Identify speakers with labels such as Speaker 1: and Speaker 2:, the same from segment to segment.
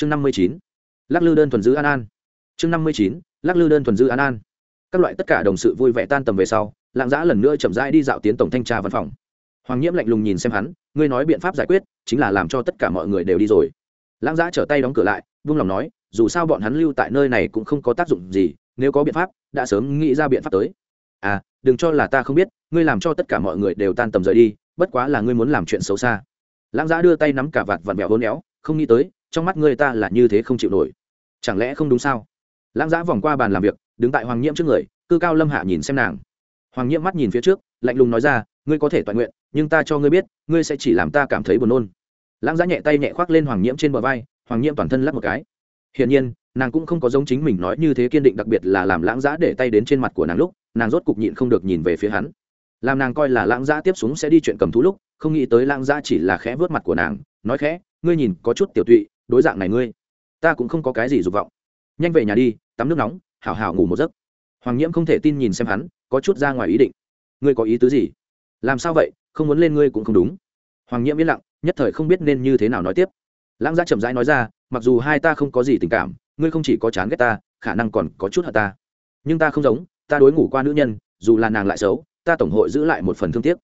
Speaker 1: chương năm mươi chín, lắc lư đơn thuần dư an an. Chương năm mươi chín, lắc lư đơn thuần dư an an. Các loại tất cả đồng sự vui vẻ tan tầm về sau lạng giã lần nữa chậm rãi đi dạo tiến tổng thanh tra văn phòng. Hoàng nhiễm lạnh lùng nhìn xem hắn, ngươi nói biện pháp giải quyết, chính là làm cho tất cả mọi người đều đi rồi. Lãng giã trở tay đóng cửa lại, vung lòng nói, dù sao bọn hắn lưu tại nơi này cũng không có tác dụng gì, nếu có biện pháp, đã sớm nghĩ ra biện pháp tới. À đừng cho là ta không biết, ngươi làm cho tất cả mọi người đều tan tầm rời đi, bất quá là ngươi muốn làm chuyện xấu xa. Lãng giã đưa tay nắm cả vạt vặn vẹo hôn éo không nghĩ tới trong mắt ngươi ta là như thế không chịu nổi. Chẳng lẽ không đúng sao? Lãng giã vòng qua bàn làm việc, đứng tại hoàng nhiễm trước người, cư cao lâm hạ nhìn xem nàng. Hoàng nhiễm mắt nhìn phía trước, lạnh lùng nói ra, ngươi có thể toàn nguyện, nhưng ta cho ngươi biết, ngươi sẽ chỉ làm ta cảm thấy buồn nôn. Lãng giã nhẹ tay nhẹ khoác lên hoàng nhiễm trên bờ vai, hoàng nhiễm toàn thân lắp một cái. Hiển nhiên, nàng cũng không có giống chính mình nói như thế kiên định đặc biệt là làm lãng giã để tay đến trên mặt của nàng lúc, nàng rốt cục nhịn không được nhìn về phía hắn. Làm nàng coi là lãng giã tiếp xuống sẽ đi chuyện cầm thú lúc, không nghĩ tới lãng giã chỉ là khẽ vớt mặt của nàng, nói khẽ, ngươi nhìn, có chút tiểu tụy đối dạng này ngươi, ta cũng không có cái gì dục vọng. Nhanh về nhà đi, tắm nước nóng, hảo hảo ngủ một giấc. Hoàng nhiễm không thể tin nhìn xem hắn, có chút ra ngoài ý định. Ngươi có ý tứ gì? Làm sao vậy? Không muốn lên ngươi cũng không đúng. Hoàng nhiễm yên lặng, nhất thời không biết nên như thế nào nói tiếp. Lãng gia chậm rãi nói ra, mặc dù hai ta không có gì tình cảm, ngươi không chỉ có chán ghét ta, khả năng còn có chút hận ta. Nhưng ta không giống, ta đối ngủ qua nữ nhân, dù là nàng lại xấu, ta tổng hội giữ lại một phần thương tiếc.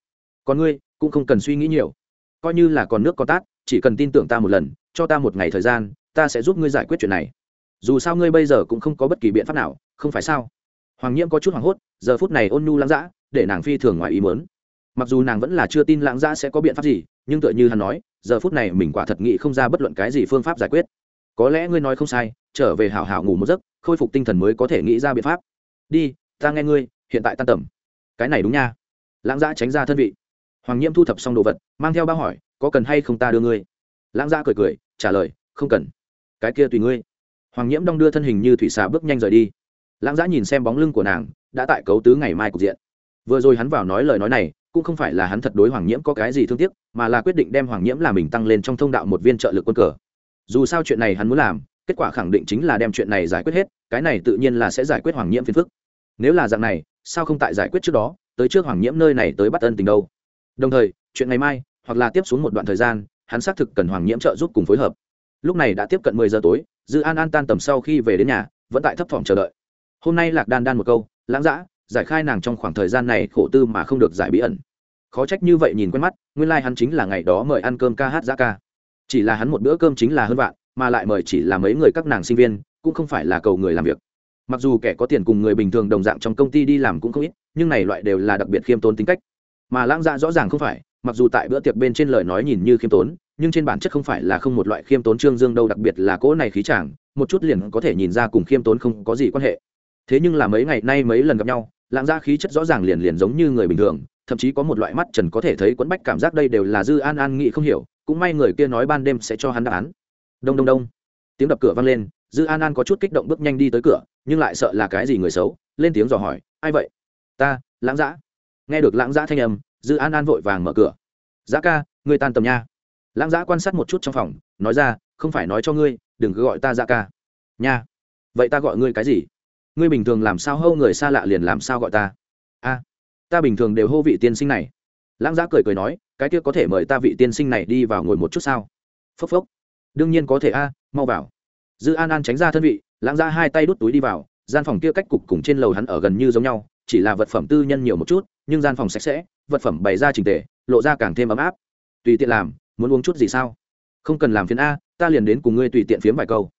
Speaker 1: Còn ngươi, cũng không cần suy nghĩ nhiều. Coi như là còn nước có tát, chỉ cần tin tưởng ta một lần cho ta một ngày thời gian, ta sẽ giúp ngươi giải quyết chuyện này. Dù sao ngươi bây giờ cũng không có bất kỳ biện pháp nào, không phải sao? Hoàng nhiễm có chút hoảng hốt, giờ phút này ôn nhu lãng dã, để nàng phi thường ngoài ý mớn mặc dù nàng vẫn là chưa tin lãng dã sẽ có biện pháp gì, nhưng tựa như hắn nói, giờ phút này mình quả thật nghĩ không ra bất luận cái gì phương pháp giải quyết. Có lẽ ngươi nói không sai, trở về hảo hảo ngủ một giấc, khôi phục tinh thần mới có thể nghĩ ra biện pháp. Đi, ta nghe ngươi, hiện tại tan tầm. Cái này đúng nha. Lãng dã tránh ra thân vị. Hoàng nhiễm thu thập xong đồ vật, mang theo bao hỏi, có cần hay không ta đưa ngươi? Lãng dã cười cười, trả lời, không cần. Cái kia tùy ngươi. Hoàng nhiễm đong đưa thân hình như thủy xà bước nhanh rời đi. Lãng dã nhìn xem bóng lưng của nàng, đã tại cấu tứ ngày mai cục diện. Vừa rồi hắn vào nói lời nói này, cũng không phải là hắn thật đối hoàng nhiễm có cái gì thương tiếc, mà là quyết định đem hoàng nhiễm là mình tăng lên trong thông đạo một viên trợ lực quân cờ. Dù sao chuyện này hắn muốn làm, kết quả khẳng định chính là đem chuyện này giải quyết hết, cái này tự nhiên là sẽ giải quyết hoàng nhiễm phiền phức. Nếu là dạng này, sao không tại giải quyết trước đó, tới trước hoàng nhiễm nơi này tới bắt ân tình đâu? Đồng thời, chuyện ngày mai, hoặc là tiếp xuống một đoạn thời gian hắn xác thực cần hoàng nhiễm trợ giúp cùng phối hợp. Lúc này đã tiếp cận mười giờ tối, dư an an tan tầm sau khi về đến nhà, vẫn tại thấp thỏm chờ đợi. Hôm nay lạc đan đan một câu, lãng dã, giải khai nàng trong khoảng thời gian này khổ tư mà không được giải bí ẩn. Khó trách như vậy nhìn quen mắt, nguyên lai、like、hắn chính là ngày đó mời ăn cơm ca hát giã ca. Chỉ là hắn một bữa cơm chính là hơn vạn, mà lại mời chỉ là mấy người các nàng sinh viên, cũng không phải là cầu người làm việc. Mặc dù kẻ có tiền cùng người bình thường đồng dạng trong công ty đi làm cũng không ít, nhưng này loại đều là đặc biệt khiêm tốn tính cách. Mà lãng dạ rõ ràng không phải mặc dù tại bữa tiệc bên trên lời nói nhìn như khiêm tốn, nhưng trên bản chất không phải là không một loại khiêm tốn trương dương đâu, đặc biệt là cỗ này khí chàng, một chút liền có thể nhìn ra cùng khiêm tốn không có gì quan hệ. Thế nhưng là mấy ngày nay mấy lần gặp nhau, lãng ra khí chất rõ ràng liền liền giống như người bình thường, thậm chí có một loại mắt trần có thể thấy quẫn bách cảm giác đây đều là dư an an nghị không hiểu, cũng may người kia nói ban đêm sẽ cho hắn đáp án. Đông đông đông. Tiếng đập cửa vang lên, dư an an có chút kích động bước nhanh đi tới cửa, nhưng lại sợ là cái gì người xấu, lên tiếng dò hỏi, ai vậy? Ta, lãng giã nghe được lãng giã thanh âm dư an an vội vàng mở cửa. Giá ca, người tan tầm nha. Lãng giã quan sát một chút trong phòng, nói ra, không phải nói cho ngươi, đừng cứ gọi ta Giá ca. Nha, vậy ta gọi ngươi cái gì? Ngươi bình thường làm sao hâu người xa lạ liền làm sao gọi ta? A, ta bình thường đều hô vị tiên sinh này. Lãng giã cười cười nói, cái kia có thể mời ta vị tiên sinh này đi vào ngồi một chút sao? Phốc phốc. Đương nhiên có thể a, mau vào. Dư an an tránh ra thân vị, lãng giã hai tay đút túi đi vào, gian phòng kia cách cục cùng trên lầu hắn ở gần như giống nhau, chỉ là vật phẩm tư nhân nhiều một chút nhưng gian phòng sạch sẽ, vật phẩm bày ra trình tề, lộ ra càng thêm ấm áp. Tùy tiện làm, muốn uống chút gì sao? Không cần làm phiền a, ta liền đến cùng ngươi tùy tiện phiếm vài câu.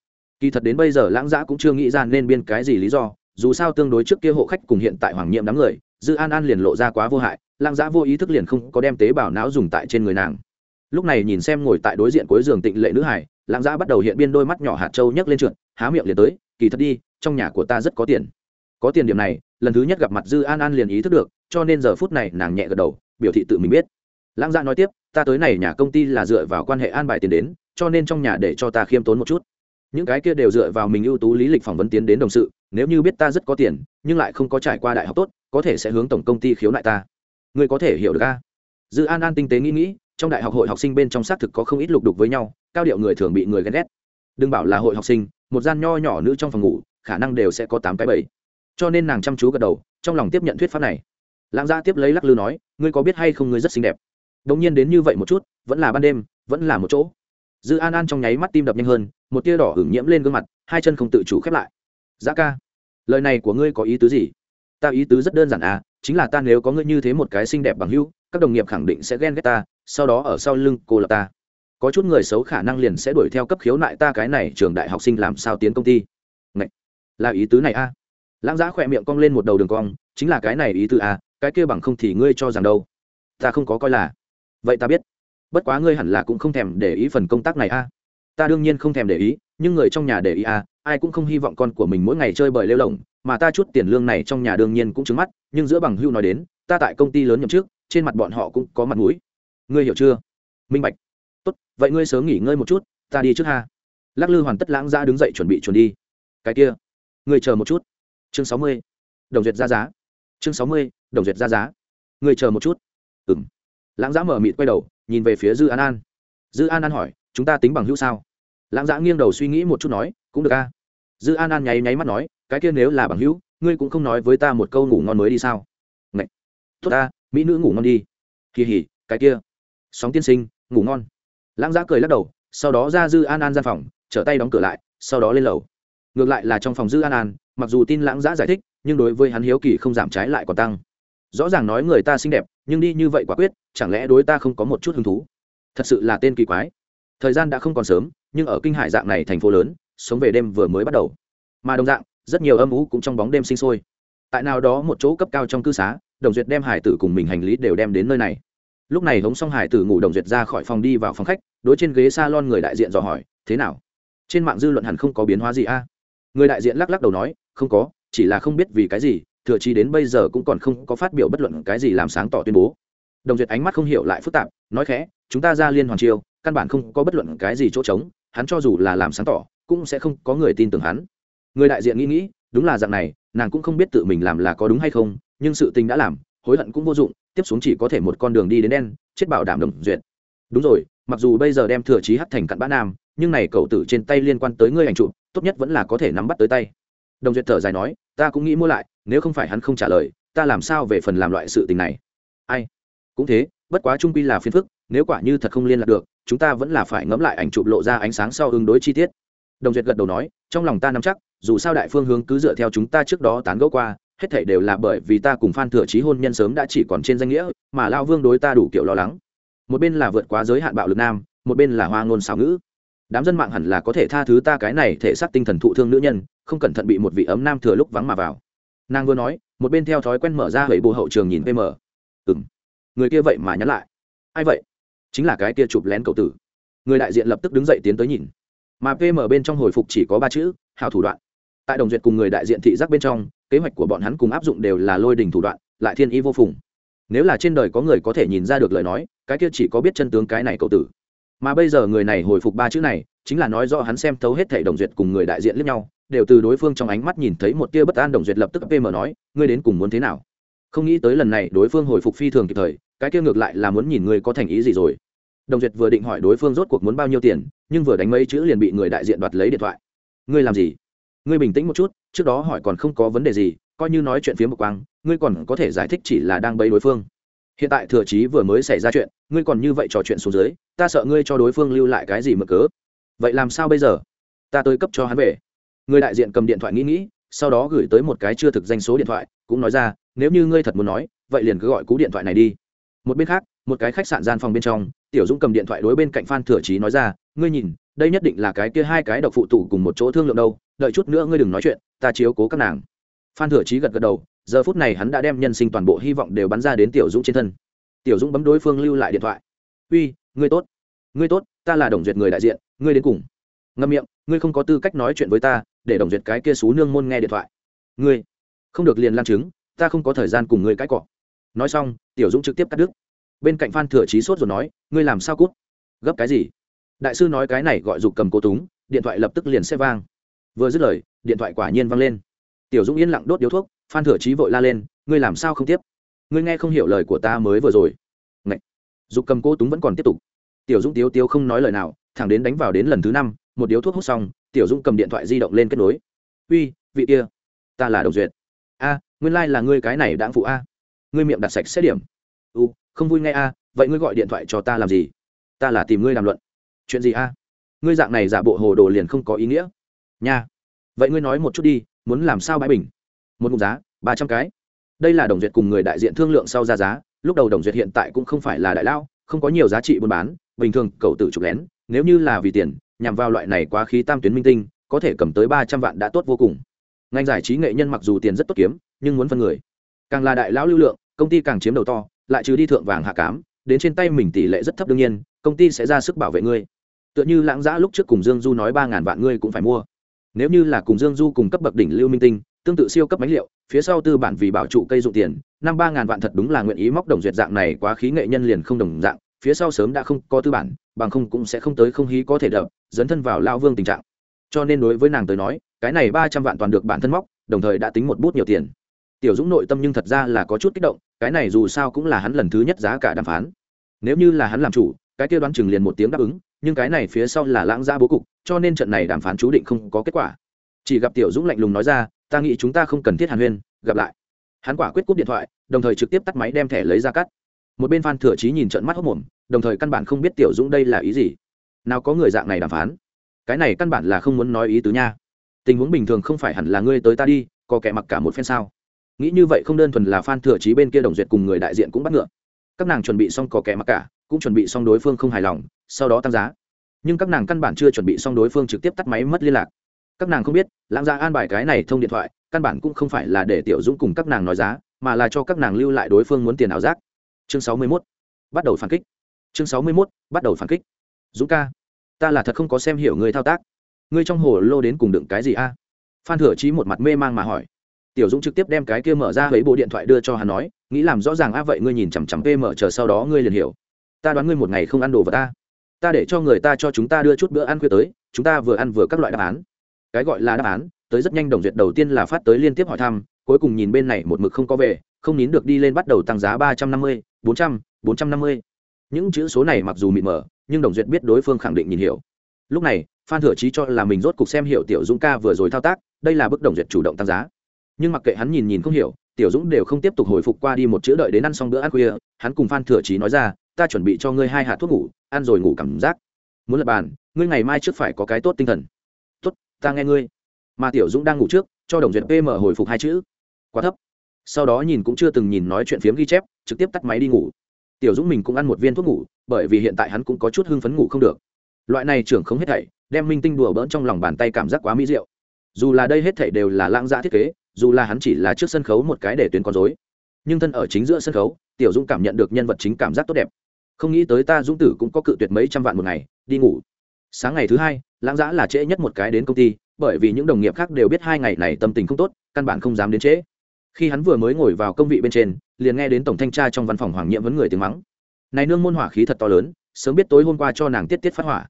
Speaker 1: Kỳ thật đến bây giờ lãng giã cũng chưa nghĩ ra nên biên cái gì lý do, dù sao tương đối trước kia hộ khách cùng hiện tại hoàng nhiệm đám người, dư an an liền lộ ra quá vô hại, lãng giã vô ý thức liền không có đem tế bào não dùng tại trên người nàng. Lúc này nhìn xem ngồi tại đối diện cuối giường tịnh lệ nữ hải lãng giã bắt đầu hiện biên đôi mắt nhỏ hạt trâu nhấc lên trượt, há miệng liền tới, kỳ thật đi, trong nhà của ta rất có tiền. Có tiền điểm này, lần thứ nhất gặp mặt dư an an liền ý thức được cho nên giờ phút này nàng nhẹ gật đầu, biểu thị tự mình biết. Lãng Dạ nói tiếp, ta tới này nhà công ty là dựa vào quan hệ an bài tiền đến, cho nên trong nhà để cho ta khiêm tốn một chút. Những cái kia đều dựa vào mình ưu tú lý lịch phỏng vấn tiến đến đồng sự, nếu như biết ta rất có tiền, nhưng lại không có trải qua đại học tốt, có thể sẽ hướng tổng công ty khiếu nại ta. Người có thể hiểu được a? Dư an an tinh tế nghĩ nghĩ, trong đại học hội học sinh bên trong xác thực có không ít lục đục với nhau, cao điệu người thường bị người ghen ghét. Đừng bảo là hội học sinh, một gian nho nhỏ nữ trong phòng ngủ, khả năng đều sẽ có tám cái bảy. Cho nên nàng chăm chú gật đầu, trong lòng tiếp nhận thuyết pháp này lãng gia tiếp lấy lắc lư nói ngươi có biết hay không ngươi rất xinh đẹp? Đ ỗ n g nhiên đến như vậy một chút vẫn là ban đêm vẫn là một chỗ. Dư an an trong nháy mắt tim đập nhanh hơn một tia đỏ hửng nhiễm lên gương mặt hai chân không tự chủ khép lại. Giá ca lời này của ngươi có ý tứ gì? Ta ý tứ rất đơn giản à chính là ta nếu có ngươi như thế một cái xinh đẹp bằng hữu các đồng nghiệp khẳng định sẽ ghen ghét ta sau đó ở sau lưng cô lập ta. Có chút người xấu khả năng liền sẽ đuổi theo cấp khiếu nại ta cái này trường đại học sinh làm sao tiến công ty. Ngậy! là ý tứ này a à? lãng giá khỏe miệng cong lên một đầu đường cong chính là cái này ý tứ a à, cái kia bằng không thì ngươi cho rằng đâu? Ta không có coi là. Vậy ta biết. Bất quá ngươi hẳn là cũng không thèm để ý phần công tác này a. À? ta đương nhiên không thèm để ý, nhưng người trong nhà để ý a, ai cũng không hy vọng con của mình mỗi ngày chơi bời lêu lỏng, mà ta chút tiền lương này trong nhà đương nhiên cũng trứng mắt, nhưng giữa bằng hưu nói đến, ta tại công ty lớn nhậm trước trên mặt bọn họ cũng có mặt mũi. Ngươi hiểu chưa? Minh bạch. Tốt, vậy ngươi sớm nghỉ ngơi một chút, ta đi trước ha. Lắc lư hoàn tất lãng ra đứng dậy chuẩn bị chuẩn đi. Cái kia, ngươi chờ một chút. Chương sáu mươi. Đồng duyệt ra giá. Chương sáu mươi đồng duyệt ra giá. Người chờ một chút. Ừ m lãng giã mở mịt quay đầu, nhìn về phía dư an an. Dư an an hỏi, chúng ta tính bằng hữu sao? Lãng giã nghiêng đầu suy nghĩ một chút nói, cũng được a. Dư an an nháy nháy mắt nói, cái kia nếu là bằng hữu, ngươi cũng không nói với ta một câu ngủ ngon mới đi sao? Ngậy! tốt ta, mỹ nữ ngủ ngon đi. Kỳ hỉ, cái kia. Sóng tiên sinh, ngủ ngon. Lãng giã cười lắc đầu, sau đó ra dư an an gian phòng, trở tay đóng cửa lại, sau đó lên lầu. Ngược lại là trong phòng dư an an, mặc dù tin lãng giã giải thích, nhưng đối với hắn hiếu kỳ không giảm trái lại còn tăng rõ ràng nói người ta xinh đẹp, nhưng đi như vậy quả quyết, chẳng lẽ đối ta không có một chút hứng thú? Thật sự là tên kỳ quái. Thời gian đã không còn sớm, nhưng ở kinh hải dạng này thành phố lớn, sống về đêm vừa mới bắt đầu. Mà đồng dạng, rất nhiều âm ú cũng trong bóng đêm sinh sôi. Tại nào đó một chỗ cấp cao trong cư xá, đồng duyệt đem hải tử cùng mình hành lý đều đem đến nơi này. Lúc này hống xong hải tử ngủ, đồng duyệt ra khỏi phòng đi vào phòng khách, đối trên ghế s a lon người đại diện dò hỏi, thế nào? Trên mạng dư luận hẳn không có biến hóa gì a? Người đại diện lắc lắc đầu nói, không có, chỉ là không biết vì cái gì thừa chi đến bây giờ cũng còn không có phát biểu bất luận cái gì làm sáng tỏ tuyên bố. Đồng duyệt ánh mắt không hiểu lại phức tạp, nói khẽ, chúng ta ra liên hoàn chiêu, căn bản không có bất luận cái gì chỗ trống, hắn cho dù là làm sáng tỏ, cũng sẽ không có người tin tưởng hắn. Người đại diện nghĩ nghĩ, đúng là dạng này, nàng cũng không biết tự mình làm là có đúng hay không, nhưng sự tình đã làm, hối hận cũng vô dụng, tiếp xuống chỉ có thể một con đường đi đến đen, chết bảo đảm đồng duyệt. Đúng rồi, mặc dù bây giờ đem thừa trí hắt thành cặn bã nam, nhưng này cậu tử trên tay liên quan tới ngươi ảnh trụ tốt nhất vẫn là có thể nắm bắt tới tay. Đồng duyệt thở dài nói, ta cũng nghĩ mua lại nếu không phải hắn không trả lời, ta làm sao về phần làm loại sự tình này? Ai? Cũng thế, bất quá trung quy là phiền phức, nếu quả như thật không liên lạc được, chúng ta vẫn là phải ngẫm lại ảnh chụp lộ ra ánh sáng sau ứng đối chi tiết. Đồng duyệt gật đầu nói, trong lòng ta nắm chắc, dù sao đại phương hướng cứ dựa theo chúng ta trước đó tán gẫu qua, hết thảy đều là bởi vì ta cùng phan thừa trí hôn nhân sớm đã chỉ còn trên danh nghĩa, mà lao vương đối ta đủ kiểu lo lắng. Một bên là vượt quá giới hạn bạo lực nam, một bên là hoa ngôn xảo ngữ. Đám dân mạng hẳn là có thể tha thứ ta cái này thể xác tinh thần thụ thương nữ nhân, không cẩn thận bị một vị ấm nam thừa lúc vắng mà vào nàng vừa nói, một bên theo thói quen mở ra hầy bộ hậu trường nhìn pm ừng người kia vậy mà nhắn lại. Ai vậy? Chính là cái kia chụp lén cậu tử. Người đại diện lập tức đứng dậy tiến tới nhìn. Mà pm bên trong hồi phục chỉ có ba chữ hào thủ đoạn. Tại đồng duyệt cùng người đại diện thị giác bên trong, kế hoạch của bọn hắn cùng áp dụng đều là lôi đình thủ đoạn, lại thiên y vô phùng. Nếu là trên đời có người có thể nhìn ra được lời nói, cái kia chỉ có biết chân tướng cái này cậu tử. Mà bây giờ người này hồi phục ba chữ này, chính là nói do hắn xem thấu hết thảy đồng duyệt cùng người đại diện lẫn nhau đều từ đối phương trong ánh mắt nhìn thấy một tia bất an đồng duyệt lập tức pm nói, ngươi đến cùng muốn thế nào? Không nghĩ tới lần này đối phương hồi phục phi thường kịp thời, cái kia ngược lại là muốn nhìn ngươi có thành ý gì rồi. Đồng duyệt vừa định hỏi đối phương rốt cuộc muốn bao nhiêu tiền, nhưng vừa đánh mấy chữ liền bị người đại diện đoạt lấy điện thoại. Ngươi làm gì? Ngươi bình tĩnh một chút, trước đó hỏi còn không có vấn đề gì, coi như nói chuyện phía một quang, ngươi còn có thể giải thích chỉ là đang bấy đối phương. Hiện tại thừa chí vừa mới xảy ra chuyện, ngươi còn như vậy trò chuyện xuống dưới, ta sợ ngươi cho đối phương lưu lại cái gì mở cớ. Vậy làm sao bây giờ? Ta tới cấp cho hắn về người đại diện cầm điện thoại nghĩ nghĩ, sau đó gửi tới một cái chưa thực danh số điện thoại, cũng nói ra, nếu như ngươi thật muốn nói, vậy liền cứ gọi cú điện thoại này đi. Một bên khác, một cái khách sạn gian phòng bên trong, tiểu dũng cầm điện thoại đối bên cạnh phan thừa trí nói ra, ngươi nhìn, đây nhất định là cái kia hai cái độc phụ tụ cùng một chỗ thương lượng đâu, đợi chút nữa ngươi đừng nói chuyện, ta chiếu cố các nàng. Phan thừa trí gật gật đầu, giờ phút này hắn đã đem nhân sinh toàn bộ hy vọng đều bắn ra đến tiểu dũng trên thân. Tiểu dũng bấm đối phương lưu lại điện thoại. Uy, ngươi tốt ngươi tốt, ta là đồng duyệt người đại diện, ngươi đến cùng. Ngâm miệng, ngươi không có tư cách nói chuyện với ta để đồng duyệt cái kia xú nương môn nghe điện thoại. Ngươi, không được liền lan chứng ta không có thời gian cùng ngươi cãi cọ. Nói xong, tiểu dũng trực tiếp cắt đứt. Bên cạnh phan thừa trí sốt rồi nói, ngươi làm sao cút? Gấp cái gì? Đại sư nói cái này gọi dục cầm cố túng, điện thoại lập tức liền sẽ vang. Vừa dứt lời, điện thoại quả nhiên vang lên. Tiểu dũng yên lặng đốt điếu thuốc, phan thừa trí vội la lên, ngươi làm sao không tiếp? Ngươi nghe không hiểu lời của ta mới vừa rồi. Ngậy! dục cầm cố túng vẫn còn tiếp tục. Tiểu dũng tiếu tiếu không nói lời nào, thẳng đến đánh vào đến lần thứ năm một điếu thuốc hút xong, tiểu dũng cầm điện thoại di động lên kết nối. Uy, vị kia, ta là đồng duyệt. A, nguyên lai、like、là ngươi cái này đáng phụ a. Ngươi miệng đặt sạch xét điểm. U, không vui ngay a, vậy ngươi gọi điện thoại cho ta làm gì? Ta là tìm ngươi làm luận. Chuyện gì a? Ngươi dạng này giả bộ hồ đồ liền không có ý nghĩa. Nha, vậy ngươi nói một chút đi, muốn làm sao bãi bình? Một mục giá, ba trăm cái. Đây là đồng duyệt cùng người đại diện thương lượng sau ra giá. Lúc đầu đồng duyệt hiện tại cũng không phải là đại lao, không có nhiều giá trị buôn bán, bình thường cậu tử trục lén, nếu như là vì tiền nhằm vào loại này quá khí tam tuyến minh tinh, có thể cầm tới ba trăm vạn đã tốt vô cùng. Ngành giải trí nghệ nhân mặc dù tiền rất tốt kiếm, nhưng muốn phân người. Càng là đại lão lưu lượng, công ty càng chiếm đầu to, lại trừ đi thượng vàng hạ cám, đến trên tay mình tỷ lệ rất thấp đương nhiên, công ty sẽ ra sức bảo vệ ngươi. Tựa như lãng giã lúc trước cùng dương du nói ba ngàn vạn ngươi cũng phải mua. Nếu như là cùng dương du cùng cấp bậc đỉnh lưu minh tinh, tương tự siêu cấp bánh liệu, phía sau tư bản vì bảo trụ cây dụng tiền, năm ba ngàn vạn thật đúng là nguyện ý móc đồng duyệt dạng này quá khí nghệ nhân liền không đồng dạng phía sau sớm đã không có tư bản, bằng không cũng sẽ không tới không hí có thể đập, dấn thân vào lao vương tình trạng. Cho nên đối với nàng tới nói, cái này ba trăm vạn toàn được bản thân móc, đồng thời đã tính một bút nhiều tiền. Tiểu dũng nội tâm nhưng thật ra là có chút kích động, cái này dù sao cũng là hắn lần thứ nhất giá cả đàm phán. Nếu như là hắn làm chủ, cái kia đoán chừng liền một tiếng đáp ứng, nhưng cái này phía sau là lãng gia bố cục, cho nên trận này đàm phán chú định không có kết quả. Chỉ gặp tiểu dũng lạnh lùng nói ra, ta nghĩ chúng ta không cần thiết hàn huyên, gặp lại. Hắn quả quyết cúp điện thoại, đồng thời trực tiếp tắt máy đem thẻ lấy ra cắt một bên phan thừa trí nhìn trận mắt hốc mồm, đồng thời căn bản không biết tiểu dũng đây là ý gì. Nào có người dạng này đàm phán? Cái này căn bản là không muốn nói ý tứ nha. Tình huống bình thường không phải hẳn là ngươi tới ta đi, có kẻ mặc cả một phen sao? Nghĩ như vậy không đơn thuần là phan thừa trí bên kia đồng duyệt cùng người đại diện cũng bắt ngựa. Các nàng chuẩn bị xong có kẻ mặc cả, cũng chuẩn bị xong đối phương không hài lòng, sau đó tăng giá. Nhưng các nàng căn bản chưa chuẩn bị xong đối phương trực tiếp tắt máy mất liên lạc. Các nàng không biết, lãng gia an bài cái này thông điện thoại, căn bản cũng không phải là để tiểu dũng cùng các nàng nói giá, mà là cho các nàng lưu lại đối phương muốn tiền ảo giác chương sáu mươi 61. bắt đầu phản kích. Chương sáu mươi 61. bắt đầu phản kích. Dũng ca, ta là thật không có xem hiểu người thao tác. Ngươi trong hồ lô đến cùng đựng cái gì a? Phan thừa trí một mặt mê mang mà hỏi. Tiểu dũng trực tiếp đem cái kia mở ra lấy bộ điện thoại đưa cho hắn nói, nghĩ làm rõ ràng, a, vậy ngươi nhìn chằm chằm mở chờ sau đó ngươi liền hiểu. Ta đoán ngươi một ngày không ăn đồ vào ta ta để cho người ta cho chúng ta đưa chút bữa ăn khuya tới, chúng ta vừa ăn vừa các loại đáp án. Cái gọi là đáp án, tới rất nhanh đồng duyệt đầu tiên là phát tới liên tiếp hỏi thăm, cuối cùng nhìn bên này một mực không có về, không nín được đi lên bắt đầu tăng giá ba trăm năm mươi bốn trăm bốn trăm năm mươi. Những chữ số này mặc dù mịt mờ, nhưng đồng duyệt biết đối phương khẳng định nhìn hiểu. Lúc này, phan thừa trí cho là mình rốt cục xem hiểu tiểu dũng ca vừa rồi thao tác, đây là bức đồng duyệt chủ động tăng giá. Nhưng mặc kệ hắn nhìn nhìn không hiểu, tiểu dũng đều không tiếp tục hồi phục qua đi một chữ đợi đến ăn xong bữa ăn khuya, hắn cùng phan thừa trí nói ra, ta chuẩn bị cho ngươi hai hạt thuốc ngủ, ăn rồi ngủ cảm giác. Muốn lập bàn, ngươi ngày mai trước phải có cái tốt tinh thần. Tốt, ta nghe ngươi. Mà tiểu dũng đang ngủ trước, cho đồng duyệt pm hồi phục hai chữ. Quá thấp sau đó nhìn cũng chưa từng nhìn nói chuyện phiếm ghi chép, trực tiếp tắt máy đi ngủ. Tiểu dũng mình cũng ăn một viên thuốc ngủ, bởi vì hiện tại hắn cũng có chút hưng phấn ngủ không được. Loại này trưởng không hết thảy, đem minh tinh đùa bỡn trong lòng bàn tay cảm giác quá mỹ diệu. Dù là đây hết thảy đều là lãng gia thiết kế, dù là hắn chỉ là trước sân khấu một cái để tuyến con dối nhưng thân ở chính giữa sân khấu, tiểu dũng cảm nhận được nhân vật chính cảm giác tốt đẹp. Không nghĩ tới ta dũng tử cũng có cự tuyệt mấy trăm vạn một ngày, đi ngủ. Sáng ngày thứ hai, lãng giã là trễ nhất một cái đến công ty, bởi vì những đồng nghiệp khác đều biết hai ngày này tâm tình không tốt, căn bản không dám đến trễ khi hắn vừa mới ngồi vào công vị bên trên, liền nghe đến tổng thanh tra trong văn phòng hoàng nhiệm vấn người tiếng mắng. Này nương môn hỏa khí thật to lớn, sớm biết tối hôm qua cho nàng tiết tiết phát hỏa.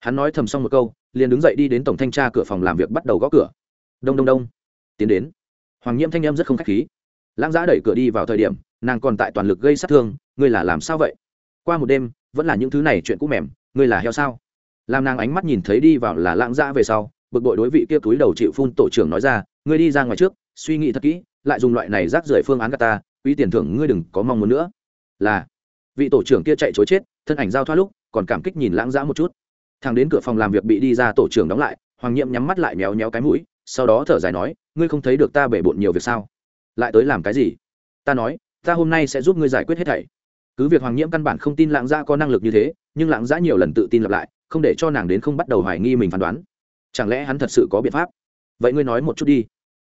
Speaker 1: Hắn nói thầm xong một câu, liền đứng dậy đi đến tổng thanh tra cửa phòng làm việc bắt đầu gõ cửa. Đông đông đông. Tiến đến. Hoàng nhiễm thanh em rất không k h á c h khí. Lãng giã đẩy cửa đi vào thời điểm, nàng còn tại toàn lực gây sát thương, ngươi là làm sao vậy? Qua một đêm, vẫn là những thứ này chuyện cũ mềm, ngươi là heo sao? Làm nàng ánh mắt nhìn thấy đi vào là lãng giã về sau, bực bội đối vị kia túi đầu chịu phun tổ trưởng nói ra, ngươi đi ra ngoài trước, suy nghĩ thật kỹ lại dùng loại này rác rưởi phương án gạt ta, quý tiền thưởng ngươi đừng có mong muốn nữa. Là, vị tổ trưởng kia chạy chối chết, thân ảnh giao thoát lúc, còn cảm kích nhìn lãng dã một chút. Thằng đến cửa phòng làm việc bị đi ra tổ trưởng đóng lại, hoàng nhiệm nhắm mắt lại méo méo cái mũi, sau đó thở dài nói, ngươi không thấy được ta bể bộn nhiều việc sao? Lại tới làm cái gì? Ta nói, ta hôm nay sẽ giúp ngươi giải quyết hết thảy. Cứ việc hoàng nhiễm căn bản không tin lãng giã có năng lực như thế, nhưng lãng giã nhiều lần tự tin lặp lại, không để cho nàng đến không bắt đầu hoài nghi mình phán đoán. Chẳng lẽ hắn thật sự có biện pháp? Vậy ngươi nói một chút đi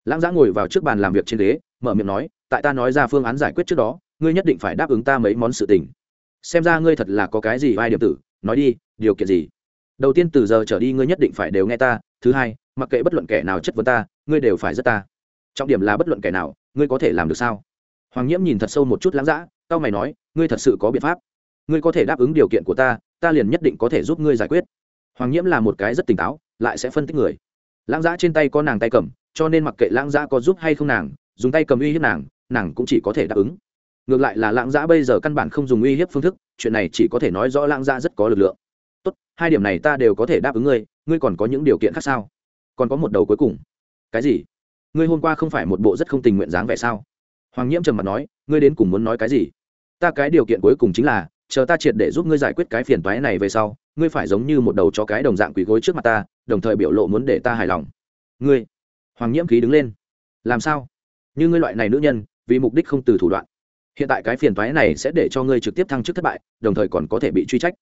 Speaker 1: lãng giã ngồi vào trước bàn làm việc trên ghế, mở miệng nói, tại ta nói ra phương án giải quyết trước đó, ngươi nhất định phải đáp ứng ta mấy món sự tình. Xem ra ngươi thật là có cái gì vai điểm tử, nói đi, điều kiện gì? Đầu tiên từ giờ trở đi ngươi nhất định phải đều nghe ta, thứ hai, mặc kệ bất luận kẻ nào chất vấn ta, ngươi đều phải rất ta. Trọng điểm là bất luận kẻ nào, ngươi có thể làm được sao? Hoàng nhiễm nhìn thật sâu một chút lãng giã tao mày nói, ngươi thật sự có biện pháp. Ngươi có thể đáp ứng điều kiện của ta ta liền nhất định có thể giúp ngươi giải quyết. Hoàng nhiễm là một cái rất tỉnh táo, lại sẽ phân tích người lãng giã trên tay có nàng tay cầm, cho nên mặc kệ lãng giã có giúp hay không nàng, dùng tay cầm uy hiếp nàng nàng cũng chỉ có thể đáp ứng. Ngược lại là lãng giã bây giờ căn bản không dùng uy hiếp phương thức, chuyện này chỉ có thể nói rõ lãng giã rất có lực lượng. Tốt, hai điểm này ta đều có thể đáp ứng ngươi ngươi còn có những điều kiện khác sao? Còn có một đầu cuối cùng. Cái gì? Ngươi hôm qua không phải một bộ rất không tình nguyện dáng vẻ sao? Hoàng nhiễm trầm mặt nói, ngươi đến cùng muốn nói cái gì? Ta cái điều kiện cuối cùng chính là, chờ ta triệt để giúp ngươi giải quyết cái phiền toái này về sau, ngươi phải giống như một đầu chó cái đồng dạng quỳ gối trước mặt ta đồng thời biểu lộ muốn để ta hài lòng. Ngươi, hoàng nhiễm khí đứng lên. Làm sao? Như ngươi loại này nữ nhân, vì mục đích không từ thủ đoạn. Hiện tại cái phiền toái này sẽ để cho ngươi trực tiếp thăng chức thất bại, đồng thời còn có thể bị truy trách.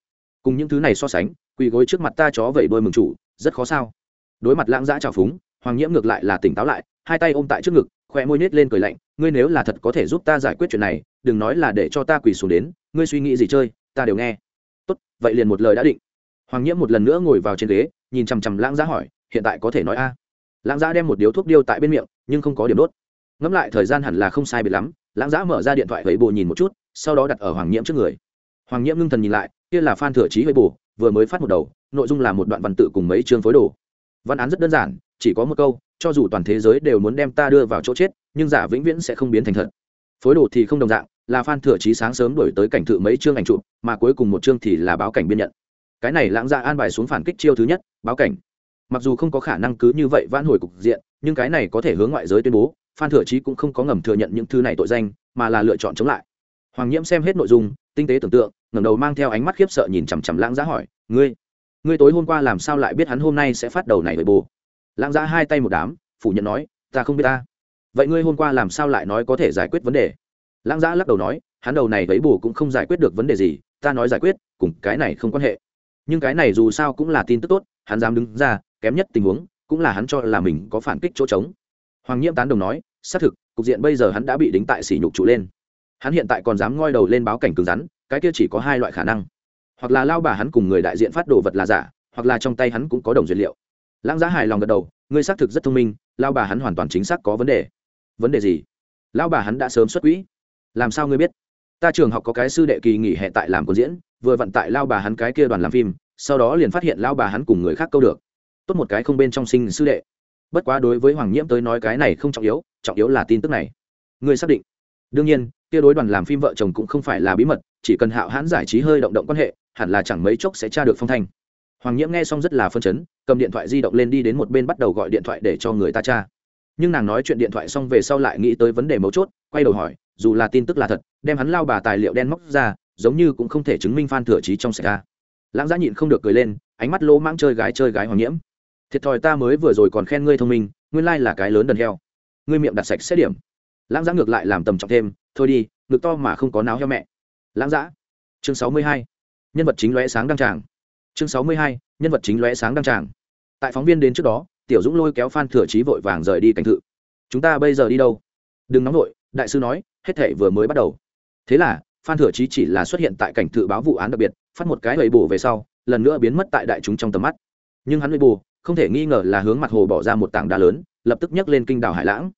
Speaker 1: Cùng những thứ này so sánh, quỳ gối trước mặt ta chó vẩy đôi mừng chủ, rất khó sao? Đối mặt lãng dã trào phúng, hoàng nhiễm ngược lại là tỉnh táo lại, hai tay ôm tại trước ngực khoe môi nết lên cười lạnh, ngươi nếu là thật có thể giúp ta giải quyết chuyện này, đừng nói là để cho ta quỳ xuống đến, ngươi suy nghĩ gì chơi, ta đều nghe. Tốt, vậy liền một lời đã định. Hoàng nhiễm một lần nữa ngồi vào trên ghế nhìn chằm chằm lãng giá hỏi, hiện tại có thể nói a? Lãng giá đem một điếu thuốc điêu tại bên miệng, nhưng không có điểm đốt. Ngẫm lại thời gian hẳn là không sai biệt lắm, lãng giá mở ra điện thoại với bồ nhìn một chút, sau đó đặt ở hoàng nhiễm trước người. Hoàng nhiễm ngưng thần nhìn lại, kia là phan thừa trí với bồ vừa mới phát một đầu, nội dung là một đoạn văn tự cùng mấy chương phối đồ. Văn án rất đơn giản, chỉ có một câu, cho dù toàn thế giới đều muốn đem ta đưa vào chỗ chết, nhưng giả vĩnh viễn sẽ không biến thành thật. Phối đồ thì không đồng dạng, là phan thừa trí sáng sớm đổi tới cảnh thự mấy chương ảnh chụp, mà cuối cùng một chương thì là báo cảnh biên nhận cái này lãng ra an bài xuống phản kích chiêu thứ nhất, báo cảnh. Mặc dù không có khả năng cứ như vậy vãn hồi cục diện, nhưng cái này có thể hướng ngoại giới tuyên bố, phan thừa trí cũng không có ngầm thừa nhận những thứ này tội danh, mà là lựa chọn chống lại. Hoàng nhiễm xem hết nội dung, tinh tế tưởng tượng, ngẩng đầu mang theo ánh mắt khiếp sợ nhìn chằm chằm lãng giá hỏi, ngươi ngươi tối hôm qua làm sao lại biết hắn hôm nay sẽ phát đầu này với bồ? Lãng giá hai tay một đám, phủ nhận nói, ta không biết ta. Vậy ngươi hôm qua làm sao lại nói có thể giải quyết vấn đề? Lãng giã lắc đầu nói, hắn đầu này với bù cũng không giải quyết được vấn đề gì, ta nói giải quyết, cùng cái này không quan hệ nhưng cái này dù sao cũng là tin tức tốt, hắn dám đứng ra, kém nhất tình huống, cũng là hắn cho là mình có phản kích chỗ trống. Hoàng nhiễm tán đồng nói, xác thực, cục diện bây giờ hắn đã bị đính tại sỉ nhục trụ lên. Hắn hiện tại còn dám ngoi đầu lên báo cảnh cứng rắn, cái kia chỉ có hai loại khả năng. Hoặc là lao bà hắn cùng người đại diện phát đồ vật là giả, hoặc là trong tay hắn cũng có đồng duyệt liệu. Lãng giá hài lòng gật đầu, ngươi xác thực rất thông minh, lao bà hắn hoàn toàn chính xác có vấn đề. Vấn đề gì? Lao bà hắn đã sớm xuất quỹ. Làm sao ngươi biết? Ta trường học có cái sư đệ kỳ nghỉ hè tại làm quân diễn, vừa vận tại lao bà hắn cái kia đoàn làm phim, sau đó liền phát hiện lao bà hắn cùng người khác câu được. Tốt một cái không bên trong sinh sư đệ. Bất quá đối với hoàng nhiễm tới nói cái này không trọng yếu trọng yếu là tin tức này. Ngươi xác định. Đương nhiên, kia đối đoàn làm phim vợ chồng cũng không phải là bí mật, chỉ cần hạo hãn giải trí hơi động động quan hệ, hẳn là chẳng mấy chốc sẽ tra được phong thanh. Hoàng nhiễm nghe xong rất là phân chấn, cầm điện thoại di động lên đi đến một bên bắt đầu gọi điện thoại để cho người ta tra. Nhưng nàng nói chuyện điện thoại xong về sau lại nghĩ tới vấn đề mấu chốt, quay đầu hỏi dù là tin tức là thật, đem hắn lao bà tài liệu đen móc ra, giống như cũng không thể chứng minh phan thừa trí trong sạch ra lãng giã nhịn không được cười lên, ánh mắt lỗ mãng chơi gái chơi gái hoàng nhiễm. Thiệt thòi ta mới vừa rồi còn khen ngươi thông minh, nguyên lai là cái lớn đần heo. Ngươi miệng đặt sạch xét điểm. Lãng giã ngược lại làm tầm trọng thêm, thôi đi, ngực to mà không có náo heo mẹ. Lãng giã, chương sáu mươi hai, nhân vật chính lóe sáng đăng tràng. Chương sáu mươi hai, nhân vật chính lóe sáng đăng tràng. Tại phóng viên đến trước đó, tiểu dũng lôi kéo phan thừa trí vội vàng rời đi cảnh thự. Chúng ta bây giờ đi đâu? Đừng nóng vội đại sư nói, hết thể vừa mới bắt đầu. Thế là, phan thừa trí chỉ là xuất hiện tại cảnh tự báo vụ án đặc biệt, phát một cái lầy bù về sau, lần nữa biến mất tại đại chúng trong tầm mắt. Nhưng hắn lầy bù không thể nghi ngờ là hướng mặt hồ bỏ ra một tảng đá lớn, lập tức nhấc lên kinh đảo hải lãng.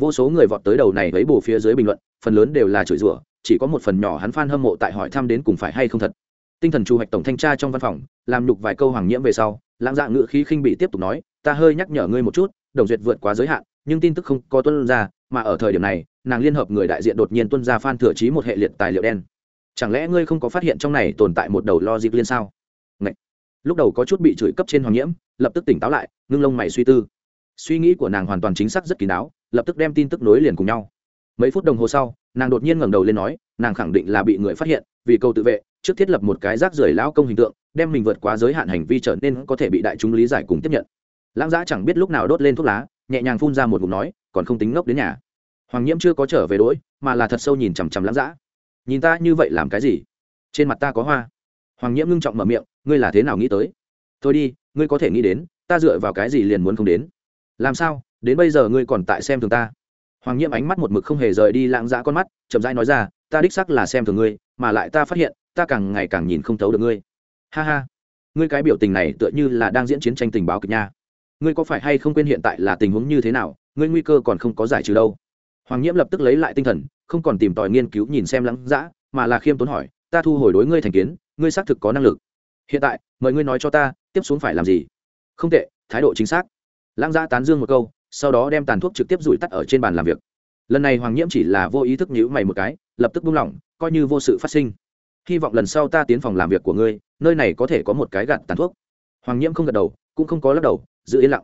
Speaker 1: Vô số người vọt tới đầu này lấy bù phía dưới bình luận, phần lớn đều là chửi rủa, chỉ có một phần nhỏ hắn phan hâm mộ tại hỏi thăm đến cùng phải hay không thật. Tinh thần chu hoạch tổng thanh tra trong văn phòng, làm nhục vài câu hoàng nhiễm về sau, lãng dạ ngự khí khinh bị tiếp tục nói, ta hơi nhắc nhở ngươi một chút, đồng duyệt vượt quá giới hạn, nhưng tin tức không có tuân ra mà ở thời điểm này, nàng liên hợp người đại diện đột nhiên tuân ra phan thừa trí một hệ liệt tài liệu đen. Chẳng lẽ ngươi không có phát hiện trong này tồn tại một đầu lo dịp liên sao? Ngậy. lúc đầu có chút bị chửi cấp trên hoàng nhiễm, lập tức tỉnh táo lại, ngưng lông mày suy tư. Suy nghĩ của nàng hoàn toàn chính xác rất kín đáo, lập tức đem tin tức nối liền cùng nhau. Mấy phút đồng hồ sau, nàng đột nhiên ngẩng đầu lên nói, nàng khẳng định là bị người phát hiện, vì câu tự vệ, trước thiết lập một cái rác rưởi lão công hình tượng, đem mình vượt quá giới hạn hành vi trở nên có thể bị đại chúng lý giải cùng tiếp nhận. Lãng giã chẳng biết lúc nào đốt lên thuốc lá, nhẹ nhàng phun ra một ngụm nói còn không tính ngốc đến nhà. Hoàng nhiễm chưa có trở về đỗi, mà là thật sâu nhìn chằm chằm lãng giã nhìn ta như vậy làm cái gì? Trên mặt ta có hoa. Hoàng nhiễm ngưng trọng mở miệng, ngươi là thế nào nghĩ tới? Thôi đi, ngươi có thể nghĩ đến, ta dựa vào cái gì liền muốn không đến? Làm sao? Đến bây giờ ngươi còn tại xem thường ta? Hoàng nhiễm ánh mắt một mực không hề rời đi lãng giã con mắt, chậm rãi nói ra, ta đích sắc là xem thường ngươi, mà lại ta phát hiện, ta càng ngày càng nhìn không thấu được ngươi. Ha ha. Ngươi cái biểu tình này tựa như là đang diễn chiến tranh tình báo kịch nha. Ngươi có phải hay không quên hiện tại là tình huống như thế nào? Ngươi nguy cơ còn không có giải trừ đâu. Hoàng nhiễm lập tức lấy lại tinh thần, không còn tìm tòi nghiên cứu nhìn xem lắng dã, mà là khiêm tốn hỏi, ta thu hồi đối ngươi thành kiến, ngươi xác thực có năng lực. Hiện tại, mời ngươi nói cho ta, tiếp xuống phải làm gì? Không tệ, thái độ chính xác. Lãng giã tán dương một câu, sau đó đem tàn thuốc trực tiếp rủi tắt ở trên bàn làm việc. Lần này hoàng nhiễm chỉ là vô ý thức nhíu mày một cái, lập tức buông lỏng, coi như vô sự phát sinh. Hy vọng lần sau ta tiến phòng làm việc của ngươi, nơi này có thể có một cái gạt tàn thuốc. Hoàng nhiễm không gật đầu, cũng không có lắc đầu, giữ yên lặng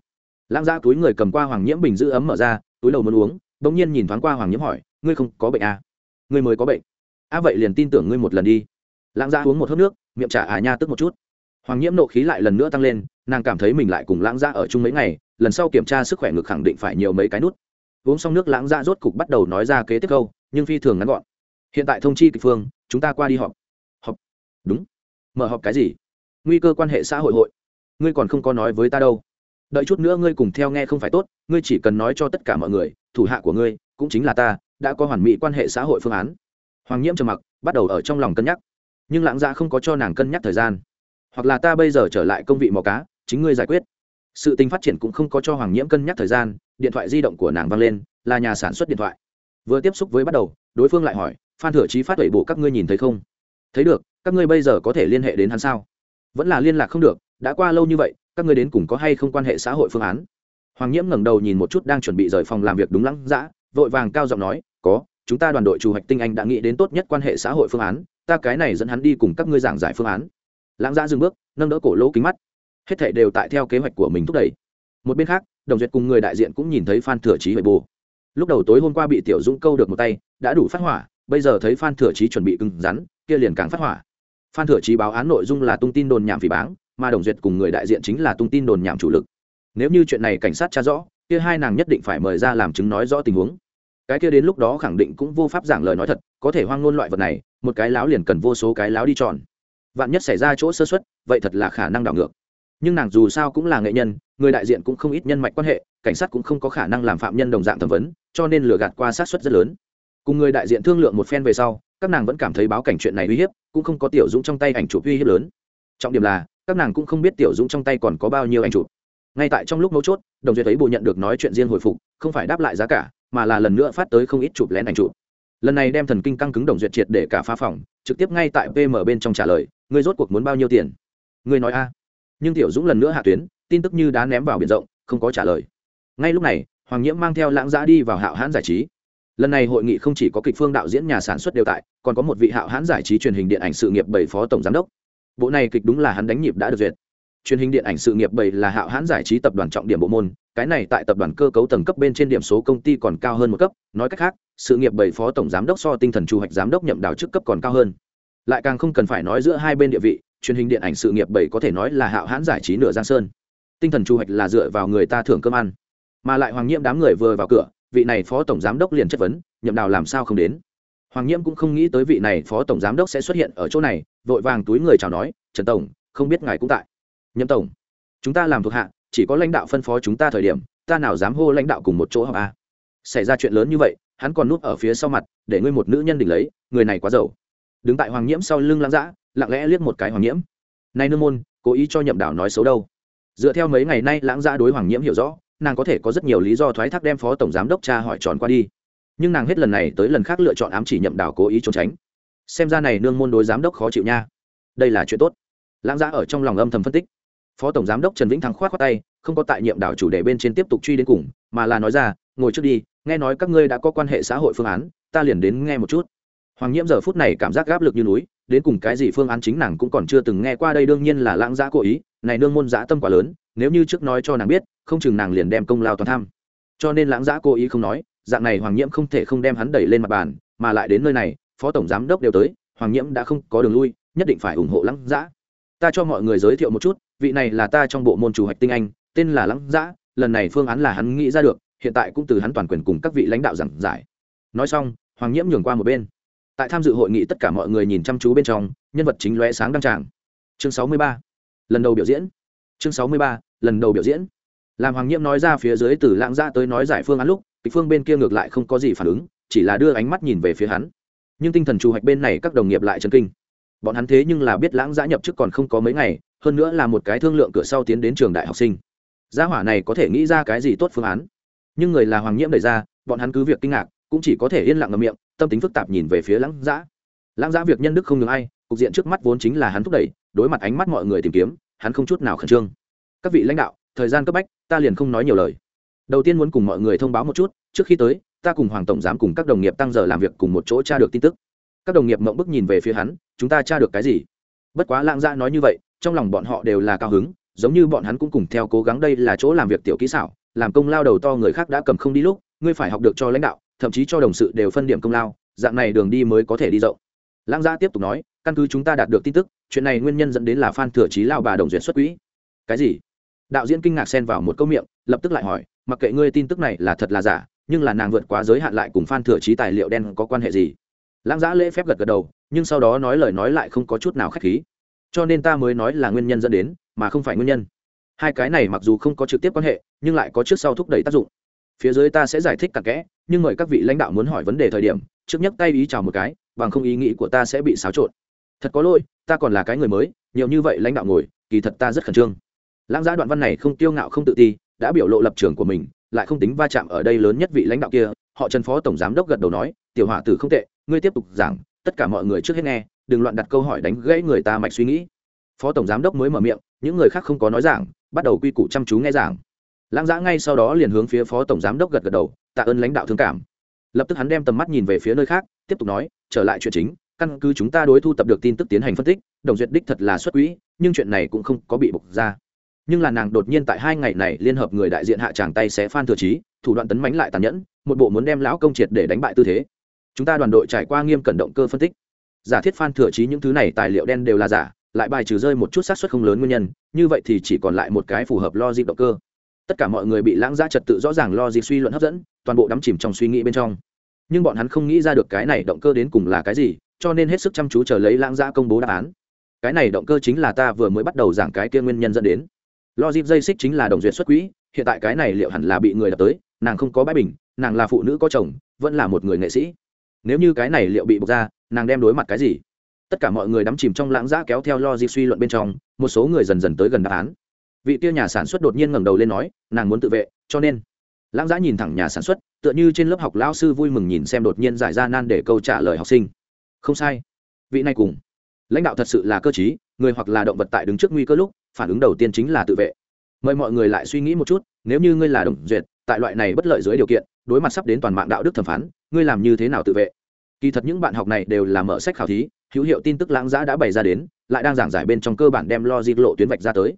Speaker 1: lãng ra túi người cầm qua hoàng nhiễm bình giữ ấm mở ra, túi đầu muốn uống bỗng nhiên nhìn thoáng qua hoàng nhiễm hỏi, ngươi không có bệnh à? ngươi mới có bệnh. À vậy liền tin tưởng ngươi một lần đi. Lãng ra uống một hớp nước, miệng trả à nha tức một chút. Hoàng nhiễm nộ khí lại lần nữa tăng lên, nàng cảm thấy mình lại cùng lãng gia ở chung mấy ngày, lần sau kiểm tra sức khỏe ngực khẳng định phải nhiều mấy cái nút. Uống xong nước, lãng gia rốt cục bắt đầu nói ra kế tiếp câu, nhưng phi thường ngắn gọn. Hiện tại thông chi kịch phương, chúng ta qua đi họp. Họp? Đúng. Mở họp cái gì? Nguy cơ quan hệ xã hội hội. Ngươi còn không có nói với ta đâu đợi chút nữa ngươi cùng theo nghe không phải tốt, ngươi chỉ cần nói cho tất cả mọi người, thủ hạ của ngươi, cũng chính là ta, đã có hoàn mỹ quan hệ xã hội phương án. Hoàng nhiễm trầm mặc, bắt đầu ở trong lòng cân nhắc. Nhưng lãng gia không có cho nàng cân nhắc thời gian. Hoặc là ta bây giờ trở lại công vị mò cá, chính ngươi giải quyết. Sự tình phát triển cũng không có cho hoàng nhiễm cân nhắc thời gian, điện thoại di động của nàng vang lên, là nhà sản xuất điện thoại. Vừa tiếp xúc với bắt đầu, đối phương lại hỏi, phan thừa trí phát huệ bộ các ngươi nhìn thấy không? Thấy được, các ngươi bây giờ có thể liên hệ đến hắn sao? Vẫn là liên lạc không được, đã qua lâu như vậy các ngươi đến cùng có hay không quan hệ xã hội phương án? Hoàng nhiễm ngẩng đầu nhìn một chút đang chuẩn bị rời phòng làm việc đúng lắng dã, vội vàng cao giọng nói, có, chúng ta đoàn đội chủ hoạch tinh anh đã nghĩ đến tốt nhất quan hệ xã hội phương án, ta cái này dẫn hắn đi cùng các ngươi giảng giải phương án. Lãng dã dừng bước, nâng đỡ cổ lỗ kính mắt. Hết thảy đều tại theo kế hoạch của mình thúc đẩy. Một bên khác, đồng duyệt cùng người đại diện cũng nhìn thấy phan thừa trí huệ bù. Lúc đầu tối hôm qua bị tiểu dũng câu được một tay, đã đủ phát hỏa, bây giờ thấy phan thừa trí chuẩn bị cứng rắn, kia liền càng phát hỏa. Phan thừa trí báo án nội dung là tung tin đồn nhảm phỉ báng mà đồng duyệt cùng người đại diện chính là tung tin đồn nhảm chủ lực. Nếu như chuyện này cảnh sát tra rõ, kia hai nàng nhất định phải mời ra làm chứng nói rõ tình huống. Cái kia đến lúc đó khẳng định cũng vô pháp giảng lời nói thật, có thể hoang ngôn loại vật này, một cái láo liền cần vô số cái láo đi tròn vạn nhất xảy ra chỗ sơ xuất vậy thật là khả năng đảo ngược. Nhưng nàng dù sao cũng là nghệ nhân, người đại diện cũng không ít nhân mạch quan hệ, cảnh sát cũng không có khả năng làm phạm nhân đồng dạng thẩm vấn, cho nên lừa gạt qua sát xuất rất lớn. Cùng người đại diện thương lượng một phen về sau, các nàng vẫn cảm thấy báo cảnh chuyện này uy hiếp, cũng không có tiểu dũng trong tay ảnh chụp uy hiếp lớn. Trọng điểm là các nàng cũng không biết tiểu dũng trong tay còn có bao nhiêu ảnh chụp. Ngay tại trong lúc mấu chốt, đồng duyệt thấy bộ nhận được nói chuyện riêng hồi phục, không phải đáp lại giá cả, mà là lần nữa phát tới không ít chụp lén ảnh chụp. Lần này đem thần kinh căng cứng đồng duyệt triệt để cả phá phòng, trực tiếp ngay tại pm bên trong trả lời, ngươi rốt cuộc muốn bao nhiêu tiền? Ngươi nói a. Nhưng tiểu dũng lần nữa hạ tuyến, tin tức như đá ném vào biển rộng, không có trả lời. Ngay lúc này, hoàng nhiễm mang theo lãng giã đi vào hạo hãn giải trí. Lần này hội nghị không chỉ có kịch phương đạo diễn nhà sản xuất đều tại, còn có một vị hạo hãn giải trí truyền hình điện ảnh sự nghiệp bảy phó tổng giám đốc bộ này kịch đúng là hắn đánh nhịp đã được duyệt. Truyền hình điện ảnh sự nghiệp bảy là hạo hãn giải trí tập đoàn trọng điểm bộ môn, cái này tại tập đoàn cơ cấu tầng cấp bên trên điểm số công ty còn cao hơn một cấp, nói cách khác, sự nghiệp bảy phó tổng giám đốc so tinh thần chu hoạch giám đốc nhậm đào chức cấp còn cao hơn. Lại càng không cần phải nói giữa hai bên địa vị, truyền hình điện ảnh sự nghiệp bảy có thể nói là hạo hãn giải trí nửa giang sơn. Tinh thần chu hoạch là dựa vào người ta thưởng cơm ăn. Mà lại hoàng nhiễm đám người vừa vào cửa, vị này phó tổng giám đốc liền chất vấn, nhậm đào làm sao không đến? Hoàng nhiễm cũng không nghĩ tới vị này phó tổng giám đốc sẽ xuất hiện ở chỗ này, vội vàng túi người chào nói, trần tổng, không biết ngài cũng tại. Nhậm tổng, chúng ta làm thuộc hạ, chỉ có lãnh đạo phân phó chúng ta thời điểm, ta nào dám hô lãnh đạo cùng một chỗ họp a? Xảy ra chuyện lớn như vậy, hắn còn núp ở phía sau mặt, để ngươi một nữ nhân đỉnh lấy, người này quá giàu. Đứng tại hoàng nhiễm sau lưng lãng dã, lặng lẽ liếc một cái hoàng nhiễm. Nay nương môn, cố ý cho nhậm đảo nói xấu đâu. Dựa theo mấy ngày nay lãng dã đối hoàng nhiễm hiểu rõ, nàng có thể có rất nhiều lý do thoái thác đem phó tổng giám đốc cha hỏi tròn qua đi nhưng nàng hết lần này tới lần khác lựa chọn ám chỉ nhậm đảo cố ý trốn tránh. Xem ra này nương môn đối giám đốc khó chịu nha. Đây là chuyện tốt. Lãng giã ở trong lòng âm thầm phân tích. Phó tổng giám đốc trần vĩnh thắng k h o á t khoác tay, không có tại nhiệm đảo chủ đề bên trên tiếp tục truy đến cùng, mà là nói ra, ngồi trước đi, nghe nói các ngươi đã có quan hệ xã hội phương án, ta liền đến nghe một chút. Hoàng nhiễm giờ phút này cảm giác gáp lực như núi, đến cùng cái gì phương án chính nàng cũng còn chưa từng nghe qua, đây đương nhiên là lãng giã cố ý, này nương môn giã tâm quá lớn, nếu như trước nói cho nàng biết, không chừng nàng liền đem công lao toàn tham. Cho nên lãng giã cố ý không nói dạng này hoàng nhiễm không thể không đem hắn đẩy lên mặt bàn, mà lại đến nơi này, phó tổng giám đốc đều tới, hoàng nhiễm đã không có đường lui, nhất định phải ủng hộ lãng giã ta cho mọi người giới thiệu một chút, vị này là ta trong bộ môn chủ hoạch tinh anh, tên là lãng giã lần này phương án là hắn nghĩ ra được, hiện tại cũng từ hắn toàn quyền cùng các vị lãnh đạo giảng giải. Nói xong, hoàng nhiễm nhường qua một bên. Tại tham dự hội nghị tất cả mọi người nhìn chăm chú bên trong, nhân vật chính lóe sáng đăng tràng. Chương sáu mươi ba. Lần đầu biểu diễn. Chương sáu mươi ba, lần đầu biểu diễn. Làm hoàng nhiễm nói ra phía dưới từ lãng ra tới nói giải phương án lúc kịch phương bên kia ngược lại không có gì phản ứng, chỉ là đưa ánh mắt nhìn về phía hắn. Nhưng tinh thần chủ hoạch bên này các đồng nghiệp lại chấn kinh. Bọn hắn thế nhưng là biết lãng giã nhập chức còn không có mấy ngày, hơn nữa là một cái thương lượng cửa sau tiến đến trường đại học sinh. Gia hỏa này có thể nghĩ ra cái gì tốt phương án? Nhưng người là hoàng nhiễm đề ra, bọn hắn cứ việc kinh ngạc, cũng chỉ có thể yên lặng ngậm miệng, tâm tính phức tạp nhìn về phía lãng giã. Lãng giã việc nhân đức không ngừng ai, cục diện trước mắt vốn chính là hắn thúc đẩy, đối mặt ánh mắt mọi người tìm kiếm, hắn không chút nào khẩn trương. Các vị lãnh đạo, thời gian cấp bách, ta liền không nói nhiều lời đầu tiên muốn cùng mọi người thông báo một chút, trước khi tới, ta cùng hoàng tổng giám cùng các đồng nghiệp tăng giờ làm việc cùng một chỗ tra được tin tức. Các đồng nghiệp mộng bức nhìn về phía hắn, chúng ta tra được cái gì? Bất quá lãng gia nói như vậy, trong lòng bọn họ đều là cao hứng, giống như bọn hắn cũng cùng theo cố gắng đây là chỗ làm việc tiểu kỹ xảo, làm công lao đầu to người khác đã cầm không đi lúc, ngươi phải học được cho lãnh đạo, thậm chí cho đồng sự đều phân điểm công lao, dạng này đường đi mới có thể đi rộng. Lãng gia tiếp tục nói, căn cứ chúng ta đạt được tin tức, chuyện này nguyên nhân dẫn đến là phan thừa trí lao bà đồng duyệt xuất quỹ. Cái gì? Đạo diễn kinh ngạc xen vào một câu miệng, lập tức lại hỏi mặc kệ ngươi tin tức này là thật là giả, nhưng là nàng vượt quá giới hạn lại cùng phan thừa trí tài liệu đen có quan hệ gì? Lãng giã lễ phép gật gật đầu, nhưng sau đó nói lời nói lại không có chút nào k h á c h khí. Cho nên ta mới nói là nguyên nhân dẫn đến, mà không phải nguyên nhân. Hai cái này mặc dù không có trực tiếp quan hệ, nhưng lại có trước sau thúc đẩy tác dụng. Phía dưới ta sẽ giải thích cặn kẽ, nhưng mời các vị lãnh đạo muốn hỏi vấn đề thời điểm, trước nhất tay ý chào một cái, bằng không ý nghĩ của ta sẽ bị xáo trộn. Thật có lỗi, ta còn là cái người mới, nhiều như vậy lãnh đạo ngồi, kỳ thật ta rất khẩn trương. Lãng giá đoạn văn này không tiêu ngạo không tự ti đã biểu lộ lập trường của mình, lại không tính va chạm ở đây lớn nhất vị lãnh đạo kia, họ trần phó tổng giám đốc gật đầu nói, tiểu hỏa tử không tệ, ngươi tiếp tục giảng, tất cả mọi người trước hết nghe, đừng loạn đặt câu hỏi đánh gãy người ta mạch suy nghĩ. Phó tổng giám đốc mới mở miệng, những người khác không có nói giảng, bắt đầu quy củ chăm chú nghe giảng. Lãng giã ngay sau đó liền hướng phía phó tổng giám đốc gật gật đầu, tạ ơn lãnh đạo thương cảm. Lập tức hắn đem tầm mắt nhìn về phía nơi khác, tiếp tục nói, trở lại chuyện chính, căn cứ chúng ta đối thu tập được tin tức tiến hành phân tích, đồng duyệt đích thật là xuất quỹ, nhưng chuyện này cũng không có bị bục ra nhưng là nàng đột nhiên tại hai ngày này liên hợp người đại diện hạ tràng tay sẽ phan thừa trí, thủ đoạn tấn mánh lại tàn nhẫn, một bộ muốn đem lão công triệt để đánh bại tư thế. Chúng ta đoàn đội trải qua nghiêm cẩn động cơ phân tích. Giả thiết phan thừa trí những thứ này tài liệu đen đều là giả, lại bài trừ rơi một chút xác suất không lớn nguyên nhân, như vậy thì chỉ còn lại một cái phù hợp logic động cơ. Tất cả mọi người bị lãng giá trật tự rõ ràng logic suy luận hấp dẫn, toàn bộ đắm chìm trong suy nghĩ bên trong. Nhưng bọn hắn không nghĩ ra được cái này động cơ đến cùng là cái gì, cho nên hết sức chăm chú chờ lấy lãng giá công bố đáp án. Cái này động cơ chính là ta vừa mới bắt đầu giảng cái kia nguyên nhân dẫn đến logic dây xích chính là đồng duyệt xuất quỹ, hiện tại cái này liệu hẳn là bị người đập tới, nàng không có bãi bình, nàng là phụ nữ có chồng, vẫn là một người nghệ sĩ. Nếu như cái này liệu bị bục ra, nàng đem đối mặt cái gì? Tất cả mọi người đắm chìm trong lãng giã kéo theo lo dịp suy luận bên trong, một số người dần dần tới gần đáp án. Vị tiêu nhà sản xuất đột nhiên ngẩng đầu lên nói, nàng muốn tự vệ, cho nên. Lãng giã nhìn thẳng nhà sản xuất, tựa như trên lớp học lao sư vui mừng nhìn xem đột nhiên giải ra nan để câu trả lời học sinh. Không sai. Vị này cùng. Lãnh đạo thật sự là cơ chí người hoặc là động vật tại đứng trước nguy cơ lúc, phản ứng đầu tiên chính là tự vệ. Mời mọi người lại suy nghĩ một chút, nếu như ngươi là đồng duyệt, tại loại này bất lợi dưới điều kiện, đối mặt sắp đến toàn mạng đạo đức thẩm phán, ngươi làm như thế nào tự vệ? Kỳ thật những bạn học này đều là mở sách khảo thí, hữu hiệu tin tức lãng giã đã bày ra đến, lại đang giảng giải bên trong cơ bản đem lo dịp lộ tuyến vạch ra tới.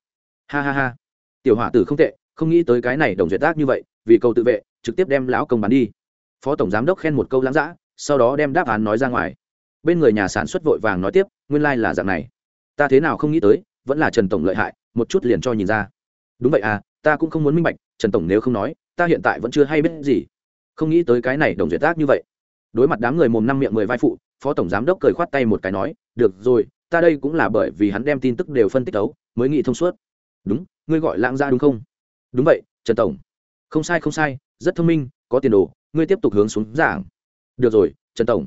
Speaker 1: Ha ha ha. Tiểu hỏa tử không tệ, không nghĩ tới cái này đồng duyệt tác như vậy, vì câu tự vệ, trực tiếp đem lão công bán đi. Phó tổng giám đốc khen một câu lãng giã, sau đó đem đáp án nói ra ngoài. Bên người nhà sản xuất vội vàng nói tiếp, nguyên lai、like、là dạng này ta thế nào không nghĩ tới, vẫn là trần tổng lợi hại, một chút liền cho nhìn ra. Đúng vậy à ta cũng không muốn minh bạch, trần tổng nếu không nói, ta hiện tại vẫn chưa hay biết gì. Không nghĩ tới cái này đồng duyệt tác như vậy. Đối mặt đám người mồm năm miệng mười vai phụ, phó tổng giám đốc cười khoát tay một cái nói, được rồi, ta đây cũng là bởi vì hắn đem tin tức đều phân tích đấu mới nghĩ thông suốt. Đúng, ngươi gọi lãng ra đúng không? Đúng vậy, trần tổng. Không sai không sai, rất thông minh, có tiền đồ, ngươi tiếp tục hướng xuống giảng. Được rồi, trần tổng.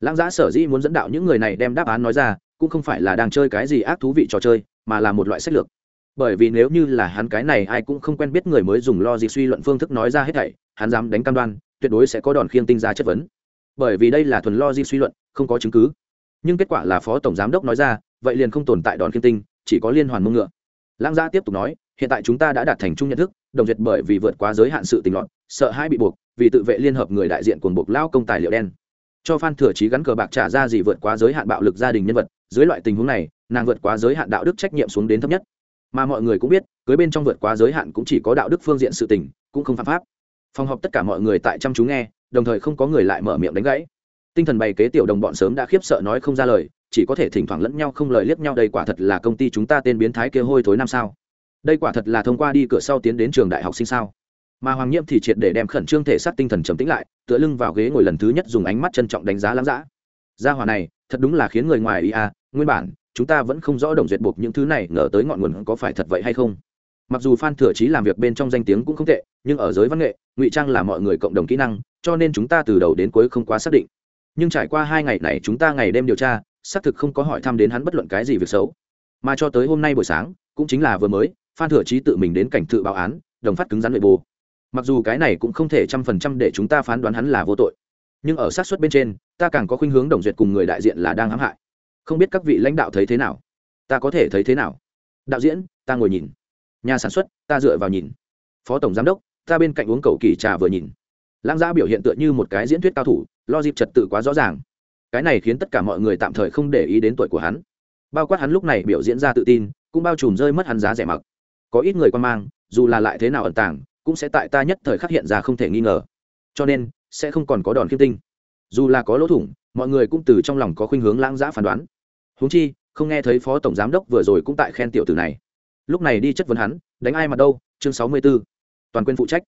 Speaker 1: Lãng giã sở dĩ muốn dẫn đạo những người này đem đáp án nói ra cũng không phải là đang chơi cái gì ác thú vị trò chơi, mà là một loại sách lược. Bởi vì nếu như là hắn cái này, ai cũng không quen biết người mới dùng lo gì suy luận phương thức nói ra hết thảy, hắn dám đánh cam đoan, tuyệt đối sẽ có đòn khiêng tinh ra chất vấn. Bởi vì đây là thuần lo di suy luận, không có chứng cứ. Nhưng kết quả là phó tổng giám đốc nói ra, vậy liền không tồn tại đòn khiêng tinh, chỉ có liên hoàn mông ngựa. Lãng gia tiếp tục nói, hiện tại chúng ta đã đạt thành chung nhận thức, đồng duyệt bởi vì vượt quá giới hạn sự tình loạn, sợ hai bị buộc, vì tự vệ liên hợp người đại diện cuồng buộc lao công tài liệu đen. Cho phan thừa trí gắn cờ bạc trả ra gì vượt quá giới hạn bạo lực gia đình nhân vật dưới loại tình huống này, nàng vượt quá giới hạn đạo đức trách nhiệm xuống đến thấp nhất. Mà mọi người cũng biết, cưới bên trong vượt quá giới hạn cũng chỉ có đạo đức phương diện sự tình, cũng không phạm pháp. Phòng họp tất cả mọi người tại chăm chú nghe, đồng thời không có người lại mở miệng đánh gãy. Tinh thần bày kế tiểu đồng bọn sớm đã khiếp sợ nói không ra lời, chỉ có thể thỉnh thoảng lẫn nhau không lời liếc nhau, đây quả thật là công ty chúng ta tên biến thái kia hôi thối năm sao? Đây quả thật là thông qua đi cửa sau tiến đến trường đại học sinh sao? Mà hoàng nhiệm thì triệt để đem khẩn trương thể xác tinh thần trầm tĩnh lại, tựa lưng vào ghế ngồi lần thứ nhất dùng ánh mắt trân trọng đánh giá lắm dã gia hỏa này, thật đúng là khiến người ngoài ý à nguyên bản, chúng ta vẫn không rõ đồng duyệt buộc những thứ này ngờ tới ngọn nguồn có phải thật vậy hay không. Mặc dù phan thừa trí làm việc bên trong danh tiếng cũng không tệ, nhưng ở giới văn nghệ, ngụy trang là mọi người cộng đồng kỹ năng, cho nên chúng ta từ đầu đến cuối không quá xác định. Nhưng trải qua hai ngày này chúng ta ngày đêm điều tra, xác thực không có hỏi thăm đến hắn bất luận cái gì việc xấu. Mà cho tới hôm nay buổi sáng, cũng chính là vừa mới, phan thừa trí tự mình đến cảnh tự báo án, đồng phát cứng rắn nội bồ mặc dù cái này cũng không thể trăm phần trăm để chúng ta phán đoán hắn là vô tội nhưng ở sát xuất bên trên, ta càng có khuynh hướng đồng duyệt cùng người đại diện là đang hãm hại. Không biết các vị lãnh đạo thấy thế nào? Ta có thể thấy thế nào? Đạo diễn, ta ngồi nhìn. Nhà sản xuất, ta dựa vào nhìn. Phó tổng giám đốc, ta bên cạnh uống cầu kỳ trà vừa nhìn. Lãng giã biểu hiện tựa như một cái diễn thuyết cao thủ, lo dịp trật tự quá rõ ràng. Cái này khiến tất cả mọi người tạm thời không để ý đến tuổi của hắn. Bao quát hắn lúc này biểu diễn ra tự tin, cũng bao trùm rơi mất hắn giá rẻ mặc. Có ít người quan mang, dù là lại thế nào ẩn tàng, cũng sẽ tại ta nhất thời khắc hiện ra không thể nghi ngờ. Cho nên sẽ không còn có đòn khiêm tinh. Dù là có lỗ thủng mọi người cũng từ trong lòng có khuynh hướng lãng giã phán đoán. Huống chi không nghe thấy phó tổng giám đốc vừa rồi cũng tại khen tiểu tử này. Lúc này đi chất vấn hắn đánh ai mà đâu chương sáu mươi 64. toàn quyền phụ trách.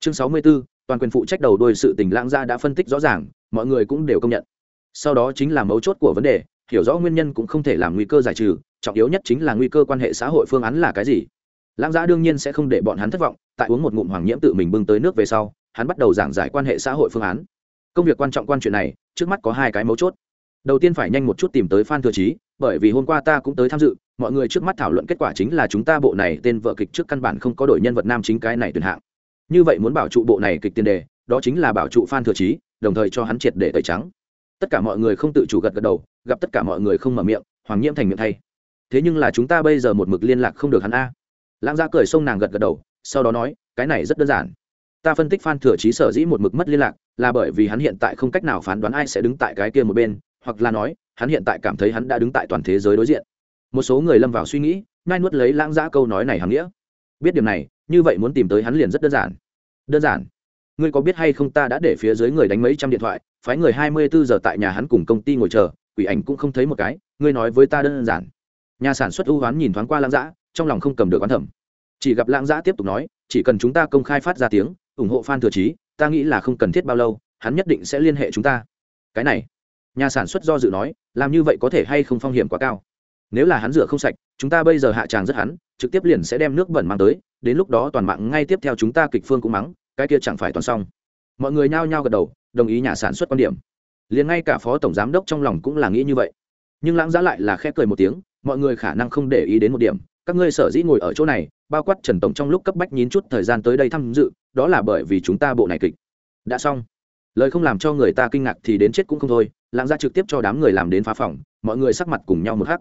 Speaker 1: Chương sáu mươi 64, toàn quyền phụ trách đầu đuôi sự tình lãng gia đã phân tích rõ ràng mọi người cũng đều công nhận. Sau đó chính là mấu chốt của vấn đề hiểu rõ nguyên nhân cũng không thể làm nguy cơ giải trừ trọng yếu nhất chính là nguy cơ quan hệ xã hội phương án là cái gì. Lãng giã đương nhiên sẽ không để bọn hắn thất vọng tại uống một ngụm hoàng nhiễm tự mình bưng tới nước về sau hắn bắt đầu giảng giải quan hệ xã hội phương án. Công việc quan trọng quan chuyện này, trước mắt có hai cái mấu chốt. Đầu tiên phải nhanh một chút tìm tới phan thừa trí bởi vì hôm qua ta cũng tới tham dự, mọi người trước mắt thảo luận kết quả chính là chúng ta bộ này tên vợ kịch trước căn bản không có đổi nhân vật nam chính cái này tuyển hạng. Như vậy muốn bảo trụ bộ này kịch tiền đề, đó chính là bảo trụ phan thừa trí đồng thời cho hắn triệt để tẩy trắng. Tất cả mọi người không tự chủ gật gật đầu, gặp tất cả mọi người không mở miệng, hoàng nhiễm thành miệng thay. Thế nhưng là chúng ta bây giờ một mực liên lạc không được hắn a. Lãng gia cười xông nàng gật gật đầu, sau đó nói, cái này rất đơn giản ta phân tích phan thừa trí sở dĩ một mực mất liên lạc, là bởi vì hắn hiện tại không cách nào phán đoán ai sẽ đứng tại cái kia một bên, hoặc là nói, hắn hiện tại cảm thấy hắn đã đứng tại toàn thế giới đối diện. Một số người lâm vào suy nghĩ ngai nuốt lấy lãng giã câu nói này hằng nghĩa. Biết điểm này, như vậy muốn tìm tới hắn liền rất đơn giản. Đơn giản. Ngươi có biết hay không ta đã để phía dưới người đánh mấy trăm điện thoại, phái người hai mươi bốn giờ tại nhà hắn cùng công ty ngồi chờ, quỷ ảnh cũng không thấy một cái, ngươi nói với ta đơn giản. Nhà sản xuất ưu hoán nhìn thoáng qua lãng giã trong lòng không cầm được oán thẩm chỉ gặp lãng giã tiếp tục nói, chỉ cần chúng ta công khai phát ra tiếng ủng hộ phan thừa trí ta nghĩ là không cần thiết bao lâu, hắn nhất định sẽ liên hệ chúng ta. Cái này, nhà sản xuất do dự nói, làm như vậy có thể hay không phong hiểm quá cao? Nếu là hắn rửa không sạch, chúng ta bây giờ hạ tràng rất hắn, trực tiếp liền sẽ đem nước bẩn mang tới, đến lúc đó toàn mạng ngay tiếp theo chúng ta kịch phương cũng mắng, cái kia chẳng phải toàn xong. Mọi người nhao nhao gật đầu, đồng ý nhà sản xuất quan điểm. Liền ngay cả phó tổng giám đốc trong lòng cũng là nghĩ như vậy. Nhưng lãng giá lại là khẽ cười một tiếng, mọi người khả năng không để ý đến một điểm, các ngươi sở dĩ ngồi ở chỗ này, bao quát trần tổng trong lúc cấp bách nhín chút thời gian tới đây tham dự đó là bởi vì chúng ta bộ này kịch. Đã xong. Lời không làm cho người ta kinh ngạc thì đến chết cũng không thôi, lãng gia trực tiếp cho đám người làm đến phá phòng, mọi người sắc mặt cùng nhau một hắc.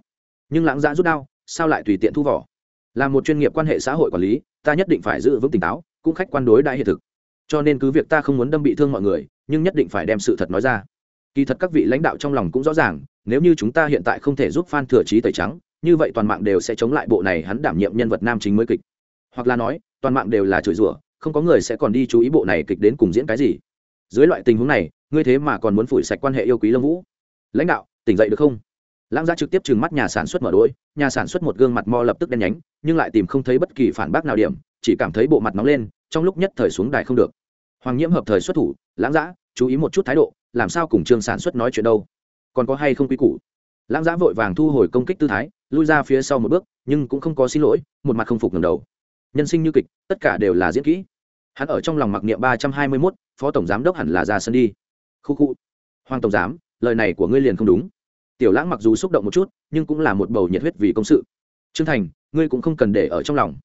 Speaker 1: Nhưng lãng gia rút đao, sao lại tùy tiện thu vỏ? Là một chuyên nghiệp quan hệ xã hội quản lý, ta nhất định phải giữ vững tỉnh táo, cũng khách quan đối đại hiện thực. Cho nên cứ việc ta không muốn đâm bị thương mọi người, nhưng nhất định phải đem sự thật nói ra. Kỳ thật các vị lãnh đạo trong lòng cũng rõ ràng, nếu như chúng ta hiện tại không thể giúp phan thừa trí tẩy trắng, như vậy toàn mạng đều sẽ chống lại bộ này hắn đảm nhiệm nhân vật nam chính mới kịch. Hoặc là nói, toàn mạng đều là chửi rủa không có người sẽ còn đi chú ý bộ này kịch đến cùng diễn cái gì. Dưới loại tình huống này, ngươi thế mà còn muốn phủi sạch quan hệ yêu quý Lâm vũ. Lãnh đạo, tỉnh dậy được không? Lãng gia trực tiếp trừng mắt nhà sản xuất mở đôi, nhà sản xuất một gương mặt mo lập tức đen nhánh, nhưng lại tìm không thấy bất kỳ phản bác nào điểm, chỉ cảm thấy bộ mặt nóng lên, trong lúc nhất thời xuống đài không được. Hoàng nhiễm hợp thời xuất thủ, lãng giã chú ý một chút thái độ, làm sao cùng trường sản xuất nói chuyện đâu? Còn có hay không quý củ? Lãng giã vội vàng thu hồi công kích tư thái, lui ra phía sau một bước, nhưng cũng không có xin lỗi, một mặt không phục ngầm đầu. Nhân sinh như kịch, tất cả đều là diễn kỹ hắn ở trong lòng mặc niệm ba trăm hai mươi mốt, phó tổng giám đốc hẳn là ra sân đi. Khu khu. Hoàng tổng giám, lời này của ngươi liền không đúng. Tiểu lãng mặc dù xúc động một chút, nhưng cũng là một bầu nhiệt huyết vì công sự. Trương thành, ngươi cũng không cần để ở trong lòng.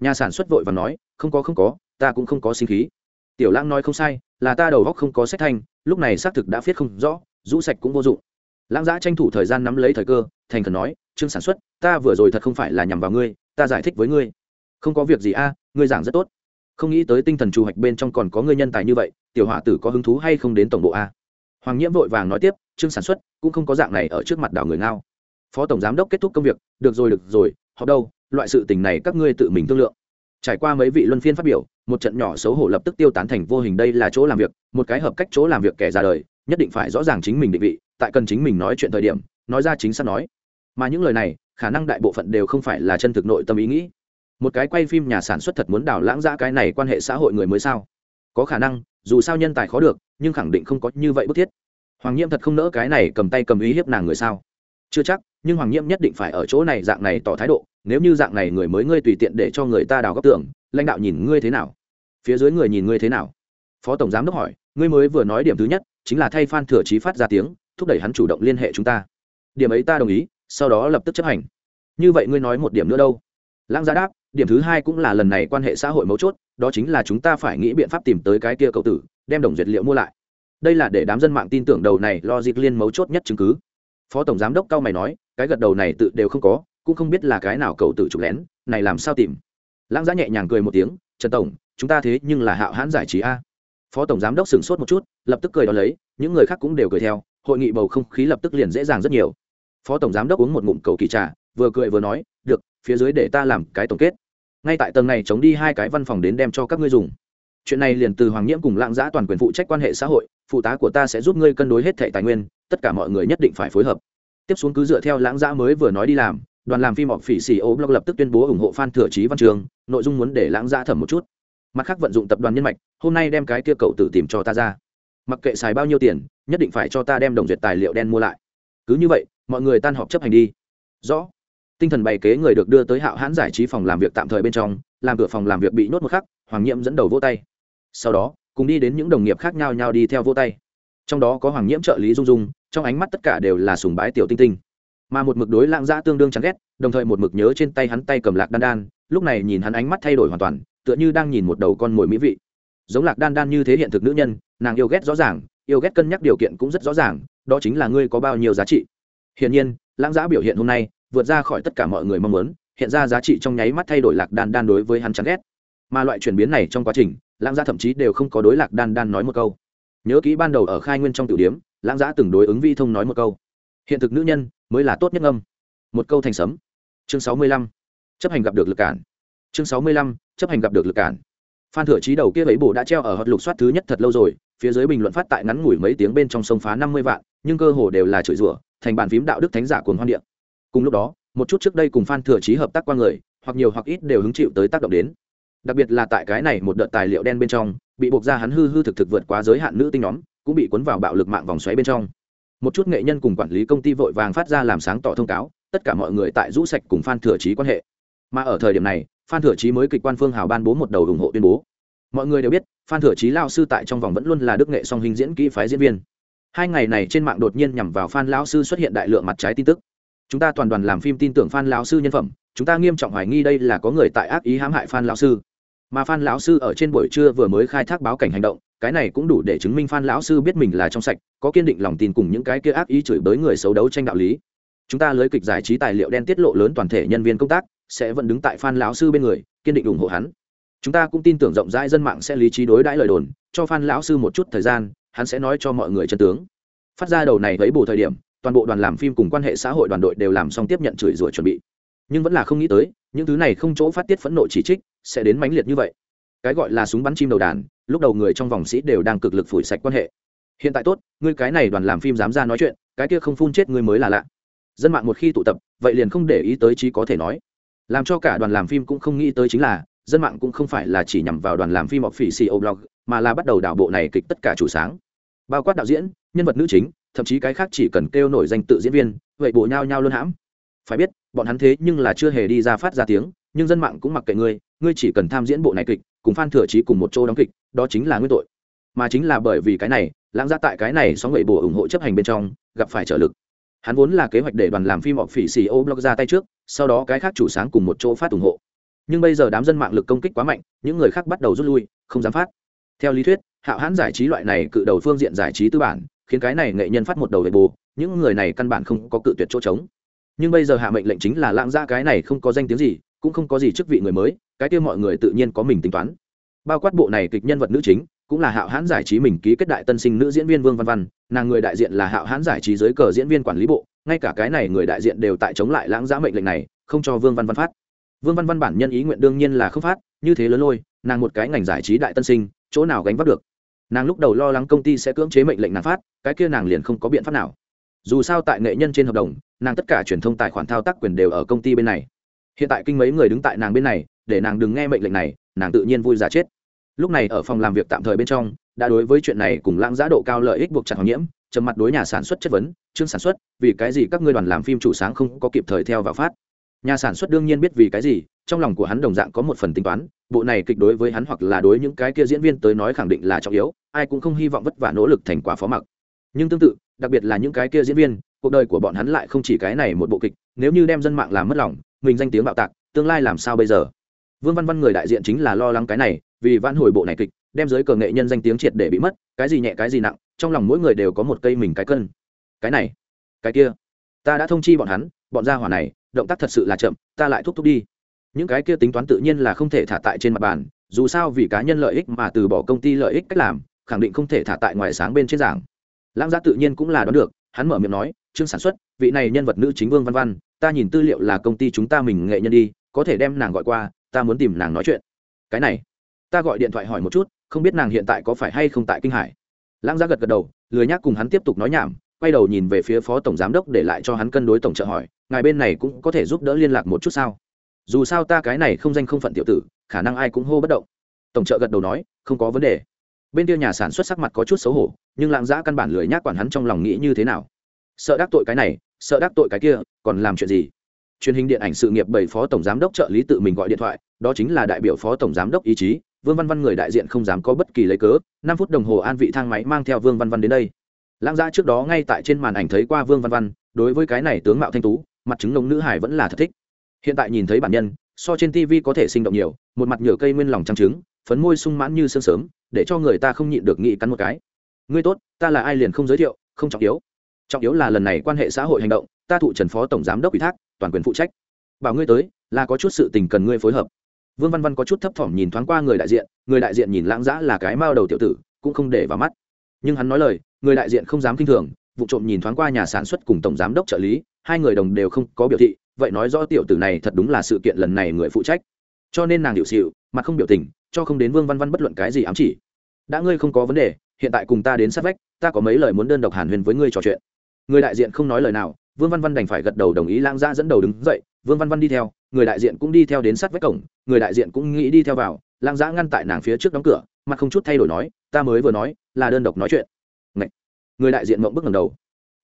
Speaker 1: Nhà sản xuất vội và nói, không có không có, ta cũng không có sinh khí. Tiểu lãng nói không sai, là ta đầu góc không có sách thanh, lúc này xác thực đã viết không rõ, rũ sạch cũng vô dụng. Lãng giã tranh thủ thời gian nắm lấy thời cơ, thành khẩn nói, trương sản xuất, ta vừa rồi thật không phải là nhằm vào ngươi, ta giải thích với ngươi. Không có việc gì a, ngươi giảng rất tốt không nghĩ tới tinh thần trù hoạch bên trong còn có người nhân tài như vậy, tiểu hỏa tử có hứng thú hay không đến tổng bộ a? Hoàng nhiễm vội vàng nói tiếp chương sản xuất cũng không có dạng này ở trước mặt đảo người ngao. Phó tổng giám đốc kết thúc công việc, được rồi được rồi họ đâu, loại sự tình này các ngươi tự mình thương lượng. Trải qua mấy vị luân phiên phát biểu, một trận nhỏ xấu hổ lập tức tiêu tán thành vô hình đây là chỗ làm việc, một cái hợp cách chỗ làm việc kẻ ra đời, nhất định phải rõ ràng chính mình định vị, tại cần chính mình nói chuyện thời điểm, nói ra chính xác nói. Mà những lời này, khả năng đại bộ phận đều không phải là chân thực nội tâm ý nghĩ một cái quay phim nhà sản xuất thật muốn đào lãng ra cái này quan hệ xã hội người mới sao? Có khả năng, dù sao nhân tài khó được, nhưng khẳng định không có như vậy bức thiết. Hoàng nhiễm thật không nỡ cái này cầm tay cầm ý hiếp nàng người sao? Chưa chắc, nhưng hoàng nhiễm nhất định phải ở chỗ này dạng này tỏ thái độ, nếu như dạng này người mới ngươi tùy tiện để cho người ta đào góc tưởng, lãnh đạo nhìn ngươi thế nào? Phía dưới người nhìn ngươi thế nào? Phó tổng giám đốc hỏi, ngươi mới vừa nói điểm thứ nhất, chính là thay phan thừa trí phát ra tiếng, thúc đẩy hắn chủ động liên hệ chúng ta. Điểm ấy ta đồng ý, sau đó lập tức chấp hành. Như vậy ngươi nói một điểm nữa đâu? Lãng giá đáp điểm thứ hai cũng là lần này quan hệ xã hội mấu chốt, đó chính là chúng ta phải nghĩ biện pháp tìm tới cái kia cầu tử, đem đồng duyệt liệu mua lại. Đây là để đám dân mạng tin tưởng đầu này lo dịp liên mấu chốt nhất chứng cứ. Phó tổng giám đốc cao mày nói, cái gật đầu này tự đều không có, cũng không biết là cái nào cầu tử trục lén, này làm sao tìm? Lãng giá nhẹ nhàng cười một tiếng, trần tổng, chúng ta thế nhưng là hạo hãn giải trí a. Phó tổng giám đốc sửng sốt một chút, lập tức cười đ ó lấy, những người khác cũng đều cười theo, hội nghị bầu không khí lập tức liền dễ dàng rất nhiều. Phó tổng giám đốc uống một ngụm cầu kỳ trà, vừa cười vừa nói, được, phía dưới để ta làm cái tổng kết ngay tại tầng này chống đi hai cái văn phòng đến đem cho các ngươi dùng. Chuyện này liền từ hoàng nhiễm cùng lãng giã toàn quyền phụ trách quan hệ xã hội, phụ tá của ta sẽ giúp ngươi cân đối hết thẻ tài nguyên, tất cả mọi người nhất định phải phối hợp. Tiếp xuống cứ dựa theo lãng giã mới vừa nói đi làm, đoàn làm phim họp phỉ xì ô blog lập tức tuyên bố ủng hộ fan thừa trí văn trường, nội dung muốn để lãng giã thẩm một chút. Mặt khác vận dụng tập đoàn nhân mạch, hôm nay đem cái kia cậu tự tìm cho ta ra. Mặc kệ xài bao nhiêu tiền, nhất định phải cho ta đem đồng duyệt tài liệu đen mua lại. Cứ như vậy, mọi người tan họp chấp hành đi. Rõ tinh thần bày kế người được đưa tới hạo hãn giải trí phòng làm việc tạm thời bên trong, làm cửa phòng làm việc bị nhốt một khắc, hoàng nhiễm dẫn đầu vỗ tay. Sau đó, cùng đi đến những đồng nghiệp khác nhau nhau đi theo vỗ tay. Trong đó có hoàng nhiễm trợ lý dung dung, trong ánh mắt tất cả đều là sùng bái tiểu tinh tinh. Mà một mực đối lãng giã tương đương chán ghét, đồng thời một mực nhớ trên tay hắn tay cầm lạc đan đan, lúc này nhìn hắn ánh mắt thay đổi hoàn toàn, tựa như đang nhìn một đầu con mồi mỹ vị. Giống lạc đan đan như thế hiện thực nữ nhân, nàng yêu ghét rõ ràng, yêu ghét cân nhắc điều kiện cũng rất rõ ràng, đó chính là ngươi có bao nhiêu giá trị. Hiển nhiên, lãng giã biểu hiện hôm nay vượt ra khỏi tất cả mọi người mong muốn, hiện ra giá trị trong nháy mắt thay đổi lạc đan đan đối với hắn chán ghét. Mà loại chuyển biến này trong quá trình, lãng gia thậm chí đều không có đối lạc đan đan nói một câu. Nhớ kỹ ban đầu ở khai nguyên trong tiểu điếm lãng gia từng đối ứng vi thông nói một câu. Hiện thực nữ nhân mới là tốt nhất âm một câu thành sấm. Chương sáu mươi lăm. Chấp hành gặp được lực cản. Chương sáu mươi lăm. Chấp hành gặp được lực cản. Phan thừa trí đầu kia ấy bổ đã treo ở hot lục soát thứ nhất thật lâu rồi, phía dưới bình luận phát tại ngắn ngủi mấy tiếng bên trong sông phá năm mươi vạn, nhưng cơ hồ đều là chửi rủa, thành bàn phím đạo đức thánh giả cuồng hoan điện cùng lúc đó, một chút trước đây cùng phan thừa trí hợp tác qua người, hoặc nhiều hoặc ít đều hứng chịu tới tác động đến. Đặc biệt là tại cái này một đợt tài liệu đen bên trong, bị buộc ra hắn hư hư thực thực vượt quá giới hạn nữ tinh nhóm, cũng bị cuốn vào bạo lực mạng vòng xoáy bên trong. Một chút nghệ nhân cùng quản lý công ty vội vàng phát ra làm sáng tỏ thông cáo, tất cả mọi người tại rũ sạch cùng phan thừa trí quan hệ. Mà ở thời điểm này, phan thừa trí mới kịch quan phương hào ban bố một đầu ủng hộ tuyên bố. Mọi người đều biết, phan thừa trí lao sư tại trong vòng vẫn luôn là đức nghệ song hình diễn kỹ phái diễn viên. Hai ngày này trên mạng đột nhiên nhằm vào phan lão sư xuất hiện đại lượng mặt trái tin tức chúng ta toàn đoàn làm phim tin tưởng phan lão sư nhân phẩm, chúng ta nghiêm trọng hoài nghi đây là có người tại ác ý hãm hại phan lão sư. Mà phan lão sư ở trên buổi trưa vừa mới khai thác báo cảnh hành động, cái này cũng đủ để chứng minh phan lão sư biết mình là trong sạch, có kiên định lòng tin cùng những cái kia ác ý chửi bới người xấu đấu tranh đạo lý. Chúng ta lấy kịch giải trí tài liệu đen tiết lộ lớn toàn thể nhân viên công tác, sẽ vẫn đứng tại phan lão sư bên người, kiên định ủng hộ hắn. Chúng ta cũng tin tưởng rộng rãi dân mạng sẽ lý trí đối đãi lời đồn, cho phan lão sư một chút thời gian, hắn sẽ nói cho mọi người chân tướng. Phát ra đầu này thấy bù thời điểm toàn bộ đoàn làm phim cùng quan hệ xã hội đoàn đội đều làm xong tiếp nhận chửi rủa chuẩn bị. Nhưng vẫn là không nghĩ tới, những thứ này không chỗ phát tiết phẫn nộ chỉ trích, sẽ đến mãnh liệt như vậy. Cái gọi là súng bắn chim đầu đàn, lúc đầu người trong vòng sĩ đều đang cực lực phủi sạch quan hệ. Hiện tại tốt, ngươi cái này đoàn làm phim dám ra nói chuyện, cái kia không phun chết ngươi mới là lạ. Dân mạng một khi tụ tập, vậy liền không để ý tới trí có thể nói. Làm cho cả đoàn làm phim cũng không nghĩ tới chính là, dân mạng cũng không phải là chỉ nhằm vào đoàn làm phim hoặc phỉ xì blog, mà là bắt đầu đảo bộ này kịch tất cả chủ sáng. Bao quát đạo diễn, nhân vật nữ chính thậm chí cái khác chỉ cần kêu nổi danh tự diễn viên, vậy bộ nhau nhau luôn hãm. Phải biết, bọn hắn thế nhưng là chưa hề đi ra phát ra tiếng, nhưng dân mạng cũng mặc kệ ngươi ngươi chỉ cần tham diễn bộ này kịch, cùng phan thừa trí cùng một chỗ đóng kịch, đó chính là nguyên tội. Mà chính là bởi vì cái này, lãng ra tại cái này sóng vậy bổ ủng hộ chấp hành bên trong, gặp phải trở lực. Hắn vốn là kế hoạch để đoàn làm phim hoặc phỉ xì ô blog ra tay trước, sau đó cái khác chủ sáng cùng một chỗ phát ủng hộ. Nhưng bây giờ đám dân mạng lực công kích quá mạnh, những người khác bắt đầu rút lui, không dám phát. Theo lý thuyết hạo hãn giải trí loại này cự đầu phương diện giải trí tư bản khiến cái này nghệ nhân phát một đầu về bù những người này căn bản không có cự tuyệt chỗ trống. Nhưng bây giờ hạ mệnh lệnh chính là lãng ra cái này không có danh tiếng gì, cũng không có gì chức vị người mới, cái kia mọi người tự nhiên có mình tính toán. Bao quát bộ này kịch nhân vật nữ chính, cũng là hạo hãn giải trí mình ký kết đại tân sinh nữ diễn viên vương văn văn, nàng người đại diện là hạo hãn giải trí dưới cờ diễn viên quản lý bộ, ngay cả cái này người đại diện đều tại chống lại lãng giã mệnh lệnh này, không cho vương văn văn phát. Vương văn văn bản nhân ý nguyện đương nhiên là không phát, như thế lớn lôi, nàng một cái ngành giải trí đại tân sinh, chỗ nào gánh vác được? Nàng lúc đầu lo lắng công ty sẽ cưỡng chế mệnh lệnh nàng phát, cái kia nàng liền không có biện pháp nào. Dù sao tại nghệ nhân trên hợp đồng, nàng tất cả truyền thông tài khoản thao tác quyền đều ở công ty bên này. Hiện tại kinh mấy người đứng tại nàng bên này, để nàng đừng nghe mệnh lệnh này, nàng tự nhiên vui giả chết. Lúc này ở phòng làm việc tạm thời bên trong, đã đối với chuyện này cùng lãng giá độ cao lợi ích buộc chặt hoàng nhiễm, trầm mặt đối nhà sản xuất chất vấn chương sản xuất, vì cái gì các ngươi đoàn làm phim chủ sáng không có kịp thời theo vào phát? Nhà sản xuất đương nhiên biết vì cái gì trong lòng của hắn đồng dạng có một phần tính toán, bộ này kịch đối với hắn hoặc là đối những cái kia diễn viên tới nói khẳng định là trọng yếu, ai cũng không hy vọng vất vả nỗ lực thành quả phó mặc. Nhưng tương tự, đặc biệt là những cái kia diễn viên, cuộc đời của bọn hắn lại không chỉ cái này một bộ kịch, nếu như đem dân mạng làm mất lòng, mình danh tiếng bạo tạc, tương lai làm sao bây giờ? Vương văn văn người đại diện chính là lo lắng cái này, vì vãn hồi bộ này kịch, đem giới cờ nghệ nhân danh tiếng triệt để bị mất, cái gì nhẹ cái gì nặng, trong lòng mỗi người đều có một cây mình cái cân. Cái này, cái kia, ta đã thông chi bọn hắn, bọn gia hỏa này, động tác thật sự là chậm, ta lại thúc thúc đi những cái kia tính toán tự nhiên là không thể thả tại trên mặt bàn, dù sao vì cá nhân lợi ích mà từ bỏ công ty lợi ích cách làm, khẳng định không thể thả tại ngoài sáng bên trên giảng. Lãng giá tự nhiên cũng là đoán được, hắn mở miệng nói chương sản xuất, vị này nhân vật nữ chính vương văn văn, ta nhìn tư liệu là công ty chúng ta mình nghệ nhân đi, có thể đem nàng gọi qua, ta muốn tìm nàng nói chuyện. Cái này, ta gọi điện thoại hỏi một chút, không biết nàng hiện tại có phải hay không tại kinh hải. Lãng giá gật gật đầu, lười nhác cùng hắn tiếp tục nói nhảm, quay đầu nhìn về phía phó tổng giám đốc để lại cho hắn cân đối tổng trợ hỏi, ngài bên này cũng có thể giúp đỡ liên lạc một chút sao? Dù sao ta cái này không danh không phận tiểu tử, khả năng ai cũng hô bất động. Tổng trợ gật đầu nói, không có vấn đề. Bên kia nhà sản xuất sắc mặt có chút xấu hổ, nhưng lạng giã căn bản lười nhác quản hắn trong lòng nghĩ như thế nào. Sợ đắc tội cái này, sợ đắc tội cái kia, còn làm chuyện gì? Truyền hình điện ảnh sự nghiệp bảy phó tổng giám đốc trợ lý tự mình gọi điện thoại, đó chính là đại biểu phó tổng giám đốc ý chí, vương văn văn người đại diện không dám có bất kỳ lấy cớ, năm phút đồng hồ an vị thang máy mang theo vương văn văn đến đây. Lãng giã trước đó ngay tại trên màn ảnh thấy qua vương văn văn, đối với cái này tướng mạo thanh tú, mặt chứng nông nữ hải vẫn là thật thích hiện tại nhìn thấy bản nhân, so trên tv có thể sinh động nhiều, một mặt nhựa cây nguyên lòng trăng trứng, phấn môi sung mãn như sương sớm, để cho người ta không nhịn được nghĩ cắn một cái. Ngươi tốt, ta là ai liền không giới thiệu, không trọng yếu. Trọng yếu là lần này quan hệ xã hội hành động, ta thụ trần phó tổng giám đốc ủy thác, toàn quyền phụ trách. Bảo ngươi tới, là có chút sự tình cần ngươi phối hợp. Vương văn văn có chút thấp thỏm nhìn thoáng qua người đại diện, người đại diện nhìn lãng giã là cái mao đầu tiểu tử, cũng không để vào mắt. Nhưng hắn nói lời, người đại diện không dám kinh thường, vụ trộm nhìn thoáng qua nhà sản xuất cùng tổng giám đốc trợ lý, hai người đồng đều không có biểu thị vậy nói rõ tiểu tử này thật đúng là sự kiện lần này người phụ trách. Cho nên nàng hiệu xịu mặt không biểu tình, cho không đến vương văn văn bất luận cái gì ám chỉ. Đã ngươi không có vấn đề, hiện tại cùng ta đến sát vách, ta có mấy lời muốn đơn độc hàn huyền với ngươi trò chuyện. Người đại diện không nói lời nào, vương văn văn đành phải gật đầu đồng ý lãng gia dẫn đầu đứng dậy, vương văn văn đi theo, người đại diện cũng đi theo đến sát vách cổng, người đại diện cũng nghĩ đi theo vào, lãng giã ngăn tại nàng phía trước đóng cửa, mặt không chút thay đổi nói, ta mới vừa nói, là đơn độc nói chuyện. Ngậy. người đại diện mộng bức ngầm đầu,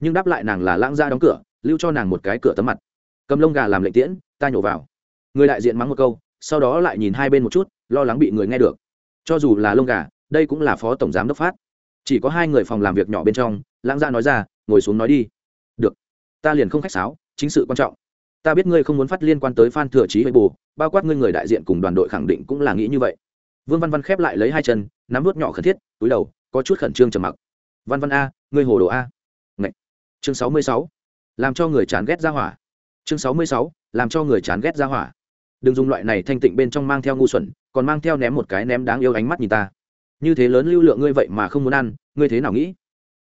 Speaker 1: nhưng đáp lại nàng là lãng giã đóng cửa, lưu cho nàng một cái cửa tấm mặt cầm lông gà làm lệnh tiễn, ta nhổ vào. Người đại diện mắng một câu, sau đó lại nhìn hai bên một chút, lo lắng bị người nghe được. Cho dù là lông gà, đây cũng là phó tổng giám đốc phát. Chỉ có hai người phòng làm việc nhỏ bên trong, lãng gia nói ra, ngồi xuống nói đi. Được, ta liền không khách sáo, chính sự quan trọng. Ta biết ngươi không muốn phát liên quan tới phan thừa trí hơi bù bao quát ngươi người đại diện cùng đoàn đội khẳng định cũng là nghĩ như vậy. Vương văn văn khép lại lấy hai chân, nắm vút nhỏ khẩn thiết, túi đầu, có chút khẩn trương trầm mặc. Văn văn a, ngươi hồ đồ a. Ngậy. chương sáu mươi sáu. Làm cho người chán ghét ra hỏa chương sáu mươi sáu, làm cho người chán ghét ra hỏa. Đừng dùng loại này thanh tịnh bên trong mang theo ngu xuẩn, còn mang theo ném một cái ném đáng yêu ánh mắt nhìn ta. Như thế lớn lưu lượng ngươi vậy mà không muốn ăn, ngươi thế nào nghĩ?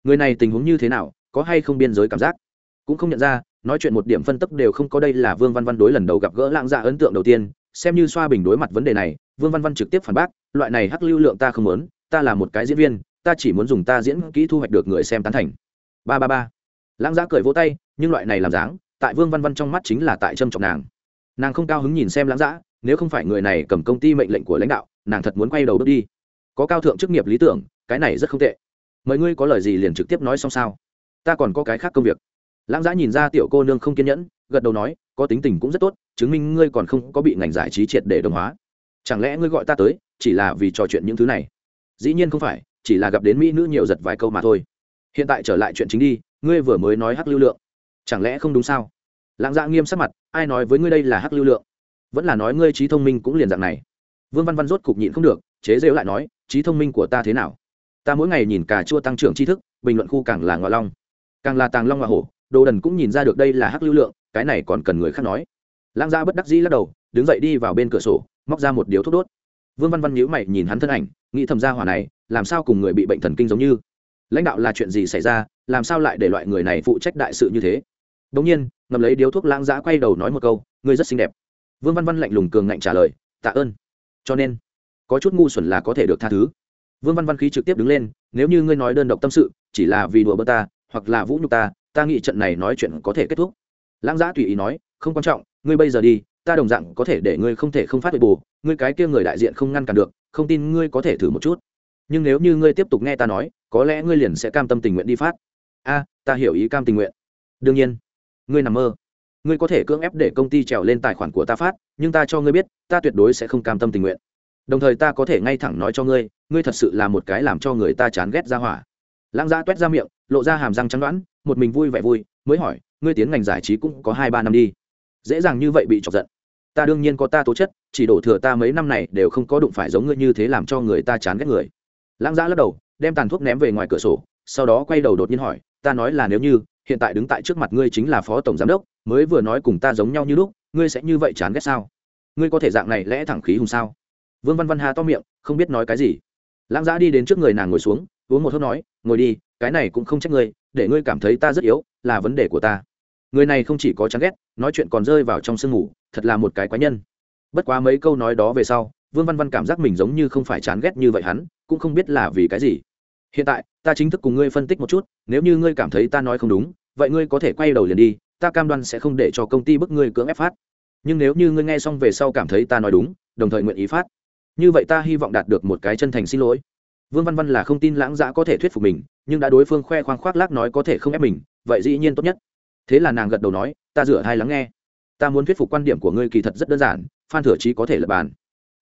Speaker 1: Người này tình huống như thế nào, có hay không biên giới cảm giác? Cũng không nhận ra, nói chuyện một điểm phân tích đều không có đây là vương văn văn đối lần đầu gặp gỡ lãng dạ ấn tượng đầu tiên. Xem như xoa bình đối mặt vấn đề này, vương văn văn trực tiếp phản bác, loại này hắc lưu lượng ta không muốn, ta là một cái diễn viên, ta chỉ muốn dùng ta diễn kỹ thu hoạch được người xem tán thành. Ba ba ba. Lãng dạ cười vỗ tay, nhưng loại này làm dáng tại vương văn văn trong mắt chính là tại trâm trọng nàng. Nàng không cao hứng nhìn xem lãng giã, nếu không phải người này cầm công ty mệnh lệnh của lãnh đạo nàng thật muốn quay đầu bước đi. Có cao thượng chức nghiệp lý tưởng cái này rất không tệ. Mời ngươi có lời gì liền trực tiếp nói xong sao? Ta còn có cái khác công việc. Lãng giã nhìn ra tiểu cô nương không kiên nhẫn gật đầu nói có tính tình cũng rất tốt chứng minh ngươi còn không có bị ngành giải trí triệt để đồng hóa. Chẳng lẽ ngươi gọi ta tới chỉ là vì trò chuyện những thứ này? Dĩ nhiên không phải chỉ là gặp đến mỹ nữ nhiều giật vài câu mà thôi. Hiện tại trở lại chuyện chính đi ngươi vừa mới nói hắc lưu lượng chẳng lẽ không đúng sao? Lãng dạ nghiêm sắc mặt, ai nói với ngươi đây là hắc lưu lượng? Vẫn là nói ngươi trí thông minh cũng liền dạng này. Vương văn văn rốt cục nhịn không được, chế rêu lại nói, trí thông minh của ta thế nào? Ta mỗi ngày nhìn cà chua tăng trưởng tri thức, bình luận khu càng là ngoại long. Càng là tàng long hoa hổ, đồ đần cũng nhìn ra được đây là hắc lưu lượng, cái này còn cần người khác nói. Lãng gia dạ bất đắc dĩ lắc đầu, đứng dậy đi vào bên cửa sổ, móc ra một điếu thuốc đốt. Vương văn văn nhíu mày nhìn hắn thân ảnh, nghĩ thầm ra hỏa này, làm sao cùng người bị bệnh thần kinh giống như? Lãnh đạo là chuyện gì xảy ra, làm sao lại để loại người này phụ trách đại sự như thế? Đống nhiên, ngầm lấy điếu thuốc lãng dã quay đầu nói một câu, ngươi rất xinh đẹp. Vương Văn Văn lạnh lùng cường ngạnh trả lời, tạ ơn. Cho nên, có chút ngu xuẩn là có thể được tha thứ. Vương Văn Văn khí trực tiếp đứng lên, nếu như ngươi nói đơn độc tâm sự, chỉ là vì đùa bỡn ta, hoặc là vũ nhục ta, ta nghĩ trận này nói chuyện có thể kết thúc. Lãng Dã tùy ý nói, không quan trọng, ngươi bây giờ đi, ta đồng dạng có thể để ngươi không thể không phát bù, ngươi cái kia người đại diện không ngăn cản được, không tin ngươi có thể thử một chút. Nhưng nếu như ngươi tiếp tục nghe ta nói, có lẽ ngươi liền sẽ cam tâm tình nguyện đi phát. A, ta hiểu ý cam tình nguyện. Đương nhiên ngươi nằm mơ. Ngươi có thể cưỡng ép để công ty trèo lên tài khoản của ta phát, nhưng ta cho ngươi biết, ta tuyệt đối sẽ không cam tâm tình nguyện. Đồng thời ta có thể ngay thẳng nói cho ngươi ngươi thật sự là một cái làm cho người ta chán ghét ra hỏa. Lãng gia t ra miệng, lộ ra hàm răng trắng đoán, một mình vui vẻ vui, mới hỏi, ngươi tiến ngành giải trí cũng có hai ba năm đi. Dễ dàng như vậy bị chọc giận. Ta đương nhiên có ta tố chất, chỉ đổ thừa ta mấy năm này đều không có đụng phải giống ngươi như thế làm cho người ta chán ghét người. Lãng giã lắc đầu, đem tàn thuốc ném về ngoài cửa sổ, sau đó quay đầu đột nhiên hỏi, ta nói là nếu như hiện tại đứng tại trước mặt ngươi chính là phó tổng giám đốc, mới vừa nói cùng ta giống nhau như lúc, ngươi sẽ như vậy chán ghét sao? Ngươi có thể dạng này lẽ thẳng khí hùng sao? Vương văn văn hà to miệng, không biết nói cái gì. Lãng giã đi đến trước người nàng ngồi xuống, uống một hớp nói, ngồi đi, cái này cũng không trách ngươi, để ngươi cảm thấy ta rất yếu, là vấn đề của ta. Người này không chỉ có chán ghét, nói chuyện còn rơi vào trong sương ngủ thật là một cái quái nhân. Bất quá mấy câu nói đó về sau, vương văn văn cảm giác mình giống như không phải chán ghét như vậy hắn, cũng không biết là vì cái gì hiện tại, ta chính thức cùng ngươi phân tích một chút, nếu như ngươi cảm thấy ta nói không đúng, vậy ngươi có thể quay đầu liền đi, ta cam đoan sẽ không để cho công ty bức ngươi cưỡng ép phát. Nhưng nếu như ngươi nghe xong về sau cảm thấy ta nói đúng, đồng thời nguyện ý phát, như vậy ta hy vọng đạt được một cái chân thành xin lỗi. Vương văn văn là không tin lãng giã có thể thuyết phục mình, nhưng đã đối phương khoe khoang khoác lác nói có thể không ép mình, vậy dĩ nhiên tốt nhất. Thế là nàng gật đầu nói, ta rửa hai lắng nghe. Ta muốn thuyết phục quan điểm của ngươi kỳ thật rất đơn giản, phan thừa trí có thể lập bàn.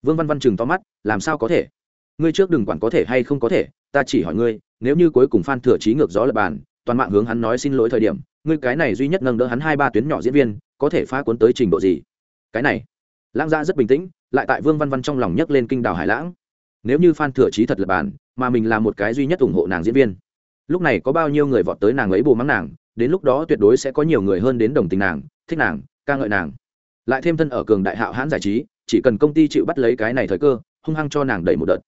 Speaker 1: Vương văn văn chừng to mắt, làm sao có thể? Ngươi trước đừng quản có thể hay không có thể ta chỉ hỏi ngươi, nếu như cuối cùng phan thừa chí ngược gió lập bàn, toàn mạng hướng hắn nói xin lỗi thời điểm, ngươi cái này duy nhất nâng đỡ hắn hai ba tuyến nhỏ diễn viên, có thể phá cuốn tới trình độ gì? Cái này, lãng gia rất bình tĩnh, lại tại vương văn văn trong lòng nhấc lên kinh đảo hải lãng. Nếu như phan thừa chí thật lập bàn, mà mình là một cái duy nhất ủng hộ nàng diễn viên, lúc này có bao nhiêu người vọt tới nàng ấy bù mắng nàng, đến lúc đó tuyệt đối sẽ có nhiều người hơn đến đồng tình nàng, thích nàng, ca ngợi nàng. Lại thêm thân ở cường đại hạo hãn giải trí, chỉ cần công ty chịu bắt lấy cái này thời cơ, hung hăng cho nàng đẩy một đợt.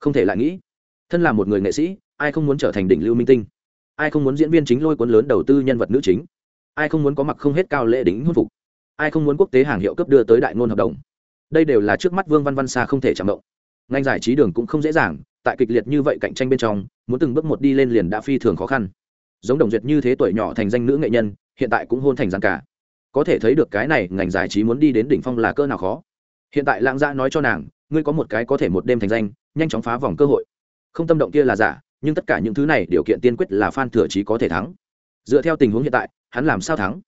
Speaker 1: Không thể lại nghĩ thân là một người nghệ sĩ, ai không muốn trở thành đỉnh lưu minh tinh? Ai không muốn diễn viên chính lôi cuốn lớn đầu tư nhân vật nữ chính? Ai không muốn có mặc không hết cao lễ đính hôn phục? Ai không muốn quốc tế hàng hiệu cấp đưa tới đại ngôn hợp đồng? Đây đều là trước mắt vương văn văn xa không thể chạm động. Ngành giải trí đường cũng không dễ dàng, tại kịch liệt như vậy cạnh tranh bên trong, muốn từng bước một đi lên liền đã phi thường khó khăn. Giống đồng duyệt như thế tuổi nhỏ thành danh nữ nghệ nhân, hiện tại cũng hôn thành giàn cả. Có thể thấy được cái này, ngành giải trí muốn đi đến đỉnh phong là cơ nào khó. Hiện tại lãng gia nói cho nàng, ngươi có một cái có thể một đêm thành danh, nhanh chóng phá vòng cơ hội không tâm động kia là giả, nhưng tất cả những thứ này điều kiện tiên quyết là phan thừa chí có thể thắng. Dựa theo tình huống hiện tại, hắn làm sao thắng?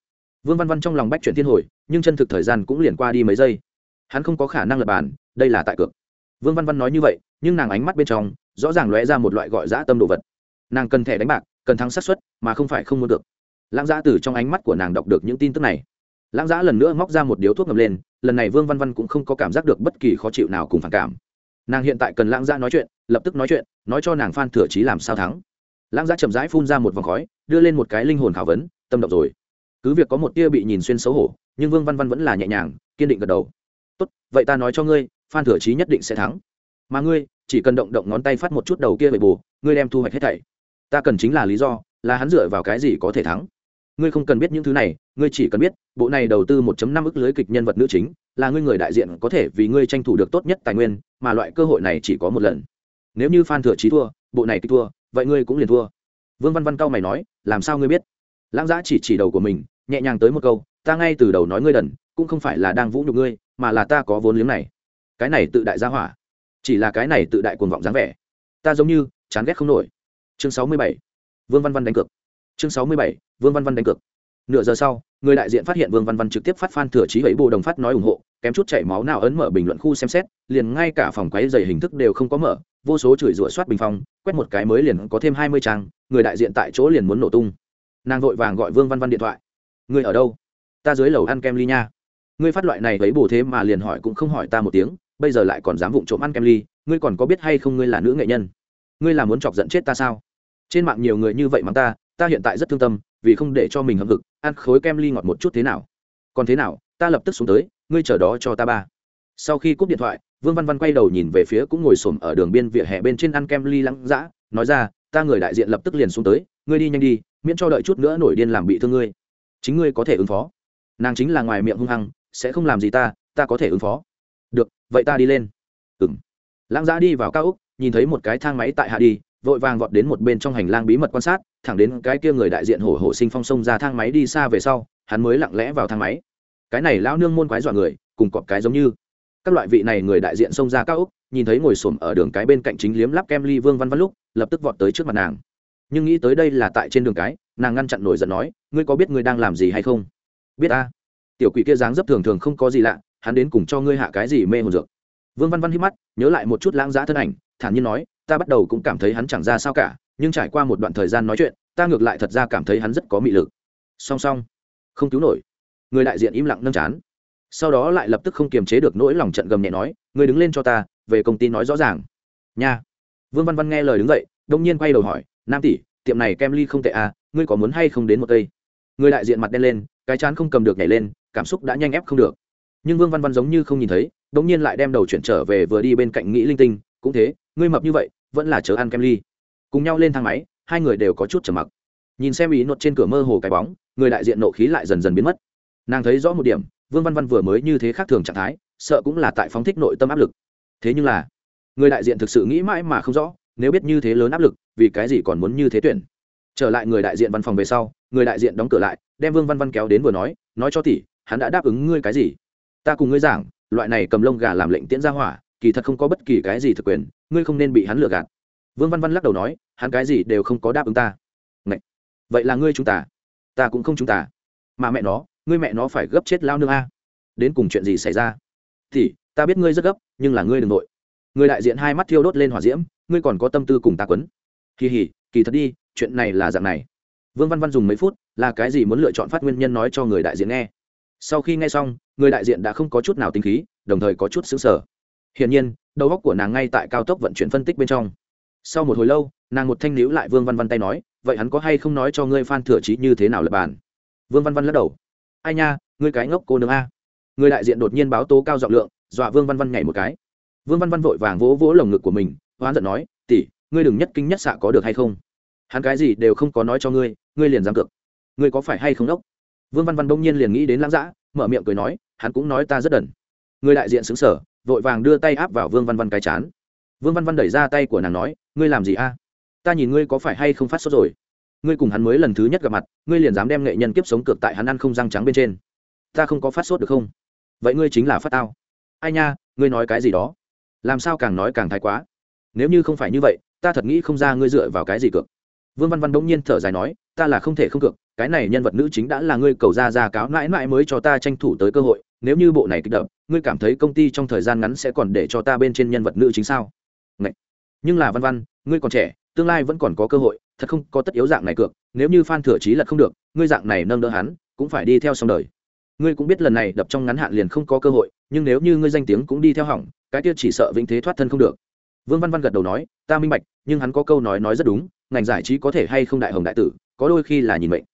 Speaker 1: Vương văn văn trong lòng bách chuyển thiên hồi, nhưng chân thực thời gian cũng liền qua đi mấy giây. Hắn không có khả năng lập bàn, đây là tại cược. Vương văn văn nói như vậy, nhưng nàng ánh mắt bên trong, rõ ràng lóe ra một loại gọi dã tâm đồ vật. Nàng cần thẻ đánh bạc, cần thắng sát suất, mà không phải không muốn được. Lãng giã từ trong ánh mắt của nàng đọc được những tin tức này. Lãng giã lần nữa móc ra một điếu thuốc ngầm lên, lần này vương văn văn cũng không có cảm giác được bất kỳ khó chịu nào cùng phản cảm nàng hiện tại cần lãng gia nói chuyện, lập tức nói chuyện, nói cho nàng phan thừa trí làm sao thắng. Lãng gia chậm rãi phun ra một vòng khói, đưa lên một cái linh hồn khảo vấn, tâm động rồi. Cứ việc có một tia bị nhìn xuyên xấu hổ, nhưng vương văn văn vẫn là nhẹ nhàng, kiên định gật đầu. Tốt, vậy ta nói cho ngươi, phan thừa trí nhất định sẽ thắng. Mà ngươi, chỉ cần động động ngón tay phát một chút đầu kia về bù, ngươi đem thu hoạch hết thảy. Ta cần chính là lý do, là hắn dựa vào cái gì có thể thắng ngươi không cần biết những thứ này, ngươi chỉ cần biết, bộ này đầu tư 1 năm ức lưới kịch nhân vật nữ chính, là ngươi người đại diện có thể vì ngươi tranh thủ được tốt nhất tài nguyên, mà loại cơ hội này chỉ có một lần. Nếu như phan thừa trí thua, bộ này kịch thua, vậy ngươi cũng liền thua. Vương văn văn cao mày nói, làm sao ngươi biết? Lãng giã chỉ chỉ đầu của mình, nhẹ nhàng tới một câu, ta ngay từ đầu nói ngươi đần, cũng không phải là đang vũ nhục ngươi, mà là ta có vốn liếng này. Cái này tự đại gia hỏa. Chỉ là cái này tự đại cuồng vọng dáng vẻ. Ta giống như, chán ghét không nổi. Chương sáu mươi bảy. Vương văn văn đánh cược chương sáu mươi bảy, vương văn văn đánh cược. Nửa giờ sau, người đại diện phát hiện vương văn văn trực tiếp phát phan thừa trí bảy bộ đồng phát nói ủng hộ, kém chút chảy máu nào ấn mở bình luận khu xem xét, liền ngay cả phòng quấy dày hình thức đều không có mở, vô số chửi rủa soát bình phong, quét một cái mới liền có thêm hai mươi trang, người đại diện tại chỗ liền muốn nổ tung. Nàng vội vàng gọi vương văn văn điện thoại. Người ở đâu? Ta dưới lầu ăn kem ly nha. Ngươi phát loại này ấy bổ thế mà liền hỏi cũng không hỏi ta một tiếng, bây giờ lại còn dám vụng trộm ăn kem ly, ngươi còn có biết hay không ngươi là nữ nghệ nhân? Ngươi là muốn chọc giận chết ta sao? Trên mạng nhiều người như vậy mắng ta ta hiện tại rất thương tâm, vì không để cho mình hâm hực, ăn khối kem ly ngọt một chút thế nào? Còn thế nào? Ta lập tức xuống tới, ngươi chờ đó cho ta ba. Sau khi cúp điện thoại, vương văn văn quay đầu nhìn về phía cũng ngồi xổm ở đường biên vỉa hè bên trên ăn kem ly lắng giã nói ra, ta người đại diện lập tức liền xuống tới, ngươi đi nhanh đi, miễn cho đợi chút nữa nổi điên làm bị thương ngươi. Chính ngươi có thể ứng phó. Nàng chính là ngoài miệng hung hăng, sẽ không làm gì ta ta có thể ứng phó. Được, vậy ta đi lên. Ừng lãng giã đi vào cao úc, nhìn thấy một cái thang máy tại hạ đi vội vàng vọt đến một bên trong hành lang bí mật quan sát, thẳng đến cái kia người đại diện hổ hổ sinh phong sông ra thang máy đi xa về sau, hắn mới lặng lẽ vào thang máy. Cái này lão nương môn quái dọa người, cùng cọp cái giống như. Các loại vị này người đại diện xông ra cao úc nhìn thấy ngồi xổm ở đường cái bên cạnh chính liếm lắp kem ly vương văn văn lúc, lập tức vọt tới trước mặt nàng. Nhưng nghĩ tới đây là tại trên đường cái, nàng ngăn chặn nổi giận nói, ngươi có biết ngươi đang làm gì hay không? Biết a tiểu quỷ kia dáng dấp thường thường không có gì lạ, hắn đến cùng cho ngươi hạ cái gì mê hồn dược. Vương văn văn hít mắt, nhớ lại một chút lãng giá thân ảnh, thản nhiên nói ta bắt đầu cũng cảm thấy hắn chẳng ra sao cả, nhưng trải qua một đoạn thời gian nói chuyện, ta ngược lại thật ra cảm thấy hắn rất có mị lực. Song song, không cứu nổi. Người đại diện im lặng nâng chán. Sau đó lại lập tức không kiềm chế được nỗi lòng trận gầm nhẹ nói người đứng lên cho ta, về công ty nói rõ ràng. Nha. Vương văn văn nghe lời đứng dậy, đông nhiên quay đầu hỏi, nam tỷ, tiệm này kem ly không tệ à ngươi có muốn hay không đến một cây? Người đại diện mặt đen lên, cái chán không cầm được nhảy lên, cảm xúc đã nhanh ép không được. Nhưng vương văn văn giống như không nhìn thấy, đông nhiên lại đem đầu chuyển trở về vừa đi bên cạnh nghĩ linh tinh, cũng thế, ngươi mập như vậy vẫn là chớ ăn kem ly. Cùng nhau lên thang máy, hai người đều có chút trầm mặc. Nhìn xem ý nốt trên cửa mơ hồ cái bóng, người đại diện nộ khí lại dần dần biến mất. Nàng thấy rõ một điểm, vương văn văn vừa mới như thế khác thường trạng thái, sợ cũng là tại phóng thích nội tâm áp lực. Thế nhưng là, người đại diện thực sự nghĩ mãi mà không rõ, nếu biết như thế lớn áp lực, vì cái gì còn muốn như thế tuyển? Trở lại người đại diện văn phòng về sau, người đại diện đóng cửa lại, đem vương văn văn kéo đến vừa nói nói cho tỷ, hắn đã đáp ứng ngươi cái gì? Ta cùng ngươi giảng, loại này cầm lông gà làm lệnh tiễn ra hỏa kỳ thật không có bất kỳ cái gì thực quyền, ngươi không nên bị hắn lừa gạt. Vương văn văn lắc đầu nói, hắn cái gì đều không có đáp ứng ta. Ngậy! vậy là ngươi chúng ta. Ta cũng không chúng ta. Mà mẹ nó, ngươi mẹ nó phải gấp chết lao nương a. Đến cùng chuyện gì xảy ra? Thì, ta biết ngươi rất gấp, nhưng là ngươi đ ừ n g nội người đại diện hai mắt thiêu đốt lên hỏa diễm, ngươi còn có tâm tư cùng ta quấn. Kỳ hỉ, kỳ thật đi, chuyện này là dạng này. Vương văn văn dùng mấy phút, là cái gì muốn lựa chọn phát nguyên nhân nói cho người đại diện nghe. Sau khi nghe xong, người đại diện đã không có chút nào tinh khí, đồng thời có chút xứng sở hiển nhiên, đầu óc của nàng ngay tại cao tốc vận chuyển phân tích bên trong. Sau một hồi lâu, nàng một thanh níu lại vương văn văn tay nói, vậy hắn có hay không nói cho ngươi phan thừa trí như thế nào lập bàn? Vương văn văn lắc đầu. Ai nha, ngươi cái ngốc cô nương a. Người đại diện đột nhiên báo tố cao giọng lượng, dọa vương văn văn nhảy một cái. Vương văn văn vội vàng vỗ vỗ lồng ngực của mình, hoán giận nói, tỷ, ngươi đừng nhất kinh nhất xạ có được hay không? Hắn cái gì đều không có nói cho ngươi ngươi liền dám cược. Ngươi có phải hay không đốc? Vương văn văn đông nhiên liền nghĩ đến lãng dã, mở miệng cười nói, hắn cũng nói ta rất đần. Người đại diện xứng sở vội vàng đưa tay áp vào vương văn văn cái chán. Vương văn văn đẩy ra tay của nàng nói, ngươi làm gì a? Ta nhìn ngươi có phải hay không phát sốt rồi. Ngươi cùng hắn mới lần thứ nhất gặp mặt, ngươi liền dám đem nghệ nhân kiếp sống cược tại hắn ăn không răng trắng bên trên. Ta không có phát sốt được không? Vậy ngươi chính là phát tao. Ai nha, ngươi nói cái gì đó? Làm sao càng nói càng thái quá? Nếu như không phải như vậy, ta thật nghĩ không ra ngươi dựa vào cái gì cược. Vương văn văn bỗng nhiên thở dài nói, ta là không thể không cược, cái này nhân vật nữ chính đã là ngươi cầu ra ra cáo mãi mãi mới cho ta tranh thủ tới cơ hội, nếu như bộ này kích động ngươi cảm thấy công ty trong thời gian ngắn sẽ còn để cho ta bên trên nhân vật nữ chính sao? Ngậy. nhưng là văn văn, ngươi còn trẻ, tương lai vẫn còn có cơ hội, thật không có tất yếu dạng này cược, nếu như phan thừa trí lật không được, ngươi dạng này nâng đỡ hắn, cũng phải đi theo xong đời. Ngươi cũng biết lần này đập trong ngắn hạn liền không có cơ hội, nhưng nếu như ngươi danh tiếng cũng đi theo hỏng, cái kia chỉ sợ vĩnh thế thoát thân không được. Vương văn văn gật đầu nói, ta minh bạch, nhưng hắn có câu nói nói rất đúng, ngành giải trí có thể hay không đại hồng đại tử, có đôi khi là nhìn mệnh.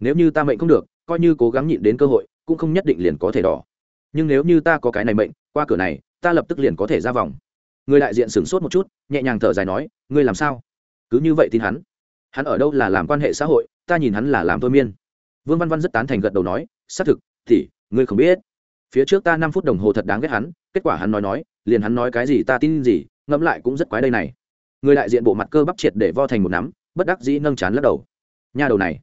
Speaker 1: Nếu như ta mệnh không được, coi như cố gắng nhịn đến cơ hội, cũng không nhất định liền có thể đỏ nhưng nếu như ta có cái này mệnh, qua cửa này, ta lập tức liền có thể ra vòng. Người đại diện sửng sốt một chút, nhẹ nhàng thở dài nói, ngươi làm sao? Cứ như vậy tin hắn? Hắn ở đâu là làm quan hệ xã hội, ta nhìn hắn là làm thôi miên. Vương văn văn rất tán thành gật đầu nói, xác thực, thì, ngươi không biết. Phía trước ta năm phút đồng hồ thật đáng ghét hắn, kết quả hắn nói nói, liền hắn nói cái gì ta tin gì, ngẫm lại cũng rất quái đây này. Người đại diện bộ mặt cơ bắp triệt để vo thành một nắm, bất đắc dĩ nâng chán lắc đầu. Nha đầu này,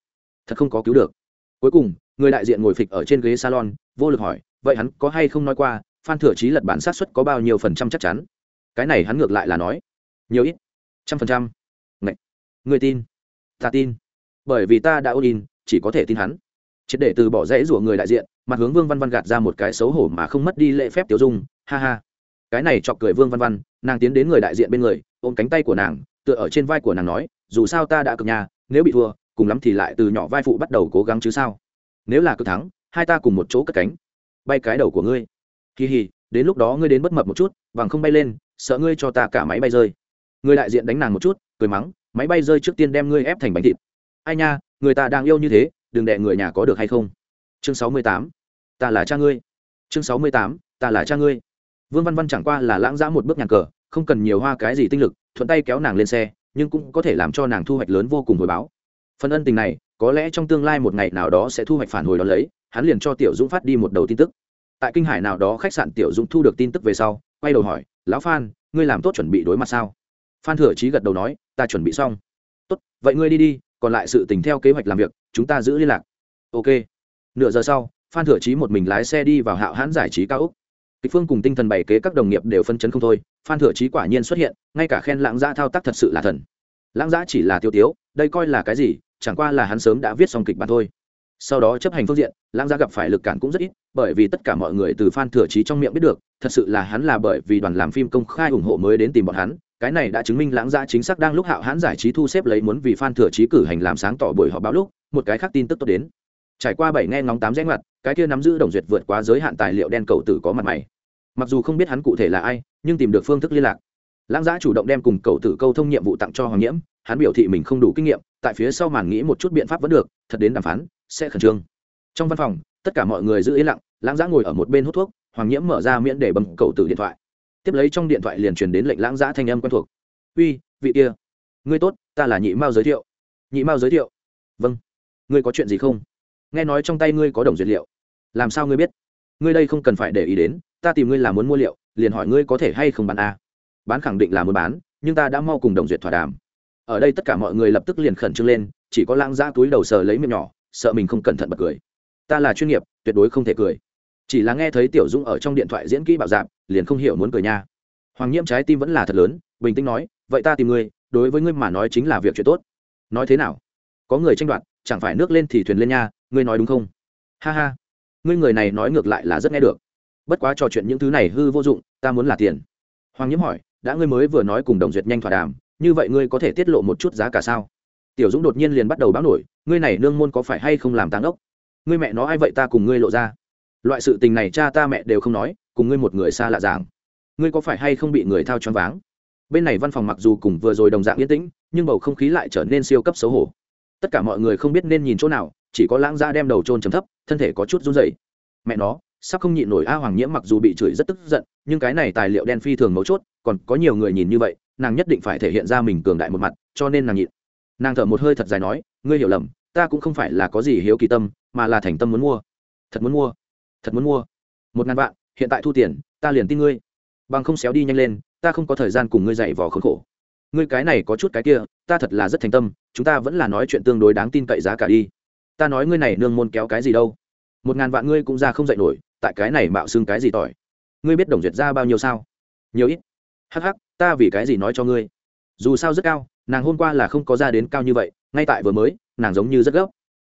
Speaker 1: thật không có cứu được. Cuối cùng, người đại diện ngồi phịch ở trên ghế salon vô lực hỏi, vậy hắn có hay không nói qua, phan thừa trí lật bản sát xuất có bao nhiêu phần trăm chắc chắn? Cái này hắn ngược lại là nói, nhiều ít, trăm phần trăm. Ngậy. người tin, ta tin, bởi vì ta đã ôn in, chỉ có thể tin hắn. Triệt để từ bỏ rẽ rủa người đại diện, mặt hướng vương văn văn gạt ra một cái xấu hổ mà không mất đi lễ phép tiêu dung, ha ha. Cái này chọc cười vương văn văn, nàng tiến đến người đại diện bên người, ôm cánh tay của nàng, tựa ở trên vai của nàng nói, dù sao ta đã cực nhà, nếu bị thua, cùng lắm thì lại từ nhỏ vai phụ bắt đầu cố gắng chứ sao? Nếu là cực thắng hai ta cùng một chỗ cất cánh. Bay cái đầu của ngươi. Kỳ hì, đến lúc đó ngươi đến bất mập một chút, bằng không bay lên, sợ ngươi cho ta cả máy bay rơi. Người đại diện đánh nàng một chút, cười mắng, máy bay rơi trước tiên đem ngươi ép thành bánh thịt. Ai nha, người ta đang yêu như thế, đừng đẻ người nhà có được hay không? Chương sáu mươi tám, ta là cha ngươi. Chương sáu mươi tám, ta là cha ngươi. Vương văn văn chẳng qua là lãng giã một bước nhàn cờ, không cần nhiều hoa cái gì tinh lực, thuận tay kéo nàng lên xe, nhưng cũng có thể làm cho nàng thu hoạch lớn vô cùng hồi báo. Phần ân tình này, có lẽ trong tương lai một ngày nào đó sẽ thu hoạch phản hồi đó lấy hắn liền cho tiểu dũng phát đi một đầu tin tức. Tại kinh hải nào đó khách sạn tiểu dũng thu được tin tức về sau, quay đầu hỏi, lão phan, ngươi làm tốt chuẩn bị đối mặt sao? Phan thừa trí gật đầu nói, ta chuẩn bị xong. Tốt, vậy ngươi đi đi, còn lại sự tình theo kế hoạch làm việc, chúng ta giữ liên lạc. Ok. Nửa giờ sau, phan thừa trí một mình lái xe đi vào hạo hãn giải trí cao úc kịch phương cùng tinh thần bày kế các đồng nghiệp đều phân chấn không thôi, phan thừa trí quả nhiên xuất hiện, ngay cả khen lãng giã thao tác thật sự là thần. Lãng giã chỉ là tiêu tiếu, đây coi là cái gì, chẳng qua là hắn sớm đã viết xong kịch bản thôi sau đó chấp hành phương diện, lãng gia gặp phải lực cản cũng rất ít, bởi vì tất cả mọi người từ phan thừa trí trong miệng biết được, thật sự là hắn là bởi vì đoàn làm phim công khai ủng hộ mới đến tìm bọn hắn. Cái này đã chứng minh lãng gia chính xác đang lúc hạo hãn giải trí thu xếp lấy muốn vì phan thừa trí cử hành làm sáng tỏ buổi họp báo lúc, một cái khác tin tức tốt đến. Trải qua bảy nghe ngóng tám rẽ ngoặt, cái kia nắm giữ đồng duyệt vượt quá giới hạn tài liệu đen cầu tử có mặt mày. Mặc dù không biết hắn cụ thể là ai, nhưng tìm được phương thức liên lạc. Lãng giã chủ động đem cùng cầu tử câu thông nhiệm vụ tặng cho hoàng nhiễm, hắn biểu thị mình không đủ kinh nghiệm, tại phía sau màn nghĩ một chút biện pháp vẫn được, thật đến đàm phán sẽ khẩn trương. Trong văn phòng, tất cả mọi người giữ yên lặng, lãng giã ngồi ở một bên hút thuốc, hoàng nhiễm mở ra miễn để bấm cầu từ điện thoại. Tiếp lấy trong điện thoại liền truyền đến lệnh lãng giã thanh âm quen thuộc. Uy, vị kia, ngươi tốt, ta là nhị mao giới thiệu. Nhị mao giới thiệu? Vâng. Ngươi có chuyện gì không? Nghe nói trong tay ngươi có đồng duyệt liệu. Làm sao ngươi biết? Ngươi đây không cần phải để ý đến, ta tìm ngươi là muốn mua liệu, liền hỏi ngươi có thể hay không bán a. Bán khẳng định là muốn bán, nhưng ta đã mau cùng đồng duyệt thỏa đàm. Ở đây tất cả mọi người lập tức liền khẩn trương lên, chỉ có lãng giã túi đầu sờ lấy miệng nhỏ sợ mình không cẩn thận bật cười. Ta là chuyên nghiệp, tuyệt đối không thể cười. Chỉ là nghe thấy tiểu Dung ở trong điện thoại diễn kỹ bảo dạp liền không hiểu muốn cười nha. Hoàng nhiễm trái tim vẫn là thật lớn, bình tĩnh nói, vậy ta tìm ngươi, đối với ngươi mà nói chính là việc chuyện tốt. Nói thế nào? Có người tranh đoạt, chẳng phải nước lên thì thuyền lên nha, ngươi nói đúng không? Ha ha, ngươi người này nói ngược lại là rất nghe được. Bất quá trò chuyện những thứ này hư vô dụng, ta muốn là tiền. Hoàng nhiễm hỏi, đã ngươi mới vừa nói cùng đồng duyệt nhanh thỏa đàm, như vậy ngươi có thể tiết lộ một chút giá cả sao? Tiểu dũng đột nhiên liền bắt đầu báo nổi, ngươi này nương môn có phải hay không làm táng ốc? Ngươi mẹ nó ai vậy ta cùng ngươi lộ ra? Loại sự tình này cha ta mẹ đều không nói, cùng ngươi một người xa lạ giảng ngươi có phải hay không bị người thao choáng váng? Bên này văn phòng mặc dù cùng vừa rồi đồng dạng yên tĩnh, nhưng bầu không khí lại trở nên siêu cấp xấu hổ. Tất cả mọi người không biết nên nhìn chỗ nào, chỉ có lãng gia đem đầu trôn chấm thấp, thân thể có chút run rẩy. Mẹ nó, sắp không nhịn nổi a hoàng nhiễm mặc dù bị chửi rất tức giận, nhưng cái này tài liệu đen phi thường mấu chốt, còn có nhiều người nhìn như vậy, nàng nhất định phải thể hiện ra mình cường đại một mặt, cho nên nàng nhịn nàng thở một hơi thật dài nói ngươi hiểu lầm ta cũng không phải là có gì hiếu kỳ tâm mà là thành tâm muốn mua. Thật muốn mua. Thật muốn mua. Một ngàn vạn hiện tại thu tiền ta liền tin ngươi. Bằng không xéo đi nhanh lên ta không có thời gian cùng ngươi dạy vò khốn khổ. Ngươi cái này có chút cái kia ta thật là rất thành tâm chúng ta vẫn là nói chuyện tương đối đáng tin cậy giá cả đi. Ta nói ngươi này nương môn kéo cái gì đâu. Một ngàn vạn ngươi cũng ra không dạy nổi tại cái này mạo xưng cái gì tỏi? Ngươi biết đồng duyệt ra bao nhiêu sao? Nhiều ít. Hắc hắc, ta vì cái gì nói cho ngươi? Dù sao rất cao, nàng hôm qua là không có ra đến cao như vậy, ngay tại vừa mới, nàng giống như rất gấp.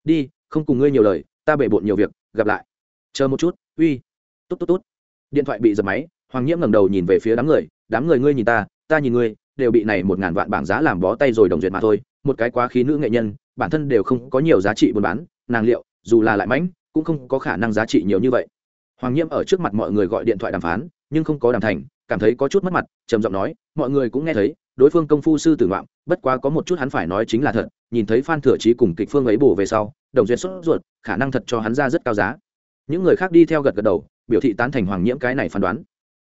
Speaker 1: Đi, không cùng ngươi nhiều lời, ta bể bộn nhiều việc, gặp lại. Chờ một chút, uy. Tốt tốt tốt. Điện thoại bị giật máy, hoàng nhiễm ngẩng đầu nhìn về phía đám người đám người ngươi nhìn ta ta nhìn ngươi, đều bị này một ngàn vạn bảng giá làm bó tay rồi đồng duyệt mà thôi, một cái quá khí nữ nghệ nhân, bản thân đều không có nhiều giá trị buôn bán, nàng liệu, dù là lại mãnh, cũng không có khả năng giá trị nhiều như vậy. Hoàng nhiễm ở trước mặt mọi người gọi điện thoại đàm phán, nhưng không có đàm thành, cảm thấy có chút mất mặt, trầm giọng nói, mọi người cũng nghe thấy đối phương công phu sư tử ngoạm, bất quá có một chút hắn phải nói chính là thật, nhìn thấy phan thừa trí cùng kịch phương ấy bổ về sau, đồng duyệt xuất ruột, khả năng thật cho hắn ra rất cao giá. Những người khác đi theo gật gật đầu, biểu thị tán thành hoàng nhiễm cái này phán đoán.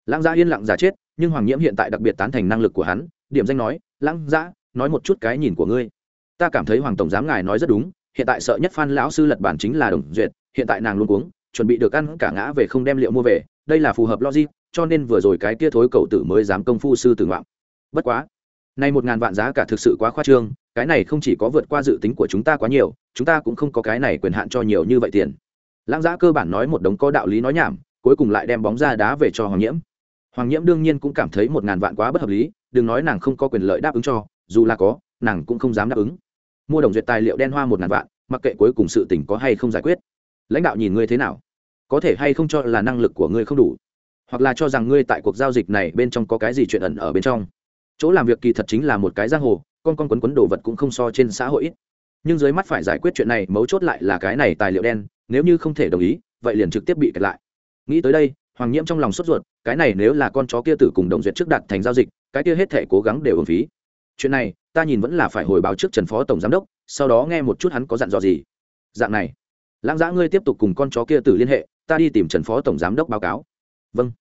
Speaker 1: Lãng gia yên lặng giả chết, nhưng hoàng nhiễm hiện tại đặc biệt tán thành năng lực của hắn, điểm danh nói, lãng giã nói một chút cái nhìn của ngươi. Ta cảm thấy hoàng tổng giám ngài nói rất đúng, hiện tại sợ nhất phan lão sư lật bản chính là đồng duyệt, hiện tại nàng luôn uống chuẩn bị được ăn cả ngã về không đem liệu mua về, đây là phù hợp logic, cho nên vừa rồi cái kia thối cầu tử mới dám công phu sư tử ngoạm. Bất quá nay một ngàn vạn giá cả thực sự quá khoa trương, cái này không chỉ có vượt qua dự tính của chúng ta quá nhiều, chúng ta cũng không có cái này quyền hạn cho nhiều như vậy tiền. Lãng Giá cơ bản nói một đống có đạo lý nói nhảm, cuối cùng lại đem bóng ra đá về cho hoàng nhiễm. Hoàng nhiễm đương nhiên cũng cảm thấy một ngàn vạn quá bất hợp lý, đừng nói nàng không có quyền lợi đáp ứng cho, dù là có, nàng cũng không dám đáp ứng. Mua đồng duyệt tài liệu đen hoa một ngàn vạn, mặc kệ cuối cùng sự tình có hay không giải quyết. Lãnh đạo nhìn ngươi thế nào? Có thể hay không cho là năng lực của ngươi không đủ? Hoặc là cho rằng ngươi tại cuộc giao dịch này bên trong có cái gì chuyện ẩn ở bên trong? Chỗ làm việc kỳ thật chính là một cái giang hồ, con con quấn quấn đồ vật cũng không so trên xã hội ít. Nhưng dưới mắt phải giải quyết chuyện này, mấu chốt lại là cái này tài liệu đen, nếu như không thể đồng ý, vậy liền trực tiếp bị kẹt lại. Nghĩ tới đây, hoàng nhiễm trong lòng sốt ruột, cái này nếu là con chó kia tử cùng đồng duyệt trước đặt thành giao dịch, cái kia hết thể cố gắng đều ứng phí. Chuyện này, ta nhìn vẫn là phải hồi báo trước trần phó tổng giám đốc, sau đó nghe một chút hắn có dặn dò gì. Dạng này, lãng giã ngươi tiếp tục cùng con chó kia tử liên hệ, ta đi tìm trần phó tổng giám đốc báo cáo. Vâng.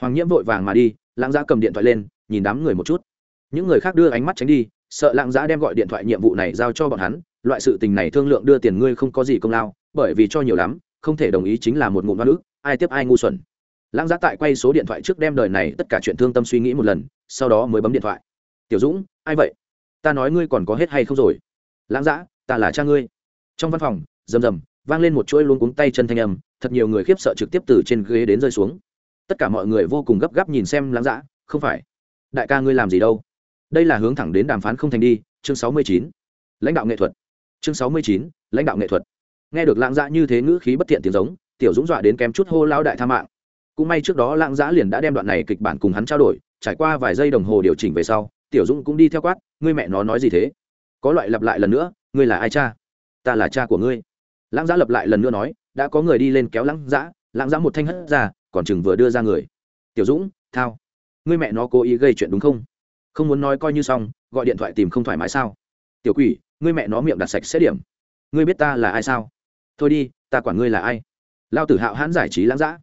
Speaker 1: Hoàng nhiễm vội vàng mà đi, lãng giã cầm điện thoại lên, nhìn đám người một chút những người khác đưa ánh mắt tránh đi, sợ lạng giã đem gọi điện thoại nhiệm vụ này giao cho bọn hắn, loại sự tình này thương lượng đưa tiền ngươi không có gì công lao, bởi vì cho nhiều lắm, không thể đồng ý chính là một ngụm văn ước ai tiếp ai ngu xuẩn. Lãng giã tại quay số điện thoại trước đem đời này tất cả chuyện thương tâm suy nghĩ một lần, sau đó mới bấm điện thoại. Tiểu dũng, ai vậy? Ta nói ngươi còn có hết hay không rồi? Lãng giã, ta là cha ngươi. Trong văn phòng, rầm rầm, vang lên một chuỗi luôn cuống tay chân thanh âm, thật nhiều người khiếp sợ trực tiếp từ trên ghế đến rơi xuống. Tất cả mọi người vô cùng gấp gáp nhìn xem lãng giã, không phải. Đại ca ngươi làm gì đâu? Đây là hướng thẳng đến đàm phán không thành đi, chương sáu mươi chín. Lãnh đạo nghệ thuật. Chương sáu mươi chín, lãnh đạo nghệ thuật. Nghe được lãng giã như thế ngữ khí bất thiện tiếng giống, tiểu dũng dọa đến kém chút hô lao đại tha mạng. Cũng may trước đó lãng giã liền đã đem đoạn này kịch bản cùng hắn trao đổi, trải qua vài giây đồng hồ điều chỉnh về sau, tiểu dũng cũng đi theo quát, ngươi mẹ nó nói gì thế? Có loại lặp lại lần nữa, ngươi là ai cha? Ta là cha của ngươi. Lãng giã lặp lại lần nữa nói, đã có người đi lên kéo lãng giã. Lãng giã một thanh hất ra, còn chừng vừa đưa ra người. Tiểu dũng, thao. Ngươi mẹ nó cố ý gây chuyện đúng không? Không muốn nói coi như xong, gọi điện thoại tìm không thoải mái sao? Tiểu quỷ, ngươi mẹ nó miệng đặt sạch sẽ điểm. Ngươi biết ta là ai sao? Thôi đi, ta quản ngươi là ai? Lao tử hạo hãn giải trí lãng giã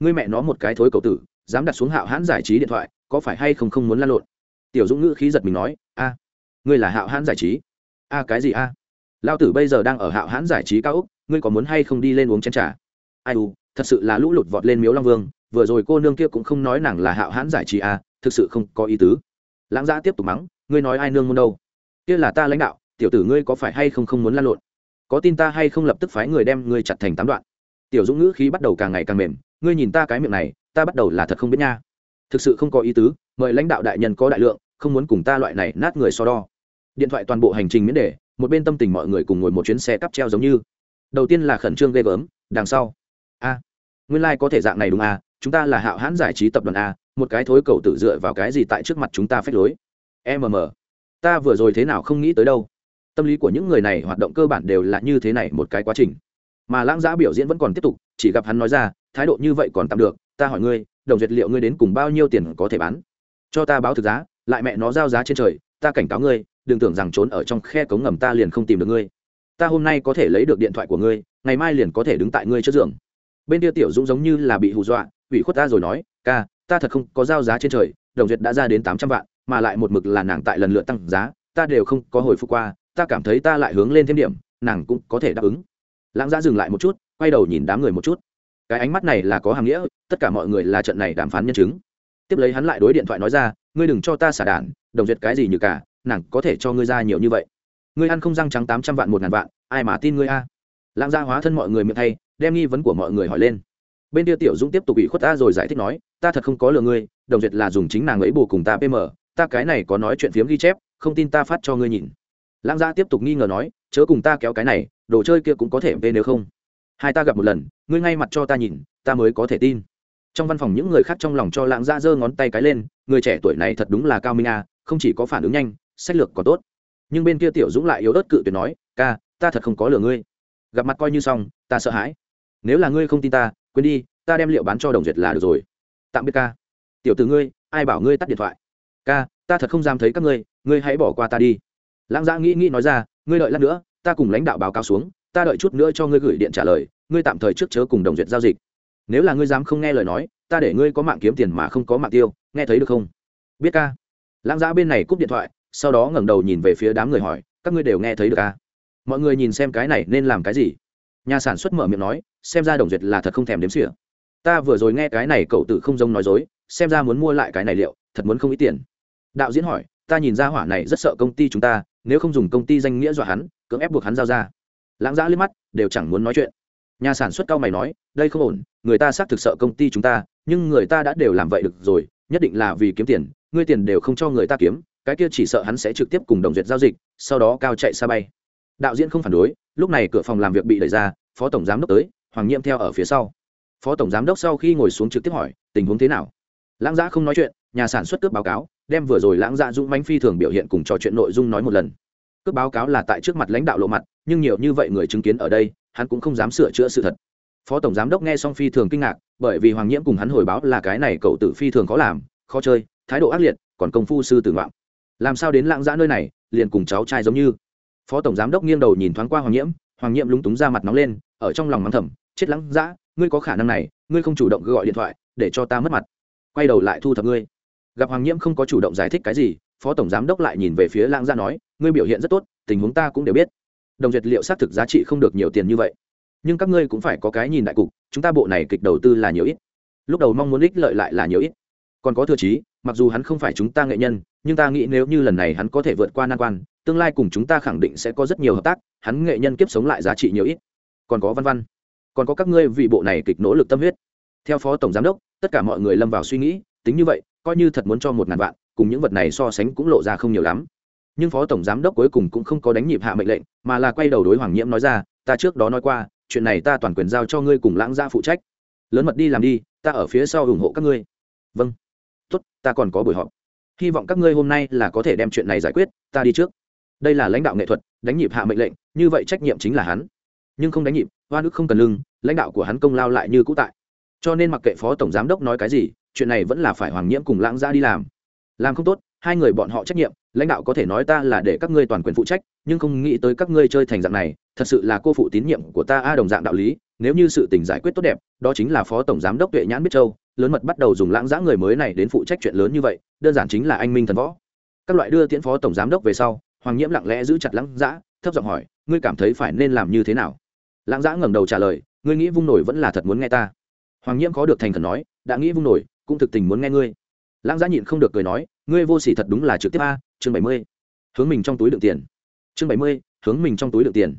Speaker 1: ngươi mẹ nó một cái thối cầu tử, dám đặt xuống hạo hãn giải trí điện thoại, có phải hay không không muốn lan lộn? Tiểu dũng ngữ khí giật mình nói, a, ngươi là hạo hãn giải trí? A, cái gì a? Lao tử bây giờ đang ở hạo hãn giải trí cao úc, ngươi có muốn hay không đi lên uống chén t r à ai u, thật sự là lũ lụt vọt lên miếu long vương, vừa rồi cô nương kia cũng không nói nàng là hạo hãn giải trí a, thực sự không có ý tứ lãng giã tiếp tục mắng, ngươi nói ai nương môn đâu? Kia là ta lãnh đạo, tiểu tử ngươi có phải hay không không muốn lan lộn? Có tin ta hay không lập tức phái người đem ngươi chặt thành tám đoạn? Tiểu dũng ngữ khí bắt đầu càng ngày càng mềm, ngươi nhìn ta cái miệng này, ta bắt đầu là thật không biết nha. Thực sự không có ý tứ, mời lãnh đạo đại nhân có đại lượng, không muốn cùng ta loại này nát người so đo. Điện thoại toàn bộ hành trình miễn để một bên tâm tình mọi người cùng ngồi một chuyến xe cắp treo giống như. Đầu tiên là khẩn trương ghê gớm, đằng sau. A, nguyên lai、like、có thể dạng này đúng a, chúng ta là hạo hãn giải trí tập đoàn a một cái thối cầu tự dựa vào cái gì tại trước mặt chúng ta phép lối? Mm ta vừa rồi thế nào không nghĩ tới đâu. Tâm lý của những người này hoạt động cơ bản đều là như thế này một cái quá trình. Mà lãng giã biểu diễn vẫn còn tiếp tục, chỉ gặp hắn nói ra, thái độ như vậy còn tạm được, ta hỏi ngươi, đồng duyệt liệu ngươi đến cùng bao nhiêu tiền có thể bán? Cho ta báo thực giá, lại mẹ nó giao giá trên trời, ta cảnh cáo ngươi, đừng tưởng rằng trốn ở trong khe cống ngầm ta liền không tìm được ngươi. Ta hôm nay có thể lấy được điện thoại của ngươi, ngày mai liền có thể đứng tại ngươi trước giường bên kia tiểu dũng giống như là bị hù dọa, ủy khuất ta rồi nói, ca, ta thật không có giao giá trên trời, đồng duyệt đã ra đến tám trăm vạn, mà lại một mực là nàng tại lần lượt tăng giá, ta đều không có hồi phục qua, ta cảm thấy ta lại hướng lên thêm điểm, nàng cũng có thể đáp ứng. Lãng giã dừng lại một chút, quay đầu nhìn đám người một chút. Cái ánh mắt này là có hàm nghĩa, tất cả mọi người là trận này đàm phán nhân chứng. Tiếp lấy hắn lại đối điện thoại nói ra, ngươi đừng cho ta xả đản đồng duyệt cái gì như cả, nàng có thể cho ngươi ra nhiều như vậy. Ngươi ăn không răng trắng tám trăm vạn một ngàn vạn, ai mà tin ngươi a? Lãng gia hóa thân mọi người miệng thay đem nghi vấn của mọi người hỏi lên. Bên kia tiểu dũng tiếp tục bị khuất ta rồi giải thích nói, ta thật không có lừa ngươi, đồng duyệt là dùng chính nàng ấy bù cùng ta pm, ta cái này có nói chuyện phiếm ghi chép, không tin ta phát cho ngươi nhìn. Lãng gia tiếp tục nghi ngờ nói, chớ cùng ta kéo cái này, đồ chơi kia cũng có thể về nếu không. Hai ta gặp một lần, ngươi ngay mặt cho ta nhìn, ta mới có thể tin. Trong văn phòng những người khác trong lòng cho lãng gia giơ ngón tay cái lên, người trẻ tuổi này thật đúng là cao minh a, không chỉ có phản ứng nhanh, sách lược còn tốt. Nhưng bên kia tiểu dũng lại yếu ớt cự tuyệt nói, ca, ta thật không có lừa ngươi. Gặp mặt coi như xong, ta sợ hãi nếu là ngươi không tin ta, quên đi, ta đem liệu bán cho đồng duyệt là được rồi. Tạm biệt ca. Tiểu từ ngươi, ai bảo ngươi tắt điện thoại? Ca, ta thật không dám thấy các ngươi ngươi hãy bỏ qua ta đi. Lãng giã nghĩ nghĩ nói ra, ngươi đợi lát nữa, ta cùng lãnh đạo báo cáo xuống, ta đợi chút nữa cho ngươi gửi điện trả lời, ngươi tạm thời trước chớ cùng đồng duyệt giao dịch. Nếu là ngươi dám không nghe lời nói, ta để ngươi có mạng kiếm tiền mà không có mạng tiêu, nghe thấy được không? Biết ca. Lãng giã bên này cúp điện thoại, sau đó ngẩng đầu nhìn về phía đám người hỏi, các ngươi đều nghe thấy được ca. Mọi người nhìn xem cái này nên làm cái gì? Nhà sản xuất mở miệng nói, xem ra đồng duyệt là thật không thèm đếm xỉa. Ta vừa rồi nghe cái này cậu tử không giống nói dối, xem ra muốn mua lại cái này liệu, thật muốn không ít tiền. Đạo diễn hỏi, ta nhìn ra hỏa này rất sợ công ty chúng ta, nếu không dùng công ty danh nghĩa dọa hắn, cưỡng ép buộc hắn giao ra. Lãng giã liếc mắt, đều chẳng muốn nói chuyện. Nhà sản xuất cao mày nói, đây không ổn, người ta xác thực sợ công ty chúng ta, nhưng người ta đã đều làm vậy được rồi, nhất định là vì kiếm tiền, ngươi tiền đều không cho người ta kiếm, cái kia chỉ sợ hắn sẽ trực tiếp cùng đồng duyệt giao dịch, sau đó cao chạy xa bay đạo diễn không phản đối, lúc này cửa phòng làm việc bị đẩy ra, phó tổng giám đốc tới, hoàng nhiễm theo ở phía sau. Phó tổng giám đốc sau khi ngồi xuống trực tiếp hỏi, tình huống thế nào? Lãng giã không nói chuyện, nhà sản xuất cướp báo cáo, đem vừa rồi lãng giã dũng mánh phi thường biểu hiện cùng trò chuyện nội dung nói một lần. Cướp báo cáo là tại trước mặt lãnh đạo lộ mặt, nhưng nhiều như vậy người chứng kiến ở đây, hắn cũng không dám sửa chữa sự thật. Phó tổng giám đốc nghe xong phi thường kinh ngạc, bởi vì hoàng nhiễm cùng hắn hồi báo là cái này cậu tử phi thường khó làm, khó chơi, thái độ ác liệt, còn công phu sư tử ngoạm. Làm sao đến lãng giã nơi này, liền cùng cháu trai giống như? Phó tổng giám đốc nghiêng đầu nhìn thoáng qua hoàng nhiễm hoàng nhiễm lúng túng ra mặt nóng lên ở trong lòng mắng thầm chết lãng dã, ngươi có khả năng này ngươi không chủ động gọi điện thoại để cho ta mất mặt. Quay đầu lại thu thập ngươi. Gặp hoàng nhiễm không có chủ động giải thích cái gì phó tổng giám đốc lại nhìn về phía lãng Gia nói ngươi biểu hiện rất tốt tình huống ta cũng đều biết. Đồng duyệt liệu xác thực giá trị không được nhiều tiền như vậy. Nhưng các ngươi cũng phải có cái nhìn đại cục chúng ta bộ này kịch đầu tư là nhiều ít. Lúc đầu mong muốn ích lợi lại là nhiều ít. Còn có thừa chí mặc dù hắn không phải chúng ta nghệ nhân nhưng ta nghĩ nếu như lần này hắn có thể vượt qua nan quan tương lai cùng chúng ta khẳng định sẽ có rất nhiều hợp tác, hắn nghệ nhân kiếp sống lại giá trị nhiều ít. Còn có văn văn, còn có các ngươi vì bộ này kịch nỗ lực tâm huyết. Theo phó tổng giám đốc, tất cả mọi người lâm vào suy nghĩ, tính như vậy, coi như thật muốn cho một ngàn vạn, cùng những vật này so sánh cũng lộ ra không nhiều lắm. Nhưng phó tổng giám đốc cuối cùng cũng không có đánh nhịp hạ mệnh lệnh, mà là quay đầu đối hoàng nhiễm nói ra, ta trước đó nói qua, chuyện này ta toàn quyền giao cho ngươi cùng lãng gia phụ trách. Lớn mật đi làm đi, ta ở phía sau ủng hộ các ngươi. Vâng. Tốt, ta còn có buổi họp. Hy vọng các ngươi hôm nay là có thể đem chuyện này giải quyết, ta đi trước đây là lãnh đạo nghệ thuật, đánh nhịp hạ mệnh lệnh, như vậy trách nhiệm chính là hắn. Nhưng không đánh nhịp, hoa nước không cần lưng, lãnh đạo của hắn công lao lại như cũ tại. Cho nên mặc kệ phó tổng giám đốc nói cái gì, chuyện này vẫn là phải hoàng nhiễm cùng lãng ra đi làm. Làm không tốt, hai người bọn họ trách nhiệm, lãnh đạo có thể nói ta là để các ngươi toàn quyền phụ trách, nhưng không nghĩ tới các ngươi chơi thành dạng này, thật sự là cô phụ tín nhiệm của ta a đồng dạng đạo lý, nếu như sự tình giải quyết tốt đẹp, đó chính là phó tổng giám đốc tuệ nhãn biết châu, lớn mật bắt đầu dùng lãng giã người mới này đến phụ trách chuyện lớn như vậy, đơn giản chính là anh minh thần võ. Các loại đưa tiễn phó tổng giám đốc về sau hoàng nhiễm lặng lẽ giữ chặt lãng giã thấp giọng hỏi, ngươi cảm thấy phải nên làm như thế nào? Lãng giã ngẩng đầu trả lời, ngươi nghĩ vung nổi vẫn là thật muốn nghe ta. Hoàng nhiễm có được thành thần nói, đã nghĩ vung nổi, cũng thực tình muốn nghe ngươi. Lãng giã nhịn không được cười nói, ngươi vô sỉ thật đúng là trực tiếp a, chương bảy mươi. Hướng mình trong túi đựng tiền. Chương bảy mươi, hướng mình trong túi đựng tiền.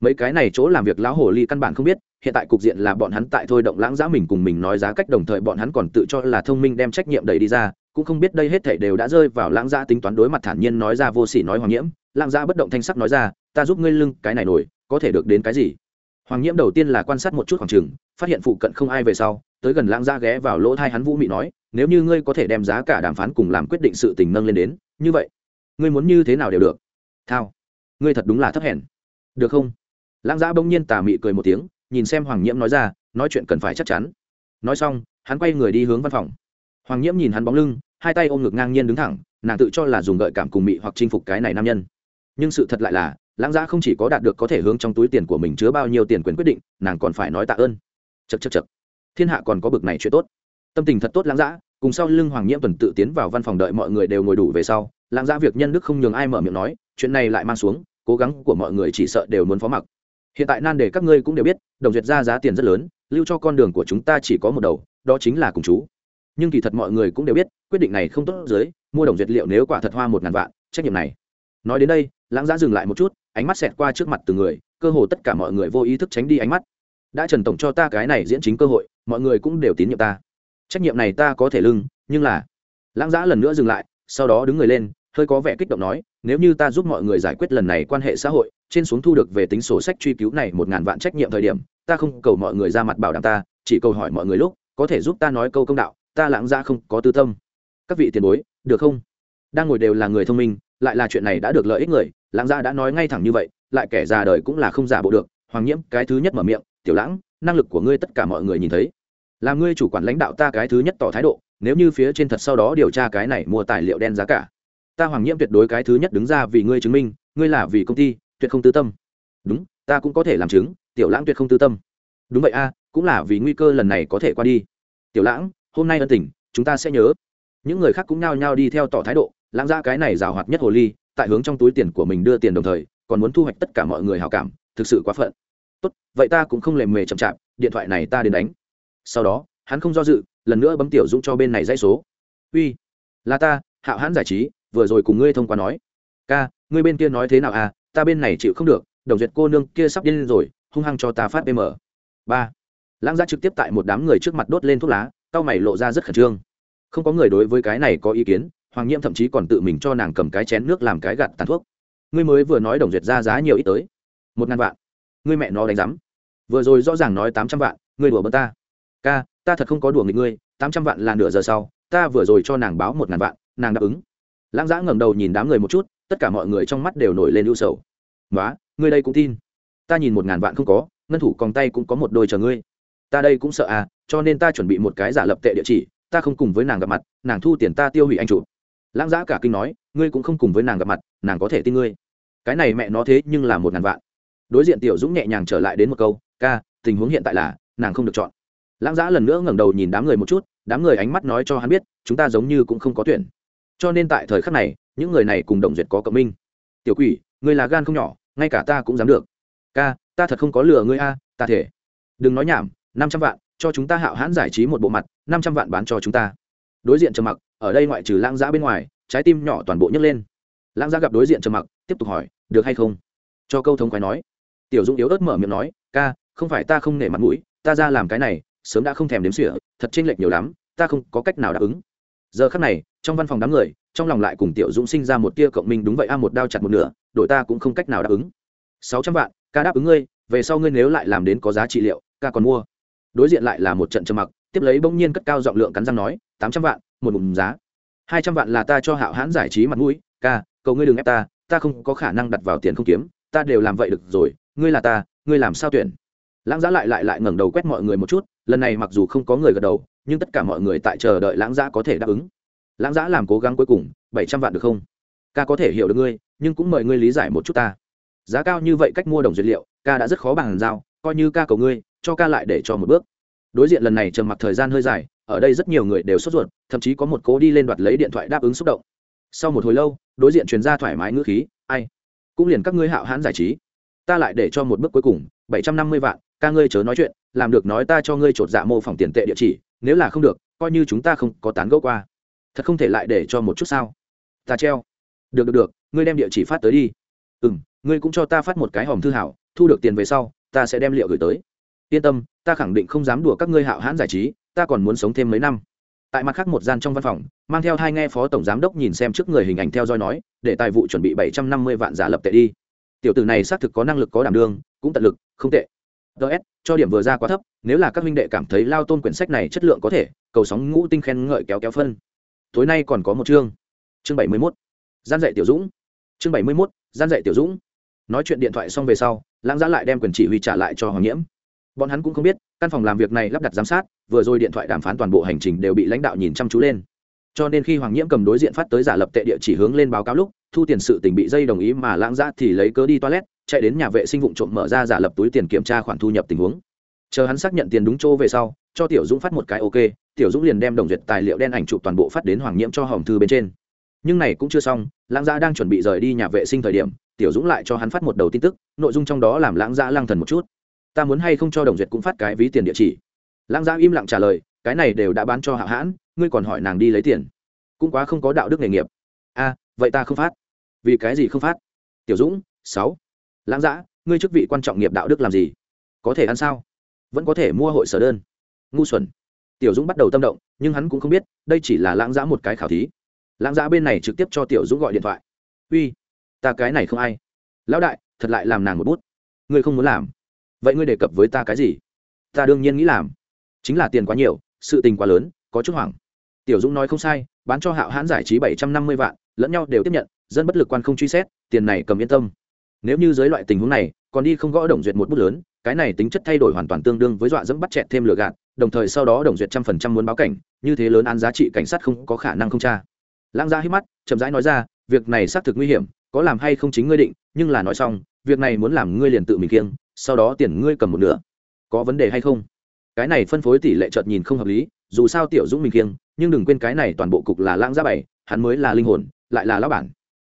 Speaker 1: Mấy cái này chỗ làm việc lão hồ ly căn bản không biết, hiện tại cục diện là bọn hắn tại thôi động lãng giã mình cùng mình nói giá cách đồng thời bọn hắn còn tự cho là thông minh đem trách nhiệm đẩy đi ra cũng không biết đây hết thảy đều đã rơi vào lãng gia tính toán đối mặt thản nhiên nói ra vô sỉ nói hoàng nhiễm. Lãng gia bất động thanh sắc nói ra, ta giúp ngươi lưng, cái này nổi, có thể được đến cái gì? Hoàng nhiễm đầu tiên là quan sát một chút khoảng trường, phát hiện phụ cận không ai về sau, tới gần lãng gia ghé vào lỗ thai hắn vũ mị nói, nếu như ngươi có thể đem giá cả đàm phán cùng làm quyết định sự tình nâng lên đến, như vậy, ngươi muốn như thế nào đều được. Thao, ngươi thật đúng là thấp hèn. Được không? Lãng gia bỗng nhiên tà mị cười một tiếng, nhìn xem hoàng nhiễm nói ra, nói chuyện cần phải chắc chắn. Nói xong, hắn quay người đi hướng văn phòng. Hoàng nhiễm nhìn hắn bóng lưng hai tay ôm ngực ngang nhiên đứng thẳng, nàng tự cho là dùng gợi cảm cùng mị hoặc chinh phục cái này nam nhân. Nhưng sự thật lại là, lãng giã không chỉ có đạt được có thể hướng trong túi tiền của mình chứa bao nhiêu tiền quyền quyết định, nàng còn phải nói tạ ơn. Chật chật chật thiên hạ còn có bực này chuyện tốt. Tâm tình thật tốt lãng giã cùng sau lưng hoàng nhiễm tuần tự tiến vào văn phòng đợi mọi người đều ngồi đủ về sau, lãng giã việc nhân đức không nhường ai mở miệng nói, chuyện này lại mang xuống, cố gắng của mọi người chỉ sợ đều muốn phó mặc. Hiện tại nan để các ngươi cũng đều biết, đồng duyệt ra giá tiền rất lớn, lưu cho con đường của chúng ta chỉ có một đầu, đó chính là cùng chú nhưng kỳ thật mọi người cũng đều biết, quyết định này không tốt dưới, mua đồng duyệt liệu nếu quả thật hoa một ngàn vạn, trách nhiệm này. Nói đến đây, lãng giã dừng lại một chút, ánh mắt xẹt qua trước mặt từng người, cơ hồ tất cả mọi người vô ý thức tránh đi ánh mắt. Đã trần tổng cho ta cái này diễn chính cơ hội, mọi người cũng đều tín nhiệm ta. Trách nhiệm này ta có thể lưng, nhưng là lãng giã lần nữa dừng lại, sau đó đứng người lên, hơi có vẻ kích động nói, nếu như ta giúp mọi người giải quyết lần này quan hệ xã hội, trên xuống thu được về tính sổ sách truy cứu này một ngàn vạn trách nhiệm thời điểm, ta không cầu mọi người ra mặt bảo đảm ta, chỉ cầu hỏi mọi người lúc có thể giúp ta nói câu công đạo ta lãng ra không có tư tâm. Các vị tiền bối, được không? Đang ngồi đều là người thông minh, lại là chuyện này đã được lợi ích người, lãng gia đã nói ngay thẳng như vậy, lại kẻ già đời cũng là không giả bộ được. Hoàng nhiễm, cái thứ nhất mở miệng, tiểu lãng, năng lực của ngươi tất cả mọi người nhìn thấy. Là ngươi chủ quản lãnh đạo ta cái thứ nhất tỏ thái độ, nếu như phía trên thật sau đó điều tra cái này mua tài liệu đen giá cả. Ta hoàng nhiễm tuyệt đối cái thứ nhất đứng ra vì ngươi chứng minh, ngươi là vì công ty, tuyệt không tư tâm. Đúng, ta cũng có thể làm chứng, tiểu lãng tuyệt không tư tâm. Đúng vậy a, cũng là vì nguy cơ lần này có thể qua đi. Tiểu lãng hôm nay ân tình, chúng ta sẽ nhớ. Những người khác cũng nhao nhao đi theo tỏ thái độ, lãng ra cái này rào hoạt nhất hồ ly, tại hướng trong túi tiền của mình đưa tiền đồng thời, còn muốn thu hoạch tất cả mọi người hào cảm, thực sự quá phận. Tốt, vậy ta cũng không lề mề chậm chạp, điện thoại này ta đến đánh. Sau đó, hắn không do dự, lần nữa bấm tiểu dũng cho bên này dãy số. Uy, là ta hạo hãn giải trí, vừa rồi cùng ngươi thông qua nói. Ca, ngươi bên kia nói thế nào à ta bên này chịu không được, đồng duyệt cô nương kia sắp điên rồi, hung hăng cho ta phát bm ba, lãng gia trực tiếp tại một đám người trước mặt đốt lên thuốc lá tao mày lộ ra rất khẩn trương. Không có người đối với cái này có ý kiến, hoàng nhiễm thậm chí còn tự mình cho nàng cầm cái chén nước làm cái gạt tàn thuốc. Ngươi mới vừa nói đồng duyệt ra giá nhiều ít tới. Một ngàn vạn. Ngươi mẹ nó đánh rắm vừa rồi rõ ràng nói tám trăm vạn, ngươi đùa bớt ta. Ca, ta thật không có đùa nghịch ngươi, tám trăm vạn là nửa giờ sau, ta vừa rồi cho nàng báo một ngàn vạn, nàng đáp ứng. Lãng giã ngẩng đầu nhìn đám người một chút, tất cả mọi người trong mắt đều nổi lên ưu sầu. Nói ngươi đây cũng tin. Ta nhìn một ngàn vạn không có, ngân thủ còn tay cũng có một đôi chờ ngươi. Ta đây cũng sợ à cho nên ta chuẩn bị một cái giả lập tệ địa chỉ, ta không cùng với nàng gặp mặt, nàng thu tiền ta tiêu hủy anh chủ. Lãng giã cả kinh nói, ngươi cũng không cùng với nàng gặp mặt, nàng có thể tin ngươi. Cái này mẹ nó thế nhưng là một ngàn vạn. Đối diện tiểu dũng nhẹ nhàng trở lại đến một câu, ca, tình huống hiện tại là, nàng không được chọn. Lãng giã lần nữa ngẩng đầu nhìn đám người một chút, đám người ánh mắt nói cho hắn biết, chúng ta giống như cũng không có tuyển. Cho nên tại thời khắc này, những người này cùng đồng duyệt có cộng minh. Tiểu quỷ, ngươi là gan không nhỏ, ngay cả ta cũng dám được. Ca, ta thật không có lừa ngươi a, ta thể. Đừng nói nhảm, năm trăm vạn cho chúng ta hạo hãn giải trí một bộ mặt, năm trăm vạn bán cho chúng ta. Đối diện trầm mặc, ở đây ngoại trừ lãng giã bên ngoài, trái tim nhỏ toàn bộ nhấc lên. Lãng giã gặp đối diện trầm mặc, tiếp tục hỏi, được hay không? Cho câu thông khoái nói. Tiểu dũng yếu ớt mở miệng nói, ca, không phải ta không nể mặt mũi, ta ra làm cái này, sớm đã không thèm đếm sỉa thật chênh lệch nhiều lắm, ta không có cách nào đáp ứng. Giờ khắc này, trong văn phòng đám người, trong lòng lại cùng tiểu dũng sinh ra một tia cộng minh đúng vậy a, một đao chặt một nửa đội ta cũng không cách nào đáp ứng. Sáu trăm vạn, ca đáp ứng ngươi, về sau ngươi nếu lại làm đến có giá trị liệu, ca còn mua đối diện lại là một trận trầm mặc, tiếp lấy bỗng nhiên cất cao giọng lượng cắn răng nói, tám trăm vạn, một ngụm giá. Hai trăm vạn là ta cho hạo hãn giải trí mặt mũi, ca, cầu ngươi đừng ép ta ta không có khả năng đặt vào tiền không kiếm, ta đều làm vậy được rồi, ngươi là ta, ngươi làm sao tuyển? Lãng giá lại lại lại ngẩng đầu quét mọi người một chút, lần này mặc dù không có người gật đầu, nhưng tất cả mọi người tại chờ đợi lãng giá có thể đáp ứng. Lãng giá làm cố gắng cuối cùng, bảy trăm vạn được không? Ca có thể hiểu được ngươi, nhưng cũng mời ngươi lý giải một chút ta. Giá cao như vậy cách mua đồng dược liệu, ca đã rất khó bằng giao, coi như ca cầu ngươi cho ca lại để cho một bước. Đối diện lần này trầm mặc thời gian hơi dài, ở đây rất nhiều người đều sốt ruột, thậm chí có một cố đi lên đoạt lấy điện thoại đáp ứng xúc động. Sau một hồi lâu, đối diện truyền ra thoải mái ngữ khí, ai? Cũng liền các ngươi hạo hãn giải trí. Ta lại để cho một bước cuối cùng, bảy trăm năm mươi vạn, ca ngươi chớ nói chuyện, làm được nói ta cho ngươi chột dạ mô phỏng tiền tệ địa chỉ, nếu là không được, coi như chúng ta không có tán gẫu qua. Thật không thể lại để cho một chút sao? Ta treo. Được được được, ngươi đem địa chỉ phát tới đi. Ừ m ngươi cũng cho ta phát một cái hòm thư hảo, thu được tiền về sau, ta sẽ đem liệu gửi tới yên tâm, ta khẳng định không dám đùa các ngươi hạo hãn giải trí, ta còn muốn sống thêm mấy năm. Tại mặt khác một gian trong văn phòng, mang theo hai nghe phó tổng giám đốc nhìn xem trước người hình ảnh theo dõi nói, để tài vụ chuẩn bị bảy trăm năm mươi vạn giả lập tệ đi. Tiểu tử này xác thực có năng lực có đảm đương, cũng tận lực, không tệ. Ts cho điểm vừa ra quá thấp, nếu là các huynh đệ cảm thấy lao tôn quyển sách này chất lượng có thể, cầu sóng ngũ tinh khen ngợi kéo kéo phân. Tối nay còn có một chương. Chương bảy mươi mốt. Gian dạy tiểu dũng. Chương bảy mươi mốt, gian dạy tiểu dũng. Nói chuyện điện thoại xong về sau, lãng giã lại đem quyền chỉ huy trả lại cho hoàng nhiễm bọn hắn cũng không biết, căn phòng làm việc này lắp đặt giám sát, vừa rồi điện thoại đàm phán toàn bộ hành trình đều bị lãnh đạo nhìn chăm chú lên. Cho nên khi hoàng nhiễm cầm đối diện phát tới giả lập tệ địa chỉ hướng lên báo cáo lúc, thu tiền sự tình bị dây đồng ý mà lãng ra thì lấy cớ đi toilet, chạy đến nhà vệ sinh vụ trộm mở ra giả lập túi tiền kiểm tra khoản thu nhập tình huống. Chờ hắn xác nhận tiền đúng chỗ về sau, cho tiểu dũng phát một cái ok, tiểu dũng liền đem đồng duyệt tài liệu đen ảnh chụp toàn bộ phát đến hoàng nhiễm cho hòm thư bên trên. Nhưng này cũng chưa xong, lãng gia đang chuẩn bị rời đi nhà vệ sinh thời điểm, tiểu dũng lại cho hắn phát một đầu tin tức, nội dung trong đó làm lãng gia lang thần một chút ta muốn hay không cho đồng duyệt cũng phát cái ví tiền địa chỉ lãng giã im lặng trả lời cái này đều đã bán cho hạ hãn ngươi còn hỏi nàng đi lấy tiền cũng quá không có đạo đức nghề nghiệp a à, vậy ta không phát vì cái gì không phát tiểu dũng sáu lãng giã ngươi chức vị quan trọng nghiệp đạo đức làm gì có thể ăn sao vẫn có thể mua hội sở đơn ngu xuẩn tiểu dũng bắt đầu tâm động nhưng hắn cũng không biết đây chỉ là lãng giã một cái khảo thí lãng giã bên này trực tiếp cho tiểu dũng gọi điện thoại uy ta cái này không ai lão đại thật lại làm nàng một bút ngươi không muốn làm vậy ngươi đề cập với ta cái gì? Ta đương nhiên nghĩ làm. Chính là tiền quá nhiều, sự tình quá lớn, có chút hoảng. Tiểu dũng nói không sai, bán cho hạo hãn giải trí bảy trăm năm mươi vạn, lẫn nhau đều tiếp nhận, dân bất lực quan không truy xét, tiền này cầm yên tâm. Nếu như dưới loại tình huống này, còn đi không gõ đồng duyệt một bút lớn, cái này tính chất thay đổi hoàn toàn tương đương với dọa dẫm bắt chẹt thêm lừa gạt, đồng thời sau đó đồng duyệt trăm phần trăm muốn báo cảnh, như thế lớn án giá trị cảnh sát không có khả năng không tra. Lãng ra hít mắt, chậm rãi nói ra, việc này xác thực nguy hiểm, có làm hay không chính ngươi định, nhưng là nói xong, việc này muốn làm ngươi liền tự mình kiêng sau đó tiền ngươi cầm một nửa. Có vấn đề hay không? Cái này phân phối tỷ lệ chợt nhìn không hợp lý, dù sao tiểu dũng mình kiêng, nhưng đừng quên cái này toàn bộ cục là lãng gia bảy, hắn mới là linh hồn, lại là lão bản.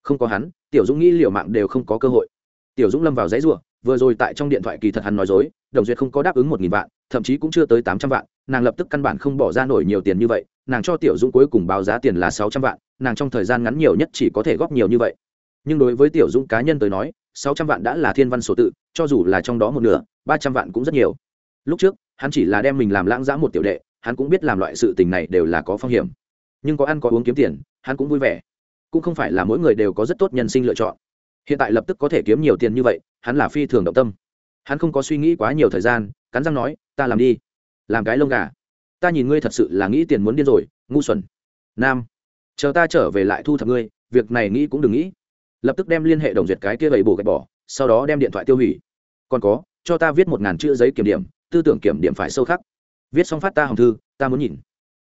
Speaker 1: Không có hắn, tiểu dũng nghĩ liều mạng đều không có cơ hội. Tiểu dũng lâm vào dãy ruộng vừa rồi tại trong điện thoại kỳ thật hắn nói dối, đồng duyệt không có đáp ứng một nghìn vạn, thậm chí cũng chưa tới tám trăm vạn, nàng lập tức căn bản không bỏ ra nổi nhiều tiền như vậy, nàng cho tiểu dũng cuối cùng báo giá tiền là sáu trăm vạn, nàng trong thời gian ngắn nhiều nhất chỉ có thể góp nhiều như vậy. Nhưng đối với tiểu dũng cá nhân tới nói sáu trăm vạn đã là thiên văn số tự, cho dù là trong đó một nửa, ba trăm vạn cũng rất nhiều. Lúc trước, hắn chỉ là đem mình làm lãng giã một tiểu đệ, hắn cũng biết làm loại sự tình này đều là có phong hiểm. Nhưng có ăn có uống kiếm tiền, hắn cũng vui vẻ. Cũng không phải là mỗi người đều có rất tốt nhân sinh lựa chọn. Hiện tại lập tức có thể kiếm nhiều tiền như vậy, hắn là phi thường động tâm. Hắn không có suy nghĩ quá nhiều thời gian, cắn răng nói, ta làm đi. Làm cái lông gà. Ta nhìn ngươi thật sự là nghĩ tiền muốn điên rồi, ngu xuẩn. Nam, chờ ta trở về lại thu thập ngươi, việc này nghĩ cũng đừng nghĩ lập tức đem liên hệ đồng duyệt cái kia bậy bổ gạch bỏ, sau đó đem điện thoại tiêu hủy. Còn có, cho ta viết một ngàn chữ giấy kiểm điểm, tư tưởng kiểm điểm phải sâu khắc. Viết xong phát ta hồng thư, ta muốn nhìn.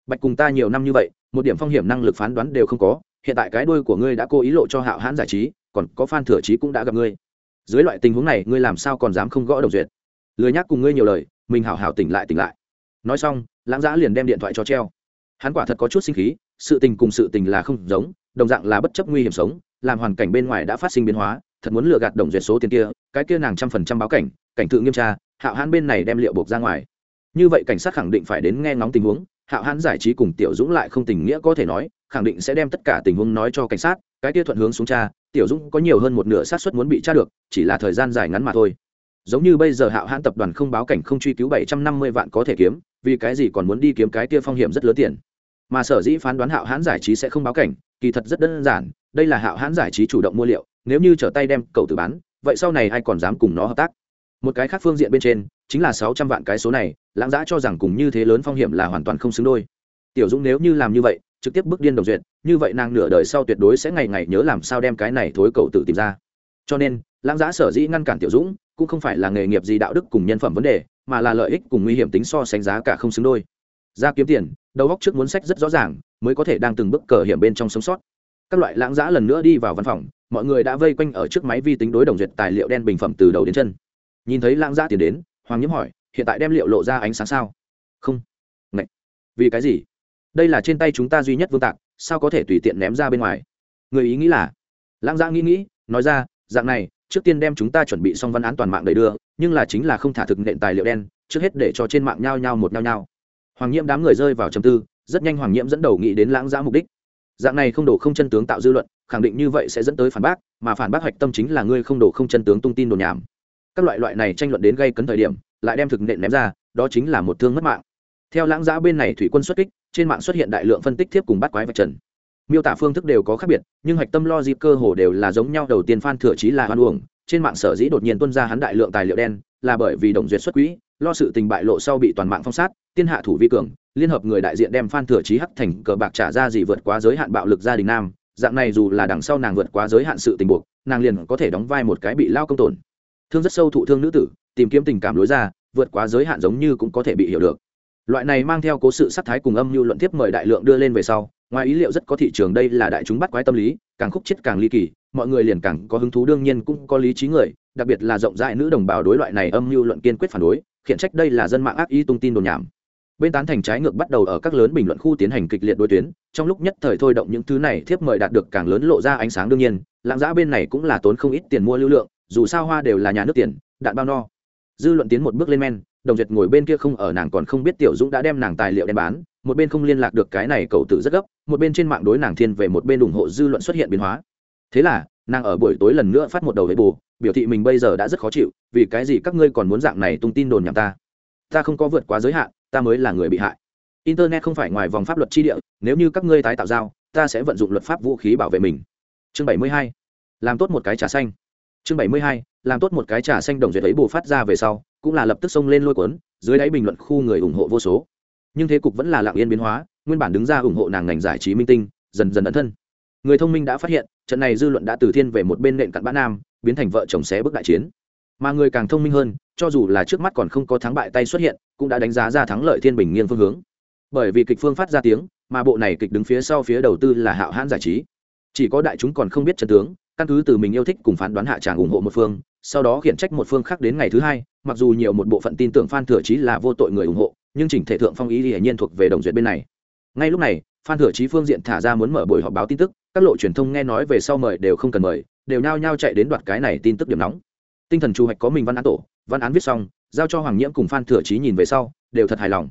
Speaker 1: Bạch cùng ta nhiều năm như vậy, một điểm phong hiểm năng lực phán đoán đều không có, hiện tại cái đuôi của ngươi đã cố ý lộ cho hạo hãn giải trí, còn có phan thừa trí cũng đã gặp ngươi. Dưới loại tình huống này, ngươi làm sao còn dám không gõ đồng duyệt? Lười nhắc cùng ngươi nhiều lời, mình hảo hảo tỉnh lại tỉnh lại. Nói xong, lãng giã liền đem điện thoại cho treo. Hắn quả thật có chút sinh khí, sự tình cùng sự tình là không giống, đồng dạng là bất chấp nguy hiểm sống làm hoàn cảnh bên ngoài đã phát sinh biến hóa, thật muốn lừa gạt đồng duyệt số tiền kia, cái kia nàng trăm phần trăm báo cảnh cảnh tự nghiêm tra, hạo hãn bên này đem liệu buộc ra ngoài. Như vậy cảnh sát khẳng định phải đến nghe ngóng tình huống, hạo hãn giải trí cùng tiểu dũng lại không tình nghĩa có thể nói, khẳng định sẽ đem tất cả tình huống nói cho cảnh sát, cái kia thuận hướng xuống cha tiểu dũng có nhiều hơn một nửa xác suất muốn bị tra được, chỉ là thời gian dài ngắn mà thôi. Giống như bây giờ hạo hãn tập đoàn không báo cảnh không truy cứu bảy trăm năm mươi vạn có thể kiếm, vì cái gì còn muốn đi kiếm cái kia phong hiểm rất lớn tiền. Mà sở dĩ phán đoán hạo hãn giải trí sẽ không báo cảnh, kỳ thật rất đơn giản đây là hạo hãn giải trí chủ động mua liệu, nếu như trở tay đem cầu tử bán, vậy sau này ai còn dám cùng nó hợp tác? Một cái khác phương diện bên trên, chính là sáu trăm vạn cái số này, lãng giã cho rằng cùng như thế lớn phong hiểm là hoàn toàn không xứng đôi. Tiểu dũng nếu như làm như vậy, trực tiếp bước điên đồng duyệt, như vậy nàng nửa đời sau tuyệt đối sẽ ngày ngày nhớ làm sao đem cái này thối cầu tự tìm ra. Cho nên, lãng giã sở dĩ ngăn cản tiểu dũng, cũng không phải là nghề nghiệp gì đạo đức cùng nhân phẩm vấn đề, mà là lợi ích cùng nguy hiểm tính so sánh giá cả không xứng đôi. Ra kiếm tiền, đầu góc trước muốn sách rất rõ ràng, mới có thể đang từng bước cờ hiểm bên trong sống sót các loại lãng giã lần nữa đi vào văn phòng, mọi người đã vây quanh ở trước máy vi tính đối đồng duyệt tài liệu đen bình phẩm từ đầu đến chân. Nhìn thấy lãng giã tiến đến, hoàng nhiễm hỏi, hiện tại đem liệu lộ ra ánh sáng sao? Không. Ngậy. vì cái gì? Đây là trên tay chúng ta duy nhất vương tạc, sao có thể tùy tiện ném ra bên ngoài? Người ý nghĩ là? Lãng giã nghĩ nghĩ, nói ra, dạng này, trước tiên đem chúng ta chuẩn bị xong văn án toàn mạng đầy đưa, nhưng là chính là không thả thực nện tài liệu đen, trước hết để cho trên mạng nhao nhao một nhao nhao. Hoàng nhiễm đám người rơi vào trầm tư, rất nhanh hoàng nhiễm dẫn đầu nghĩ đến lãng giã mục đích dạng này không đổ không chân tướng tạo dư luận, khẳng định như vậy sẽ dẫn tới phản bác, mà phản bác hoạch tâm chính là ngươi không đổ không chân tướng tung tin đồn nhảm. Các loại loại này tranh luận đến gây cấn thời điểm, lại đem thực nện ném ra, đó chính là một thương mất mạng. Theo lãng giã bên này thủy quân xuất kích, trên mạng xuất hiện đại lượng phân tích tiếp cùng bắt quái vật trần. Miêu tả phương thức đều có khác biệt, nhưng hạch tâm lo dịp cơ hồ đều là giống nhau, đầu tiên phan thừa trí là hoan uổng, trên mạng sở dĩ đột nhiên tuân ra hắn đại lượng tài liệu đen, là bởi vì đồng duyệt xuất quỹ, lo sự tình bại lộ sau bị toàn mạng phong sát, tiên hạ thủ vi cường liên hợp người đại diện đem phan thừa trí hắc thành cờ bạc trả ra gì vượt quá giới hạn bạo lực gia đình nam, dạng này dù là đằng sau nàng vượt quá giới hạn sự tình buộc, nàng liền có thể đóng vai một cái bị lao công tổn. Thương rất sâu thụ thương nữ tử, tìm kiếm tình cảm lối ra, vượt quá giới hạn giống như cũng có thể bị hiểu được. Loại này mang theo cố sự sắc thái cùng âm mưu luận tiếp mời đại lượng đưa lên về sau, ngoài ý liệu rất có thị trường đây là đại chúng bắt quái tâm lý, càng khúc chết càng ly kỳ, mọi người liền càng có hứng thú đương nhiên cũng có lý trí người, đặc biệt là rộng rãi nữ đồng bào đối loại này âm mưu luận kiên quyết phản đối, khiển trách đây là dân mạng ác ý tung tin đồn nhảm bên tán thành trái ngược bắt đầu ở các lớn bình luận khu tiến hành kịch liệt đối tuyến, trong lúc nhất thời thôi động những thứ này thiếp mời đạt được càng lớn lộ ra ánh sáng đương nhiên, lãng giã bên này cũng là tốn không ít tiền mua lưu lượng, dù sao hoa đều là nhà nước tiền, đạn bao no. Dư luận tiến một bước lên men, đồng duyệt ngồi bên kia không ở nàng còn không biết tiểu dũng đã đem nàng tài liệu đem bán, một bên không liên lạc được cái này cậu tự rất gấp, một bên trên mạng đối nàng thiên về một bên ủng hộ dư luận xuất hiện biến hóa. Thế là, nàng ở buổi tối lần nữa phát một đầu với bù, biểu thị mình bây giờ đã rất khó chịu, vì cái gì các ngươi còn muốn dạng này tung tin đồn nhằm ta? Ta không có vượt quá giới hạn ta mới là người bị hại. Internet không phải ngoài vòng pháp luật chi địa, nếu như các ngươi tái tạo giao, ta sẽ vận dụng luật pháp vũ khí bảo vệ mình. Chương bảy mươi hai, làm tốt một cái trà xanh. Chương bảy mươi hai, làm tốt một cái trà xanh đồng duyệt ấy bù phát ra về sau, cũng là lập tức xông lên lôi cuốn, dưới đáy bình luận khu người ủng hộ vô số. Nhưng thế cục vẫn là lặng yên biến hóa, nguyên bản đứng ra ủng hộ nàng ngành giải trí minh tinh, dần dần ẩn thân. Người thông minh đã phát hiện, trận này dư luận đã từ thiên về một bên nện cặn bã nam, biến thành vợ chồng xé bước đại chiến. Mà người càng thông minh hơn cho dù là trước mắt còn không có thắng bại tay xuất hiện, cũng đã đánh giá ra thắng lợi thiên bình nghiêng phương hướng. Bởi vì kịch phương phát ra tiếng, mà bộ này kịch đứng phía sau phía đầu tư là hạo hãn giải trí. Chỉ có đại chúng còn không biết chân tướng, căn cứ từ mình yêu thích cùng phán đoán hạ tràng ủng hộ một phương, sau đó khiển trách một phương khác đến ngày thứ hai, mặc dù nhiều một bộ phận tin tưởng phan thừa chí là vô tội người ủng hộ, nhưng chỉnh thể thượng phong ý hiển nhiên thuộc về đồng duyệt bên này. Ngay lúc này, phan thừa chí phương diện thả ra muốn mở buổi họp báo tin tức, các lộ truyền thông nghe nói về sau mời đều không cần mời, đều nhao nhao chạy đến đoạt cái này tin tức điểm nóng. Tinh thần chu hoạch có mình văn án tổ văn án viết xong, giao cho hoàng nhiễm cùng phan thừa chí nhìn về sau, đều thật hài lòng.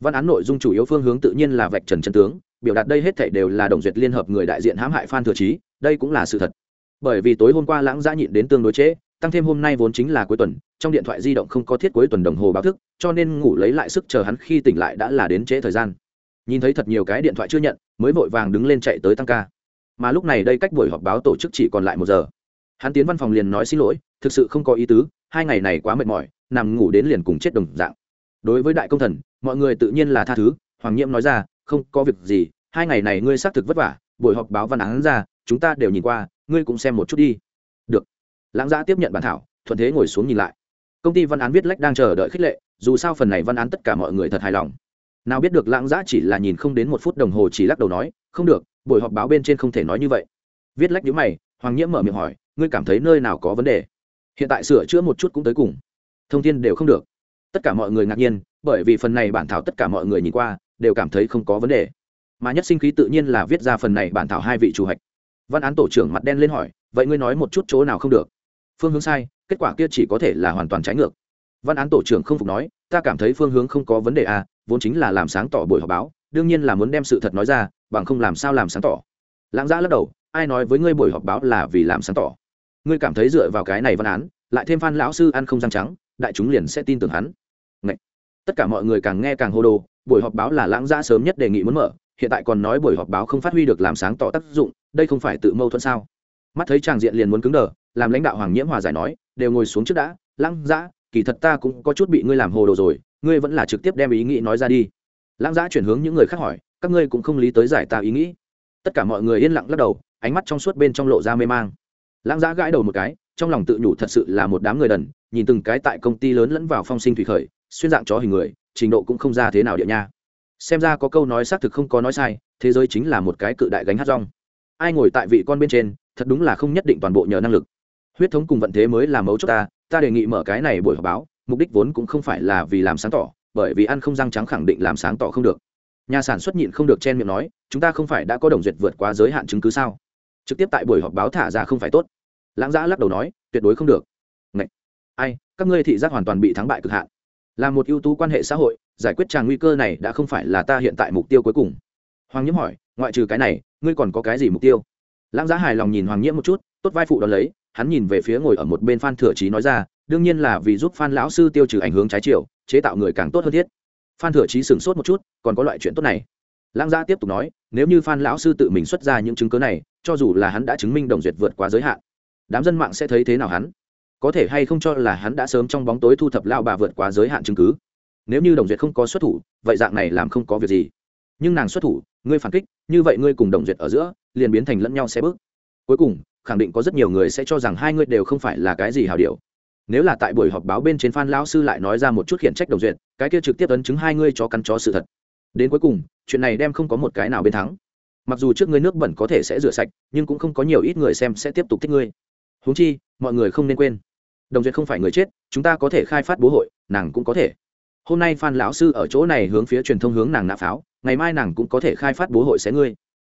Speaker 1: Văn án nội dung chủ yếu phương hướng tự nhiên là vạch trần chân tướng, biểu đạt đây hết thảy đều là đồng duyệt liên hợp người đại diện hãm hại phan thừa chí, đây cũng là sự thật. Bởi vì tối hôm qua lãng giã nhịn đến tương đối trễ, tăng thêm hôm nay vốn chính là cuối tuần, trong điện thoại di động không có thiết cuối tuần đồng hồ báo thức, cho nên ngủ lấy lại sức chờ hắn khi tỉnh lại đã là đến trễ thời gian. Nhìn thấy thật nhiều cái điện thoại chưa nhận, mới vội vàng đứng lên chạy tới tăng ca. Mà lúc này đây cách buổi họp báo tổ chức chỉ còn lại một giờ. Hắn tiến văn phòng liền nói xin lỗi, thực sự không có ý tứ hai ngày này quá mệt mỏi, nằm ngủ đến liền cùng chết đồng dạng. Đối với đại công thần, mọi người tự nhiên là tha thứ, hoàng nhiễm nói ra, không, có việc gì, hai ngày này ngươi xác thực vất vả, buổi họp báo văn án ra, chúng ta đều nhìn qua, ngươi cũng xem một chút đi. Được. Lãng giã tiếp nhận bản thảo, thuận thế ngồi xuống nhìn lại. Công ty văn án viết lách đang chờ đợi khích lệ, dù sao phần này văn án tất cả mọi người thật hài lòng. Nào biết được lãng giã chỉ là nhìn không đến một phút đồng hồ chỉ lắc đầu nói, không được, buổi họp báo bên trên không thể nói như vậy. Viết lách nhữ mày, hoàng nhiễm mở miệng hỏi, ngươi cảm thấy nơi nào có vấn đề? Hiện tại sửa chữa một chút cũng tới cùng. Thông tin đều không được. Tất cả mọi người ngạc nhiên, bởi vì phần này bản thảo tất cả mọi người nhìn qua, đều cảm thấy không có vấn đề. Mà nhất sinh khí tự nhiên là viết ra phần này bản thảo hai vị chủ hạch. Văn án tổ trưởng mặt đen lên hỏi, vậy ngươi nói một chút chỗ nào không được? Phương hướng sai, kết quả kia chỉ có thể là hoàn toàn trái ngược. Văn án tổ trưởng không phục nói, ta cảm thấy phương hướng không có vấn đề à vốn chính là làm sáng tỏ buổi họp báo, đương nhiên là muốn đem sự thật nói ra, bằng không làm sao làm sáng tỏ? Lãng giã lắc đầu, ai nói với ngươi buổi họp báo là vì làm sáng tỏ? Ngươi cảm thấy dựa vào cái này văn án, lại thêm phan lão sư ăn không răng trắng, đại chúng liền sẽ tin tưởng hắn. Ngậy! tất cả mọi người càng nghe càng hô đồ, buổi họp báo là lãng giã sớm nhất đề nghị muốn mở, hiện tại còn nói buổi họp báo không phát huy được làm sáng tỏ tác dụng, đây không phải tự mâu thuẫn sao? Mắt thấy tràng diện liền muốn cứng đờ, làm lãnh đạo hoàng nhiễm hòa giải nói, đều ngồi xuống trước đã, lãng giã kỳ thật ta cũng có chút bị ngươi làm hồ đồ rồi, ngươi vẫn là trực tiếp đem ý nghĩ nói ra đi. Lãng giã chuyển hướng những người khác hỏi, các ngươi cũng không lý tới giải ta ý nghĩ. Tất cả mọi người yên lặng lắc đầu, ánh mắt trong suốt bên trong lộ ra mê mang lãng giã gãi đầu một cái, trong lòng tự nhủ thật sự là một đám người đần, nhìn từng cái tại công ty lớn lẫn vào phong sinh thủy khởi, xuyên dạng chó hình người, trình độ cũng không ra thế nào địa nha. Xem ra có câu nói xác thực không có nói sai, thế giới chính là một cái cự đại gánh hát rong. Ai ngồi tại vị con bên trên, thật đúng là không nhất định toàn bộ nhờ năng lực. Huyết thống cùng vận thế mới là mấu chốt ta ta đề nghị mở cái này buổi họp báo, mục đích vốn cũng không phải là vì làm sáng tỏ, bởi vì ăn không răng trắng khẳng định làm sáng tỏ không được. Nhà sản xuất nhịn không được chen miệng nói, chúng ta không phải đã có đồng duyệt vượt qua giới hạn chứng cứ sao? Trực tiếp tại buổi họp báo thả ra không phải tốt. Lãng giã lắc đầu nói, tuyệt đối không được. Ngậy! ai, các ngươi thị giác hoàn toàn bị thắng bại cực hạn. Là một ưu tú quan hệ xã hội, giải quyết tràng nguy cơ này đã không phải là ta hiện tại mục tiêu cuối cùng. Hoàng nhiễm hỏi, ngoại trừ cái này, ngươi còn có cái gì mục tiêu? Lãng giá hài lòng nhìn hoàng nhiễm một chút, tốt vai phụ đón lấy, hắn nhìn về phía ngồi ở một bên phan thừa trí nói ra, đương nhiên là vì giúp phan lão sư tiêu trừ ảnh hướng trái chiều, chế tạo người càng tốt hơn thiết. Phan thừa trí sửng sốt một chút, còn có loại chuyện tốt này lãng gia tiếp tục nói, nếu như phan lão sư tự mình xuất ra những chứng cớ này, cho dù là hắn đã chứng minh đồng duyệt vượt quá giới hạn, đám dân mạng sẽ thấy thế nào hắn? Có thể hay không cho là hắn đã sớm trong bóng tối thu thập lao bà vượt quá giới hạn chứng cứ? Nếu như đồng duyệt không có xuất thủ, vậy dạng này làm không có việc gì. Nhưng nàng xuất thủ, ngươi phản kích, như vậy ngươi cùng đồng duyệt ở giữa, liền biến thành lẫn nhau xe bước. Cuối cùng, khẳng định có rất nhiều người sẽ cho rằng hai ngươi đều không phải là cái gì hào điều. Nếu là tại buổi họp báo bên trên phan lão sư lại nói ra một chút khiển trách đồng duyệt, cái kia trực tiếp ấn chứng hai ngươi cho cắn chó sự thật đến cuối cùng, chuyện này đem không có một cái nào bên thắng. Mặc dù trước ngươi nước bẩn có thể sẽ rửa sạch, nhưng cũng không có nhiều ít người xem sẽ tiếp tục thích ngươi. Huống chi, mọi người không nên quên. Đồng duyệt không phải người chết, chúng ta có thể khai phát bố hội, nàng cũng có thể. Hôm nay phan lão sư ở chỗ này hướng phía truyền thông hướng nàng nạ pháo, ngày mai nàng cũng có thể khai phát bố hội xé ngươi.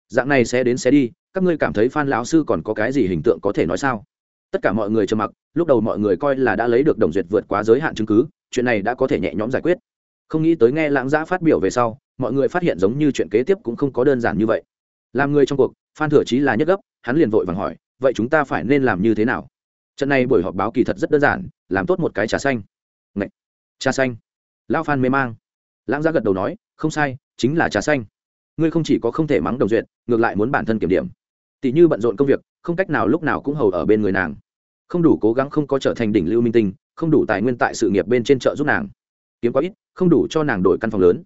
Speaker 1: Dạng này sẽ đến sẽ đi, các ngươi cảm thấy phan lão sư còn có cái gì hình tượng có thể nói sao? Tất cả mọi người trầm mặc, lúc đầu mọi người coi là đã lấy được đồng duyệt vượt quá giới hạn chứng cứ, chuyện này đã có thể nhẹ nhõm giải quyết. Không nghĩ tới nghe lãng giã phát biểu về sau mọi người phát hiện giống như chuyện kế tiếp cũng không có đơn giản như vậy. Làm người trong cuộc, phan thừa chí là nhất gấp, hắn liền vội vàng hỏi, vậy chúng ta phải nên làm như thế nào? Trận này buổi họp báo kỳ thật rất đơn giản, làm tốt một cái trà xanh. Ngậy! trà xanh. Lão phan mê mang. Lãng gia gật đầu nói, không sai, chính là trà xanh. Ngươi không chỉ có không thể mắng đồng duyệt, ngược lại muốn bản thân kiểm điểm. Tỷ như bận rộn công việc, không cách nào lúc nào cũng hầu ở bên người nàng. Không đủ cố gắng không có trở thành đỉnh lưu minh tinh, không đủ tài nguyên tại sự nghiệp bên trên chợ giúp nàng. Kiếm quá ít, không đủ cho nàng đổi căn phòng lớn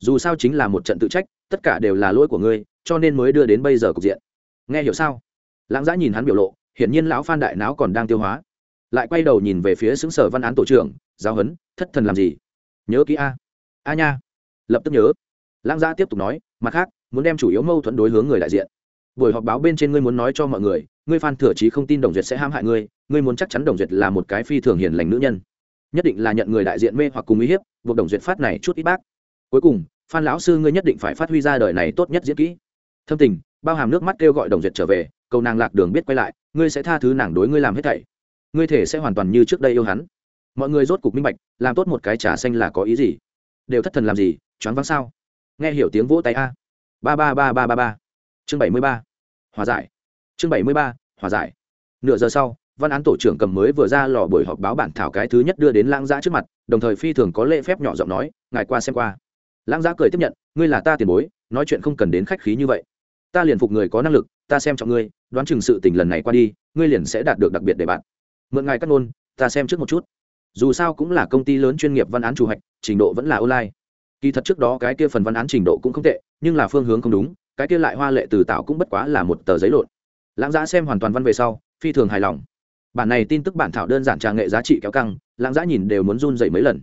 Speaker 1: dù sao chính là một trận tự trách, tất cả đều là lỗi của ngươi, cho nên mới đưa đến bây giờ cục diện. Nghe hiểu sao? Lãng giã nhìn hắn biểu lộ, hiển nhiên lão phan đại não còn đang tiêu hóa. Lại quay đầu nhìn về phía xứng sở văn án tổ trưởng, giáo huấn, thất thần làm gì? Nhớ kỹ a. A nha. Lập tức nhớ. Lãng giã tiếp tục nói, mặt khác, muốn đem chủ yếu mâu thuẫn đối hướng người đại diện. Buổi họp báo bên trên ngươi muốn nói cho mọi người, ngươi phan thừa chí không tin đồng duyệt sẽ hãm hại ngươi ngươi muốn chắc chắn đồng duyệt là một cái phi thường hiền lành nữ nhân. Nhất định là nhận người đại diện mê hoặc cùng uy hiếp, buộc đồng duyệt phát này chút ít bác cuối cùng, phan lão sư ngươi nhất định phải phát huy ra đời này tốt nhất diễn kỹ. Thâm tình, bao hàm nước mắt kêu gọi đồng duyệt trở về, cầu nàng lạc đường biết quay lại, ngươi sẽ tha thứ nàng đối ngươi làm hết thảy. Ngươi thể sẽ hoàn toàn như trước đây yêu hắn. Mọi người rốt cục minh bạch, làm tốt một cái trà xanh là có ý gì? Đều thất thần làm gì, choáng váng sao? Nghe hiểu tiếng vỗ tay a. Ba ba ba ba ba ba. Chương bảy mươi ba. Hòa giải. Chương bảy mươi ba, hòa giải. Nửa giờ sau, văn án tổ trưởng cầm mới vừa ra lò buổi họp báo bản thảo cái thứ nhất đưa đến lãng giã trước mặt, đồng thời phi thường có lễ phép nhỏ giọng nói, ngài qua xem qua lãng giã cười tiếp nhận, ngươi là ta tiền bối, nói chuyện không cần đến khách khí như vậy. Ta liền phục người có năng lực, ta xem trọng ngươi, đoán chừng sự tình lần này qua đi, ngươi liền sẽ đạt được đặc biệt để bạn. Mượn ngài cắt nôn ta xem trước một chút. Dù sao cũng là công ty lớn chuyên nghiệp văn án chủ hạch, trình độ vẫn là online. Kỳ thật trước đó cái kia phần văn án trình độ cũng không tệ, nhưng là phương hướng không đúng, cái kia lại hoa lệ từ tạo cũng bất quá là một tờ giấy lộn. Lãng giã xem hoàn toàn văn về sau, phi thường hài lòng. Bản này tin tức bản thảo đơn giản trà nghệ giá trị kéo căng, lãng giã nhìn đều muốn run dậy mấy lần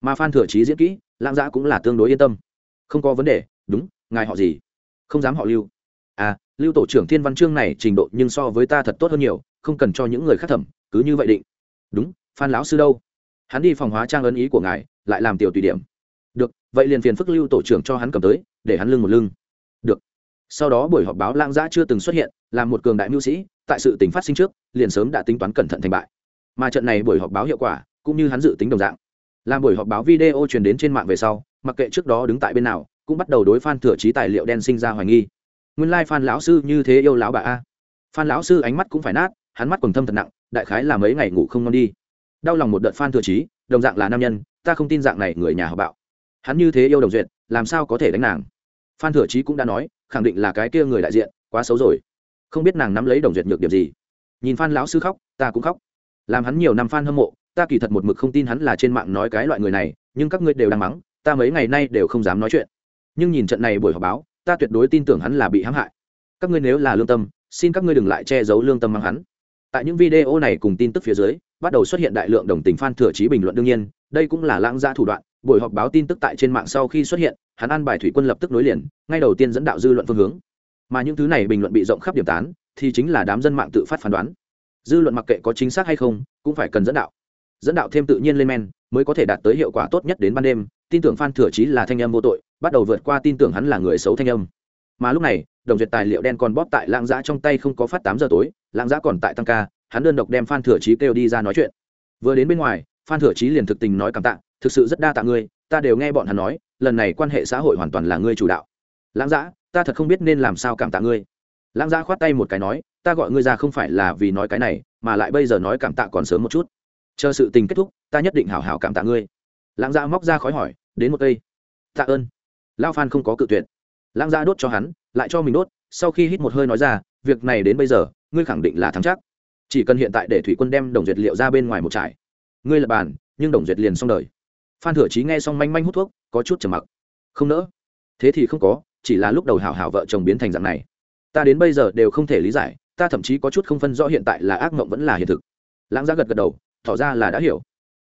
Speaker 1: mà phan thừa trí diễn kỹ, lãng giã cũng là tương đối yên tâm. Không có vấn đề, đúng, ngài họ gì? Không dám họ lưu. À lưu tổ trưởng thiên văn chương này trình độ nhưng so với ta thật tốt hơn nhiều, không cần cho những người khác thẩm, cứ như vậy định. Đúng, phan lão sư đâu? Hắn đi phòng hóa trang ấn ý của ngài, lại làm tiểu tùy điểm. Được, vậy liền phiền phức lưu tổ trưởng cho hắn cầm tới, để hắn lưng một lưng. Được. Sau đó buổi họp báo lãng giã chưa từng xuất hiện, là một cường đại mưu sĩ, tại sự tình phát sinh trước, liền sớm đã tính toán cẩn thận thành bại. Mà trận này buổi họp báo hiệu quả, cũng như hắn dự tính đồng dạng làm buổi họp báo video truyền đến trên mạng về sau, mặc kệ trước đó đứng tại bên nào, cũng bắt đầu đối phan thừa trí tài liệu đen sinh ra hoài nghi. Nguyên lai、like、phan lão sư như thế yêu lão bà a. Phan lão sư ánh mắt cũng phải nát, hắn mắt còn thâm thật nặng, đại khái là mấy ngày ngủ không ngon đi. Đau lòng một đợt phan thừa trí, đồng dạng là nam nhân, ta không tin dạng này người nhà họ bạo. Hắn như thế yêu đồng duyệt, làm sao có thể đánh nàng? Phan thừa trí cũng đã nói, khẳng định là cái kia người đại diện, quá xấu rồi. Không biết nàng nắm lấy đồng duyệt nhược điểm gì. Nhìn phan lão sư khóc, ta cũng khóc. Làm hắn nhiều năm phan hâm mộ ta kỳ thật một mực không tin hắn là trên mạng nói cái loại người này, nhưng các ngươi đều đang mắng, ta mấy ngày nay đều không dám nói chuyện. Nhưng nhìn trận này buổi họp báo, ta tuyệt đối tin tưởng hắn là bị hãm hại. Các ngươi nếu là lương tâm, xin các ngươi đừng lại che giấu lương tâm mắng hắn. Tại những video này cùng tin tức phía dưới, bắt đầu xuất hiện đại lượng đồng tình phan thừa trí bình luận đương nhiên, đây cũng là lãng gia thủ đoạn. Buổi họp báo tin tức tại trên mạng sau khi xuất hiện, hắn ăn bài thủy quân lập tức nối liền, ngay đầu tiên dẫn đạo dư luận phương hướng. Mà những thứ này bình luận bị rộng khắp điểm tán, thì chính là đám dân mạng tự phát phán đoán. Dư luận mặc kệ có chính xác hay không, cũng phải cần dẫn đạo dẫn đạo thêm tự nhiên lên men, mới có thể đạt tới hiệu quả tốt nhất đến ban đêm, tin tưởng phan thừa chí là thanh âm vô tội, bắt đầu vượt qua tin tưởng hắn là người xấu thanh âm. Mà lúc này, đồng duyệt tài liệu đen còn bóp tại lãng giã trong tay không có phát tám giờ tối lãng giã còn tại tăng ca, hắn đơn độc đem phan thừa chí kêu đi ra nói chuyện. Vừa đến bên ngoài, phan thừa chí liền thực tình nói cảm tạ, thực sự rất đa tạ ngươi, ta đều nghe bọn hắn nói, lần này quan hệ xã hội hoàn toàn là ngươi chủ đạo. Lãng giã, ta thật không biết nên làm sao cảm tạ ngươi. Lãng giã khoát tay một cái nói, ta gọi ngươi ra không phải là vì nói cái này, mà lại bây giờ nói cảm tạ còn sớm một chút chờ sự tình kết thúc, ta nhất định hảo hảo cảm tạ ngươi. Lãng gia móc ra khói hỏi, đến một cây. Tạ ơn. Lao phan không có cự tuyệt. Lãng gia đốt cho hắn, lại cho mình đốt, sau khi hít một hơi nói ra, việc này đến bây giờ, ngươi khẳng định là thắng chắc. Chỉ cần hiện tại để thủy quân đem đồng duyệt liệu ra bên ngoài một trải ngươi lập bàn, nhưng đồng duyệt liền xong đời. Phan thừa chí nghe xong manh manh hút thuốc, có chút trầm mặc. Không nỡ. Thế thì không có, chỉ là lúc đầu hảo hảo vợ chồng biến thành dạng này. Ta đến bây giờ đều không thể lý giải, ta thậm chí có chút không phân rõ hiện tại là ác mộng vẫn là hiện thực. Lãng giá gật gật đầu tỏ ra là đã hiểu.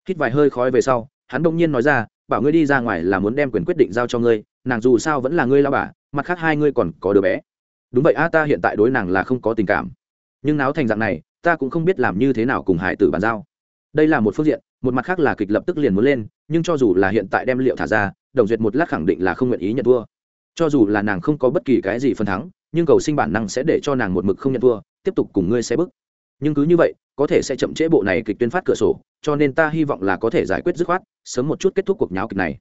Speaker 1: Hít vài hơi khói về sau, hắn đông nhiên nói ra, bảo ngươi đi ra ngoài là muốn đem quyền quyết định giao cho ngươi, nàng dù sao vẫn là ngươi lao bà, mặt khác hai ngươi còn có đứa bé. Đúng vậy a, ta hiện tại đối nàng là không có tình cảm. Nhưng náo thành dạng này, ta cũng không biết làm như thế nào cùng hải tử bàn giao. Đây là một phương diện, một mặt khác là kịch lập tức liền muốn lên, nhưng cho dù là hiện tại đem liệu thả ra, đồng duyệt một lát khẳng định là không nguyện ý nhận thua. Cho dù là nàng không có bất kỳ cái gì phần thắng, nhưng cầu sinh bản năng sẽ để cho nàng một mực không nhận thua, tiếp tục cùng ngươi xe bức nhưng cứ như vậy, có thể sẽ chậm trễ bộ này kịch tuyên phát cửa sổ, cho nên ta hy vọng là có thể giải quyết dứt khoát, sớm một chút kết thúc cuộc nháo kịch này.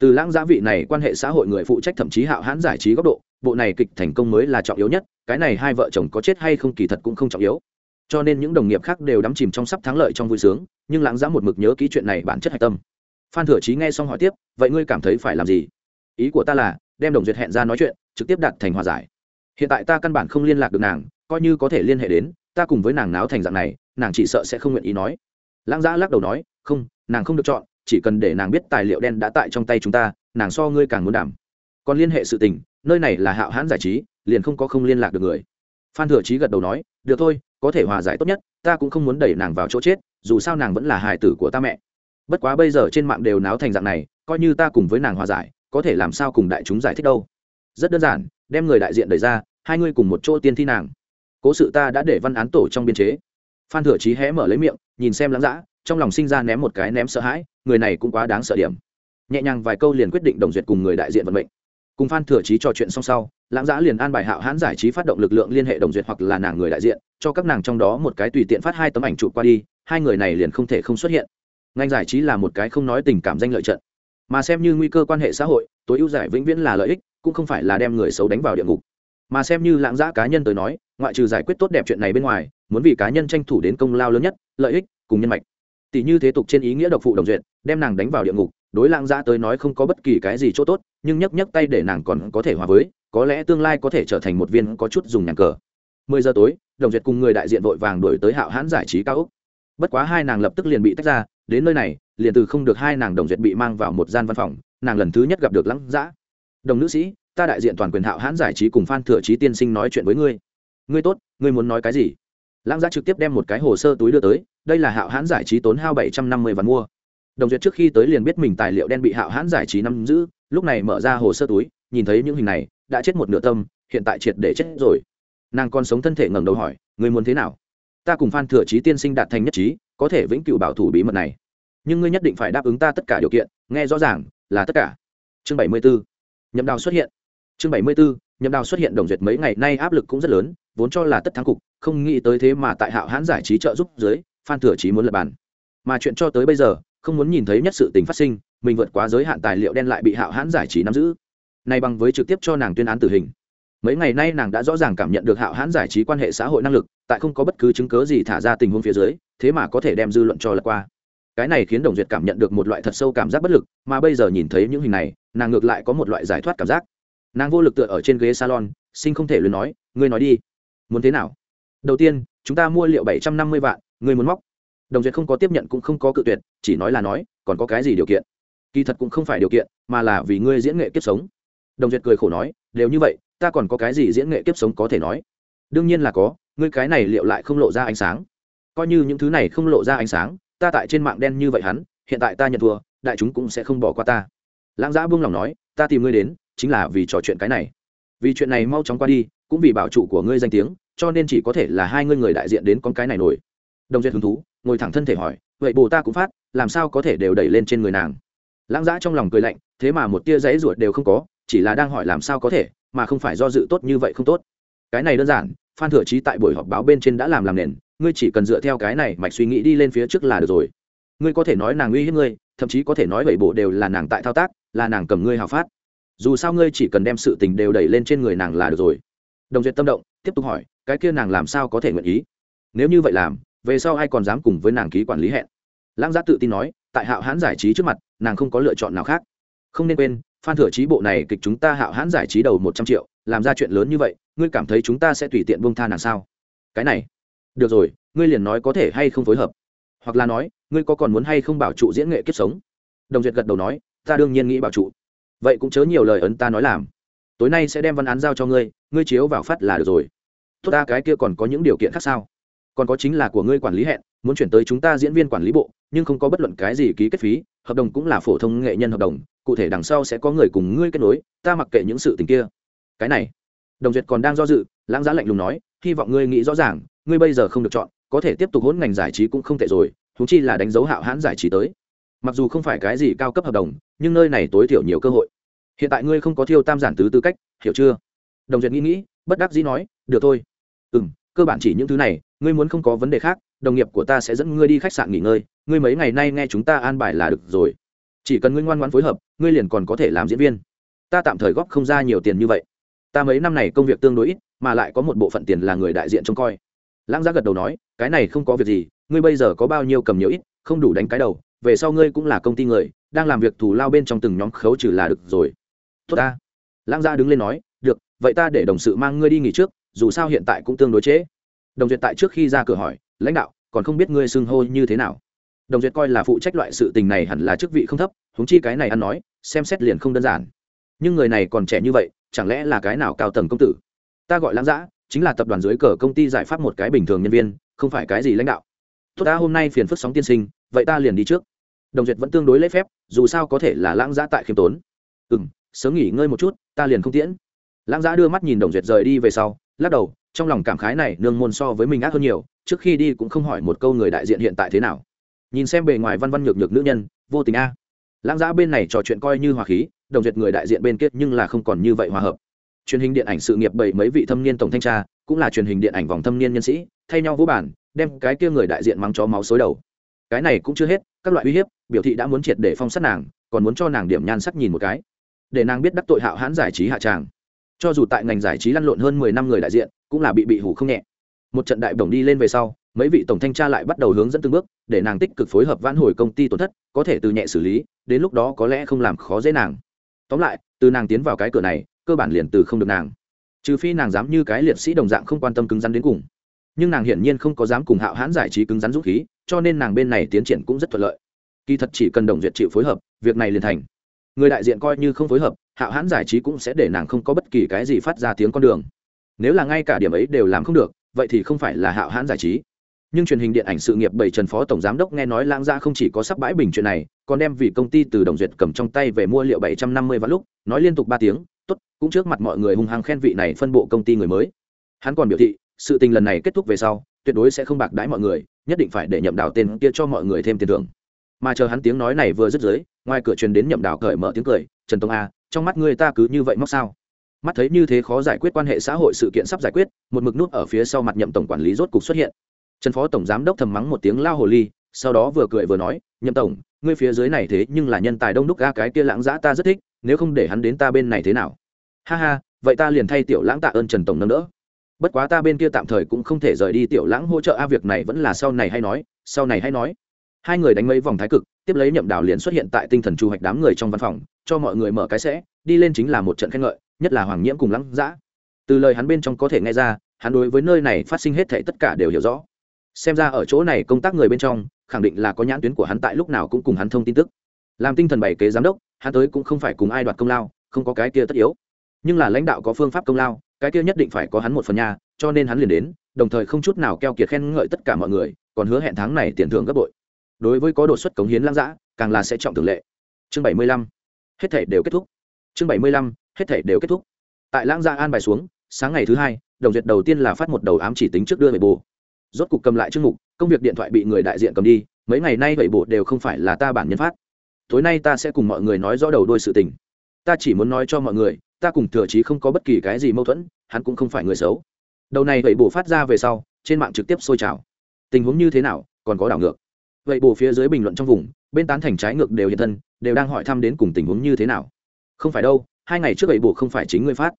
Speaker 1: Từ lãng giá vị này quan hệ xã hội người phụ trách thậm chí hạo hãn giải trí góc độ, bộ này kịch thành công mới là trọng yếu nhất, cái này hai vợ chồng có chết hay không kỳ thật cũng không trọng yếu. Cho nên những đồng nghiệp khác đều đắm chìm trong sắp thắng lợi trong vui sướng, nhưng lãng giá một mực nhớ ký chuyện này bản chất hạch tâm. Phan thừa chí nghe xong hỏi tiếp, vậy ngươi cảm thấy phải làm gì? Ý của ta là, đem đồng duyệt hẹn ra nói chuyện, trực tiếp đặt thành hòa giải. Hiện tại ta căn bản không liên lạc được nàng, coi như có thể liên hệ đến ta cùng với nàng náo thành dạng này, nàng chỉ sợ sẽ không nguyện ý nói. Lãng giã lắc đầu nói, không, nàng không được chọn, chỉ cần để nàng biết tài liệu đen đã tại trong tay chúng ta, nàng so ngươi càng muốn đảm. Còn liên hệ sự tình, nơi này là hạo hãn giải trí, liền không có không liên lạc được người. Phan thừa chí gật đầu nói, được thôi, có thể hòa giải tốt nhất, ta cũng không muốn đẩy nàng vào chỗ chết, dù sao nàng vẫn là hài tử của ta mẹ. Bất quá bây giờ trên mạng đều náo thành dạng này, coi như ta cùng với nàng hòa giải, có thể làm sao cùng đại chúng giải thích đâu. Rất đơn giản, đem người đại diện đẩy ra, hai ngươi cùng một chỗ tiên thi nàng cố sự ta đã để văn án tổ trong biên chế. Phan thừa chí hé mở lấy miệng, nhìn xem lãng dã trong lòng sinh ra ném một cái ném sợ hãi, người này cũng quá đáng sợ điểm. Nhẹ nhàng vài câu liền quyết định đồng duyệt cùng người đại diện vận mệnh. Cùng phan thừa chí trò chuyện xong sau lãng giã liền an bài hạo hãn giải trí phát động lực lượng liên hệ đồng duyệt hoặc là nàng người đại diện, cho các nàng trong đó một cái tùy tiện phát hai tấm ảnh chụp qua đi, hai người này liền không thể không xuất hiện. Ngành giải trí là một cái không nói tình cảm danh lợi trận. Mà xem như nguy cơ quan hệ xã hội, tối ưu giải vĩnh viễn là lợi ích, cũng không phải là đem người xấu đánh vào địa ngục. Mà xem như lãng giã cá nhân tới nói ngoại trừ giải quyết tốt đẹp chuyện này bên ngoài, muốn vì cá nhân tranh thủ đến công lao lớn nhất, lợi ích, cùng nhân mạch. Tỷ như thế tục trên ý nghĩa độc phụ đồng duyệt, đem nàng đánh vào địa ngục, đối lãng giã tới nói không có bất kỳ cái gì chỗ tốt, nhưng nhấc nhấc tay để nàng còn có thể hòa với, có lẽ tương lai có thể trở thành một viên có chút dùng nhàn cờ. Mười giờ tối, đồng duyệt cùng người đại diện vội vàng đổi tới hạo hãn giải trí cao úc bất quá hai nàng lập tức liền bị tách ra, đến nơi này, liền từ không được hai nàng đồng duyệt bị mang vào một gian văn phòng, nàng lần thứ nhất gặp được lãng giã đồng nữ sĩ, ta đại diện toàn quyền hạo hãn giải trí cùng phan thừa trí tiên sinh nói chuyện với ngươi ngươi tốt, ngươi muốn nói cái gì? Lãng giã trực tiếp đem một cái hồ sơ túi đưa tới, đây là hạo hãn giải trí tốn hao bảy trăm năm mươi vạn mua. Đồng duyệt trước khi tới liền biết mình tài liệu đen bị hạo hãn giải trí nắm giữ, lúc này mở ra hồ sơ túi, nhìn thấy những hình này, đã chết một nửa tâm, hiện tại triệt để chết rồi. Nàng còn sống thân thể ngẩng đầu hỏi người muốn thế nào? Ta cùng phan thừa trí tiên sinh đạt thành nhất trí, có thể vĩnh cửu bảo thủ bí mật này. Nhưng ngươi nhất định phải đáp ứng ta tất cả điều kiện, nghe rõ ràng là tất cả. Chương bảy mươi b ố nhậm đào xuất hiện. Chương bảy mươi b ố nhậm đào xuất hiện đồng duyệt mấy ngày nay áp lực cũng rất lớn, vốn cho là tất thắng cục, không nghĩ tới thế mà tại hạo hãn giải trí trợ giúp dưới, phan thừa trí muốn lập bàn. Mà chuyện cho tới bây giờ, không muốn nhìn thấy nhất sự tình phát sinh, mình vượt quá giới hạn tài liệu đen lại bị hạo hãn giải trí nắm giữ. Này bằng với trực tiếp cho nàng tuyên án tử hình. Mấy ngày nay nàng đã rõ ràng cảm nhận được hạo hãn giải trí quan hệ xã hội năng lực, tại không có bất cứ chứng cớ gì thả ra tình huống phía dưới, thế mà có thể đem dư luận cho lật qua. Cái này khiến đồng duyệt cảm nhận được một loại thật sâu cảm giác bất lực, mà bây giờ nhìn thấy những hình này, nàng ngược lại có một loại giải thoát cảm giác nàng vô lực tựa ở trên ghế salon, sinh không thể luyến nói, ngươi nói đi. Muốn thế nào? Đầu tiên, chúng ta mua liệu bảy trăm năm mươi vạn, ngươi muốn móc. Đồng duyệt không có tiếp nhận cũng không có cự tuyệt, chỉ nói là nói, còn có cái gì điều kiện? Kỳ thật cũng không phải điều kiện, mà là vì ngươi diễn nghệ kiếp sống. Đồng duyệt cười khổ nói, đều như vậy, ta còn có cái gì diễn nghệ kiếp sống có thể nói? Đương nhiên là có, ngươi cái này liệu lại không lộ ra ánh sáng. Coi như những thứ này không lộ ra ánh sáng, ta tại trên mạng đen như vậy hắn, hiện tại ta nhận thua, đại chúng cũng sẽ không bỏ qua ta. Lãng giã buông lòng nói, ta tìm ngươi đến chính là vì trò chuyện cái này. Vì chuyện này mau chóng qua đi, cũng vì bảo trụ của ngươi danh tiếng, cho nên chỉ có thể là hai ngươi người đại diện đến con cái này nổi. Đồng duyệt hứng thú, ngồi thẳng thân thể hỏi, vậy bồ ta cũng phát, làm sao có thể đều đẩy lên trên người nàng? Lãng giã trong lòng cười lạnh, thế mà một tia giấy ruột đều không có, chỉ là đang hỏi làm sao có thể, mà không phải do dự tốt như vậy không tốt. Cái này đơn giản, phan thừa trí tại buổi họp báo bên trên đã làm làm nền, ngươi chỉ cần dựa theo cái này mạch suy nghĩ đi lên phía trước là được rồi. Ngươi có thể nói nàng uy hiếp ngươi, thậm chí có thể nói bảy bộ đều là nàng tại thao tác, là nàng cầm ngươi hào phát dù sao ngươi chỉ cần đem sự tình đều đẩy lên trên người nàng là được rồi. Đồng duyệt tâm động, tiếp tục hỏi, cái kia nàng làm sao có thể nguyện ý? Nếu như vậy làm, về sau ai còn dám cùng với nàng ký quản lý hẹn? Lãng giá tự tin nói, tại hạo hãn giải trí trước mặt, nàng không có lựa chọn nào khác. Không nên quên, phan thừa trí bộ này kịch chúng ta hạo hãn giải trí đầu một trăm triệu, làm ra chuyện lớn như vậy, ngươi cảm thấy chúng ta sẽ tùy tiện buông tha nàng sao? Cái này, được rồi, ngươi liền nói có thể hay không phối hợp. Hoặc là nói, ngươi có còn muốn hay không bảo trụ diễn nghệ kiếp sống? Đồng duyệt gật đầu nói, ta đương nhiên nghĩ bảo trụ vậy cũng chớ nhiều lời ấn ta nói làm. Tối nay sẽ đem văn án giao cho ngươi ngươi chiếu vào phát là được rồi. Tốt ta, cái kia còn có những điều kiện khác sao? Còn có chính là của ngươi quản lý hẹn, muốn chuyển tới chúng ta diễn viên quản lý bộ, nhưng không có bất luận cái gì ký kết phí, hợp đồng cũng là phổ thông nghệ nhân hợp đồng, cụ thể đằng sau sẽ có người cùng ngươi kết nối, ta mặc kệ những sự tình kia. Cái này, đồng duyệt còn đang do dự, lãng giá lạnh lùng nói, hy vọng ngươi nghĩ rõ ràng, ngươi bây giờ không được chọn, có thể tiếp tục hỗn ngành giải trí cũng không tệ rồi thú chi là đánh dấu hạo hãn giải trí tới. Mặc dù không phải cái gì cao cấp hợp đồng, nhưng nơi này tối thiểu nhiều cơ hội hiện tại ngươi không có thiêu tam giản tứ tư cách, hiểu chưa? Đồng duyệt nghĩ nghĩ, bất đắc dĩ nói, được thôi. Ừ m cơ bản chỉ những thứ này, ngươi muốn không có vấn đề khác, đồng nghiệp của ta sẽ dẫn ngươi đi khách sạn nghỉ ngơi, ngươi mấy ngày nay nghe chúng ta an bài là được rồi. Chỉ cần ngươi ngoan ngoan phối hợp, ngươi liền còn có thể làm diễn viên. Ta tạm thời góp không ra nhiều tiền như vậy. Ta mấy năm này công việc tương đối ít, mà lại có một bộ phận tiền là người đại diện trông coi. Lãng giá gật đầu nói, cái này không có việc gì, ngươi bây giờ có bao nhiêu cầm nhiều ít, không đủ đánh cái đầu, về sau ngươi cũng là công ty người, đang làm việc thù lao bên trong từng nhóm khấu trừ là được rồi tốt ta. Lãng gia đứng lên nói, được, vậy ta để đồng sự mang ngươi đi nghỉ trước, dù sao hiện tại cũng tương đối chế. đồng duyệt tại trước khi ra cửa hỏi, lãnh đạo, còn không biết ngươi xưng hô như thế nào? Đồng duyệt coi là phụ trách loại sự tình này hẳn là chức vị không thấp húng chi cái này ăn nói, xem xét liền không đơn giản. Nhưng người này còn trẻ như vậy, chẳng lẽ là cái nào cao tầng công tử? Ta gọi lãng giã chính là tập đoàn dưới cờ công ty giải pháp một cái bình thường nhân viên, không phải cái gì lãnh đạo. Tốt ta, hôm nay phiền phức sóng tiên sinh, vậy ta liền đi trước. Đồng duyệt vẫn tương đối lễ phép, dù sao có thể là lãng giã tại khiêm tốn. Ừ m sớm nghỉ ngơi một chút, ta liền không tiễn. Lãng giã đưa mắt nhìn đồng duyệt rời đi về sau, lắc đầu, trong lòng cảm khái này nương môn so với mình ác hơn nhiều, trước khi đi cũng không hỏi một câu người đại diện hiện tại thế nào. Nhìn xem bề ngoài văn văn nhược nhược nữ nhân, vô tình a. Lãng giã bên này trò chuyện coi như hòa khí, đồng duyệt người đại diện bên kết nhưng là không còn như vậy hòa hợp. Truyền hình điện ảnh sự nghiệp bảy mấy vị thâm niên tổng thanh tra, cũng là truyền hình điện ảnh vòng thâm niên nhân sĩ, thay nhau vũ bản, đem cái kia người đại diện mắng chó máu xối đầu. Cái này cũng chưa hết, các loại uy hiếp, biểu thị đã muốn triệt để phong sát nàng, còn muốn cho nàng điểm nhan sắc nhìn một cái để nàng biết đắc tội hạo hãn giải trí hạ tràng. Cho dù tại ngành giải trí lăn lộn hơn mười năm người đại diện, cũng là bị bị hủ không nhẹ. Một trận đại bổng đi lên về sau, mấy vị tổng thanh tra lại bắt đầu hướng dẫn từng bước, để nàng tích cực phối hợp vãn hồi công ty tổn thất, có thể từ nhẹ xử lý, đến lúc đó có lẽ không làm khó dễ nàng. Tóm lại, từ nàng tiến vào cái cửa này, cơ bản liền từ không được nàng. Trừ phi nàng dám như cái liệt sĩ đồng dạng không quan tâm cứng rắn đến cùng. Nhưng nàng hiển nhiên không có dám cùng hạo hãn giải trí cứng rắn dũng khí, cho nên nàng bên này tiến triển cũng rất thuận lợi. Kỳ thật chỉ cần đồng duyệt chịu phối hợp, việc này liền thành người đại diện coi như không phối hợp hạo hãn giải trí cũng sẽ để nàng không có bất kỳ cái gì phát ra tiếng con đường. Nếu là ngay cả điểm ấy đều làm không được, vậy thì không phải là hạo hãn giải trí. Nhưng truyền hình điện ảnh sự nghiệp bảy trần phó tổng giám đốc nghe nói lãng gia không chỉ có sắp bãi bình chuyện này, còn đem vì công ty từ đồng duyệt cầm trong tay về mua liệu bảy trăm năm mươi vào lúc, nói liên tục ba tiếng, tốt, cũng trước mặt mọi người hung hăng khen vị này phân bộ công ty người mới. Hắn còn biểu thị, sự tình lần này kết thúc về sau, tuyệt đối sẽ không bạc đãi mọi người, nhất định phải để nhậm đào tên kia cho mọi người thêm tiền thưởng. Mà chờ hắn tiếng nói này vừa dứt giới ngoài cửa truyền đến nhậm đào cởi mở tiếng cười, trần tông a, trong mắt người ta cứ như vậy móc sao? Mắt thấy như thế khó giải quyết quan hệ xã hội sự kiện sắp giải quyết, một mực nút ở phía sau mặt nhậm tổng quản lý rốt cục xuất hiện. Trần phó tổng giám đốc thầm mắng một tiếng lao hồ ly, sau đó vừa cười vừa nói, nhậm tổng, ngươi phía dưới này thế nhưng là nhân tài đông đúc ga cái kia lãng giã ta rất thích, nếu không để hắn đến ta bên này thế nào? Ha ha, vậy ta liền thay tiểu lãng tạ ơn trần tổng nâng đỡ. Bất quá ta bên kia tạm thời cũng không thể rời đi tiểu lãng hỗ trợ a, việc này vẫn là sau này hay nói, sau này hay nói. Hai người đánh mấy vòng thái cực tiếp lấy nhậm đảo liền xuất hiện tại tinh thần chu hoạch đám người trong văn phòng, cho mọi người mở cái sẽ, đi lên chính là một trận khen ngợi, nhất là hoàng nhiễm cùng lắng dã. Từ lời hắn bên trong có thể nghe ra, hắn đối với nơi này phát sinh hết thảy tất cả đều hiểu rõ. Xem ra ở chỗ này công tác người bên trong, khẳng định là có nhãn tuyến của hắn tại lúc nào cũng cùng hắn thông tin tức. Làm tinh thần bảy kế giám đốc, hắn tới cũng không phải cùng ai đoạt công lao, không có cái kia tất yếu. Nhưng là lãnh đạo có phương pháp công lao, cái kia nhất định phải có hắn một phần nhà, cho nên hắn liền đến, đồng thời không chút nào keo kiệt khen ngợi tất cả mọi người, còn hứa hẹn tháng này tiền thưởng gấp bội đối với có đột xuất cống hiến lãng giã càng là sẽ trọng thường lệ. Chương bảy mươi lăm, hết thể đều kết thúc. Chương bảy mươi lăm, hết thể đều kết thúc. Tại lãng giã an bài xuống, sáng ngày thứ hai, đồng duyệt đầu tiên là phát một đầu ám chỉ tính trước đưa về bồ. Rốt cục cầm lại chương mục, công việc điện thoại bị người đại diện cầm đi, mấy ngày nay vậy bộ đều không phải là ta bản nhân phát. Tối nay ta sẽ cùng mọi người nói rõ đầu đôi sự tình. Ta chỉ muốn nói cho mọi người, ta cùng thừa chí không có bất kỳ cái gì mâu thuẫn, hắn cũng không phải người xấu. Đầu này vậy bổ phát ra về sau, trên mạng trực tiếp sôi trào. Tình huống như thế nào, còn có đảo ngược vậy bổ phía dưới bình luận trong vùng, bên tán thành trái ngược đều hiện thân, đều đang hỏi thăm đến cùng tình huống như thế nào. Không phải đâu, hai ngày trước vậy bộ không phải chính ngươi phát.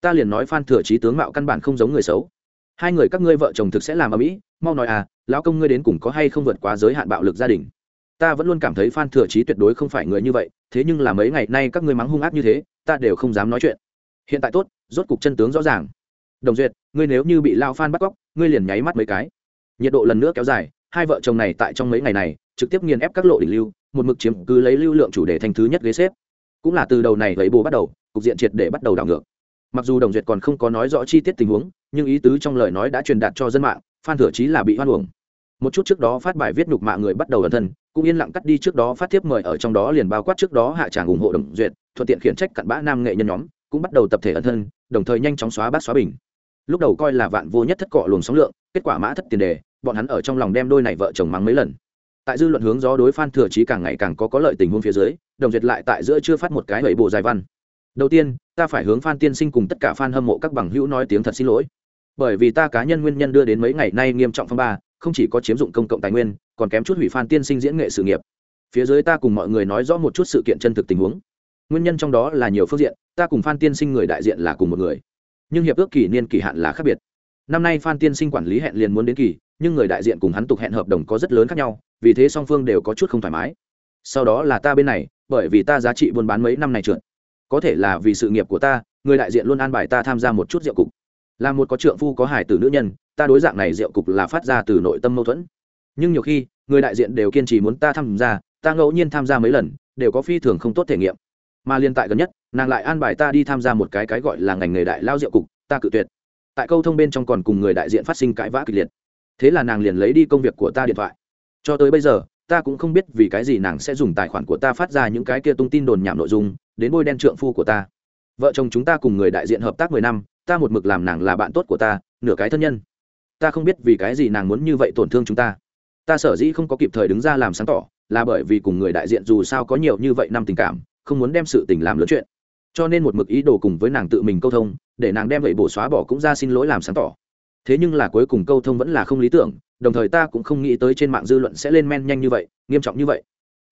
Speaker 1: Ta liền nói phan thừa trí tướng mạo căn bản không giống người xấu. Hai người các ngươi vợ chồng thực sẽ làm ở mỹ mau nói à lão công ngươi đến cùng có hay không vượt quá giới hạn bạo lực gia đình? Ta vẫn luôn cảm thấy phan thừa trí tuyệt đối không phải người như vậy, thế nhưng là mấy ngày nay các ngươi mắng hung ác như thế, ta đều không dám nói chuyện. Hiện tại tốt, rốt cục chân tướng rõ ràng. Đồng duyệt, ngươi nếu như bị lao phan bắt cóc, ngươi liền nháy mắt mấy cái. Nhiệt độ lần nữa kéo dài hai vợ chồng này tại trong mấy ngày này trực tiếp nghiền ép các lộ đỉnh lưu, một mực chiếm cứ lấy lưu lượng chủ đề thành thứ nhất ghế xếp. Cũng là từ đầu này lấy bồ bắt đầu, cục diện triệt để bắt đầu đảo ngược. Mặc dù đồng duyệt còn không có nói rõ chi tiết tình huống, nhưng ý tứ trong lời nói đã truyền đạt cho dân mạng, phan thừa chí là bị hoan uổng. Một chút trước đó phát bài viết nhục mạ người bắt đầu ẩn thân, cũng yên lặng cắt đi trước đó phát tiếp mời ở trong đó liền bao quát trước đó hạ tràng ủng hộ đồng duyệt, thuận tiện khiển trách cặn bã nam nghệ nhân nhóm, cũng bắt đầu tập thể ẩn thân, đồng thời nhanh chóng xóa bát xóa bình. Lúc đầu coi là vạn vô nhất thất cọ luồng sóng lượng, kết quả mã thất tiền đề bọn hắn ở trong lòng đem đôi này vợ chồng mắng mấy lần. Tại dư luận hướng gió đối phan thừa trí càng ngày càng có có lợi tình huống phía dưới, đồng duyệt lại tại giữa chưa phát một cái bảy bộ dài văn. Đầu tiên, ta phải hướng phan tiên sinh cùng tất cả fan hâm mộ các bằng hữu nói tiếng thật xin lỗi. Bởi vì ta cá nhân nguyên nhân đưa đến mấy ngày nay nghiêm trọng phong ba, không chỉ có chiếm dụng công cộng tài nguyên, còn kém chút hủy phan tiên sinh diễn nghệ sự nghiệp. Phía dưới ta cùng mọi người nói rõ một chút sự kiện chân thực tình huống. Nguyên nhân trong đó là nhiều phương diện, ta cùng phan tiên sinh người đại diện là cùng một người. Nhưng hiệp ước kỷ niên kỳ hạn là khác biệt năm nay phan tiên sinh quản lý hẹn liền muốn đến kỳ, nhưng người đại diện cùng hắn tục hẹn hợp đồng có rất lớn khác nhau, vì thế song phương đều có chút không thoải mái. Sau đó là ta bên này, bởi vì ta giá trị buôn bán mấy năm này trượt. Có thể là vì sự nghiệp của ta, người đại diện luôn an bài ta tham gia một chút rượu cục. Là một có trượng phu, có hải tử nữ nhân, ta đối dạng này rượu cục là phát ra từ nội tâm mâu thuẫn. Nhưng nhiều khi, người đại diện đều kiên trì muốn ta tham gia, ta ngẫu nhiên tham gia mấy lần, đều có phi thường không tốt thể nghiệm. Mà liên tại gần nhất, nàng lại an bài ta đi tham gia một cái cái gọi là ngành nghề đại lao rượu cục, ta cự tuyệt tại câu thông bên trong còn cùng người đại diện phát sinh cãi vã kịch liệt. Thế là nàng liền lấy đi công việc của ta điện thoại. Cho tới bây giờ, ta cũng không biết vì cái gì nàng sẽ dùng tài khoản của ta phát ra những cái kia tung tin đồn nhảm nội dung, đến bôi đen trượng phu của ta. Vợ chồng chúng ta cùng người đại diện hợp tác mười năm, ta một mực làm nàng là bạn tốt của ta, nửa cái thân nhân. Ta không biết vì cái gì nàng muốn như vậy tổn thương chúng ta. Ta sở dĩ không có kịp thời đứng ra làm sáng tỏ, là bởi vì cùng người đại diện dù sao có nhiều như vậy năm tình cảm, không muốn đem sự tình làm lớn chuyện cho nên một mực ý đồ cùng với nàng tự mình câu thông, để nàng đem vậy bổ xóa bỏ cũng ra xin lỗi làm sáng tỏ. Thế nhưng là cuối cùng câu thông vẫn là không lý tưởng, đồng thời ta cũng không nghĩ tới trên mạng dư luận sẽ lên men nhanh như vậy, nghiêm trọng như vậy.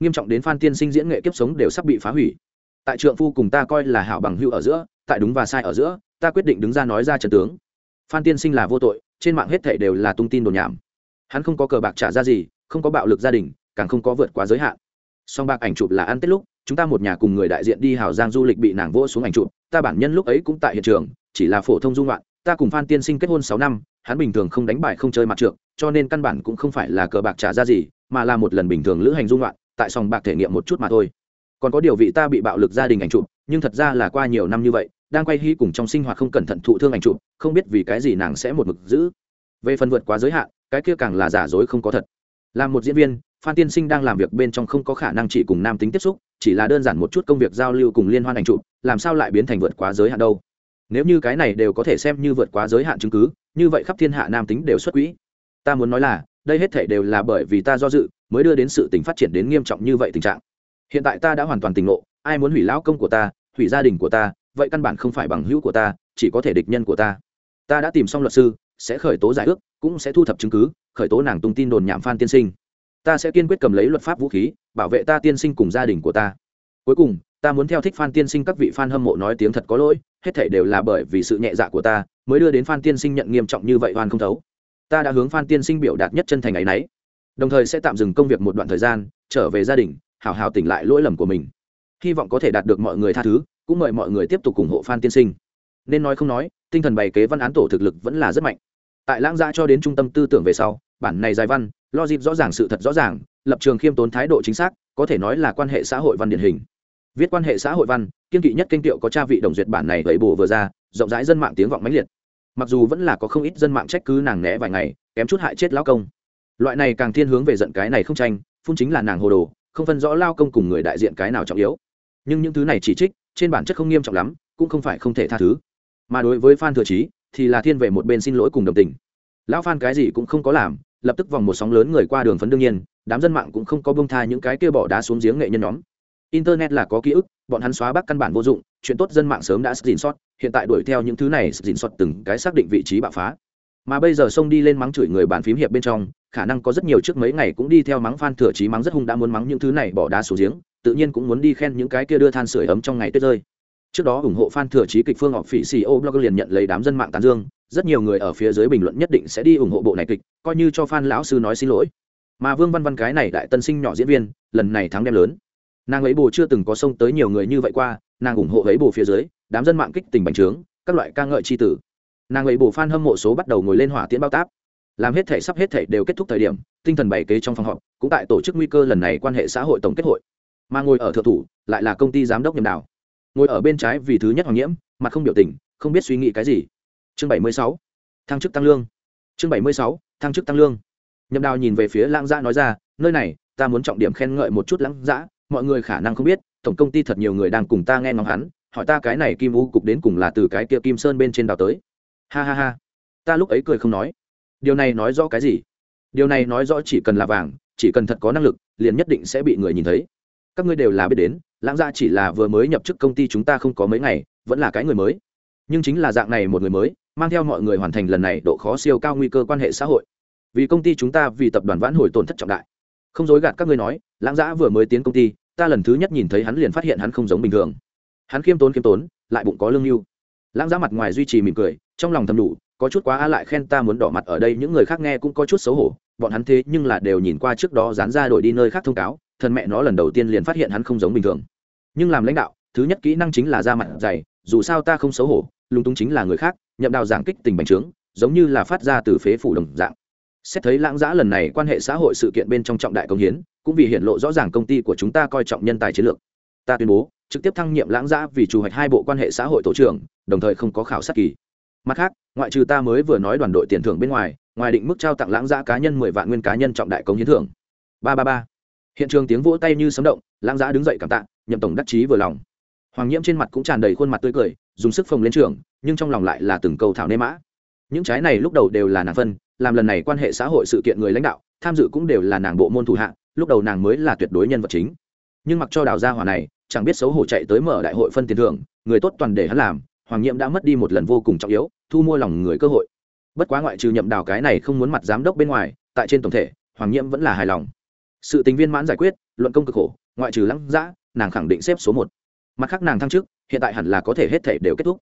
Speaker 1: Nghiêm trọng đến phan tiên sinh diễn nghệ kiếp sống đều sắp bị phá hủy. Tại trượng phu cùng ta coi là hảo bằng hữu ở giữa, tại đúng và sai ở giữa, ta quyết định đứng ra nói ra trần tướng. Phan tiên sinh là vô tội, trên mạng hết thảy đều là tung tin đồn nhảm. Hắn không có cờ bạc trả ra gì, không có bạo lực gia đình, càng không có vượt quá giới hạn. Song bạc ảnh chụp là ăn tết lúc chúng ta một nhà cùng người đại diện đi hào giang du lịch bị nàng vỗ xuống ảnh chụp, ta bản nhân lúc ấy cũng tại hiện trường, chỉ là phổ thông dung loạn ta cùng phan tiên sinh kết hôn sáu năm, hắn bình thường không đánh bài không chơi mặt trượt cho nên căn bản cũng không phải là cờ bạc trả ra gì, mà là một lần bình thường lữ hành dung loạn tại sòng bạc thể nghiệm một chút mà thôi. Còn có điều vị ta bị bạo lực gia đình ảnh chụp, nhưng thật ra là qua nhiều năm như vậy, đang quay hy cùng trong sinh hoạt không cẩn thận thụ thương ảnh chụp, không biết vì cái gì nàng sẽ một mực giữ. Về phần vượt quá giới hạn, cái kia càng là giả dối không có thật. Là một diễn viên, phan tiên sinh đang làm việc bên trong không có khả năng chỉ cùng nam tính tiếp xúc chỉ là đơn giản một chút công việc giao lưu cùng liên hoan ảnh chụp, làm sao lại biến thành vượt quá giới hạn đâu? Nếu như cái này đều có thể xem như vượt quá giới hạn chứng cứ, như vậy khắp thiên hạ nam tính đều xuất quỹ. Ta muốn nói là, đây hết thể đều là bởi vì ta do dự, mới đưa đến sự tình phát triển đến nghiêm trọng như vậy tình trạng. Hiện tại ta đã hoàn toàn tỉnh ngộ, ai muốn hủy lão công của ta, hủy gia đình của ta, vậy căn bản không phải bằng hữu của ta, chỉ có thể địch nhân của ta. Ta đã tìm xong luật sư, sẽ khởi tố giải ước, cũng sẽ thu thập chứng cứ, khởi tố nàng tung tin đồn nhảm phan tiên sinh ta sẽ kiên quyết cầm lấy luật pháp vũ khí, bảo vệ ta tiên sinh cùng gia đình của ta. Cuối cùng, ta muốn theo thích phan tiên sinh các vị fan hâm mộ nói tiếng thật có lỗi, hết thảy đều là bởi vì sự nhẹ dạ của ta, mới đưa đến phan tiên sinh nhận nghiêm trọng như vậy hoàn không thấu. Ta đã hướng phan tiên sinh biểu đạt nhất chân thành ấy y đồng thời sẽ tạm dừng công việc một đoạn thời gian, trở về gia đình, hào hào tỉnh lại lỗi lầm của mình. Hy vọng có thể đạt được mọi người tha thứ, cũng mời mọi người tiếp tục ủng hộ phan tiên sinh. Nên nói không nói, tinh thần bày kế văn án tổ thực lực vẫn là rất mạnh. Tại lãng gia cho đến trung tâm tư tưởng về sau bản này dài văn lo dịp rõ ràng, sự thật rõ ràng, lập trường khiêm tốn, thái độ chính xác, có thể nói là quan hệ xã hội văn điển hình. Viết quan hệ xã hội văn, kiên kỵ nhất kinh tiệu có cha vị đồng duyệt bản này gậy bổ vừa ra, rộng rãi dân mạng tiếng vọng mãnh liệt. Mặc dù vẫn là có không ít dân mạng trách cứ nàng né vài ngày, kém chút hại chết lao công. Loại này càng thiên hướng về giận cái này không tranh, phun chính là nàng hồ đồ, không phân rõ lao công cùng người đại diện cái nào trọng yếu. Nhưng những thứ này chỉ trích, trên bản chất không nghiêm trọng lắm, cũng không phải không thể tha thứ. Mà đối với phan thừa trí thì là thiên về một bên xin lỗi cùng đồng tình. Lão phan cái gì cũng không có làm lập tức vòng một sóng lớn người qua đường phấn đương nhiên, đám dân mạng cũng không có bông tha những cái kia bỏ đá xuống giếng nghệ nhân nhóm. Internet là có ký ức, bọn hắn xóa bắc căn bản vô dụng, chuyện tốt dân mạng sớm đã xin sót, hiện tại đuổi theo những thứ này xin sót từng cái xác định vị trí bạo phá. Mà bây giờ xông đi lên mắng chửi người bàn phím hiệp bên trong, khả năng có rất nhiều trước mấy ngày cũng đi theo mắng phan thừa trí mắng rất hung đã muốn mắng những thứ này bỏ đá xuống giếng, tự nhiên cũng muốn đi khen những cái kia đưa than sửa ấm trong ngày tuyết rơi. Trước đó ủng hộ phan thừa trí kịch phương họp phỉ ceo blog liền nhận lấy đám dân mạng tán dương rất nhiều người ở phía dưới bình luận nhất định sẽ đi ủng hộ bộ này kịch, coi như cho fan lão sư nói xin lỗi. Mà vương văn văn cái này đại tân sinh nhỏ diễn viên, lần này thắng đem lớn. Nàng ấy bồ chưa từng có sông tới nhiều người như vậy qua, nàng ủng hộ ấy bồ phía dưới, đám dân mạng kích tình bành trướng, các loại ca ngợi c h i tử. Nàng ấy bồ f a n hâm mộ số bắt đầu ngồi lên hỏa tiễn bao táp. Làm hết thể sắp hết thể đều kết thúc thời điểm, tinh thần bày kế trong phòng họp, cũng tại tổ chức nguy cơ lần này quan hệ xã hội tổng kết hội. Mà ngồi ở thượng thủ, lại là công ty giám đốc nhầm đào. Ngồi ở bên trái vì thứ nhất hoàng nhiễm mặt không biểu tình, không biết suy nghĩ cái gì chương bảy mươi sáu, thăng chức tăng lương. Chương bảy mươi sáu, thăng chức tăng lương. Nhậm đào nhìn về phía lãng giã nói ra, nơi này, ta muốn trọng điểm khen ngợi một chút lãng giã mọi người khả năng không biết, tổng công ty thật nhiều người đang cùng ta nghe ngóng hắn, hỏi ta cái này kim u cục đến cùng là từ cái kia kim sơn bên trên đào tới. Ha ha ha. Ta lúc ấy cười không nói. Điều này nói rõ cái gì? Điều này nói rõ chỉ cần là vàng, chỉ cần thật có năng lực, liền nhất định sẽ bị người nhìn thấy. Các ngươi đều là biết đến, lãng gia chỉ là vừa mới nhập chức công ty chúng ta không có mấy ngày, vẫn là cái người mới. Nhưng chính là dạng này một người mới mang theo mọi người hoàn thành lần này độ khó siêu cao nguy cơ quan hệ xã hội. Vì công ty chúng ta, vì tập đoàn vãn hồi tổn thất trọng đại. Không dối gạt các ngươi nói, lãng giã vừa mới tiến công ty, ta lần thứ nhất nhìn thấy hắn liền phát hiện hắn không giống bình thường. Hắn khiêm tốn khiêm tốn, lại bụng có lương mưu lãng giã mặt ngoài duy trì mỉm cười, trong lòng thầm đủ, có chút quá a lại khen ta muốn đỏ mặt ở đây, những người khác nghe cũng có chút xấu hổ, bọn hắn thế nhưng là đều nhìn qua trước đó dán ra đổi đi nơi khác thông cáo, thần mẹ nó lần đầu tiên liền phát hiện hắn không giống bình thường. Nhưng làm lãnh đạo, thứ nhất kỹ năng chính là ra mặt dày, dù sao ta không xấu hổ, lúng túng chính là người khác nhậm đào giảng kích tình bành trướng, giống như là phát ra từ phế phủ đồng dạng. Xét thấy lãng giã lần này quan hệ xã hội sự kiện bên trong trọng đại công hiến, cũng vì hiện lộ rõ ràng công ty của chúng ta coi trọng nhân tài chiến lược. Ta tuyên bố, trực tiếp thăng nhiệm lãng giã vì chủ hoạch hai bộ quan hệ xã hội tổ trưởng, đồng thời không có khảo sát kỳ. Mặt khác, ngoại trừ ta mới vừa nói đoàn đội tiền thưởng bên ngoài ngoài định mức trao tặng lãng giã cá nhân mười vạn nguyên cá nhân trọng đại công hiến thưởng. Ba ba ba. Hiện trường tiếng vỗ tay như sấm động, lãng giã đứng dậy cảm tạ, nhậm tổng đắc chí vừa lòng. Hoàng nhiễm trên mặt cũng tràn đầy khuôn mặt tươi cười, dùng sức phồng lên trường nhưng trong lòng lại là từng câu thảo nê mã. Những trái này lúc đầu đều là nàng phân, làm lần này quan hệ xã hội sự kiện người lãnh đạo, tham dự cũng đều là nàng bộ môn thủ hạng lúc đầu nàng mới là tuyệt đối nhân vật chính. Nhưng mặc cho đào gia hỏa này, chẳng biết xấu hổ chạy tới mở đại hội phân tiền thưởng, người tốt toàn để hắn làm, hoàng nhiệm đã mất đi một lần vô cùng trọng yếu, thu mua lòng người cơ hội. Bất quá ngoại trừ nhậm đào cái này không muốn mặt giám đốc bên ngoài, tại trên tổng thể, hoàng nhiệm vẫn là hài lòng. Sự tình viên mãn giải quyết, luận công cực khổ, ngoại trừ lăng giã nàng khẳng định xếp số một. Mặt khác nàng thăng chức, hiện tại hẳn là có thể hết thể đều kết thúc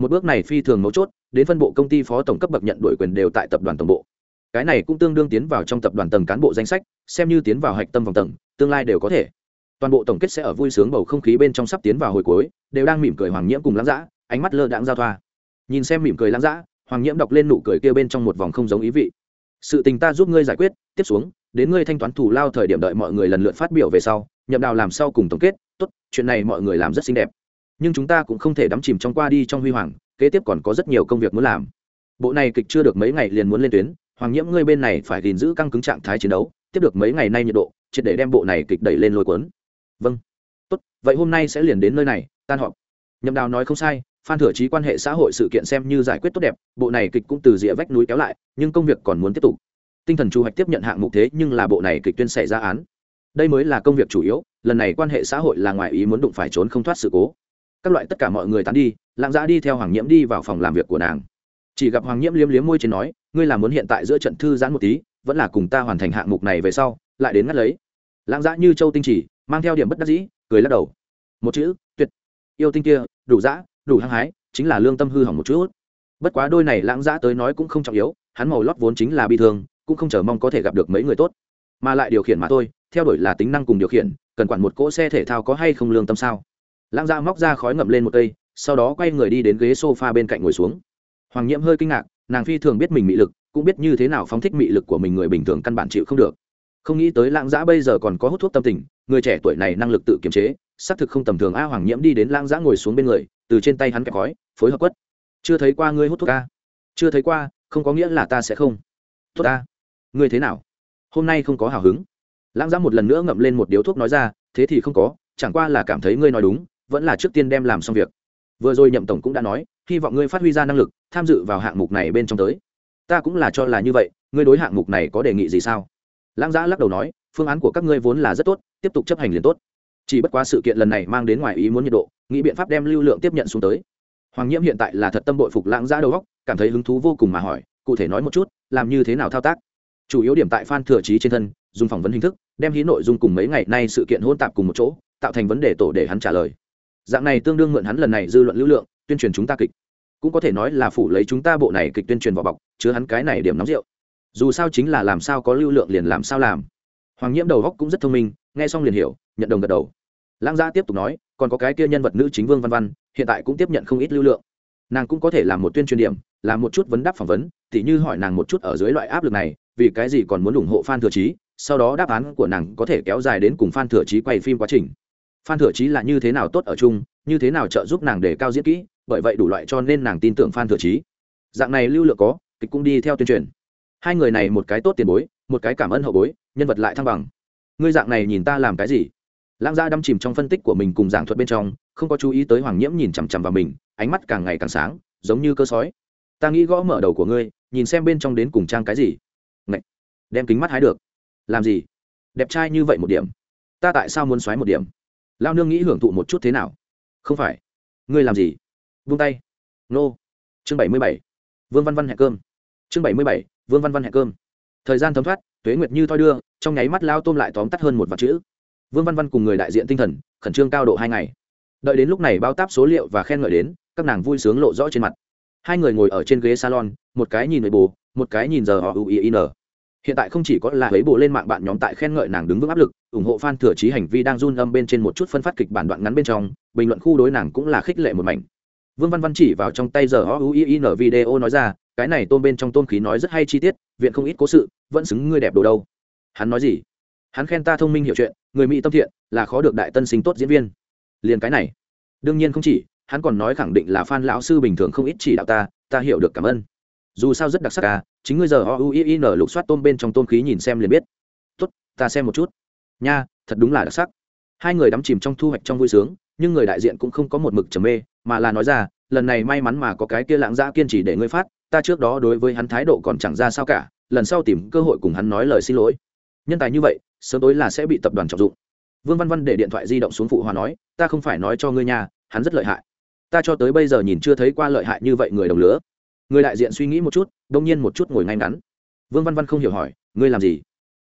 Speaker 1: một bước này phi thường mấu chốt, đến phân bộ công ty phó tổng cấp bậc nhận đổi quyền đều tại tập đoàn tổng bộ. Cái này cũng tương đương tiến vào trong tập đoàn tầng cán bộ danh sách, xem như tiến vào hạch tâm vòng tầng, tương lai đều có thể. Toàn bộ tổng kết sẽ ở vui sướng bầu không khí bên trong sắp tiến vào hồi cuối, đều đang mỉm cười hoàng nhiễm cùng lãng dã, ánh mắt lơ đãng giao thoa. Nhìn xem mỉm cười lãng dã, hoàng nhiễm đọc lên nụ cười kia bên trong một vòng không giống ý vị. Sự tình ta giúp ngươi giải quyết, tiếp xuống, đến ngươi thanh toán thủ lao thời điểm đợi mọi người lần lượt phát biểu về sau, nhậm đào làm sau cùng tổng kết, tốt, chuyện này mọi người làm rất xinh đẹp nhưng chúng ta cũng không thể đắm chìm trong qua đi trong huy hoàng, kế tiếp còn có rất nhiều công việc muốn làm. Bộ này kịch chưa được mấy ngày liền muốn lên tuyến, hoàng nhiễm ngươi bên này phải gìn giữ căng cứng trạng thái chiến đấu, tiếp được mấy ngày nay nhiệt độ, triệt để đem bộ này kịch đẩy lên lôi cuốn. Vâng. Tốt, vậy hôm nay sẽ liền đến nơi này, tan họp. Nhậm đào nói không sai, phan thừa trí quan hệ xã hội sự kiện xem như giải quyết tốt đẹp, bộ này kịch cũng từ rìa vách núi kéo lại, nhưng công việc còn muốn tiếp tục. Tinh thần chu hoạch tiếp nhận hạng mục thế nhưng là bộ này kịch tuyên xảy ra án. Đây mới là công việc chủ yếu, lần này quan hệ xã hội là ngoài ý muốn đụng phải trốn không thoát sự cố các loại tất cả mọi người tán đi, lạng giã đi theo hoàng nhiễm đi vào phòng làm việc của nàng. Chỉ gặp hoàng nhiễm liếm liếm môi trên nói, ngươi làm muốn hiện tại giữa trận thư giãn một tí, vẫn là cùng ta hoàn thành hạng mục này về sau, lại đến ngắt lấy. Lãng giã như châu tinh chỉ, mang theo điểm bất đắc dĩ, cười lắc đầu. Một chữ, tuyệt. Yêu tinh kia, đủ dã đủ hăng hái, chính là lương tâm hư hỏng một chút. Bất quá đôi này lãng giã tới nói cũng không trọng yếu, hắn màu lót vốn chính là bi thương, cũng không chờ mong có thể gặp được mấy người tốt. Mà lại điều khiển mà thôi, theo đuổi là tính năng cùng điều khiển, cần quản một cỗ xe thể thao có hay không lương tâm sao? Lãng gia móc ra khói ngậm lên một cây, sau đó quay người đi đến ghế s o f a bên cạnh ngồi xuống. Hoàng nhiễm hơi kinh ngạc, nàng phi thường biết mình mị lực, cũng biết như thế nào phóng thích mị lực của mình người bình thường căn bản chịu không được. Không nghĩ tới lãng giã bây giờ còn có hút thuốc tâm tình, người trẻ tuổi này năng lực tự kiềm chế, xác thực không tầm thường a. Hoàng nhiễm đi đến lãng giã ngồi xuống bên người, từ trên tay hắn kẹp khói, phối hợp quất. Chưa thấy qua ngươi hút thuốc a? Chưa thấy qua, không có nghĩa là ta sẽ không thuốc a. Ngươi thế nào? Hôm nay không có hào hứng. Lãng giã một lần nữa ngậm lên một điếu thuốc nói ra, thế thì không có, chẳng qua là cảm thấy ngươi nói đúng vẫn là trước tiên đem làm xong việc. Vừa rồi nhậm tổng cũng đã nói, hy vọng ngươi phát huy ra năng lực, tham dự vào hạng mục này bên trong tới. Ta cũng là cho là như vậy, ngươi đối hạng mục này có đề nghị gì sao? Lãng giã lắc đầu nói, phương án của các ngươi vốn là rất tốt, tiếp tục chấp hành liền tốt. Chỉ bất quá sự kiện lần này mang đến ngoài ý muốn nhiệt độ, nghĩ biện pháp đem lưu lượng tiếp nhận xuống tới. Hoàng nhiễm hiện tại là thật tâm bội phục lãng giã đầu góc cảm thấy hứng thú vô cùng mà hỏi, cụ thể nói một chút, làm như thế nào thao tác? Chủ yếu điểm tại phan thừa trí trên thân, dùng phỏng vấn hình thức, đem hí nội dung cùng mấy ngày nay sự kiện hôn tạp cùng một chỗ, tạo thành vấn đề tổ để hắn trả lời dạng này tương đương mượn hắn lần này dư luận lưu lượng, tuyên truyền chúng ta kịch. Cũng có thể nói là phủ lấy chúng ta bộ này kịch tuyên truyền vào bọc, chứa hắn cái này điểm nóng rượu. Dù sao chính là làm sao có lưu lượng liền làm sao làm. Hoàng nhiễm đầu góc cũng rất thông minh, nghe xong liền hiểu, nhận đồng gật đầu. Lãng gia tiếp tục nói, còn có cái kia nhân vật nữ chính vương văn văn, hiện tại cũng tiếp nhận không ít lưu lượng. Nàng cũng có thể làm một tuyên truyền điểm, làm một chút vấn đáp phỏng vấn thì như hỏi nàng một chút ở dưới loại áp lực này, vì cái gì còn muốn ủng hộ phan thừa trí sau đó đáp án của nàng có thể kéo dài đến cùng phan thừa trí quay phim quá trình phan thừa trí là như thế nào tốt ở chung, như thế nào trợ giúp nàng để cao diễn kỹ, bởi vậy đủ loại cho nên nàng tin tưởng phan thừa trí dạng này lưu lượng có, kịch cũng đi theo tuyên truyền. Hai người này một cái tốt tiền bối, một cái cảm ơn hậu bối, nhân vật lại thăng bằng. Ngươi dạng này nhìn ta làm cái gì? Lãng gia đâm chìm trong phân tích của mình cùng giảng thuật bên trong, không có chú ý tới hoàng nhiễm nhìn chằm chằm vào mình, ánh mắt càng ngày càng sáng, giống như cơ sói. Ta nghĩ gõ mở đầu của ngươi, nhìn xem bên trong đến cùng trang cái gì. Ngậy! đem kính mắt hái được. Làm gì? Đẹp trai như vậy một điểm. Ta tại sao muốn xoáy một điểm? Lao nương nghĩ hưởng thụ một chút thế nào? Không phải. Ngươi làm gì? Vung tay. Nô. Chương bảy mươi bảy. Vương văn văn hẹn cơm. Chương bảy mươi bảy. Vương văn văn hẹn cơm. Thời gian thấm thoát tuế nguyệt như thoi đưa trong nháy mắt lao tôm lại tóm tắt hơn một vạn chữ. Vương văn văn cùng người đại diện tinh thần khẩn trương cao độ hai ngày. Đợi đến lúc này bao táp số liệu và khen ngợi đến các nàng vui sướng lộ rõ trên mặt. Hai người ngồi ở trên ghế salon một cái nhìn người bù, một cái nhìn giờ họ uin hiện tại không chỉ có là lấy bộ lên mạng bạn nhóm tại khen ngợi nàng đứng vững áp lực, ủng hộ fan thừa trí hành vi đang run âm bên trên một chút phân phát kịch bản đoạn ngắn bên trong, bình luận khu đối nàng cũng là khích lệ một mảnh. Vương văn văn chỉ vào trong tay giờ o u i n video nói ra, cái này tôm bên trong tôm khí nói rất hay chi tiết, viện không ít cố sự, vẫn xứng ngươi đẹp đồ đâu. Hắn nói gì? Hắn khen ta thông minh hiểu chuyện, người mỹ tâm thiện, là khó được đại tân sinh tốt diễn viên. Liền cái này. Đương nhiên không chỉ, hắn còn nói khẳng định là phan lão sư bình thường không ít chỉ đạo ta ta hiểu được cảm ơn dù sao rất đặc sắc à chính ngươi giờ o u i n lục soát tôm bên trong tôm khí nhìn xem liền biết. Tốt, ta xem một chút. Nha, thật đúng là đặc sắc. Hai người đắm chìm trong thu hoạch trong vui sướng, nhưng người đại diện cũng không có một mực trầm mê, mà là nói ra, lần này may mắn mà có cái kia lãng giã kiên trì để ngươi phát, ta trước đó đối với hắn thái độ còn chẳng ra sao cả, lần sau tìm cơ hội cùng hắn nói lời xin lỗi. Nhân tài như vậy, sớm tối là sẽ bị tập đoàn trọng dụng. Vương văn văn để điện thoại di động xuống phụ hòa nói, ta không phải nói cho ngươi nhà hắn rất lợi hại. Ta cho tới bây giờ nhìn chưa thấy qua lợi hại như vậy người đồng lứa người đại diện suy nghĩ một chút, đông nhiên một chút ngồi ngay ngắn. Vương văn văn không hiểu hỏi, ngươi làm gì?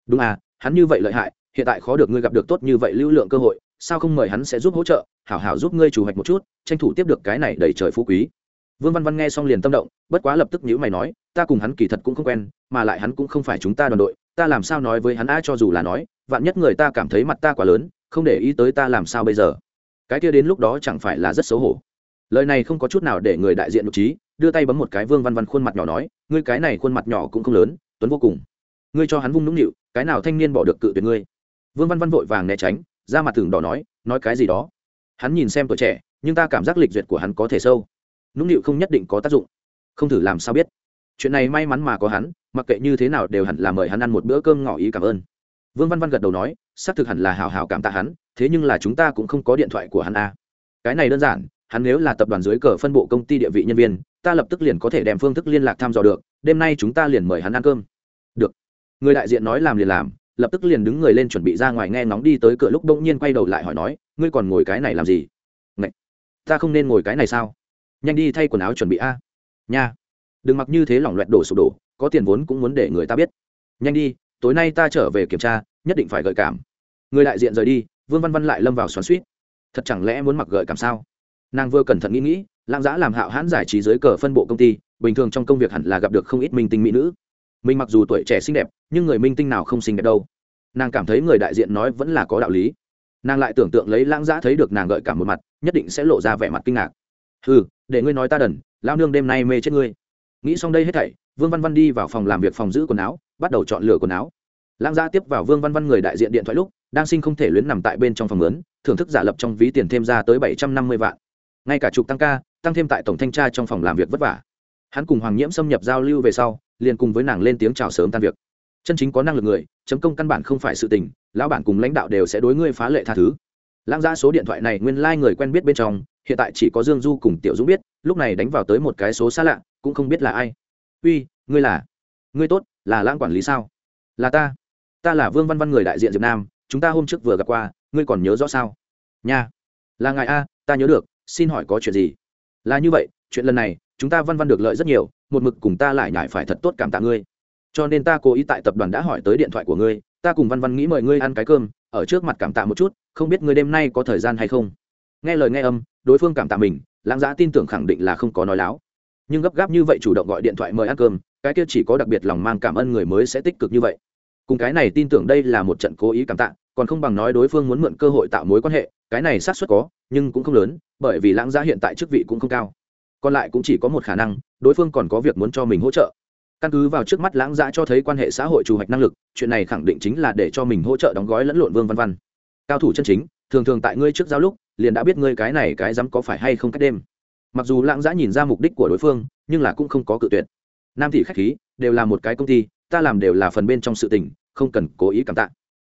Speaker 1: Đúng à hắn như vậy lợi hại, hiện tại khó được ngươi gặp được tốt như vậy lưu lượng cơ hội, sao không mời hắn sẽ giúp hỗ trợ, hảo hảo giúp ngươi chủ hoạch một chút, tranh thủ tiếp được cái này đầy trời phú quý. Vương văn văn nghe xong liền tâm động, bất quá lập tức nhữ mày nói, ta cùng hắn kỳ thật cũng không quen, mà lại hắn cũng không phải chúng ta đoàn đội, ta làm sao nói với hắn a cho dù là nói, vạn nhất người ta cảm thấy mặt ta quá lớn, không để ý tới ta làm sao bây giờ? Cái kia đến lúc đó chẳng phải là rất xấu hổ. Lời này không có chút nào để người đại diện nội trí đưa tay bấm một cái vương văn văn khuôn mặt nhỏ nói, ngươi cái này khuôn mặt nhỏ cũng không lớn, tuấn vô cùng. Ngươi cho hắn vung nũng nịu, cái nào thanh niên bỏ được cự tuyệt ngươi? Vương văn văn vội vàng né tránh ra mặt tường đỏ nói nói cái gì đó. Hắn nhìn xem tuổi trẻ, nhưng ta cảm giác lịch duyệt của hắn có thể sâu. Nũng nịu không nhất định có tác dụng. Không thử làm sao biết. Chuyện này may mắn mà có hắn, mặc kệ như thế nào đều hẳn là mời hắn ăn một bữa cơm ngỏ ý cảm ơn. Vương văn văn gật đầu nói, xác thực hẳn là hào hào cảm tạ hắn, thế nhưng là chúng ta cũng không có điện thoại của hắn a cái này đơn giản hắn nếu là tập đoàn dưới cờ phân bộ công ty địa vị nhân viên, ta lập tức liền có thể đem phương thức liên lạc thăm dò được, đêm nay chúng ta liền mời hắn ăn cơm. Được. Người đại diện nói làm liền làm, lập tức liền đứng người lên chuẩn bị ra ngoài nghe ngóng đi tới cửa lúc bỗng nhiên quay đầu lại hỏi nói, ngươi còn ngồi cái này làm gì? Ngậy! ta không nên ngồi cái này sao? Nhanh đi thay quần áo chuẩn bị a. Nha. Đừng mặc như thế lỏng loẹt đổ sụp đổ, có tiền vốn cũng muốn để người ta biết. Nhanh đi, tối nay ta trở về kiểm tra, nhất định phải gợi cảm. Người đại diện rời đi, vương văn văn lại lâm vào xoắn suýt thật chẳng lẽ muốn mặc gợi cảm sao? Nàng vừa cẩn thận nghĩ nghĩ, lãng giã làm hạo hãn giải trí dưới cờ phân bộ công ty, bình thường trong công việc hẳn là gặp được không ít minh tinh mỹ nữ. Mình mặc dù tuổi trẻ xinh đẹp, nhưng người minh tinh nào không xinh đẹp đâu. Nàng cảm thấy người đại diện nói vẫn là có đạo lý. Nàng lại tưởng tượng lấy lãng giã thấy được nàng gợi cả một mặt, nhất định sẽ lộ ra vẻ mặt kinh ngạc. Ừ để ngươi nói ta đần lao nương đêm nay mê chết ngươi. Nghĩ xong đây hết thảy, vương văn văn đi vào phòng làm việc phòng giữ quần áo, bắt đầu chọn lựa quần áo. Lãng giã tiếp vào vương văn văn người đại diện điện thoại lúc, đang sinh không thể luyến nằm tại bên trong phòng lớn, thưởng thức giả lập trong ví tiền thêm ra tới bảy trăm năm mươi vạn ngay cả chục tăng ca, tăng thêm tại tổng thanh tra trong phòng làm việc vất vả. Hắn cùng hoàng nhiễm xâm nhập giao lưu về sau, liền cùng với nàng lên tiếng chào sớm tan việc. Chân chính có năng lực người, chấm công căn bản không phải sự tình, lão bản cùng lãnh đạo đều sẽ đối ngươi phá lệ tha thứ. Lãng ra số điện thoại này nguyên lai、like、người quen biết bên trong, hiện tại chỉ có dương du cùng tiểu dũng biết, lúc này đánh vào tới một cái số xa lạ, cũng không biết là ai. Uy, ngươi là, ngươi tốt, là lãng quản lý sao? Là ta ta là vương văn văn người đại diện diệp nam, chúng ta hôm trước vừa gặp qua, ngươi còn nhớ rõ sao? Nha, là ngài a, ta nhớ được xin hỏi có chuyện gì? Là như vậy, chuyện lần này, chúng ta văn văn được lợi rất nhiều, một mực cùng ta lại nhải phải thật tốt cảm tạ ngươi. Cho nên ta cố ý tại tập đoàn đã hỏi tới điện thoại của ngươi, ta cùng văn văn nghĩ mời ngươi ăn cái cơm, ở trước mặt cảm tạ một chút, không biết ngươi đêm nay có thời gian hay không? Nghe lời nghe âm, đối phương cảm tạ mình, lãng giã tin tưởng khẳng định là không có nói láo. Nhưng gấp gáp như vậy chủ động gọi điện thoại mời ăn cơm, cái kia chỉ có đặc biệt lòng mang cảm ơn người mới sẽ tích cực như vậy. Cùng cái này tin tưởng đây là một trận cố ý cảm tạ, còn không bằng nói đối phương muốn mượn cơ hội tạo mối quan hệ cái này xác suất có, nhưng cũng không lớn, bởi vì lãng giá hiện tại chức vị cũng không cao. Còn lại cũng chỉ có một khả năng, đối phương còn có việc muốn cho mình hỗ trợ. Căn cứ vào trước mắt lãng giá cho thấy quan hệ xã hội chủ hoạch năng lực, chuyện này khẳng định chính là để cho mình hỗ trợ đóng gói lẫn lộn vương văn văn. Cao thủ chân chính, thường thường tại ngươi trước giao lúc, liền đã biết ngươi cái này cái dám có phải hay không cách đêm. Mặc dù lãng giá nhìn ra mục đích của đối phương, nhưng là cũng không có cự tuyệt. Nam thị khách khí, đều là một cái công ty, ta làm đều là phần bên trong sự tình, không cần cố ý cảm tạ.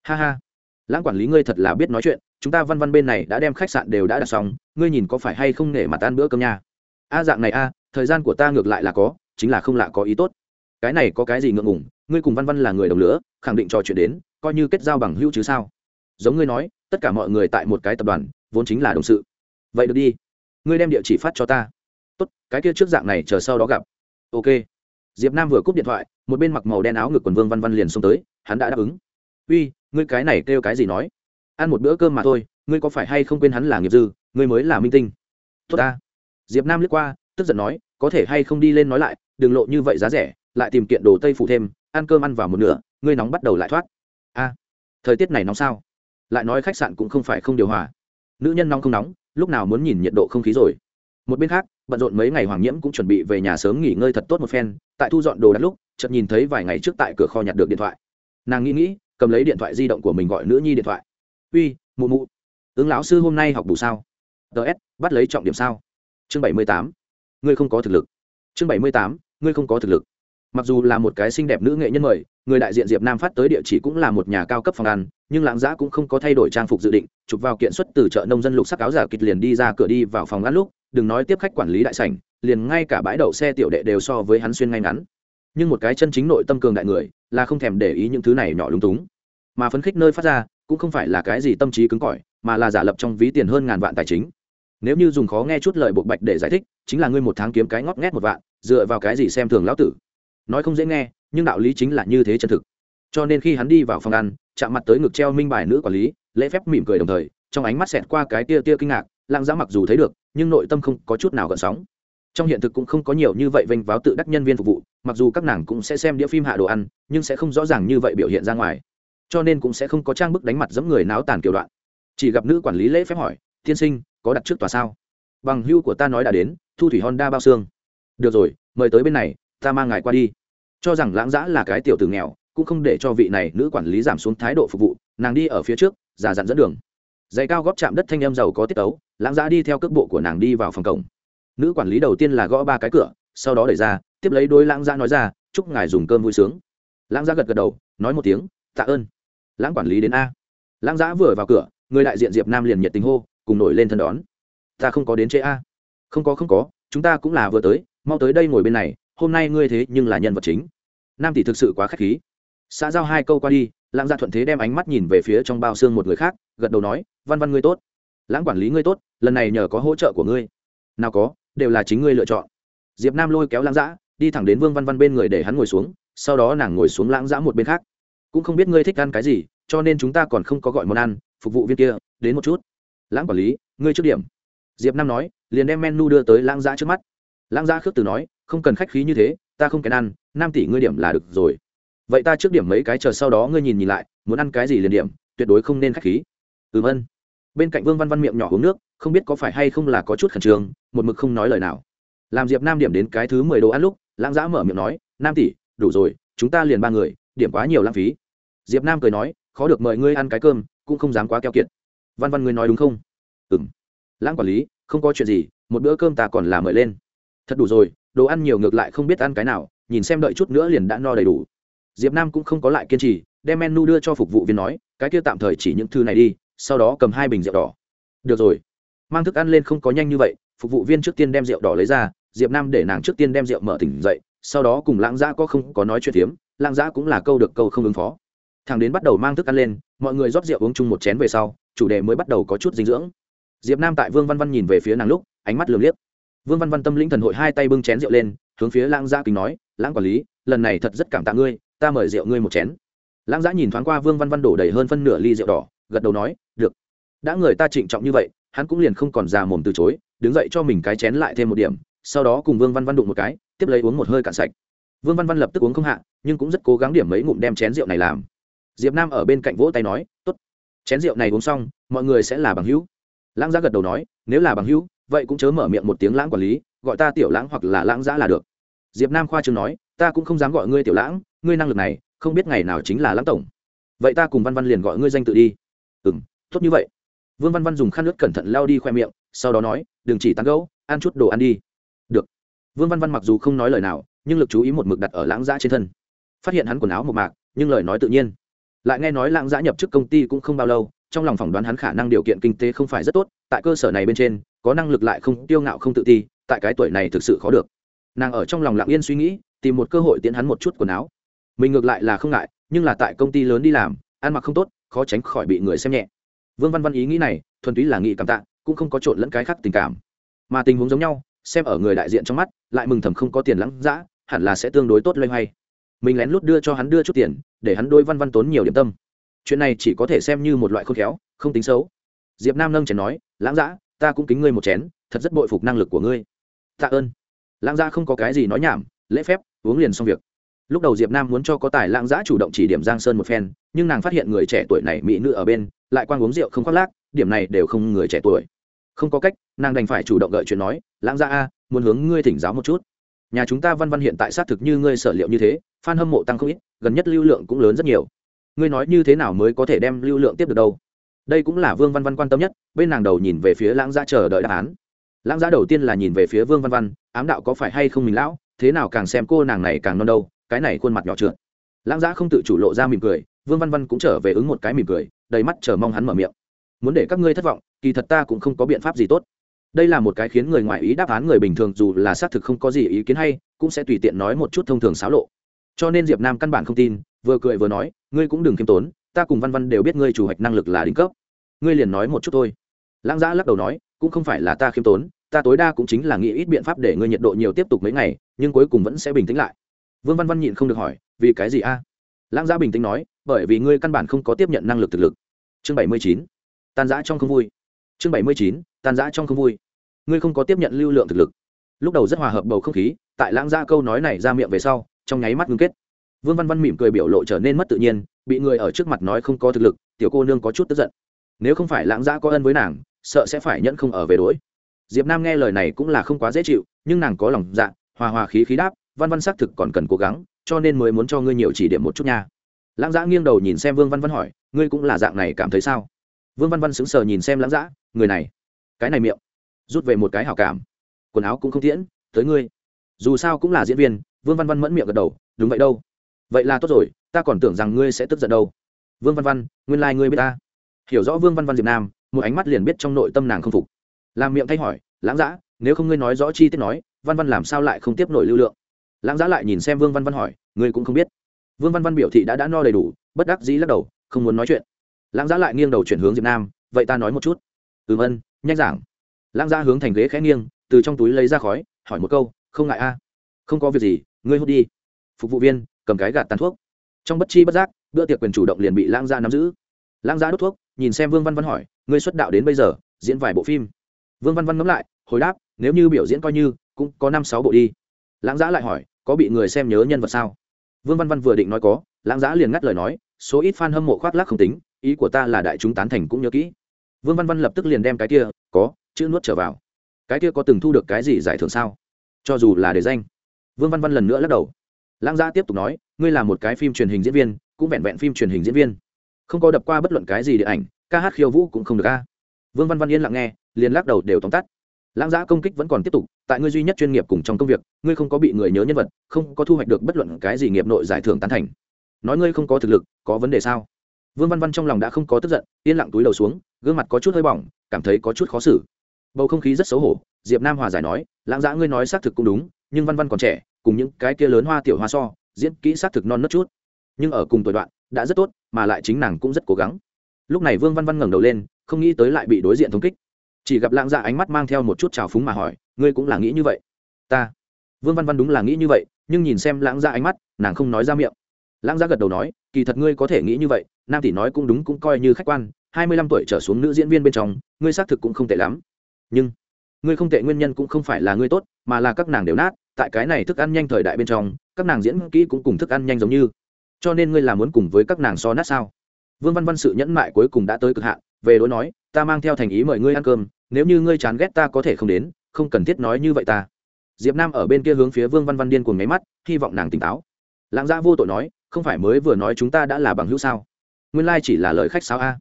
Speaker 1: Ha ha lãng quản lý ngươi thật là biết nói chuyện, chúng ta văn văn bên này đã đem khách sạn đều đã đặt xong, ngươi nhìn có phải hay không nể mặt ăn bữa cơm nha. A, dạng này a, thời gian của ta ngược lại là có, chính là không lạ có ý tốt. Cái này có cái gì ngượng ngùng, ngươi cùng văn văn là người đồng lửa khẳng định trò chuyện đến, coi như kết giao bằng hữu chứ sao? Giống ngươi nói, tất cả mọi người tại một cái tập đoàn, vốn chính là đồng sự. Vậy được đi, ngươi đem địa chỉ phát cho ta. Tốt, cái kia trước dạng này chờ sau đó gặp. Ok. Diệp nam vừa cúp điện thoại, một bên mặc màu đen áo ngực quần vương văn văn liền xông tới, hắn đã đáp ứng. Uy ngươi cái này kêu cái gì nói? Ăn một bữa cơm mà thôi, ngươi có phải hay không quên hắn là nghiệp dư, ngươi mới là minh tinh? Tốt ta. Diệp nam liếc qua, tức giận nói, có thể hay không đi lên nói lại, đừng lộ như vậy giá rẻ, lại tìm kiện đồ tây phủ thêm, ăn cơm ăn vào một nửa, ngươi nóng bắt đầu lại thoát. A, thời tiết này nóng sao? Lại nói khách sạn cũng không phải không điều hòa. Nữ nhân nóng không nóng, lúc nào muốn nhìn nhiệt độ không khí rồi. Một bên khác, bận rộn mấy ngày hoàng nhiễm cũng chuẩn bị về nhà sớm nghỉ ngơi thật tốt một phen, tại thu dọn đồ đắt lúc, chợt nhìn thấy vài ngày trước tại cửa kho nhặt được điện thoại. Nàng nghĩ nghĩ cầm lấy điện thoại di động của mình gọi nữ nhi điện thoại. Uy, mụ mụ, ứng lão sư hôm nay học bù sao? Ts bắt lấy trọng điểm sao? Chương bảy mươi tám, ngươi không có thực lực. Chương bảy mươi tám, ngươi không có thực lực. Mặc dù là một cái xinh đẹp nữ nghệ nhân mời, người đại diện diệp nam phát tới địa chỉ cũng là một nhà cao cấp phòng ăn, nhưng lãng giã cũng không có thay đổi trang phục dự định, chụp vào kiện xuất từ chợ nông dân lục sắc áo giả kịch liền đi ra cửa đi vào phòng ăn lúc, đừng nói tiếp khách quản lý đại sảnh, liền ngay cả bãi đậu xe tiểu đệ đều so với hắn xuyên ngay ngắn nhưng một cái chân chính nội tâm cường đại người là không thèm để ý những thứ này nhỏ lúng túng. Mà phấn khích nơi phát ra, cũng không phải là cái gì tâm trí cứng cỏi, mà là giả lập trong ví tiền hơn ngàn vạn tài chính. Nếu như dùng khó nghe chút lời buộc bạch để giải thích, chính là ngươi một tháng kiếm cái ngót nghét một vạn, dựa vào cái gì xem thường lão tử? Nói không dễ nghe, nhưng đạo lý chính là như thế chân thực. Cho nên khi hắn đi vào phòng ăn, chạm mặt tới ngực treo minh bài nữ quản lý, lễ phép mỉm cười đồng thời, trong ánh mắt xẹt qua cái tia tia kinh ngạc lạng giá mặc dù thấy được, nhưng nội tâm không có chút nào gợn sóng trong hiện thực cũng không có nhiều như vậy vênh váo tự đắc nhân viên phục vụ, mặc dù các nàng cũng sẽ xem đĩa phim hạ đồ ăn, nhưng sẽ không rõ ràng như vậy biểu hiện ra ngoài. Cho nên cũng sẽ không có trang bức đánh mặt giống người náo tàn kiểu đoạn. Chỉ gặp nữ quản lý lễ phép hỏi, tiên sinh, có đặt trước tòa sao? Bằng hưu của ta nói đã đến, thu thủy honda bao xương. Được rồi, mời tới bên này, ta mang ngài qua đi. Cho rằng lãng giã là cái tiểu tử nghèo, cũng không để cho vị này nữ quản lý giảm xuống thái độ phục vụ, nàng đi ở phía trước, già dặn dẫn đường. Giày cao góp chạm đất thanh em giàu có tiết tấu, lãng giã đi theo cước bộ của nàng đi vào phòng cổng nữ quản lý đầu tiên là gõ ba cái cửa, sau đó đẩy ra, tiếp lấy đôi lãng gia nói ra, chúc ngài dùng cơm vui sướng. Lãng gia gật gật đầu, nói một tiếng, tạ ơn. Lãng quản lý đến a. Lãng gia vừa vào cửa, người đại diện diệp nam liền nhiệt tình hô, cùng nổi lên thân đón. Ta không có đến chế a. Không có không có, chúng ta cũng là vừa tới, mau tới đây ngồi bên này, hôm nay ngươi thế nhưng là nhân vật chính. Nam tỷ thực sự quá k h á c h khí. Xã giao hai câu qua đi, lãng gia thuận thế đem ánh mắt nhìn về phía trong bao xương một người khác, gật đầu nói, văn văn ngươi tốt. Lãng quản lý ngươi tốt, lần này nhờ có hỗ trợ của ngươi. Nào có đều là chính ngươi lựa chọn. Diệp nam lôi kéo lãng giã đi thẳng đến vương văn văn bên người để hắn ngồi xuống, sau đó nàng ngồi xuống lãng giã một bên khác. Cũng không biết ngươi thích ăn cái gì, cho nên chúng ta còn không có gọi món ăn, phục vụ viên kia, đến một chút. Lãng quản lý, ngươi trước điểm. Diệp nam nói, liền đem menu đưa tới lãng giã trước mắt. Lãng giã khước từ nói, không cần khách khí như thế, ta không kèn ăn, năm tỷ ngươi điểm là được rồi. Vậy ta trước điểm mấy cái, chờ sau đó ngươi nhìn nhìn lại, muốn ăn cái gì liền điểm, tuyệt đối không nên khách khí. Ừm ân bên cạnh vương văn văn miệng nhỏ uống nước, không biết có phải hay không là có chút khẩn trương, một mực không nói lời nào. Làm diệp nam điểm đến cái thứ mười đồ ăn lúc, lãng giã mở miệng nói, nam tỷ, đủ rồi, chúng ta liền ba người, điểm quá nhiều lãng phí. Diệp nam cười nói, khó được mời ngươi ăn cái cơm, cũng không dám quá keo kiệt. Văn văn ngươi nói đúng không? Ừ m lãng quản lý, không có chuyện gì, một bữa cơm ta còn là mời lên. Thật đủ rồi, đồ ăn nhiều ngược lại không biết ăn cái nào, nhìn xem đợi chút nữa liền đã no đầy đủ. Diệp nam cũng không có lại kiên trì, đem menu đưa cho phục vụ viên nói, cái kia tạm thời chỉ những thư này đi sau đó cầm hai bình rượu đỏ. Được rồi. Mang thức ăn lên không có nhanh như vậy, phục vụ viên trước tiên đem rượu đỏ lấy ra, diệp nam để nàng trước tiên đem rượu mở tỉnh dậy, sau đó cùng lãng giã có không có nói chuyện tiếm lãng giã cũng là câu được câu không ứng phó. Thằng đến bắt đầu mang thức ăn lên, mọi người rót rượu uống chung một chén về sau, chủ đề mới bắt đầu có chút dinh dưỡng. Diệp nam tại vương văn văn nhìn về phía nàng lúc, ánh mắt lường liếc. Vương văn văn tâm linh thần hội hai tay bưng chén rượu lên, hướng phía lãng giã kính nói, lãng quản lý, lần này thật rất cảm tạ ngươi, ta mời rượu ngươi một chén. Lãng giã nhìn thoáng qua vương văn văn đổ đầy hơn phân nửa ly rượu đỏ, gật đầu nói đã người ta trịnh trọng như vậy, hắn cũng liền không còn già mồm từ chối, đứng dậy cho mình cái chén lại thêm một điểm, sau đó cùng vương văn văn đụng một cái, tiếp lấy uống một hơi cạn sạch. Vương văn văn lập tức uống không hạ, nhưng cũng rất cố gắng điểm mấy ngụm đem chén rượu này làm. Diệp nam ở bên cạnh vỗ tay nói t ố t chén rượu này uống xong, mọi người sẽ là bằng hữu. Lãng giá gật đầu nói, nếu là bằng hữu, vậy cũng chớ mở miệng một tiếng lãng quản lý, gọi ta tiểu lãng hoặc là lãng giã là được. Diệp nam khoa chương nói, ta cũng không dám gọi ngươi tiểu lãng, ngươi năng lực này, không biết ngày nào chính là lãng tổng. Vậy ta cùng văn văn liền gọi ngươi danh tự đi. Ừ m tốt như vậy vương văn văn dùng khăn nước cẩn thận lao đi khoe miệng, sau đó nói, đừng chỉ tán gấu ăn chút đồ ăn đi. Được. Vương văn văn mặc dù không nói lời nào, nhưng lực chú ý một mực đặt ở lãng giã trên thân. Phát hiện hắn quần áo một mạc, nhưng lời nói tự nhiên. Lại nghe nói lãng giã nhập chức công ty cũng không bao lâu, trong lòng phỏng đoán hắn khả năng điều kiện kinh tế không phải rất tốt, tại cơ sở này bên trên, có năng lực lại không tiêu ngạo không tự ti, tại cái tuổi này thực sự khó được. Nàng ở trong lòng lặng yên suy nghĩ, tìm một cơ hội tiến hắn một chút quần áo. Mình ngược lại là không ngại, nhưng là tại công ty lớn đi làm, ăn mặc không tốt, khó tránh khỏi bị người xem nhẹ vương văn văn ý nghĩ này, thuần túy là nghĩ cảm tạ, cũng không có trộn lẫn cái khác tình cảm. Mà tình huống giống nhau, xem ở người đại diện trong mắt, lại mừng thầm không có tiền lắng dã, hẳn là sẽ tương đối tốt loay hoay. Mình lén lút đưa cho hắn đưa chút tiền, để hắn đôi văn văn tốn nhiều điểm tâm. Chuyện này chỉ có thể xem như một loại khôn khéo, không tính xấu. Diệp nam nâng chén nói, lãng dã, ta cũng kính ngươi một chén, thật rất bội phục năng lực của ngươi. Tạ ơn. Lãng dã không có cái gì nói nhảm, lễ phép, uống liền xong việc lúc đầu diệp nam muốn cho có tài lãng giã chủ động chỉ điểm giang sơn một phen, nhưng nàng phát hiện người trẻ tuổi này mỹ nữ ở bên, lại quan uống rượu không khoác lác, điểm này đều không người trẻ tuổi. Không có cách, nàng đành phải chủ động gợi chuyện nói, lãng giã a, muốn hướng ngươi thỉnh giáo một chút. Nhà chúng ta văn văn hiện tại xác thực như ngươi sở liệu như thế f hâm mộ tăng không ít, gần nhất lưu lượng cũng lớn rất nhiều. Ngươi nói như thế nào mới có thể đem lưu lượng tiếp được đâu? Đây cũng là vương văn văn quan tâm nhất, bên nàng đầu nhìn về phía lãng giã chờ đợi đáp án. Lãng giã đầu tiên là nhìn về phía vương văn văn, ám đạo có phải hay không mình lão, thế nào càng xem cô nàng này càng non đâu? Cái này khuôn mặt nhỏ trượt. Lãng gia không tự chủ lộ ra mỉm cười, vương văn văn cũng trở về ứng một cái mỉm cười, đầy mắt chờ mong hắn mở miệng. Muốn để các ngươi thất vọng, kỳ thật ta cũng không có biện pháp gì tốt. Đây là một cái khiến người ngoài ý đáp án người bình thường, dù là xác thực không có gì ý kiến hay, cũng sẽ tùy tiện nói một chút thông thường xáo lộ. Cho nên diệp nam căn bản không tin, vừa cười vừa nói, ngươi cũng đừng kiêm tốn, ta cùng văn văn đều biết ngươi chủ hoạch năng lực là đỉnh cấp. Ngươi liền nói một chút thôi. Lãng giã lắc đầu nói, cũng không phải là ta khiêm tốn, ta tối đa cũng chính là nghĩ ít biện pháp để ngươi nhiệt độ nhiều tiếp tục mấy ngày, nhưng cuối cùng vẫn sẽ bình tĩnh lại vương văn văn nhịn không được hỏi, vì cái gì a? Lãng giã bình tĩnh nói, bởi vì ngươi căn bản không có tiếp nhận năng lực thực lực. Chương bảy mươi chín, tan giã trong không vui. Chương bảy mươi chín, tan giã trong không vui. Ngươi không có tiếp nhận lưu lượng thực lực. Lúc đầu rất hòa hợp bầu không khí, tại lãng gia câu nói này ra miệng về sau, trong nháy mắt ngưng kết. Vương văn văn mỉm cười biểu lộ trở nên mất tự nhiên, bị người ở trước mặt nói không có thực lực, tiểu cô nương có chút tức giận. Nếu không phải lãng gia có ân với nàng, sợ sẽ phải nhẫn không ở về đối. Diệp nam nghe lời này cũng là không quá dễ chịu, nhưng nàng có lòng dạ hòa hòa khí khí đáp văn văn xác thực còn cần cố gắng, cho nên mới muốn cho ngươi nhiều chỉ điểm một chút nha. Lãng giã nghiêng đầu nhìn xem vương văn văn hỏi, ngươi cũng là dạng này cảm thấy sao? Vương văn văn sững sờ nhìn xem lãng giã người này, cái này miệng, rút về một cái hảo cảm. Quần áo cũng không tiễn, tới ngươi. Dù sao cũng là diễn viên, vương văn văn mẫn miệng gật đầu, đúng vậy đâu. Vậy là tốt rồi, ta còn tưởng rằng ngươi sẽ tức giận đâu. Vương văn văn, nguyên lai、like、ngươi biết ta. Hiểu rõ vương văn văn diệp nam, một ánh mắt liền biết trong nội tâm nàng không phục. Làm miệng thay hỏi, lãng giã nếu không ngươi nói rõ chi tiết nói, văn văn làm sao lại không tiếp nổi lưu lượng? Lãng giã lại nhìn xem vương văn văn hỏi, ngươi cũng không biết? Vương văn văn biểu thị đã đã no đầy đủ, bất đắc dĩ lắc đầu, không muốn nói chuyện. Lãng giã lại nghiêng đầu chuyển hướng diệp nam, vậy ta nói một chút. Ừm ân nhanh giảng. Lãng giã hướng thành ghế khẽ nghiêng, từ trong túi lấy ra khói, hỏi một câu, không ngại a? Không có việc gì, ngươi hút đi. Phục vụ viên, cầm cái gạt tàn thuốc. Trong bất chi bất giác, bữa tiệc quyền chủ động liền bị lãng giã nắm giữ. Lãng giã đốt thuốc, nhìn xem vương văn văn hỏi, ngươi xuất đạo đến bây giờ, diễn vài bộ phim? Vương văn văn ngẫm lại, hồi đáp, nếu như biểu diễn coi như, cũng có năm sáu bộ đi. Lãng giã lại hỏi có bị người xem nhớ nhân vật sao? Vương văn văn vừa định nói có, lãng giã liền ngắt lời nói, số ít fan hâm mộ khoác lác không tính, ý của ta là đại chúng tán thành cũng nhớ kỹ. Vương văn văn lập tức liền đem cái kia, có, chữ nuốt trở vào. Cái kia có từng thu được cái gì giải thưởng sao? Cho dù là để danh. Vương văn văn lần nữa lắc đầu. Lãng giã tiếp tục nói, ngươi là một cái phim truyền hình diễn viên, cũng vẹn vẹn phim truyền hình diễn viên. Không có đập qua bất luận cái gì điện ảnh, ca hát khiêu vũ cũng không được ca vương văn văn yên lặng nghe, liền lắc đầu đều tóm tắt. Lãng giã công kích vẫn còn tiếp tục tại ngươi duy nhất chuyên nghiệp cùng trong công việc, ngươi không có bị người nhớ nhân vật, không có thu hoạch được bất luận cái gì nghiệp nội giải thưởng tán thành. Nói ngươi không có thực lực, có vấn đề sao? Vương văn văn trong lòng đã không có tức giận, yên lặng túi đầu xuống, gương mặt có chút hơi bỏng, cảm thấy có chút khó xử. Bầu không khí rất xấu hổ, diệp nam hòa giải nói, lãng giã ngươi nói xác thực cũng đúng, nhưng văn văn còn trẻ, cùng những cái kia lớn hoa tiểu hoa so, diễn kỹ xác thực non nớt chút. Nhưng ở cùng tuổi đoạn, đã rất tốt, mà lại chính nàng cũng rất cố gắng. Lúc này vương văn văn ngẩng đầu lên, không nghĩ tới lại bị đối diện thống kích chỉ gặp lãng dạ ánh mắt mang theo một chút trào phúng mà hỏi, ngươi cũng là nghĩ như vậy? Ta. Vương văn văn đúng là nghĩ như vậy, nhưng nhìn xem lãng dạ ánh mắt, nàng không nói ra miệng. Lãng dạ gật đầu nói, kỳ thật ngươi có thể nghĩ như vậy, nam tỷ nói cũng đúng cũng coi như khách quan, hai mươi lăm tuổi trở xuống nữ diễn viên bên trong, ngươi xác thực cũng không tệ lắm. Nhưng, ngươi không tệ nguyên nhân cũng không phải là ngươi tốt, mà là các nàng đều nát, tại cái này thức ăn nhanh thời đại bên trong, các nàng diễn kỹ cũng cùng thức ăn nhanh giống như. Cho nên ngươi là muốn cùng với các nàng so nát sao? Vương văn văn sự nhẫn mại cuối cùng đã tới cực hạn, về đối nói, ta mang theo thành ý mời ngươi ăn cơm nếu như ngươi chán ghét ta có thể không đến, không cần thiết nói như vậy ta. Diệp nam ở bên kia hướng phía vương văn văn điên cuồng nháy mắt, hy vọng nàng tỉnh táo. Lãng gia vô tội nói, không phải mới vừa nói chúng ta đã là bằng hữu sao? Nguyên lai chỉ là lời khách sáo a.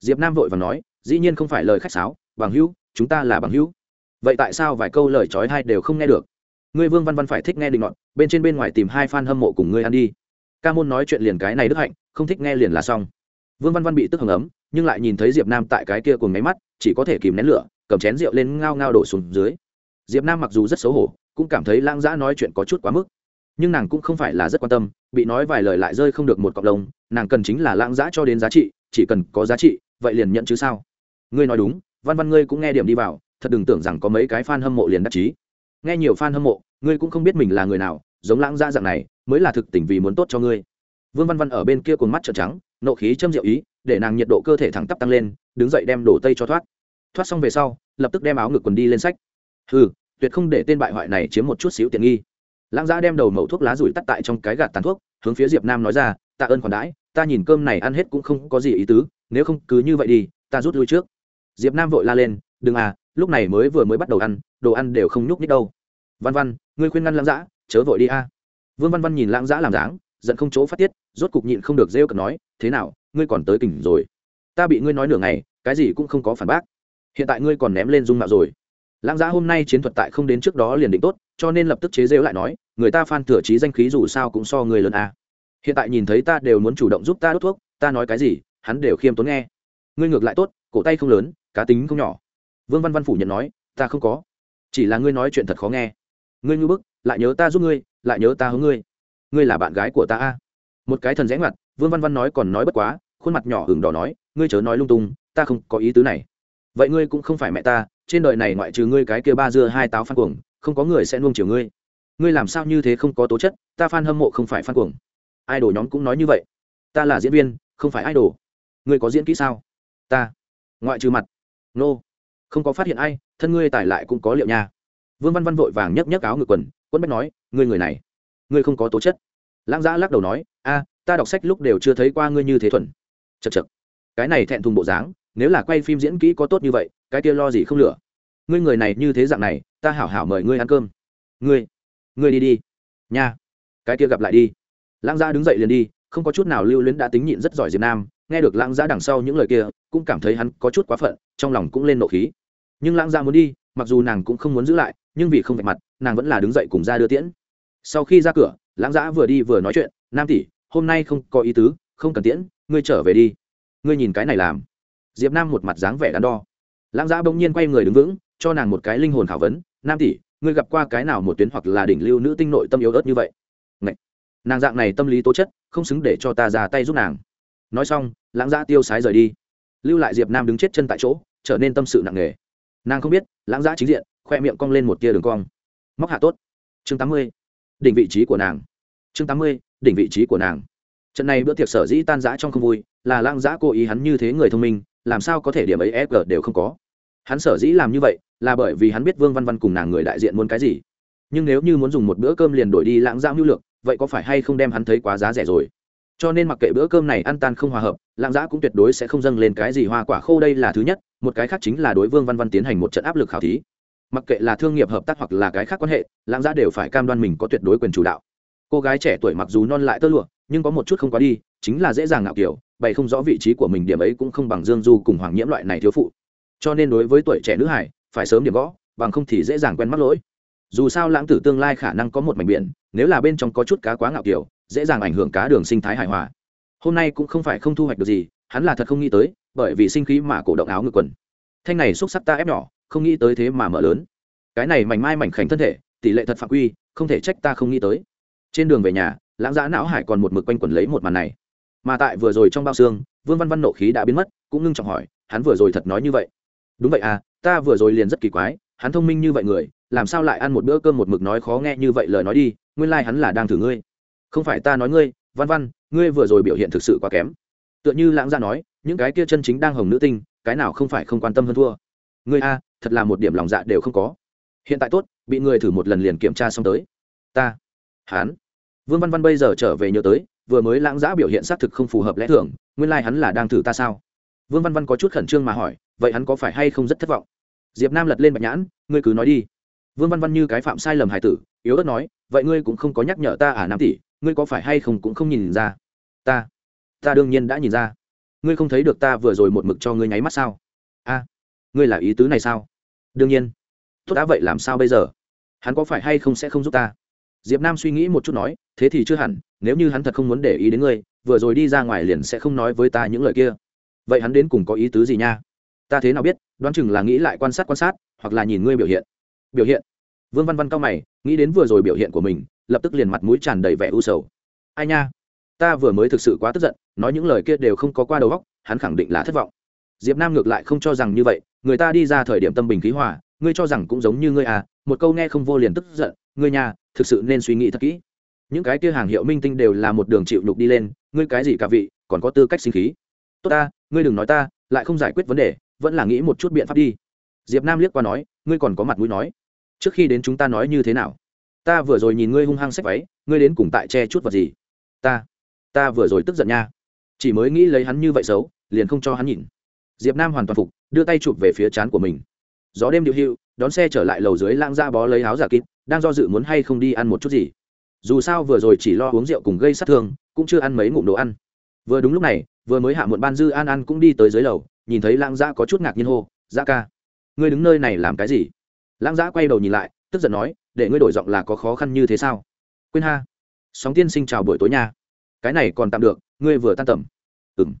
Speaker 1: Diệp nam vội và nói, dĩ nhiên không phải lời khách sáo, bằng hữu, chúng ta là bằng hữu. Vậy tại sao vài câu lời trói hai đều không nghe được? Ngươi vương văn văn phải thích nghe định ngọn, bên trên bên ngoài tìm hai fan hâm mộ cùng ngươi ăn đi. Ca môn nói chuyện liền cái này đức hạnh, không thích nghe liền là xong. Vương văn văn bị tức hầm ấm nhưng lại nhìn thấy diệp nam tại cái kia cùng máy mắt, chỉ có thể kìm nén lửa, cầm chén rượu lên ngao ngao đổ xuống dưới. Diệp nam mặc dù rất xấu hổ, cũng cảm thấy lãng dã nói chuyện có chút quá mức. Nhưng nàng cũng không phải là rất quan tâm, bị nói vài lời lại rơi không được một cọc lông, nàng cần chính là lãng dã cho đến giá trị, chỉ cần có giá trị, vậy liền nhận chứ sao? Ngươi nói đúng, văn văn ngươi cũng nghe điểm đi vào, thật đừng tưởng rằng có mấy cái fan hâm mộ liền đắc chí. Nghe nhiều fan hâm mộ, ngươi cũng không biết mình là người nào, giống lãng dã dạng này, mới là thực tình vì muốn tốt cho ngươi. Vương văn văn ở bên kia cuồng mắt trợn trắng nộ khí châm rượu ý, để nàng nhiệt độ cơ thể thẳng tắp tăng lên, đứng dậy đem đổ tây cho thoát. Thoát xong về sau, lập tức đem áo ngực quần đi lên sách. Ừ tuyệt không để tên bại hoại này chiếm một chút xíu tiện nghi. Lãng giã đem đầu mẩu thuốc lá rủi tắt tại trong cái gạt tàn thuốc, hướng phía diệp nam nói ra, tạ ơn khoản đãi, ta nhìn cơm này ăn hết cũng không có gì ý tứ, nếu không cứ như vậy đi, ta rút lui trước. Diệp nam vội la lên, đừng à lúc này mới vừa mới bắt đầu ăn, đồ ăn đều không nhúc nhích đâu. Văn văn, ngươi khuyên ngăn lãng giã chớ vội đi a. Vương văn văn nhìn lãng giã làm dáng giận không chỗ phát tiết, rốt cục nhịn không được rêu cợt nói, thế nào, ngươi còn tới kỉnh rồi? Ta bị ngươi nói nửa ngày, cái gì cũng không có phản bác. Hiện tại ngươi còn ném lên dung mạo rồi. Lãng giá hôm nay chiến thuật tại không đến trước đó liền định tốt, cho nên lập tức chế rêu lại nói, người ta phan thừa trí danh khí dù sao cũng so người lớn à? hiện tại nhìn thấy ta đều muốn chủ động giúp ta đốt thuốc, ta nói cái gì, hắn đều khiêm tốn nghe. Ngươi ngược lại tốt, cổ tay không lớn, cá tính không nhỏ. Vương văn văn phủ nhận nói, ta không có. Chỉ là ngươi nói chuyện thật khó nghe. Ngươi ngư bức, lại nhớ ta giúp ngươi, lại nhớ ta hướng ngươi ngươi là bạn gái của ta a. Một cái thần rẽ ngoặt, vương văn văn nói còn nói bất quá, khuôn mặt nhỏ hừng đỏ nói, ngươi chớ nói lung tung, ta không có ý tứ này. Vậy ngươi cũng không phải mẹ ta, trên đời này ngoại trừ ngươi cái kia ba dưa hai táo phan cuồng, không có người sẽ nuông chiều ngươi. Ngươi làm sao như thế không có tố chất, ta phan hâm mộ không phải phan cuồng. Ai đồ nhóm cũng nói như vậy. Ta là diễn viên, không phải ai đồ ngươi có diễn kỹ sao? Ta. Ngoại trừ mặt. Nô、no. không có phát hiện ai, thân ngươi tải lại cũng có liệu nha. Vương văn văn vội vàng nhấc nhấc áo ngực quần quân bách nói, ngươi người này ngươi không có tố chất. Lãng giã lắc đầu nói, a, ta đọc sách lúc đều chưa thấy qua ngươi như thế thuần. Chật chật cái này thẹn thùng bộ dáng, nếu là quay phim diễn kỹ có tốt như vậy, cái kia lo gì không lửa. Ngươi người này như thế dạng này, ta hảo hảo mời ngươi ăn cơm. Ngươi ngươi đi đi. Nha. Cái kia gặp lại đi. Lãng gia đứng dậy liền đi, không có chút nào lưu luyến đã tính nhịn rất giỏi diệp nam, nghe được lãng gia đằng sau những lời kia, cũng cảm thấy hắn có chút quá phận, trong lòng cũng lên nộ khí. Nhưng lãng gia muốn đi, mặc dù nàng cũng không muốn giữ lại, nhưng vì không vạch mặt, nàng vẫn là đứng dậy cùng ra đưa tiễn sau khi ra cửa, lãng giã vừa đi vừa nói chuyện, nam tỷ, hôm nay không có ý tứ, không cần tiễn, ngươi trở về đi. Ngươi nhìn cái này làm. Diệp nam một mặt dáng vẻ đắn đo. Lãng giã bỗng nhiên quay người đứng vững, cho nàng một cái linh hồn khảo vấn, nam tỷ, ngươi gặp qua cái nào một tuyến hoặc là đỉnh lưu nữ tinh nội tâm yếu ớt như vậy? Ngậy! nàng dạng này tâm lý tố chất, không xứng để cho ta ra tay giúp nàng. Nói xong, lãng giã tiêu sái rời đi. Lưu lại diệp nam đứng chết chân tại chỗ, trở nên tâm sự nặng nề. Nàng không biết, lãng giã chính diện, khoe miệng cong lên một tia đường cong. Móc hạ tốt. Chương tám mươi đỉnh vị trí của nàng. Chương tám mươi, đỉnh vị trí của nàng. Trận này bữa tiệc sở dĩ tan giã trong không vui, là lãng giã cố ý hắn như thế người thông minh, làm sao có thể điểm ấy fg đều không có. Hắn sở dĩ làm như vậy, là bởi vì hắn biết vương văn văn cùng nàng người đại diện muốn cái gì. Nhưng nếu như muốn dùng một bữa cơm liền đổi đi lãng giã hữu lượng vậy có phải hay không đem hắn thấy quá giá rẻ rồi? Cho nên mặc kệ bữa cơm này ăn tan không hòa hợp, lãng giã cũng tuyệt đối sẽ không dâng lên cái gì hoa quả khô đây là thứ nhất, một cái khác chính là đối vương văn văn tiến hành một trận áp lực khảo thí mặc kệ là thương nghiệp hợp tác hoặc là cái khác quan hệ, lãng giá đều phải cam đoan mình có tuyệt đối quyền chủ đạo. Cô gái trẻ tuổi mặc dù non lại tơ lụa, nhưng có một chút không quá đi, chính là dễ dàng ngạo kiểu, bày không rõ vị trí của mình điểm ấy cũng không bằng dương du cùng hoàng nhiễm loại này thiếu phụ. Cho nên đối với tuổi trẻ nữ hải phải sớm điểm gõ, bằng không thì dễ dàng quen mắc lỗi. Dù sao lãng tử tương lai khả năng có một mảnh biển, nếu là bên trong có chút cá quá ngạo kiểu, dễ dàng ảnh hưởng cá đường sinh thái hài hòa. Hôm nay cũng không phải không thu hoạch được gì, hắn là thật không nghĩ tới, bởi vì sinh khí mà cổ động áo ngực quần. Thanh này xúc sắc ta ép nhỏ không nghĩ tới thế mà mở lớn. Cái này mảnh mai mảnh khảnh thân thể, tỷ lệ thật phạm quy, không thể trách ta không nghĩ tới. Trên đường về nhà, lãng giã não hải còn một mực quanh quẩn lấy một màn này. Mà tại vừa rồi trong bao xương, vương văn văn nộ khí đã biến mất, cũng ngưng trọng hỏi, hắn vừa rồi thật nói như vậy. Đúng vậy à ta vừa rồi liền rất kỳ quái, hắn thông minh như vậy người, làm sao lại ăn một bữa cơm một mực nói khó nghe như vậy lời nói đi, nguyên lai、like、hắn là đang thử ngươi. Không phải ta nói ngươi, văn văn, ngươi vừa rồi biểu hiện thực sự quá kém. Tựa như lãng gia nói, những cái kia chân chính đang hồng nữ tinh, cái nào không phải không quan tâm hơn thua. Ngươi a thật là một điểm lòng dạ đều không có. Hiện tại tốt, bị người thử một lần liền kiểm tra xong tới. Ta, hắn. Vương văn văn bây giờ trở về nhớ tới, vừa mới lãng giã biểu hiện xác thực không phù hợp lẽ thường, nguyên lai、like、hắn là đang thử ta sao? Vương văn văn có chút khẩn trương mà hỏi, vậy hắn có phải hay không rất thất vọng? Diệp nam lật lên bạch nhãn, ngươi cứ nói đi. Vương văn văn như cái phạm sai lầm hải tử, yếu ớt nói, vậy ngươi cũng không có nhắc nhở ta à nam tỷ, ngươi có phải hay không cũng không nhìn ra? Ta ta đương nhiên đã nhìn ra. Ngươi không thấy được ta vừa rồi một mực cho ngươi nháy mắt sao? A, ngươi là ý tứ này sao? Đương nhiên. Tốt đã vậy làm sao bây giờ? Hắn có phải hay không sẽ không giúp ta? Diệp nam suy nghĩ một chút nói, thế thì chưa hẳn, nếu như hắn thật không muốn để ý đến ngươi, vừa rồi đi ra ngoài liền sẽ không nói với ta những lời kia. Vậy hắn đến cùng có ý tứ gì nha? Ta thế nào biết, đoán chừng là nghĩ lại quan sát quan sát, hoặc là nhìn ngươi biểu hiện. Biểu hiện? Vương văn văn cao mày, nghĩ đến vừa rồi biểu hiện của mình, lập tức liền mặt mũi tràn đầy vẻ u sầu. Ai nha? Ta vừa mới thực sự quá tức giận, nói những lời kia đều không có qua đầu óc, hắn khẳng định là thất vọng. Diệp nam ngược lại không cho rằng như vậy người ta đi ra thời điểm tâm bình khí hòa, ngươi cho rằng cũng giống như ngươi à một câu nghe không vô liền tức giận, ngươi nhà thực sự nên suy nghĩ thật kỹ. Những cái kia hàng hiệu minh tinh đều là một đường chịu nhục đi lên, ngươi cái gì cả vị, còn có tư cách sinh khí. Tốt ta, ngươi đừng nói ta, lại không giải quyết vấn đề, vẫn là nghĩ một chút biện pháp đi. Diệp nam liếc qua nói, ngươi còn có mặt mũi nói. Trước khi đến chúng ta nói như thế nào? Ta vừa rồi nhìn ngươi hung hăng xách váy, ngươi đến cùng tại che chút vật gì? Ta ta vừa rồi tức giận nha. Chỉ mới nghĩ lấy hắn như vậy xấu, liền không cho hắn nhìn. Diệp nam hoàn toàn phục đưa tay chụp về phía trán của mình. Gió đêm điệu hưu đón xe trở lại lầu dưới lãng ra bó lấy áo giả kín đang do dự muốn hay không đi ăn một chút gì. Dù sao vừa rồi chỉ lo uống rượu cùng gây sát thương, cũng chưa ăn mấy ngụm đồ ăn. Vừa đúng lúc này, vừa mới hạ muộn ban dư an ăn cũng đi tới dưới lầu, nhìn thấy lãng giã có chút ngạc nhiên hô Dã ca, ngươi đứng nơi này làm cái gì? Lãng giã quay đầu nhìn lại, tức giận nói, để ngươi đổi giọng là có khó khăn như thế sao? Quên ha. Sóng tiên sinh chào buổi tối nha. Cái này còn tạm được, ngươi vừa tan tầm. Ừng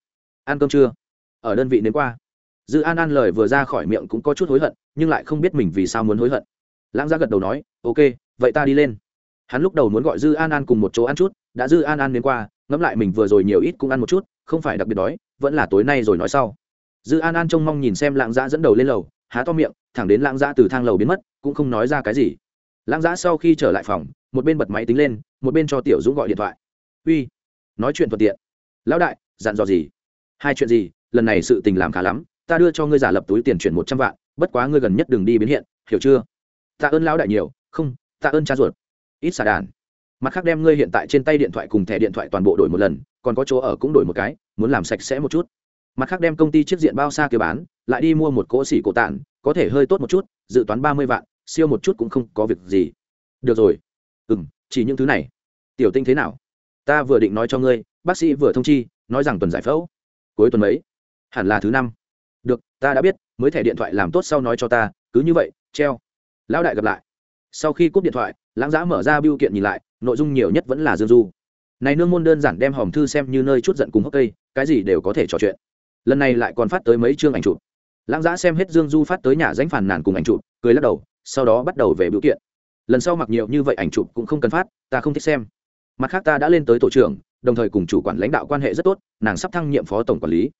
Speaker 1: ăn cơm chưa? Ở đơn vị đến qua dư an an lời vừa ra khỏi miệng cũng có chút hối hận, nhưng lại không biết mình vì sao muốn hối hận. Lãng gia gật đầu nói, ok, vậy ta đi lên. Hắn lúc đầu muốn gọi dư an an cùng một chỗ ăn chút, đã dư an an đến qua, ngẫm lại mình vừa rồi nhiều ít cũng ăn một chút, không phải đặc biệt đói, vẫn là tối nay rồi nói sau. Dư an an trông mong nhìn xem lãng giã dẫn đầu lên lầu, há to miệng, thẳng đến lãng giã từ thang lầu biến mất, cũng không nói ra cái gì. Lãng giã sau khi trở lại phòng, một bên bật máy tính lên, một bên cho tiểu dũng gọi điện thoại. Uy, nói chuyện thuận tiện. Lão đại, dặn dò gì? Hai chuyện gì? Lần này sự tình làm khá lắm ta đưa cho ngươi giả lập túi tiền chuyển một trăm vạn, bất quá ngươi gần nhất đừng đi biến hiện, hiểu chưa? Tạ ơn lão đại nhiều, không tạ ơn cha ruột. Ít xả đàn. Mặt khác đem ngươi hiện tại trên tay điện thoại cùng thẻ điện thoại toàn bộ đổi một lần, còn có chỗ ở cũng đổi một cái, muốn làm sạch sẽ một chút. Mặt khác đem công ty chiếc diện bao xa kia bán, lại đi mua một cỗ xỉ cổ tản có thể hơi tốt một chút, dự toán ba mươi vạn, siêu một chút cũng không có việc gì. Được rồi. Ừ m chỉ những thứ này. Tiểu tinh thế nào? Ta vừa định nói cho ngươi, bác sĩ vừa thông chi, nói rằng tuần giải phẫu. Cuối tuần mấy? Hẳn là thứ năm ta đã biết, mới thẻ điện thoại làm tốt sau nói cho ta, cứ như vậy, treo. Lão đại gặp lại. Sau khi cúp điện thoại, lãng giã mở ra biêu kiện nhìn lại, nội dung nhiều nhất vẫn là dương du. Này nương môn đơn giản đem hòm thư xem như nơi chút giận cùng hốc cây, cái gì đều có thể trò chuyện. Lần này lại còn phát tới mấy chương ảnh chụp. Lãng giã xem hết dương du phát tới nhà danh phản nàn cùng ảnh chụp, cười lắc đầu, sau đó bắt đầu về biểu kiện. Lần sau mặc nhiều như vậy ảnh chụp cũng không cần phát, ta không thích xem. Mặt khác ta đã lên tới tổ trưởng, đồng thời cùng chủ quản lãnh đạo quan hệ rất tốt, nàng sắp thăng nhiệm phó tổng quản lý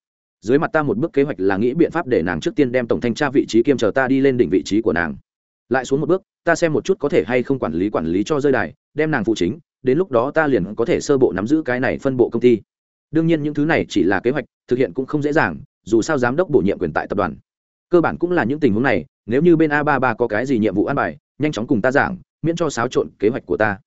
Speaker 1: dưới mặt ta một bước kế hoạch là nghĩ biện pháp để nàng trước tiên đem tổng thanh tra vị trí kiêm chờ ta đi lên đỉnh vị trí của nàng. Lại xuống một bước, ta xem một chút có thể hay không quản lý quản lý cho rơi đài, đem nàng phụ chính, đến lúc đó ta liền có thể sơ bộ nắm giữ cái này phân bộ công ty. Đương nhiên những thứ này chỉ là kế hoạch, thực hiện cũng không dễ dàng, dù sao giám đốc bổ nhiệm quyền tại tập đoàn. Cơ bản cũng là những tình huống này, nếu như bên a ba ba có cái gì nhiệm vụ an bài, nhanh chóng cùng ta giảng, miễn cho xáo trộn kế hoạch của ta.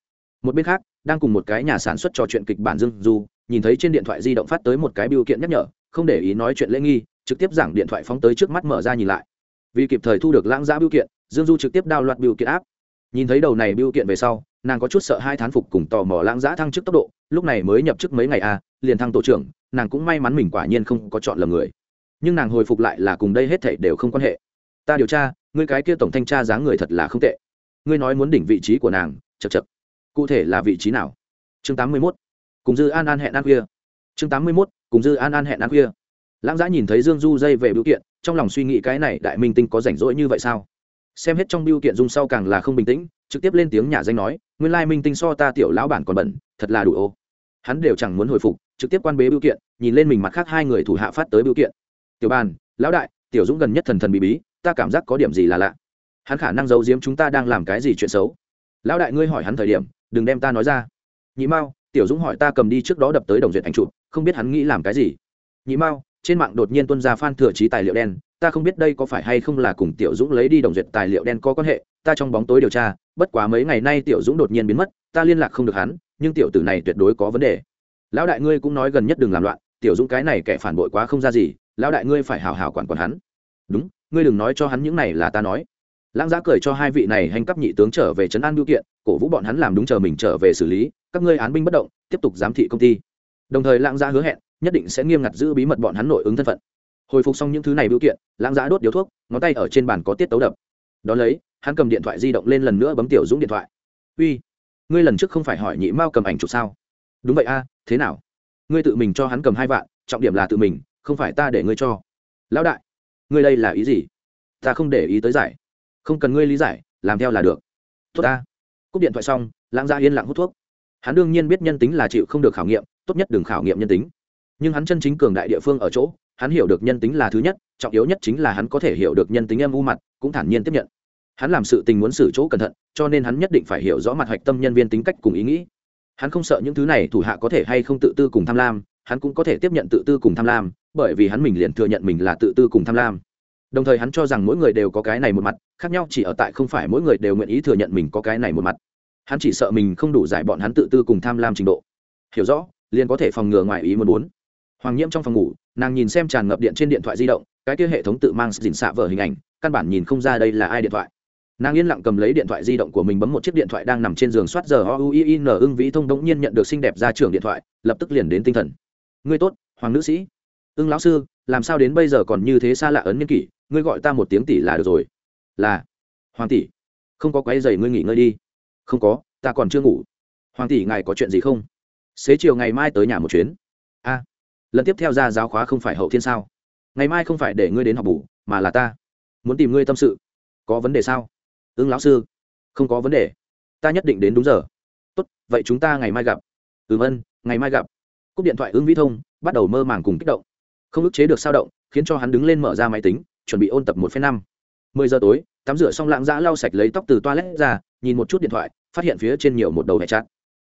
Speaker 1: Một bên khác, đang cùng một cái nhà sản xuất trò chuyện kịch bản dương du, nhìn thấy trên điện thoại di động phát tới một cái biểu kiện nhắc nhở không để ý nói chuyện lễ nghi trực tiếp giảng điện thoại phóng tới trước mắt mở ra nhìn lại. Vì kịp thời thu được lãng giã biểu kiện dương du trực tiếp đao loạt biểu kiện áp. Nhìn thấy đầu này biểu kiện về sau nàng có chút sợ hai thán phục cùng tò mò lãng giã thăng chức tốc độ lúc này mới nhập chức mấy ngày a à, liền thăng tổ trưởng nàng cũng may mắn mình quả nhiên không có chọn lầm người. Nhưng nàng hồi phục lại là cùng đây hết thảy đều không quan hệ. Ta điều tra ngươi cái kia tổng thanh tra dáng người thật là không tệ. Ngươi nói muốn đỉnh vị trí của nàng chật chật cụ thể là vị trí nào? Chương tám mươi mốt. Cùng dư an an hẹn ăn khuya chương tám mươi mốt, cùng dư an an hẹn ăn khuya. Lãng giã nhìn thấy dương du dây về biểu kiện, trong lòng suy nghĩ cái này đại minh tinh có rảnh rỗi như vậy sao? Xem hết trong biểu kiện dung sau càng là không bình tĩnh, trực tiếp lên tiếng nhà danh nói, nguyên lai minh tinh so ta tiểu lão bản còn bẩn, thật là đủ ô. Hắn đều chẳng muốn hồi phục, trực tiếp quan bế biểu kiện, nhìn lên mình mặt khác hai người thủ hạ phát tới biểu kiện. Tiểu bàn, lão đại, tiểu dũng gần nhất thần thần bí bí, ta cảm giác có điểm gì là lạ. Hắn khả năng giấu giếm chúng ta đang làm cái gì chuyện xấu. Lão đại ngươi hỏi hắn thời điểm, đừng đem ta nói ra. Nhị mao, tiểu dũng hỏi ta cầm đi trước đó đập tới đồng duyệt ảnh chụp không biết hắn nghĩ làm cái gì. Nhị mao, trên mạng đột nhiên tuân ra phan thừa trí tài liệu đen, ta không biết đây có phải hay không là cùng tiểu dũng lấy đi đồng duyệt tài liệu đen có quan hệ, ta trong bóng tối điều tra, bất quá mấy ngày nay tiểu dũng đột nhiên biến mất, ta liên lạc không được hắn, nhưng tiểu tử này tuyệt đối có vấn đề. Lão đại ngươi cũng nói gần nhất đừng làm loạn, tiểu dũng cái này kẻ phản bội quá không ra gì, lão đại ngươi phải hào hào quản quản hắn. Đúng, ngươi đừng nói cho hắn những này là ta nói. Lãng giá cười cho hai vị này hành cấp nhị tướng trở về trấn an biểu kiện, cổ vũ bọn hắn làm đúng chờ mình trở về xử lý, các ngươi án binh bất động, tiếp tục giám thị công ty đồng thời lãng giá hứa hẹn, nhất định sẽ nghiêm ngặt giữ bí mật bọn hắn nội ứng thân phận. Hồi phục xong những thứ này biểu kiện, lãng giá đốt điếu thuốc, ngón tay ở trên bàn có tiết tấu đập. Đón lấy, hắn cầm điện thoại di động lên lần nữa bấm tiểu dũng điện thoại. Uy, ngươi lần trước không phải hỏi nhị mao cầm ảnh chụp sao? Đúng vậy a, thế nào? Ngươi tự mình cho hắn cầm hai vạn, trọng điểm là tự mình, không phải ta để ngươi cho. Lão đại, ngươi đây là ý gì? Ta không để ý tới giải. Không cần ngươi lý giải, làm theo là được. Tốt ta. Cúp điện thoại xong, lãng gia yên lặng hút thuốc. Hắn đương nhiên biết nhân tính là chịu không được khảo nghiệm tốt nhất đừng khảo nghiệm nhân tính. Nhưng hắn chân chính cường đại địa phương ở chỗ, hắn hiểu được nhân tính là thứ nhất, trọng yếu nhất chính là hắn có thể hiểu được nhân tính em u mặt, cũng thản nhiên tiếp nhận. Hắn làm sự tình muốn xử chỗ cẩn thận, cho nên hắn nhất định phải hiểu rõ mặt hạch tâm nhân viên tính cách cùng ý nghĩ. Hắn không sợ những thứ này thủ hạ có thể hay không tự tư cùng tham lam, hắn cũng có thể tiếp nhận tự tư cùng tham lam, bởi vì hắn mình liền thừa nhận mình là tự tư cùng tham lam. Đồng thời hắn cho rằng mỗi người đều có cái này một mặt, khác nhau chỉ ở tại không phải mỗi người đều nguyện ý thừa nhận mình có cái này một mặt. Hắn chỉ sợ mình không đủ giải bọn hắn tự tư cùng tham lam trình độ. Hiểu rõ? Liền có thể phòng ngừa ngoài ý muốn muốn hoàng nhiễm trong phòng ngủ, nàng nhìn xem tràn ngập điện trên điện thoại di động, cái kia hệ thống tự mang dình xạ vở hình ảnh, căn bản nhìn không ra đây là ai điện thoại. Nàng yên lặng cầm lấy điện thoại di động của mình bấm một chiếc điện thoại đang nằm trên giường soát giờ o u i n ưng vĩ thông đống nhiên nhận được xinh đẹp ra trưởng điện thoại, lập tức liền đến tinh thần. Ngươi tốt, hoàng nữ sĩ. Ưng lão sư, làm sao đến bây giờ còn như thế xa lạ ấn nhân kỷ, ngươi gọi ta một tiếng tỷ là được rồi. Là. Hoàng tỷ, không có quái dày ngươi nghỉ ngơi đi. Không có, ta còn chưa ngủ. Hoàng tỷ, ngài có chuyện gì không? Xế chiều ngày mai tới nhà một chuyến. A, lần tiếp theo ra giáo khóa không phải hậu thiên sao? Ngày mai không phải để ngươi đến học bù, mà là ta. Muốn tìm ngươi tâm sự. Có vấn đề sao? Ưng lão sư. Không có vấn đề. Ta nhất định đến đúng giờ. Tốt, vậy chúng ta ngày mai gặp. Ừm ân, ngày mai gặp. Cúp điện thoại ưng vĩ thông, bắt đầu mơ màng cùng kích động. Không ức chế được sao động, khiến cho hắn đứng lên mở ra máy tính, chuẩn bị ôn tập một phen năm. Mười giờ tối, tắm rửa xong lãng dã lau sạch lấy tóc từ toilet ra, nhìn một chút điện thoại, phát hiện phía trên nhiều một đầu hẹ chát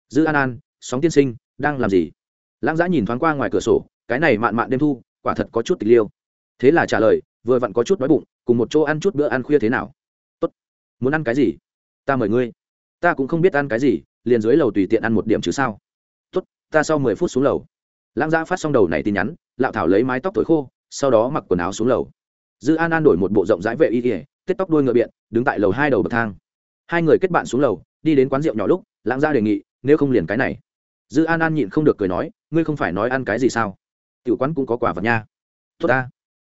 Speaker 1: dư an an sóng tiên sinh, đang làm gì? Lãng giã nhìn thoáng qua ngoài cửa sổ, cái này mạn mạn đêm thu, quả thật có chút tịch liêu. Thế là trả lời, vừa vặn có chút đói bụng, cùng một chỗ ăn chút bữa ăn khuya thế nào? Tốt. Muốn ăn cái gì? Ta mời ngươi. Ta cũng không biết ăn cái gì, liền dưới lầu tùy tiện ăn một điểm chứ sao? Tốt, ta sau mười phút xuống lầu. Lãng giã phát xong đầu này tin nhắn, lạo thảo lấy mái tóc thổi khô, sau đó mặc quần áo xuống lầu. Dư an an đổi một bộ rộng rãi vệ y ỉa tết tóc đuôi ngựa biện, đứng tại lầu hai đầu bậc thang. Hai người kết bạn xuống lầu, đi đến quán rượu nhỏ lúc, lãng gia đề nghị, nếu không liền cái này dư an an nhịn không được cười nói, ngươi không phải nói ăn cái gì sao? Tiểu quán cũng có quả vật nha. Tốt ta.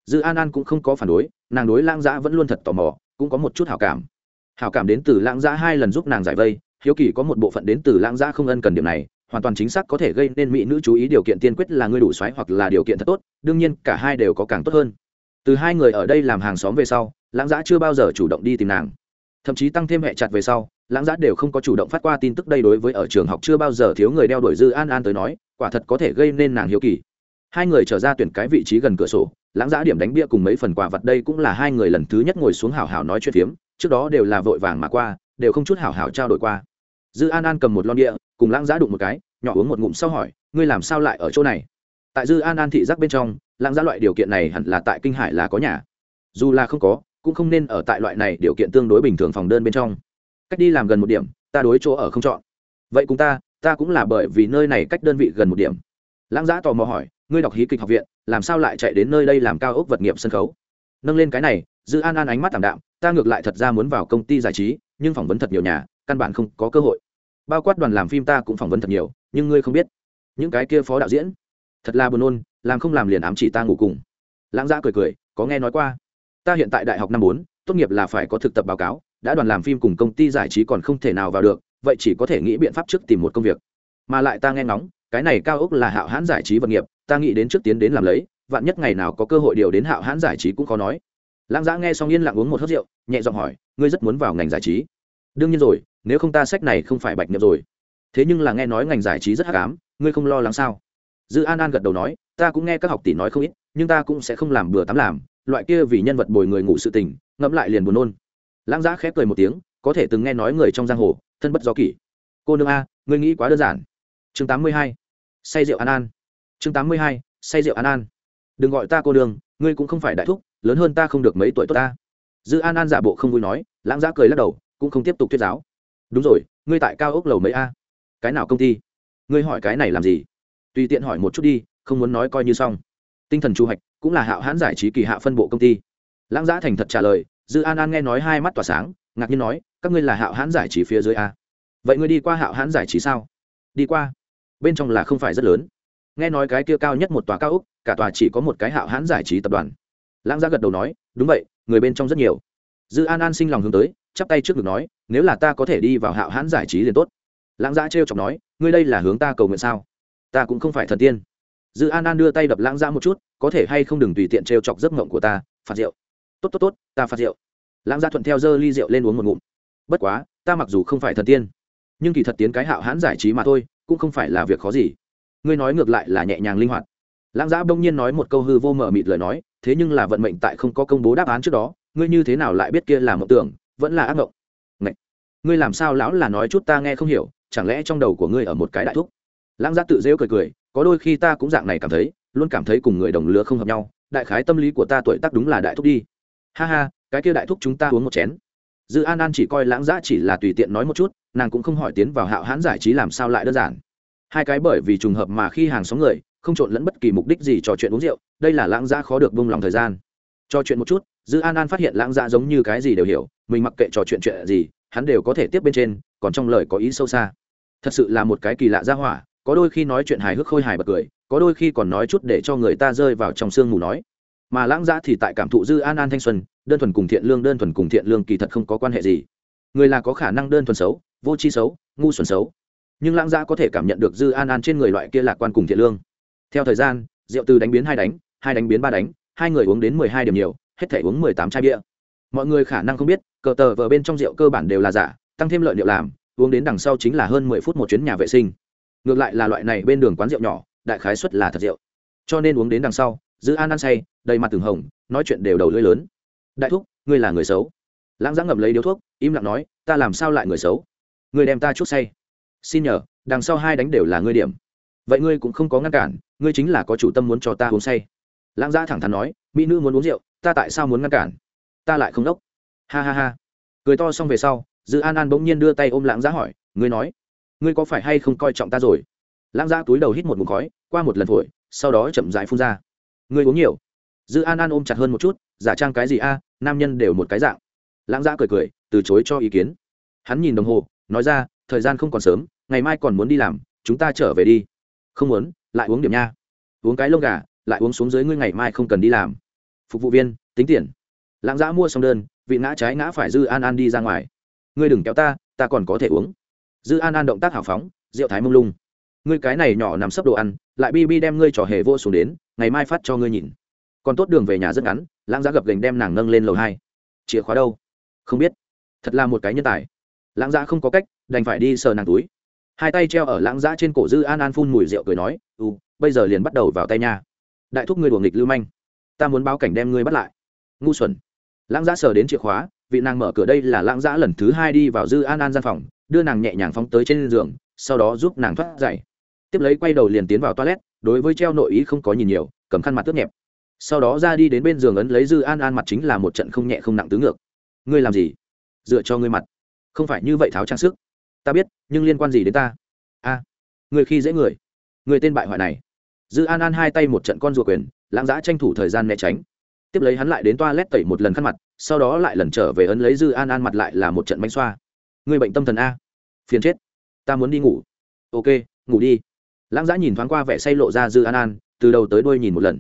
Speaker 1: Dư an an cũng không có phản đối, nàng đối lãng giã vẫn luôn thật tò mò, cũng có một chút hảo cảm. Hảo cảm đến từ lãng giã hai lần giúp nàng giải vây, hiếu kỳ có một bộ phận đến từ lãng giã không ân cần điểm này, hoàn toàn chính xác có thể gây nên mỹ nữ chú ý điều kiện tiên quyết là ngươi đủ xoáy hoặc là điều kiện thật tốt, đương nhiên cả hai đều có càng tốt hơn. Từ hai người ở đây làm hàng xóm về sau, lãng giã chưa bao giờ chủ động đi tìm nàng. Thậm chí tăng thêm hệ chặt về sau lãng giã đều không có chủ động phát qua tin tức đây đối với ở trường học chưa bao giờ thiếu người đeo đổi dư an an tới nói, quả thật có thể gây nên nàng hiếu kỳ. Hai người trở ra tuyển cái vị trí gần cửa sổ, lãng giã điểm đánh bia cùng mấy phần quà vật đây cũng là hai người lần thứ nhất ngồi xuống hào hào nói chuyện phiếm, trước đó đều là vội vàng mà qua, đều không chút hào hào trao đổi qua. Dư an an cầm một lon địa cùng lãng giã đụng một cái, nhỏ uống một ngụm sau hỏi, ngươi làm sao lại ở chỗ này? Tại dư an an thị giác bên trong, lãng giã loại điều kiện này hẳn là tại kinh hải là có nhà. Dù là không có, cũng không nên ở tại loại này điều kiện tương đối bình thường phòng đơn bên trong cách đi làm gần một điểm, ta đối chỗ ở không chọn. Vậy cùng ta ta cũng là bởi vì nơi này cách đơn vị gần một điểm. Lãng giã tò mò hỏi, ngươi đọc hí kịch học viện, làm sao lại chạy đến nơi đây làm cao ốc vật nghiệp sân khấu? Nâng lên cái này, dư an an ánh mắt t ạ m đạm, ta ngược lại thật ra muốn vào công ty giải trí, nhưng phỏng vấn thật nhiều nhà, căn bản không có cơ hội. Bao quát đoàn làm phim ta cũng phỏng vấn thật nhiều, nhưng ngươi không biết. Những cái kia phó đạo diễn, thật là buồn nôn, làm không làm liền ám chỉ ta ngủ cùng. Lãng giã cười cười, có nghe nói qua. Ta hiện tại đại học năm bốn, tốt nghiệp là phải có thực tập báo cáo đã đoàn làm phim cùng công ty giải trí còn không thể nào vào được, vậy chỉ có thể nghĩ biện pháp trước tìm một công việc. Mà lại ta nghe ngóng, cái này cao ốc là hạo hãn giải trí vật nghiệp, ta nghĩ đến trước tiến đến làm lấy, vạn nhất ngày nào có cơ hội điều đến hạo hãn giải trí cũng khó nói. Lãng giã nghe xong yên lặng uống một hớt rượu, nhẹ giọng hỏi, ngươi rất muốn vào ngành giải trí? Đương nhiên rồi, nếu không ta sách này không phải bạch nhập rồi. Thế nhưng là nghe nói ngành giải trí rất hắc ám, ngươi không lo lắng sao? Dư an an gật đầu nói, ta cũng nghe các học tỷ nói không ít, nhưng ta cũng sẽ không làm bừa tắm làm, loại kia vì nhân vật bồi người ngủ sự tình, ngẫm lại liền buồn nôn lãng giã khép cười một tiếng, có thể từng nghe nói người trong giang hồ, thân bất do kỷ. Cô nương a, ngươi nghĩ quá đơn giản. Chương tám mươi hai, say rượu an an chương tám mươi hai, say rượu an an đừng gọi ta cô đường ngươi cũng không phải đại thúc, lớn hơn ta không được mấy tuổi tốt ta. Dư an an giả bộ không vui nói, lãng giã cười lắc đầu, cũng không tiếp tục thuyết giáo. Đúng rồi, ngươi tại cao ốc lầu mấy a? Cái nào công ty? Ngươi hỏi cái này làm gì? Tùy tiện hỏi một chút đi, không muốn nói coi như xong. Tinh thần chu hạch cũng là hạo hãn giải trí kỳ hạ phân bộ công ty. Lãng giã thành thật trả lời dư an an nghe nói hai mắt tỏa sáng, ngạc nhiên nói, các ngươi là hạo hãn giải trí phía dưới a? Vậy ngươi đi qua hạo hãn giải trí sao? Đi qua. Bên trong là không phải rất lớn. Nghe nói cái kia cao nhất một tòa cao úc, cả tòa chỉ có một cái hạo hãn giải trí tập đoàn. Lãng gia gật đầu nói, đúng vậy, người bên trong rất nhiều. Dư an an sinh lòng hướng tới, chắp tay trước ngực nói, nếu là ta có thể đi vào hạo hãn giải trí liền tốt. Lãng giã trêu chọc nói, ngươi đây là hướng ta cầu nguyện sao? Ta cũng không phải thần tiên. Dư an an đưa tay đập lãng gia một chút, có thể hay không đừng tùy tiện trêu chọc giấc mộng của ta, phạt rượu tốt tốt tốt, ta phạt rượu. Lãng gia thuận theo dơ ly rượu lên uống một ngụm. Bất quá, ta mặc dù không phải thần tiên, nhưng kỳ thật tiến cái hạo hãn giải trí mà thôi, cũng không phải là việc khó gì. Ngươi nói ngược lại là nhẹ nhàng linh hoạt. Lãng giã bỗng nhiên nói một câu hư vô mờ mịt lời nói, thế nhưng là vận mệnh tại không có công bố đáp án trước đó, ngươi như thế nào lại biết kia là mộng tưởng, vẫn là ác mộng? Ngậy! ngươi làm sao lão là nói chút ta nghe không hiểu, chẳng lẽ trong đầu của ngươi ở một cái đại thúc? Lãng giã tự rêu cười cười, có đôi khi ta cũng dạng này cảm thấy, luôn cảm thấy cùng người đồng lứa không hợp nhau, đại khái tâm lý của ta tuổi tác đúng là đại thúc đi ha ha, cái kia đại thúc chúng ta uống một chén. Dư an an chỉ coi lãng giã chỉ là tùy tiện nói một chút, nàng cũng không hỏi tiến vào hạo hãn giải trí làm sao lại đơn giản. Hai cái bởi vì trùng hợp mà khi hàng xóm người, không trộn lẫn bất kỳ mục đích gì trò chuyện uống rượu, đây là lãng giã khó được bông lòng thời gian. Trò chuyện một chút, dư an an phát hiện lãng giã giống như cái gì đều hiểu, mình mặc kệ trò chuyện chuyện gì, hắn đều có thể tiếp bên trên, còn trong lời có ý sâu xa. Thật sự là một cái kỳ lạ ra hỏa, có đôi khi nói chuyện hài hước khôi hài bật cười, có đôi khi còn nói chút để cho người ta rơi vào trong sương mù nói mà lãng giã thì tại cảm thụ dư an an thanh xuân, đơn thuần cùng thiện lương, đơn thuần cùng thiện lương kỳ thật không có quan hệ gì. Người là có khả năng đơn thuần xấu, vô tri xấu, ngu xuẩn xấu. Nhưng lãng giã có thể cảm nhận được dư an an trên người loại kia lạc quan cùng thiện lương. Theo thời gian, rượu từ đánh biến hai đánh hai đánh biến ba đánh, hai người uống đến mười hai điểm nhiều, hết thể uống mười tám chai bia. Mọi người khả năng không biết, cờ tờ vờ bên trong rượu cơ bản đều là giả, tăng thêm lợi liệu làm, uống đến đằng sau chính là hơn mười phút một chuyến nhà vệ sinh. Ngược lại là loại này bên đường quán rượu nhỏ, đại khái suất là thật rượu. Cho nên uống đến đằng sau giữ an ăn say, đầy mặt từng hồng, nói chuyện đều đầu lưỡi lớn. Đại thúc, ngươi là người xấu. Lãng giã ngậm lấy điếu thuốc, im lặng nói, ta làm sao lại người xấu? Ngươi đem ta chút say. Xin nhờ, đằng sau hai đánh đều là ngươi điểm. Vậy ngươi cũng không có ngăn cản, ngươi chính là có chủ tâm muốn cho ta uống say. Lãng giã thẳng thắn nói, mỹ nữ muốn uống rượu, ta tại sao muốn ngăn cản? Ta lại không đốc. Ha ha ha. Cười to xong về sau, dư an an bỗng nhiên đưa tay ôm lãng giã hỏi, ngươi nói, ngươi có phải hay không coi trọng ta rồi? Lãng giã túi đầu hít một mụn khói, qua một lần phổi, sau đó chậm dại phun ra ngươi uống nhiều. Dư an an ôm chặt hơn một chút, giả trang cái gì a, nam nhân đều một cái dạng. Lãng giã cười cười, từ chối cho ý kiến. Hắn nhìn đồng hồ, nói ra, thời gian không còn sớm, ngày mai còn muốn đi làm, chúng ta trở về đi. Không muốn, lại uống điểm nha. Uống cái lông gà, lại uống xuống dưới ngươi ngày mai không cần đi làm. Phục vụ viên, tính tiền. Lãng giã mua xong đơn, vị ngã trái ngã phải dư an an đi ra ngoài. Ngươi đừng kéo ta ta còn có thể uống. Dư an an động tác hào phóng, rượu thái mông lung ngươi cái này nhỏ nằm sấp đồ ăn, lại bi bi đem ngươi trò hề vô xuống đến, ngày mai phát cho ngươi nhìn. Còn tốt đường về nhà rất ngắn, lãng giã gập gành đem nàng nâng lên lầu hai. Chìa khóa đâu? Không biết. Thật là một cái nhân tài. Lãng giã không có cách, đành phải đi sờ nàng túi. Hai tay treo ở lãng giã trên cổ dư an an phun mùi rượu cười nói ừ bây giờ liền bắt đầu vào tay nha. Đại thúc ngươi đuồng nghịch lưu manh. Ta muốn báo cảnh đem ngươi bắt lại. Ngu xuẩn. Lãng giã sờ đến chìa khóa, vị nàng mở cửa đây là lãng giã lần thứ hai đi vào dư an an gian phòng, đưa nàng nhẹ nhàng phóng tới trên giường, sau đó giúp nàng thoát dậy tiếp lấy quay đầu liền tiến vào toilet đối với treo nội ý không có nhìn nhiều cầm khăn mặt tước nhẹp. Sau đó ra đi đến bên giường ấn lấy dư an an mặt chính là một trận không nhẹ không nặng tứ ngược. Ngươi làm gì? Dựa cho ngươi mặt. Không phải như vậy tháo trang sức. Ta biết nhưng liên quan gì đến ta? A à, người khi dễ người. Người tên bại hoại này. Dư an an hai tay một trận con ruột quyền lãng giã tranh thủ thời gian né tránh. Tiếp lấy hắn lại đến toa lét tẩy một lần khăn mặt sau đó lại lần trở về ấn lấy dư an an mặt lại là một trận bánh xoa. Người bệnh tâm thần a. Phiền chết. Ta muốn đi ngủ. Ok ngủ đi lãng giã nhìn thoáng qua vẻ say lộ ra dư an an, từ đầu tới đuôi nhìn một lần.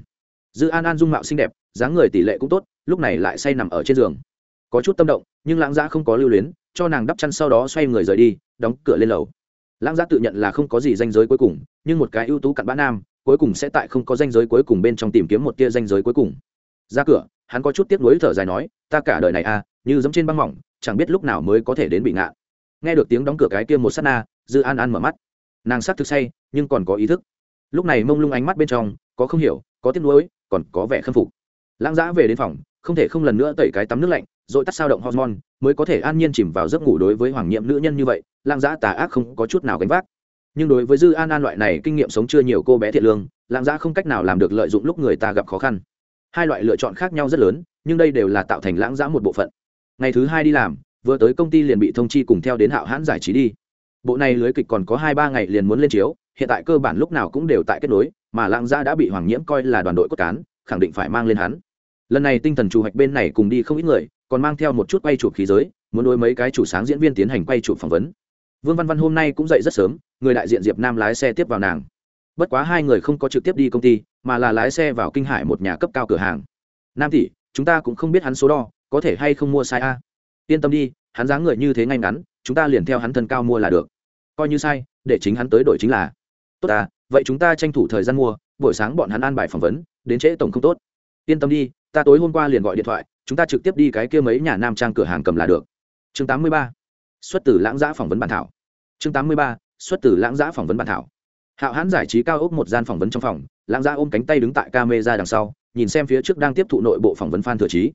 Speaker 1: Dư an an dung mạo xinh đẹp, dáng người tỷ lệ cũng tốt, lúc này lại say nằm ở trên giường. Có chút tâm động, nhưng lãng giã không có lưu luyến, cho nàng đắp chăn sau đó xoay người rời đi, đóng cửa lên lầu. Lãng giã tự nhận là không có gì danh giới cuối cùng, nhưng một cái ưu tú cặn bã nam, cuối cùng sẽ tại không có danh giới cuối cùng bên trong tìm kiếm một tia danh giới cuối cùng. Ra cửa, hắn có chút tiếc nuối thở dài nói, ta cả đời này à như giống trên băng mỏng, chẳng biết lúc nào mới có thể đến bị ngạn nghe được tiếng đóng cửa cái kia một s á t na, dư an an mở mắt nàng s ắ c thực say, nhưng còn có ý thức. Lúc này mông lung ánh mắt bên trong, có không hiểu, có tiếc nuối, còn có vẻ khâm phục. Lãng giã về đến phòng, không thể không lần nữa tẩy cái tắm nước lạnh, rồi tắt sao động hormone, mới có thể an nhiên chìm vào giấc ngủ đối với hoàng nhiệm nữ nhân như vậy lang giã tà ác không có chút nào gánh vác. Nhưng đối với dư an an loại này kinh nghiệm sống chưa nhiều cô bé thiện lương, lãng giã không cách nào làm được lợi dụng lúc người ta gặp khó khăn. Hai loại lựa chọn khác nhau rất lớn, nhưng đây đều là tạo thành lãng giã một bộ phận. Ngày thứ hai đi làm, vừa tới công ty liền bị thông chi cùng theo đến hạo hãn giải trí đi bộ này lưới kịch còn có hai ba ngày liền muốn lên chiếu, hiện tại cơ bản lúc nào cũng đều tại kết nối, mà lãng Gia đã bị hoàng nhiễm coi là đoàn đội cốt cán, khẳng định phải mang lên hắn. Lần này tinh thần chủ hoạch bên này cùng đi không ít người, còn mang theo một chút quay chụp khí giới, muốn đối mấy cái chủ sáng diễn viên tiến hành quay chụp phỏng vấn. Vương văn văn hôm nay cũng dậy rất sớm, người đại diện diệp nam lái xe tiếp vào nàng. Bất quá hai người không có trực tiếp đi công ty, mà là lái xe vào kinh hải một nhà cấp cao cửa hàng. Nam tỷ, chúng ta cũng không biết hắn số đo, có thể hay không mua sai a? Yên tâm đi, hắn dáng người như thế ngay ngắn, chúng ta liền theo hắn thân cao mua là được coi như sai, để chính hắn tới đổi chính là tốt à vậy chúng ta tranh thủ thời gian mua, buổi sáng bọn hắn an bài phỏng vấn, đến trễ tổng không tốt yên tâm đi, ta tối hôm qua liền gọi điện thoại, chúng ta trực tiếp đi cái kia mấy nhà nam trang cửa hàng cầm là được chương 83. xuất từ lãng giã phỏng vấn bản thảo chương 83. xuất từ lãng giã phỏng vấn bản thảo hạo hãn giải trí cao ốc một gian phỏng vấn trong phòng, lãng giã ôm cánh tay đứng tại ca mê ra đằng sau, nhìn xem phía trước đang tiếp thụ nội bộ phỏng vấn phan thừa trí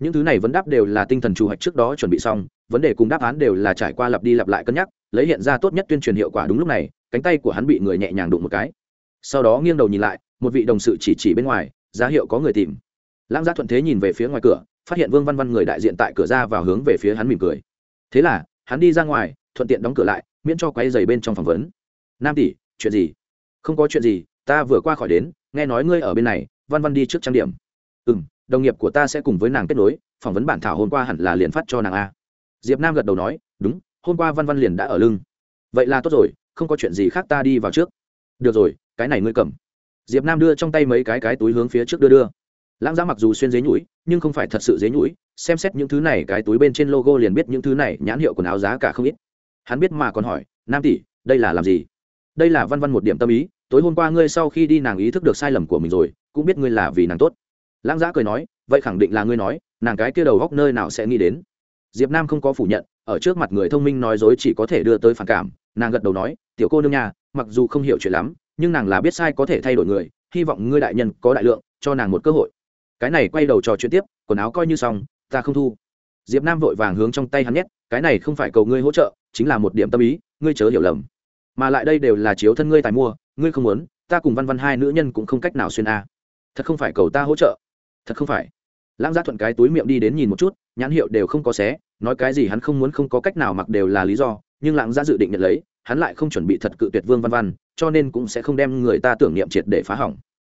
Speaker 1: những thứ này vấn đáp đều là tinh thần chủ hoạch trước đó chuẩn bị xong, vấn đề cùng đáp án đều là trải qua lặp đi lặp lại cân nhắc, lấy hiện ra tốt nhất tuyên truyền hiệu quả đúng lúc này, cánh tay của hắn bị người nhẹ nhàng đụng một cái. Sau đó nghiêng đầu nhìn lại, một vị đồng sự chỉ chỉ bên ngoài, giá hiệu có người tìm. Lãng giác thuận thế nhìn về phía ngoài cửa, phát hiện vương văn văn người đại diện tại cửa ra vào hướng về phía hắn mỉm cười. Thế là, hắn đi ra ngoài, thuận tiện đóng cửa lại, miễn cho quay dày bên trong phỏng vấn. Nam tỷ, chuyện gì? Không có chuyện gì, ta vừa qua khỏi đến, nghe nói ngươi ở bên này, văn văn đi trước trang điểm. Ừ m đồng nghiệp của ta sẽ cùng với nàng kết nối, phỏng vấn bản thảo hôm qua hẳn là liền phát cho nàng a. Diệp nam gật đầu nói, đúng, hôm qua văn văn liền đã ở lưng. Vậy là tốt rồi, không có chuyện gì khác ta đi vào trước. Được rồi, cái này ngươi cầm. Diệp nam đưa trong tay mấy cái cái túi hướng phía trước đưa đưa. Lãng giá mặc dù xuyên dế nhũi nhưng không phải thật sự dế nhũi xem xét những thứ này cái túi bên trên logo liền biết những thứ này nhãn hiệu quần áo giá cả không ít. Hắn biết mà còn hỏi, nam tỷ, đây là làm gì? Đây là văn văn một điểm tâm ý, tối hôm qua ngươi sau khi đi nàng ý thức được sai lầm của mình rồi, cũng biết ngươi là vì nàng tốt lãng giã cười nói, vậy khẳng định là ngươi nói, nàng cái kia đầu góc nơi nào sẽ nghĩ đến? Diệp nam không có phủ nhận, ở trước mặt người thông minh nói dối chỉ có thể đưa tới phản cảm, nàng gật đầu nói, tiểu cô nương nhà mặc dù không hiểu chuyện lắm, nhưng nàng là biết sai có thể thay đổi người, hy vọng ngươi đại nhân có đại lượng, cho nàng một cơ hội. Cái này quay đầu trò chuyện tiếp, quần áo coi như xong, ta không thu. Diệp nam vội vàng hướng trong tay hắn nhét, cái này không phải cầu ngươi hỗ trợ, chính là một điểm tâm ý, ngươi chớ hiểu lầm. Mà lại đây đều là chiếu thân ngươi tài mua, ngươi không muốn, ta cùng văn văn hai nữ nhân cũng không cách nào xuyên a. Thật không phải cầu ta hỗ trợ thật không phải. Lãng giác thuận cái túi miệng đi đến nhìn một chút, nhãn hiệu đều không có xé, nói cái gì hắn không muốn không có cách nào mặc đều là lý do, nhưng lãng giác dự định nhận lấy, hắn lại không chuẩn bị thật cự tuyệt vương văn văn, cho nên cũng sẽ không đem người ta tưởng niệm triệt để phá hỏng.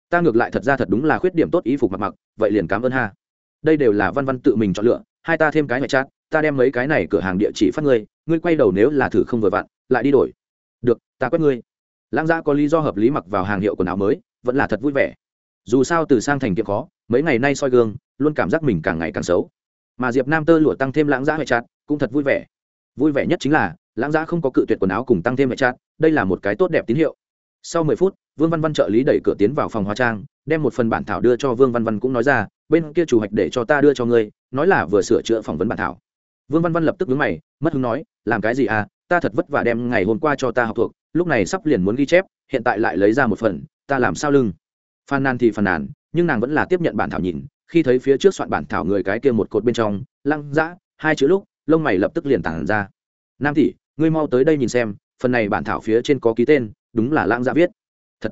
Speaker 1: Ta ngược lại thật ra thật đúng là khuyết điểm tốt ý phục mặc mặc, vậy liền cảm ơn ha. Đây đều là văn văn tự mình chọn lựa, hai ta thêm cái ngoại trát ta đem mấy cái này cửa hàng địa chỉ phát ngươi ngươi quay đầu nếu là thử không vừa vặn, lại đi đổi. Được, ta quét ngươi. Lãng giã có lý do hợp lý mặc vào hàng hiệu quần áo mới, vẫn là thật vui vẻ. Dù sao từ sang thành kiệm khó mấy ngày nay soi gương, luôn cảm giác mình càng ngày càng xấu. Mà diệp nam tơ lụa tăng thêm lãng giã hệ chặt, cũng thật vui vẻ. Vui vẻ nhất chính là, lãng giã không có cự tuyệt quần áo cùng tăng thêm hệ chặt, đây là một cái tốt đẹp tín hiệu. Sau mười phút, vương văn văn trợ lý đẩy cửa tiến vào phòng hóa trang, đem một phần bản thảo đưa cho vương văn văn cũng nói ra, bên kia chủ hoạch để cho ta đưa cho ngươi, nói là vừa sửa chữa phỏng vấn bản thảo. Vương văn văn lập tức đứng mày, mất hứng nói, làm cái gì à ta thật vất vả đem ngày hôm qua cho ta học thuộc, lúc này sắp liền muốn ghi chép, hiện tại lại lấy ra một phần, ta làm sao lưng? Phàn nàn thì phàn nàn nhưng nàng vẫn là tiếp nhận bản thảo nhìn, khi thấy phía trước soạn bản thảo người cái kia một cột bên trong, lăng dã, hai chữ lúc, lông mày lập tức liền tản ra. Nam tỷ, ngươi mau tới đây nhìn xem, phần này bản thảo phía trên có ký tên, đúng là lãng dã viết. Thật,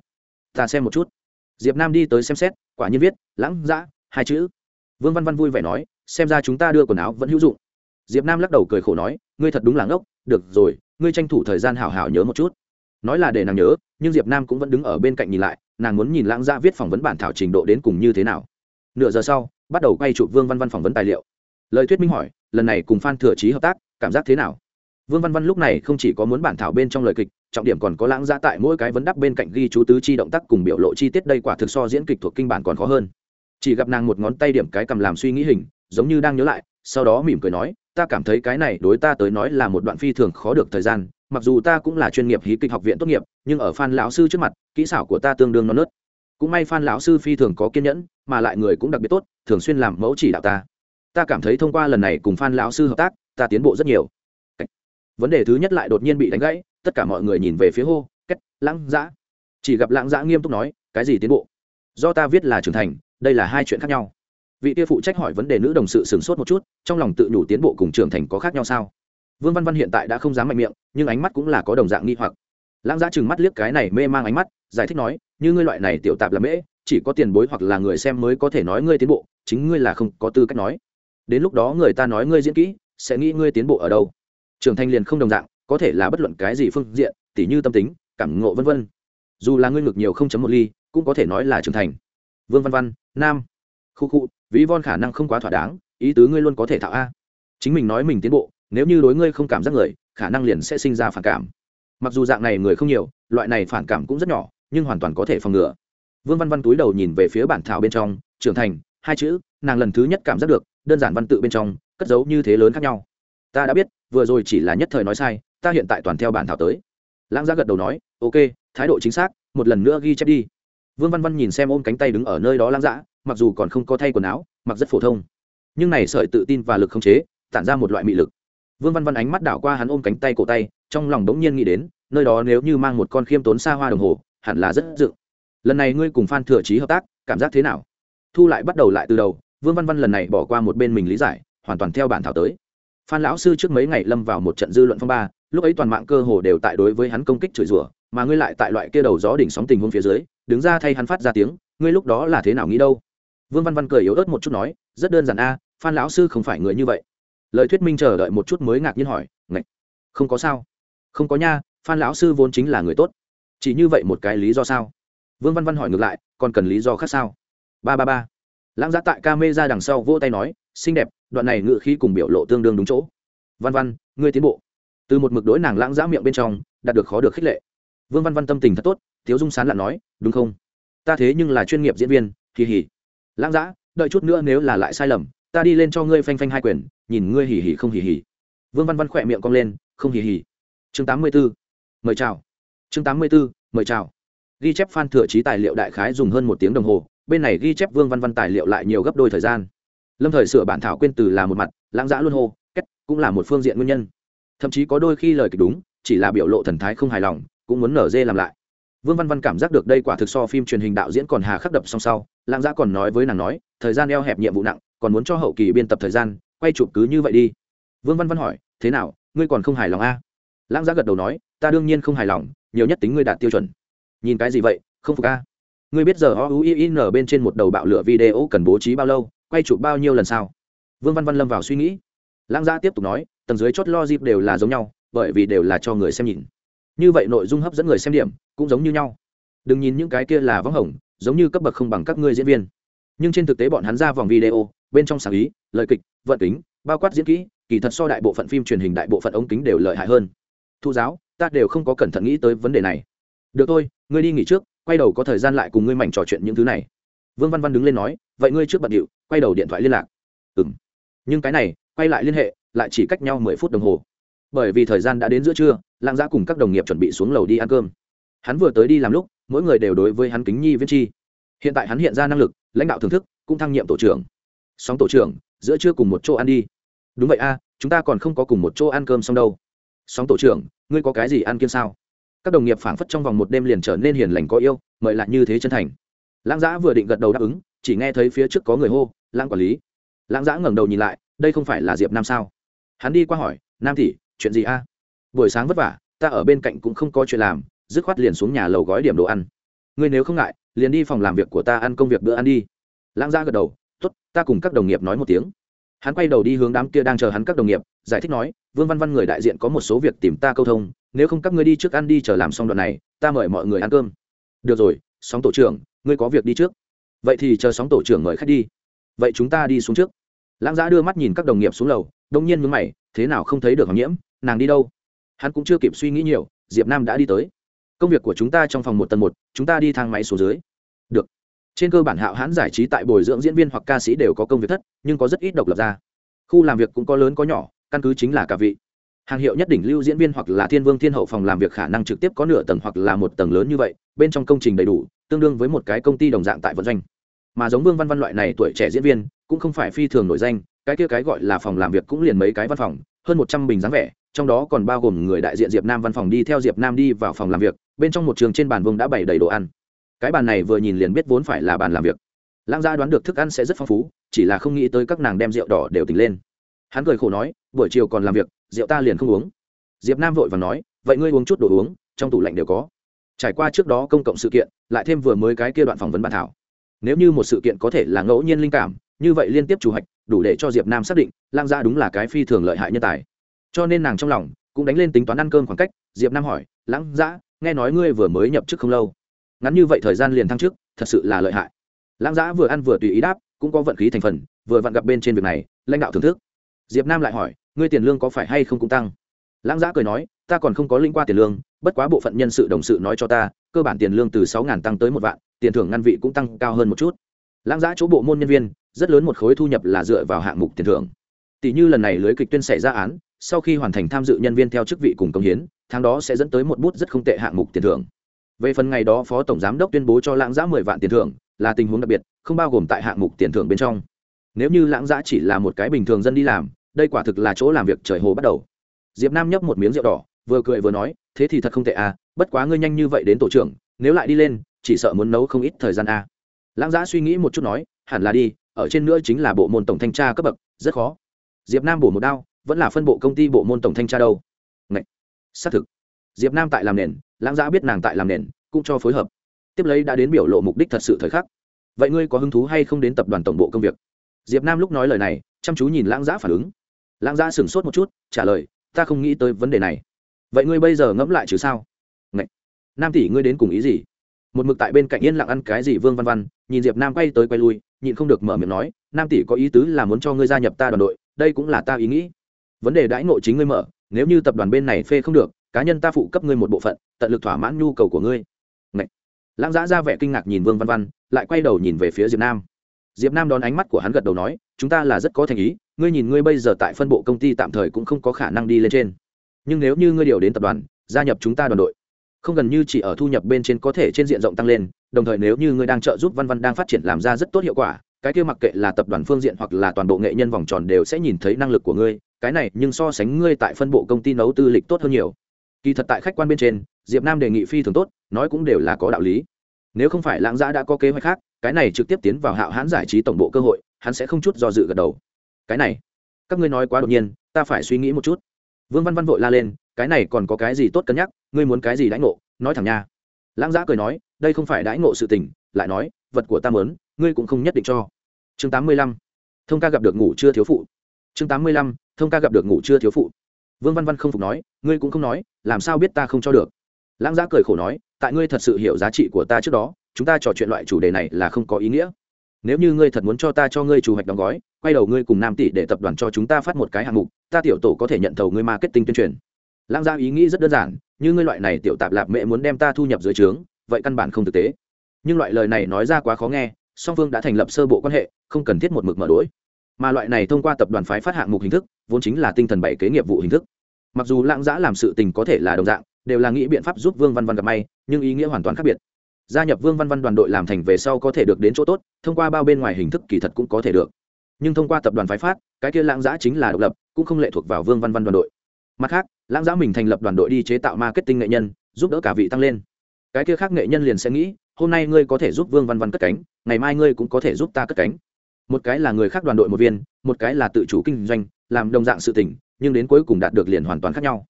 Speaker 1: ta xem một chút. Diệp nam đi tới xem xét, quả nhiên viết lãng dã, hai chữ. Vương văn văn vui vẻ nói, xem ra chúng ta đưa quần áo vẫn hữu dụng. Diệp nam lắc đầu cười khổ nói, ngươi thật đúng là ngốc, được rồi, ngươi tranh thủ thời gian hảo hảo nhớ một chút. Nói là để nàng nhớ, nhưng diệp nam cũng vẫn đứng ở bên cạnh nhìn lại nàng muốn nhìn lãng gia viết phỏng vấn bản thảo trình độ đến cùng như thế nào. Nửa giờ sau, bắt đầu quay chụp vương văn văn phỏng vấn tài liệu. Lời thuyết minh hỏi, lần này cùng phan thừa trí hợp tác, cảm giác thế nào? Vương văn văn lúc này không chỉ có muốn bản thảo bên trong lời kịch, trọng điểm còn có lãng gia tại mỗi cái vấn đắc bên cạnh ghi chú tứ chi động tác cùng biểu lộ chi tiết đây quả thực so diễn kịch thuộc kinh bản còn khó hơn. Chỉ gặp nàng một ngón tay điểm cái cầm làm suy nghĩ hình, giống như đang nhớ lại, sau đó mỉm cười nói, ta cảm thấy cái này đối ta tới nói là một đoạn phi thường khó được thời gian mặc dù ta cũng là chuyên nghiệp hí kịch học viện tốt nghiệp, nhưng ở phan lão sư trước mặt, kỹ xảo của ta tương đương non nớt. Cũng may phan lão sư phi thường có kiên nhẫn, mà lại người cũng đặc biệt tốt, thường xuyên làm mẫu chỉ đạo ta. Ta cảm thấy thông qua lần này cùng phan lão sư hợp tác, ta tiến bộ rất nhiều. Vấn đề thứ nhất lại đột nhiên bị đánh gãy, tất cả mọi người nhìn về phía hô, cách, lãng dã. Chỉ gặp lãng dã nghiêm túc nói, cái gì tiến bộ? Do ta viết là trưởng thành, đây là hai chuyện khác nhau. Vị kia phụ trách hỏi vấn đề nữ đồng sự sửng sốt một chút, trong lòng tự nhủ tiến bộ cùng trưởng thành có khác nhau sao? Vương văn văn hiện tại đã không dám mạnh miệng, nhưng ánh mắt cũng là có đồng dạng nghi hoặc. Lãng giá chừng mắt liếc cái này mê mang ánh mắt, giải thích nói, như ngươi loại này tiểu tạp là mễ, chỉ có tiền bối hoặc là người xem mới có thể nói ngươi tiến bộ, chính ngươi là không có tư cách nói. Đến lúc đó người ta nói ngươi diễn kỹ, sẽ nghĩ ngươi tiến bộ ở đâu. Trưởng thành liền không đồng dạng, có thể là bất luận cái gì phương diện, tỉ như tâm tính, cảm ngộ vân vân. Dù là ngươi ngược nhiều không chấm một ly, cũng có thể nói là trưởng thành. Vương văn văn, nam. Khu khu, ví von khả năng không quá thỏa đáng, ý tứ ngươi luôn có thể thạo a. Chính mình nói mình tiến bộ nếu như đối ngươi không cảm giác người, khả năng liền sẽ sinh ra phản cảm. Mặc dù dạng này người không nhiều, loại này phản cảm cũng rất nhỏ, nhưng hoàn toàn có thể phòng ngừa. Vương văn văn túi đầu nhìn về phía bản thảo bên trong, trưởng thành, hai chữ, nàng lần thứ nhất cảm giác được, đơn giản văn tự bên trong, cất giấu như thế lớn khác nhau. Ta đã biết, vừa rồi chỉ là nhất thời nói sai, ta hiện tại toàn theo bản thảo tới. Lãng gia gật đầu nói, ok, thái độ chính xác, một lần nữa ghi chép đi. Vương văn văn nhìn xem ôm cánh tay đứng ở nơi đó lãng dã, mặc dù còn không có thay quần áo, mặc rất phổ thông. Nhưng này sợi tự tin và lực không chế, tản ra một loại mị lực vương văn văn ánh mắt đảo qua hắn ôm cánh tay cổ tay, trong lòng đống nhiên nghĩ đến, nơi đó nếu như mang một con khiêm tốn xa hoa đồng hồ, hẳn là rất dự lần này ngươi cùng phan thừa trí hợp tác, cảm giác thế nào? Thu lại bắt đầu lại từ đầu, vương văn văn lần này bỏ qua một bên mình lý giải, hoàn toàn theo bản thảo tới. Phan lão sư trước mấy ngày lâm vào một trận dư luận phong ba, lúc ấy toàn mạng cơ hồ đều tại đối với hắn công kích chửi rủa, mà ngươi lại tại loại kia đầu gió đỉnh sóng tình huống phía dưới, đứng ra thay hắn phát ra tiếng, ngươi lúc đó là thế nào nghĩ đâu? Vương văn văn cười yếu ớt một chút nói, rất đơn giản a, phan lão sư không phải người như vậy lời thuyết minh chờ đợi một chút mới ngạc nhiên hỏi, ngạch, không có sao. Không có nha, phan lão sư vốn chính là người tốt. Chỉ như vậy một cái lý do sao? Vương văn văn hỏi ngược lại, còn cần lý do khác sao? Ba ba ba. Lãng giã tại ca mê ra đằng sau vỗ tay nói, xinh đẹp, đoạn này ngự khí cùng biểu lộ tương đương đúng chỗ. Văn văn, ngươi tiến bộ. Từ một mực đối nàng lãng giã miệng bên trong, đạt được khó được khích lệ. Vương văn văn tâm tình thật tốt thiếu dung sán lặn nói, đúng không? Ta thế nhưng là chuyên nghiệp diễn viên, kỳ hỉ. Lãng giã, đợi chút nữa nếu là lại sai lầm, ta đi lên cho ngươi phanh phanh hai quyền nhìn ngươi hỉ hỉ không hỉ hỉ vương văn văn khỏe miệng cong lên, không hỉ hỉ chương tám mươi b ố mời chào. Chương tám mươi b ố mời chào. Ghi chép phan thừa trí tài liệu đại khái dùng hơn một tiếng đồng hồ, bên này ghi chép vương văn văn tài liệu lại nhiều gấp đôi thời gian. Lâm thời sửa bản thảo quên từ là một mặt, lãng giã luôn hô, kết, cũng là một phương diện nguyên nhân. Thậm chí có đôi khi lời kịch đúng, chỉ là biểu lộ thần thái không hài lòng, cũng muốn nở dê làm lại. Vương văn văn cảm giác được đây quả thực so phim truyền hình đạo diễn còn hà khắc đập song sau, lãng giã còn nói với nàng nói, thời gian eo hẹp nhiệm vụ nặng, còn muốn cho hậu kỳ biên tập thời gian quay chụp cứ như vậy đi. Vương văn văn hỏi, thế nào, ngươi còn không hài lòng a à? lãng giá gật đầu nói, ta đương nhiên không hài lòng, nhiều nhất tính ngươi đạt tiêu chuẩn. Nhìn cái gì vậy, không phục a ngươi biết giờ o u i n bên trên một đầu bạo lửa video cần bố trí bao lâu, quay chụp bao nhiêu lần sao? Vương văn văn lâm vào suy nghĩ. Lãng giá tiếp tục nói, tầng dưới chốt lo dịp đều là giống nhau, bởi vì đều là cho người xem nhìn. Như vậy nội dung hấp dẫn người xem điểm, cũng giống như nhau. Đừng nhìn những cái kia là vắng hồng, giống như cấp bậc không bằng các ngươi diễn viên. Nhưng trên thực tế bọn hắn ra vòng video, bên trong sáng ý, lời kịch vận kính, bao quát diễn kỹ, kỳ thật so đại bộ phận phim truyền hình đại bộ phận ống kính đều lợi hại hơn. Thu giáo, ta đều không có cẩn thận nghĩ tới vấn đề này. Được thôi, ngươi đi nghỉ trước, quay đầu có thời gian lại cùng ngươi mảnh trò chuyện những thứ này. Vương văn văn đứng lên nói, vậy ngươi trước bận điệu, quay đầu điện thoại liên lạc. Ừ m nhưng cái này, quay lại liên hệ, lại chỉ cách nhau mười phút đồng hồ. Bởi vì thời gian đã đến giữa trưa, lạng giã cùng các đồng nghiệp chuẩn bị xuống lầu đi ăn cơm. Hắn vừa tới đi làm lúc, mỗi người đều đối với hắn kính nhi viên chi. Hiện tại hắn hiện ra năng lực, lãnh đạo thưởng thức, cũng thăng nhiệm tổ trưởng. Sóng tổ trưởng giữa trưa cùng một chỗ ăn đi. Đúng vậy a chúng ta còn không có cùng một chỗ ăn cơm xong đâu. Sóng tổ trưởng ngươi có cái gì ăn kiêng sao? Các đồng nghiệp phảng phất trong vòng một đêm liền trở nên hiền lành có yêu mời lại như thế chân thành. Lãng giã vừa định gật đầu đáp ứng chỉ nghe thấy phía trước có người hô lãng quản lý. Lãng giã ngẩng đầu nhìn lại đây không phải là diệp nam sao? Hắn đi qua hỏi nam tỷ, chuyện gì a? Buổi sáng vất vả ta ở bên cạnh cũng không có chuyện làm dứt khoát liền xuống nhà lầu gói điểm đồ ăn. Ngươi nếu không ngại liền đi phòng làm việc của ta ăn công việc bữa ăn đi. Lãng giã gật đầu ta cùng các đồng nghiệp nói một tiếng. Hắn quay đầu đi hướng đám kia đang chờ hắn các đồng nghiệp, giải thích nói, vương văn văn người đại diện có một số việc tìm ta câu thông, nếu không các ngươi đi trước ăn đi chờ làm xong đoạn này, ta mời mọi người ăn cơm. Được rồi, sóng tổ trưởng, ngươi có việc đi trước. Vậy thì chờ sóng tổ trưởng mời khách đi. Vậy chúng ta đi xuống trước. Lãng giã đưa mắt nhìn các đồng nghiệp xuống lầu, đông nhiên mướn mày, thế nào không thấy được hoàng nhiễm, nàng đi đâu? Hắn cũng chưa kịp suy nghĩ nhiều, diệp nam đã đi tới. Công việc của chúng ta trong phòng một tầng một, chúng ta đi thang máy xuống dưới. Được trên cơ bản hạo hãn giải trí tại bồi dưỡng diễn viên hoặc ca sĩ đều có công việc thất, nhưng có rất ít độc lập ra. Khu làm việc cũng có lớn có nhỏ, căn cứ chính là cả vị. Hàng hiệu nhất đỉnh lưu diễn viên hoặc là thiên vương thiên hậu phòng làm việc khả năng trực tiếp có nửa tầng hoặc là một tầng lớn như vậy, bên trong công trình đầy đủ, tương đương với một cái công ty đồng dạng tại vận doanh. Mà giống vương văn văn loại này tuổi trẻ diễn viên, cũng không phải phi thường nổi danh, cái kia cái gọi là phòng làm việc cũng liền mấy cái văn phòng, hơn một trăm bình dáng vẻ, trong đó còn bao gồm người đại diện diệp nam văn phòng đi theo diệp nam đi vào phòng làm việc, bên trong một trường trên bàn vương đã bày đầy đồ ăn cái bàn này vừa nhìn liền biết vốn phải là bàn làm việc. Lãng gia đoán được thức ăn sẽ rất phong phú, chỉ là không nghĩ tới các nàng đem rượu đỏ đều tỉnh lên. Hắn cười khổ nói, buổi chiều còn làm việc, rượu ta liền không uống. Diệp nam vội và nói, vậy ngươi uống chút đồ uống, trong tủ lạnh đều có. Trải qua trước đó công cộng sự kiện, lại thêm vừa mới cái kia đoạn phỏng vấn bản thảo. Nếu như một sự kiện có thể là ngẫu nhiên linh cảm, như vậy liên tiếp chủ hạch, đủ để cho diệp nam xác định lang gia đúng là cái phi thường lợi hại nhân tài. Cho nên nàng trong lòng cũng đánh lên tính toán ăn cơm khoảng cách, diệp nam hỏi, lãng gia, nghe nói ngươi vừa mới nhập chức không lâu? Ngắn như vậy thời gian liền thăng chức, thật sự là lợi hại. Lãng giã vừa ăn vừa tùy ý đáp, cũng có vận khí thành phần, vừa vặn gặp bên trên việc này, lãnh đạo thưởng thức. Diệp nam lại hỏi, ngươi tiền lương có phải hay không cũng tăng? Lãng giã cười nói, ta còn không có linh qua tiền lương, bất quá bộ phận nhân sự đồng sự nói cho ta, cơ bản tiền lương từ sáu tăng tới một vạn, tiền thưởng ngăn vị cũng tăng cao hơn một chút. Lãng giã chỗ bộ môn nhân viên, rất lớn một khối thu nhập là dựa vào hạng mục tiền thưởng. Tỷ như lần này lưới kịch tuyên xảy ra án, sau khi hoàn thành tham dự nhân viên theo chức vị cùng công hiến, tháng đó sẽ dẫn tới một bút rất không tệ hạng mục tiền thưởng về phần ngày đó phó tổng giám đốc tuyên bố cho lãng giã mười vạn tiền thưởng, là tình huống đặc biệt, không bao gồm tại hạng mục tiền thưởng bên trong nếu như lãng giã chỉ là một cái bình thường dân đi làm, đây quả thực là chỗ làm việc trời hồ bắt đầu diệp nam nhấp một miếng rượu đỏ, vừa cười vừa nói, thế thì thật không tệ à bất quá ngươi nhanh như vậy đến tổ trưởng, nếu lại đi lên, chỉ sợ muốn nấu không ít thời gian à. lãng giã suy nghĩ một chút nói, hẳn là đi, ở trên nữa chính là bộ môn tổng thanh tra cấp bậc, rất khó diệp nam bổ một đao, vẫn là phân bộ công ty bộ môn tổng thanh tra đâu Ngậy! xác thực diệp nam tại làm nền lãng giã biết nàng tại làm nền, cũng cho phối hợp. Tiếp lấy đã đến biểu lộ mục đích thật sự thời khắc. Vậy ngươi có hứng thú hay không đến tập đoàn tổng bộ công việc? Diệp nam lúc nói lời này, chăm chú nhìn lãng giã phản ứng. Lãng giã sửng sốt một chút, trả lời, ta không nghĩ tới vấn đề này. Vậy ngươi bây giờ ngẫm lại chứ sao? Ngậy! nam tỷ ngươi đến cùng ý gì? Một mực tại bên cạnh yên lặng ăn cái gì vương văn văn, nhìn diệp nam quay tới quay lui, nhịn không được mở miệng nói, nam tỷ có ý tứ là muốn cho ngươi gia nhập ta đoàn đội, đây cũng là ta ý nghĩ. Vấn đề đãi ngộ chính ngươi mở, nếu như tập đoàn bên này phê không được cá nhân ta phụ cấp ngươi một bộ phận, tận lực thỏa mãn nhu cầu của ngươi. Ngậy! lãng giã ra vẻ kinh ngạc nhìn vương văn văn, lại quay đầu nhìn về phía diệp nam. Diệp nam đón ánh mắt của hắn gật đầu nói, chúng ta là rất có thành ý, ngươi nhìn ngươi bây giờ tại phân bộ công ty tạm thời cũng không có khả năng đi lên trên. Nhưng nếu như ngươi điều đến tập đoàn, gia nhập chúng ta đoàn đội, không gần như chỉ ở thu nhập bên trên có thể trên diện rộng tăng lên, đồng thời nếu như ngươi đang trợ giúp văn văn đang phát triển làm ra rất tốt hiệu quả, cái kia mặc kệ là tập đoàn phương diện hoặc là toàn bộ nghệ nhân vòng tròn đều sẽ nhìn thấy năng lực của ngươi, cái này nhưng so sánh ngươi tại phân bộ công ty nấu tư lịch tốt hơn nhiều kỳ thật tại khách quan bên trên, diệp nam đề nghị phi thường tốt, nói cũng đều là có đạo lý. Nếu không phải lãng giã đã có kế hoạch khác, cái này trực tiếp tiến vào hạo hãn giải trí tổng bộ cơ hội, hắn sẽ không chút do dự gật đầu. Cái này, các ngươi nói quá đột nhiên, ta phải suy nghĩ một chút. Vương văn văn vội la lên, cái này còn có cái gì tốt cân nhắc, ngươi muốn cái gì đãi ngộ, nói thẳng nha. Lãng giã cười nói, đây không phải đãi ngộ sự tình, lại nói, vật của ta mớn ngươi cũng không nhất định cho. Chương tám mươi lăm, thông ca gặp được ngủ chưa thiếu phụ. Chương tám mươi lăm, thông ca gặp được ngủ chưa thiếu phụ vương văn văn không phục nói, ngươi cũng không nói, làm sao biết ta không cho được? Lãng giã cười khổ nói, tại ngươi thật sự hiểu giá trị của ta trước đó, chúng ta trò chuyện loại chủ đề này là không có ý nghĩa. Nếu như ngươi thật muốn cho ta cho ngươi chủ hoạch đóng gói, quay đầu ngươi cùng nam tỷ để tập đoàn cho chúng ta phát một cái hạng mục, ta tiểu tổ có thể nhận thầu ngươi marketing tuyên truyền. Lãng gia ý nghĩ rất đơn giản, như ngươi loại này tiểu tạp lạp mẹ muốn đem ta thu nhập dưới trướng, vậy căn bản không thực tế. Nhưng loại lời này nói ra quá khó nghe, song phương đã thành lập sơ bộ quan hệ, không cần thiết một mực mở đ ố i mà loại này thông qua tập đoàn phái phát hạng mục hình thức, vốn chính là tinh thần bảy kế nghiệp vụ hình thức. Mặc dù lãng giã làm sự tình có thể là đồng dạng, đều là nghĩ biện pháp giúp vương văn văn gặp may, nhưng ý nghĩa hoàn toàn khác biệt. Gia nhập vương văn văn đoàn đội làm thành về sau có thể được đến chỗ tốt, thông qua bao bên ngoài hình thức kỳ thật cũng có thể được. Nhưng thông qua tập đoàn phái phát, cái kia lãng giã chính là độc lập, cũng không lệ thuộc vào vương văn văn đoàn đội. Mặt khác, lãng giã mình thành lập đoàn đội đi chế tạo marketing nghệ nhân, giúp đỡ cả vị tăng lên. Cái kia khác nghệ nhân liền sẽ nghĩ, hôm nay ngươi có thể giúp vương văn văn cất cánh, ngày mai ngươi cũng có thể giúp ta cất cánh một cái là người khác đoàn đội một viên, một cái là tự chủ kinh doanh, làm đồng dạng sự tỉnh nhưng đến cuối cùng đạt được liền hoàn toàn khác nhau.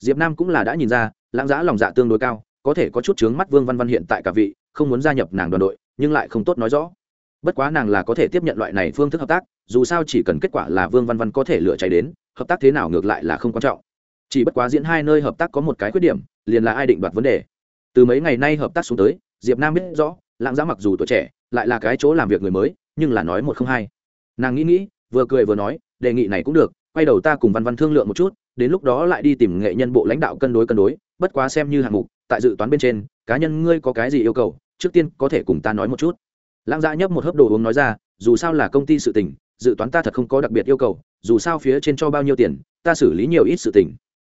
Speaker 1: Diệp nam cũng là đã nhìn ra, lãng giã lòng dạ tương đối cao, có thể có chút chướng mắt vương văn văn hiện tại cả vị, không muốn gia nhập nàng đoàn đội, nhưng lại không tốt nói rõ. Bất quá nàng là có thể tiếp nhận loại này phương thức hợp tác, dù sao chỉ cần kết quả là vương văn văn có thể lựa cháy đến, hợp tác thế nào ngược lại là không quan trọng. Chỉ bất quá diễn hai nơi hợp tác có một cái khuyết điểm, liền là ai định đoạt vấn đề. Từ mấy ngày nay hợp tác xuống tới, diệp nam biết rõ, lãng giã mặc dù tuổi trẻ, lại là cái chỗ làm việc người mới nhưng là nói một không hai. Nàng nghĩ nghĩ, vừa cười vừa nói, đề nghị này cũng được, quay đầu ta cùng văn văn thương lượng một chút, đến lúc đó lại đi tìm nghệ nhân bộ lãnh đạo cân đối cân đối, bất quá xem như hạng mục, tại dự toán bên trên, cá nhân ngươi có cái gì yêu cầu, trước tiên có thể cùng ta nói một chút. Lãng dạ nhấp một hớp đồ uống nói ra, dù sao là công ty sự tình, dự toán ta thật không có đặc biệt yêu cầu, dù sao phía trên cho bao nhiêu tiền, ta xử lý nhiều ít sự tình.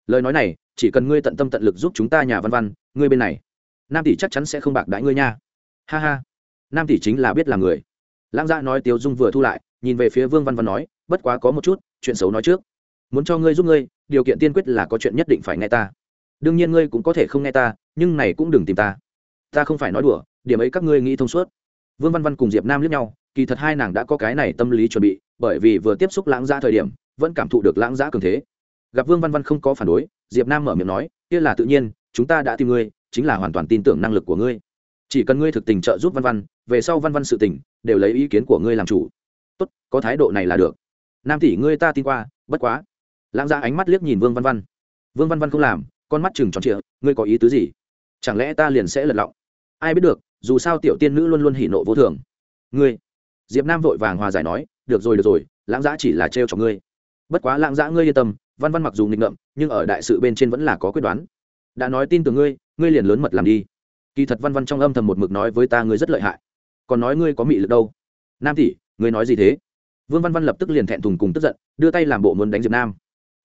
Speaker 1: Lời nói này, chỉ cần ngươi tận tâm tận lực giúp chúng ta nhà văn văn, ngươi bên này. Nam tỷ chắc chắn sẽ không bạc đãi ngươi nha. Ha ha. Nam tỷ chính là biết là người lãng Dạ nói tiêu dung vừa thu lại, nhìn về phía vương văn văn nói, bất quá có một chút, chuyện xấu nói trước. Muốn cho ngươi giúp ngươi, điều kiện tiên quyết là có chuyện nhất định phải nghe ta. Đương nhiên ngươi cũng có thể không nghe ta, nhưng này cũng đừng tìm ta. Ta không phải nói đùa, điểm ấy các ngươi nghĩ thông suốt. Vương văn văn cùng diệp nam lướt nhau, kỳ thật hai nàng đã có cái này tâm lý chuẩn bị, bởi vì vừa tiếp xúc lãng gia thời điểm, vẫn cảm thụ được lãng gia cường thế. Gặp vương văn văn không có phản đối, diệp nam mở miệng nói, kia là tự nhiên, chúng ta đã tìm ngươi, chính là hoàn toàn tin tưởng năng lực của ngươi chỉ cần ngươi thực tình trợ giúp văn văn, về sau văn văn sự tình, đều lấy ý kiến của ngươi làm chủ. Tốt, có thái độ này là được. Nam tỷ ngươi ta tin qua, bất quá. Lãng ra ánh mắt liếc nhìn vương văn văn. Vương văn văn không làm, con mắt chừng tròn trịa, ngươi có ý tứ gì? Chẳng lẽ ta liền sẽ lật lọng? Ai biết được, dù sao tiểu tiên nữ luôn luôn hỉ nộ vô thường. Ngươi. Diệp nam vội vàng hòa giải nói, được rồi được rồi, lãng giã chỉ là trêu cho ngươi. Bất quá lãng giã ngươi yên tâm, văn văn mặc dù nghịch ngợm, nhưng ở đại sự bên trên vẫn là có quyết đoán. Đã nói tin tưởng ngươi ngươi liền lớn mật làm đi kỳ thật văn văn trong âm thầm một mực nói với ta ngươi rất lợi hại. Còn nói ngươi có mị lực đâu. Nam tỷ, ngươi nói gì thế? Vương văn văn lập tức liền thẹn thùng cùng tức giận, đưa tay làm bộ muốn đánh diệp nam.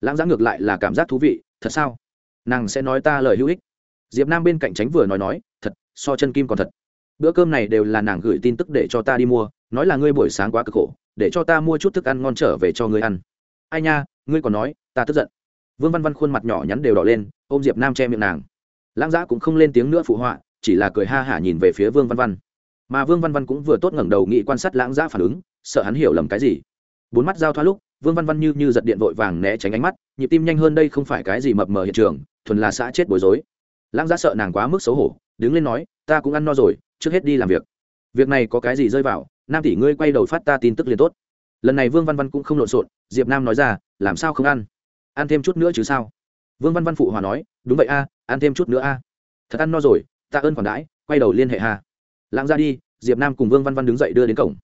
Speaker 1: Lãng giã ngược lại là cảm giác thú vị, thật sao? Nàng sẽ nói ta lời hữu ích. Diệp nam bên cạnh tránh vừa nói nói, thật, so chân kim còn thật. Bữa cơm này đều là nàng gửi tin tức để cho ta đi mua, nói là ngươi buổi sáng quá cực khổ, để cho ta mua chút thức ăn ngon trở về cho ngươi ăn. Ai nha, ngươi còn nói, ta tức giận. Vương văn văn khuôn mặt nhỏ nhắn đều đỏ lên, ôm diệp nam che miệng nàng. Lãng giã cũng không lên tiếng nữa phụ họa chỉ là cười ha hả nhìn về phía vương văn văn. Mà vương văn văn cũng vừa tốt ngẩng đầu nghị quan sát lãng giã phản ứng, sợ hắn hiểu lầm cái gì. Bốn mắt giao thoa lúc, vương văn văn như như giật điện vội vàng né tránh ánh mắt, nhịp tim nhanh hơn đây không phải cái gì mập mờ hiện trường, thuần là xã chết bối rối. Lãng giã sợ nàng quá mức xấu hổ, đứng lên nói, ta cũng ăn no rồi, trước hết đi làm việc. Việc này có cái gì rơi vào, nam tỷ ngươi quay đầu phát ta tin tức liền tốt. Lần này vương văn văn cũng không lộn xộn, diệp nam nói ra, làm sao không ăn? Ăn thêm chút nữa chứ sao? Vương văn văn phụ hòa nói, đúng vậy a, ăn thêm chút nữa a. Thật ăn no rồi ta ơn còn đãi, quay đầu liên hệ hà. lãng ra đi, diệp nam cùng vương văn văn đứng dậy đưa đến cổng.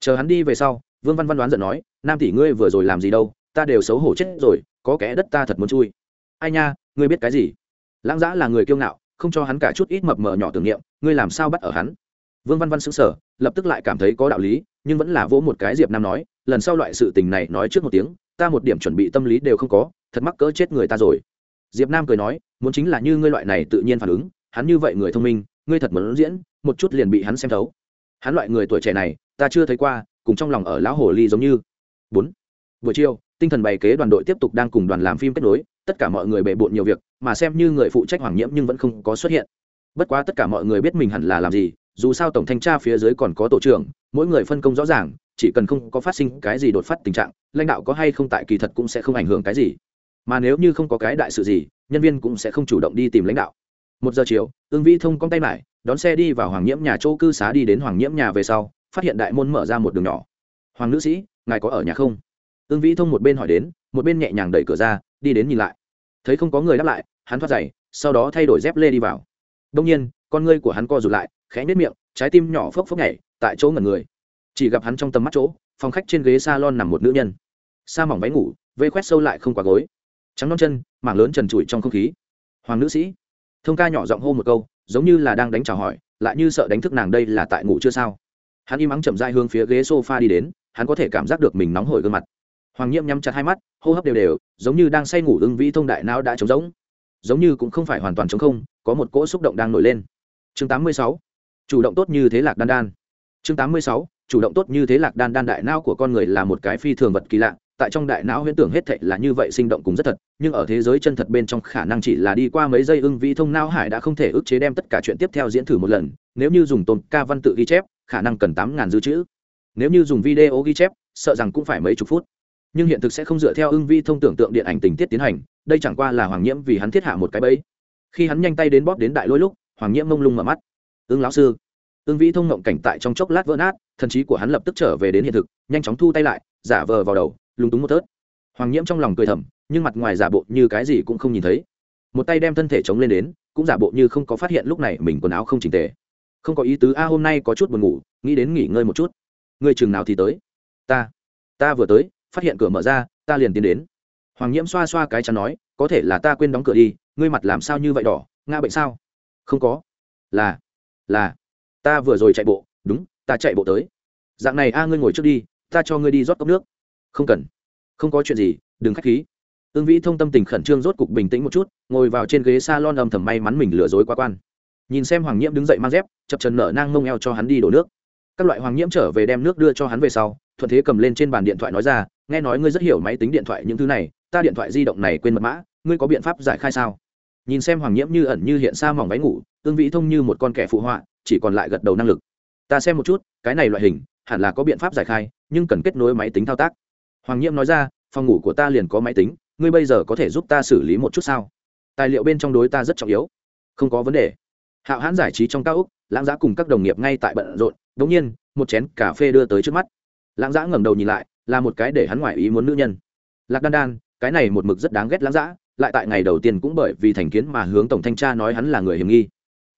Speaker 1: Chờ hắn đi về sau, vương văn văn đoán giận nói, nam tỷ ngươi vừa rồi làm gì đâu, ta đều xấu hổ chết rồi, có kẻ đất ta thật muốn chui. Ai nha, ngươi biết cái gì? Lãng giã là người kiêu ngạo, không cho hắn cả chút ít mập mờ nhỏ tưởng niệm, ngươi làm sao bắt ở hắn? Vương văn văn xứng sở lập tức lại cảm thấy có đạo lý, nhưng vẫn là vỗ một cái diệp nam nói, lần sau loại sự tình này nói trước một tiếng, ta một điểm chuẩn bị tâm lý đều không có, thật mắc cỡ chết người ta rồi. Diệp nam cười nói, muốn chính là như ngươi loại này tự nhiên phản ứng hắn như vậy người thông minh, ngươi thật muốn diễn, một chút liền bị hắn xem thấu. Hắn loại người tuổi trẻ này, ta chưa thấy qua, cùng trong lòng ở lão hồ ly giống như. Bốn, buổi chiều, tinh thần bày kế đoàn đội tiếp tục đang cùng đoàn làm phim kết nối, tất cả mọi người bề bộn nhiều việc, mà xem như người phụ trách hoàng nhiễm nhưng vẫn không có xuất hiện. Bất quá tất cả mọi người biết mình hẳn là làm gì, dù sao tổng thanh tra phía dưới còn có tổ trưởng, mỗi người phân công rõ ràng, chỉ cần không có phát sinh cái gì đột phát tình trạng, lãnh đạo có hay không tại kỳ thật cũng sẽ không ảnh hưởng cái gì. Mà nếu như không có cái đại sự gì, nhân viên cũng sẽ không chủ động đi tìm lãnh đạo một giờ chiều ương vĩ thông cong tay lại, đón xe đi vào hoàng nhiễm nhà chỗ cư xá đi đến hoàng nhiễm nhà về sau, phát hiện đại môn mở ra một đường nhỏ. Hoàng nữ sĩ, ngài có ở nhà không? Ương vĩ thông một bên hỏi đến, một bên nhẹ nhàng đẩy cửa ra, đi đến nhìn lại. Thấy không có người đáp lại, hắn thoát giày, sau đó thay đổi dép lê đi vào. Đông nhiên, con ngươi của hắn co rụt lại, khẽ nếp miệng, trái tim nhỏ phốc phốc nhảy, tại chỗ ngẩn người. Chỉ gặp hắn trong tầm mắt chỗ, phòng khách trên ghế salon nằm một nữ nhân. Sa mỏng váy ngủ vây khoét sâu lại không quá gối. Trắng non chân, mảng lớn trần trụi trong không khí. Hoàng nữ sĩ thông ca nhỏ giọng hô một câu, giống như là đang đánh chào hỏi, lại như sợ đánh thức nàng đây là tại ngủ chưa sao hắn im ắng chậm dai hướng phía ghế sofa đi đến, hắn có thể cảm giác được mình nóng hổi gương mặt hoàng nhiễm nhắm chặt hai mắt, hô hấp đều đều, giống như đang say ngủ ưng vĩ thông đại não đã trống rỗng giống như cũng không phải hoàn toàn trống không, có một cỗ xúc động đang nổi lên chương 86. chủ động tốt như thế lạc đan đan chương 86. chủ động tốt như thế lạc đan đan đại não của con người là một cái phi thường vật kỳ lạ tại trong đại não huyễn tưởng hết thệ là như vậy sinh động cùng rất thật, nhưng ở thế giới chân thật bên trong khả năng chỉ là đi qua mấy giây ưng vĩ thông não hải đã không thể ức chế đem tất cả chuyện tiếp theo diễn thử một lần. Nếu như dùng tôn ca văn tự ghi chép, khả năng cần tám ngàn dư chữ. Nếu như dùng video ghi chép, sợ rằng cũng phải mấy chục phút. Nhưng hiện thực sẽ không dựa theo ưng vi thông tưởng tượng điện ảnh tình tiết tiến hành, đây chẳng qua là hoàng nhiễm vì hắn thiết hạ một cái bẫy. Khi hắn nhanh tay đến bóp đến đại lôi lúc, hoàng nhiễm mông lung mở mắt. Ưng lão sư. Ưng vĩ thông ngộng cảnh tại trong chốc lát vỡ nát, thần trí của hắn lập tức trở về đến hiện thực, nhanh chóng thu tay lại, giả vờ vào đầu lúng túng một tớt hoàng nhiễm trong lòng cười thầm, nhưng mặt ngoài giả bộ như cái gì cũng không nhìn thấy. Một tay đem thân thể chống lên đến, cũng giả bộ như không có phát hiện lúc này mình quần áo không chỉnh tề. Không có ý tứ, a, hôm nay có chút buồn ngủ, nghĩ đến nghỉ ngơi một chút. Ngươi chừng nào thì tới? Ta ta vừa tới, phát hiện cửa mở ra, ta liền tiến đến. Hoàng nhiễm xoa xoa cái chắn nói, có thể là ta quên đóng cửa đi, ngươi mặt làm sao như vậy đỏ nga bệnh sao? Không có. Là là, ta vừa rồi chạy bộ, đúng, ta chạy bộ tới. Dạng này, a, ngươi ngồi trước đi, ta cho ngươi đi rót cốc nước không cần. Không có chuyện gì, đừng k h á c h khí. Ương vĩ thông tâm tình khẩn trương rốt cục bình tĩnh một chút, ngồi vào trên ghế s a lon âm thầm may mắn mình lừa dối quá quan. Nhìn xem hoàng nhiễm đứng dậy mang dép, chập trần nở nang mông eo cho hắn đi đổ nước. Các loại hoàng nhiễm trở về đem nước đưa cho hắn về sau, thuận thế cầm lên trên bàn điện thoại nói ra, nghe nói ngươi rất hiểu máy tính điện thoại những thứ này, ta điện thoại di động này quên mật mã, ngươi có biện pháp giải khai sao? Nhìn xem hoàng nhiễm như ẩn như hiện xa mỏng váy ngủ ương vĩ thông như một con kẻ phụ họa, chỉ còn lại gật đầu năng lực. Ta xem một chút, cái này loại hình, hẳn là có biện pháp giải khai, nhưng cần kết nối máy tính thao tác hoàng nhiễm nói ra, phòng ngủ của ta liền có máy tính, ngươi bây giờ có thể giúp ta xử lý một chút sao? Tài liệu bên trong đối ta rất trọng yếu. Không có vấn đề. Hạo hãn giải trí trong cao úc, lãng giã cùng các đồng nghiệp ngay tại bận rộn đ ỗ n g nhiên, một chén cà phê đưa tới trước mắt. Lãng giã ngẩng đầu nhìn lại, là một cái để hắn ngoại ý muốn nữ nhân. Lạc đan đan, cái này một mực rất đáng ghét lãng giã lại tại ngày đầu tiên cũng bởi vì thành kiến mà hướng tổng thanh tra nói hắn là người hiểm nghi.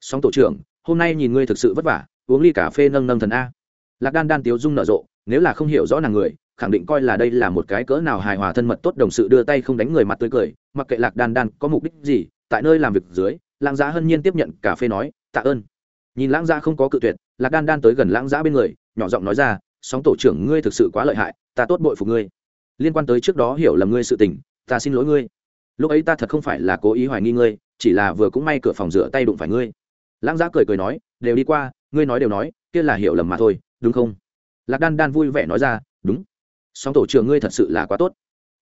Speaker 1: Song tổ trưởng, hôm nay nhìn ngươi thực sự vất vả, uống ly cà phê nâng nâng thần a. Lạc đan đan tiếu dung nở rộ, nếu là không hiểu rõ nàng người khẳng định coi là đây là một cái cỡ nào hài hòa thân mật tốt, đồng sự đưa tay không đánh người mặt tươi cười, mặc kệ lạc đan đan có mục đích gì, tại nơi làm việc dưới, lãng giá hân nhiên tiếp nhận cà phê nói, tạ ơn. Nhìn lãng giá không có cự tuyệt, lạc đan đan tới gần lãng giá bên người, nhỏ giọng nói ra, sóng tổ trưởng ngươi thực sự quá lợi hại, ta tốt bội phục ngươi. Liên quan tới trước đó hiểu lầm ngươi sự tình, ta xin lỗi ngươi. Lúc ấy ta thật không phải là cố ý hoài nghi ngươi, chỉ là vừa cũng may cửa phòng rửa tay đụng phải ngươi. Lãng giá cười cười nói, đều đi qua, ngươi nói đều nói, kia là hiểu lầm mà thôi, đúng không? Lạc đan đan vui vẻ nói ra, đúng song tổ trưởng ngươi thật sự là quá tốt.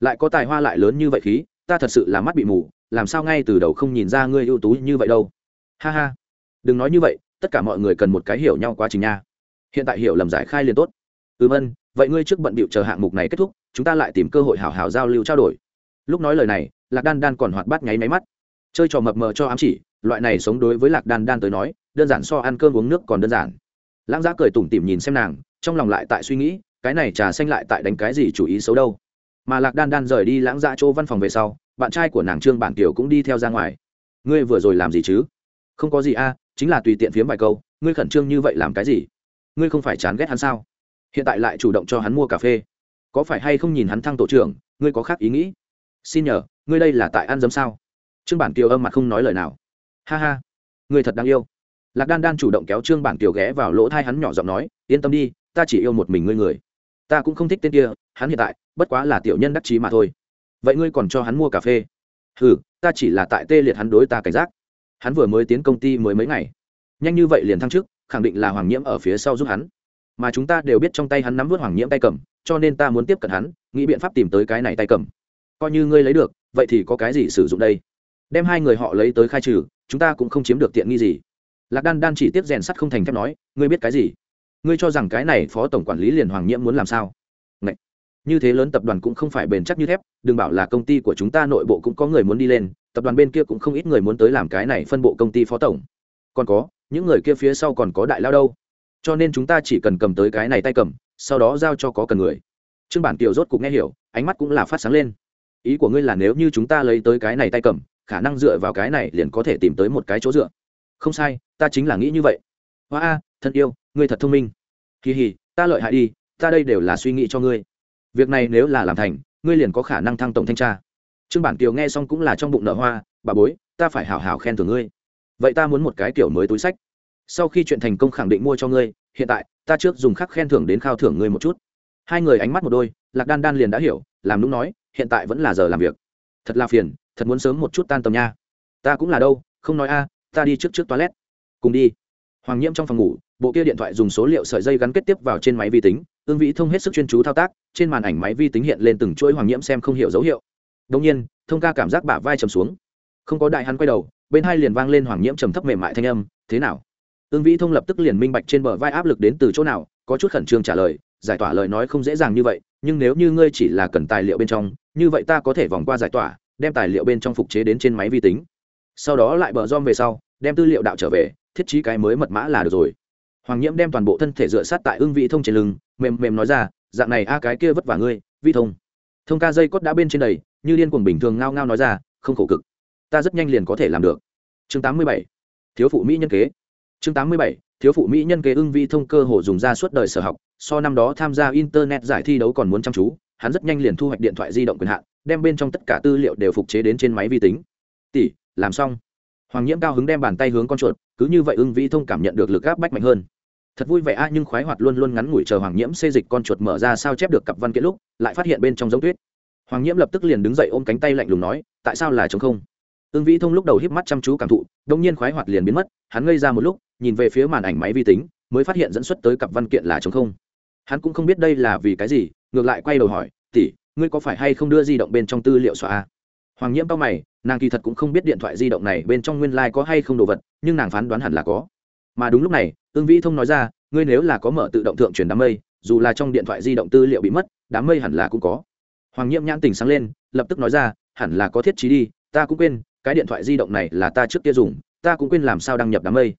Speaker 1: Lại có tài hoa lại lớn như vậy khí, ta thật sự là mắt bị mù, làm sao ngay từ đầu không nhìn ra ngươi ưu tú như vậy đâu. Ha ha. Đừng nói như vậy, tất cả mọi người cần một cái hiểu nhau quá trình nha. Hiện tại hiểu lầm giải khai liền tốt. Ừm vân vậy ngươi trước bận bịu chờ hạng mục này kết thúc, chúng ta lại tìm cơ hội hào hào giao lưu trao đổi. Lúc nói lời này, lạc đan đan còn hoạt bát nháy máy mắt. Chơi trò mập mờ cho ám chỉ, loại này sống đối với lạc đan đan tới nói, đơn giản so ăn cơm uống nước còn đơn giản. Lãng giá cười tủm tỉm nhìn xem nàng, trong lòng lại tại suy nghĩ cái này trà xanh lại tại đánh cái gì chủ ý xấu đâu. Mà lạc đan đan rời đi lãng dạ chỗ văn phòng về sau, bạn trai của nàng trương bản kiều cũng đi theo ra ngoài. Ngươi vừa rồi làm gì chứ? Không có gì a, chính là tùy tiện phiếm vài câu, ngươi khẩn trương như vậy làm cái gì? Ngươi không phải chán ghét hắn sao? Hiện tại lại chủ động cho hắn mua cà phê. Có phải hay không nhìn hắn thăng tổ trưởng, ngươi có khác ý nghĩ? Xin nhờ, ngươi đây là tại ăn dấm sao? Trương bản kiều âm mặt không nói lời nào. Ha ha, ngươi thật đáng yêu. Lạc đan đan chủ động kéo trương bản kiều ghé vào lỗ thai hắn nhỏ giọng nói, yên tâm đi, ta chỉ yêu một mình ngươi người ta cũng không thích tên kia, hắn hiện tại, bất quá là tiểu nhân đắc chí mà thôi. Vậy ngươi còn cho hắn mua cà phê? Ừ ta chỉ là tại tê liệt hắn đối ta cảnh giác. Hắn vừa mới tiến công ty mới mấy ngày. Nhanh như vậy liền thăng chức, khẳng định là hoàng nhiễm ở phía sau giúp hắn. Mà chúng ta đều biết trong tay hắn nắm vớt hoàng nhiễm tay cầm, cho nên ta muốn tiếp cận hắn, nghĩ biện pháp tìm tới cái này tay cầm. Coi như ngươi lấy được, vậy thì có cái gì sử dụng đây? Đem hai người họ lấy tới khai trừ, chúng ta cũng không chiếm được tiện nghi gì. Lạc đan đan chỉ tiếp rèn sắt không thành thép nói, ngươi biết cái gì? Ngươi cho rằng cái này phó tổng quản lý liền hoàng nhiễm muốn làm sao? Ngậy! như thế lớn tập đoàn cũng không phải bền chắc như thép, đừng bảo là công ty của chúng ta nội bộ cũng có người muốn đi lên, tập đoàn bên kia cũng không ít người muốn tới làm cái này phân bộ công ty phó tổng. Còn có, những người kia phía sau còn có đại lao đâu? Cho nên chúng ta chỉ cần cầm tới cái này tay cầm, sau đó giao cho có cần người. Trương bản kiều rốt cục nghe hiểu, ánh mắt cũng là phát sáng lên. Ý của ngươi là nếu như chúng ta lấy tới cái này tay cầm, khả năng dựa vào cái này liền có thể tìm tới một cái chỗ dựa. Không sai, ta chính là nghĩ như vậy. Hoa a, thân yêu ngươi thật thông minh. Kỳ hì ta lợi hại đi, ta đây đều là suy nghĩ cho ngươi. Việc này nếu là làm thành, ngươi liền có khả năng thăng tổng thanh tra. Trương bản kiều nghe xong cũng là trong bụng nợ hoa, bà bối, ta phải hào hào khen thưởng ngươi. Vậy ta muốn một cái kiểu mới túi sách. Sau khi chuyện thành công khẳng định mua cho ngươi, hiện tại, ta trước dùng khắc khen thưởng đến khao thưởng ngươi một chút. Hai người ánh mắt một đôi, lạc đan đan liền đã hiểu, làm đúng nói, hiện tại vẫn là giờ làm việc. Thật là phiền, thật muốn sớm một chút tan tầm nha. Ta cũng là đâu, không nói a, ta đi trước trước toilet. Cùng đi hoàng nhiễm trong phòng ngủ, bộ kia điện thoại dùng số liệu sợi dây gắn kết tiếp vào trên máy vi tính ương vĩ thông hết sức chuyên chú thao tác, trên màn ảnh máy vi tính hiện lên từng chuỗi hoàng nhiễm xem không hiểu dấu hiệu. Đông nhiên, thông ca cảm giác bả vai trầm xuống. Không có đại hắn quay đầu, bên hai liền vang lên hoàng nhiễm trầm thấp mềm mại thanh âm, thế nào? Ương vĩ thông lập tức liền minh bạch trên bờ vai áp lực đến từ chỗ nào, có chút khẩn trương trả lời, giải tỏa lời nói không dễ dàng như vậy, nhưng nếu như ngươi chỉ là cần tài liệu bên trong, như vậy ta có thể vòng qua giải tỏa, đem tài liệu bên trong phục chế đến trên máy vi tính. Sau đó lại bờ dom về sau, đem tư liệu đạo trở về thiết trí cái mới mật mã là được rồi hoàng nhiễm đem toàn bộ thân thể dựa sát tại ưng vị thông trên lưng, mềm mềm nói ra, dạng này a, cái kia vất vả ngươi, vi thông thông ca dây cốt đã bên trên đầy, như liên cuồng bình thường ngao ngao nói ra, không khổ cực, ta rất nhanh liền có thể làm được chương 87. thiếu phụ mỹ nhân kế chương 87. thiếu phụ mỹ nhân kế ưng vi thông cơ hồ dùng ra suốt đời sở học, so năm đó tham gia internet giải thi đấu còn muốn chăm chú, hắn rất nhanh liền thu hoạch điện thoại di động quyền hạn, đem bên trong tất cả tư liệu đều phục chế đến trên máy vi tính tỷ, làm xong hoàng nhiễm cao hứng đem bàn tay hướng con chuột, cứ như vậy ưng vĩ thông cảm nhận được lực áp bách mạnh hơn. Thật vui vẻ a, nhưng khoái hoạt luôn luôn ngắn ngủi chờ hoàng nhiễm xê dịch con chuột mở ra sao chép được cặp văn kiện lúc, lại phát hiện bên trong giống tuyết. Hoàng nhiễm lập tức liền đứng dậy ôm cánh tay lạnh lùng nói, tại sao là chống không? Ưng vĩ thông lúc đầu híp mắt chăm chú cảm thụ đông nhiên khoái hoạt liền biến mất, hắn ngây ra một lúc, nhìn về phía màn ảnh máy vi tính, mới phát hiện dẫn xuất tới cặp văn kiện là chống không. Hắn cũng không biết đây là vì cái gì, ngược lại quay đầu hỏi, tỷ, ngươi có phải hay không đưa di động bên trong tư liệu xóa hoàng nhiễm cao mày, nàng kỳ thật cũng không biết điện thoại di động này bên trong nguyên lai、like、có hay không đồ vật, nhưng nàng phán đoán hẳn là có. Mà đúng lúc này ương vĩ thông nói ra, ngươi nếu là có mở tự động thượng truyền đám mây, dù là trong điện thoại di động tư liệu bị mất, đám mây hẳn là cũng có. Hoàng nhiễm nhãn tình sáng lên, lập tức nói ra, hẳn là có thiết trí đi, ta cũng quên, cái điện thoại di động này là ta trước kia dùng, ta cũng quên làm sao đăng nhập đám mây.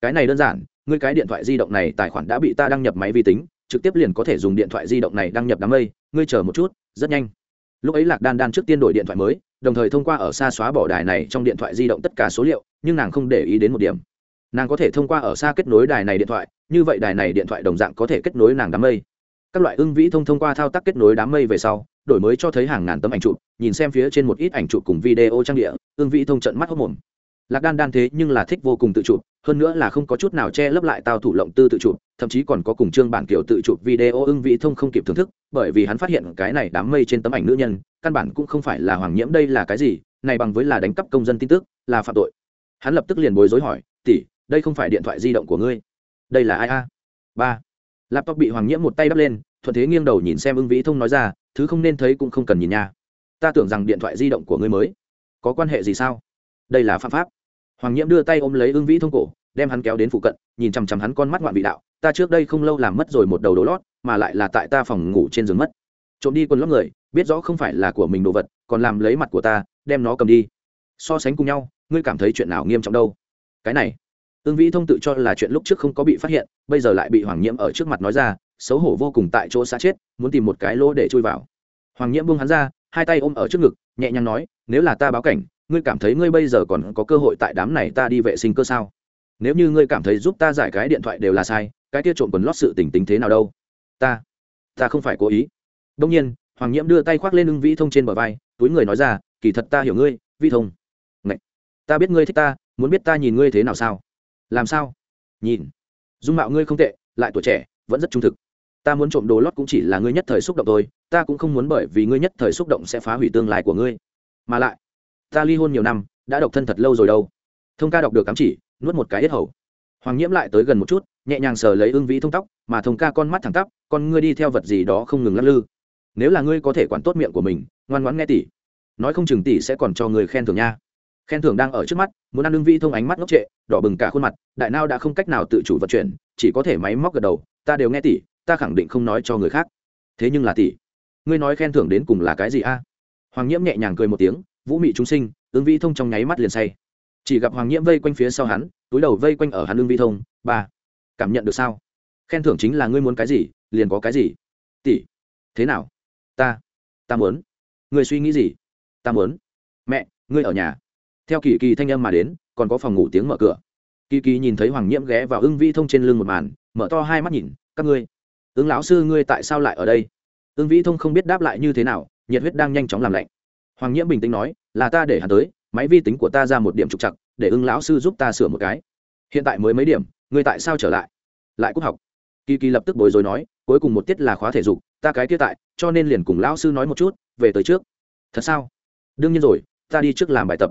Speaker 1: Cái này đơn giản, ngươi cái điện thoại di động này tài khoản đã bị ta đăng nhập máy vi tính, trực tiếp liền có thể dùng điện thoại di động này đăng nhập đám mây, ngươi chờ một chút, rất nhanh. Lúc ấy lạc đan đan trước tiên đổi điện thoại mới đồng thời thông qua ở xa xóa bỏ đài này trong điện thoại di động tất cả số liệu, nhưng nàng không để ý đến một điểm. Nàng có thể thông qua ở xa kết nối đài này điện thoại, như vậy đài này điện thoại đồng dạng có thể kết nối nàng đám mây. Các loại ưng vĩ thông thông qua thao tác kết nối đám mây về sau, đổi mới cho thấy hàng ngàn tấm ảnh chụp, nhìn xem phía trên một ít ảnh chụp cùng video trang địa, ưng vĩ thông trận mắt hốc mồm. Lạc đan đan thế nhưng là thích vô cùng tự chụp hơn nữa là không có chút nào che lấp lại tao thủ lộng tư tự chụp, thậm chí còn có cùng chương bản kiểu tự chụp video ưng vĩ thông không kịp thưởng thức, bởi vì hắn phát hiện cái này đám mây trên tấm ảnh nữ nhân, căn bản cũng không phải là hoàng nhiễm đây là cái gì, này bằng với là đánh cắp công dân tin tức, là phạm tội. Hắn lập tức liền bối rối hỏi, tỷ, đây không phải điện thoại di động của ngươi? Đây là ai a? Ba. Laptop bị hoàng nhiễm một tay đắp lên, thuận thế nghiêng đầu nhìn xem ưng vĩ thông nói ra, thứ không nên thấy cũng không cần nhìn nha. Ta tưởng rằng điện thoại di động của ngươi mới. Có quan hệ gì sao? Đây là phạm pháp hoàng nhiễm đưa tay ôm lấy ưng vĩ thông cổ, đem hắn kéo đến phụ cận, nhìn chằm chằm hắn con mắt ngoạn vị đạo, ta trước đây không lâu làm mất rồi một đầu đồ lót, mà lại là tại ta phòng ngủ trên giường mất. Trộm đi quần lót người, biết rõ không phải là của mình đồ vật, còn làm lấy mặt của ta, đem nó cầm đi. So sánh cùng nhau, ngươi cảm thấy chuyện nào nghiêm trọng đâu? Cái này, ưng vĩ thông tự cho là chuyện lúc trước không có bị phát hiện, bây giờ lại bị hoàng nhiễm ở trước mặt nói ra, xấu hổ vô cùng tại chỗ xa chết, muốn tìm một cái lỗ để chui vào. Hoàng nhiễm buông hắn ra, hai tay ôm ở trước ngực, nhẹ nhàng nói, nếu là ta báo cảnh ngươi cảm thấy ngươi bây giờ còn có cơ hội tại đám này ta đi vệ sinh cơ sao? Nếu như ngươi cảm thấy giúp ta giải cái điện thoại đều là sai, cái kia trộm quần lót sự tình tính thế nào đâu? Ta ta không phải cố ý. Đông nhiên, hoàng nhiễm đưa tay khoác lên lưng vĩ thông trên bờ vai, túi người nói ra, kỳ thật ta hiểu ngươi vi thông. Ngậy! ta biết ngươi thích ta, muốn biết ta nhìn ngươi thế nào sao? Làm sao? Nhìn. Dung mạo ngươi không tệ, lại tuổi trẻ, vẫn rất trung thực. Ta muốn trộm đồ lót cũng chỉ là ngươi nhất thời xúc động thôi, ta cũng không muốn bởi vì ngươi nhất thời xúc động sẽ phá hủy tương lai của ngươi. Mà lại ta ly hôn nhiều năm, đã độc thân thật lâu rồi đâu. Thông ca đọc được cắm chỉ, nuốt một cái hết hầu. Hoàng nhiễm lại tới gần một chút, nhẹ nhàng sờ lấy ưng vĩ thông tóc, mà thông ca con mắt thẳng tắp, con ngươi đi theo vật gì đó không ngừng lắc lư. Nếu là ngươi có thể quản tốt miệng của mình, ngoan ngoãn nghe tỷ nói không chừng tỷ sẽ còn cho người khen thưởng nha. Khen thưởng đang ở trước mắt, muốn ăn ưng vĩ thông ánh mắt ngốc trệ, đỏ bừng cả khuôn mặt, đại nao đã không cách nào tự chủ vận chuyển, chỉ có thể máy móc gật đầu, ta đều nghe tỷ ta khẳng định không nói cho người khác. Thế nhưng là tỷ ngươi nói khen thưởng đến cùng là cái gì a? Hoàng nhiễm nhẹ nhàng cười một tiếng vũ mị chúng sinh ương vĩ thông trong nháy mắt liền say. Chỉ gặp hoàng nhiễm vây quanh phía sau hắn, túi đầu vây quanh ở hắn ương Vi thông, ba, cảm nhận được sao? Khen thưởng chính là ngươi muốn cái gì, liền có cái gì. Tỷ, thế nào? Ta ta muốn. Ngươi suy nghĩ gì? Ta muốn. Mẹ, ngươi ở nhà. Theo kỳ kỳ thanh âm mà đến, còn có phòng ngủ tiếng mở cửa. Kỳ kỳ nhìn thấy hoàng nhiễm ghé vào ưng vi thông trên lưng một màn, mở to hai mắt nhìn, các ngươi, ứng lão sư ngươi tại sao lại ở đây? Ưng vĩ thông không biết đáp lại như thế nào, nhiệt huyết đang nhanh chóng làm lạnh hoàng nhiễm bình tĩnh nói, là ta để hắn tới, máy vi tính của ta ra một điểm trục chặt để ưng lão sư giúp ta sửa một cái. Hiện tại mới mấy điểm, ngươi tại sao trở lại? Lại cúp học. Kỳ kỳ lập tức bối rối nói, cuối cùng một tiết là khóa thể dục, ta cái kia tại, cho nên liền cùng lão sư nói một chút, về tới trước. Thật sao? Đương nhiên rồi, ta đi trước làm bài tập.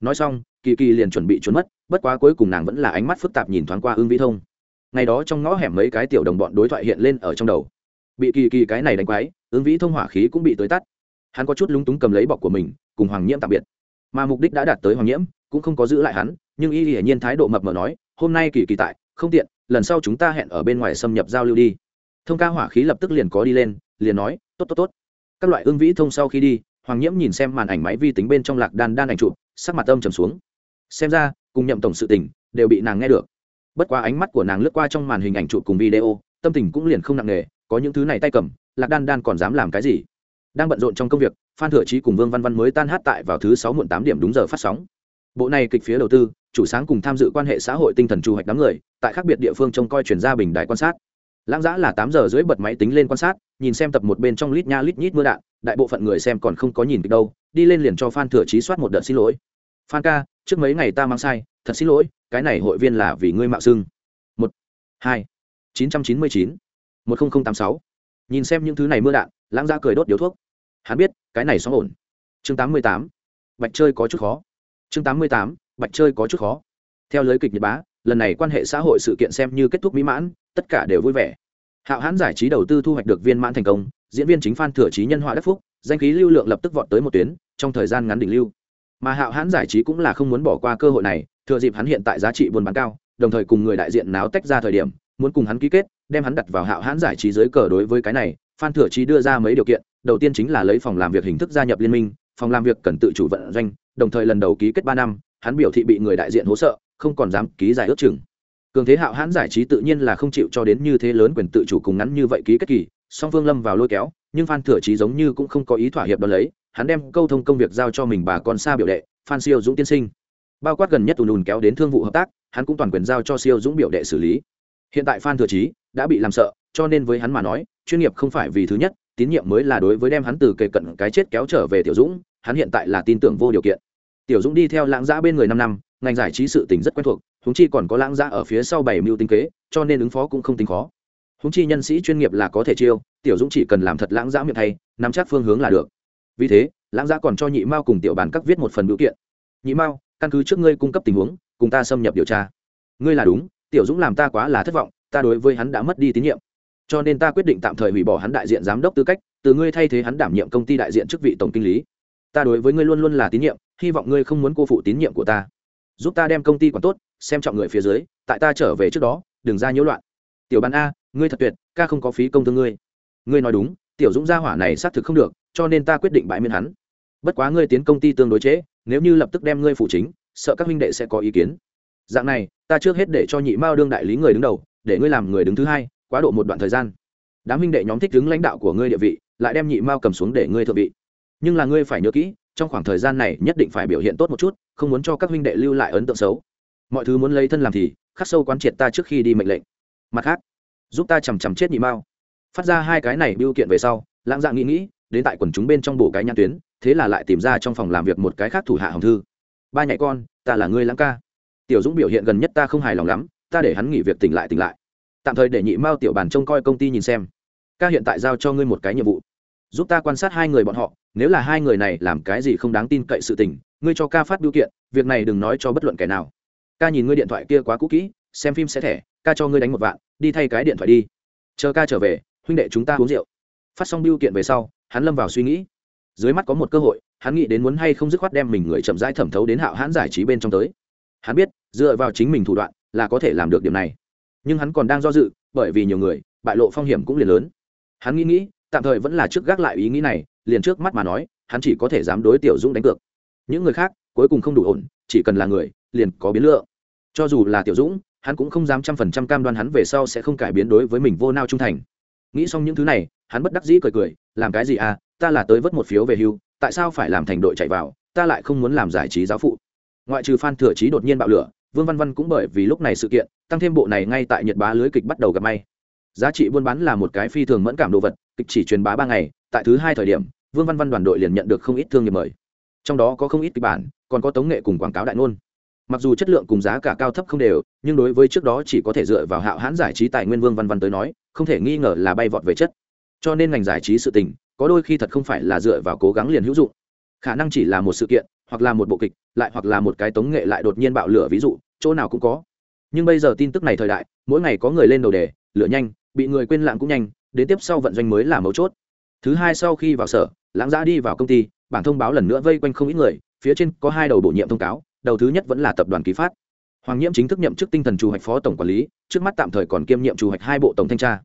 Speaker 1: Nói xong, kỳ kỳ liền chuẩn bị trốn mất, bất quá cuối cùng nàng vẫn là ánh mắt phức tạp nhìn thoáng qua ưng vĩ thông. Ngày đó trong ngõ hẻm mấy cái tiểu đồng bọn đối thoại hiện lên ở trong đầu. Bị kỳ kỳ cái này đánh quái, ưng vĩ thông hỏa khí cũng bị tới tắt hắn có chút lúng túng cầm lấy bọc của mình, cùng hoàng nhiễm tạm biệt. Mà mục đích đã đạt tới hoàng nhiễm, cũng không có giữ lại hắn, nhưng y hiển nhiên thái độ mập mờ nói, hôm nay kỳ kỳ tại, không tiện, lần sau chúng ta hẹn ở bên ngoài xâm nhập giao lưu đi. Thông ca hỏa khí lập tức liền có đi lên, liền nói, tốt tốt tốt. Các loại ương vĩ thông sau khi đi, hoàng nhiễm nhìn xem màn ảnh máy vi tính bên trong lạc đan đan ảnh chụp, sắc mặt âm trầm xuống. Xem ra, cùng nhậm tổng sự tình, đều bị nàng nghe được. Bất quá ánh mắt của nàng lướt qua trong màn hình ảnh chụp cùng video, tâm tình cũng liền không nặng nề, có những thứ này tay cầm, lạc đan đan còn dám làm cái gì? Đang bận rộn trong công việc, phan thừa trí cùng vương văn văn mới tan hát tại vào thứ sáu muộn tám điểm đúng giờ phát sóng. Bộ này kịch phía đầu tư, chủ sáng cùng tham dự quan hệ xã hội tinh thần trù hoạch đám người, tại khác biệt địa phương trông coi chuyển ra bình đại quan sát. Lãng giã là tám giờ dưới bật máy tính lên quan sát, nhìn xem tập một bên trong lít nha lít nhít mưa đạn, đại bộ phận người xem còn không có nhìn kịch đâu, đi lên liền cho phan thừa trí soát một đợt xin lỗi. Phan ca, trước mấy ngày ta mang sai, thật xin lỗi, cái này hội viên là vì ngươi mạo xưng. Một, hai, chín trăm chín mươi chín, một nghìn tám sáu. Nhìn xem những thứ này mưa đạn, lãng giã cười đốt điếu thuốc hắn biết, cái này xóm ổn. Chương tám mươi tám, bạch chơi có chút khó. Chương tám mươi tám, bạch chơi có chút khó. Theo lưới kịch nhật bá, lần này quan hệ xã hội sự kiện xem như kết thúc mỹ mãn, tất cả đều vui vẻ. Hạo hãn giải trí đầu tư thu hoạch được viên mãn thành công, diễn viên chính phan thừa trí nhân họa đắc phúc, danh khí lưu lượng lập tức vọt tới một tuyến, trong thời gian ngắn đỉnh lưu. Mà hạo hãn giải trí cũng là không muốn bỏ qua cơ hội này, thừa dịp hắn hiện tại giá trị buôn bán cao, đồng thời cùng người đại diện náo tách ra thời điểm, muốn cùng hắn ký kết, đem hắn đặt vào hạo hãn giải trí dưới cờ đối với cái này, phan thừa trí đưa ra mấy điều kiện đầu tiên chính là lấy phòng làm việc hình thức gia nhập liên minh, phòng làm việc cần tự chủ vận doanh, đồng thời lần đầu ký kết ba năm, hắn biểu thị bị người đại diện hỗ trợ không còn dám ký giải ước chừng. Cường thế hạo hãn giải trí tự nhiên là không chịu cho đến như thế lớn quyền tự chủ cùng ngắn như vậy ký kết kỳ, song phương lâm vào lôi kéo, nhưng phan thừa trí giống như cũng không có ý thỏa hiệp đ ó lấy, hắn đem câu thông công việc giao cho mình bà con xa biểu đệ, phan siêu dũng tiên sinh. Bao quát gần nhất ùn ùn kéo đến thương vụ hợp tác, hắn cũng toàn quyền giao cho siêu dũng biểu đệ xử lý. Hiện tại phan thừa trí đã bị làm sợ, cho nên với hắn mà nói, chuyên nghiệp không phải vì thứ nhất tín nhiệm mới là đối với đem hắn từ kề cận cái chết kéo trở về tiểu dũng, hắn hiện tại là tin tưởng vô điều kiện. Tiểu dũng đi theo lãng giã bên người năm năm, ngành giải trí sự tình rất quen thuộc húng chi còn có lãng giã ở phía sau bảy mưu tinh kế, cho nên ứng phó cũng không tính khó. Húng chi nhân sĩ chuyên nghiệp là có thể chiêu, tiểu dũng chỉ cần làm thật lãng giã miệng thay, nắm chắc phương hướng là được. Vì thế, lãng giã còn cho nhị mao cùng tiểu bàn các viết một phần biểu kiện. Nhị mao, căn cứ trước ngươi cung cấp tình huống, cùng ta xâm nhập điều tra. Ngươi là đúng, tiểu dũng làm ta quá là thất vọng, ta đối với hắn đã mất đi tín nhiệm cho nên ta quyết định tạm thời hủy bỏ hắn đại diện giám đốc tư cách từ ngươi thay thế hắn đảm nhiệm công ty đại diện chức vị tổng kinh lý. Ta đối với ngươi luôn luôn là tín nhiệm hy vọng ngươi không muốn cô phụ tín nhiệm của ta. Giúp ta đem công ty quản tốt xem trọng người phía dưới tại ta trở về trước đó đừng ra nhiễu loạn. Tiểu bàn a ngươi thật tuyệt ca không có phí công thương ngươi. Ngươi nói đúng tiểu dũng gia hỏa này xác thực không được cho nên ta quyết định bãi miễn hắn. Bất quá ngươi tiến công ty tương đối chế, nếu như lập tức đem ngươi phụ chính sợ các huynh đệ sẽ có ý kiến. Dạng này ta trước hết để cho nhị mao đương đại lý người đứng đầu để ngươi làm người đứng thứ hai quá độ một đoạn thời gian. Đám huynh đệ nhóm thích đứng lãnh đạo của ngươi địa vị, lại đem nhị mao cầm xuống để ngươi thượng vị. Nhưng là ngươi phải nhớ kỹ, trong khoảng thời gian này nhất định phải biểu hiện tốt một chút, không muốn cho các huynh đệ lưu lại ấn tượng xấu. Mọi thứ muốn lấy thân làm thì, khắc sâu quán triệt ta trước khi đi mệnh lệnh. Mặt khác, giúp ta chằm chằm chết nhị mao. Phát ra hai cái này biêu kiện về sau, lãng dạng nghĩ nghĩ, đến tại quần chúng bên trong bổ cái nhãn tuyến, thế là lại tìm ra trong phòng làm việc một cái khác thủ hạ hồng thư. Ba nhạy con, ta là ngươi lãng ca. Tiểu dũng biểu hiện gần nhất ta không hài lòng lắm, ta để hắn nghỉ việc tỉnh lại tỉnh lại tạm thời để nhị mao tiểu bàn trông coi công ty nhìn xem. Ca hiện tại giao cho ngươi một cái nhiệm vụ. Giúp ta quan sát hai người bọn họ, nếu là hai người này làm cái gì không đáng tin cậy sự tình, ngươi cho ca phát biểu kiện, việc này đừng nói cho bất luận kẻ nào. Ca nhìn ngươi điện thoại kia quá cũ kỹ, xem phim sẽ thẻ, ca cho ngươi đánh một vạn, đi thay cái điện thoại đi. Chờ ca trở về, huynh đệ chúng ta uống rượu. Phát xong biểu kiện về sau, hắn lâm vào suy nghĩ. Dưới mắt có một cơ hội, hắn nghĩ đến muốn hay không dứt khoát đem mình người chậm rãi thẩm thấu đến hạo hãn giải trí bên trong tới. Hắn biết, dựa vào chính mình thủ đoạn, là có thể làm được điểm này nhưng hắn còn đang do dự, bởi vì nhiều người, bại lộ phong hiểm cũng liền lớn. Hắn nghĩ nghĩ, tạm thời vẫn là trước gác lại ý nghĩ này, liền trước mắt mà nói, hắn chỉ có thể dám đối tiểu dũng đánh cược. Những người khác, cuối cùng không đủ ổn, chỉ cần là người, liền có biến lựa cho dù là tiểu dũng, hắn cũng không dám trăm phần trăm cam đoan hắn về sau sẽ không cải biến đối với mình vô nao trung thành. Nghĩ xong những thứ này, hắn bất đắc dĩ cười cười, làm cái gì à ta là tới vớt một phiếu về hưu, tại sao phải làm thành đội chạy vào, ta lại không muốn làm giải trí giáo phụ. Ngoại trừ phan thừa trí đột nhiên bạo lửa vương văn văn cũng bởi vì lúc này sự kiện, tăng thêm bộ này ngay tại nhật bá lưới kịch bắt đầu gặp may. Giá trị buôn bán là một cái phi thường mẫn cảm đồ vật, kịch chỉ truyền bá ba ngày, tại thứ hai thời điểm, vương văn văn đoàn đội liền nhận được không ít thương nghiệp mời. Trong đó có không ít kịch bản, còn có tống nghệ cùng quảng cáo đại ngôn. Mặc dù chất lượng cùng giá cả cao thấp không đều, nhưng đối với trước đó chỉ có thể dựa vào hạo hãn giải trí tài nguyên vương văn văn tới nói, không thể nghi ngờ là bay vọt về chất. Cho nên ngành giải trí sự tình, có đôi khi thật không phải là dựa vào cố gắng liền hữu dụng. Khả năng chỉ là một sự kiện, hoặc là một bộ kịch, lại hoặc là một cái tống nghệ lại đột nhiên bạo lửa ví dụ chỗ nào cũng có. Nhưng bây giờ tin tức này thời đại, mỗi ngày có người lên đầu đề, lửa nhanh, bị người quên lãng cũng nhanh, đến tiếp sau vận doanh mới là mấu chốt. Thứ hai sau khi vào sở, lãng giã đi vào công ty, bảng thông báo lần nữa vây quanh không ít người, phía trên có hai đầu bổ nhiệm thông cáo, đầu thứ nhất vẫn là tập đoàn ký phát. Hoàng nhiễm chính thức nhậm chức tinh thần chủ hoạch phó tổng quản lý, trước mắt tạm thời còn kiêm nhiệm chủ hoạch hai bộ tổng thanh tra.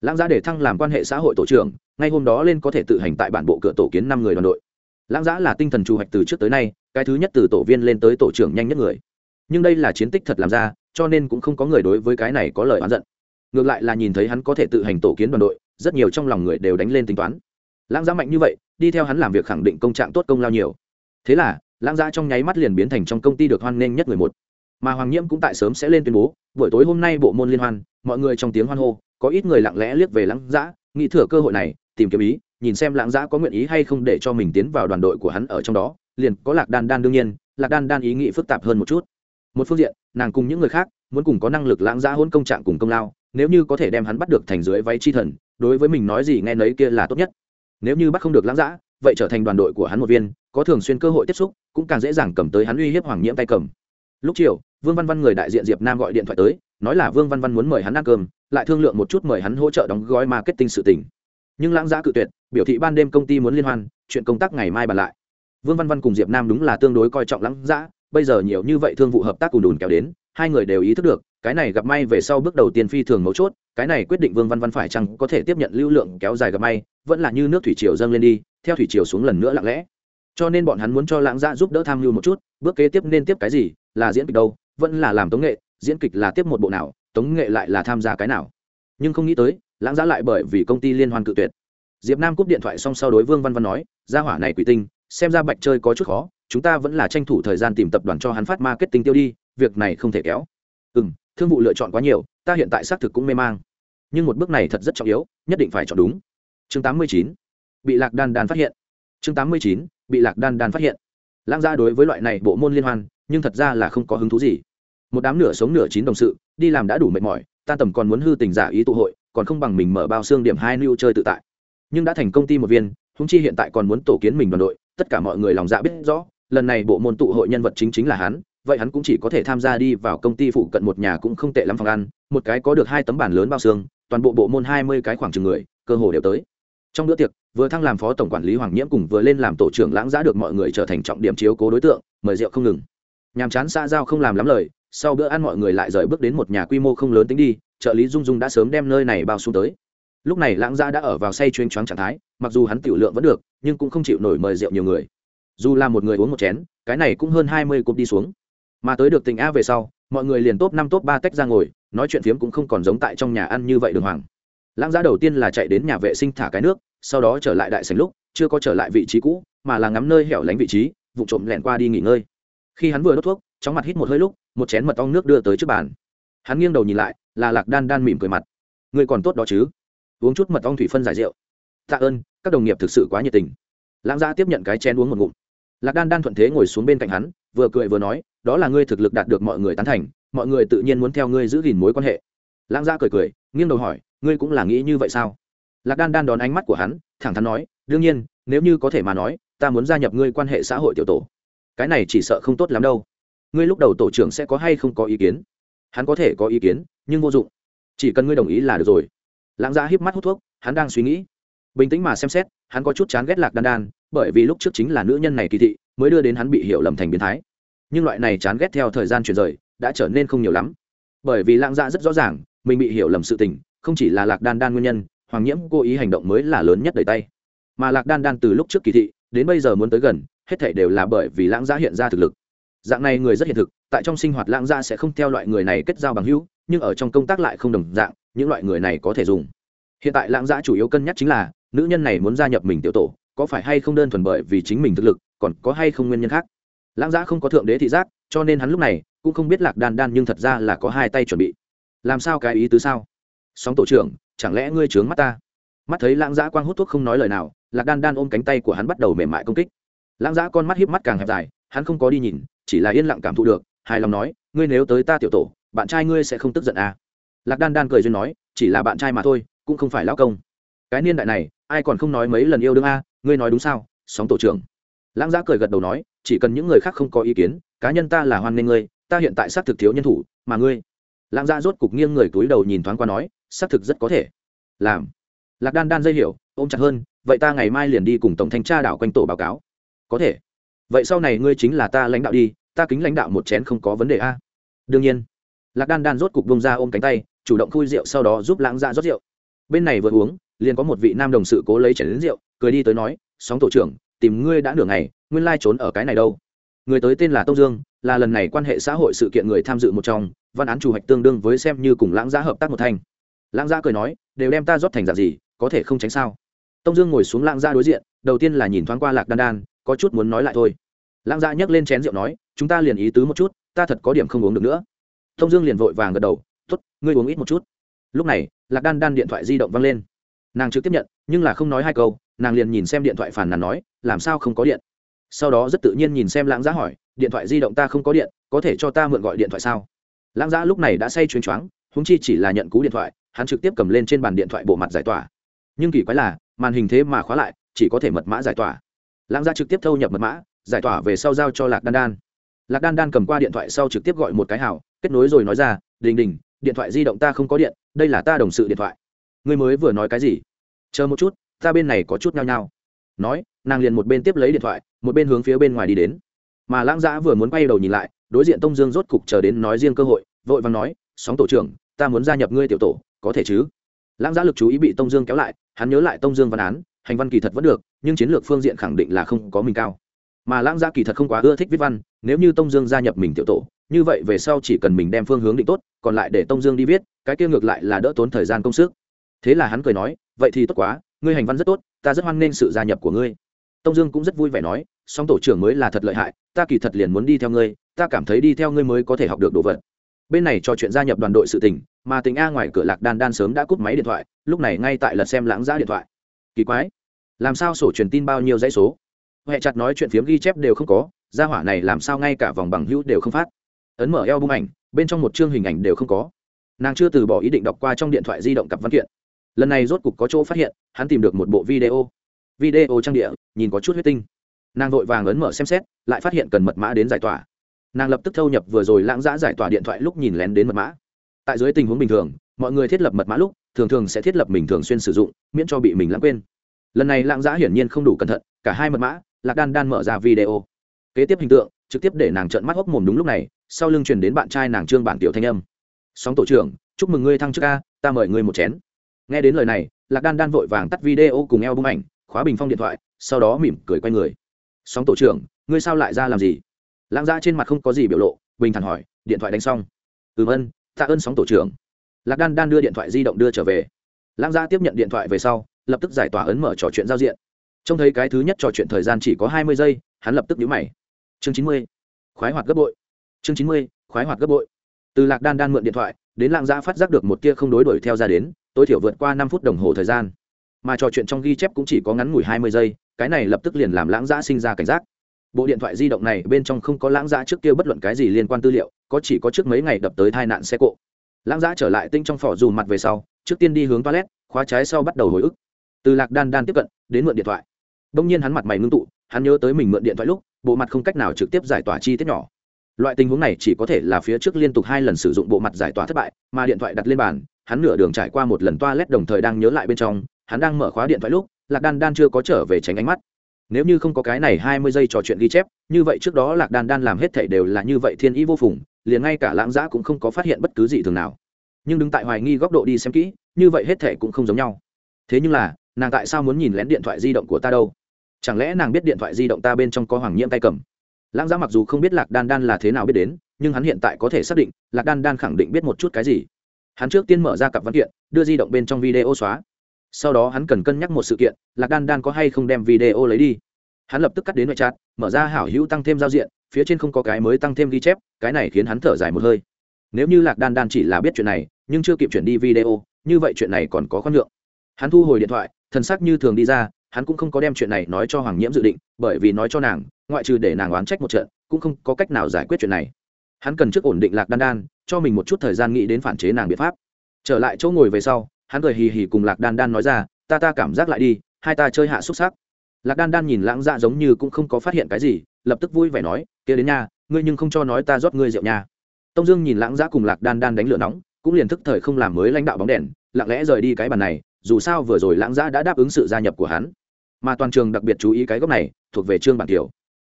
Speaker 1: Lãng giã để thăng làm quan hệ xã hội tổ trưởng, ngay hôm đó lên có thể tự hành tại bản bộ cửa tổ kiến năm người đoàn đội. Lãng giã là tinh thần chủ hoạch từ trước tới nay, cái thứ nhất từ tổ viên lên tới tổ trưởng nhanh nhất người nhưng đây là chiến tích thật làm ra, cho nên cũng không có người đối với cái này có lời oán giận. Ngược lại là nhìn thấy hắn có thể tự hành tổ kiến đoàn đội, rất nhiều trong lòng người đều đánh lên tính toán. Lãng giá mạnh như vậy, đi theo hắn làm việc khẳng định công trạng tốt công lao nhiều. Thế là, lãng giá trong nháy mắt liền biến thành trong công ty được hoan nghênh nhất người một. Mà hoàng nhiễm cũng tại sớm sẽ lên tuyên bố, buổi tối hôm nay bộ môn liên hoan, mọi người trong tiếng hoan hô, có ít người lặng lẽ liếc về lãng giã, nghĩ thừa cơ hội này, tìm kiếm ý, nhìn xem lãng giã có nguyện ý hay không để cho mình tiến vào đoàn đội của hắn ở trong đó, liền có lạc đan đan đương nhiên, lạc đan đan ý nghĩ phức tạp hơn một chút một phương diện, nàng cùng những người khác muốn cùng có năng lực lãng giã hôn công trạng cùng công lao, nếu như có thể đem hắn bắt được thành dưới váy chi thần, đối với mình nói gì nghe nấy kia là tốt nhất. Nếu như bắt không được lãng giã vậy trở thành đoàn đội của hắn một viên, có thường xuyên cơ hội tiếp xúc, cũng càng dễ dàng cầm tới hắn uy hiếp hoàng nhiễm tay cầm. Lúc chiều, vương văn văn người đại diện diệp nam gọi điện thoại tới, nói là vương văn văn muốn mời hắn ăn cơm, lại thương lượng một chút mời hắn hỗ trợ đóng gói marketing sự tình. Nhưng lãng giã cự tuyệt, biểu thị ban đêm công ty muốn liên hoan, chuyện công tác ngày mai bàn lại. Vương văn văn cùng diệp nam đúng là tương đối coi trọng lãng giã bây giờ nhiều như vậy thương vụ hợp tác cùng đùn kéo đến, hai người đều ý thức được, cái này gặp may về sau bước đầu tiên phi thường mấu chốt, cái này quyết định vương văn văn phải chăng có thể tiếp nhận lưu lượng kéo dài gặp may, vẫn là như nước thủy triều dâng lên đi, theo thủy triều xuống lần nữa lặng lẽ. Cho nên bọn hắn muốn cho lãng gia giúp đỡ tham mưu một chút, bước kế tiếp nên tiếp cái gì, là diễn kịch đâu, vẫn là làm tống nghệ, diễn kịch là tiếp một bộ nào, tống nghệ lại là tham gia cái nào. Nhưng không nghĩ tới, lãng gia lại bởi vì công ty liên hoan cự tuyệt. Diệp nam cúp điện thoại xong sau đối vương văn văn nói, gia hỏa này quỷ tinh xem ra bạch chơi có chút khó, chúng ta vẫn là tranh thủ thời gian tìm tập đoàn cho hắn phát marketing tiêu đi, việc này không thể kéo. Ừ m thương vụ lựa chọn quá nhiều, ta hiện tại xác thực cũng mê mang. Nhưng một bước này thật rất trọng yếu, nhất định phải chọn đúng. Chương tám mươi chín, bị lạc đan đan phát hiện. Chương tám mươi chín, bị lạc đan đan phát hiện. Lãng gia đối với loại này bộ môn liên hoan, nhưng thật ra là không có hứng thú gì. Một đám nửa sống nửa chín đồng sự, đi làm đã đủ mệt mỏi, ta tầm còn muốn hư tình giả ý tụ hội, còn không bằng mình mở bao xương điểm hai lưu chơi tự tại. Nhưng đã thành công ty một viên húng chi hiện tại còn muốn tổ kiến mình đoàn đội tất cả mọi người lòng dạ biết rõ, lần này bộ môn tụ hội nhân vật chính chính là hắn, vậy hắn cũng chỉ có thể tham gia đi vào công ty phụ cận một nhà cũng không tệ lắm phòng ăn, một cái có được hai tấm bản lớn bao xương, toàn bộ bộ môn hai mươi cái khoảng chừng người, cơ hồ đều tới. Trong bữa tiệc, vừa thăng làm phó tổng quản lý hoàng nhiễm cùng vừa lên làm tổ trưởng lãng giã được mọi người trở thành trọng điểm chiếu cố đối tượng, mời rượu không ngừng. Nhàm chán xã giao không làm lắm lời, sau bữa ăn mọi người lại rời bước đến một nhà quy mô không lớn tính đi, trợ lý dung dung đã sớm đem nơi này bao xuống tới lúc này lãng gia đã ở vào say chuyên choáng trạng thái, mặc dù hắn tiểu lượng vẫn được, nhưng cũng không chịu nổi mời rượu nhiều người. Dù là một người uống một chén, cái này cũng hơn hai mươi cúp đi xuống. Mà tới được tỉnh a về sau, mọi người liền top năm, top ba tách ra ngồi, nói chuyện phiếm cũng không còn giống tại trong nhà ăn như vậy đường hoàng. Lãng gia đầu tiên là chạy đến nhà vệ sinh thả cái nước, sau đó trở lại đại sành lúc, chưa có trở lại vị trí cũ, mà là ngắm nơi hẻo lánh vị trí, vụ trộm lẻn qua đi nghỉ ngơi. Khi hắn vừa đốt thuốc, chóng mặt hít một hơi lúc, một chén mật ong nước đưa tới trước bàn. Hắn nghiêng đầu nhìn lại, là lạc đan đan mỉm cười mặt. Người còn tốt đó chứ? Uống chút mật ong thủy phân giải rượu. Tạ ơn, các đồng nghiệp thực sự quá nhiệt tình. Lãng gia tiếp nhận cái chén uống một ngụm. Lạc đan đan thuận thế ngồi xuống bên cạnh hắn, vừa cười vừa nói, đó là ngươi thực lực đạt được mọi người tán thành, mọi người tự nhiên muốn theo ngươi giữ gìn mối quan hệ. Lãng gia cười cười, nghiêng đầu hỏi, ngươi cũng là nghĩ như vậy sao? Lạc đan đan đón ánh mắt của hắn, thẳng thắn nói, đương nhiên, nếu như có thể mà nói, ta muốn gia nhập ngươi quan hệ xã hội tiểu tổ. Cái này chỉ sợ không tốt lắm đâu. Ngươi lúc đầu tổ trưởng sẽ có hay không có ý kiến? Hắn có thể có ý kiến, nhưng vô dụng. Chỉ cần ngươi đồng ý là được rồi lãng gia híp mắt hút thuốc, hắn đang suy nghĩ. Bình tĩnh mà xem xét, hắn có chút chán ghét lạc đan đan, bởi vì lúc trước chính là nữ nhân này kỳ thị, mới đưa đến hắn bị hiểu lầm thành biến thái. Nhưng loại này chán ghét theo thời gian chuyển rời, đã trở nên không nhiều lắm. Bởi vì lãng dạ rất rõ ràng, mình bị hiểu lầm sự tình, không chỉ là lạc đan đan nguyên nhân, hoàng nhiễm cố ý hành động mới là lớn nhất đầy tay. Mà lạc đan đan từ lúc trước kỳ thị, đến bây giờ muốn tới gần, hết thảy đều là bởi vì lãng dạ hiện ra thực lực. Dạng này người rất hiện thực, tại trong sinh hoạt lãng dạ sẽ không theo loại người này kết giao bằng hữu nhưng ở trong công tác lại không đồng dạng, những loại người này có thể dùng. Hiện tại lãng dạ chủ yếu cân nhắc chính là, nữ nhân này muốn gia nhập mình tiểu tổ, có phải hay không đơn thuần bởi vì chính mình thực lực, còn có hay không nguyên nhân khác? Lãng giã không có thượng đế thị giác, cho nên hắn lúc này cũng không biết lạc đan đan nhưng thật ra là có hai tay chuẩn bị. Làm sao cái ý tứ sao? Sóng tổ trưởng, chẳng lẽ ngươi trướng mắt ta? Mắt thấy lãng giã quang hút thuốc không nói lời nào, lạc đan đan ôm cánh tay của hắn bắt đầu mềm mại công kích. Lãng giã con mắt hiếp mắt càng hẹp dài, hắn không có đi nhìn, chỉ là yên lặng cảm thụ được, hài lòng nói, ngươi nếu tới ta tiểu tổ bạn trai ngươi sẽ không tức giận à. lạc đan đan cười duyên nói, chỉ là bạn trai mà thôi, cũng không phải lão công. Cái niên đại này, ai còn không nói mấy lần yêu đương a, ngươi nói đúng sao? Sóng tổ trưởng. Lãng giã cười gật đầu nói, chỉ cần những người khác không có ý kiến, cá nhân ta là hoan nghênh ngươi, ta hiện tại xác thực thiếu nhân thủ, mà ngươi. Lãng giã rốt cục nghiêng người túi đầu nhìn thoáng qua nói, xác thực rất có thể. Làm. Lạc đan đan dây hiểu, ôm chặt hơn, vậy ta ngày mai liền đi cùng tổng thanh tra đảo quanh tổ báo cáo. Có thể. Vậy sau này ngươi chính là ta lãnh đạo đi, ta kính lãnh đạo một chén không có vấn đề a. Đương nhiên lạc đan đan rốt cục bông ra ôm cánh tay, chủ động khui rượu sau đó giúp lãng ra rót rượu. Bên này vừa uống, liền có một vị nam đồng sự cố lấy chén đến rượu, cười đi tới nói, sóng tổ trưởng, tìm ngươi đã nửa ngày, nguyên lai trốn ở cái này đâu? Người tới tên là tông dương, là lần này quan hệ xã hội sự kiện người tham dự một trong, văn án chủ hoạch tương đương với xem như cùng lãng giá hợp tác một thành. Lãng giá cười nói, đều đem ta rót thành dạng gì, có thể không tránh sao? Tông dương ngồi xuống lãng giá đối diện, đầu tiên là nhìn thoáng qua lạc đan đan, có chút muốn nói lại thôi. Lãng giá nhấc lên chén rượu nói, chúng ta liền ý tứ một chút, ta thật có điểm không uống được nữa. Thông dương liền vội vàng gật đầu t ố t ngươi uống ít một chút. Lúc này, lạc đan đan điện thoại di động văng lên. Nàng trực tiếp nhận, nhưng là không nói hai câu, nàng liền nhìn xem điện thoại phản nàn nói, làm sao không có điện? Sau đó rất tự nhiên nhìn xem lãng giá hỏi, điện thoại di động ta không có điện, có thể cho ta mượn gọi điện thoại sao? Lãng giá lúc này đã say chuyến choáng húng chi chỉ là nhận cú điện thoại, hắn trực tiếp cầm lên trên bàn điện thoại bộ mặt giải tỏa. Nhưng kỳ quái là, màn hình thế mà khóa lại, chỉ có thể mật mã giải tỏa. Lãng giá trực tiếp thâu nhập mật mã, giải tỏa về sau giao cho lạc đan đan lạc đan đan cầm qua điện thoại sau trực tiếp gọi một cái hào, kết nối rồi nói ra, đình đình, điện thoại di động ta không có điện, đây là ta đồng sự điện thoại. Ngươi mới vừa nói cái gì? Chờ một chút, ta bên này có chút nhao nhao. Nói, nàng liền một bên tiếp lấy điện thoại, một bên hướng phía bên ngoài đi đến. Mà lãng giã vừa muốn quay đầu nhìn lại, đối diện tông dương rốt cục chờ đến nói riêng cơ hội, vội vàng nói, sóng tổ trưởng, ta muốn gia nhập ngươi tiểu tổ, có thể chứ? Lãng giã lực chú ý bị tông dương kéo lại, hắn nhớ lại tông dương văn án, hành văn kỳ thật vẫn được, nhưng chiến lược phương diện khẳng định là không có mình cao mà lãng gia kỳ thật không quá ưa thích viết văn, nếu như tông dương gia nhập mình tiểu tổ, như vậy về sau chỉ cần mình đem phương hướng định tốt, còn lại để tông dương đi viết, cái kia ngược lại là đỡ tốn thời gian công sức. Thế là hắn cười nói, vậy thì tốt quá, ngươi hành văn rất tốt, ta rất hoan nghênh sự gia nhập của ngươi. Tông dương cũng rất vui vẻ nói, song tổ trưởng mới là thật lợi hại, ta kỳ thật liền muốn đi theo ngươi, ta cảm thấy đi theo ngươi mới có thể học được đồ vật. Bên này trò chuyện gia nhập đoàn đội sự tình, mà tình a ngoài cửa lạc đan đan sớm đã cúp máy điện thoại, lúc này ngay tại lật xem lãng giã điện thoại. Kỳ quái, làm sao sổ truyền tin bao nhiêu dãy số? Huệ chặt nói chuyện phiếm ghi chép đều không có, gia hỏa này làm sao ngay cả vòng bằng hữu đều không phát. Ấn mở eo bung ảnh, bên trong một chương hình ảnh đều không có. Nàng chưa từ bỏ ý định đọc qua trong điện thoại di động cặp văn kiện. Lần này rốt cục có chỗ phát hiện, hắn tìm được một bộ video. Video trang địa, nhìn có chút huyết tinh. Nàng vội vàng ấn mở xem xét, lại phát hiện cần mật mã đến giải tỏa. Nàng lập tức thâu nhập vừa rồi lãng giã giải tỏa điện thoại lúc nhìn lén đến mật mã. Tại dưới tình huống bình thường, mọi người thiết lập mật mã lúc, thường thường sẽ thiết lập mình thường xuyên sử dụng, miễn cho bị mình lãng quên. Lần này lãng giã hiển nhiên không đủ cẩn thận, cả hai mật mã lạc đan đan mở ra video. Kế tiếp hình tượng, trực tiếp để nàng trợn mắt hốc mồm đúng lúc này, sau lưng truyền đến bạn trai nàng trương bản tiểu thanh âm. Sóng tổ trưởng, chúc mừng ngươi thăng chức a, ta mời ngươi một chén. Nghe đến lời này, lạc đan đan vội vàng tắt video cùng eo bung ảnh, khóa bình phong điện thoại, sau đó mỉm cười quay người. Sóng tổ trưởng, ngươi sao lại ra làm gì? Lãng ra trên mặt không có gì biểu lộ, bình thản hỏi, điện thoại đánh xong. Ừm ân tạ ơn sóng tổ trưởng. Lạc đan đan đưa điện thoại di động đưa trở về. Lãng ra tiếp nhận điện thoại về sau, lập tức giải tỏa ấn mở trò chuyện giao diện trông thấy cái thứ nhất trò chuyện thời gian chỉ có hai mươi giây, hắn lập tức nhíu mày. Chương chín mươi. Khoái hoạt gấp bội. Chương chín mươi, khoái hoạt gấp bội. Từ lạc đan đan mượn điện thoại, đến lạng giã phát giác được một tia không đối đuổi theo ra đến, tối thiểu vượt qua năm phút đồng hồ thời gian. Mà trò chuyện trong ghi chép cũng chỉ có ngắn ngủi hai mươi giây, cái này lập tức liền làm lãng giã sinh ra cảnh giác. Bộ điện thoại di động này bên trong không có lãng giã trước kia bất luận cái gì liên quan tư liệu, có chỉ có trước mấy ngày đập tới tai nạn xe cộ. Lãng giã trở lại tinh trong phỏ dù mặt về sau, trước tiên đi hướng toilet, khóa trái sau bắt đầu hồi ức. Từ lạc đan đan tiếp cận, đến mượn điện thoại đông nhiên hắn mặt mày ngưng tụ, hắn nhớ tới mình mượn điện thoại lúc, bộ mặt không cách nào trực tiếp giải tỏa chi tiết nhỏ. Loại tình huống này chỉ có thể là phía trước liên tục hai lần sử dụng bộ mặt giải tỏa thất bại, mà điện thoại đặt lên bàn, hắn nửa đường trải qua một lần toilet đồng thời đang nhớ lại bên trong, hắn đang mở khóa điện thoại lúc, lạc đan đan chưa có trở về tránh ánh mắt. Nếu như không có cái này hai mươi giây trò chuyện ghi chép, như vậy trước đó lạc đan đan làm hết thảy đều là như vậy thiên ý vô phùng, liền ngay cả lãng giã cũng không có phát hiện bất cứ gì thường nào. Nhưng đứng tại hoài nghi góc độ đi xem kỹ, như vậy hết thảy cũng không giống nhau. Thế nhưng là nàng tại sao muốn nhìn lén điện thoại di động của ta đâu? Chẳng lẽ nàng biết điện thoại di động ta bên trong có hoàng nhiễm tay cầm? Lãng giã mặc dù không biết lạc đan đan là thế nào biết đến, nhưng hắn hiện tại có thể xác định, lạc đan đan khẳng định biết một chút cái gì. Hắn trước tiên mở ra cặp văn kiện, đưa di động bên trong video xóa. Sau đó hắn cần cân nhắc một sự kiện, lạc đan đan có hay không đem video lấy đi. Hắn lập tức cắt đến ngoại chat, mở ra hảo hữu tăng thêm giao diện, phía trên không có cái mới tăng thêm ghi chép, cái này khiến hắn thở dài một hơi. Nếu như lạc đan đan chỉ là biết chuyện này, nhưng chưa kịp chuyển đi video, như vậy chuyện này còn có khoan nhượng hắn thu hồi điện thoại, thần sắc như thường đi ra, hắn cũng không có đem chuyện này nói cho hoàng nhiễm dự định, bởi vì nói cho nàng, ngoại trừ để nàng oán trách một trận, cũng không có cách nào giải quyết chuyện này. Hắn cần trước ổn định lạc đan đan, cho mình một chút thời gian nghĩ đến phản chế nàng biện pháp. Trở lại chỗ ngồi về sau, hắn cười hì hì cùng lạc đan đan nói ra, ta ta cảm giác lại đi, hai ta chơi hạ xúc sắc. Lạc đan đan nhìn lãng dạ giống như cũng không có phát hiện cái gì, lập tức vui vẻ nói, kia đến nha, ngươi nhưng không cho nói ta rót ngươi rượu nha. Tông dương nhìn lãng dạ cùng lạc đan đan đánh lửa nóng, cũng liền thức thời không làm mới lãnh đạo bóng đèn, lặng lẽ rời đi cái bàn này dù sao vừa rồi lãng dạ đã đáp ứng sự gia nhập của hắn. Mà toàn trường đặc biệt chú ý cái góc này, thuộc về trương bản tiểu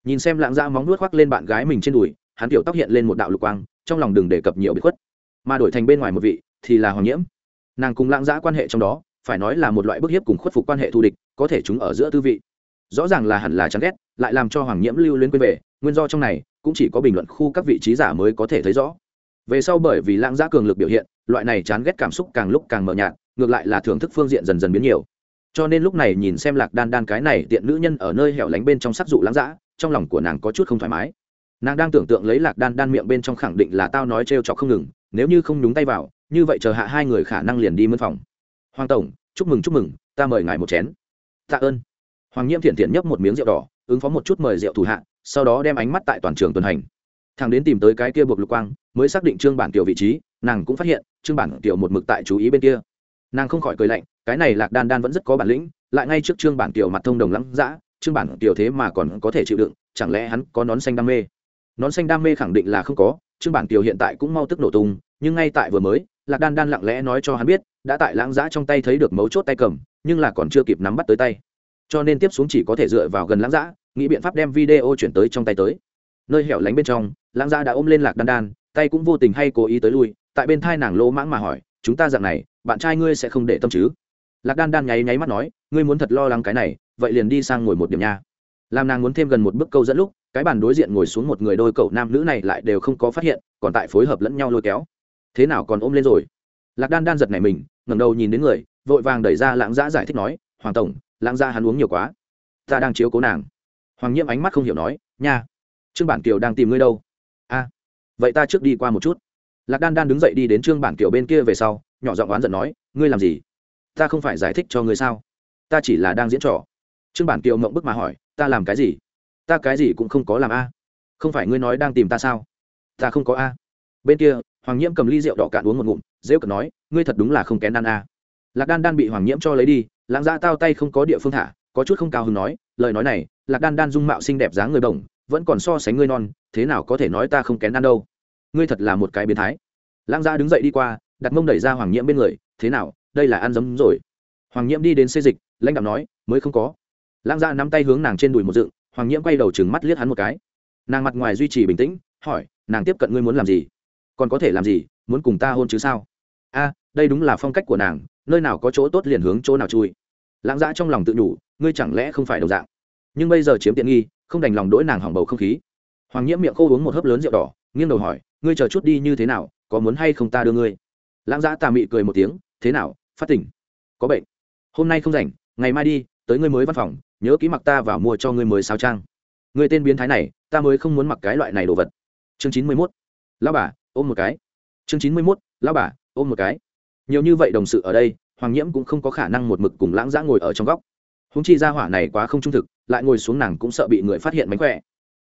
Speaker 1: nhìn xem lãng dạ móng nuốt khoác lên bạn gái mình trên đùi, hắn tiểu tóc hiện lên một đạo lục quang, trong lòng đừng đề cập nhiều bị khuất. Mà đổi thành bên ngoài một vị, thì là hoàng nhiễm. Nàng cùng lãng giã quan hệ trong đó, phải nói là một loại bức hiếp cùng khuất phục quan hệ thù địch, có thể chúng ở giữa tư vị. Rõ ràng là hẳn là chán ghét, lại làm cho hoàng nhiễm lưu lên quên về, nguyên do trong này cũng chỉ có bình luận khu các vị trí giả mới có thể thấy rõ. Về sau bởi vì lãng giã cường lực biểu hiện, loại này chán ghét cảm xúc càng lúc càng mờ nhạt ngược lại là thưởng thức phương diện dần dần biến nhiều. Cho nên lúc này nhìn xem lạc đan đan cái này tiện nữ nhân ở nơi hẻo lánh bên trong sắc dụ lãng dã, trong lòng của nàng có chút không thoải mái. Nàng đang tưởng tượng lấy lạc đan đan miệng bên trong khẳng định là tao nói trêu chọc không ngừng, nếu như không nhúng tay vào, như vậy chờ hạ hai người khả năng liền đi mân phòng. Hoàng tổng, chúc mừng chúc mừng, ta mời ngài một chén. Tạ ơn. Hoàng nhiễm thiện thiện nhấp một miếng rượu đỏ, ứng phó một chút mời rượu thủ hạ, sau đó đem ánh mắt tại toàn trường tuần hành. Thằng đến tìm tới cái kia buộc lục quang, mới xác định trương bản tiểu vị trí, nàng cũng phát hiện, trương bản tiểu một mực tại chú ý bên kia nàng không khỏi cười lạnh, cái này lạc đan đan vẫn rất có bản lĩnh, lại ngay trước trương bản tiểu mặt thông đồng lắng dã, trương bản tiểu thế mà còn có thể chịu đựng, chẳng lẽ hắn có nón xanh đam mê? Nón xanh đam mê khẳng định là không có, trương bản tiểu hiện tại cũng mau tức nổ tung, nhưng ngay tại vừa mới, lạc đan đan lặng lẽ nói cho hắn biết, đã tại lãng giã trong tay thấy được mấu chốt tay cầm, nhưng là còn chưa kịp nắm bắt tới tay. Cho nên tiếp xuống chỉ có thể dựa vào gần lãng giã nghĩ biện pháp đem video chuyển tới trong tay tới. Nơi hẻo lánh bên trong, lãng giã đã ôm lên lạc đan đan, tay cũng vô tình hay cố ý tới lui, tại bên thai nàng lỗ mãng mà hỏi, chúng ta dạng này bạn trai ngươi sẽ không để tâm chứ? Lạc đan đan nháy nháy mắt nói, ngươi muốn thật lo lắng cái này, vậy liền đi sang ngồi một điểm nha. Làm nàng muốn thêm gần một bước câu dẫn lúc, cái bàn đối diện ngồi xuống một người đôi cậu nam nữ này lại đều không có phát hiện, còn tại phối hợp lẫn nhau lôi kéo. Thế nào còn ôm lên rồi? Lạc đan đan giật này mình, ngẩng đầu nhìn đến người, vội vàng đẩy ra lãng giã giải thích nói, hoàng tổng, lãng gia hắn uống nhiều quá. Ta đang chiếu cố nàng. Hoàng nhiễm ánh mắt không hiểu nói, nha, trương bản kiều đang tìm ngươi đâu? A, vậy ta trước đi qua một chút. Lạc đan đan đứng dậy đi đến trương bản kiều bên kia về sau nhỏ giọng oán giận nói, ngươi làm gì? Ta không phải giải thích cho ngươi sao? Ta chỉ là đang diễn trò. Trương bản kiều mộng bức mà hỏi, ta làm cái gì? Ta cái gì cũng không có làm a. Không phải ngươi nói đang tìm ta sao? Ta không có a. Bên kia, hoàng nhiễm cầm ly rượu đỏ cạn uống một ngụm dễ cợt nói, ngươi thật đúng là không kén đan a. Lạc đan đan bị hoàng nhiễm cho lấy đi, lãng ra tao tay không có địa phương thả, có chút không cao hứng nói, lời nói này, lạc đan đan dung mạo xinh đẹp dáng người bổng, vẫn còn so sánh ngươi non, thế nào có thể nói ta không kén đan đâu? Ngươi thật là một cái biến thái. Lãng ra đứng dậy đi qua đặt mông đẩy ra hoàng nhiễm bên người, thế nào, đây là ăn dấm rồi? Hoàng nhiễm đi đến xê dịch, lãnh đạo nói, mới không có. Lãng gia nắm tay hướng nàng trên đùi một dựng, hoàng nhiễm quay đầu chừng mắt liếc hắn một cái. Nàng mặt ngoài duy trì bình tĩnh, hỏi, nàng tiếp cận ngươi muốn làm gì? Còn có thể làm gì? Muốn cùng ta hôn chứ sao? A, đây đúng là phong cách của nàng, nơi nào có chỗ tốt liền hướng chỗ nào chui. Lãng dã trong lòng tự nhủ, ngươi chẳng lẽ không phải đồng dạng? Nhưng bây giờ chiếm tiện nghi, không đành lòng đỗi nàng hỏng bầu không khí. Hoàng nhiễm miệng khô uống một hớp lớn rượu đỏ, nghiêng đầu hỏi, ngươi chờ chút đi như thế nào, có muốn hay không ta đưa ngươi? Lãng giã tà mị cười một tiếng, thế nào, phát tỉnh? Có bệnh? Hôm nay không rảnh, ngày mai đi, tới ngươi mới văn phòng, nhớ ký mặc ta vào mua cho ngươi mới sao trang. Người tên biến thái này, ta mới không muốn mặc cái loại này đồ vật. Chương chín mươi mốt lao bà, ôm một cái. Chương chín mươi mốt lao bà, ôm một cái. Nhiều như vậy đồng sự ở đây, hoàng nhiễm cũng không có khả năng một mực cùng lãng giã ngồi ở trong góc. Húng chi ra hỏa này quá không trung thực, lại ngồi xuống nàng cũng sợ bị người phát hiện mánh khỏe.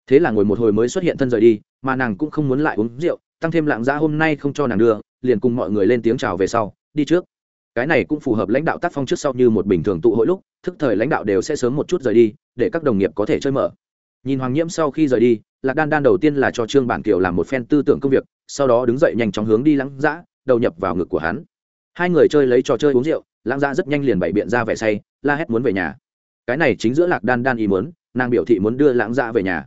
Speaker 1: Thế là ngồi một hồi mới xuất hiện thân rời đi, mà nàng cũng không muốn lại uống rượu, tăng thêm lãng giã hôm nay không cho nàng đưa liền cùng mọi người lên tiếng chào về sau, đi trước. Cái này cũng phù hợp lãnh đạo tác phong trước sau như một bình thường tụ hội lúc, thức thời lãnh đạo đều sẽ sớm một chút rời đi, để các đồng nghiệp có thể chơi mở. Nhìn hoàng nhiễm sau khi rời đi, lạc đan đan đầu tiên là cho trương bản kiều làm một phen tư tưởng công việc, sau đó đứng dậy nhanh chóng hướng đi lãng giã đầu nhập vào ngực của hắn. Hai người chơi lấy trò chơi uống rượu lãng giã rất nhanh liền bày biện ra vẻ say, la hét muốn về nhà. Cái này chính giữa lạc đan đan ý muốn, nàng biểu thị muốn đưa lãng giã về nhà.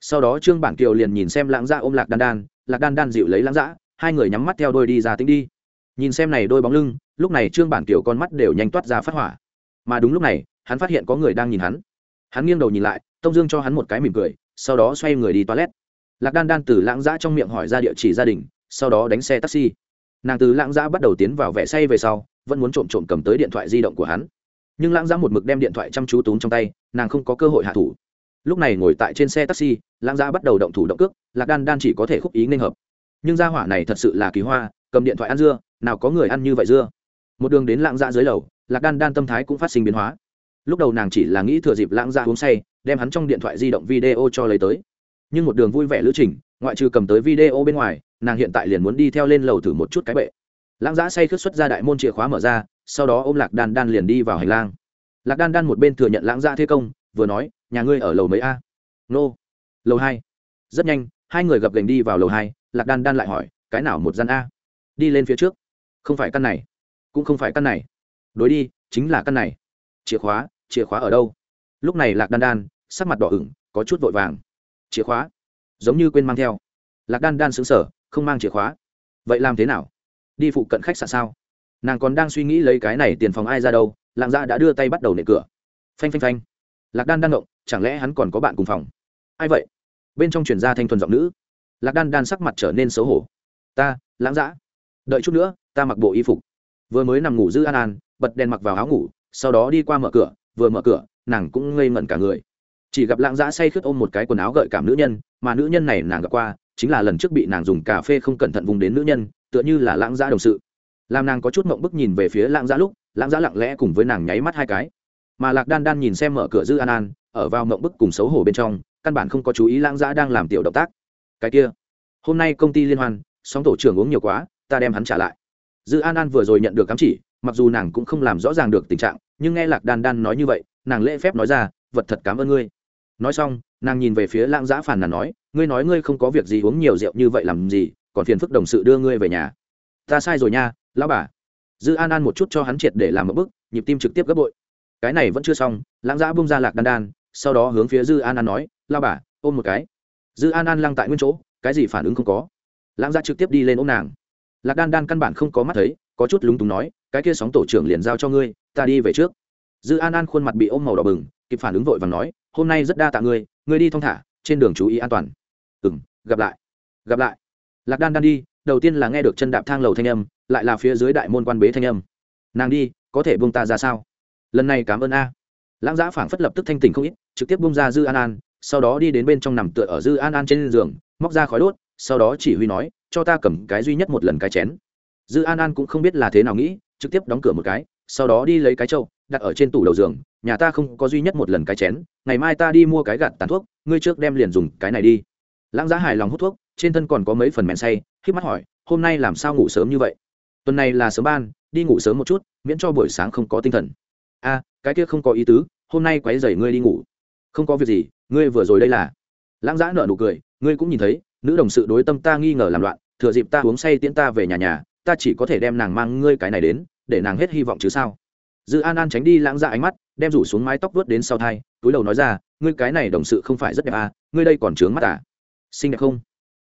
Speaker 1: Sau đó trương bản kiều liền nhìn xem lãng giã ôm lạc đan đan, lạc đan đan dịu lấy lãng giã hai người nhắm mắt theo đôi đi ra tính đi. Nhìn xem này đôi bóng lưng, lúc này trương bản kiều con mắt đều nhanh toát ra phát hỏa. Mà đúng lúc này, hắn phát hiện có người đang nhìn hắn. Hắn nghiêng đầu nhìn lại, tông dương cho hắn một cái mỉm cười, sau đó xoay người đi toilet. Lạc đan đan từ lãng giã trong miệng hỏi ra địa chỉ gia đình, sau đó đánh xe taxi. Nàng từ lãng giã bắt đầu tiến vào vẻ say về sau, vẫn muốn trộm trộm cầm tới điện thoại di động của hắn. Nhưng lãng giã một mực đem điện thoại chăm chú tún trong tay, nàng không có cơ hội hạ thủ. Lúc này ngồi tại trên xe taxi, lãng giã bắt đầu động thủ động cước, lạc đan đan chỉ có thể khúc ý nên hợp nhưng gia hỏa này thật sự là kỳ hoa, cầm điện thoại ăn dưa, nào có người ăn như vậy dưa. Một đường đến lãng dạ dưới lầu, lạc đan đan tâm thái cũng phát sinh biến hóa. Lúc đầu nàng chỉ là nghĩ thừa dịp lãng dạ uống say, đem hắn trong điện thoại di động video cho lấy tới. Nhưng một đường vui vẻ lữ trình, ngoại trừ cầm tới video bên ngoài, nàng hiện tại liền muốn đi theo lên lầu thử một chút cái bệ. Lãng dạ say khước xuất ra đại môn chìa khóa mở ra, sau đó ôm lạc đan đan liền đi vào hành lang. Lạc đan đan một bên thừa nhận lãng dạ thế công, vừa nói, nhà ngươi ở lầu mấy a? Nô. Lầu hai. Rất nhanh, hai người gập gành đi vào lầu hai lạc đan đan lại hỏi, cái nào một gian a? Đi lên phía trước. Không phải căn này. Cũng không phải căn này. Đối đi, chính là căn này. Chìa khóa chìa khóa ở đâu? Lúc này lạc đan đan, sắc mặt đỏ ửng, có chút vội vàng. Chìa khóa? Giống như quên mang theo. Lạc đan đan xứng sở không mang chìa khóa. Vậy làm thế nào? Đi phụ cận khách sạn sao? Nàng còn đang suy nghĩ lấy cái này tiền phòng ai ra đâu, lạng dạ đã đưa tay bắt đầu nệ cửa. Phanh phanh phanh. Lạc đan đang động chẳng lẽ hắn còn có bạn cùng phòng? Ai vậy? Bên trong chuyển ra thanh thuần giọng nữ lạc đan đan sắc mặt trở nên xấu hổ. Ta, lãng dã, đợi chút nữa, ta mặc bộ y phục. Vừa mới nằm ngủ giữ an an, bật đèn mặc vào áo ngủ, sau đó đi qua mở cửa, vừa mở cửa, nàng cũng ngây ngẩn cả người. Chỉ gặp lãng dã say khướt ôm một cái quần áo gợi cảm nữ nhân, mà nữ nhân này nàng gặp qua, chính là lần trước bị nàng dùng cà phê không cẩn thận vùng đến nữ nhân, tựa như là lãng dã đồng sự. Làm nàng có chút mộng bức nhìn về phía lãng dã lúc, lãng dã lặng lẽ cùng với nàng nháy mắt hai cái. Mà lạc đan đan nhìn xem mở cửa dư an an, ở vào mộng bức cùng xấu hổ bên trong, căn bản không có chú ý lãng dã đang làm tiểu động tác cái kia. Hôm nay công ty liên hoan, sóng tổ trưởng uống nhiều quá, ta đem hắn trả lại. Dư an an vừa rồi nhận được cắm chỉ, mặc dù nàng cũng không làm rõ ràng được tình trạng, nhưng nghe lạc đan đan nói như vậy, nàng lễ phép nói ra, vật thật cảm ơn ngươi. Nói xong, nàng nhìn về phía lãng giã phản là nói, ngươi nói ngươi không có việc gì uống nhiều rượu như vậy làm gì, còn phiền phức đồng sự đưa ngươi về nhà. Ta sai rồi nha, lão bà. Dư an an một chút cho hắn triệt để làm một bước, nhịp tim trực tiếp gấp bội. Cái này vẫn chưa xong, lãng giã bung ra lạc đan đan, sau đó hướng phía dư an an nói lao bà, ôm một cái dư an an lăng tại nguyên chỗ, cái gì phản ứng không có. Lãng gia trực tiếp đi lên ôm nàng. Lạc đan đan căn bản không có mắt thấy, có chút lúng túng nói, cái kia sóng tổ trưởng liền giao cho ngươi, ta đi về trước. Dư an an khuôn mặt bị ôm màu đỏ bừng, kịp phản ứng vội và nói, hôm nay rất đa tạ ngươi ngươi đi thong thả, trên đường chú ý an toàn. Ừ m gặp lại gặp lại. Lạc đan đan đi, đầu tiên là nghe được chân đạp thang lầu thanh âm, lại là phía dưới đại môn quan bế thanh âm. Nàng đi, có thể buông ta ra sao? Lần này cảm ơn a. Lãng giã phảng phất lập tức thanh tỉnh không ít, trực tiếp buông ra dư an an sau đó đi đến bên trong nằm tựa ở dư an an trên giường, móc ra khói đốt, sau đó chỉ huy nói, cho ta cầm cái duy nhất một lần cái chén. Dư an an cũng không biết là thế nào nghĩ, trực tiếp đóng cửa một cái, sau đó đi lấy cái trâu đặt ở trên tủ đầu giường, nhà ta không có duy nhất một lần cái chén, ngày mai ta đi mua cái gạt tàn thuốc, ngươi trước đem liền dùng cái này đi. Lãng giá hài lòng hút thuốc, trên thân còn có mấy phần mèn say khi mắt hỏi, hôm nay làm sao ngủ sớm như vậy? Tuần này là sớm ban, đi ngủ sớm một chút, miễn cho buổi sáng không có tinh thần. A, cái kia không có ý tứ, hôm nay quấy dày ngươi đi ngủ. Không có việc gì ngươi vừa rồi đây là? Lãng giã nợ nụ cười, ngươi cũng nhìn thấy, nữ đồng sự đối tâm ta nghi ngờ làm loạn, thừa dịp ta uống say tiễn ta về nhà nhà, ta chỉ có thể đem nàng mang ngươi cái này đến, để nàng hết hy vọng chứ sao? Dư an an tránh đi lãng giã ánh mắt, đem rủ xuống mái tóc vớt đến sau thai, túi đầu nói ra, ngươi cái này đồng sự không phải rất đẹp à ngươi đây còn trướng mắt à? Xinh đẹp không?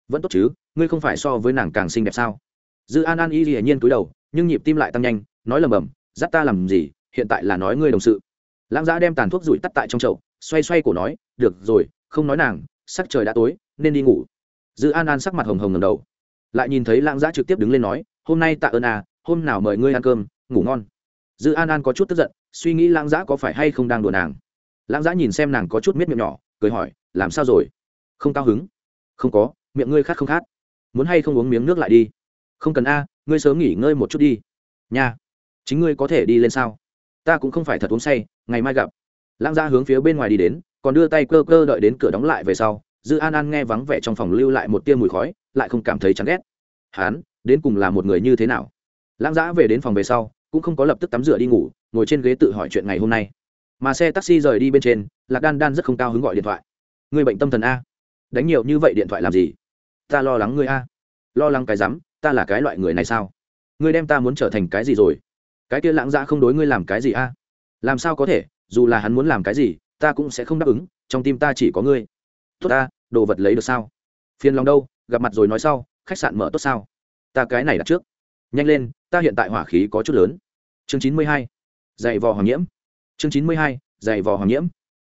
Speaker 1: Vẫn tốt chứ, ngươi không phải so với nàng càng xinh đẹp sao? Dư an an y hiển nhiên túi đầu, nhưng nhịp tim lại tăng nhanh, nói lầm bầm dắt ta làm gì, hiện tại là nói ngươi đồng sự. Lãng giã đem tàn thuốc rủi tắt tại trong chậu xoay xoay cổ nói, được rồi, không nói nàng, sắc trời đã tối, nên đi ngủ. Dư an an sắc mặt hồng hồng ngầm đầu, lại nhìn thấy lãng giã trực tiếp đứng lên nói, hôm nay tạ ơn à hôm nào mời ngươi ăn cơm, ngủ ngon. Dư an an có chút tức giận, suy nghĩ lãng giã có phải hay không đang đùa nàng. Lãng giã nhìn xem nàng có chút miết miệng nhỏ, cười hỏi, làm sao rồi? Không cao hứng? Không có, miệng ngươi khát không khát. Muốn hay không uống miếng nước lại đi? Không cần a, ngươi sớm nghỉ ngơi một chút đi. Nha, chính ngươi có thể đi lên sao? Ta cũng không phải thật uống say, ngày mai gặp lãng ra hướng phía bên ngoài đi đến, còn đưa tay cơ cơ đợi đến cửa đóng lại về sau, dư an an nghe vắng vẻ trong phòng lưu lại một tia mùi khói, lại không cảm thấy chán ghét. Hán đến cùng là một người như thế nào? Lãng giã về đến phòng về sau, cũng không có lập tức tắm rửa đi ngủ, ngồi trên ghế tự hỏi chuyện ngày hôm nay. Mà xe taxi rời đi bên trên, lạc đan đan rất không cao hứng gọi điện thoại. Người bệnh tâm thần a. Đánh nhiều như vậy điện thoại làm gì? Ta lo lắng ngươi a. Lo lắng cái rắm, ta là cái loại người này sao? Ngươi đem ta muốn trở thành cái gì rồi? Cái kia lãng giã không đối ngươi làm cái gì a? Làm sao có thể? Dù là hắn muốn làm cái gì, ta cũng sẽ không đáp ứng, trong tim ta chỉ có ngươi. Tốt ta, đồ vật lấy được sao? Phiền lòng đâu, gặp mặt rồi nói sau, khách sạn mở tốt sao? Ta cái này đặt trước. Nhanh lên, ta hiện tại hỏa khí có chút lớn. Chương chín mươi hai dày vò hoàng nhiễm. Chương chín mươi hai dày vò hoàng nhiễm.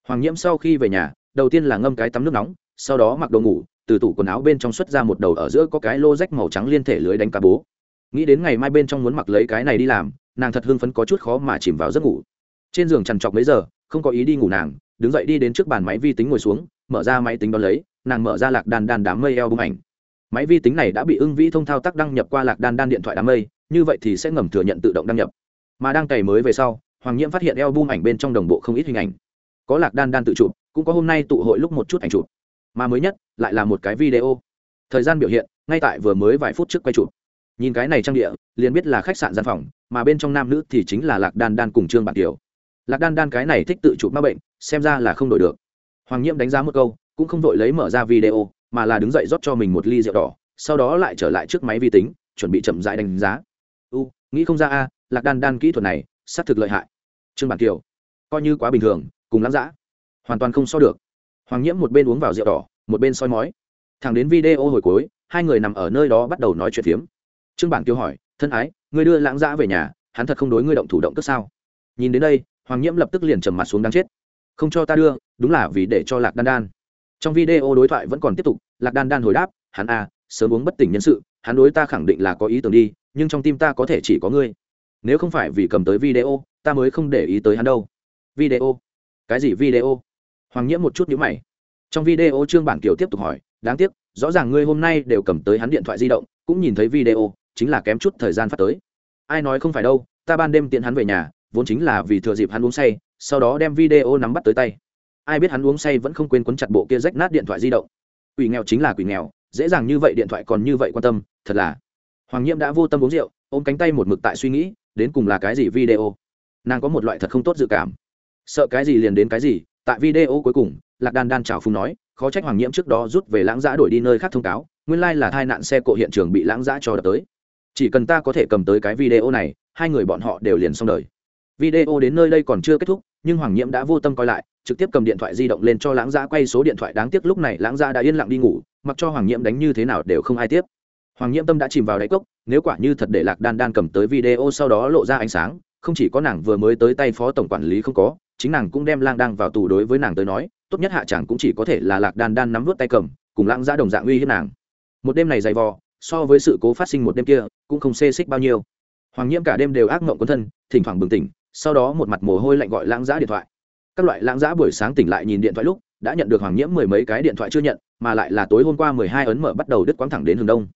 Speaker 1: Hoàng nhiễm sau khi về nhà, đầu tiên là ngâm cái tắm nước nóng, sau đó mặc đồ ngủ, từ tủ quần áo bên trong xuất ra một đầu ở giữa có cái lô rách màu trắng liên thể lưới đánh cá bố. Nghĩ đến ngày mai bên trong muốn mặc lấy cái này đi làm, nàng thật hưng phấn có chút khó mà chìm vào giấc ngủ trên giường trằn trọc mấy giờ, không có ý đi ngủ nàng, đứng dậy đi đến trước bàn máy vi tính ngồi xuống, mở ra máy tính đón lấy, nàng mở ra lạc đàn đàn đám mây eo bông ảnh. Máy vi tính này đã bị ưng vĩ thông thao tác đăng nhập qua lạc đan đan điện thoại đám mây, như vậy thì sẽ ngầm thừa nhận tự động đăng nhập. Mà đang cày mới về sau, hoàng nhiễm phát hiện eo bung ảnh bên trong đồng bộ không ít hình ảnh. Có lạc đan đan tự chụp, cũng có hôm nay tụ hội lúc một chút ảnh chụp. Mà mới nhất, lại là một cái video. Thời gian biểu hiện, ngay tại vừa mới vài phút trước quay chụp. Nhìn cái này trang địa, liền biết là khách sạn gian phòng, mà bên trong nam nữ thì chính là lạc đan đan cùng trương bản kiều lạc đan đan cái này thích tự chụp ma bệnh, xem ra là không đổi được. Hoàng nhiễm đánh giá một câu, cũng không vội lấy mở ra video, mà là đứng dậy rót cho mình một ly rượu đỏ, sau đó lại trở lại trước máy vi tính, chuẩn bị chậm rãi đánh giá. U, nghĩ không ra a, lạc đan đan kỹ thuật này, xác thực lợi hại. Trương bản kiều, coi như quá bình thường, cùng lắm dã. Hoàn toàn không so được. Hoàng nhiễm một bên uống vào rượu đỏ, một bên soi mói. Thẳng đến video hồi cuối, hai người nằm ở nơi đó bắt đầu nói chuyện phiếm. Trương bản kiều hỏi, thân ái, ngươi đưa lãng dã về nhà, hắn thật không đối ngươi động thủ động tức sao? Nhìn đến đây hoàng nhiễm lập tức liền trầm mặt xuống đáng chết. Không cho ta đưa đúng là vì để cho lạc đan đan. Trong video đối thoại vẫn còn tiếp tục lạc đan đan hồi đáp hắn a à, sớm uống bất tỉnh nhân sự hắn đối ta khẳng định là có ý tưởng đi nhưng trong tim ta có thể chỉ có ngươi. Nếu không phải vì cầm tới video ta mới không để ý tới hắn đâu. Video? Cái gì video? Hoàng nhiễm một chút nhữ mày. Trong video trương bản kiều tiếp tục hỏi đáng tiếc rõ ràng ngươi hôm nay đều cầm tới hắn điện thoại di động cũng nhìn thấy video chính là kém chút thời gian phát tới. Ai nói không phải đâu ta ban đêm tiện hắn về nhà vốn chính là vì thừa dịp hắn uống say, sau đó đem video nắm bắt tới tay. Ai biết hắn uống say vẫn không quên quấn chặt bộ kia rách nát điện thoại di động. Quỷ nghèo chính là quỷ nghèo, dễ dàng như vậy điện thoại còn như vậy quan tâm, thật là. Hoàng nhiễm đã vô tâm uống rượu, ôm cánh tay một mực tại suy nghĩ, đến cùng là cái gì video. Nàng có một loại thật không tốt dự cảm. Sợ cái gì liền đến cái gì, tại video cuối cùng, lạc đan đan chào phùng nói, khó trách hoàng nhiễm trước đó rút về lãng giã đổi đi nơi khác thông cáo, nguyên lai là tai nạn xe cộ hiện trường bị lãng giã cho đập tới. Chỉ cần ta có thể cầm tới cái video này, hai người bọn họ đều liền xong đời video đến nơi đây còn chưa kết thúc, nhưng hoàng nhiễm đã vô tâm coi lại, trực tiếp cầm điện thoại di động lên cho lãng gia quay số điện thoại. Đáng tiếc lúc này lãng gia đã yên lặng đi ngủ, mặc cho hoàng nhiễm đánh như thế nào đều không ai tiếp. Hoàng nhiễm tâm đã chìm vào đáy cốc, nếu quả như thật để lạc đan đan cầm tới video sau đó lộ ra ánh sáng, không chỉ có nàng vừa mới tới tay phó tổng quản lý không có, chính nàng cũng đem lang đang vào tù đối với nàng tới nói, tốt nhất hạ chẳng cũng chỉ có thể là lạc đan đan nắm vớt tay cầm, cùng lãng Gia đồng dạng uy hiếp nàng. Một đêm này dày vò, so với sự cố phát sinh một đêm kia, cũng không xê xích bao nhiêu. Hoàng nhiễm cả đêm đều ác mộng quân thân, thỉnh thoảng bừng tỉnh sau đó một mặt mồ hôi lạnh gọi lãng giã điện thoại. Các loại lãng giã buổi sáng tỉnh lại nhìn điện thoại lúc, đã nhận được hoàng nhiễm mười mấy cái điện thoại chưa nhận, mà lại là tối hôm qua mười hai ấn mở bắt đầu đứt quãng thẳng đến hướng đông.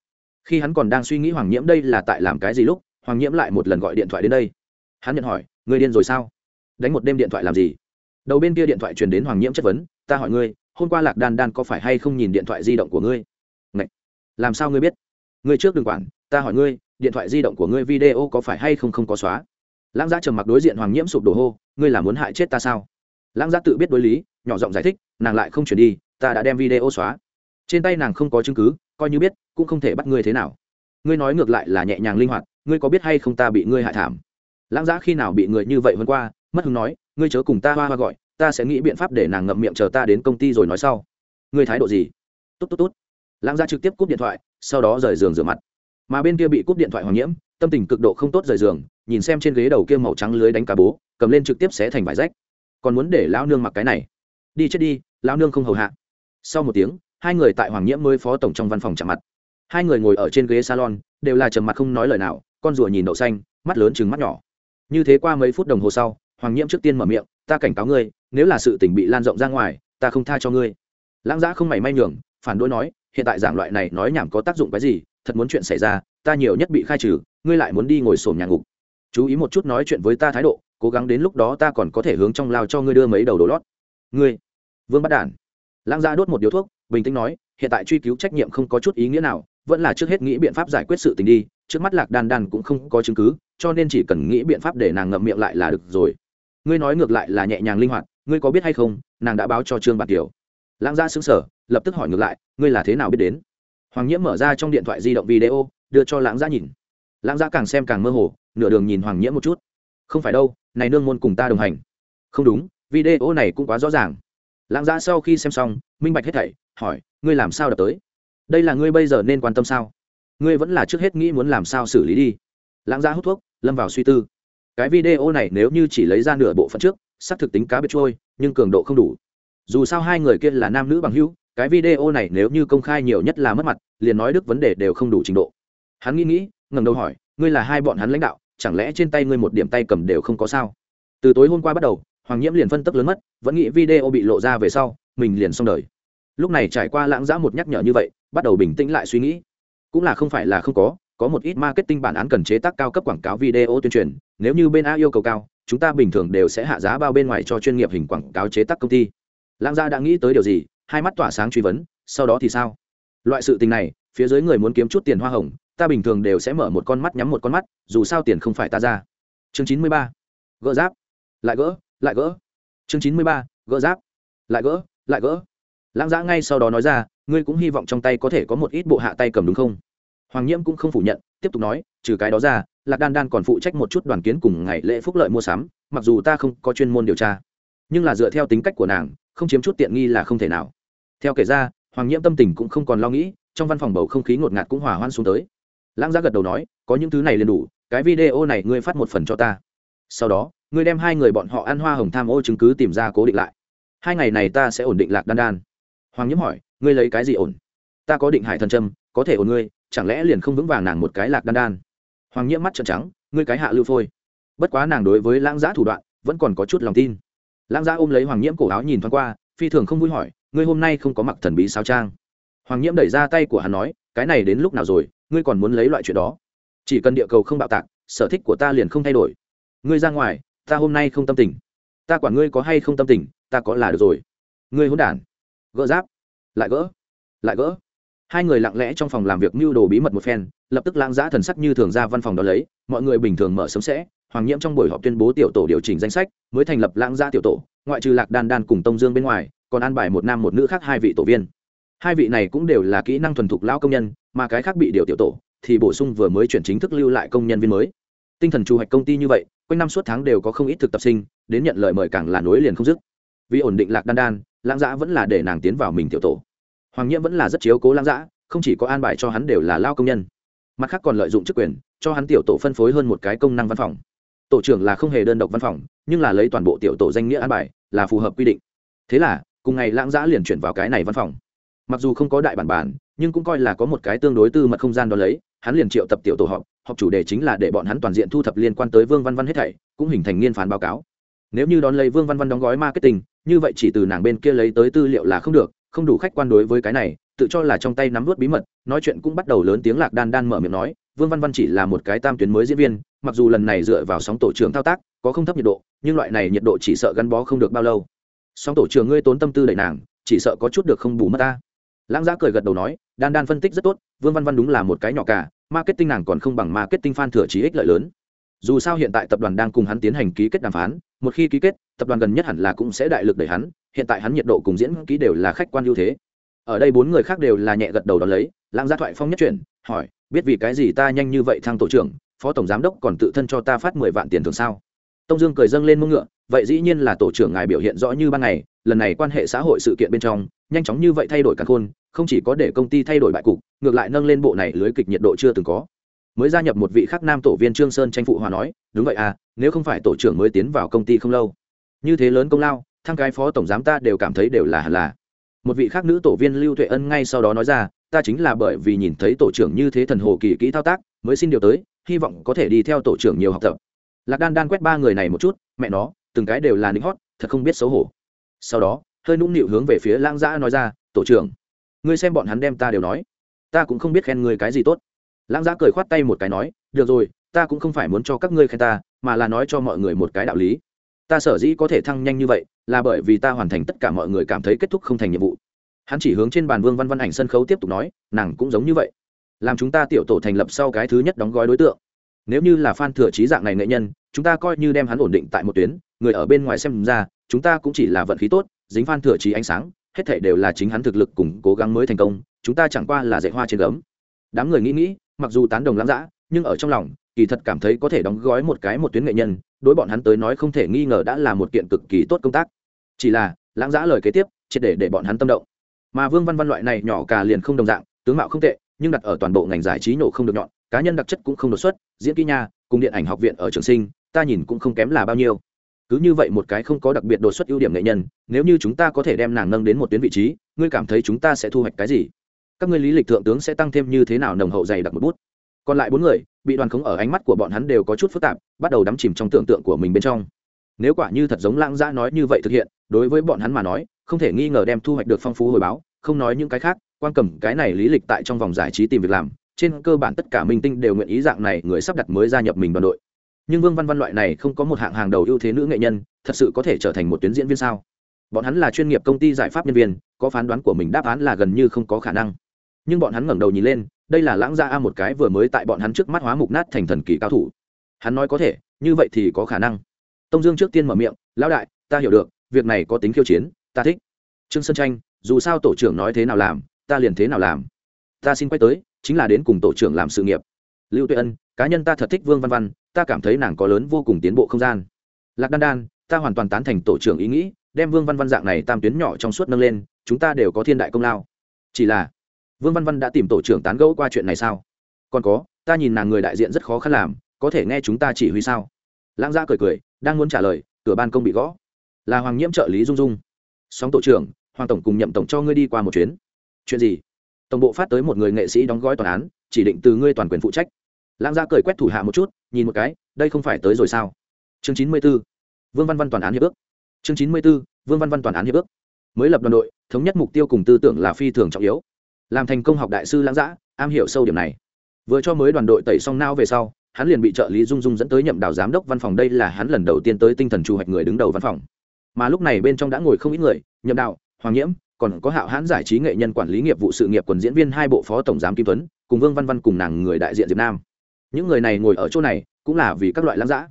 Speaker 1: Khi hắn còn đang suy nghĩ hoàng nhiễm đây là tại làm cái gì lúc, hoàng nhiễm lại một lần gọi điện thoại đến đây. Hắn nhận hỏi người điên rồi sao? Đánh một đêm điện thoại làm gì? Đầu bên kia điện thoại truyền đến hoàng nhiễm chất vấn, ta hỏi ngươi, hôm qua lạc đan đan có phải hay không nhìn điện thoại di động của ngươi? Ngậy! làm sao ngươi biết? Ngươi trước đừng quản, ta hỏi ngươi, điện thoại di động của ngươi video có phải hay không không có xóa? Lãng gia trầm mặc đối diện hoàng nhiễm sụp đổ hô, ngươi là muốn hại chết ta sao? Lãng gia tự biết đối lý, nhỏ giọng giải thích, nàng lại không chuyển đi, ta đã đem video xóa. Trên tay nàng không có chứng cứ, coi như biết, cũng không thể bắt ngươi thế nào. Ngươi nói ngược lại là nhẹ nhàng linh hoạt, ngươi có biết hay không ta bị ngươi hại thảm? Lãng giã khi nào bị người như vậy vân qua, mất hứng nói, ngươi chớ cùng ta hoa hoa gọi, ta sẽ nghĩ biện pháp để nàng ngậm miệng chờ ta đến công ty rồi nói sau. Ngươi thái độ gì? Tốt tốt tốt. Lãng giã trực tiếp cúp điện thoại, sau đó rời giường rửa mặt. Mà bên kia bị cúp điện thoại hoàng nhiễm tâm tình cực độ không tốt rời giường, nhìn xem trên ghế đầu kia màu trắng lưới đánh cá bố, cầm lên trực tiếp xé thành vải rách. Còn muốn để lão nương mặc cái này. Đi chết đi, lão nương không hầu hạ. Sau một tiếng, hai người tại hoàng nhiễm mới phó tổng trong văn phòng chạm mặt. Hai người ngồi ở trên ghế salon, đều là trầm mặt không nói lời nào, con rùa nhìn đậu xanh, mắt lớn chừng mắt nhỏ. Như thế qua mấy phút đồng hồ sau, hoàng nhiễm trước tiên mở miệng, ta cảnh cáo ngươi, nếu là sự tình bị lan rộng ra ngoài, ta không tha cho ngươi. Lãng giã không mảy may nhường, phản đối nói, hiện tại giảng loại này nói nhảm có tác dụng cái gì, thật muốn chuyện xảy ra, ta nhiều nhất bị khai trừ ngươi lại muốn đi ngồi sổm nhà ngục. Chú ý một chút nói chuyện với ta thái độ, cố gắng đến lúc đó ta còn có thể hướng trong lao cho ngươi đưa mấy đầu đồ lót. Ngươi, vương bắt đản. Lãng gia đốt một điếu thuốc, bình tĩnh nói, hiện tại truy cứu trách nhiệm không có chút ý nghĩa nào, vẫn là trước hết nghĩ biện pháp giải quyết sự tình đi, trước mắt lạc đan đan cũng không có chứng cứ, cho nên chỉ cần nghĩ biện pháp để nàng ngậm miệng lại là được rồi. Ngươi nói ngược lại là nhẹ nhàng linh hoạt, ngươi có biết hay không, nàng đã báo cho trương bạc kiều. Lãng gia xứng sở lập tức hỏi ngược lại, ngươi là thế nào biết đến? Hoàng nhiễm mở ra trong điện thoại di động video, đưa cho lãng gia nhìn lãng giã càng xem càng mơ hồ, nửa đường nhìn hoàng nhiễm một chút. Không phải đâu, này nương môn cùng ta đồng hành. Không đúng, video này cũng quá rõ ràng. Lãng giã sau khi xem xong, minh bạch hết thảy, hỏi, ngươi làm sao đập tới? Đây là ngươi bây giờ nên quan tâm sao? Ngươi vẫn là trước hết nghĩ muốn làm sao xử lý đi. Lãng giã hút thuốc, lâm vào suy tư. Cái video này nếu như chỉ lấy ra nửa bộ phận trước, xác thực tính cá biệt trôi, nhưng cường độ không đủ. Dù sao hai người kia là nam nữ bằng hữu, cái video này nếu như công khai nhiều nhất là mất mặt, liền nói đức vấn đề đều không đủ trình độ. Hắn nghĩ nghĩ ngẩng đầu hỏi, ngươi là hai bọn hắn lãnh đạo, chẳng lẽ trên tay ngươi một điểm tay cầm đều không có sao? Từ tối hôm qua bắt đầu, hoàng nhiễm liền phân tức lớn mất, vẫn nghĩ video bị lộ ra về sau, mình liền xong đời. Lúc này trải qua lãng giã một nhắc nhở như vậy, bắt đầu bình tĩnh lại suy nghĩ. Cũng là không phải là không có có một ít marketing bản án cần chế tác cao cấp quảng cáo video tuyên truyền, nếu như bên a yêu cầu cao, chúng ta bình thường đều sẽ hạ giá bao bên ngoài cho chuyên nghiệp hình quảng cáo chế tác công ty. Lãng gia đã nghĩ tới điều gì, hai mắt tỏa sáng truy vấn, sau đó thì sao? Loại sự tình này, phía dưới người muốn kiếm chút tiền hoa hồng ta bình thường đều sẽ mở một con mắt nhắm một con mắt, dù sao tiền không phải ta ra. Chương chín mươi ba, gỡ giáp. Lại gỡ lại gỡ. Chương chín mươi ba, gỡ giáp. Lại gỡ lại gỡ. Lãng giã ngay sau đó nói ra, ngươi cũng hy vọng trong tay có thể có một ít bộ hạ tay cầm đúng không? Hoàng nhiễm cũng không phủ nhận, tiếp tục nói, trừ cái đó ra, lạc đan đan còn phụ trách một chút đoàn kiến cùng ngày lễ phúc lợi mua sắm, mặc dù ta không có chuyên môn điều tra, nhưng là dựa theo tính cách của nàng, không chiếm chút tiện nghi là không thể nào. Theo kể ra, hoàng nhiễm tâm tình cũng không còn lo nghĩ, trong văn phòng bầu không khí ngột ngạt cũng hòa hoan xuống tới lãng giá gật đầu nói, có những thứ này liền đủ, cái video này ngươi phát một phần cho ta. Sau đó, ngươi đem hai người bọn họ ăn hoa hồng tham ô chứng cứ tìm ra cố định lại. Hai ngày này ta sẽ ổn định lạc đan đan. Hoàng nhiễm hỏi, ngươi lấy cái gì ổn? Ta có định hải thần trâm, có thể ổn ngươi, chẳng lẽ liền không vững vàng nàng một cái lạc đan đan? Hoàng nhiễm mắt trợn trắng, ngươi cái hạ lưu phôi. Bất quá nàng đối với lãng giá thủ đoạn, vẫn còn có chút lòng tin. Lãng giá ôm lấy hoàng nhiễm cổ áo nhìn thoáng qua, phi thường không vui hỏi, ngươi hôm nay không có mặc thần bí sao trang? Hoàng nhiễm đẩy ra tay của hắn nói, cái này đến lúc nào rồi? Ngươi còn muốn lấy loại chuyện đó. Chỉ cần địa cầu không bạo tạc, sở thích của ta liền không thay đổi. Ngươi ra ngoài, ta hôm nay không tâm tình. Ta quản ngươi có hay không tâm tình, ta có là được rồi. Ngươi hôn đản. Gỡ giáp. Lại gỡ. Lại gỡ. Hai người lặng lẽ trong phòng làm việc mưu đồ bí mật một phen, lập tức lãng giã thần sắc như thường ra văn phòng đó lấy, mọi người bình thường mở sớm sẽ, hoàng nhiễm trong buổi họp tuyên bố tiểu tổ điều chỉnh danh sách, mới thành lập lãng giã tiểu tổ, ngoại trừ lạc đan đan cùng tông dương bên ngoài, còn an bài một nam một nữ khác hai vị tổ viên. Hai vị này cũng đều là kỹ năng thuần thục lao công nhân mà cái khác bị điều tiểu tổ thì bổ sung vừa mới chuyển chính thức lưu lại công nhân viên mới. Tinh thần chủ hoạch công ty như vậy, quanh năm suốt tháng đều có không ít thực tập sinh, đến nhận lời mời càng là nối liền không dứt. Vì ổn định lạc đan đan, lãng giã vẫn là để nàng tiến vào mình tiểu tổ. Hoàng nhiễm vẫn là rất chiếu cố lãng giã không chỉ có an bài cho hắn đều là lao công nhân. Mặt khác còn lợi dụng chức quyền, cho hắn tiểu tổ phân phối hơn một cái công năng văn phòng. Tổ trưởng là không hề đơn độc văn phòng, nhưng là lấy toàn bộ tiểu tổ danh nghĩa an bài, là phù hợp quy định. Thế là, cùng ngày lãng giã liền chuyển vào cái này văn phòng. Mặc dù không có đại bản bản nhưng cũng coi là có một cái tương đối tư mật không gian đó lấy, hắn liền triệu tập tiểu tổ họp họp chủ đề chính là để bọn hắn toàn diện thu thập liên quan tới vương văn văn hết thảy, cũng hình thành nghiên phán báo cáo. Nếu như đón lấy vương văn văn đóng gói marketing, như vậy chỉ từ nàng bên kia lấy tới tư liệu là không được, không đủ khách quan đối với cái này, tự cho là trong tay nắm vớt bí mật, nói chuyện cũng bắt đầu lớn tiếng lạc đan đan mở miệng nói, vương văn văn chỉ là một cái tam tuyến mới diễn viên, mặc dù lần này dựa vào sóng tổ trưởng thao tác, có không thấp nhiệt độ, nhưng loại này nhiệt độ chỉ sợ gắn bó không được bao lâu. Sóng tổ trưởng ngươi tốn tâm tư đẩy nàng, chỉ sợ có chút được không bù mất ta lãng giá cười gật đầu nói, đan đan phân tích rất tốt, vương văn văn đúng là một cái nhỏ cả, marketing nàng còn không bằng marketing fan thừa trí ích lợi lớn. Dù sao hiện tại tập đoàn đang cùng hắn tiến hành ký kết đàm phán, một khi ký kết, tập đoàn gần nhất hẳn là cũng sẽ đại lực đẩy hắn, hiện tại hắn nhiệt độ cùng diễn ký đều là khách quan ưu thế. Ở đây bốn người khác đều là nhẹ gật đầu đón lấy, lãng gia thoại phong nhất chuyển, hỏi, biết vì cái gì ta nhanh như vậy thăng tổ trưởng, phó tổng giám đốc còn tự thân cho ta phát mười vạn tiền thường sao? Tông dương cười dâng lên mông ngựa, vậy dĩ nhiên là tổ trưởng ngài biểu hiện rõ như ban ngày, lần này quan hệ xã hội sự kiện bên trong nhanh chóng như vậy thay đổi cả khôn, không chỉ có để công ty thay đổi bại cục, ngược lại nâng lên bộ này lưới kịch nhiệt độ chưa từng có. Mới gia nhập một vị khác nam tổ viên trương sơn tranh phụ hòa nói, đúng vậy à nếu không phải tổ trưởng mới tiến vào công ty không lâu. Như thế lớn công lao, thăng cái phó tổng giám ta đều cảm thấy đều là hẳn là. Một vị khác nữ tổ viên lưu tuệ ân ngay sau đó nói ra, ta chính là bởi vì nhìn thấy tổ trưởng như thế thần hồ kỳ kỹ thao tác, mới xin điều tới, hy vọng có thể đi theo tổ trưởng nhiều học tập. Lạc đan đan quét ba người này một chút, mẹ nó, từng cái đều là lính hót, thật không biết xấu hổ. Sau đó hơi nũng nịu hướng về phía lãng giã nói ra, tổ trưởng, ngươi xem bọn hắn đem ta đều nói. Ta cũng không biết khen ngươi cái gì tốt. Lãng giã cười khoát tay một cái nói, được rồi, ta cũng không phải muốn cho các ngươi khen ta, mà là nói cho mọi người một cái đạo lý. Ta sở dĩ có thể thăng nhanh như vậy, là bởi vì ta hoàn thành tất cả mọi người cảm thấy kết thúc không thành nhiệm vụ. Hắn chỉ hướng trên bàn vương văn văn ảnh sân khấu tiếp tục nói, nàng cũng giống như vậy. Làm chúng ta tiểu tổ thành lập sau cái thứ nhất đóng gói đối tượng. Nếu như là phan thừa trí dạng này nghệ nhân, chúng ta coi như đem hắn ổn định tại một tuyến, người ở bên ngoài xem ra, chúng ta cũng chỉ là vận khí tốt dính phan thừa trí ánh sáng, hết thể đều là chính hắn thực lực cùng cố gắng mới thành công, chúng ta chẳng qua là dạy hoa trên gấm. Đám người nghĩ nghĩ, mặc dù tán đồng lãng dã, nhưng ở trong lòng, kỳ thật cảm thấy có thể đóng gói một cái một tuyến nghệ nhân, đối bọn hắn tới nói không thể nghi ngờ đã là một kiện cực kỳ tốt công tác. Chỉ là, lãng dã lời kế tiếp, triệt để để bọn hắn tâm động. Mà vương văn văn loại này nhỏ cả liền không đồng dạng, tướng mạo không tệ, nhưng đặt ở toàn bộ ngành giải trí nổ không được nhọn, cá nhân đặc chất cũng không đột xuất, diễn kỹ nha, cùng điện ảnh học viện ở trường sinh, ta nhìn cũng không kém là bao nhiêu cứ như vậy một cái không có đặc biệt đột xuất ưu điểm nghệ nhân, nếu như chúng ta có thể đem nàng nâng đến một tuyến vị trí, ngươi cảm thấy chúng ta sẽ thu hoạch cái gì? Các ngươi lý lịch thượng tướng sẽ tăng thêm như thế nào nồng hậu dày đặc một bút? Còn lại bốn người, bị đoàn khống ở ánh mắt của bọn hắn đều có chút phức tạp, bắt đầu đắm chìm trong tưởng tượng của mình bên trong. Nếu quả như thật giống lãng giã nói như vậy thực hiện, đối với bọn hắn mà nói, không thể nghi ngờ đem thu hoạch được phong phú hồi báo, không nói những cái khác, quan cầm cái này lý lịch tại trong vòng giải trí tìm việc làm, trên cơ bản tất cả minh tinh đều nguyện ý dạng này người sắp đặt mới gia nhập mình đoàn đội nhưng vương văn văn loại này không có một hạng hàng đầu ưu thế nữ nghệ nhân, thật sự có thể trở thành một tuyến diễn viên sao? Bọn hắn là chuyên nghiệp công ty giải pháp nhân viên, có phán đoán của mình đáp án là gần như không có khả năng. Nhưng bọn hắn ngẩng đầu nhìn lên, đây là lãng gia a một cái vừa mới tại bọn hắn trước mắt hóa mục nát thành thần kỳ cao thủ. Hắn nói có thể, như vậy thì có khả năng. Tông dương trước tiên mở miệng, lão đại, ta hiểu được, việc này có tính khiêu chiến, ta thích. Trương sơn tranh, dù sao tổ trưởng nói thế nào làm, ta liền thế nào làm. Ta xin quay tới, chính là đến cùng tổ trưởng làm sự nghiệp. Lưu tuệ ân, cá nhân ta thật thích vương văn văn ta cảm thấy nàng có lớn vô cùng tiến bộ không gian. Lạc đan đan, ta hoàn toàn tán thành tổ trưởng ý nghĩ, đem vương văn văn dạng này tam tuyến nhỏ trong suốt nâng lên, chúng ta đều có thiên đại công lao. Chỉ là, vương văn văn đã tìm tổ trưởng tán gẫu qua chuyện này sao? Còn có, ta nhìn nàng người đại diện rất khó khăn làm, có thể nghe chúng ta chỉ huy sao? Lãng gia cười cười, đang muốn trả lời, cửa ban công bị gõ. Là hoàng nhiễm trợ lý dung dung. Sóng tổ trưởng, hoàng tổng cùng nhậm tổng cho ngươi đi qua một chuyến. Chuyện gì? Tổng bộ phát tới một người nghệ sĩ đóng gói toàn án, chỉ định từ ngươi toàn quyền phụ trách lãng gia cười quét thủ hạ một chút, nhìn một cái, đây không phải tới rồi sao? Chương chín mươi b ố vương văn văn toàn án hiệp ước. Chương chín mươi b ố vương văn văn toàn án hiệp ước. Mới lập đoàn đội, thống nhất mục tiêu cùng tư tưởng là phi thường trọng yếu. Làm thành công học đại sư lãng giã am hiểu sâu điểm này. Vừa cho mới đoàn đội tẩy xong nao về sau, hắn liền bị trợ lý dung dung dẫn tới nhậm đào giám đốc văn phòng đây là hắn lần đầu tiên tới tinh thần trù hoạch người đứng đầu văn phòng. Mà lúc này bên trong đã ngồi không ít người, nhậm đạo hoàng nhiễm, còn có hạo hãn giải trí nghệ nhân quản lý nghiệp vụ sự nghiệp quần diễn viên hai bộ phó tổng giám kim tuấn, cùng vương văn văn cùng nàng người đại diện diệp nam những người này ngồi ở chỗ này cũng là vì các loại lãng giã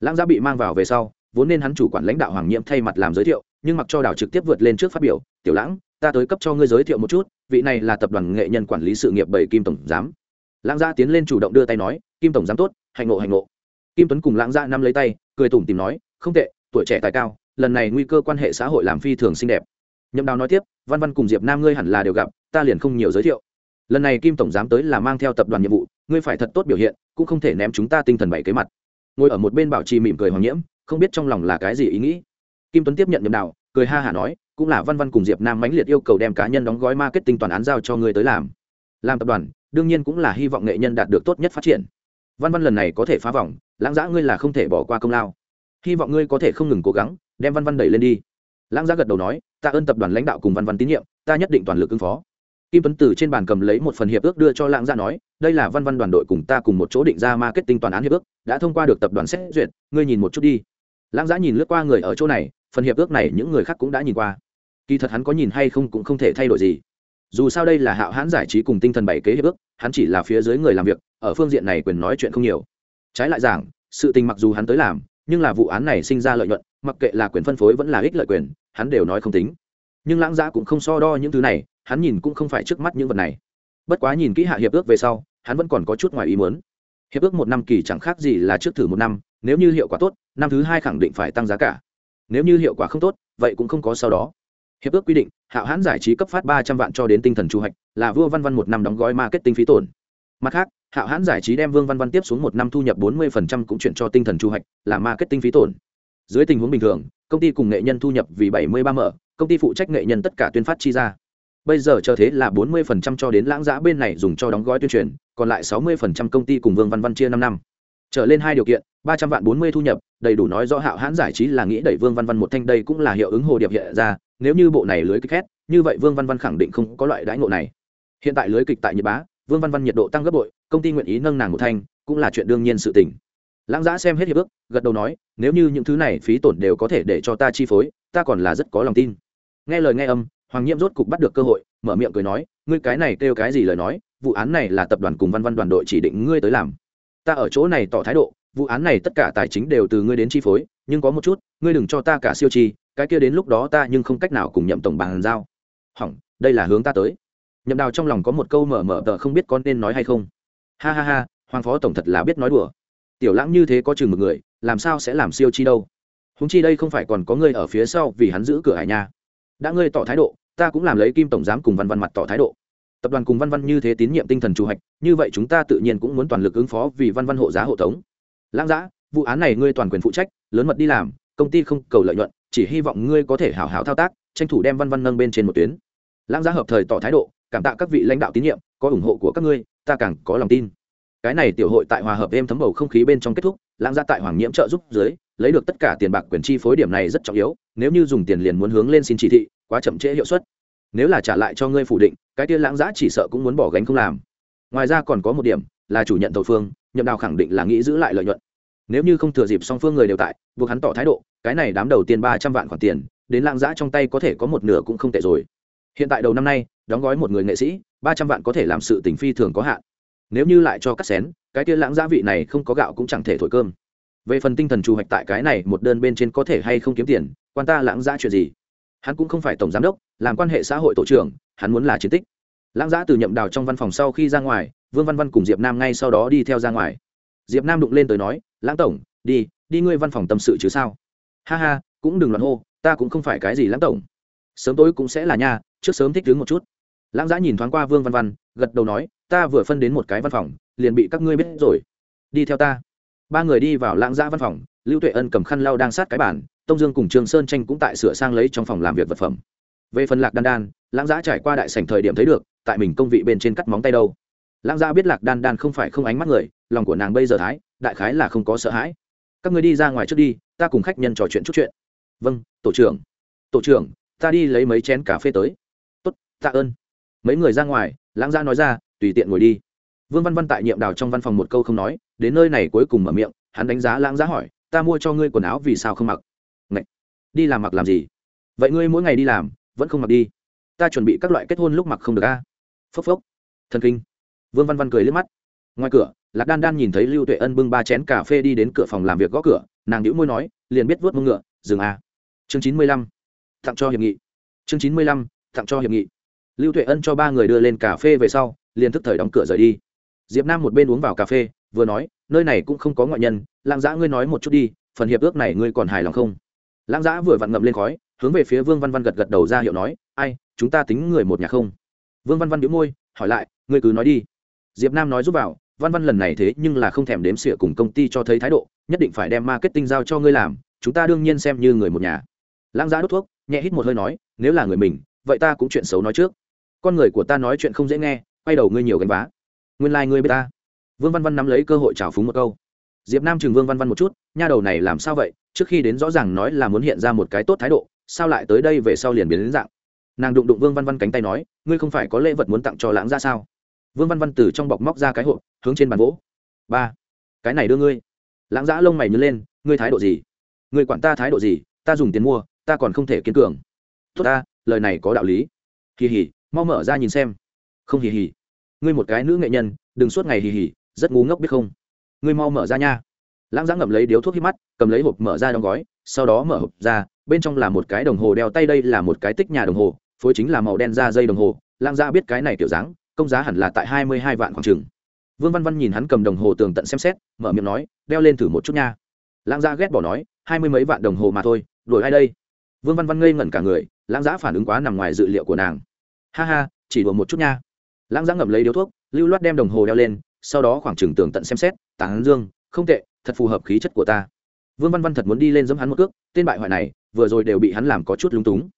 Speaker 1: lãng giã bị mang vào về sau, vốn nên hắn chủ quản lãnh đạo hoàng nhiễm thay mặt làm giới thiệu, nhưng mặc cho đảo trực tiếp vượt lên trước phát biểu, tiểu lãng, ta tới cấp cho ngươi giới thiệu một chút, vị này là tập đoàn nghệ nhân quản lý sự nghiệp bảy kim tổng giám. Lãng giã tiến lên chủ động đưa tay nói, kim tổng giám tốt, hạnh ngộ hạnh ngộ. Kim tuấn cùng lãng giã nắm lấy tay, cười tủm tìm nói, không tệ, tuổi trẻ tài cao, lần này nguy cơ quan hệ xã hội làm phi thường xinh đẹp. Nhậm đào nói tiếp, văn văn cùng diệp nam ngươi hẳn là đều gặp, ta liền không nhiều giới thiệu. Lần này kim tổng giám tới là mang theo tập đoàn nhiệm vụ ngươi phải thật tốt biểu hiện, cũng không thể ném chúng ta tinh thần bảy kế mặt. Ngồi ở một bên bảo trì mỉm cười hoàng nhiễm, không biết trong lòng là cái gì ý nghĩ. Kim tuấn tiếp nhận nhầm nào cười ha hả nói, cũng là văn văn cùng diệp nam mãnh liệt yêu cầu đem cá nhân đóng gói marketing toàn án giao cho ngươi tới làm. Làm tập đoàn, đương nhiên cũng là hy vọng nghệ nhân đạt được tốt nhất phát triển. Văn văn lần này có thể phá vòng, lãng giã ngươi là không thể bỏ qua công lao. Hy vọng ngươi có thể không ngừng cố gắng, đem văn văn đẩy lên đi. Lãng giã gật đầu nói, ta ơn tập đoàn lãnh đạo cùng văn văn tín nhiệm, ta nhất định toàn lực ứng phó kim tuấn từ trên bàn cầm lấy một phần hiệp ước đưa cho lãng giã nói, đây là văn văn đoàn đội cùng ta cùng một chỗ định ra marketing toàn án hiệp ước, đã thông qua được tập đoàn xét duyệt, ngươi nhìn một chút đi. Lãng giã nhìn lướt qua người ở chỗ này, phần hiệp ước này những người khác cũng đã nhìn qua. Kỳ thật hắn có nhìn hay không cũng không thể thay đổi gì. Dù sao đây là hạo hãn giải trí cùng tinh thần bảy kế hiệp ước, hắn chỉ là phía dưới người làm việc, ở phương diện này quyền nói chuyện không nhiều. Trái lại giảng, sự tình mặc dù hắn tới làm, nhưng là vụ án này sinh ra lợi nhuận, mặc kệ là quyền phân phối vẫn là ích lợi quyền, hắn đều nói không tính. Nhưng lãng giã cũng không so đo những thứ này hắn nhìn cũng không phải trước mắt những vật này. Bất quá nhìn kỹ hạ hiệp ước về sau, hắn vẫn còn có chút ngoài ý muốn. Hiệp ước một năm kỳ chẳng khác gì là trước thử một năm, nếu như hiệu quả tốt, năm thứ hai khẳng định phải tăng giá cả. Nếu như hiệu quả không tốt, vậy cũng không có sau đó. Hiệp ước quy định hạo hãn giải trí cấp phát ba trăm vạn cho đến tinh thần chu hạch, là vua văn văn một năm đóng gói marketing phí tổn. Mặt khác hạo hãn giải trí đem vương văn văn tiếp xuống một năm thu nhập bốn mươi cũng chuyển cho tinh thần chu hạch, là marketing phí tổn. Dưới tình huống bình thường, công ty cùng nghệ nhân thu nhập vì bảy mươi ba mở, công ty phụ trách nghệ nhân tất cả tuyên phát chi ra bây giờ cho thế là bốn mươi cho đến lãng giã bên này dùng cho đóng gói tuyên truyền, còn lại sáu mươi công ty cùng vương văn văn chia năm năm. Trở lên hai điều kiện, ba trăm vạn bốn mươi thu nhập, đầy đủ nói rõ hạo hãn giải trí là nghĩ đẩy vương văn văn một thanh đây cũng là hiệu ứng hồ điệp hiện ra, nếu như bộ này lưới kích khét như vậy vương văn văn khẳng định không có loại đãi ngộ này. Hiện tại lưới kịch tại nhật bá, vương văn văn nhiệt độ tăng gấp bội, công ty nguyện ý nâng nàng một thanh, cũng là chuyện đương nhiên sự tình. Lãng giã xem hết hiệp ước, gật đầu nói, nếu như những thứ này phí tổn đều có thể để cho ta chi phối, ta còn là rất có lòng tin. Nghe lời nghe âm hoàng nhiễm rốt cục bắt được cơ hội, mở miệng cười nói, ngươi cái này kêu cái gì lời nói, vụ án này là tập đoàn cùng văn văn đoàn đội chỉ định ngươi tới làm. Ta ở chỗ này tỏ thái độ, vụ án này tất cả tài chính đều từ ngươi đến chi phối, nhưng có một chút, ngươi đừng cho ta cả siêu chi, cái kia đến lúc đó ta nhưng không cách nào cùng nhậm tổng bàn giao. Hỏng, đây là hướng ta tới. Nhậm đào trong lòng có một câu mở mở tờ không biết con nên nói hay không. Ha ha ha, hoàng phó tổng thật là biết nói đùa. Tiểu lãng như thế có chừng một người, làm sao sẽ làm siêu chi đâu? Húng chi đây không phải còn có ngươi ở phía sau vì hắn giữ cửa hải nha. Đã ngươi tỏ thái độ ta cũng làm lấy kim tổng giám cùng văn văn mặt tỏ thái độ. Tập đoàn cùng văn văn như thế tín nhiệm tinh thần chủ hạch, như vậy chúng ta tự nhiên cũng muốn toàn lực ứng phó vì văn văn hộ giá hộ tống. Lãng giã vụ án này ngươi toàn quyền phụ trách, lớn mật đi làm, công ty không cầu lợi nhuận, chỉ hy vọng ngươi có thể hảo hảo thao tác, tranh thủ đem văn văn nâng bên trên một tuyến. Lãng giã hợp thời tỏ thái độ, cảm tạ các vị lãnh đạo tín nhiệm, có ủng hộ của các ngươi, ta càng có lòng tin cái này tiểu hội tại hòa hợp êm thấm bầu không khí bên trong kết thúc, lãng ra tại hoàng nhiễm trợ giúp dưới, lấy được tất cả tiền bạc quyền chi phối điểm này rất trọng yếu, nếu như dùng tiền liền muốn hướng lên xin chỉ thị, quá chậm trễ hiệu suất. Nếu là trả lại cho ngươi phủ định, cái tia lãng giã chỉ sợ cũng muốn bỏ gánh không làm. Ngoài ra còn có một điểm, là chủ nhận tàu phương, nhậm đào khẳng định là nghĩ giữ lại lợi nhuận. Nếu như không thừa dịp song phương người đều tại, buộc hắn tỏ thái độ, cái này đám đầu tiên ba trăm vạn khoản tiền, đến lãng giã trong tay có thể có một nửa cũng không tệ rồi. Hiện tại đầu năm nay, đóng gói một người nghệ sĩ, ba trăm vạn có thể làm sự tình phi thường có hạn nếu như lại cho cắt xén, cái kia lãng gia vị này không có gạo cũng chẳng thể thổi cơm. Về phần tinh thần trù hoạch tại cái này, một đơn bên trên có thể hay không kiếm tiền, quan ta lãng gia chuyện gì? Hắn cũng không phải tổng giám đốc, làm quan hệ xã hội tổ trưởng, hắn muốn là chiến tích. Lãng giã từ nhậm đào trong văn phòng sau khi ra ngoài, vương văn văn cùng diệp nam ngay sau đó đi theo ra ngoài. Diệp nam đụng lên tới nói, lãng tổng, đi đi ngươi văn phòng tâm sự chứ sao? Ha ha, cũng đừng loạn hô, ta cũng không phải cái gì lãng tổng. Sớm tối cũng sẽ là nha, trước sớm thích đứng một chút lãng giã nhìn thoáng qua vương văn văn, gật đầu nói, ta vừa phân đến một cái văn phòng, liền bị các ngươi biết rồi. Đi theo ta. Ba người đi vào lãng giã văn phòng, lưu tuệ ân cầm khăn lau đang sát cái bản tông dương cùng trường sơn tranh cũng tại sửa sang lấy trong phòng làm việc vật phẩm. Về phần lạc đan đan, lãng giã trải qua đại sảnh thời điểm thấy được, tại mình công vị bên trên cắt móng tay đâu. Lãng giã biết lạc đan đan không phải không ánh mắt người, lòng của nàng bây giờ thái, đại khái là không có sợ hãi. Các người đi ra ngoài trước đi, ta cùng khách nhân trò chuyện chút chuyện. Vâng tổ trưởng. Tổ trưởng, ta đi lấy mấy chén cà phê tới. Tốt, tạ ơn mấy người ra ngoài, lãng gia nói ra, tùy tiện ngồi đi. Vương văn văn tại nhiệm đào trong văn phòng một câu không nói, đến nơi này cuối cùng mở miệng, hắn đánh giá lãng giã hỏi, ta mua cho ngươi quần áo vì sao không mặc? Ngậy! đi làm mặc làm gì? Vậy ngươi mỗi ngày đi làm, vẫn không mặc đi. Ta chuẩn bị các loại kết hôn lúc mặc không được a. Phốc phốc. Thần kinh. Vương văn văn cười liếc mắt. Ngoài cửa, lạc đan đan nhìn thấy lưu tuệ ân bưng ba chén cà phê đi đến cửa phòng làm việc gõ cửa, nàng nhũ môi nói, liền biết vớt mông ngựa, dừng a. Chương chín mươi lăm. Tặng cho hiệp nghị. Chương chín mươi lăm, tặng cho hiệp nghị lưu tuệ ân cho ba người đưa lên cà phê về sau, liền thức thời đóng cửa rời đi. Diệp nam một bên uống vào cà phê, vừa nói, nơi này cũng không có ngoại nhân, lãng giã ngươi nói một chút đi, phần hiệp ước này ngươi còn hài lòng không? Lãng giã vừa vặn ngậm lên khói, hướng về phía vương văn văn gật gật đầu ra hiệu nói, ai, chúng ta tính người một nhà không? Vương văn văn đĩu môi, hỏi lại, ngươi cứ nói đi. Diệp nam nói giúp vào, văn văn lần này thế nhưng là không thèm đếm xỉa cùng công ty cho thấy thái độ, nhất định phải đem marketing giao cho ngươi làm, chúng ta đương nhiên xem như người một nhà. Lãng giã đốt thuốc, nhẹ hít một hơi nói, nếu là người mình, vậy ta cũng chuyện xấu nói trước con người của ta nói chuyện không dễ nghe, quay đầu ngươi nhiều gánh vá. Nguyên lai、like、ngươi b ta. Vương văn văn nắm lấy cơ hội trào phúng một câu. Diệp nam chừng vương văn văn một chút, nha đầu này làm sao vậy? Trước khi đến rõ ràng nói là muốn hiện ra một cái tốt thái độ, sao lại tới đây về sau liền biến đến dạng? Nàng đụng đụng vương văn văn cánh tay nói, ngươi không phải có lễ vật muốn tặng cho lãng ra sao? Vương văn văn từ trong bọc móc ra cái hộp, hướng trên bàn gỗ. Ba, cái này đưa ngươi. Lãng giã lông mày nhớ lên, ngươi thái độ gì? Ngươi quản ta thái độ gì? Ta dùng tiền mua, ta còn không thể kiên cường. Tốt ta, lời này có đạo lý. Kỳ hỉ mau mở ra nhìn xem. Không hì hì. Ngươi một cái nữ nghệ nhân, đừng suốt ngày hì hì, rất ngu ngốc biết không? Ngươi mau mở ra nha. Lãng giã ngậm lấy điếu thuốc hít mắt, cầm lấy hộp mở ra đóng gói, sau đó mở hộp ra, bên trong là một cái đồng hồ đeo tay, đây là một cái tích nhà đồng hồ, phối chính là màu đen da dây đồng hồ. Lãng giã biết cái này kiểu dáng, công giá hẳn là tại hai mươi hai vạn khoảng trừng vương văn văn nhìn hắn cầm đồng hồ tường tận xem xét, mở miệng nói, đeo lên thử một chút nha. Lãng giã ghét bỏ nói, hai mươi mấy vạn đồng hồ mà thôi đổi ai đây? Vương văn văn ngây ngẩn cả người, lãng giã phản ứng quá nằm ngoài dự liệu của nàng ha ha, chỉ đùa một chút nha. Lãng giã ngậm lấy điếu thuốc, lưu loát đem đồng hồ đeo lên, sau đó khoảng trừng tường tận xem xét tán dương, không tệ, thật phù hợp khí chất của ta. Vương văn văn thật muốn đi lên giấm hắn một cước, tên bại hoại này, vừa rồi đều bị hắn làm có chút lúng túng.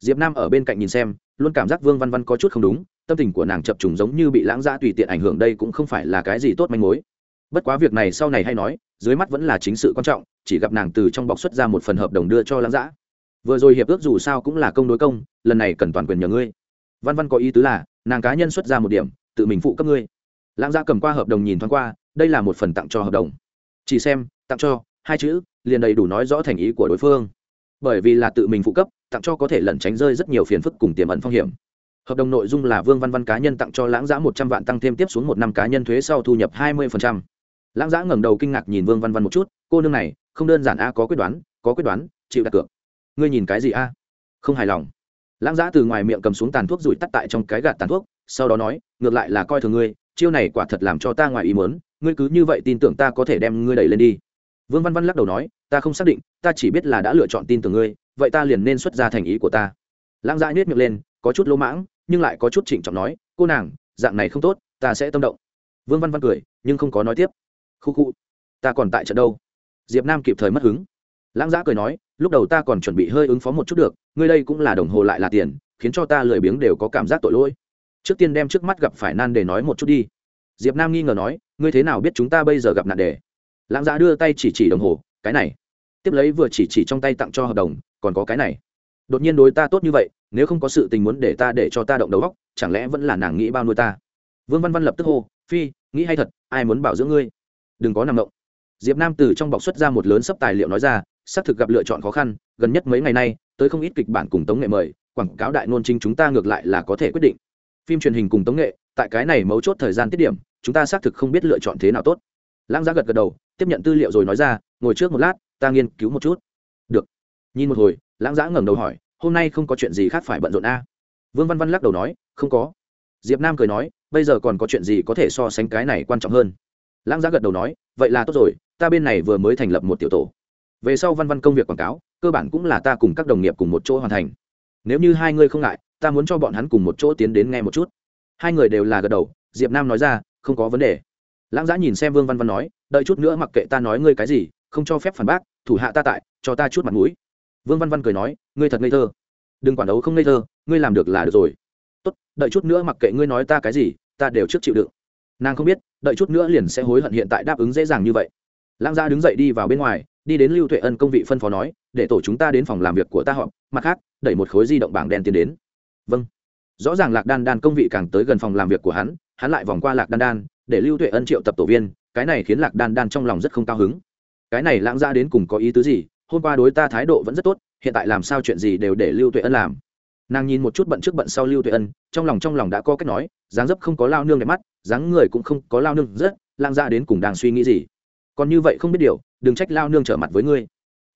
Speaker 1: Diệp nam ở bên cạnh nhìn xem, luôn cảm giác vương văn văn có chút không đúng, tâm tình của nàng chập trùng giống như bị lãng giã tùy tiện ảnh hưởng đây cũng không phải là cái gì tốt manh mối. Bất quá việc này sau này hay nói, dưới mắt vẫn là chính sự quan trọng, chỉ gặp nàng từ trong bọc xuất ra một phần hợp đồng đưa cho lãng giã. Vừa rồi hiệp ước dù sao cũng là công đối công, lần này cần toàn quyền nhờ ngươi văn văn có ý tứ là, nàng cá nhân xuất ra một điểm, tự mình phụ cấp ngươi. Lãng gia cầm qua hợp đồng nhìn thoáng qua, đây là một phần tặng cho hợp đồng. Chỉ xem, tặng cho, hai chữ, liền đầy đủ nói rõ thành ý của đối phương. Bởi vì là tự mình phụ cấp, tặng cho có thể lẩn tránh rơi rất nhiều phiền phức cùng tiềm ẩn phong hiểm. Hợp đồng nội dung là vương văn văn cá nhân tặng cho lãng giã một trăm vạn tăng thêm tiếp xuống một năm cá nhân thuế sau thu nhập hai mươi lãng giã ngẩng đầu kinh ngạc nhìn vương văn văn một chút, cô nương này, không đơn giản a, có quyết đoán, có quyết đoán, chịu đặt cược. Ngươi nhìn cái gì a? Không hài lòng lãng giã từ ngoài miệng cầm xuống tàn thuốc rủi tắt tại trong cái gạt tàn thuốc, sau đó nói, ngược lại là coi thường ngươi, chiêu này quả thật làm cho ta ngoài ý mớn ngươi cứ như vậy tin tưởng ta có thể đem ngươi đẩy lên đi. Vương văn văn lắc đầu nói, ta không xác định, ta chỉ biết là đã lựa chọn tin tưởng ngươi, vậy ta liền nên xuất ra thành ý của ta. Lãng giã nhét miệng lên, có chút lỗ mãng, nhưng lại có chút trịnh trọng nói, cô nàng, dạng này không tốt, ta sẽ tâm động. Vương văn văn cười, nhưng không có nói tiếp. Khu khu, ta còn tại trận đâu. Diệp nam kịp thời mất hứng lãng giã cười nói, lúc đầu ta còn chuẩn bị hơi ứng phó một chút được, ngươi đây cũng là đồng hồ lại là tiền, khiến cho ta lười biếng đều có cảm giác tội lỗi. Trước tiên đem trước mắt gặp phải nan để nói một chút đi. Diệp nam nghi ngờ nói, ngươi thế nào biết chúng ta bây giờ gặp nạn đề? Lãng giã đưa tay chỉ chỉ đồng hồ, cái này. Tiếp lấy vừa chỉ chỉ trong tay tặng cho hợp đồng, còn có cái này. Đột nhiên đối ta tốt như vậy, nếu không có sự tình muốn để ta để cho ta động đầu góc chẳng lẽ vẫn là nàng nghĩ bao nuôi ta? Vương văn văn lập tức hô, phi, nghĩ hay thật, ai muốn bảo dưỡng ngươi? Đừng có nằm động. Diệp nam từ trong bọc xuất ra một lớn sấp tài liệu nói ra xác thực gặp lựa chọn khó khăn, gần nhất mấy ngày nay, tới không ít kịch bản cùng tống nghệ mời, quảng cáo đại nôn chính chúng ta ngược lại là có thể quyết định. Phim truyền hình cùng tống nghệ, tại cái này mấu chốt thời gian tiết điểm, chúng ta xác thực không biết lựa chọn thế nào tốt. Lãng giá gật gật đầu, tiếp nhận tư liệu rồi nói ra, ngồi trước một lát, ta nghiên cứu một chút. Được. Nhìn một hồi, lãng giá ngẩng đầu hỏi, hôm nay không có chuyện gì khác phải bận rộn a? Vương văn văn lắc đầu nói, không có. Diệp nam cười nói, bây giờ còn có chuyện gì có thể so sánh cái này quan trọng hơn? Lãng giá gật đầu nói, vậy là tốt rồi, ta bên này vừa mới thành lập một tiểu tổ về sau văn văn công việc quảng cáo, cơ bản cũng là ta cùng các đồng nghiệp cùng một chỗ hoàn thành. Nếu như hai người không ngại, ta muốn cho bọn hắn cùng một chỗ tiến đến nghe một chút. Hai người đều là gật đầu, diệp nam nói ra, không có vấn đề. Lãng giã nhìn xem vương văn văn nói, đợi chút nữa mặc kệ ta nói ngươi cái gì, không cho phép phản bác, thủ hạ ta tại, cho ta chút mặt mũi. Vương văn văn cười nói, ngươi thật ngây thơ. Đừng quản đấu không ngây thơ, ngươi làm được là được rồi. Tốt, đợi chút nữa mặc kệ ngươi nói ta cái gì, ta đều trước chịu đựng. Nàng không biết, đợi chút nữa liền sẽ hối hận hiện tại đáp ứng dễ dàng như vậy lãng gia đứng dậy đi vào bên ngoài, đi đến lưu tuệ ân công vị phân phó nói, để tổ chúng ta đến phòng làm việc của ta họp, mặt khác, đẩy một khối di động bảng đen tiến đến. Vâng. Rõ ràng lạc đan đan công vị càng tới gần phòng làm việc của hắn hắn lại vòng qua lạc đan đan, để lưu tuệ ân triệu tập tổ viên, cái này khiến lạc đan đan trong lòng rất không cao hứng. Cái này lãng ra đến cùng có ý tứ gì? Hôm qua đối ta thái độ vẫn rất tốt, hiện tại làm sao chuyện gì đều để lưu tuệ ân làm? Nàng nhìn một chút bận trước bận sau lưu tuệ ân, trong lòng trong lòng đã có cách nói, dáng dấp không có lao nương đẹp mắt, dáng người cũng không có lao nương rất, lãng ra đến cùng đang suy nghĩ gì? Còn như vậy không biết điều, đừng trách lao nương trở mặt với ngươi.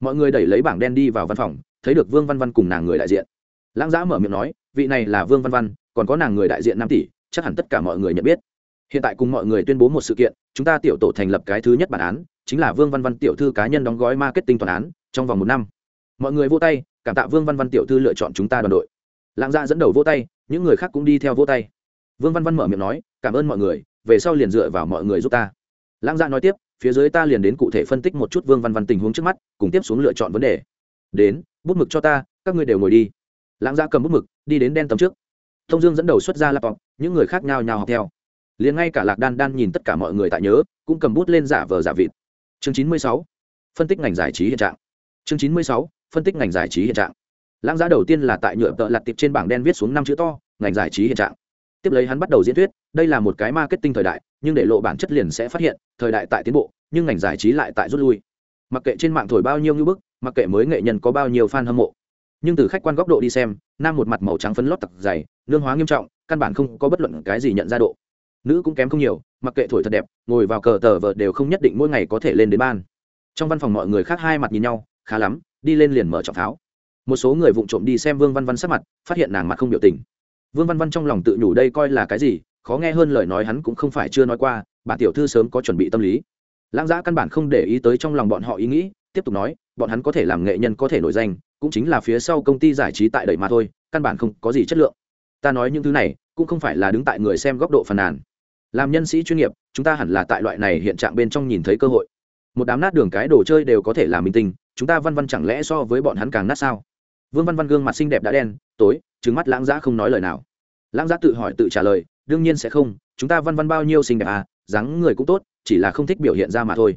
Speaker 1: Mọi người đẩy lấy bảng đen đi vào văn phòng, thấy được vương văn văn cùng nàng người đại diện. Lãng giã mở miệng nói, vị này là vương văn văn, còn có nàng người đại diện năm tỷ, chắc hẳn tất cả mọi người nhận biết. Hiện tại cùng mọi người tuyên bố một sự kiện, chúng ta tiểu tổ thành lập cái thứ nhất bản án, chính là vương văn văn tiểu thư cá nhân đóng gói marketing toàn án, trong vòng một năm. Mọi người vô tay, cảm tạ vương văn văn tiểu thư lựa chọn chúng ta đoàn đội. Lãng gia dẫn đầu vô tay, những người khác cũng đi theo vô tay. Vương văn văn mở miệng nói, cảm ơn mọi người, về sau liền dựa vào mọi người giúp ta. Lãng gia nói tiếp phía dưới ta liền đến cụ thể phân tích một chút vương văn văn tình huống trước mắt, cùng tiếp xuống lựa chọn vấn đề. Đến, bút mực cho ta, các ngươi đều ngồi đi. Lãng gia cầm bút mực, đi đến đen tấm trước. Thông dương dẫn đầu xuất ra laptop, những người khác nhao nhao học theo. Liền ngay cả lạc đan đan nhìn tất cả mọi người tại nhớ, cũng cầm bút lên giả vờ giả vịt. Chương chín mươi sáu, phân tích ngành giải trí hiện trạng. Chương chín mươi sáu, phân tích ngành giải trí hiện trạng. Lãng giá đầu tiên là tại nhựa tợ lặt tiệp trên bảng đen viết xuống năm chữ to, ngành giải trí hiện trạng. Tiếp lấy hắn bắt đầu diễn thuyết, đây là một cái marketing thời đại nhưng để lộ bản chất liền sẽ phát hiện, thời đại tại tiến bộ, nhưng ngành giải trí lại tại rút lui. Mặc kệ trên mạng thổi bao nhiêu như bức, mặc kệ mới nghệ nhân có bao nhiêu fan hâm mộ. Nhưng từ khách quan góc độ đi xem, nam một mặt màu trắng phấn lót tặc dày lương hóa nghiêm trọng, căn bản không có bất luận cái gì nhận ra độ. Nữ cũng kém không nhiều, mặc kệ thổi thật đẹp, ngồi vào cờ tờ vợ đều không nhất định mỗi ngày có thể lên đến ban. Trong văn phòng mọi người khác hai mặt nhìn nhau, khá lắm, đi lên liền mở trọng pháo một số người vụng trộm đi xem vương văn văn sắc mặt, phát hiện nàng mặt không biểu tình. Vương văn văn trong lòng tự nhủ đây coi là cái gì khó nghe hơn lời nói hắn cũng không phải chưa nói qua, bản tiểu thư sớm có chuẩn bị tâm lý. Lãng giã căn bản không để ý tới trong lòng bọn họ ý nghĩ, tiếp tục nói, bọn hắn có thể làm nghệ nhân có thể nổi danh, cũng chính là phía sau công ty giải trí tại đầy mà thôi, căn bản không có gì chất lượng. Ta nói những thứ này, cũng không phải là đứng tại người xem góc độ phàn nàn. Làm nhân sĩ chuyên nghiệp, chúng ta hẳn là tại loại này hiện trạng bên trong nhìn thấy cơ hội. Một đám nát đường cái đồ chơi đều có thể làm minh tinh, chúng ta văn văn chẳng lẽ so với bọn hắn càng nát sao? Vương văn văn gương mặt xinh đẹp đã đen, tối trứng mắt lãng giã không nói lời nào. Lãng giã tự hỏi tự trả lời đương nhiên sẽ không, chúng ta văn văn bao nhiêu xinh đẹp à dáng người cũng tốt, chỉ là không thích biểu hiện ra mà thôi.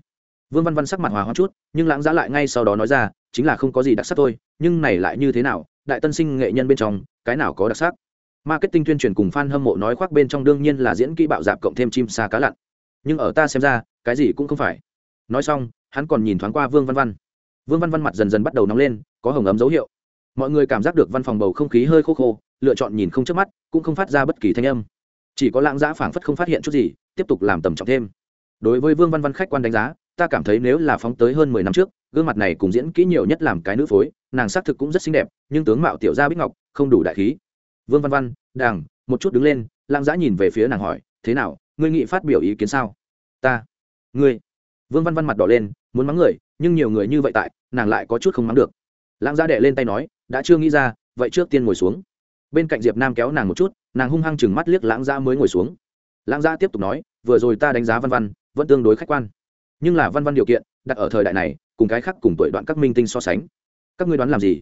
Speaker 1: Vương văn văn sắc mặt hòa hoa chút, nhưng lãng giá lại ngay sau đó nói ra, chính là không có gì đặc sắc thôi, nhưng này lại như thế nào, đại tân sinh nghệ nhân bên trong, cái nào có đặc sắc? Marketing tuyên truyền cùng fan hâm mộ nói khoác bên trong đương nhiên là diễn kỹ bạo dạp cộng thêm chim xa cá lặn. Nhưng ở ta xem ra, cái gì cũng không phải. Nói xong, hắn còn nhìn thoáng qua vương văn văn. Vương văn văn mặt dần dần bắt đầu nóng lên, có hồng ấm dấu hiệu. Mọi người cảm giác được văn phòng bầu không khí hơi khô khô, lựa chọn nhìn không chớp mắt, cũng không phát ra bất kỳ thanh âm chỉ có lãng giã phảng phất không phát hiện chút gì, tiếp tục làm tầm trọng thêm. Đối với vương văn văn khách quan đánh giá, ta cảm thấy nếu là phóng tới hơn mười năm trước, gương mặt này cùng diễn kỹ nhiều nhất làm cái nữ phối, nàng xác thực cũng rất xinh đẹp, nhưng tướng mạo tiểu gia bích ngọc, không đủ đại khí. Vương văn văn, đàng, một chút đứng lên, lãng giã nhìn về phía nàng hỏi, thế nào, ngươi nghị phát biểu ý kiến sao? Ta. Ngươi. Vương văn văn mặt đỏ lên, muốn mắng người, nhưng nhiều người như vậy tại, nàng lại có chút không mắng được. Lãng giã đệ lên tay nói, đã chưa nghĩ ra, vậy trước tiên ngồi xuống bên cạnh diệp nam kéo nàng một chút nàng hung hăng chừng mắt liếc lãng gia mới ngồi xuống lãng gia tiếp tục nói vừa rồi ta đánh giá văn văn vẫn tương đối khách quan nhưng là văn văn điều kiện đặt ở thời đại này cùng cái khác cùng tuổi đoạn các minh tinh so sánh các ngươi đoán làm gì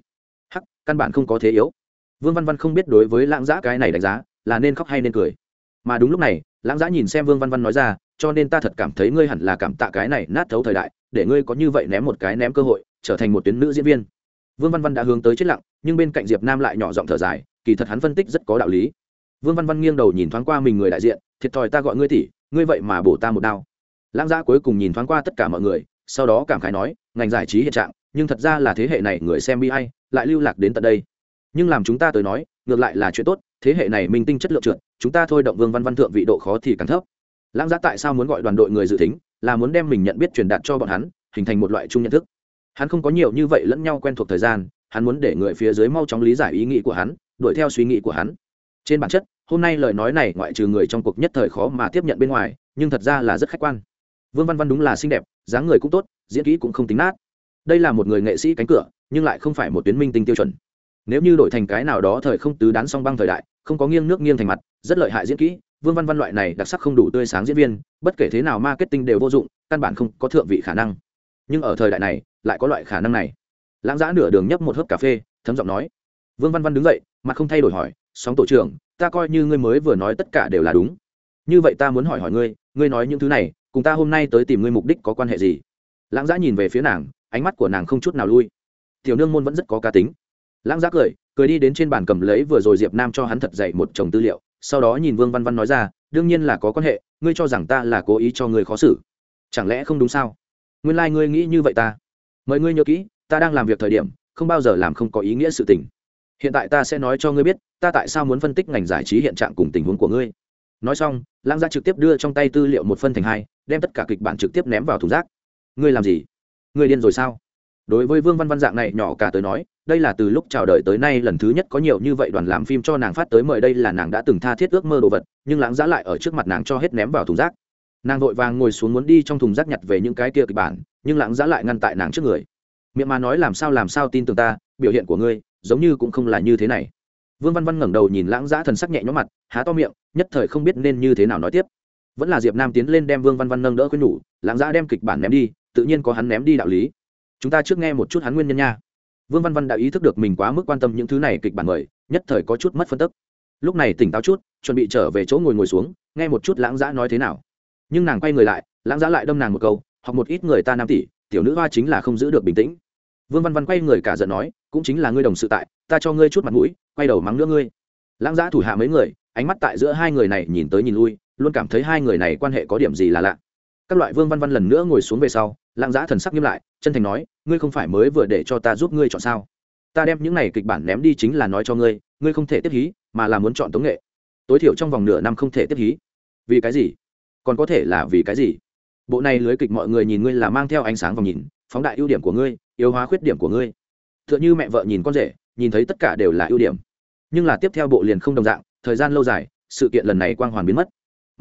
Speaker 1: hắc căn bản không có thế yếu vương văn văn không biết đối với lãng giã cái này đánh giá là nên khóc hay nên cười mà đúng lúc này lãng giã nhìn xem vương văn văn nói ra cho nên ta thật cảm thấy ngươi hẳn là cảm tạ cái này nát thấu thời đại để ngươi có như vậy ném một cái ném cơ hội trở thành một tuyến nữ diễn viên vương văn văn đã hướng tới chết lặng, nhưng bên cạnh diệp nam lại nhỏ giọng thở dài, kỳ thật hắn phân tích rất có đạo lý. Vương văn văn nghiêng đầu nhìn thoáng qua mình người đại diện, thiệt thòi ta gọi ngươi tỷ, ngươi vậy mà bổ ta một đao. Lãng gia cuối cùng nhìn thoáng qua tất cả mọi người, sau đó cảm khái nói, ngành giải trí hiện trạng, nhưng thật ra là thế hệ này người xem bi hay lại lưu lạc đến tận đây. Nhưng làm chúng ta tới nói, ngược lại là chuyện tốt, thế hệ này minh tinh chất lượng trượt, chúng ta thôi động vương văn văn thượng vị độ khó thì càng thấp. Lãng giã tại sao muốn gọi đoàn đội người dự tính, là muốn đem mình nhận biết truyền đạt cho bọn hắn, hình thành một loại chung nhận thức hắn không có nhiều như vậy lẫn nhau quen thuộc thời gian, hắn muốn để người phía dưới mau chóng lý giải ý nghĩ của hắn, đuổi theo suy nghĩ của hắn. Trên bản chất, hôm nay lời nói này ngoại trừ người trong cuộc nhất thời khó mà tiếp nhận bên ngoài, nhưng thật ra là rất khách quan. Vương văn văn đúng là xinh đẹp, dáng người cũng tốt, diễn kỹ cũng không tính nát. Đây là một người nghệ sĩ cánh cửa, nhưng lại không phải một tuyến minh tinh tiêu chuẩn. Nếu như đổi thành cái nào đó thời không tứ đán song băng thời đại, không có nghiêng nước nghiêng thành mặt, rất lợi hại diễn kỹ, vương văn văn loại này đặc sắc không đủ tươi sáng diễn viên, bất kể thế nào marketing đều vô dụng, căn bản không có thượng vị khả năng nhưng ở thời đại này, lại có loại khả năng này. Lãng giã nửa đường nhấp một hớp cà phê, thấm giọng nói. Vương văn văn đứng dậy, mặt không thay đổi hỏi, sóng tổ trưởng, ta coi như ngươi mới vừa nói tất cả đều là đúng. Như vậy ta muốn hỏi hỏi ngươi ngươi nói những thứ này, cùng ta hôm nay tới tìm ngươi mục đích có quan hệ gì? Lãng giã nhìn về phía nàng, ánh mắt của nàng không chút nào lui. Tiểu nương môn vẫn rất có cá tính. Lãng giã cười cười đi đến trên bàn cầm lấy vừa rồi diệp nam cho hắn thật dạy một chồng tư liệu, sau đó nhìn vương văn văn nói ra, đương nhiên là có quan hệ, ngươi cho rằng ta là cố ý cho ngươi khó xử. Chẳng lẽ không đúng sao? Nguyên lai、like、ngươi nghĩ như vậy ta. Mời ngươi nhớ kỹ, ta đang làm việc thời điểm, không bao giờ làm không có ý nghĩa sự tình. Hiện tại ta sẽ nói cho ngươi biết, ta tại sao muốn phân tích ngành giải trí hiện trạng cùng tình huống của ngươi. Nói xong, lãng gia trực tiếp đưa trong tay tư liệu một phân thành hai, đem tất cả kịch bản trực tiếp ném vào thùng rác. Ngươi làm gì? Ngươi điên rồi sao? Đối với vương văn văn dạng này nhỏ cả tới nói, đây là từ lúc chào đời tới nay lần thứ nhất có nhiều như vậy đoàn làm phim cho nàng phát tới mời đây là nàng đã từng tha thiết ước mơ đồ vật, nhưng lãng giã lại ở trước mặt nàng cho hết ném vào thùng rác nàng vội vàng ngồi xuống muốn đi trong thùng rác nhặt về những cái kia kịch bản, nhưng lãng giã lại ngăn tại nàng trước người. Miệng mà nói làm sao làm sao tin tưởng ta, biểu hiện của ngươi, giống như cũng không là như thế này. Vương văn văn ngẩng đầu nhìn lãng giã thần sắc nhẹ nhõm mặt, há to miệng, nhất thời không biết nên như thế nào nói tiếp. Vẫn là diệp nam tiến lên đem vương văn văn nâng đỡ khuyên nhủ, lãng giã đem kịch bản ném đi, tự nhiên có hắn ném đi đạo lý. Chúng ta trước nghe một chút hắn nguyên nhân nha. Vương văn văn đã ý thức được mình quá mức quan tâm những thứ này kịch bản mời, nhất thời có chút mất phân tức. Lúc này tỉnh táo chút, chuẩn bị trở về chỗ ngồi ngồi xuống, nghe một chút lãng giã nói thế nào nhưng nàng quay người lại, lãng giá lại đâm nàng một câu hoặc một ít người ta nam tỷ, tiểu nữ hoa chính là không giữ được bình tĩnh. Vương văn văn quay người cả giận nói, cũng chính là ngươi đồng sự tại, ta cho ngươi chút mặt mũi, quay đầu mắng nữa ngươi. Lãng Giá thủ hạ mấy người, ánh mắt tại giữa hai người này nhìn tới nhìn lui, luôn cảm thấy hai người này quan hệ có điểm gì là lạ. Các loại vương văn văn lần nữa ngồi xuống về sau, lãng Giá thần sắc nghiêm lại, chân thành nói, ngươi không phải mới vừa để cho ta giúp ngươi chọn sao? Ta đem những này kịch bản ném đi chính là nói cho ngươi ngươi không thể tiếp hí, mà là muốn chọn tống nghệ. Tối thiểu trong vòng nửa năm không thể tiếp hí. Vì cái gì? Còn có thể là vì cái gì? Bộ này lưới kịch mọi người nhìn ngươi là mang theo ánh sáng vào nhìn, phóng đại ưu điểm của ngươi, yếu hóa khuyết điểm của ngươi. T h ư ợ n h ư mẹ vợ nhìn con rể, nhìn thấy tất cả đều là ưu điểm. Nhưng là tiếp theo bộ liền không đồng dạng, thời gian lâu dài, sự kiện lần này quang hoàn biến mất.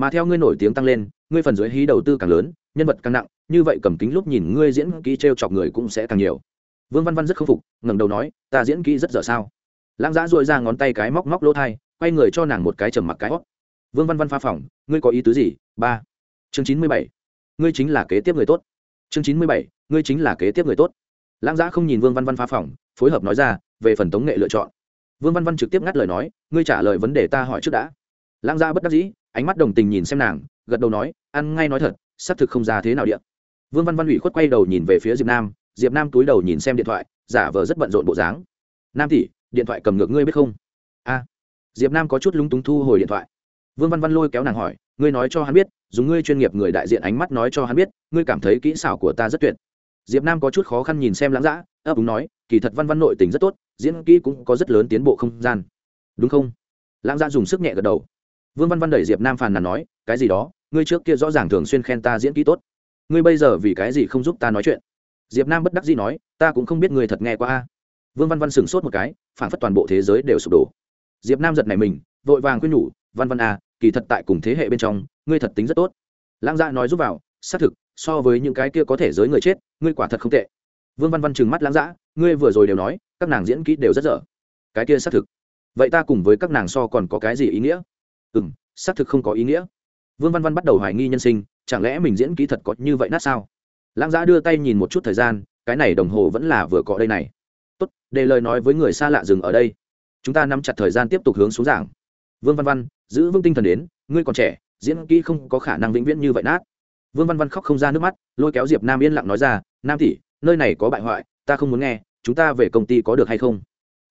Speaker 1: Mà theo ngươi nổi tiếng tăng lên, ngươi phần dưới hí đầu tư càng lớn, nhân vật càng nặng, như vậy cầm kính lúc nhìn ngươi diễn kỹ t r e o chọc người cũng sẽ càng nhiều. Vương văn văn rất k phục, ngẩng đầu nói, ta diễn kỹ rất dở sao? Lãng giã dội ra ngón tay cái móc móc lỗ thai quay người cho nàng một cái trầm mặc cái hót vương văn văn pha phòng, ngươi có ý tứ gì? Ba. Chương chín mươi bảy. Ngươi chính là kế tiếp người tốt. Chương chín mươi bảy. Ngươi chính là kế tiếp người tốt. Lãng giã không nhìn vương văn văn phá phòng, phối hợp nói ra, về phần tống nghệ lựa chọn. Vương văn văn trực tiếp ngắt lời nói, ngươi trả lời vấn đề ta hỏi trước đã. Lãng giã bất đắc dĩ, ánh mắt đồng tình nhìn xem nàng, gật đầu nói, ăn ngay nói thật, xác thực không ra thế nào điện vương văn văn ủy khuất quay đầu nhìn về phía diệp nam diệp nam túi đầu nhìn xem điện thoại, giả vờ rất bận rộn bộ dáng. Nam tỷ, điện thoại cầm ngược ngươi biết không? A. Diệp nam có chút lúng túng thu hồi điện thoại vương văn văn lôi kéo nàng hỏi, ngươi nói cho hắn biết, dùng ngươi chuyên nghiệp người đại diện ánh mắt nói cho hắn biết, ngươi cảm thấy kỹ xảo của ta rất tuyệt. Diệp nam có chút khó khăn nhìn xem lãng dã, ấp úng nói, kỳ thật văn văn nội tình rất tốt, diễn kỹ cũng có rất lớn tiến bộ không gian. Đúng không? Lãng dã dùng sức nhẹ gật đầu. Vương văn văn đẩy diệp nam phàn nàn nói, cái gì đó, ngươi trước kia rõ ràng thường xuyên khen ta diễn kỹ tốt. Ngươi bây giờ vì cái gì không giúp ta nói chuyện? Diệp nam bất đắc dĩ nói, ta cũng không biết ngươi thật nghe qua a. Vương văn văn sửng sốt một cái, phản phất toàn bộ thế giới đều sụp đổ. Diệp nam giật này mình, vội vàng khuyên nhủ văn văn à, kỳ thật tại cùng thế hệ bên trong ngươi thật tính rất tốt. Lãng dạ nói giúp vào xác thực so với những cái kia có thể giới người chết ngươi quả thật không tệ. Vương văn văn trừng mắt lãng dã ngươi vừa rồi đều nói các nàng diễn kỹ đều rất dở. Cái kia xác thực. Vậy ta cùng với các nàng so còn có cái gì ý nghĩa? Ừ m xác thực không có ý nghĩa. Vương văn văn bắt đầu hoài nghi nhân sinh chẳng lẽ mình diễn kỹ thật có như vậy nát sao? Lãng giã đưa tay nhìn một chút thời gian cái này đồng hồ vẫn là vừa có đây này. Tốt để lời nói với người xa lạ dừng ở đây. Chúng ta nắm chặt thời gian tiếp tục hướng xuống giảng. Vương văn văn giữ vững tinh thần đến, ngươi còn trẻ, diễn kỹ không có khả năng vĩnh viễn như vậy nát. Vương văn văn khóc không ra nước mắt, lôi kéo diệp nam yên lặng nói ra, nam tỷ, nơi này có bại hoại, ta không muốn nghe, chúng ta về công ty có được hay không?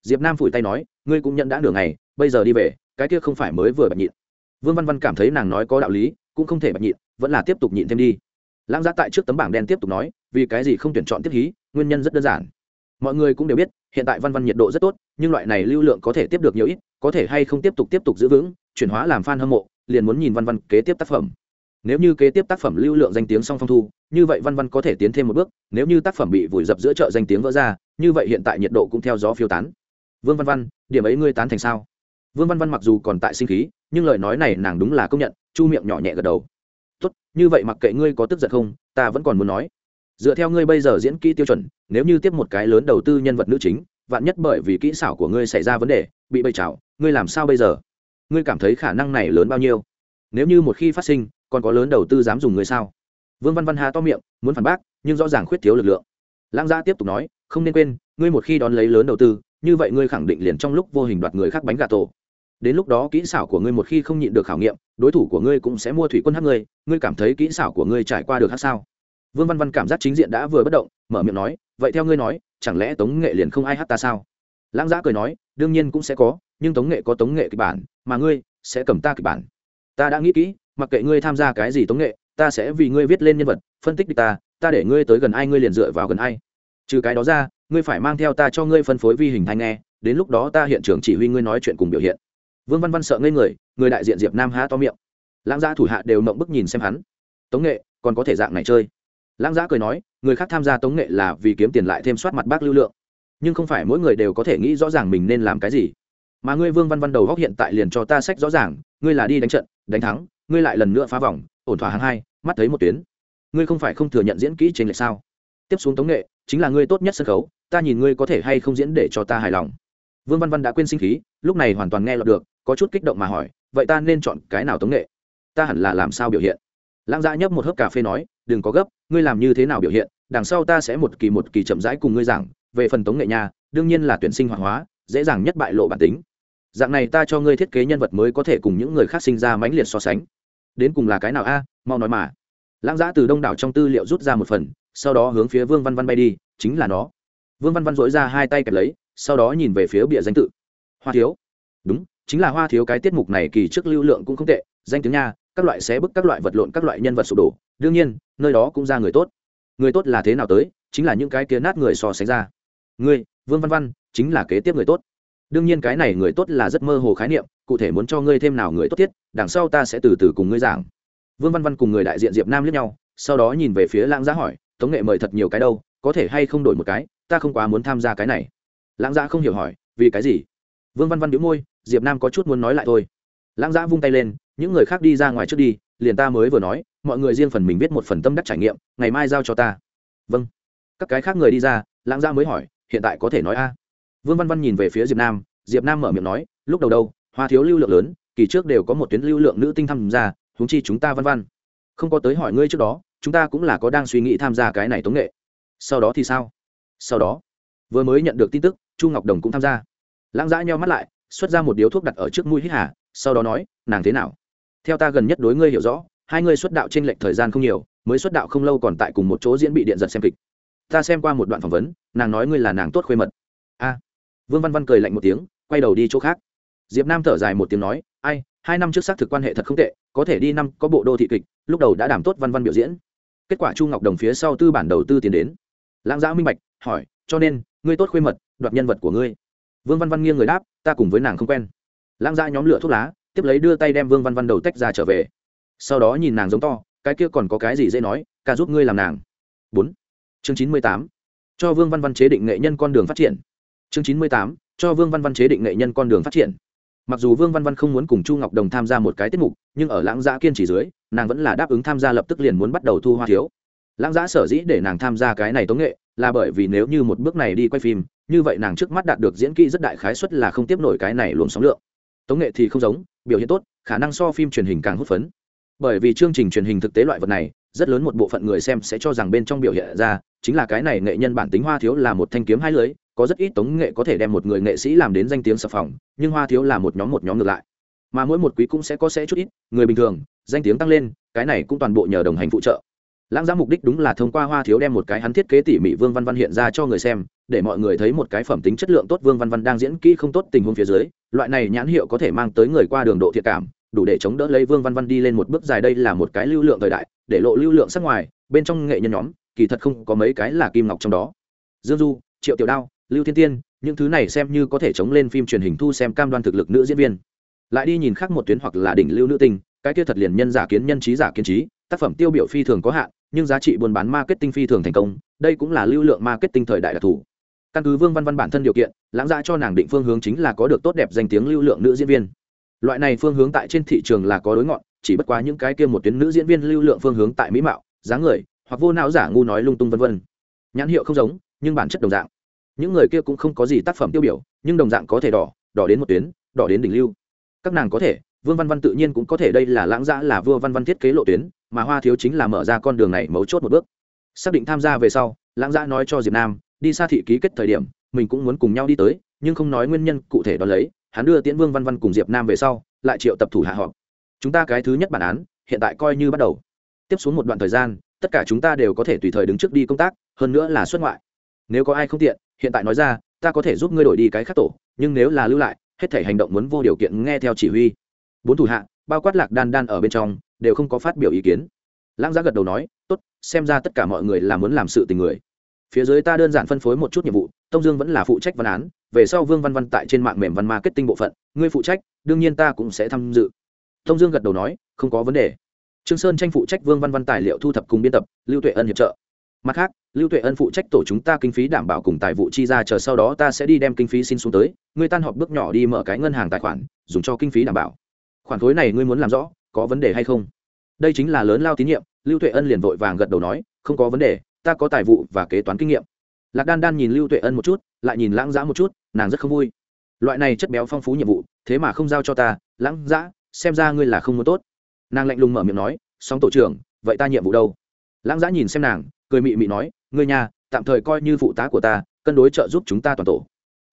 Speaker 1: Diệp nam phủi tay nói, ngươi cũng nhận đã nửa ngày, bây giờ đi về, cái kia không phải mới vừa bạch nhịn. Vương văn văn cảm thấy nàng nói có đạo lý, cũng không thể bạch nhịn, vẫn là tiếp tục nhịn thêm đi. Lãng giá tại trước tấm bảng đen tiếp tục nói, vì cái gì không tuyển chọn tiếp hí, nguyên nhân rất đơn giản. Mọi người cũng đều biết, hiện tại văn văn nhiệt độ rất tốt, nhưng loại này lưu lượng có thể tiếp được nhiều ít, có thể hay không tiếp tục tiếp tục giữ vững chuyển hóa làm fan hâm mộ, liền muốn nhìn văn văn kế tiếp tác phẩm. Nếu như kế tiếp tác phẩm lưu lượng danh tiếng song phong thu, như vậy văn văn có thể tiến thêm một bước, nếu như tác phẩm bị vùi dập giữa chợ danh tiếng vỡ ra, như vậy hiện tại nhiệt độ cũng theo gió phiêu tán. Vương văn văn, điểm ấy ngươi tán thành sao? Vương văn văn mặc dù còn tại sinh khí, nhưng lời nói này nàng đúng là công nhận, chu miệng nhỏ nhẹ gật đầu. Tốt, như vậy mặc kệ ngươi có tức giận không, ta vẫn còn muốn nói. Dựa theo ngươi bây giờ diễn kỹ tiêu chuẩn, nếu như tiếp một cái lớn đầu tư nhân vật nữ chính, vạn nhất bởi vì kỹ xảo của ngươi xảy ra vấn đề, bị bày chảo, ngươi làm sao bây giờ? Ngươi cảm thấy khả năng này lớn bao nhiêu? Nếu như một khi phát sinh, còn có lớn đầu tư dám dùng người sao? Vương văn văn hà to miệng, muốn phản bác, nhưng rõ ràng khuyết thiếu lực lượng. Lãng gia tiếp tục nói, không nên quên, ngươi một khi đón lấy lớn đầu tư, như vậy ngươi khẳng định liền trong lúc vô hình đoạt người khác bánh gà tổ. Đến lúc đó kỹ xảo của ngươi một khi không nhịn được khảo nghiệm, đối thủ của ngươi cũng sẽ mua thủy quân hát ngươi ngươi cảm thấy kỹ xảo của ngươi trải qua được hát sao? Vương văn văn cảm giác chính diện đã vừa bất động, mở miệng nói, vậy theo ngươi nói, chẳng lẽ tống nghệ liền không ai hát ta sao? Lãng giã cười nói, đương nhiên cũng sẽ có, nhưng tống nghệ có tống nghệ kịch bản, mà ngươi sẽ cầm ta kịch bản. Ta đã nghĩ kỹ, mặc kệ ngươi tham gia cái gì tống nghệ, ta sẽ vì ngươi viết lên nhân vật, phân tích địch ta ta để ngươi tới gần ai, ngươi liền dựa vào gần ai. Trừ cái đó ra, ngươi phải mang theo ta cho ngươi phân phối vi hình thanh nghe, đến lúc đó ta hiện trường chỉ huy ngươi nói chuyện cùng biểu hiện. Vương văn văn sợ ngây người người đại diện diệp nam há to miệng. Lãng gia thủ hạ đều mộng bức nhìn xem hắn. Tống nghệ, còn có thể dạng này chơi? Lãng gia cười nói, người khác tham gia tống nghệ là vì kiếm tiền lại thêm soát mặt bác lưu lượng nhưng không phải mỗi người đều có thể nghĩ rõ ràng mình nên làm cái gì. Mà ngươi vương văn văn đầu góc hiện tại liền cho ta sách rõ ràng, ngươi là đi đánh trận, đánh thắng, ngươi lại lần nữa phá vòng, ổn thỏa hàng hai, mắt thấy một tuyến. Ngươi không phải không thừa nhận diễn kỹ trên lệch sao? Tiếp xuống tống nghệ, chính là ngươi tốt nhất sân khấu, ta nhìn ngươi có thể hay không diễn để cho ta hài lòng. Vương văn văn đã quên sinh khí, lúc này hoàn toàn nghe lọt được, có chút kích động mà hỏi, vậy ta nên chọn cái nào tống nghệ? Ta hẳn là làm sao biểu hiện? Lãng dã dạ nhấp một hớp cà phê nói, đừng có gấp, ngươi làm như thế nào biểu hiện, đằng sau ta sẽ một kỳ một kỳ chậm rãi cùng ngươi giảng về phần tống nghệ nha, đương nhiên là tuyển sinh hoạt hóa dễ dàng nhất bại lộ bản tính. Dạng này ta cho ngươi thiết kế nhân vật mới có thể cùng những người khác sinh ra mãnh liệt so sánh. Đến cùng là cái nào a? Mau nói mà. Lãng giã từ đông đảo trong tư liệu rút ra một phần sau đó hướng phía vương văn văn bay đi chính là nó. Vương văn văn dỗi ra hai tay kẹp lấy sau đó nhìn về phía bìa danh tự. Hoa thiếu. Đúng chính là hoa thiếu cái tiết mục này kỳ trước lưu lượng cũng không tệ danh tiếng nha các loại xé bức các loại vật lộn các loại nhân vật sụp đổ. Đương nhiên nơi đó cũng ra người tốt. Người tốt là thế nào tới chính là những cái kia nát người so sánh ra ngươi, vương văn văn, chính là kế tiếp người tốt. Đương nhiên cái này người tốt là rất mơ hồ khái niệm, cụ thể muốn cho ngươi thêm nào người tốt thiết, đằng sau ta sẽ từ từ cùng ngươi giảng. Vương văn văn cùng người đại diện diệp nam lướt nhau, sau đó nhìn về phía lãng giá hỏi, tống nghệ mời thật nhiều cái đâu, có thể hay không đổi một cái, ta không quá muốn tham gia cái này. Lãng giá không hiểu hỏi, vì cái gì? Vương văn văn đĩu môi, diệp nam có chút muốn nói lại thôi. Lãng giá vung tay lên, những người khác đi ra ngoài trước đi, liền ta mới vừa nói, mọi người riêng phần mình viết một phần tâm đắc trải nghiệm, ngày mai giao cho ta. Vâng. Các cái khác người đi ra, lãng giá mới hỏi hiện tại có thể nói a. Vương văn văn nhìn về phía diệp nam diệp nam mở miệng nói, lúc đầu đâu, hoa thiếu lưu lượng lớn, kỳ trước đều có một tuyến lưu lượng nữ tinh tham gia, huống chi chúng ta văn văn. Không có tới hỏi ngươi trước đó, chúng ta cũng là có đang suy nghĩ tham gia cái này tống nghệ. Sau đó thì sao? Sau đó, vừa mới nhận được tin tức, chu ngọc đồng cũng tham gia. Lãng giã nheo mắt lại, xuất ra một điếu thuốc đặt ở trước mũi hít hà, sau đó nói, nàng thế nào? Theo ta gần nhất đối ngươi hiểu rõ, hai ngươi xuất đạo trên lệch thời gian không nhiều, mới xuất đạo không lâu còn tại cùng một chỗ diễn bị điện giật xem kịch. Ta xem qua một đoạn phỏng vấn nàng nói ngươi là nàng tốt khuê mật. A. Vương văn văn cười lạnh một tiếng, quay đầu đi chỗ khác. Diệp nam thở dài một tiếng nói, ai, hai năm trước xác thực quan hệ thật không tệ, có thể đi năm, có bộ đô thị kịch, lúc đầu đã đảm tốt văn văn biểu diễn. Kết quả chu ngọc đồng phía sau tư bản đầu tư tiền đến. Lãng giã minh bạch, hỏi, cho nên, ngươi tốt khuê mật, đoạt nhân vật của ngươi? Vương văn văn nghiêng người đáp, ta cùng với nàng không quen. Lãng giã nhóm lửa thuốc lá, tiếp lấy đưa tay đem vương văn văn đầu tách ra trở về. Sau đó nhìn nàng giống to, cái kia còn có cái gì dễ nói, ca giúp ngươi làm nàng. Bốn. Chương chín mươi tám cho vương văn văn chế định nghệ nhân con đường phát triển. Chương chín mươi tám, cho vương văn văn chế định nghệ nhân con đường phát triển. Mặc dù vương văn văn không muốn cùng chu ngọc đồng tham gia một cái tiết mục, nhưng ở lãng giã kiên trì dưới, nàng vẫn là đáp ứng tham gia lập tức liền muốn bắt đầu thu hoa thiếu. Lãng giã sở dĩ để nàng tham gia cái này tống nghệ, là bởi vì nếu như một bước này đi quay phim, như vậy nàng trước mắt đạt được diễn kỹ rất đại khái suất là không tiếp nổi cái này luồng sóng lượng. Tống nghệ thì không giống, biểu hiện tốt, khả năng so phim truyền hình càng hút phấn. Bởi vì chương trình truyền hình thực tế loại vật này, rất lớn một bộ phận người xem sẽ cho rằng bên trong biểu hiện ra chính là cái này nghệ nhân bản tính hoa thiếu là một thanh kiếm hai lưới, có rất ít tống nghệ có thể đem một người nghệ sĩ làm đến danh tiếng sập phòng, nhưng hoa thiếu là một nhóm một nhóm ngược lại. Mà mỗi một quý cũng sẽ có sẽ chút ít, người bình thường, danh tiếng tăng lên, cái này cũng toàn bộ nhờ đồng hành phụ trợ. Lãng giá mục đích đúng là thông qua hoa thiếu đem một cái hắn thiết kế tỉ mỉ vương văn văn hiện ra cho người xem, để mọi người thấy một cái phẩm tính chất lượng tốt vương văn văn đang diễn kỹ không tốt tình huống phía dưới, loại này nhãn hiệu có thể mang tới người qua đường độ thiệt cảm, đủ để chống đỡ lấy vương văn văn đi lên một bước dài đây là một cái lưu lượng thời đại, để lộ lưu lượng sắc ngoài, bên trong nghệ nhân nhóm kỳ thật không có mấy cái là kim ngọc trong đó. Dương du, triệu tiểu đao, lưu thiên tiên, những thứ này xem như có thể chống lên phim truyền hình thu xem cam đoan thực lực nữ diễn viên. Lại đi nhìn khác một tuyến hoặc là đỉnh lưu nữ tinh, cái kia thật liền nhân giả kiến nhân trí giả kiến trí, tác phẩm tiêu biểu phi thường có hạn, nhưng giá trị buôn bán marketing phi thường thành công, đây cũng là lưu lượng marketing thời đại đặc thù. Căn cứ vương văn văn bản thân điều kiện, lãng dạ cho nàng định phương hướng chính là có được tốt đẹp danh tiếng lưu lượng nữ diễn viên. Loại này phương hướng tại trên thị trường là có đối ngọn, chỉ bất quá những cái kia một tuyến nữ diễn viên lưu lượng phương hướng tại mỹ mạo, dáng người hoặc vô não giả ngu nói lung tung vân vân. Nhãn hiệu không giống, nhưng bản chất đồng dạng. Những người kia cũng không có gì tác phẩm tiêu biểu, nhưng đồng dạng có thể đỏ đỏ đến một tuyến, đỏ đến đỉnh lưu. Các nàng có thể, vương văn văn tự nhiên cũng có thể đây là lãng giã là vua văn văn thiết kế lộ tuyến, mà hoa thiếu chính là mở ra con đường này mấu chốt một bước. Xác định tham gia về sau, lãng giã nói cho diệp nam, đi xa thị ký kết thời điểm, mình cũng muốn cùng nhau đi tới, nhưng không nói nguyên nhân cụ thể đó lấy, hắn đưa tiễn vương văn văn cùng diệp nam về sau, lại triệu tập thủ hạ họp. Chúng ta cái thứ nhất bản án, hiện tại coi như bắt đầu. Tiếp xuống một đoạn thời gian tất cả chúng ta đều có thể tùy thời đứng trước đi công tác, hơn nữa là xuất ngoại. Nếu có ai không tiện, hiện tại nói ra, ta có thể giúp ngươi đổi đi cái khác tổ, nhưng nếu là lưu lại, hết thể hành động muốn vô điều kiện nghe theo chỉ huy. Bốn thủ hạ, bao quát lạc đan đan ở bên trong, đều không có phát biểu ý kiến. Lãng giá gật đầu nói, tốt, xem ra tất cả mọi người là muốn làm sự tình người. Phía dưới ta đơn giản phân phối một chút nhiệm vụ, tông dương vẫn là phụ trách văn án, về sau vương văn văn tại trên mạng mềm văn marketing bộ phận, ngươi phụ trách, đương nhiên ta cũng sẽ tham dự. Tông dương gật đầu nói, không có vấn đề trương sơn tranh phụ trách vương văn văn tài liệu thu thập cùng biên tập, lưu tuệ ân hiệp trợ. Mặt khác, lưu tuệ ân phụ trách tổ chúng ta kinh phí đảm bảo cùng tài vụ chi ra chờ sau đó ta sẽ đi đem kinh phí xin xuống tới ngươi tan họp bước nhỏ đi mở cái ngân hàng tài khoản, dùng cho kinh phí đảm bảo. Khoản khối này ngươi muốn làm rõ, có vấn đề hay không? Đây chính là lớn lao tín nhiệm, lưu tuệ ân liền vội vàng gật đầu nói, không có vấn đề, ta có tài vụ và kế toán kinh nghiệm. Lạc đan đan nhìn lưu tuệ ân một chút, lại nhìn lãng giã một chút, nàng rất không vui. Loại này chất béo phong phú nhiệm vụ, thế mà không giao cho ta, lãng giã xem ra ngươi là không muốn tốt nàng lạnh lùng mở miệng nói, song tổ trưởng, vậy ta nhiệm vụ đâu? Lãng giã nhìn xem nàng, cười mị mị nói, ngươi nhà, tạm thời coi như phụ tá của ta, cân đối trợ giúp chúng ta toàn tổ.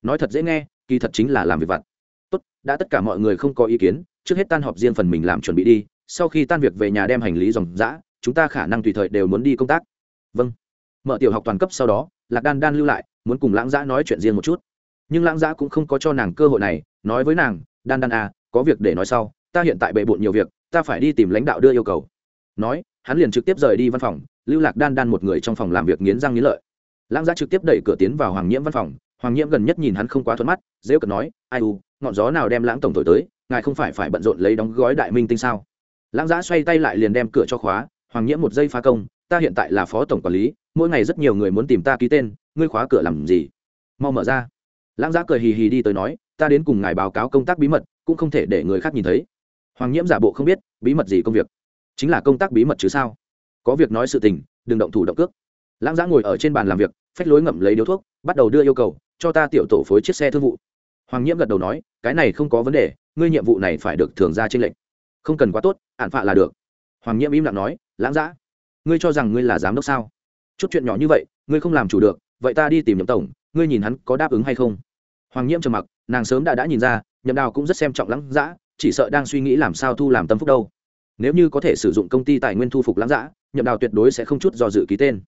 Speaker 1: Nói thật dễ nghe, kỳ thật chính là làm việc vặt. Tốt, đã tất cả mọi người không có ý kiến, trước hết tan họp riêng phần mình làm chuẩn bị đi, sau khi tan việc về nhà đem hành lý dòng dã, chúng ta khả năng tùy thời đều muốn đi công tác. Vâng. Mở tiểu học toàn cấp sau đó, lạc đan đan lưu lại, muốn cùng lãng giã nói chuyện riêng một chút. Nhưng lãng giã cũng không có cho nàng cơ hội này, nói với nàng, đan đan à có việc để nói sau, ta hiện tại bề bộn nhiều việc ta phải đi tìm lãnh đạo đưa yêu cầu. Nói, hắn liền trực tiếp rời đi văn phòng, lưu lạc đan đan một người trong phòng làm việc nghiến răng nghiến lợi. Lãng giá trực tiếp đẩy cửa tiến vào hoàng nhiễm văn phòng, hoàng nhiễm gần nhất nhìn hắn không quá thuận mắt dễ cận nói, ai u, ngọn gió nào đem lãng tổng thổi tới, ngài không phải phải bận rộn lấy đóng gói đại minh tinh sao? Lãng giá xoay tay lại liền đem cửa cho khóa, hoàng nhiễm một giây phá công, ta hiện tại là phó tổng quản lý, mỗi ngày rất nhiều người muốn tìm ta ký tên, ngươi khóa cửa làm gì? Mau mở ra. Lãng giá cười hì hì đi tới nói, ta đến cùng ngài báo cáo công tác bí mật, cũng không thể để người khác nhìn thấy hoàng nhiễm giả bộ không biết, bí mật gì công việc? Chính là công tác bí mật chứ sao? Có việc nói sự tình, đừng động thủ động cước. Lãng giã ngồi ở trên bàn làm việc, phách lối ngậm lấy điếu thuốc, bắt đầu đưa yêu cầu, cho ta tiểu tổ phối chiếc xe thương vụ. Hoàng nhiễm gật đầu nói, cái này không có vấn đề, ngươi nhiệm vụ này phải được thường ra trên lệnh. Không cần quá tốt ạn phạ là được. Hoàng nhiễm im lặng nói, lãng giã, ngươi cho rằng ngươi là giám đốc sao? Chút chuyện nhỏ như vậy, ngươi không làm chủ được, vậy ta đi tìm nhậm tổng, ngươi nhìn hắn có đáp ứng hay không? Hoàng nhiễm trầm mặc, nàng sớm đã đã nhìn ra, nhậm đào cũng rất xem trọng lãng giã chỉ sợ đang suy nghĩ làm sao thu làm tâm phúc đâu. Nếu như có thể sử dụng công ty tài nguyên thu phục lãng giã nhậm đào tuyệt đối sẽ không chút do dự ký tên.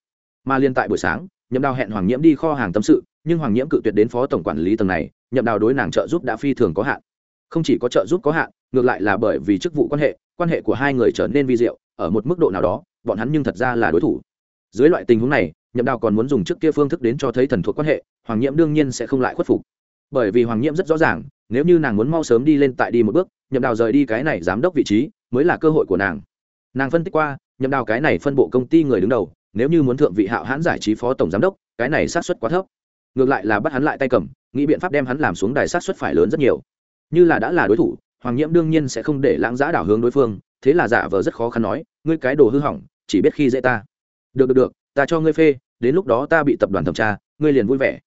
Speaker 1: Mà liên tại buổi sáng, nhậm đào hẹn hoàng nhiễm đi kho hàng tâm sự, nhưng hoàng nhiễm cự tuyệt đến phó tổng quản lý tầng này, nhậm đào đối nàng trợ giúp đã phi thường có hạn. Không chỉ có trợ giúp có hạn, ngược lại là bởi vì chức vụ quan hệ quan hệ của hai người trở nên vi diệu, ở một mức độ nào đó, bọn hắn nhưng thật ra là đối thủ. Dưới loại tình huống này, nhậm đào còn muốn dùng trước kia phương thức đến cho thấy thần thuộc quan hệ, hoàng nhiễm đương nhiên sẽ không lại khuất phục. Bởi vì hoàng nhiễm rất rõ ràng nếu như nàng muốn mau sớm đi lên tại đi một bước, nhậm đào rời đi cái này giám đốc vị trí mới là cơ hội của nàng. Nàng phân tích qua, nhậm đào cái này phân bộ công ty người đứng đầu, nếu như muốn thượng vị hạo hãn giải trí phó tổng giám đốc, cái này sát xuất quá thấp. Ngược lại là bắt hắn lại tay cầm, nghĩ biện pháp đem hắn làm xuống đài sát xuất phải lớn rất nhiều. Như là đã là đối thủ, hoàng nhiễm đương nhiên sẽ không để lãng giã đảo hướng đối phương, thế là giả vờ rất khó khăn nói, ngươi cái đồ hư hỏng, chỉ biết khi dễ ta. Được được được, ta cho ngươi phê, đến lúc đó ta bị tập đoàn thẩm tra, ngươi liền vui vẻ.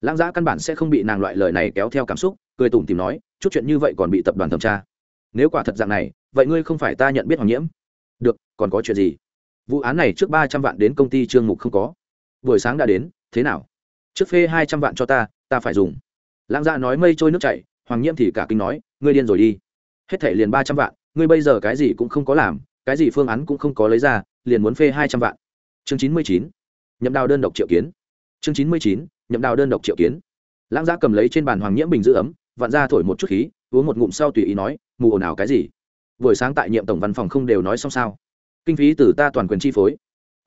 Speaker 1: Lãng giã căn bản sẽ không bị nàng loại lời này kéo theo cảm xúc cười tủm tìm nói, chút chuyện như vậy còn bị tập đoàn thẩm tra. Nếu quả thật dạng này, vậy ngươi không phải ta nhận biết hoàng nhiễm. Được, còn có chuyện gì? Vụ án này trước ba trăm vạn đến công ty trương mục không có. Buổi sáng đã đến, thế nào? Trước phê hai trăm vạn cho ta ta phải dùng. Lãng dạ nói mây trôi nước chảy, hoàng nhiễm thì cả kinh nói, ngươi điên rồi đi. Hết thể liền ba trăm vạn, ngươi bây giờ cái gì cũng không có làm, cái gì phương án cũng không có lấy ra, liền muốn phê hai trăm vạn. Chương chín mươi chín, nhậm đào đơn độc triệu kiến. Chương chín mươi chín, nhậm đào đơn độc triệu kiến. Lãng gia cầm lấy trên bàn hoàng nhiễm bình giữ ấm vặn ra thổi một chút khí, uống một ngụm sau tùy ý nói, mù ồn ào cái gì? Buổi sáng tại nhiệm tổng văn phòng không đều nói xong sao? Kinh phí từ ta toàn quyền chi phối.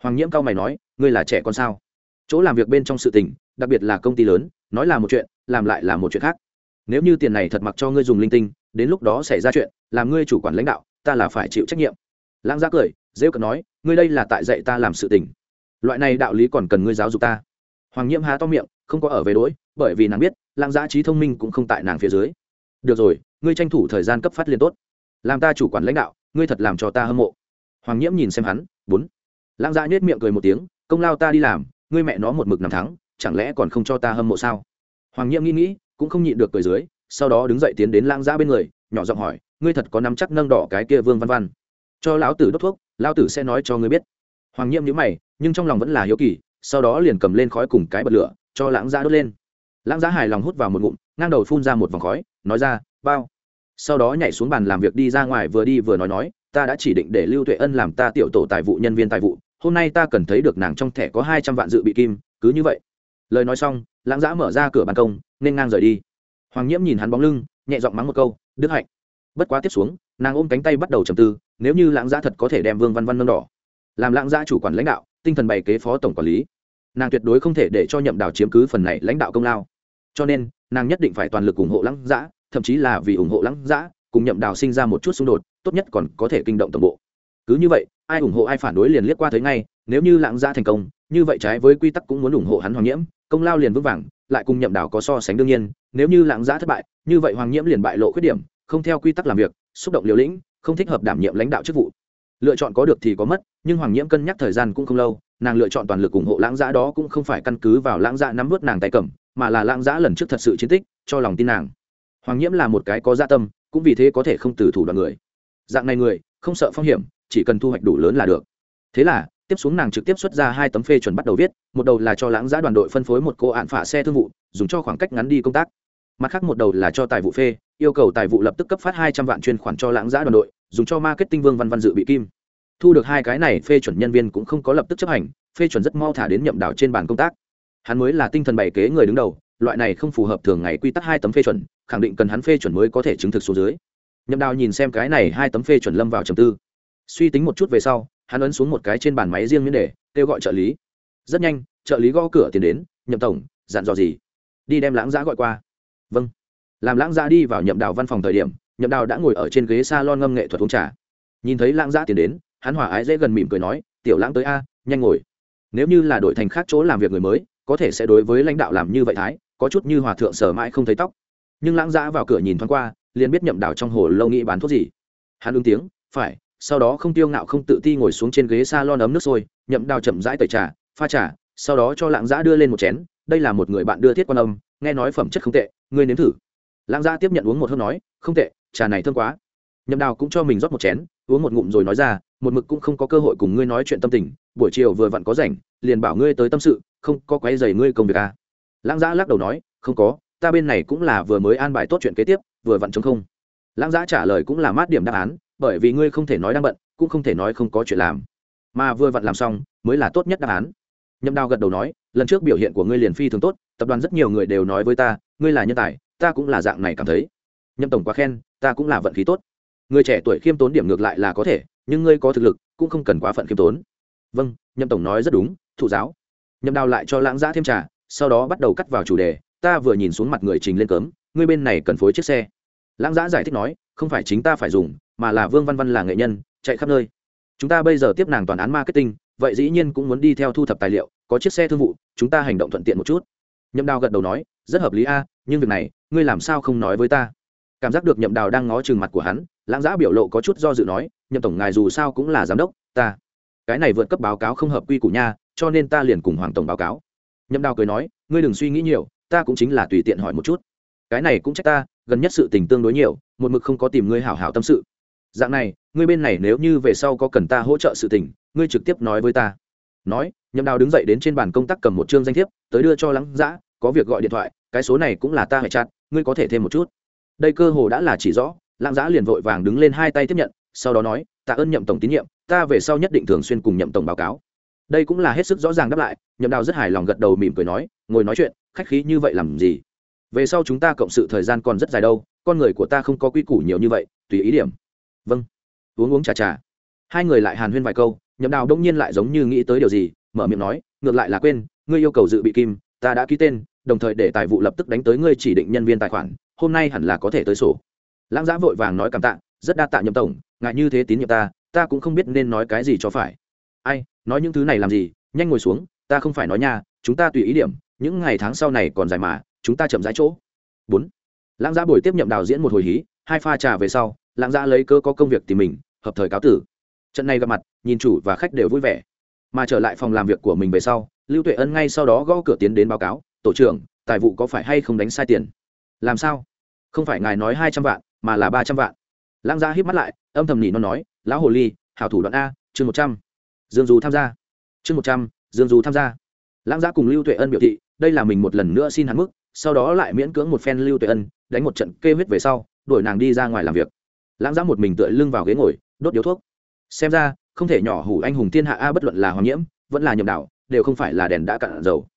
Speaker 1: Hoàng nhiễm cao mày nói, ngươi là trẻ con sao? Chỗ làm việc bên trong sự tình, đặc biệt là công ty lớn, nói là một chuyện, làm lại là một chuyện khác. Nếu như tiền này thật mặc cho ngươi dùng linh tinh, đến lúc đó xảy ra chuyện, làm ngươi chủ quản lãnh đạo, ta là phải chịu trách nhiệm. Lãng giác cười dễ cận nói, ngươi đây là tại dạy ta làm sự tình. Loại này đạo lý còn cần ngươi giáo dục ta. Hoàng nhiễm há to miệng không có ở về đỗi bởi vì nàng biết lãng giá trí thông minh cũng không tại nàng phía dưới. Được rồi, ngươi tranh thủ thời gian cấp phát liên tốt. Làm ta chủ quản lãnh đạo, ngươi thật làm cho ta hâm mộ. Hoàng nhiễm nhìn xem hắn, bốn. Lãng giã dạ nhếch miệng cười một tiếng, công lao ta đi làm, ngươi mẹ nó một mực nằm thắng, chẳng lẽ còn không cho ta hâm mộ sao? Hoàng nhiễm nghĩ nghĩ, cũng không nhịn được cười dưới, sau đó đứng dậy tiến đến lãng giã dạ bên người, nhỏ giọng hỏi, ngươi thật có nắm chắc nâng đỏ cái kia vương văn văn? Cho lão tử đốt thuốc, lão tử sẽ nói cho ngươi biết. Hoàng nhiễm nhíu mày, nhưng trong lòng vẫn là hiếu kỳ, sau đó liền cầm lên khói cùng cái bật lửa cho lãng giã đốt lên. Lãng giã hài lòng hút vào một ngụm, ngang đầu phun ra một vòng khói, nói ra, bao. Sau đó nhảy xuống bàn làm việc đi ra ngoài vừa đi vừa nói nói, ta đã chỉ định để lưu tuệ ân làm ta tiểu tổ tài vụ, nhân viên tài vụ. Hôm nay ta cần thấy được nàng trong thẻ có hai trăm vạn dự bị kim, cứ như vậy. Lời nói xong, lãng giã mở ra cửa ban công, nên ngang rời đi. Hoàng nhiễm nhìn hắn bóng lưng, nhẹ giọng mắng một câu, đức hạnh. Bất quá tiếp xuống, nàng ôm cánh tay bắt đầu trầm tư, nếu như lãng giã thật có thể đem vương văn văn nâng đỏ. Làm lãng giã chủ quản lãnh đạo, tinh thần bày kế phó tổng quản lý nàng tuyệt đối không thể để cho nhậm đào chiếm cứ phần này lãnh đạo công lao. Cho nên, nàng nhất định phải toàn lực ủng hộ lãng giã thậm chí là vì ủng hộ lãng giã cùng nhậm đào sinh ra một chút xung đột, tốt nhất còn có thể kinh động tổng bộ. Cứ như vậy, ai ủng hộ ai phản đối liền liếc qua thấy ngay, nếu như lãng giã thành công, như vậy trái với quy tắc cũng muốn ủng hộ hắn hoàng nhiễm công lao liền vững vàng, lại cùng nhậm đào có so sánh đương nhiên, nếu như lãng giã thất bại, như vậy hoàng nhiễm liền bại lộ khuyết điểm, không theo quy tắc làm việc, xúc động liều lĩnh, không thích hợp đảm nhiệm lãnh đạo chức vụ. Lựa chọn có được thì có mất, nhưng hoàng nhiễm cân nhắc thời gian cũng không lâu nàng lựa chọn toàn lực ủng hộ lãng giã đó cũng không phải căn cứ vào lãng giã nắm vớt nàng tay cầm, mà là lãng giã lần trước thật sự chiến tích, cho lòng tin nàng. Hoàng nhiễm là một cái có gia tâm, cũng vì thế có thể không từ thủ đoạn người. Dạng này người, không sợ phong hiểm, chỉ cần thu hoạch đủ lớn là được. Thế là, tiếp xuống nàng trực tiếp xuất ra hai tấm phê chuẩn bắt đầu viết, một đầu là cho lãng giã đoàn đội phân phối một cô ạn phả xe thương vụ, dùng cho khoảng cách ngắn đi công tác. Mặt khác một đầu là cho tài vụ phê, yêu cầu tài vụ lập tức cấp phát hai trăm vạn chuyên khoản cho lãng giã đoàn đội, dùng cho marketing vương văn văn dự bị kim thu được hai cái này, phê chuẩn nhân viên cũng không có lập tức chấp hành, phê chuẩn rất mau thả đến nhậm đảo trên bàn công tác. Hắn mới là tinh thần bày kế người đứng đầu, loại này không phù hợp thường ngày quy tắc hai tấm phê chuẩn, khẳng định cần hắn phê chuẩn mới có thể chứng thực số dưới. Nhậm đào nhìn xem cái này hai tấm phê chuẩn lâm vào trầm tư. Suy tính một chút về sau, hắn ấn xuống một cái trên bàn máy riêng miễn để, kêu gọi trợ lý. Rất nhanh, trợ lý gõ cửa tiền đến, nhậm tổng, dặn dò gì? Đi đem lãng giã gọi qua. Vâng. Làm lãng giã đi vào nhậm đào văn phòng thời điểm, nhậm đào đã ngồi ở trên ghế s a lon ngâm nghệ thuật uống trà. Nhìn thấy lãng giã tiền đến hắn hỏa ái dễ gần mỉm cười nói, tiểu lãng tới a, nhanh ngồi. Nếu như là đổi thành khác chỗ làm việc người mới, có thể sẽ đối với lãnh đạo làm như vậy thái, có chút như hòa thượng sở mãi không thấy tóc. Nhưng lãng giã vào cửa nhìn thoáng qua, liền biết nhậm đào trong hồ lâu nghĩ bán thuốc gì. Hắn ứng tiếng, phải, sau đó không tiêu ngạo không tự ti ngồi xuống trên ghế s a lon ấm nước sôi, nhậm đào chậm rãi tẩy trà, pha trà, sau đó cho lãng giã đưa lên một chén, đây là một người bạn đưa thiết quan âm, nghe nói phẩm chất không tệ, ngươi nếm thử. Lãng giã tiếp nhận uống một hớp nói, không tệ, trà này thơm quá. Nhậm đào cũng cho mình rót một chén, uống một ngụm rồi nói ra một mực cũng không có cơ hội cùng ngươi nói chuyện tâm tình, buổi chiều vừa vặn có rảnh, liền bảo ngươi tới tâm sự, không có quấy dày ngươi công việc à. lãng giã lắc đầu nói, không có, ta bên này cũng là vừa mới an bài tốt chuyện kế tiếp, vừa vặn chống không. Lãng giã trả lời cũng là mát điểm đáp án, bởi vì ngươi không thể nói đang bận, cũng không thể nói không có chuyện làm. Mà vừa vặn làm xong, mới là tốt nhất đáp án. Nhậm đào gật đầu nói, lần trước biểu hiện của ngươi liền phi thường tốt, tập đoàn rất nhiều người đều nói với ta, ngươi là nhân tài, ta cũng là dạng này cảm thấy. Nhậm tổng quá khen, ta cũng là vận khí tốt. Người trẻ tuổi khiêm tốn điểm ngược lại là có thể nhưng ngươi có thực lực, cũng không cần quá phận khiêm tốn. Vâng nhậm tổng nói rất đúng, thụ giáo. Nhậm đào lại cho lãng giã thêm trà, sau đó bắt đầu cắt vào chủ đề, ta vừa nhìn xuống mặt người trình lên cấm, ngươi bên này cần phối chiếc xe. Lãng giã giải thích nói, không phải chính ta phải dùng, mà là vương văn văn là nghệ nhân, chạy khắp nơi. Chúng ta bây giờ tiếp nàng toàn án marketing, vậy dĩ nhiên cũng muốn đi theo thu thập tài liệu, có chiếc xe thương vụ, chúng ta hành động thuận tiện một chút. Nhậm đào gật đầu nói, rất hợp lý a, nhưng việc này, ngươi làm sao không nói với ta? Cảm giác được nhậm đào đang ngó chừng mặt của hắn, lãng giã biểu lộ có chút do dự nói nhậm tổng ngài dù sao cũng là giám đốc, ta, cái này vượt cấp báo cáo không hợp quy củ nha, cho nên ta liền cùng hoàng tổng báo cáo. Nhậm đào cười nói, ngươi đừng suy nghĩ nhiều, ta cũng chính là tùy tiện hỏi một chút. Cái này cũng trách ta, gần nhất sự tình tương đối nhiều, một mực không có tìm ngươi hảo hảo tâm sự. Dạng này, ngươi bên này nếu như về sau có cần ta hỗ trợ sự tình, ngươi trực tiếp nói với ta. Nói, nhậm đào đứng dậy đến trên bàn công tác cầm một chương danh thiếp, tới đưa cho lắng giã có việc gọi điện thoại, cái số này cũng là ta hệ chặt ngươi có thể thêm một chút. Đây cơ hồ đã là chỉ rõ lãng giã liền vội vàng đứng lên hai tay tiếp nhận sau đó nói, tạ ơn nhậm tổng tín nhiệm, ta về sau nhất định thường xuyên cùng nhậm tổng báo cáo. Đây cũng là hết sức rõ ràng đáp lại, nhậm đào rất hài lòng gật đầu mỉm cười nói, ngồi nói chuyện, khách khí như vậy làm gì? Về sau chúng ta cộng sự thời gian còn rất dài đâu, con người của ta không có quy củ nhiều như vậy, tùy ý điểm. Vâng. Uống uống trà trà. Hai người lại hàn huyên vài câu, nhậm đào đông nhiên lại giống như nghĩ tới điều gì, mở miệng nói, ngược lại là quên, ngươi yêu cầu dự bị kim, ta đã ký tên, đồng thời để tài vụ lập tức đánh tới ngươi chỉ định nhân viên tài khoản, hôm nay hẳn là có thể tới sổ. Lãng giã vội vàng nói cảm tạ rất đa tạ nhậm tổng ngại như thế tín nhiệm ta ta cũng không biết nên nói cái gì cho phải. Ai, nói những thứ này làm gì? Nhanh ngồi xuống, ta không phải nói nha, chúng ta tùy ý điểm, những ngày tháng sau này còn dài mà, chúng ta chậm rãi chỗ. Bốn. Lãng giã buổi tiếp nhậm đào diễn một hồi hí, hai pha trà về sau, lãng giã lấy cơ có công việc tìm mình, hợp thời cáo tử. Trận này gặp mặt, nhìn chủ và khách đều vui vẻ. Mà trở lại phòng làm việc của mình về sau, lưu tuệ ân ngay sau đó gõ cửa tiến đến báo cáo, tổ trưởng, tài vụ có phải hay không đánh sai tiền? Làm sao? Không phải ngài nói hai trăm vạn, mà là ba trăm vạn lãng gia híp mắt lại, âm thầm nhị nó nói, lão hồ ly, hảo thủ đoạn a, chương một trăm. Dương du tham gia. Chương một trăm, dương du tham gia. Lãng gia cùng lưu tuệ ân biểu thị, đây là mình một lần nữa xin hắn mức, sau đó lại miễn cưỡng một phen lưu tuệ ân, đánh một trận kê huyết về sau, đuổi nàng đi ra ngoài làm việc. Lãng gia một mình tựa lưng vào ghế ngồi, đốt điếu thuốc. Xem ra, không thể nhỏ hủ anh hùng thiên hạ a, bất luận là hoàng nhiễm, vẫn là nhậm đạo đều không phải là đèn đã cạn dầu.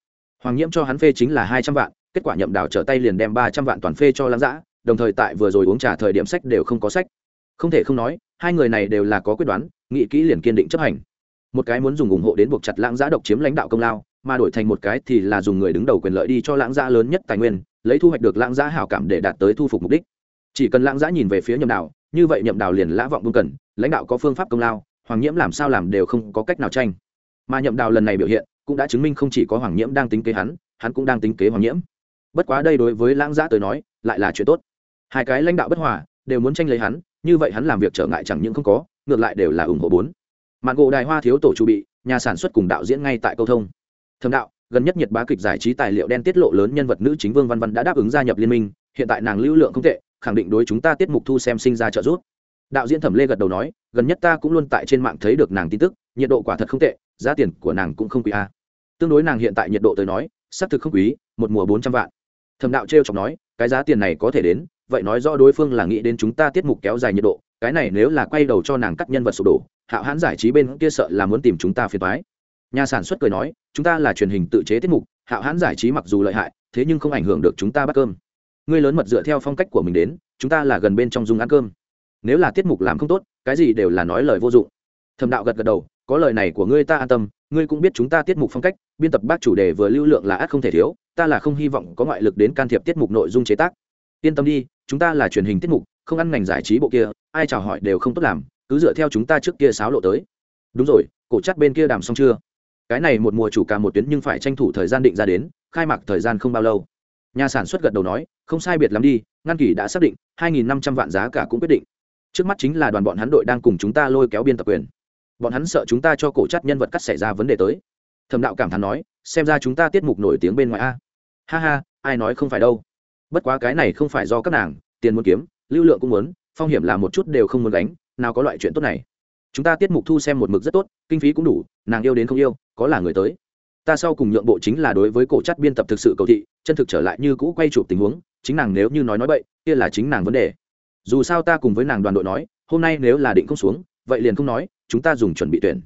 Speaker 1: Hoàng nhiễm cho hắn phê chính là hai trăm vạn, kết quả nhậm Đạo trở tay liền đem ba trăm vạn toàn phê cho lãng giã đồng thời tại vừa rồi uống trà thời điểm sách đều không có sách. Không thể không nói hai người này đều là có quyết đoán nghị kỹ liền kiên định chấp hành. Một cái muốn dùng ủng hộ đến buộc chặt lãng giã độc chiếm lãnh đạo công lao mà đổi thành một cái thì là dùng người đứng đầu quyền lợi đi cho lãng giã lớn nhất tài nguyên lấy thu hoạch được lãng giã hảo cảm để đạt tới thu phục mục đích. Chỉ cần lãng giã nhìn về phía nhậm đạo, như vậy nhậm đạo liền lã vọng buông cần lãnh đạo có phương pháp công lao hoàng nhiễm làm sao làm đều không có cách nào tranh. Mà nhậm đào lần này biểu hiện cũng đã chứng minh không chỉ có hoàng nhiễm đang tính kế hắn hắn cũng đang tính kế hoàng nhiễm. Bất quá đây đối với lãng giã tới nói lại là chuyện tốt hai cái lãnh đạo bất hòa, đều muốn tranh lấy hắn, như vậy hắn làm việc trở ngại chẳng những không có, ngược lại đều là ủng hộ bốn. Mạn gỗ đài hoa thiếu tổ chu bị, nhà sản xuất cùng đạo diễn ngay tại câu thông. Thầm đạo, gần nhất nhật bá kịch giải trí tài liệu đen tiết lộ lớn nhân vật nữ chính vương văn văn đã đáp ứng gia nhập liên minh, hiện tại nàng lưu lượng không tệ, khẳng định đối chúng ta tiết mục thu xem sinh ra trợ giúp. Đạo diễn thẩm lê gật đầu nói, gần nhất ta cũng luôn tại trên mạng thấy được nàng tin tức, nhiệt độ quả thật không tệ, giá tiền của nàng cũng không quý a. Tương đối nàng hiện tại nhiệt độ tới nói, xác thực không quý, một mùa bốn trăm vạn. Thẩm đạo trêu chọc nói cái giá tiền này có thể đến, vậy nói rõ đối phương là nghĩ đến chúng ta tiết mục kéo dài nhiệt độ, cái này nếu là quay đầu cho nàng cắt nhân vật sụp đổ, hạo hãn giải trí bên kia sợ là muốn tìm chúng ta phiền thoái nhà sản xuất cười nói, chúng ta là truyền hình tự chế tiết mục, hạo hãn giải trí mặc dù lợi hại, thế nhưng không ảnh hưởng được chúng ta bắt cơm. Ngươi lớn mật dựa theo phong cách của mình đến, chúng ta là gần bên trong dùng ăn cơm. Nếu là tiết mục làm không tốt, cái gì đều là nói lời vô dụng. Thầm đạo gật gật đầu có lời này của ngươi ta an tâm, ngươi cũng biết chúng ta tiết mục phong cách, biên tập bác chủ đề vừa lưu lượng là ắt không thể thiếu, ta là không hy vọng có ngoại lực đến can thiệp tiết mục nội dung chế tác. Yên tâm đi, chúng ta là truyền hình tiết mục, không ăn ngành giải trí bộ kia, ai chào hỏi đều không tốt làm, cứ dựa theo chúng ta trước kia sáo lộ tới. Đúng rồi, cổ chắc bên kia đàm xong chưa? Cái này một mùa chủ cả một tuyến nhưng phải tranh thủ thời gian định ra đến, khai mạc thời gian không bao lâu. Nhà sản xuất gật đầu nói, không sai biệt lắm đi, ngăn kỳ đã xác định, hai nghìn năm trăm vạn giá cả cũng quyết định. Trước mắt chính là đoàn bọn hắn đội đang cùng chúng ta lôi kéo biên tập quyền bọn hắn sợ chúng ta cho cổ chắc nhân vật cắt xảy ra vấn đề tới. Thẩm đạo cảm thán nói, xem ra chúng ta tiết mục nổi tiếng bên ngoài a. Ha ha, ai nói không phải đâu. Bất quá cái này không phải do các nàng, tiền muốn kiếm, lưu lượng cũng muốn, phong hiểm là một chút đều không muốn đánh nào có loại chuyện tốt này. Chúng ta tiết mục thu xem một mực rất tốt, kinh phí cũng đủ, nàng yêu đến không yêu, có là người tới. Ta sau cùng nhượng bộ chính là đối với cổ chất biên tập thực sự cầu thị, chân thực trở lại như cũ quay chụp tình huống, chính nàng nếu như nói nói bậy, kia là chính nàng vấn đề. Dù sao ta cùng với nàng đoàn đội nói, hôm nay nếu là định không xuống, vậy liền không nói chúng ta dùng chuẩn bị tuyển.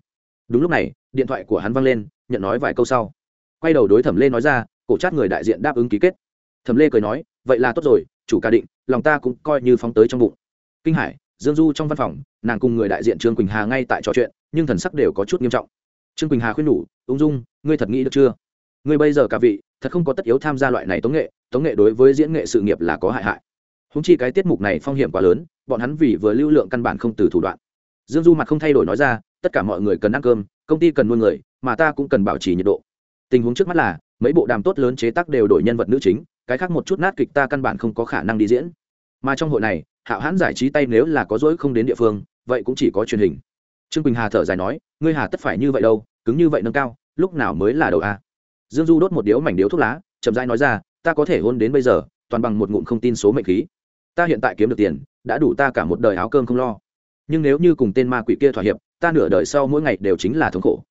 Speaker 1: Đúng lúc này, điện thoại của hắn văng lên, nhận nói vài câu sau. Quay đầu đối thẩm lê nói ra, cổ chát người đại diện đáp ứng ký kết. Thẩm lê cười nói, vậy là tốt rồi, chủ ca định, lòng ta cũng coi như phóng tới trong bụng. Kinh hải, dương du trong văn phòng, nàng cùng người đại diện trương quỳnh hà ngay tại trò chuyện, nhưng thần sắc đều có chút nghiêm trọng. Trương quỳnh hà khuyên nhủ, ung dung, ngươi thật nghĩ được chưa? Ngươi bây giờ cả vị, thật không có tất yếu tham gia loại này tống nghệ tống nghệ đối với diễn nghệ sự nghiệp là có hại hại. Húng chi cái tiết mục này phong hiểm quá lớn, bọn hắn vì vừa lưu lượng căn bản không từ thủ đoạn dương du mặt không thay đổi nói ra, tất cả mọi người cần ăn cơm, công ty cần nuôi người, mà ta cũng cần bảo trì nhiệt độ. Tình huống trước mắt là, mấy bộ đàm tốt lớn chế tác đều đổi nhân vật nữ chính, cái khác một chút nát kịch ta căn bản không có khả năng đi diễn. Mà trong hội này, hạo hãn giải trí tay nếu là có dỗi không đến địa phương, vậy cũng chỉ có truyền hình. Trương quỳnh hà thở dài nói, ngươi hà tất phải như vậy đâu, cứng như vậy nâng cao, lúc nào mới là đầu a? Dương du đốt một điếu mảnh điếu thuốc lá, chậm rãi nói ra, ta có thể hôn đến bây giờ, toàn bằng một ngụm không tin số mệnh khí. Ta hiện tại kiếm được tiền, đã đủ ta cả một đời áo cơm không lo nhưng nếu như cùng tên ma quỷ kia thỏa hiệp, ta nửa đời sau mỗi ngày đều chính là thống khổ.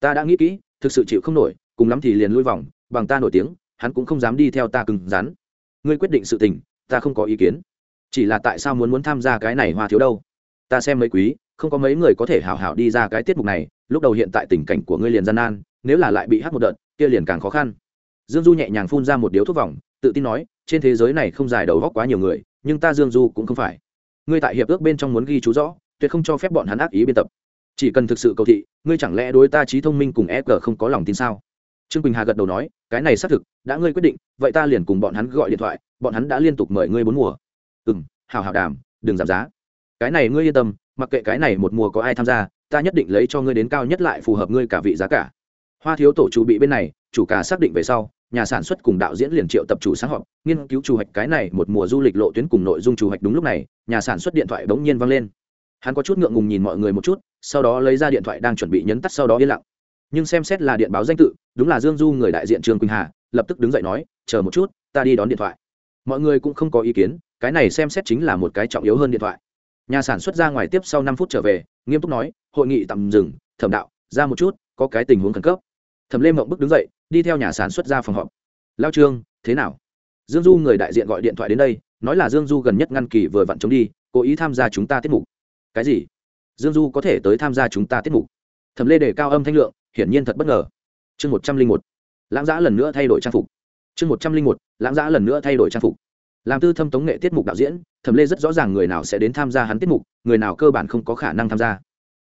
Speaker 1: Ta đã nghĩ kỹ, thực sự chịu không nổi, cùng lắm thì liền lui vòng, bằng ta nổi tiếng, hắn cũng không dám đi theo ta cứng rắn. Ngươi quyết định sự tình, ta không có ý kiến. Chỉ là tại sao muốn muốn tham gia cái này hoa thiếu đâu? Ta xem mấy quý, không có mấy người có thể hảo hảo đi ra cái tiết mục này, lúc đầu hiện tại tình cảnh của ngươi liền gian nan, nếu là lại bị hát một đợt, kia liền càng khó khăn. Dương du nhẹ nhàng phun ra một điếu thuốc vòng, tự tin nói, trên thế giới này không dài đầu góc quá nhiều người, nhưng ta dương du cũng không phải. Ngươi tại hiệp ước bên trong muốn ghi chú rõ tuyệt không cho phép bọn hắn ác ý biên tập. Chỉ cần thực sự cầu thị, ngươi chẳng lẽ đối ta trí thông minh cùng e g không có lòng tin sao? Trương quỳnh hà gật đầu nói, cái này xác thực, đã ngươi quyết định, vậy ta liền cùng bọn hắn gọi điện thoại, bọn hắn đã liên tục mời ngươi bốn mùa. Ừ m hào hào đàm, đừng giảm giá. Cái này ngươi yên tâm, mặc kệ cái này một mùa có ai tham gia, ta nhất định lấy cho ngươi đến cao nhất lại phù hợp ngươi cả vị giá cả. Hoa thiếu tổ chủ bị bên này, chủ cả xác định về sau, nhà sản xuất cùng đạo diễn liền triệu tập chủ sáng họp, nghiên cứu chủ hoạch cái này một mùa du lịch lộ tuyến cùng nội dung chủ hoạch đúng lúc này, nhà sản xuất điện thoại bỗng nhiên văng lên hắn có chút ngượng ngùng nhìn mọi người một chút, sau đó lấy ra điện thoại đang chuẩn bị nhấn tắt sau đó yên lặng. Nhưng xem xét là điện báo danh tự, đúng là dương du người đại diện trương quỳnh hà, lập tức đứng dậy nói, chờ một chút, ta đi đón điện thoại. Mọi người cũng không có ý kiến, cái này xem xét chính là một cái trọng yếu hơn điện thoại. Nhà sản xuất ra ngoài tiếp sau năm phút trở về, nghiêm túc nói, hội nghị tạm dừng, thẩm đạo, ra một chút, có cái tình huống khẩn cấp. Thẩm lê mộng bức đứng dậy, đi theo nhà sản xuất ra phòng họp. Lao trương, thế nào? Dương du người đại diện gọi điện thoại đến đây, nói là dương du gần nhất ngăn kỳ vừa vặn chống đi, cố ý tham gia chúng ta tiết mục cái gì? Dương du có thể tới tham gia chúng ta tiết mục. Thẩm lê đề cao âm thanh lượng, hiển nhiên thật bất ngờ. Chương một trăm linh một, lãng giã lần nữa thay đổi trang phục. Chương một trăm linh một, lãng giã lần nữa thay đổi trang phục. Làm tư thâm tống nghệ tiết mục đạo diễn, thẩm lê rất rõ ràng người nào sẽ đến tham gia hắn tiết mục, người nào cơ bản không có khả năng tham gia.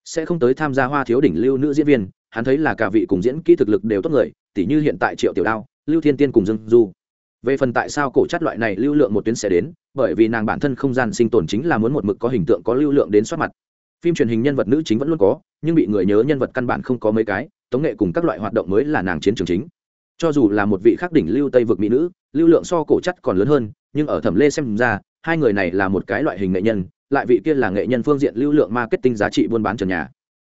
Speaker 1: Sẽ không tới tham gia hoa thiếu đỉnh lưu nữ diễn viên, hắn thấy là cả vị cùng diễn kỹ thực lực đều tốt người, tỉ như hiện tại triệu tiểu đao, lưu thiên tiên cùng dương du về phần tại sao cổ chất loại này lưu lượng một tuyến sẽ đến, bởi vì nàng bản thân không gian sinh tồn chính là muốn một mực có hình tượng có lưu lượng đến soát mặt. Phim truyền hình nhân vật nữ chính vẫn luôn có, nhưng bị người nhớ nhân vật căn bản không có mấy cái, tống nghệ cùng các loại hoạt động mới là nàng chiến trường chính. Cho dù là một vị khắc đỉnh lưu tây vực mỹ nữ, lưu lượng so cổ chất còn lớn hơn, nhưng ở thẩm lê xem ra, hai người này là một cái loại hình nghệ nhân, lại vị kia là nghệ nhân phương diện lưu lượng marketing giá trị buôn bán trần nhà.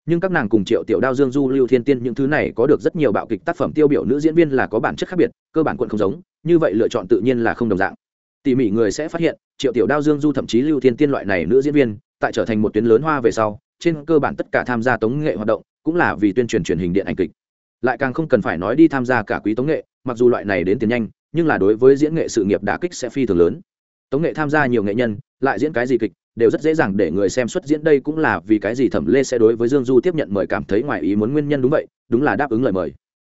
Speaker 1: Nhưng các nàng cùng triệu tiểu đao, dương du, lưu thiên tiên những thứ này có được rất nhiều bạo kịch tác phẩm tiêu biểu nữ diễn viên là có bản chất khác biệt, cơ bản quận không giống như vậy lựa chọn tự nhiên là không đồng dạng. Tỉ mỉ người sẽ phát hiện, triệu tiểu đao, dương du thậm chí lưu thiên tiên loại này nữ diễn viên, tại trở thành một tuyến lớn hoa về sau, trên cơ bản tất cả tham gia tống nghệ hoạt động cũng là vì tuyên truyền truyền hình điện ảnh kịch. Lại càng không cần phải nói đi tham gia cả quý tống nghệ, mặc dù loại này đến tiền nhanh, nhưng là đối với diễn nghệ sự nghiệp đà kích sẽ phi thường lớn. Tống nghệ tham gia nhiều nghệ nhân, lại diễn cái gì kịch, đều rất dễ dàng để người xem xuất diễn. Đây cũng là vì cái gì thẩm lê sẽ đối với dương du tiếp nhận mời cảm thấy ngoài ý muốn nguyên nhân đúng vậy, đúng là đáp ứng lời mời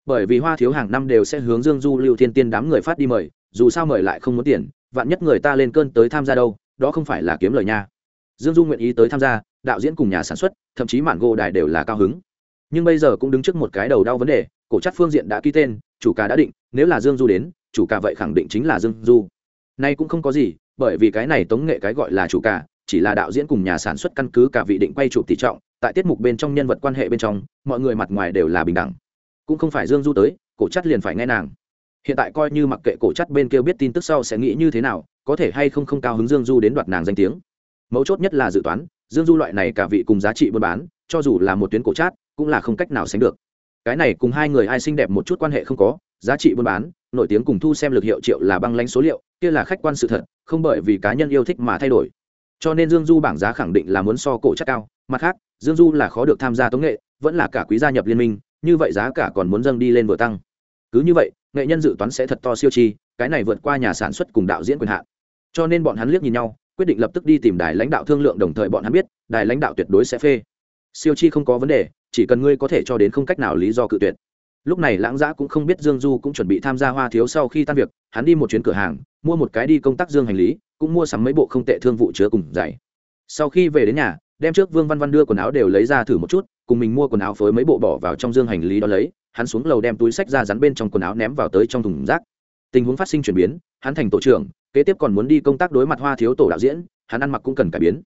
Speaker 1: bởi vì hoa thiếu hàng năm đều sẽ hướng dương du lưu thiên tiên đám người phát đi mời, dù sao mời lại không muốn tiền, vạn nhất người ta lên cơn tới tham gia đâu, đó không phải là kiếm lời nha. Dương du nguyện ý tới tham gia, đạo diễn cùng nhà sản xuất, thậm chí mạn gỗ đài đều là cao hứng. Nhưng bây giờ cũng đứng trước một cái đầu đau vấn đề, cổ chắc phương diện đã ký tên, chủ ca đã định, nếu là dương du đến, chủ ca vậy khẳng định chính là dương du. Nay cũng không có gì, bởi vì cái này tống nghệ cái gọi là chủ ca, chỉ là đạo diễn cùng nhà sản xuất căn cứ cả vị định quay chụp tỷ trọng, tại tiết mục bên trong nhân vật quan hệ bên trong, mọi người mặt ngoài đều là bình đẳng cũng không phải dương du tới, cổ chắt liền phải nghe nàng. Hiện tại coi như mặc kệ cổ chắt bên kia biết tin tức sau sẽ nghĩ như thế nào, có thể hay không không cao hứng dương du đến đoạt nàng danh tiếng. Mấu chốt nhất là dự toán, dương du loại này cả vị cùng giá trị buôn bán, cho dù là một tuyến cổ chát cũng là không cách nào sánh được. Cái này cùng hai người ai xinh đẹp một chút quan hệ không có, giá trị buôn bán, nổi tiếng cùng thu xem lực hiệu triệu là băng lãnh số liệu, kia là khách quan sự thật, không bởi vì cá nhân yêu thích mà thay đổi. Cho nên dương du bảng giá khẳng định là muốn so cổ chắc cao, mặt khác, dương du là khó được tham gia tống nghệ, vẫn là cả quý gia nhập liên minh như vậy giá cả còn muốn dâng đi lên vừa tăng. Cứ như vậy, nghệ nhân dự toán sẽ thật to siêu chi, cái này vượt qua nhà sản xuất cùng đạo diễn quyền hạn. Cho nên bọn hắn liếc nhìn nhau, quyết định lập tức đi tìm đài lãnh đạo thương lượng, đồng thời bọn hắn biết, đài lãnh đạo tuyệt đối sẽ phê. Siêu chi không có vấn đề, chỉ cần ngươi có thể cho đến không cách nào lý do cự tuyệt. Lúc này lãng giã cũng không biết dương du cũng chuẩn bị tham gia hoa thiếu sau khi tan việc, hắn đi một chuyến cửa hàng, mua một cái đi công tác dương hành lý, cũng mua sắm mấy bộ không tệ thương vụ chứa cùng giày sau khi về đến nhà, đem trước vương văn văn đưa quần áo đều lấy ra thử một chút cùng mình mua quần áo phối mấy bộ bỏ vào trong dương hành lý đó lấy, hắn xuống lầu đem túi sách ra rắn bên trong quần áo ném vào tới trong thùng rác. Tình huống phát sinh chuyển biến, hắn thành tổ trưởng, kế tiếp còn muốn đi công tác đối mặt hoa thiếu tổ đạo diễn, hắn ăn mặc cũng cần cải biến.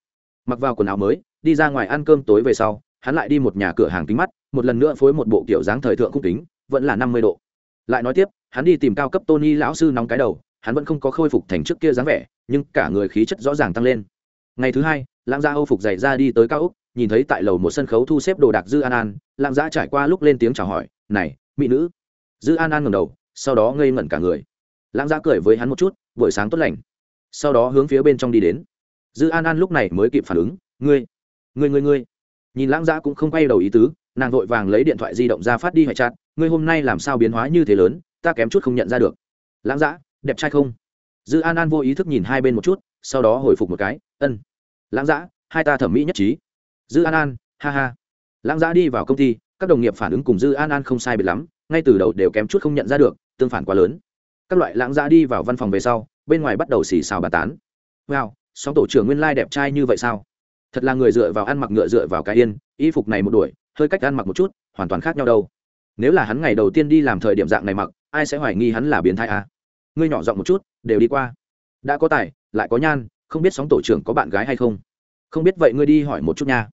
Speaker 1: Mặc vào quần áo mới, đi ra ngoài ăn cơm tối về sau, hắn lại đi một nhà cửa hàng kính mắt, một lần nữa phối một bộ kiểu dáng thời thượng khúc kính, vẫn là năm mươi độ. Lại nói tiếp, hắn đi tìm cao cấp tony lão sư nóng cái đầu, hắn vẫn không có khôi phục thành trước kia dáng vẻ, nhưng cả người khí chất rõ ràng tăng lên. Ngày thứ hai, lãng gia âu phục dày ra đi tới cao úc nhìn thấy tại lầu một sân khấu thu xếp đồ đạc dư an an lãng gia trải qua lúc lên tiếng chào hỏi, này, mỹ nữ. Dư an an ngầm đầu, sau đó ngây ngẩn cả người. Lãng giã cười với hắn một chút, buổi sáng tốt lành. Sau đó hướng phía bên trong đi đến. Dư an an lúc này mới kịp phản ứng, ngươi ngươi ngươi ngươi. Nhìn lãng giã cũng không quay đầu ý tứ, nàng vội vàng lấy điện thoại di động ra phát đi hoại chặt ngươi hôm nay làm sao biến hóa như thế lớn, ta kém chút không nhận ra được. Lãng giã đẹp trai không? Dư an an vô ý thức nhìn hai bên một chút, sau đó hồi phục một cái, ân. Lãng giã hai ta thẩm mỹ nhất trí dư an an, ha ha. Lãng giã đi vào công ty, các đồng nghiệp phản ứng cùng dư an an không sai biệt lắm, ngay từ đầu đều kém chút không nhận ra được, tương phản quá lớn. Các loại lãng giã đi vào văn phòng về sau, bên ngoài bắt đầu xì xào bà tán. Wow, sóng tổ trưởng nguyên lai đẹp trai như vậy sao? Thật là người dựa vào ăn mặc ngựa dựa vào cái yên, y phục này một đuổi, hơi cách ăn mặc một chút, hoàn toàn khác nhau đâu. Nếu là hắn ngày đầu tiên đi làm thời điểm dạng này mặc, ai sẽ hoài nghi hắn là biến thái à? ngươi nhỏ giọng một chút, đều đi qua. Đã có tài, lại có nhan, không biết sóng tổ trưởng có bạn gái hay không? Không biết vậy ngươi đi hỏi một chút nha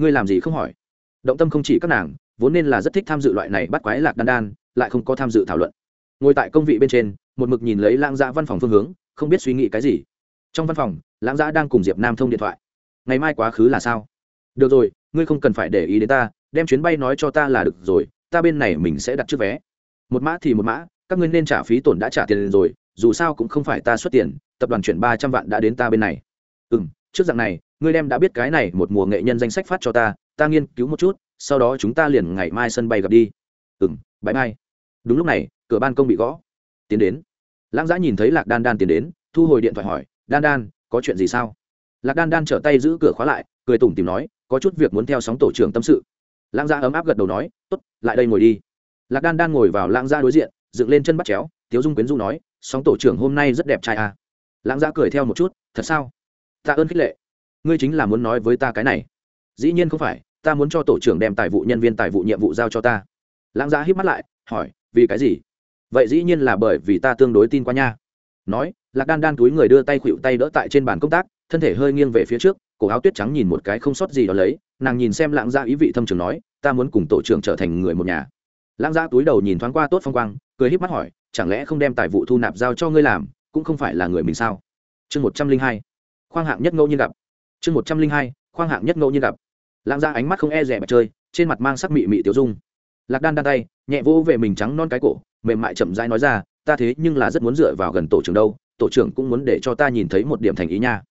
Speaker 1: ngươi làm gì không hỏi. Động tâm không chỉ các nàng, vốn nên là rất thích tham dự loại này bắt quái lạc đan đan, lại không có tham dự thảo luận. Ngồi tại công vị bên trên, một mực nhìn lấy lãng dạ văn phòng phương hướng, không biết suy nghĩ cái gì. Trong văn phòng, lãng dạ đang cùng diệp nam thông điện thoại. Ngày mai quá khứ là sao? Được rồi, ngươi không cần phải để ý đến ta, đem chuyến bay nói cho ta là được rồi, ta bên này mình sẽ đặt trước vé. Một mã thì một mã, các ngươi nên trả phí tổn đã trả tiền rồi, dù sao cũng không phải ta xuất tiền, tập đoàn chuyển ba trăm vạn đã đến ta bên này. Ừ m trước dạng này ngươi đem đã biết cái này một mùa nghệ nhân danh sách phát cho ta ta nghiên cứu một chút, sau đó chúng ta liền ngày mai sân bay gặp đi. Ừ m bãi mai đúng lúc này, cửa ban công bị gõ. Tiến đến. Lãng giã nhìn thấy lạc đan đan tiến đến, thu hồi điện thoại hỏi, đan đan, có chuyện gì sao? Lạc đan đan trở tay giữ cửa khóa lại, cười tủm tìm nói, có chút việc muốn theo sóng tổ trưởng tâm sự. Lãng giã ấm áp gật đầu nói t ố t lại đây ngồi đi. Lạc đan đan ngồi vào lãng giã đối diện, dựng lên chân bắt chéo, tiếu dung quyến du nói, sóng tổ trưởng hôm nay rất đẹp trai à. lãng giã cười theo một chút, thật sao? Tạ ơn khích lệ ngươi chính là muốn nói với ta cái này. Dĩ nhiên không phải, ta muốn cho tổ trưởng đem tài vụ nhân viên tài vụ nhiệm vụ giao cho ta. Lãng gia hít mắt lại, hỏi, vì cái gì? Vậy dĩ nhiên là bởi vì ta tương đối tin qua nha. Nói, lạc đan đan túi người đưa tay khuỵu tay đỡ tại trên bàn công tác, thân thể hơi nghiêng về phía trước, cổ áo tuyết trắng nhìn một cái không sót gì đó lấy, nàng nhìn xem lãng gia ý vị thâm trường nói, ta muốn cùng tổ trưởng trở thành người một nhà. Lãng gia túi đầu nhìn thoáng qua tốt phong quang, cười híp mắt hỏi, chẳng lẽ không đem tài vụ thu nạp giao cho ngươi làm, cũng không phải là người mình sao? Chương một trăm linh hai. Khoang hạng nhất ngẫu nhiên gặp chương một trăm linh hai, khoang hạng nhất ngẫu nhiên gặp. Lãng gia ánh mắt không e rẻ bạch chơi, trên mặt mang sắc mị mị tiêu dung. Lạc đan đan tay, nhẹ vỗ về mình trắng non cái cổ, mềm mại chậm rãi nói ra, ta thế nhưng là rất muốn dựa vào gần tổ trưởng đâu, tổ trưởng cũng muốn để cho ta nhìn thấy một điểm thành ý nha.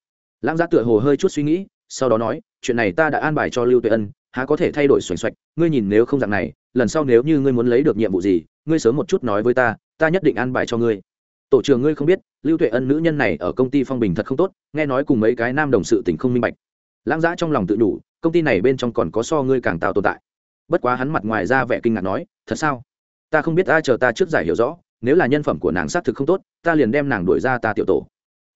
Speaker 1: Lãng gia tựa hồ hơi chút suy nghĩ, sau đó nói, chuyện này ta đã an bài cho lưu tuệ ân, há có thể thay đổi xoành xoạch, ngươi nhìn nếu không dạng này, lần sau nếu như ngươi muốn lấy được nhiệm vụ gì, ngươi sớm một chút nói với ta ta nhất định an bài cho ngươi tổ trưởng ngươi không biết, lưu tuệ ân nữ nhân này ở công ty phong bình thật không tốt, nghe nói cùng mấy cái nam đồng sự tình không minh bạch. Lãng giã trong lòng tự đủ, công ty này bên trong còn có so ngươi càng tạo tồn tại. Bất quá hắn mặt ngoài ra vẻ kinh ngạc nói, thật sao? Ta không biết ai chờ ta trước giải hiểu rõ, nếu là nhân phẩm của nàng xác thực không tốt, ta liền đem nàng đuổi ra ta tiểu tổ.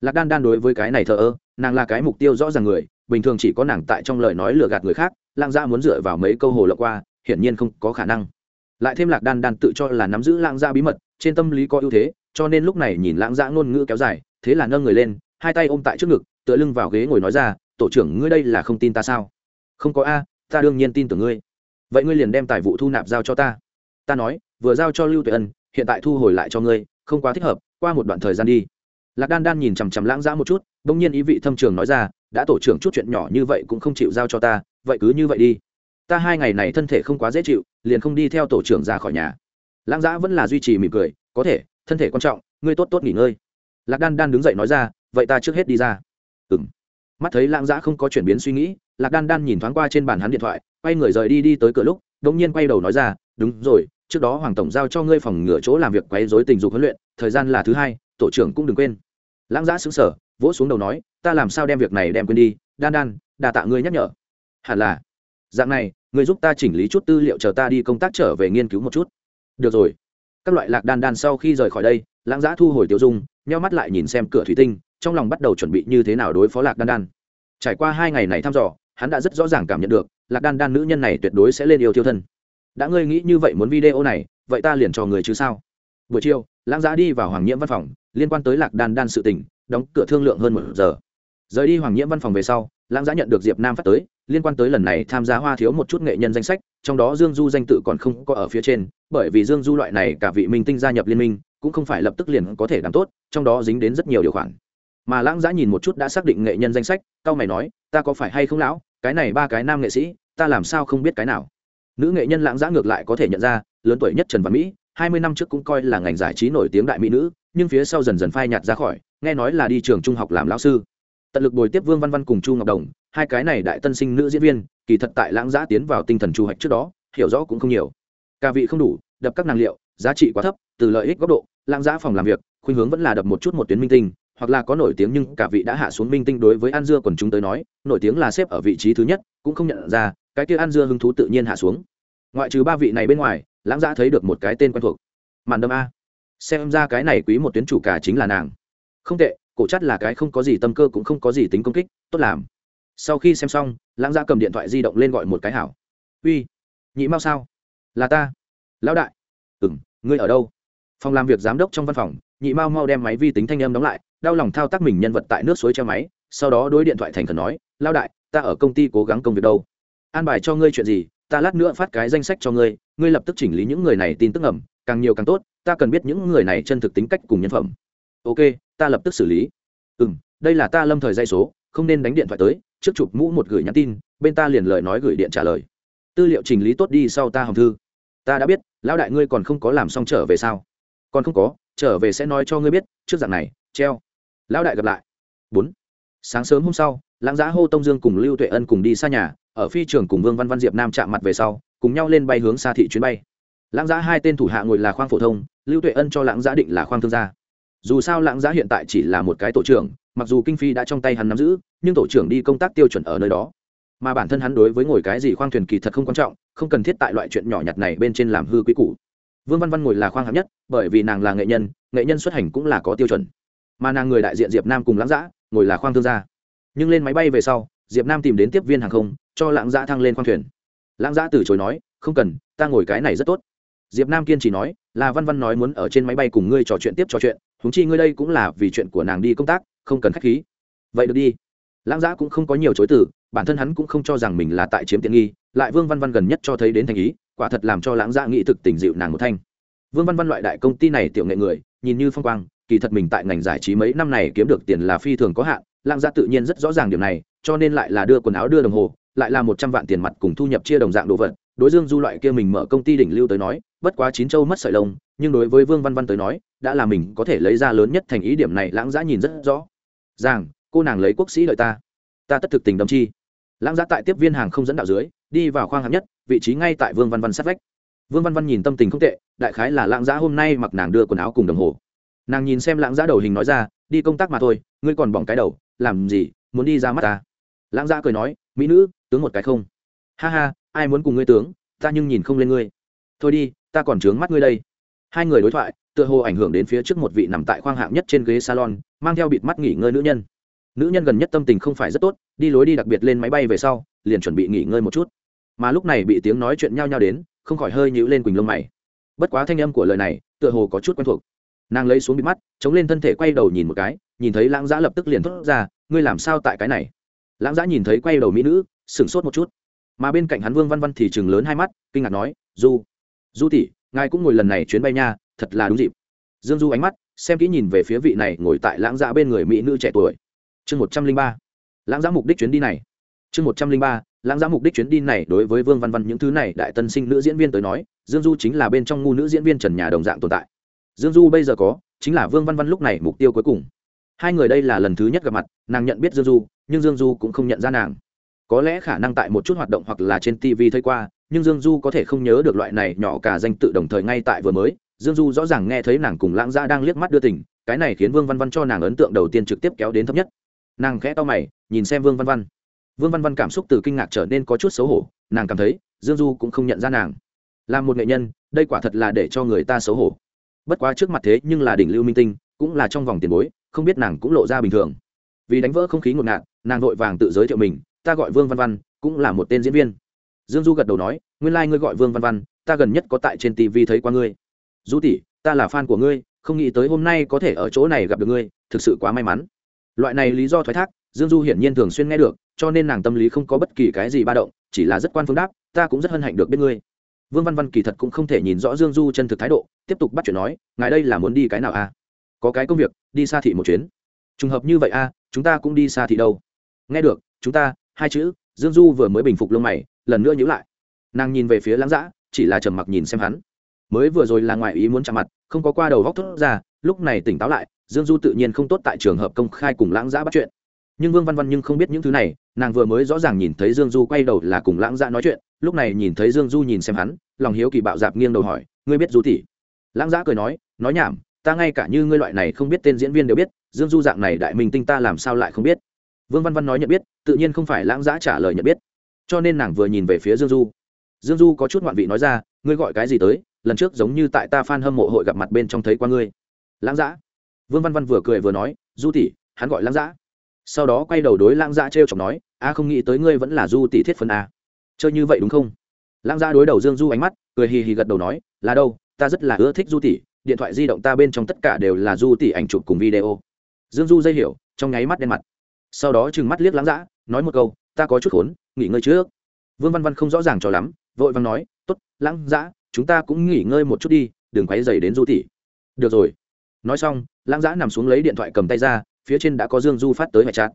Speaker 1: Lạc đan đan đối với cái này thờ ơ, nàng là cái mục tiêu rõ ràng người, bình thường chỉ có nàng tại trong lời nói lừa gạt người khác, lãng giã muốn dựa vào mấy câu hồ lọc qua, hiển nhiên không có khả năng. Lại thêm lạc đan đan tự cho là nắm giữ lãng giã bí mật, trên tâm lý có ưu thế cho nên lúc này nhìn lãng dã ngôn ngữ kéo dài, thế là nâng người lên, hai tay ôm tại trước ngực, tựa lưng vào ghế ngồi nói ra, tổ trưởng, ngươi đây là không tin ta sao? Không có a, ta đương nhiên tin tưởng ngươi. Vậy ngươi liền đem tài vụ thu nạp giao cho ta. Ta nói, vừa giao cho lưu tuệ ân, hiện tại thu hồi lại cho ngươi, không quá thích hợp, qua một đoạn thời gian đi. Lạc đan đan nhìn chằm chằm lãng dã một chút đ ỗ n g nhiên ý vị thâm trường nói ra, đã tổ trưởng chút chuyện nhỏ như vậy cũng không chịu giao cho ta, vậy cứ như vậy đi. Ta hai ngày này thân thể không quá dễ chịu, liền không đi theo tổ trưởng ra khỏi nhà. Lãng Dã vẫn là duy trì mỉm cười, có thể thân thể quan trọng, ngươi tốt tốt nghỉ ngơi. Lạc đan đan đứng dậy nói ra, vậy ta trước hết đi ra. Ừ mắt thấy lãng giã không có chuyển biến suy nghĩ, lạc đan đan nhìn thoáng qua trên bàn hắn điện thoại, quay người rời đi đi tới cửa lúc đ ỗ n g nhiên quay đầu nói ra, đúng rồi, trước đó hoàng tổng giao cho ngươi phòng ngửa chỗ làm việc quấy dối tình dục huấn luyện, thời gian là thứ hai, tổ trưởng cũng đừng quên. Lãng giã xứng sở vỗ xuống đầu nói, ta làm sao đem việc này đem quên đi, đan đan, đà tạ ngươi nhắc nhở. Hẳn là. Dạng này, ngươi giúp ta chỉnh lý chút tư liệu chờ ta đi công tác trở về nghiên cứu một chút. Được rồi các loại lạc đan đan sau khi rời khỏi đây, lãng giã thu hồi tiêu dung, nheo mắt lại nhìn xem cửa thủy tinh, trong lòng bắt đầu chuẩn bị như thế nào đối phó lạc đan đan. Trải qua hai ngày này thăm dò, hắn đã rất rõ ràng cảm nhận được, lạc đan đan nữ nhân này tuyệt đối sẽ lên yêu tiêu thân. Đã ngươi nghĩ như vậy muốn video này, vậy ta liền cho người chứ sao? Buổi chiều, lãng giã đi vào hoàng nhiễm văn phòng, liên quan tới lạc đan đan sự tình, đóng cửa thương lượng hơn một giờ. Rời đi hoàng nhiễm văn phòng về sau, lãng giã nhận được diệp nam phát tới, liên quan tới lần này tham gia hoa thiếu một chút nghệ nhân danh sách, trong đó dương du danh tự còn không có ở phía trên bởi vì dương du loại này cả vị minh tinh gia nhập liên minh, cũng không phải lập tức liền có thể làm tốt, trong đó dính đến rất nhiều điều khoản. Mà lãng giã nhìn một chút đã xác định nghệ nhân danh sách cao mày nói, ta có phải hay không lão, cái này ba cái nam nghệ sĩ, ta làm sao không biết cái nào? Nữ nghệ nhân lãng giã ngược lại có thể nhận ra, lớn tuổi nhất trần văn mỹ, hai mươi năm trước cũng coi là ngành giải trí nổi tiếng đại mỹ nữ, nhưng phía sau dần dần phai nhạt ra khỏi, nghe nói là đi trường trung học làm lão sư. Tận lực bồi tiếp vương văn văn cùng chu ngọc đồng, hai cái này đại tân sinh nữ diễn viên, kỳ thật tại lãng giã tiến vào tinh thần chu hoạch trước đó, hiểu rõ cũng không nhiều ca vị không đủ, đập các năng liệu, giá trị quá thấp, từ lợi ích góc độ, lãng giá phòng làm việc, khuynh hướng vẫn là đập một chút một tuyến minh tinh, hoặc là có nổi tiếng nhưng cả vị đã hạ xuống minh tinh đối với an dưa quần chúng tới nói, nổi tiếng là xếp ở vị trí thứ nhất, cũng không nhận ra, cái kia an dưa hứng thú tự nhiên hạ xuống. Ngoại trừ ba vị này bên ngoài, lãng giã thấy được một cái tên quen thuộc. Màn đâm a. Xem ra cái này quý một tuyến chủ cả chính là nàng. Không tệ, cổ chất là cái không có gì tâm cơ cũng không có gì tính công kích, tốt làm. Sau khi xem xong, lãng giã cầm điện thoại di động lên gọi một cái hảo. Uy, nhị mau sao? Là ta. Lão đại. Ừ m ngươi ở đâu? Phòng làm việc giám đốc trong văn phòng, nhị mau mau đem máy vi tính thanh âm đóng lại, đau lòng thao tác mình nhân vật tại nước suối treo máy, sau đó đối điện thoại thành khẩn nói lao đại, ta ở công ty cố gắng công việc đâu? An bài cho ngươi chuyện gì, ta lát nữa phát cái danh sách cho ngươi ngươi lập tức chỉnh lý những người này tin tức ẩm càng nhiều càng tốt, ta cần biết những người này chân thực tính cách cùng nhân phẩm. Ok, ta lập tức xử lý. Ừ m đây là ta lâm thời dây số, không nên đánh điện thoại tới, trước chụp mũ một gửi nhắn tin, bên ta liền lời nói gửi điện trả lời. Tư liệu chỉnh lý tốt đi, sau ta hồng thư ta đã biết, lão đại ngươi còn không có làm xong trở về sao? Còn không có, trở về sẽ nói cho ngươi biết, trước dạng này, treo. Lão đại gặp lại. Bốn. Sáng sớm hôm sau, lãng giá hô, tông dương cùng lưu tuệ ân cùng đi xa nhà, ở phi trường cùng vương văn văn diệp nam chạm mặt về sau, cùng nhau lên bay hướng xa thị chuyến bay. Lãng giá hai tên thủ hạ ngồi là khoang phổ thông, lưu tuệ ân cho lãng giá định là khoang thương gia. Dù sao lãng giá hiện tại chỉ là một cái tổ trưởng, mặc dù kinh phi đã trong tay hắn nắm giữ, nhưng tổ trưởng đi công tác tiêu chuẩn ở nơi đó mà bản thân hắn đối với ngồi cái gì khoang thuyền kỳ thật không quan trọng, không cần thiết tại loại chuyện nhỏ nhặt này bên trên làm hư quý cũ vương văn văn ngồi là khoang hạng nhất, bởi vì nàng là nghệ nhân nghệ nhân xuất hành cũng là có tiêu chuẩn. Mà nàng người đại diện diệp nam cùng lãng giã ngồi là khoang thương gia. Nhưng lên máy bay về sau, diệp nam tìm đến tiếp viên hàng không, cho lãng giã thăng lên khoang thuyền. Lãng giã từ chối nói, không cần, ta ngồi cái này rất tốt. Diệp nam kiên trì nói, là văn văn nói muốn ở trên máy bay cùng ngươi trò chuyện tiếp trò chuyện húng chi ngươi đây cũng là vì chuyện của nàng đi công tác, không cần k h á c h khí. Vậy được đi. Lãng giã cũng không có nhiều chối từ bản thân hắn cũng không cho rằng mình là tại chiếm tiện nghi, lại vương văn văn gần nhất cho thấy đến thành ý, quả thật làm cho lãng dạ nghĩ thực tình dịu nàng một thanh. Vương văn văn loại đại công ty này tiểu nghệ người, nhìn như phong quang, kỳ thật mình tại ngành giải trí mấy năm này kiếm được tiền là phi thường có hạn, lãng dạ tự nhiên rất rõ ràng điều này, cho nên lại là đưa quần áo đưa đồng hồ, lại là một trăm vạn tiền mặt cùng thu nhập chia đồng dạng đồ vật. Đối dương du loại kia mình mở công ty đỉnh lưu tới nói, bất quá chín châu mất sợi lông, nhưng đối với vương văn văn tới nói, đã là mình có thể lấy ra lớn nhất thành ý điểm này lãng dã nhìn rất rõ. Ràng cô nàng lấy quốc sĩ đợi ta. Ta tất thực tình đâm chi lãng giã tại tiếp viên hàng không dẫn đạo dưới, đi vào khoang hạng nhất, vị trí ngay tại vương văn văn sát vách. Vương văn văn nhìn tâm tình không tệ, đại khái là lãng giã hôm nay mặc nàng đưa quần áo cùng đồng hồ. Nàng nhìn xem lãng giã đầu hình nói ra, đi công tác mà thôi, ngươi còn bỏng cái đầu, làm gì, muốn đi ra mắt ta? Lãng giã cười nói, mỹ nữ, tướng một cái không. Ha ha, ai muốn cùng ngươi tướng, ta nhưng nhìn không lên ngươi. Thôi đi, ta còn trướng mắt ngươi đây. Hai người đối thoại, tựa hồ ảnh hưởng đến phía trước một vị nằm tại khoang hạng nhất trên ghế salon, mang theo bịt mắt nghỉ ngơi nữ nhân nữ nhân gần nhất tâm tình không phải rất tốt, đi lối đi đặc biệt lên máy bay về sau, liền chuẩn bị nghỉ ngơi một chút. Mà lúc này bị tiếng nói chuyện nhau nhau đến, không khỏi hơi nhữ lên quỳnh lông mày. Bất quá thanh âm của lời này, tựa hồ có chút quen thuộc. Nàng lấy xuống bịt mắt, chống lên thân thể quay đầu nhìn một cái, nhìn thấy lãng giã lập tức liền thốt ra, ngươi làm sao tại cái này? Lãng giã nhìn thấy quay đầu mỹ nữ, sửng sốt một chút. Mà bên cạnh hắn vương văn văn thì chừng lớn hai mắt, kinh ngạc nói, du du tỷ, ngài cũng ngồi lần này chuyến bay nha, thật là đúng dịp. Dương du ánh mắt, xem kỹ nhìn về phía vị này ngồi tại lãng giã bên người mỹ nữ trẻ tuổi chương một trăm linh ba. Lãng giá mục đích chuyến đi này. Chương một trăm linh ba, lãng giá mục đích chuyến đi này đối với vương văn văn những thứ này đại tân sinh nữ diễn viên tới nói, dương du chính là bên trong ngu nữ diễn viên trần nhà đồng dạng tồn tại. Dương du bây giờ có, chính là vương văn văn lúc này mục tiêu cuối cùng. Hai người đây là lần thứ nhất gặp mặt, nàng nhận biết dương du, nhưng dương du cũng không nhận ra nàng. Có lẽ khả năng tại một chút hoạt động hoặc là trên tv thấy qua, nhưng dương du có thể không nhớ được loại này nhỏ cả danh tự đồng thời ngay tại vừa mới, dương du rõ ràng nghe thấy nàng cùng lãng gia đang liếc mắt đưa tình, cái này khiến vương văn văn cho nàng ấn tượng đầu tiên trực tiếp kéo đến thấp nhất nàng khẽ to mày, nhìn xem vương văn văn. Vương văn văn cảm xúc từ kinh ngạc trở nên có chút xấu hổ, nàng cảm thấy, dương du cũng không nhận ra nàng. Là một nghệ nhân, đây quả thật là để cho người ta xấu hổ. Bất quá trước mặt thế nhưng là đỉnh lưu minh tinh, cũng là trong vòng tiền bối, không biết nàng cũng lộ ra bình thường. Vì đánh vỡ không khí ngột ngạt, nàng vội vàng tự giới thiệu mình, ta gọi vương văn văn, cũng là một tên diễn viên. Dương du gật đầu nói, nguyên lai、like、ngươi gọi vương văn văn, ta gần nhất có tại trên tv thấy qua ngươi. Du tỷ, ta là fan của ngươi, không nghĩ tới hôm nay có thể ở chỗ này gặp được ngươi, thực sự quá may mắn loại này lý do thoái thác, dương du hiển nhiên thường xuyên nghe được, cho nên nàng tâm lý không có bất kỳ cái gì ba động, chỉ là rất quan phương đáp, ta cũng rất hân hạnh được biết ngươi. Vương văn văn kỳ thật cũng không thể nhìn rõ dương du chân thực thái độ, tiếp tục bắt chuyện nói, ngài đây là muốn đi cái nào a có cái công việc, đi xa thị một chuyến. Trùng hợp như vậy a chúng ta cũng đi xa thị đâu. Nghe được, chúng ta, hai chữ. Dương du vừa mới bình phục lông mày, lần nữa nhữ lại. Nàng nhìn về phía lãng giã, chỉ là trầm mặc nhìn xem hắn. Mới vừa rồi là ngoại ý muốn chạm mặt, không có qua đầu góc thốt ra, lúc này tỉnh táo lại dương du tự nhiên không tốt tại trường hợp công khai cùng lãng giã bắt chuyện. Nhưng vương văn văn nhưng không biết những thứ này, nàng vừa mới rõ ràng nhìn thấy dương du quay đầu là cùng lãng giã nói chuyện, lúc này nhìn thấy dương du nhìn xem hắn, lòng hiếu kỳ bạo dạp nghiêng đầu hỏi, ngươi biết du tỷ? Lãng giã cười nói nói nhảm, ta ngay cả như ngươi loại này không biết tên diễn viên đều biết, dương du dạng này đại minh tinh ta làm sao lại không biết? Vương văn văn nói nhận biết, tự nhiên không phải lãng giã trả lời nhận biết. Cho nên nàng vừa nhìn về phía dương du. Dương du có chút ngoạn vị nói ra, ngươi gọi cái gì tới? Lần trước giống như tại ta f a n hâm mộ hội gặp mặt bên trong thấy qua ngươi. Lãng giã vương văn văn vừa cười vừa nói, du tỷ, hắn gọi lãng giã sau đó quay đầu đối lãng giã t r e o chọc nói, a, không nghĩ tới ngươi vẫn là du tỷ thiết phân a. Chơi như vậy đúng không? Lãng giã đối đầu dương du ánh mắt, cười hì hì gật đầu nói, là đâu, ta rất là ưa thích du tỷ, điện thoại di động ta bên trong tất cả đều là du tỷ ảnh chụp cùng video. Dương du dây hiểu, trong nháy mắt đen mặt. Sau đó trừng mắt liếc lãng giã nói một câu, ta có chút khốn, nghỉ ngơi trước. Vương văn văn không rõ ràng cho lắm, vội văn nói t ố t lãng giã chúng ta cũng nghỉ ngơi một chút đi, đừng quáy dày đến du tỷ. Được rồi. Nói xong lãng giã nằm xuống lấy điện thoại cầm tay ra, phía trên đã có dương du phát tới mẹ chát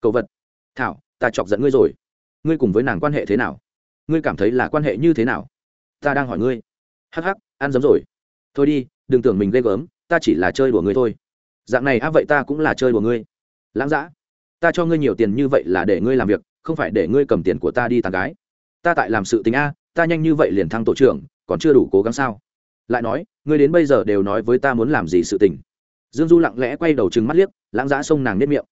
Speaker 1: cầu vật, thảo, ta chọc giận ngươi rồi. Ngươi cùng với nàng quan hệ thế nào? Ngươi cảm thấy là quan hệ như thế nào? Ta đang hỏi ngươi. Hắc hắc, ăn dấm rồi. Thôi đi, đừng tưởng mình ghê gớm, ta chỉ là chơi đùa ngươi thôi. Dạng này á, vậy ta cũng là chơi đùa ngươi. Lãng giã ta cho ngươi nhiều tiền như vậy là để ngươi làm việc, không phải để ngươi cầm tiền của ta đi tàn gái. Ta tại làm sự tình a ta nhanh như vậy liền thăng tổ trưởng, còn chưa đủ cố gắng sao? Lại nói, ngươi đến bây giờ đều nói với ta muốn làm gì sự tình dương du lặng lẽ quay đầu chừng mắt liếc, lãng giã xông nàng nếp miệng.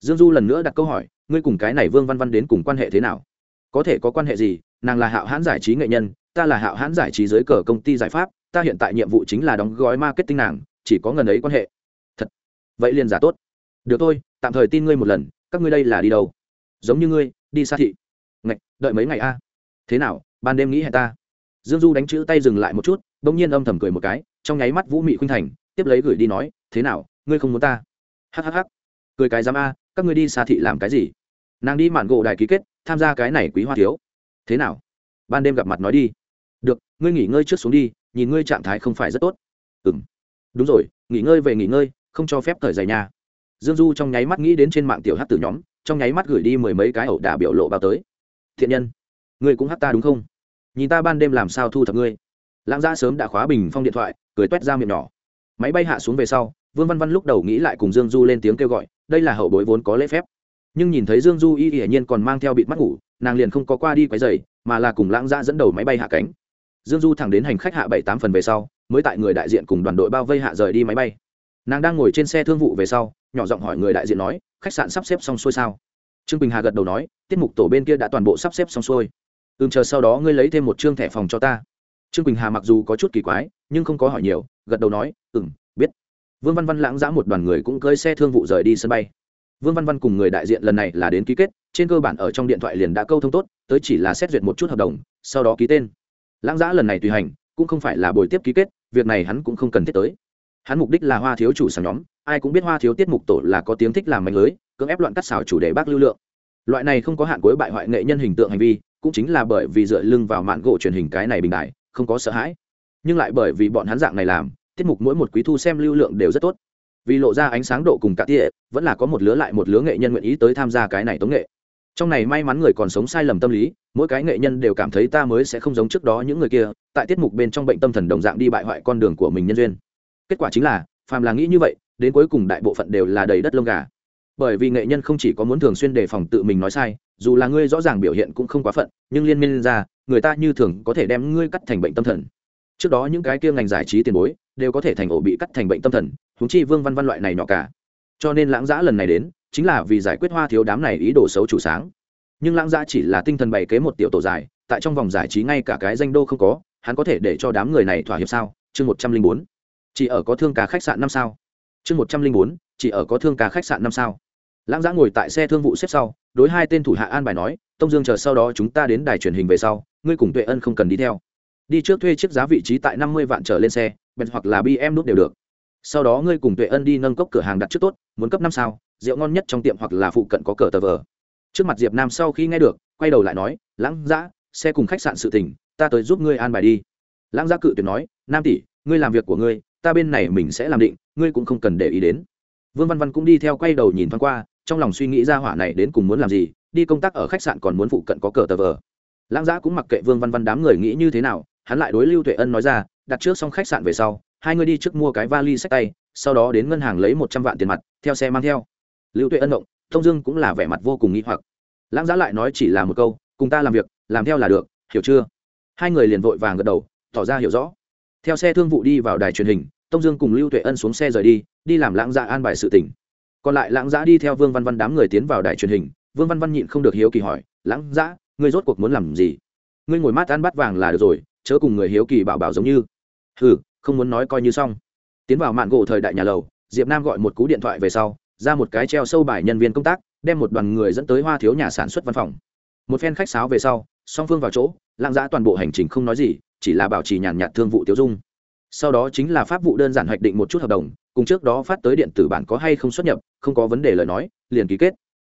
Speaker 1: Dương du lần nữa đặt câu hỏi, ngươi cùng cái này vương văn văn đến cùng quan hệ thế nào? Có thể có quan hệ gì? Nàng là hạo hãn giải trí nghệ nhân, ta là hạo hãn giải trí dưới cờ công ty giải pháp, ta hiện tại nhiệm vụ chính là đóng gói marketing nàng, chỉ có ngần ấy quan hệ. Thật? Vậy liền giả tốt. Được thôi, tạm thời tin ngươi một lần, các ngươi đây là đi đâu? Giống như ngươi, đi xa thị. Ngạch, đợi mấy ngày a? Thế nào, ban đêm nghĩ hẹn ta? Dương du đánh chữ tay dừng lại một chút bỗng nhiên âm thầm cười một cái, trong nháy mắt vũ mị khuynh thành tiếp lấy gửi đi nói, thế nào, ngươi không muốn ta? Hhh cười cái dám a, các ngươi đi xa thị làm cái gì? Nàng đi mạn gỗ đài ký kết, tham gia cái này quý hoa thiếu. Thế nào? Ban đêm gặp mặt nói đi. Được, ngươi nghỉ ngơi trước xuống đi, nhìn ngươi trạng thái không phải rất tốt. Ừ m đúng rồi, nghỉ ngơi về nghỉ ngơi, không cho phép thời giày nhà. Dương du trong nháy mắt nghĩ đến trên mạng tiểu hát từ nhóm, trong nháy mắt gửi đi mười mấy cái ẩu đả biểu lộ bao tới. Thiện nhân, ngươi cũng hát ta đúng không? Nhìn ta ban đêm làm sao thu thập ngươi. Lãng gia sớm đã khóa bình phong điện thoại, cười toét ra miệng nhỏ máy bay hạ xuống về sau, vương văn văn lúc đầu nghĩ lại cùng dương du lên tiếng kêu gọi, đây là hậu bối vốn có lễ phép. Nhưng nhìn thấy dương du y hiển nhiên còn mang theo bịt mắt ngủ, nàng liền không có qua đi quấy dày mà là cùng lãng ra dẫn đầu máy bay hạ cánh. Dương du thẳng đến hành khách hạ bảy tám phần về sau, mới tại người đại diện cùng đoàn đội bao vây hạ rời đi máy bay. Nàng đang ngồi trên xe thương vụ về sau, nhỏ giọng hỏi người đại diện nói, khách sạn sắp xếp xong xuôi sao? Trương bình hà gật đầu nói, tiết mục tổ bên kia đã toàn bộ sắp xếp xong xuôi. Ừm, chờ sau đó ngươi lấy thêm một chương thẻ phòng cho ta trương Quỳnh hà mặc dù có chút kỳ quái, nhưng không có hỏi nhiều, gật đầu nói ừ m biết. Vương văn văn lãng giã một đoàn người cũng cơi xe thương vụ rời đi sân bay. Vương văn văn cùng người đại diện lần này là đến ký kết, trên cơ bản ở trong điện thoại liền đã câu thông tốt, tới chỉ là xét duyệt một chút hợp đồng, sau đó ký tên. Lãng giã lần này tùy hành, cũng không phải là buổi tiếp ký kết, việc này hắn cũng không cần thiết tới. Hắn mục đích là hoa thiếu chủ sản nhóm, ai cũng biết hoa thiếu tiết mục tổ là có tiếng thích làm mạnh lưới, cưỡng ép loạn cắt xào chủ đề bác lưu lượng. Loại này không có hạn cuối bại hoại nghệ nhân hình tượng hành vi, cũng chính là bởi vì dựa lưng vào mạn gỗ truyền hình cái này bình đại không có sợ hãi. Nhưng lại bởi vì bọn hắn dạng này làm, tiết mục mỗi một quý thu xem lưu lượng đều rất tốt. Vì lộ ra ánh sáng độ cùng cả tỉa vẫn là có một lứa lại một lứa nghệ nhân nguyện ý tới tham gia cái này tống nghệ. Trong này may mắn người còn sống sai lầm tâm lý, mỗi cái nghệ nhân đều cảm thấy ta mới sẽ không giống trước đó những người kia, tại tiết mục bên trong bệnh tâm thần đồng dạng đi bại hoại con đường của mình nhân duyên. Kết quả chính là, phàm là nghĩ như vậy, đến cuối cùng đại bộ phận đều là đầy đất lông gà bởi vì nghệ nhân không chỉ có muốn thường xuyên đề phòng tự mình nói sai, dù là ngươi rõ ràng biểu hiện cũng không quá phận, nhưng liên miên ra, người ta như thường có thể đem ngươi cắt thành bệnh tâm thần. Trước đó những cái kia ngành giải trí tiền bối, đều có thể thành ổ bị cắt thành bệnh tâm thần húng chi vương văn văn loại này nhỏ cả. Cho nên lãng giã lần này đến, chính là vì giải quyết hoa thiếu đám này ý đồ xấu chủ sáng. Nhưng lãng giã chỉ là tinh thần bày kế một tiểu tổ dài, tại trong vòng giải trí ngay cả cái danh đô không có, hắn có thể để cho đám người này thỏa hiệp sao? Chương một trăm linh bốn. Chỉ ở có thương cả khách sạn năm sao? Chương một trăm linh bốn. Chỉ ở có thương cả khách sạn năm sao? Lãng giã ngồi tại xe thương vụ xếp sau, đối hai tên thủ hạ an bài nói, tông dương chờ sau đó chúng ta đến đài truyền hình về sau, ngươi cùng tuệ ân không cần đi theo. Đi trước thuê chiếc giá vị trí tại năm mươi vạn trở lên xe bèn hoặc là bm nút đều được. Sau đó ngươi cùng tuệ ân đi nâng cốc cửa hàng đặt trước tốt, muốn cấp năm sao, rượu ngon nhất trong tiệm hoặc là phụ cận có cờ tờ vờ. Trước mặt diệp nam sau khi nghe được, quay đầu lại nói, lãng giã, xe cùng khách sạn sự tình, ta tới giúp ngươi an bài đi. Lãng giã cự tuyệt nói, nam tỷ, ngươi làm việc của ngươi, ta bên này mình sẽ làm định, ngươi cũng không cần để ý đến. Vương văn văn cũng đi theo quay đầu nhìn thoáng qua trong lòng suy nghĩ ra hỏa này đến cùng muốn làm gì, đi công tác ở khách sạn còn muốn phụ cận có cờ tờ vờ. Lãng giã cũng mặc kệ vương văn văn đám người nghĩ như thế nào, hắn lại đối lưu tuệ ân nói ra, đặt trước xong khách sạn về sau, hai người đi trước mua cái vali sách tay, sau đó đến ngân hàng lấy một trăm vạn tiền mặt, theo xe mang theo. Lưu tuệ ân động, thông dương cũng là vẻ mặt vô cùng nghĩ hoặc. Lãng giã lại nói chỉ là một câu, cùng ta làm việc, làm theo là được, hiểu chưa? Hai người liền vội vàng gật đầu, tỏ ra hiểu rõ. Theo xe thương vụ đi vào đài truyền hình tông dương cùng lưu tuệ ân xuống xe rời đi đi làm lãng dạ an bài sự tỉnh còn lại lãng giã đi theo vương văn văn đám người tiến vào đài truyền hình, vương văn văn nhịn không được hiếu kỳ hỏi, lãng giã, ngươi rốt cuộc muốn làm gì? Ngươi ngồi mát ăn bắt vàng là được rồi, chớ cùng người hiếu kỳ bảo bảo giống như. Ừ không muốn nói coi như xong. Tiến vào mạn gỗ thời đại nhà lầu, diệp nam gọi một cú điện thoại về sau, ra một cái treo sâu bài nhân viên công tác, đem một đoàn người dẫn tới hoa thiếu nhà sản xuất văn phòng. Một phen khách sáo về sau, song phương vào chỗ, lãng giã toàn bộ hành trình không nói gì, chỉ là bảo trì nhàn nhạt thương vụ tiêu dung. Sau đó chính là pháp vụ đơn giản hoạch định một chút hợp đồng cùng trước đó phát tới điện tử bản có hay không xuất nhập, không có vấn đề lời nói, liền ký kết.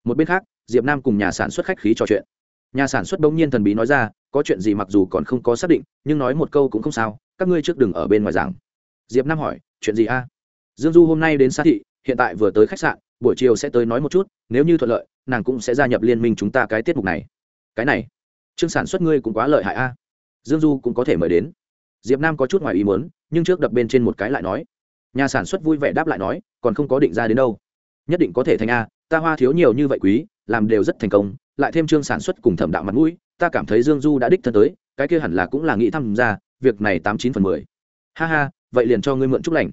Speaker 1: Một bên khác, diệp nam cùng nhà sản xuất khách khí trò chuyện. Nhà sản xuất bỗng nhiên thần bí nói ra, có chuyện gì mặc dù còn không có xác định, nhưng nói một câu cũng không sao, các ngươi trước đừng ở bên ngoài giảng. Diệp nam hỏi, chuyện gì a? Dương du hôm nay đến xa thị, hiện tại vừa tới khách sạn, buổi chiều sẽ tới nói một chút, nếu như thuận lợi, nàng cũng sẽ gia nhập liên minh chúng ta cái tiết mục này. Cái này, chương sản xuất ngươi cũng quá lợi hại a. Dương du cũng có thể mời đến. Diệp nam có chút ngoài ý muốn, nhưng trước đập bên trên một cái lại nói nhà sản xuất vui vẻ đáp lại nói, còn không có định ra đến đâu. Nhất định có thể thành a, ta hoa thiếu nhiều như vậy quý, làm đều rất thành công, lại thêm chương sản xuất cùng thẩm đạo mặt mũi, ta cảm thấy dương du đã đích thân tới, cái kia hẳn là cũng là nghĩ tham gia việc này tám chín phần mười. Ha ha, vậy liền cho ngươi mượn chúc lành.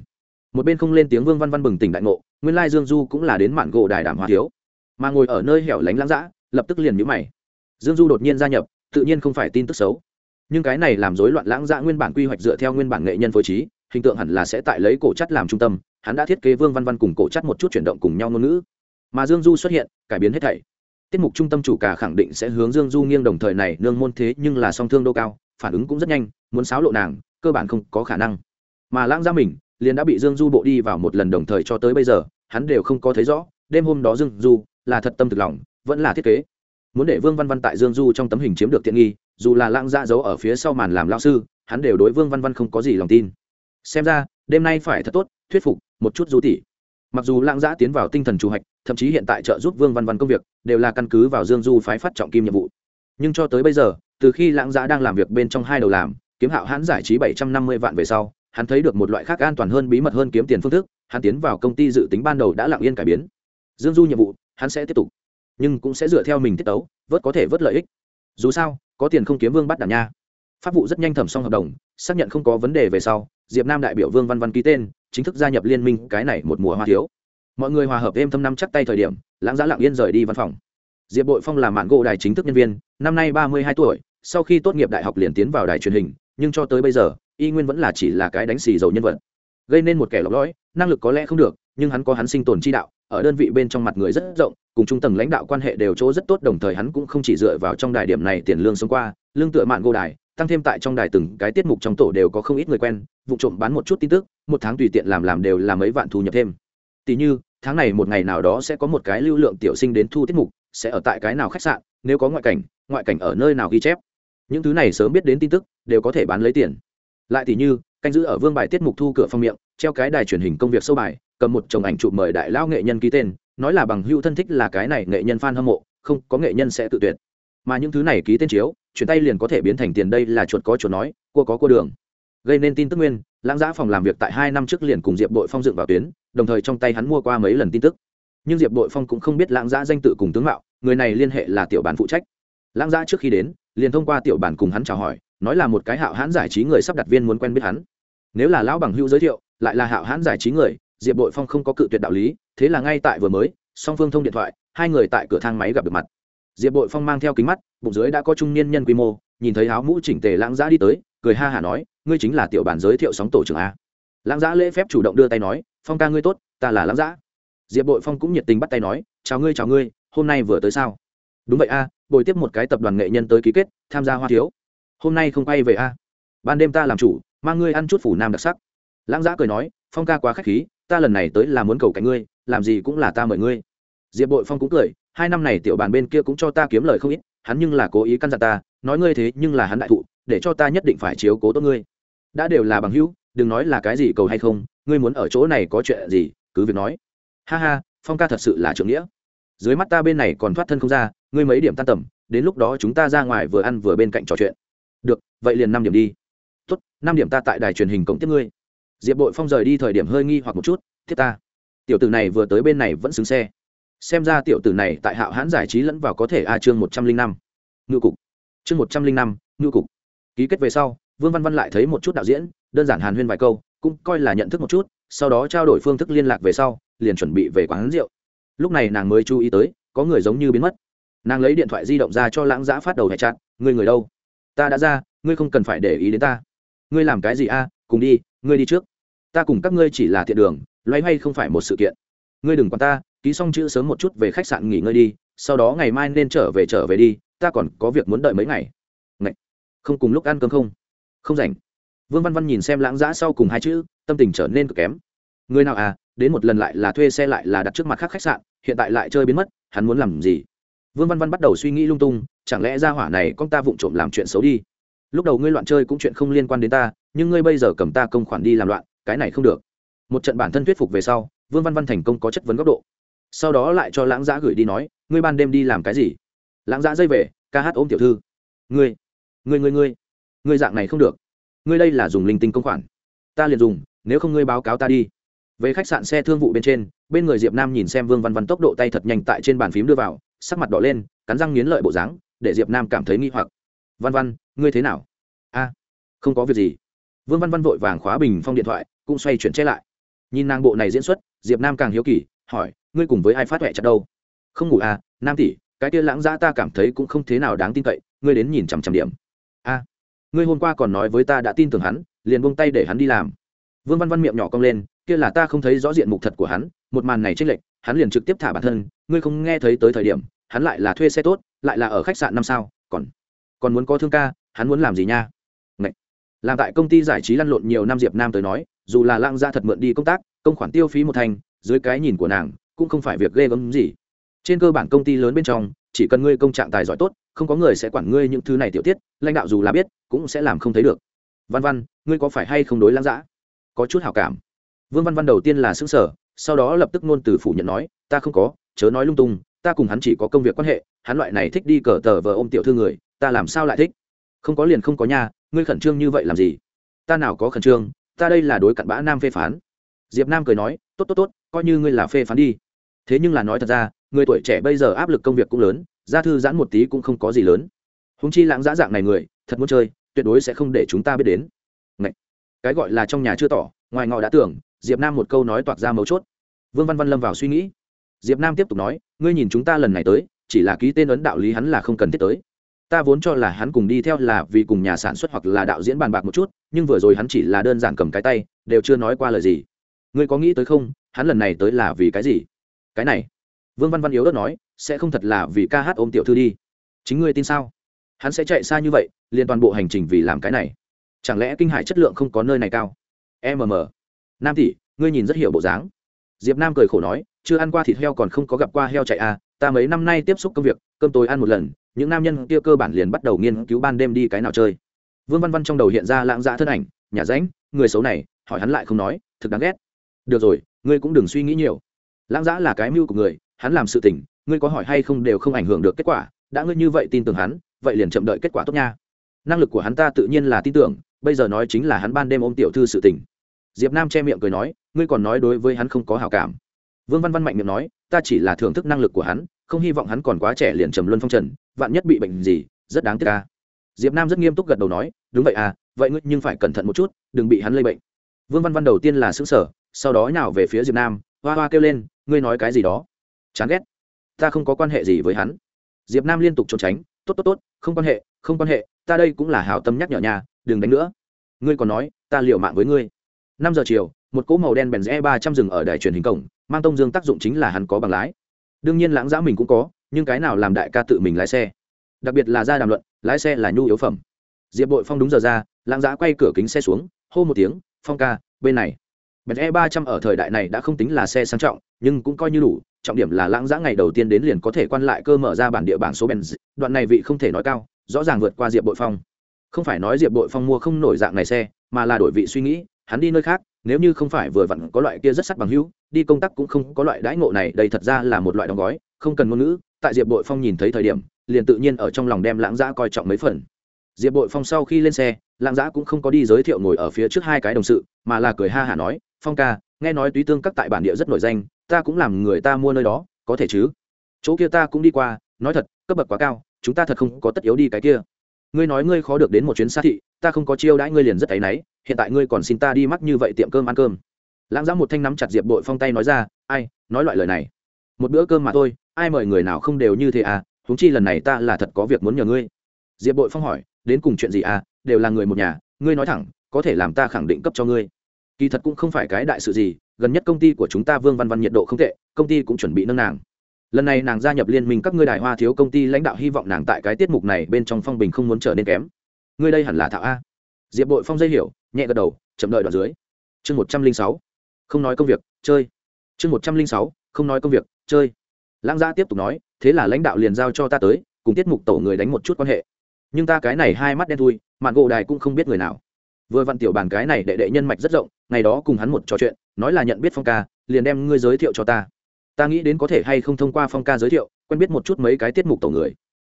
Speaker 1: Một bên không lên tiếng vương văn văn bừng tỉnh đại ngộ, nguyên lai dương du cũng là đến mạn gỗ đài đàm hoa thiếu. Mà ngồi ở nơi hẻo lánh lãng dã, lập tức liền nhữ mày. Dương du đột nhiên gia nhập, tự nhiên không phải tin tức xấu. Nhưng cái này làm rối loạn lãng dã nguyên bản quy hoạch dựa theo nguyên bản nghệ nhân phối trí hình tượng hẳn là sẽ tại lấy cổ chất làm trung tâm, hắn đã thiết kế vương văn văn cùng cổ chất một chút chuyển động cùng nhau ngôn ngữ. Mà dương du xuất hiện, cải biến hết thảy. Tiết mục trung tâm chủ cả khẳng định sẽ hướng dương du nghiêng đồng thời này, nương môn thế nhưng là song thương đô cao, phản ứng cũng rất nhanh, muốn xáo lộ nàng, cơ bản không có khả năng. Mà lãng ra mình, liền đã bị dương du bộ đi vào một lần đồng thời cho tới bây giờ, hắn đều không có thấy rõ, đêm hôm đó dương du là thật tâm thực lòng, vẫn là thiết kế. Muốn để vương văn văn tại dương du trong tấm hình chiếm được tiện nghi, dù là lãng ra giấu ở phía sau màn làm lao sư, hắn đều đối vương văn văn không có gì lòng tin xem ra, đêm nay phải thật tốt, thuyết phục, một chút du tỷ. Mặc dù lãng giã tiến vào tinh thần chủ hạch, thậm chí hiện tại trợ giúp vương văn văn công việc, đều là căn cứ vào dương du phái phát trọng kim nhiệm vụ. Nhưng cho tới bây giờ, từ khi lãng giã đang làm việc bên trong hai đầu làm, kiếm hạo hãn giải trí bảy trăm năm mươi vạn về sau, hắn thấy được một loại khác an toàn hơn bí mật hơn kiếm tiền phương thức, hắn tiến vào công ty dự tính ban đầu đã lặng yên cải biến. Dương du nhiệm vụ, hắn sẽ tiếp tục, nhưng cũng sẽ dựa theo mình tiết tấu, vớt có thể vớt lợi ích. Dù sao, có tiền không kiếm vương bắt đảm nha. Pháp vụ rất nhanh thẩm xong hợp đồng xác nhận không có vấn đề về sau, diệp nam đại biểu vương văn văn ký tên, chính thức gia nhập liên minh, cái này một mùa hoa thiếu. Mọi người hòa hợp thêm thâm năm chắc tay thời điểm, lãng giá lặng yên rời đi văn phòng. Diệp bội phong là mạn gỗ đài chính thức nhân viên, năm nay ba mươi hai tuổi, sau khi tốt nghiệp đại học liền tiến vào đài truyền hình, nhưng cho tới bây giờ, y nguyên vẫn là chỉ là cái đánh xì dầu nhân vật. Gây nên một kẻ lọc lõi, năng lực có lẽ không được, nhưng hắn có hắn sinh tồn chi đạo, ở đơn vị bên trong mặt người rất rộng, cùng trung tầng lãnh đạo quan hệ đều chỗ rất tốt, đồng thời hắn cũng không chỉ dựa vào trong đài điểm này tiền lương sống qua, lương tựa mạn gỗ đài tăng thêm tại trong đài từng cái tiết mục trong tổ đều có không ít người quen, vụ trộm bán một chút tin tức, một tháng tùy tiện làm làm đều là mấy vạn thu nhập thêm. Tỷ như, tháng này một ngày nào đó sẽ có một cái lưu lượng tiểu sinh đến thu tiết mục, sẽ ở tại cái nào khách sạn, nếu có ngoại cảnh ngoại cảnh ở nơi nào ghi chép. Những thứ này sớm biết đến tin tức, đều có thể bán lấy tiền. Lại tỷ như, canh giữ ở vương bài tiết mục thu cửa phong miệng, treo cái đài truyền hình công việc sâu bài, cầm một chồng ảnh chụp mời đại lao nghệ nhân ký tên, nói là bằng hữu thân thích là cái này nghệ nhân fan hâm mộ, không, có nghệ nhân sẽ tự tuyệt. Mà những thứ này ký tên chiếu chuyển tay liền có thể biến thành tiền, đây là chuột có chuột nói, cua có cua đường. Gây nên tin tức nguyên, lãng giã phòng làm việc tại hai năm trước liền cùng diệp đội phong dựng vào tuyến, đồng thời trong tay hắn mua qua mấy lần tin tức. Nhưng diệp đội phong cũng không biết lãng giã danh tự cùng tướng mạo, người này liên hệ là tiểu bản phụ trách. Lãng giã trước khi đến, liền thông qua tiểu bản cùng hắn chào hỏi, nói là một cái hạo hãn giải trí người sắp đặt viên muốn quen biết hắn. Nếu là lão bằng hữu giới thiệu, lại là hạo hãn giải trí người, diệp đội phong không có cự tuyệt đạo lý, thế là ngay tại vừa mới, song phương thông điện thoại, hai người tại cửa thang máy gặp được mặt diệp bội phong mang theo kính mắt bụng dưới đã có trung niên nhân quy mô nhìn thấy áo mũ chỉnh tề lãng giã đi tới cười ha hả nói ngươi chính là tiểu bản giới thiệu sóng tổ trưởng a. Lãng giã lễ phép chủ động đưa tay nói phong ca ngươi tốt ta là lãng giã diệp bội phong cũng nhiệt tình bắt tay nói chào ngươi chào ngươi hôm nay vừa tới sao? Đúng vậy a à, bồi tiếp một cái tập đoàn nghệ nhân tới ký kết tham gia hoa thiếu. Hôm nay không quay về a. Ban đêm ta làm chủ mang ngươi ăn chút phủ nam đặc sắc. Lãng giã cười nói phong ca quá k h á c h khí ta lần này tới là muốn cầu cạnh ngươi làm gì cũng là ta mời ngươi. Diệp bội phong cũng cười hai năm này tiểu bàn bên kia cũng cho ta kiếm lời không ít, hắn nhưng là cố ý căn dặn ta, nói ngươi thế nhưng là hắn đại thụ, để cho ta nhất định phải chiếu cố tốt ngươi. Đã đều là bằng hữu, đừng nói là cái gì cầu hay không, ngươi muốn ở chỗ này có chuyện gì, cứ việc nói. Ha ha, phong ca thật sự là trưởng nghĩa. Dưới mắt ta bên này còn thoát thân không ra, ngươi mấy điểm tan tầm, đến lúc đó chúng ta ra ngoài vừa ăn vừa bên cạnh trò chuyện. Được, vậy liền năm điểm đi. Tốt, năm điểm ta tại đài truyền hình cộng tiếp ngươi. Diệp bội phong rời đi thời điểm hơi nghi hoặc một chút, tiếp ta. Tiểu tử này vừa tới bên này vẫn xứng xe xem ra tiểu tử này tại hạo hãn giải trí lẫn vào có thể a chương một trăm linh năm. Ngưu cục. Chương một trăm linh năm ngưu cục. Ký kết về sau, vương văn văn lại thấy một chút đạo diễn, đơn giản hàn huyên vài câu, cũng coi là nhận thức một chút, sau đó trao đổi phương thức liên lạc về sau, liền chuẩn bị về quán rượu. Lúc này nàng mới chú ý tới, có người giống như biến mất. Nàng lấy điện thoại di động ra cho lãng giã phát đầu hẹ chặn, ngươi người đâu? Ta đã ra, ngươi không cần phải để ý đến ta. Ngươi làm cái gì a? Cùng đi, ngươi đi trước. Ta cùng các ngươi chỉ là thiện đường, loay hoay không phải một sự kiện. Ngươi đừng quan ta ký xong chữ sớm một chút về khách sạn nghỉ ngơi đi, sau đó ngày mai nên trở về trở về đi, ta còn có việc muốn đợi mấy ngày. Ngậy! không cùng lúc ăn cơm không? Không rảnh. Vương văn văn nhìn xem lãng giã sau cùng hai chữ, tâm tình trở nên cực kém. Người nào à đến một lần lại là thuê xe lại là đặt trước mặt khác khách sạn, hiện tại lại chơi biến mất, hắn muốn làm gì? Vương văn văn bắt đầu suy nghĩ lung tung, chẳng lẽ ra hỏa này con ta vụng trộm làm chuyện xấu đi? Lúc đầu ngươi loạn chơi cũng chuyện không liên quan đến ta, nhưng ngươi bây giờ cầm ta công khoản đi làm loạn, cái này không được. Một trận bản thân thuyết phục về sau, vương văn văn thành công có chất vấn góc độ sau đó lại cho lãng giã gửi đi nói, ngươi ban đêm đi làm cái gì? Lãng giã dây về, ca hát ôm tiểu thư. Ngươi ngươi ngươi ngươi ngươi dạng này không được. Ngươi đây là dùng linh tinh công khoản. Ta liền dùng, nếu không ngươi báo cáo ta đi. Về khách sạn xe thương vụ bên trên, bên người diệp nam nhìn xem vương văn văn tốc độ tay thật nhanh tại trên bàn phím đưa vào, sắc mặt đỏ lên, cắn răng nghiến lợi bộ dáng, để diệp nam cảm thấy nghi hoặc. Văn văn, ngươi thế nào? A, không có việc gì. Vương văn văn vội vàng khóa bình phong điện thoại, cũng xoay chuyển che lại. Nhìn nàng bộ này diễn xuất, diệp nam càng hiếu kỳ, hỏi ngươi cùng với ai phát huệ chặt đâu? Không ngủ à nam tỷ, cái kia lãng giã ta cảm thấy cũng không thế nào đáng tin cậy, ngươi đến nhìn chằm chằm điểm. A, ngươi hôm qua còn nói với ta đã tin tưởng hắn, liền buông tay để hắn đi làm. Vương văn văn miệng nhỏ cong lên, kia là ta không thấy rõ diện mục thật của hắn, một màn này tranh lệch, hắn liền trực tiếp thả bản thân, ngươi không nghe thấy tới thời điểm, hắn lại là thuê xe tốt, lại là ở khách sạn năm sao, còn còn muốn có thương ca, hắn muốn làm gì nha? Ngậy. làm tại công ty giải trí lăn lộn nhiều năm diệp nam tới nói, dù là lãng gia thật mượn đi công tác, công khoản tiêu phí một thành, dưới cái nhìn của nàng cũng không phải việc ghê gớm gì. Trên cơ bản công ty lớn bên trong, chỉ cần ngươi công trạng tài giỏi tốt, không có người sẽ quản ngươi những thứ này tiểu tiết, lãnh đạo dù là biết, cũng sẽ làm không thấy được. Văn văn, ngươi có phải hay không đối lãng giã có chút hảo cảm. Vương văn văn đầu tiên là xứng sở sau đó lập tức ngôn từ phủ nhận nói, ta không có, chớ nói lung tung, ta cùng hắn chỉ có công việc quan hệ, hắn loại này thích đi cờ tờ vờ ôm tiểu thư người, ta làm sao lại thích? Không có liền không có nhà ngươi khẩn trương như vậy làm gì? Ta nào có khẩn trương, ta đây là đối cặn bã nam phê phán. Diệp nam cười nói, tốt tốt tốt, coi như ngươi là phê phán đi thế nhưng là nói thật ra, người tuổi trẻ bây giờ áp lực công việc cũng lớn ra thư giãn một tí cũng không có gì lớn. Húng chi lãng giã dạng này người, thật muốn chơi, tuyệt đối sẽ không để chúng ta biết đến. Ngậy! cái gọi là trong nhà chưa tỏ, ngoài ngọ đã tưởng, diệp nam một câu nói toạc ra mấu chốt. Vương văn văn lâm vào suy nghĩ. Diệp nam tiếp tục nói, ngươi nhìn chúng ta lần này tới, chỉ là ký tên ấn đạo lý hắn là không cần thiết tới. Ta vốn cho là hắn cùng đi theo là vì cùng nhà sản xuất hoặc là đạo diễn bàn bạc một chút, nhưng vừa rồi hắn chỉ là đơn giản cầm cái tay, đều chưa nói qua lời gì. Ngươi có nghĩ tới không? Hắn lần này tới là vì cái gì? Cái này vương văn văn yếu ớt nói sẽ không thật là vì ca hát ôm tiểu thư đi chính ngươi tin sao hắn sẽ chạy xa như vậy liên toàn bộ hành trình vì làm cái này chẳng lẽ kinh hải chất lượng không có nơi này cao mm nam tỷ ngươi nhìn rất hiểu bộ dáng diệp nam cười khổ nói chưa ăn qua thịt heo còn không có gặp qua heo chạy à ta mấy năm nay tiếp xúc công việc cơm tối ăn một lần những nam nhân kia cơ bản liền bắt đầu nghiên cứu ban đêm đi cái nào chơi vương văn văn trong đầu hiện ra lãng dạ thân ảnh nhà ránh người xấu này hỏi hắn lại không nói thực đáng ghét được rồi ngươi cũng đừng suy nghĩ nhiều lãng giã là cái mưu của người, hắn làm sự tình, ngươi có hỏi hay không đều không ảnh hưởng được kết quả, đã ngươi như vậy tin tưởng hắn, vậy liền chậm đợi kết quả tốt nha. Năng lực của hắn ta tự nhiên là tin tưởng, bây giờ nói chính là hắn ban đêm ôm tiểu thư sự tình. Diệp nam che miệng cười nói, ngươi còn nói đối với hắn không có hảo cảm. Vương văn văn mạnh miệng nói, ta chỉ là thưởng thức năng lực của hắn, không hy vọng hắn còn quá trẻ liền trầm luân phong trần, vạn nhất bị bệnh gì, rất đáng tiếc ca diệp nam rất nghiêm túc gật đầu nói, đúng vậy à vậy ngươi nhưng phải cẩn thận một chút, đừng bị hắn lây bệnh. Vương văn văn đầu tiên là xứng sở sau đó nhào về phía diệp nam, hoa hoa kêu lên ngươi nói cái gì đó? Chán ghét. Ta không có quan hệ gì với hắn. Diệp nam liên tục trốn tránh. Tốt tốt tốt, không quan hệ, không quan hệ, ta đây cũng là hảo tâm nhắc nhở nhà đừng đánh nữa. Ngươi còn nói, ta liều mạng với ngươi. Năm giờ chiều, một cỗ màu đen bèn rẽ ba trăm rừng ở đài truyền hình cổng, mang tông dương tác dụng chính là hắn có bằng lái. Đương nhiên lãng giã mình cũng có, nhưng cái nào làm đại ca tự mình lái xe? Đặc biệt là ra đàm luận, lái xe là nhu yếu phẩm. Diệp bội phong đúng giờ ra, lãng giã quay cửa kính xe xuống, hô một tiếng, phong ca, bên này. Bèn e ba trăm ở thời đại này đã không tính là xe sang trọng nhưng cũng coi như đủ, trọng điểm là lãng giã ngày đầu tiên đến liền có thể quan lại cơ mở ra bản địa bảng số benz. Đoạn này vị không thể nói cao, rõ ràng vượt qua diệp bội phong. Không phải nói diệp bội phong mua không nổi dạng này xe, mà là đổi vị suy nghĩ, hắn đi nơi khác, nếu như không phải vừa vặn có loại kia rất sắt bằng hữu, đi công tác cũng không có loại đãi ngộ này, đây thật ra là một loại đóng gói, không cần ngôn ngữ, tại diệp bội phong nhìn thấy thời điểm, liền tự nhiên ở trong lòng đem lãng giã coi trọng mấy phần. Diệp bội phong sau khi lên xe, lãng giã cũng không có đi giới thiệu ngồi ở phía trước hai cái đồng sự, mà là cười ha hả nói, phong ca, nghe nói túy tương các tại bản địa rất nổi danh ta cũng làm người ta mua nơi đó, có thể chứ? Chỗ kia ta cũng đi qua, nói thật, cấp bậc quá cao, chúng ta thật không có tất yếu đi cái kia. Ngươi nói ngươi khó được đến một chuyến xa thị, ta không có chiêu đãi ngươi liền rất áy náy, hiện tại ngươi còn xin ta đi mắc như vậy tiệm cơm ăn cơm. Lãng giã một thanh nắm chặt diệp bội phong tay nói ra, ai, nói loại lời này. Một bữa cơm mà thôi, ai mời người nào không đều như thế à huống chi lần này ta là thật có việc muốn nhờ ngươi. Diệp bội phong hỏi, đến cùng chuyện gì à đều là người một nhà, ngươi nói thẳng, có thể làm ta khẳng định cấp cho ngươi. Kỳ thật cũng không phải cái đại sự gì gần nhất công ty của chúng ta vương văn văn nhiệt độ không tệ, công ty cũng chuẩn bị nâng nàng. Lần này nàng gia nhập liên minh các ngươi đài hoa thiếu công ty lãnh đạo hy vọng nàng tại cái tiết mục này bên trong phong bình không muốn trở nên kém. Ngươi đây hẳn là thạo a. Diệp bội phong dây hiểu, nhẹ gật đầu, chậm đợi đoạn dưới. Chương một trăm linh sáu. Không nói công việc, chơi. Chương một trăm linh sáu, không nói công việc, chơi. Lãng gia tiếp tục nói, thế là lãnh đạo liền giao cho ta tới, cùng tiết mục tổ người đánh một chút quan hệ. Nhưng ta cái này hai mắt đen thui, mạn gỗ đài cũng không biết người nào. Vừa văn tiểu bàn cái này đệ đệ nhân mạch rất rộng, ngày đó cùng hắn một trò chuyện nói là nhận biết phong ca, liền đem ngươi giới thiệu cho ta. Ta nghĩ đến có thể hay không thông qua phong ca giới thiệu, quen biết một chút mấy cái tiết mục tổ người.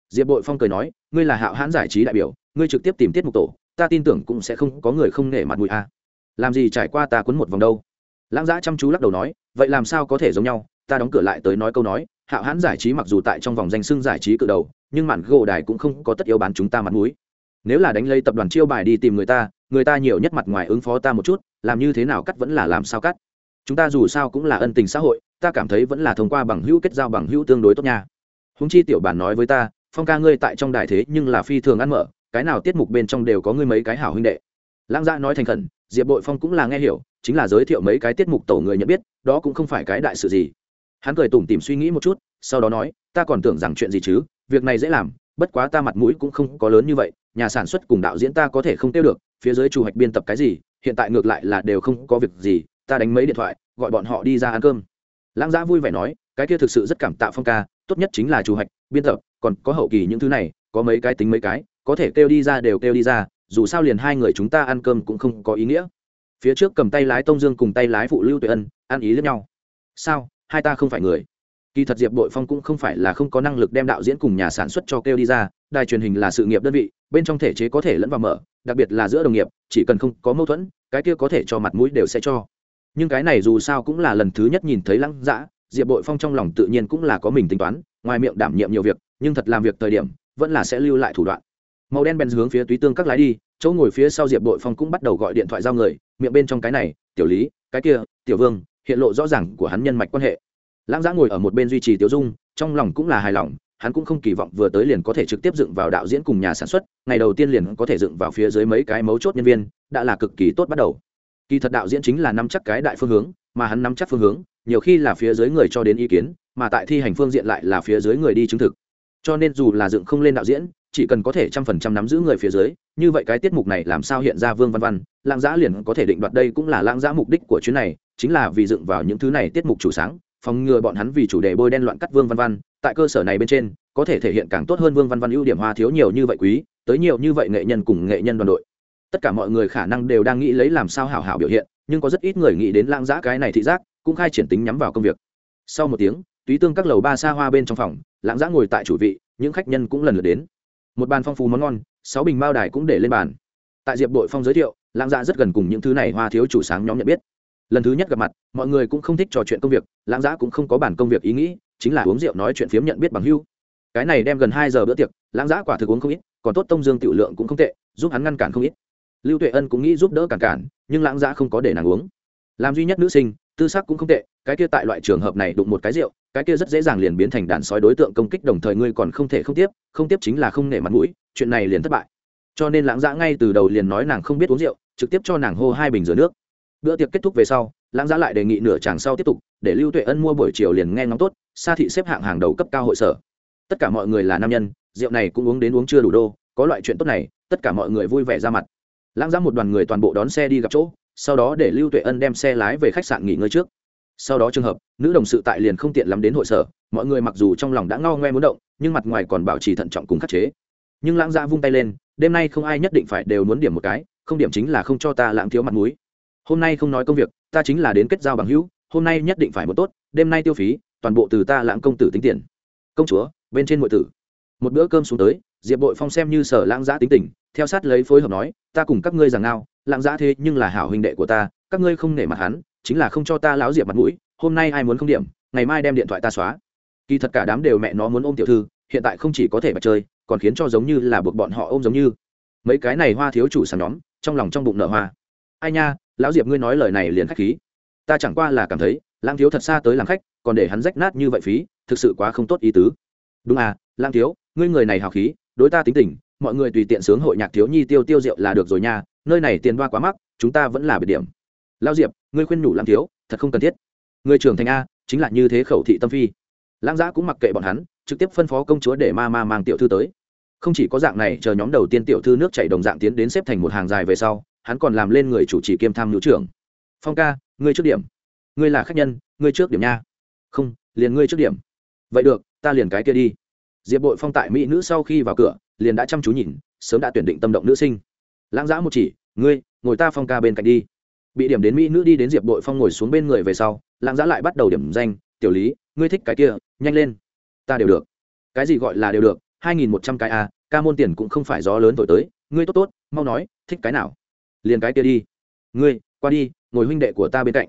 Speaker 1: Diệp bội phong cười nói, ngươi là hạo hãn giải trí đại biểu, ngươi trực tiếp tìm tiết mục tổ, ta tin tưởng cũng sẽ không có người không nể mặt mũi a. Làm gì trải qua ta quấn một vòng đâu? Lãng giã chăm chú lắc đầu nói, vậy làm sao có thể giống nhau? Ta đóng cửa lại tới nói câu nói, hạo hãn giải trí mặc dù tại trong vòng danh xưng giải trí cự đầu, nhưng mạn gỗ đài cũng không có tất yếu bán chúng ta mặt mũi. Nếu là đánh lây tập đoàn chiêu bài đi tìm người ta người ta nhiều nhất mặt ngoài ứng phó ta một chút làm như thế nào cắt vẫn là làm sao cắt. Chúng ta dù sao cũng là ân tình xã hội, ta cảm thấy vẫn là thông qua bằng hữu kết giao bằng hữu tương đối tốt nha. Húng chi tiểu bản nói với ta, phong ca ngươi tại trong đài thế nhưng là phi thường ăn mở, cái nào tiết mục bên trong đều có ngươi mấy cái hảo huynh đệ. Lãng gia dạ nói thành khẩn, diệp bội phong cũng là nghe hiểu, chính là giới thiệu mấy cái tiết mục tổ người nhận biết, đó cũng không phải cái đại sự gì. Hắn cười tủm tìm suy nghĩ một chút, sau đó nói, ta còn tưởng rằng chuyện gì chứ, việc này dễ làm, bất quá ta mặt mũi cũng không có lớn như vậy, nhà sản xuất cùng đạo diễn ta có thể không tiêu được, phía dưới chủ hoạch biên tập cái gì hiện tại ngược lại là đều không có việc gì ta đánh mấy điện thoại gọi bọn họ đi ra ăn cơm. Lãng giã vui vẻ nói cái kia thực sự rất cảm tạ phong ca tốt nhất chính là chủ hạch, biên tập còn có hậu kỳ những thứ này có mấy cái tính mấy cái có thể kêu đi ra đều kêu đi ra dù sao liền hai người chúng ta ăn cơm cũng không có ý nghĩa. Phía trước cầm tay lái tông dương cùng tay lái phụ lưu tuệ ân ăn ý lẫn nhau. Sao hai ta không phải người? Kỳ thật diệp bội phong cũng không phải là không có năng lực đem đạo diễn cùng nhà sản xuất cho kêu đi ra, đài truyền hình là sự nghiệp đơn vị, bên trong thể chế có thể lẫn vào mở, đặc biệt là giữa đồng nghiệp, chỉ cần không có mâu thuẫn, cái kia có thể cho mặt mũi đều sẽ cho. Nhưng cái này dù sao cũng là lần thứ nhất nhìn thấy lăng dã, diệp bội phong trong lòng tự nhiên cũng là có mình tính toán, ngoài miệng đảm nhiệm nhiều việc, nhưng thật làm việc thời điểm, vẫn là sẽ lưu lại thủ đoạn. Màu đen bèn hướng phía túy tương các lái đi, chỗ ngồi phía sau diệp bội phong cũng bắt đầu gọi điện thoại giao người, miệng bên trong cái này, tiểu lý, cái kia, tiểu vương, hiện lộ rõ ràng của hắn nhân mạch quan hệ lãng giã ngồi ở một bên duy trì tiêu dung, trong lòng cũng là hài lòng, hắn cũng không kỳ vọng vừa tới liền có thể trực tiếp dựng vào đạo diễn cùng nhà sản xuất, ngày đầu tiên liền có thể dựng vào phía dưới mấy cái mấu chốt nhân viên, đã là cực kỳ tốt bắt đầu. Kỳ thật đạo diễn chính là nắm chắc cái đại phương hướng, mà hắn nắm chắc phương hướng, nhiều khi là phía dưới người cho đến ý kiến, mà tại thi hành phương diện lại là phía dưới người đi chứng thực. Cho nên dù là dựng không lên đạo diễn, chỉ cần có thể trăm phần trăm nắm giữ người phía dưới, như vậy cái tiết mục này làm sao hiện ra vương văn văn, lãng giã liền có thể định đoạt đây cũng là lãng giã mục đích của chuyến này, chính là vì dựng vào những thứ này tiết mục chủ sáng phòng ngừa bọn hắn vì chủ đề bôi đen loạn cắt vương văn văn, tại cơ sở này bên trên, có thể thể hiện càng tốt hơn vương văn văn ưu điểm hoa thiếu nhiều như vậy quý, tới nhiều như vậy nghệ nhân cùng nghệ nhân đoàn đội. Tất cả mọi người khả năng đều đang nghĩ lấy làm sao hảo hảo biểu hiện, nhưng có rất ít người nghĩ đến lãng giã cái này thị giác, cũng khai triển tính nhắm vào công việc. Sau một tiếng, túy tương các lầu ba xa hoa bên trong phòng, lãng giã ngồi tại chủ vị, những khách nhân cũng lần lượt đến. Một bàn phong phú món ngon, sáu bình mao đài cũng để lên bàn. Tại diệp đội phong giới thiệu, lãng giã rất gần cùng những thứ này hoa thiếu chủ sáng nhóm nhận biết lần thứ nhất gặp mặt, mọi người cũng không thích trò chuyện công việc, lãng giã cũng không có bản công việc ý nghĩ, chính là uống rượu nói chuyện phiếm nhận biết bằng hưu. Cái này đem gần hai giờ bữa tiệc, lãng giã quả thực uống không ít, còn tốt tông dương tiểu lượng cũng không tệ, giúp hắn ngăn cản không ít. Lưu tuệ ân cũng nghĩ giúp đỡ cản cản, nhưng lãng giã không có để nàng uống. Làm duy nhất nữ sinh, tư sắc cũng không tệ, cái kia tại loại trường hợp này đụng một cái rượu, cái kia rất dễ dàng liền biến thành đàn sói đối tượng công kích đồng thời ngươi còn không thể không tiếp không tiếp chính là không nể mặt mũi, chuyện này liền thất bại. Cho nên lãng giã ngay từ đầu liền nói nàng không biết uống rượu, trực tiếp cho nàng hô hai bình rửa nước bữa tiệc kết thúc về sau, lãng giã lại đề nghị nửa chàng sau tiếp tục, để lưu tuệ ân mua buổi chiều liền nghe ngóng tốt xa thị xếp hạng hàng đầu cấp cao hội sở. Tất cả mọi người là nam nhân, rượu này cũng uống đến uống chưa đủ đô, có loại chuyện tốt này, tất cả mọi người vui vẻ ra mặt. Lãng giã một đoàn người toàn bộ đón xe đi gặp chỗ, sau đó để lưu tuệ ân đem xe lái về khách sạn nghỉ ngơi trước. Sau đó trường hợp, nữ đồng sự tại liền không tiện lắm đến hội sở, mọi người mặc dù trong lòng đã ngao ngoe muốn động, nhưng mặt ngoài còn bảo trì thận trọng cùng khắc chế. Nhưng lãng giã vung tay lên, đêm nay không ai nhất định phải đều muốn điểm một cái, không điểm chính là không cho ta lãng thiếu mặt mũi hôm nay không nói công việc, ta chính là đến kết giao bằng hữu, hôm nay nhất định phải một tốt, đêm nay tiêu phí, toàn bộ từ ta lãng công tử tính tiền. Công chúa, bên trên mọi tử. Một bữa cơm xuống tới, diệp bội phong xem như sở lãng giã tính tình, theo sát lấy phối hợp nói, ta cùng các ngươi rằng nào lãng giã thế nhưng là hảo huynh đệ của ta, các ngươi không nể mặt hắn, chính là không cho ta láo diệp mặt mũi, hôm nay ai muốn không điểm, ngày mai đem điện thoại ta xóa. Kỳ thật cả đám đều mẹ nó muốn ôm tiểu thư, hiện tại không chỉ có thể mà chơi, còn khiến cho giống như là buộc bọn họ ôm giống như. Mấy cái này hoa thiếu chủ sàn nhóm, trong lòng trong bụng nợ hoa ai nha, lão diệp ngươi nói lời này liền khách khí. Ta chẳng qua là cảm thấy lang thiếu thật xa tới làm khách, còn để hắn rách nát như vậy phí, thực sự quá không tốt ý tứ. Đúng à lang thiếu, ngươi người này hào khí, đối ta tính tình, mọi người tùy tiện sướng hội nhạc thiếu nhi tiêu tiêu rượu là được rồi nha, nơi này tiền đoa quá mắc, chúng ta vẫn là biệt điểm. Lao diệp, ngươi khuyên nhủ lang thiếu, thật không cần thiết. Người trưởng thành a, chính là như thế khẩu thị tâm phi. Lãng giã cũng mặc kệ bọn hắn, trực tiếp phân phó công chúa để ma ma mang tiểu thư tới. Không chỉ có dạng này, chờ nhóm đầu tiên tiểu thư nước chảy đồng dạng tiến đến xếp thành một hàng dài về sau hắn còn làm lên người chủ trì kiêm tham nữ trưởng. Phong ca, ngươi trước điểm. Ngươi là khách nhân, ngươi trước điểm nha. Không, liền ngươi trước điểm. Vậy được, ta liền cái kia đi. Diệp bội phong tại mỹ nữ sau khi vào cửa, liền đã chăm chú nhìn, sớm đã tuyển định tâm động nữ sinh. Lãng giã một chỉ, ngươi, ngồi ta phong ca bên cạnh đi. Bị điểm đến mỹ nữ đi đến diệp bội phong ngồi xuống bên người về sau, lãng giã lại bắt đầu điểm danh, tiểu lý, ngươi thích cái kia, nhanh lên. Ta đều được. Cái gì gọi là đều được? Hai nghìn một trăm cái a ca môn tiền cũng không phải gió lớn thổi tới. Ngươi tốt tốt, mau nói, thích cái nào? Liền cái kia đi. Ngươi, qua đi, ngồi huynh đệ của ta bên cạnh.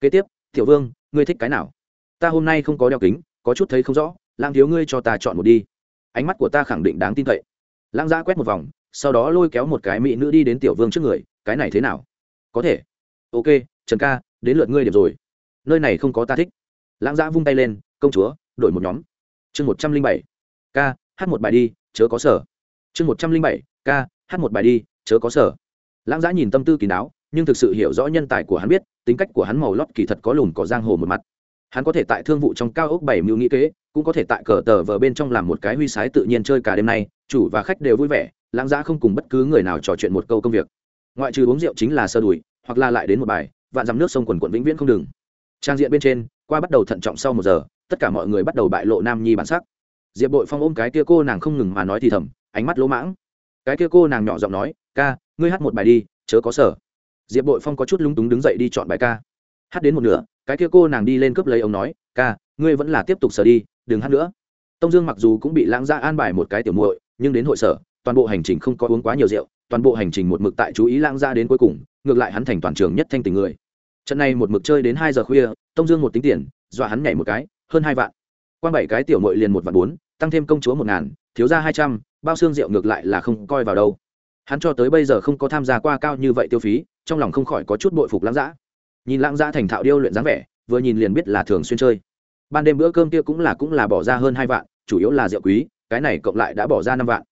Speaker 1: Kế tiếp, tiểu vương, ngươi thích cái nào? Ta hôm nay không có đeo kính, có chút thấy không rõ lang thiếu ngươi cho ta chọn một đi. Ánh mắt của ta khẳng định đáng tin cậy. Lang giã quét một vòng, sau đó lôi kéo một cái mỹ nữ đi đến tiểu vương trước người, cái này thế nào? Có thể. Ok, trần ca, đến lượt ngươi điểm rồi. Nơi này không có ta thích. Lãng giã vung tay lên, công chúa, đổi một nhóm. Chương một trăm linh bảy. K hát một bài đi, chớ có sở. Chương một trăm linh bảy. K hát một bài đi, chớ có sở lãng giã nhìn tâm tư kỳ đáo, nhưng thực sự hiểu rõ nhân tài của hắn biết, tính cách của hắn màu lót kỳ thật có lùn có giang hồ một mặt. Hắn có thể tại thương vụ trong cao ốc bảy mưu nghĩ kế, cũng có thể tại cờ tờ vờ bên trong làm một cái huy sái tự nhiên chơi cả đêm nay, chủ và khách đều vui vẻ, lãng giã không cùng bất cứ người nào trò chuyện một câu công việc. Ngoại trừ uống rượu chính là sơ đùi, hoặc là lại đến một bài, vạn dằm nước sông quần quận vĩnh viễn không đừng trang diện bên trên, qua bắt đầu thận trọng sau một giờ, tất cả mọi người bắt đầu bại lộ nam nhi bản sắc. Diệp bội phong ôm cái kia cô nàng không ngừng mà nói thì thầm, ánh mắt lỗ mãng. Cái kia cô nàng nhỏ giọng nói, ca ngươi hát một bài đi, chớ có sở diệp bội phong có chút lúng túng đứng dậy đi chọn bài ca. Hát đến một nửa, cái kia cô nàng đi lên cướp lấy ông nói, ca, ngươi vẫn là tiếp tục sở đi, đừng hát nữa. Tông dương mặc dù cũng bị lãng ra an bài một cái tiểu muội, nhưng đến hội sở, toàn bộ hành trình không có uống quá nhiều rượu, toàn bộ hành trình một mực tại chú ý lãng ra đến cuối cùng, ngược lại hắn thành toàn trường nhất thanh tình người. Trận này một mực chơi đến hai giờ khuya, tông dương một tính tiền, dọa hắn nhảy một cái, hơn hai vạn. Quan bảy cái tiểu mội liền một vạn bốn, tăng thêm công chúa một ngàn, thiếu ra hai trăm, bao xương rượu ngược lại là không coi vào đâu hắn cho tới bây giờ không có tham gia qua cao như vậy tiêu phí, trong lòng không khỏi có chút bội phục lãng giã nhìn lãng giã thành thạo điêu luyện dáng vẻ, vừa nhìn liền biết là thường xuyên chơi. Ban đêm bữa cơm kia cũng là cũng là bỏ ra hơn hai vạn, chủ yếu là rượu quý, cái này cộng lại đã bỏ ra năm vạn.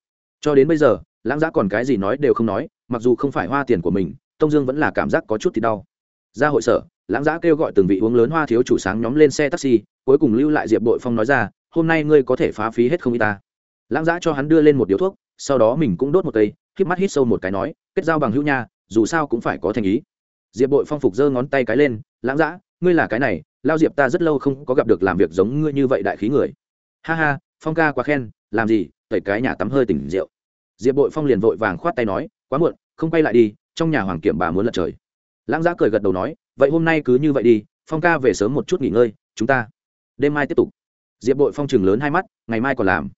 Speaker 1: Cho đến bây giờ, lãng giã còn cái gì nói đều không nói, mặc dù không phải hoa tiền của mình, tông dương vẫn là cảm giác có chút thì đau. Ra hội sở, lãng giã kêu gọi từng vị uống lớn hoa thiếu chủ sáng nhóm lên xe taxi, cuối cùng lưu lại diệp bội phong nói ra, hôm nay ngươi có thể phá phí hết không y ta. Lãng giã cho hắn đưa lên một điếu thuốc, sau đó mình cũng đốt một cây k mắt hít sâu một cái nói, kết giao bằng hữu nha, dù sao cũng phải có thành ý. Diệp bội phong phục giơ ngón tay cái lên, lãng giã ngươi là cái này, lao diệp ta rất lâu không có gặp được làm việc giống ngươi như vậy đại khí người. Ha ha, phong ca quá khen, làm gì, tẩy cái nhà tắm hơi tỉnh rượu. Diệp bội phong liền vội vàng khoát tay nói, quá muộn, không quay lại đi, trong nhà hoàng kiểm bà muốn lật trời. Lãng giã cười gật đầu nói, vậy hôm nay cứ như vậy đi, phong ca về sớm một chút nghỉ ngơi, chúng ta đêm mai tiếp tục. Diệp bội phong chừng lớn hai mắt, ngày mai còn làm.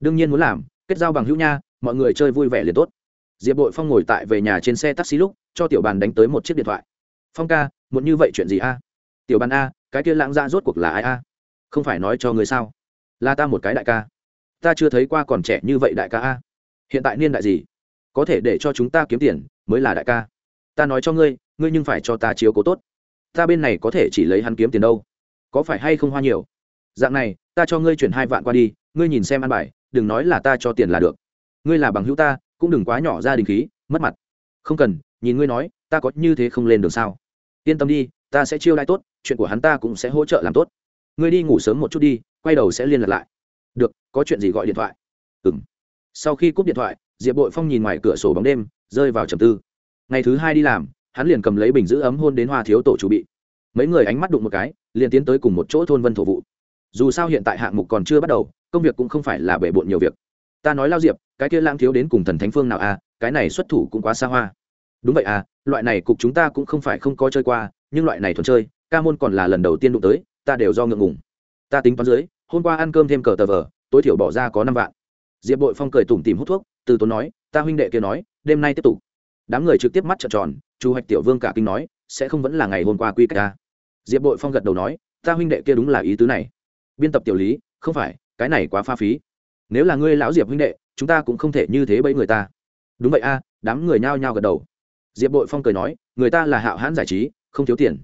Speaker 1: Đương nhiên muốn làm, kết giao bằng hữu nha, mọi người chơi vui vẻ liền tốt diệp bội phong ngồi tại về nhà trên xe taxi lúc, cho tiểu bàn đánh tới một chiếc điện thoại. Phong ca, muốn như vậy chuyện gì a? Tiểu bàn a, cái kia lãng ra rốt cuộc là ai a? Không phải nói cho người sao? Là ta một cái đại ca. Ta chưa thấy qua còn trẻ như vậy đại ca a. Hiện tại niên đại gì? Có thể để cho chúng ta kiếm tiền mới là đại ca. Ta nói cho ngươi ngươi nhưng phải cho ta chiếu cố tốt. Ta bên này có thể chỉ lấy hắn kiếm tiền đâu. Có phải hay không hoa nhiều? Dạng này, ta cho ngươi chuyển hai vạn qua đi, ngươi nhìn xem ăn bài, đừng nói là ta cho tiền là được. Ngươi là bằng hữu ta cũng đừng quá nhỏ ra đình khí, mất mặt. Không cần, nhìn ngươi nói, ta có như thế không lên được sao? Yên tâm đi, ta sẽ chiêu lại tốt, chuyện của hắn ta cũng sẽ hỗ trợ làm tốt. Ngươi đi ngủ sớm một chút đi, quay đầu sẽ liên lạc lại. Được, có chuyện gì gọi điện thoại? Ừ m sau khi cúp điện thoại, diệp bội phong nhìn ngoài cửa sổ bóng đêm, rơi vào trầm tư. Ngày thứ hai đi làm, hắn liền cầm lấy bình giữ ấm hôn đến hoa thiếu tổ chủ bị. Mấy người ánh mắt đụng một cái, liền tiến tới cùng một chỗ thôn vân thổ vụ. Dù sao hiện tại hạng mục còn chưa bắt đầu, công việc cũng không phải là bể bộn nhiều việc. Ta nói lao diệp cái kia lãng thiếu đến cùng thần thánh phương nào à cái này xuất thủ cũng quá xa hoa. Đúng vậy à loại này cục chúng ta cũng không phải không có chơi qua, nhưng loại này thuần chơi, ca môn còn là lần đầu tiên đụng tới, ta đều do ngượng ngùng. Ta tính toán dưới, hôm qua ăn cơm thêm cờ tờ vờ, tối thiểu bỏ ra có năm vạn. Diệp bội phong cười tủm tìm hút thuốc, từ tốn nói, ta huynh đệ kia nói, đêm nay tiếp tục. Đám người trực tiếp mắt trợn tròn, chu hoạch tiểu vương cả kinh nói, sẽ không vẫn là ngày hôm qua quy cách ta diệp bội phong gật đầu nói, ta huynh đệ kia đúng là ý tứ này. Biên tập tiểu lý, không phải, cái này quá pha phí. Nếu là ngươi lão diệp huynh đệ chúng ta cũng không thể như thế bẫy người ta. Đúng vậy a, đám người nhao nhao gật đầu. Diệp bội phong cười nói, người ta là hạo hãn giải trí, không thiếu tiền.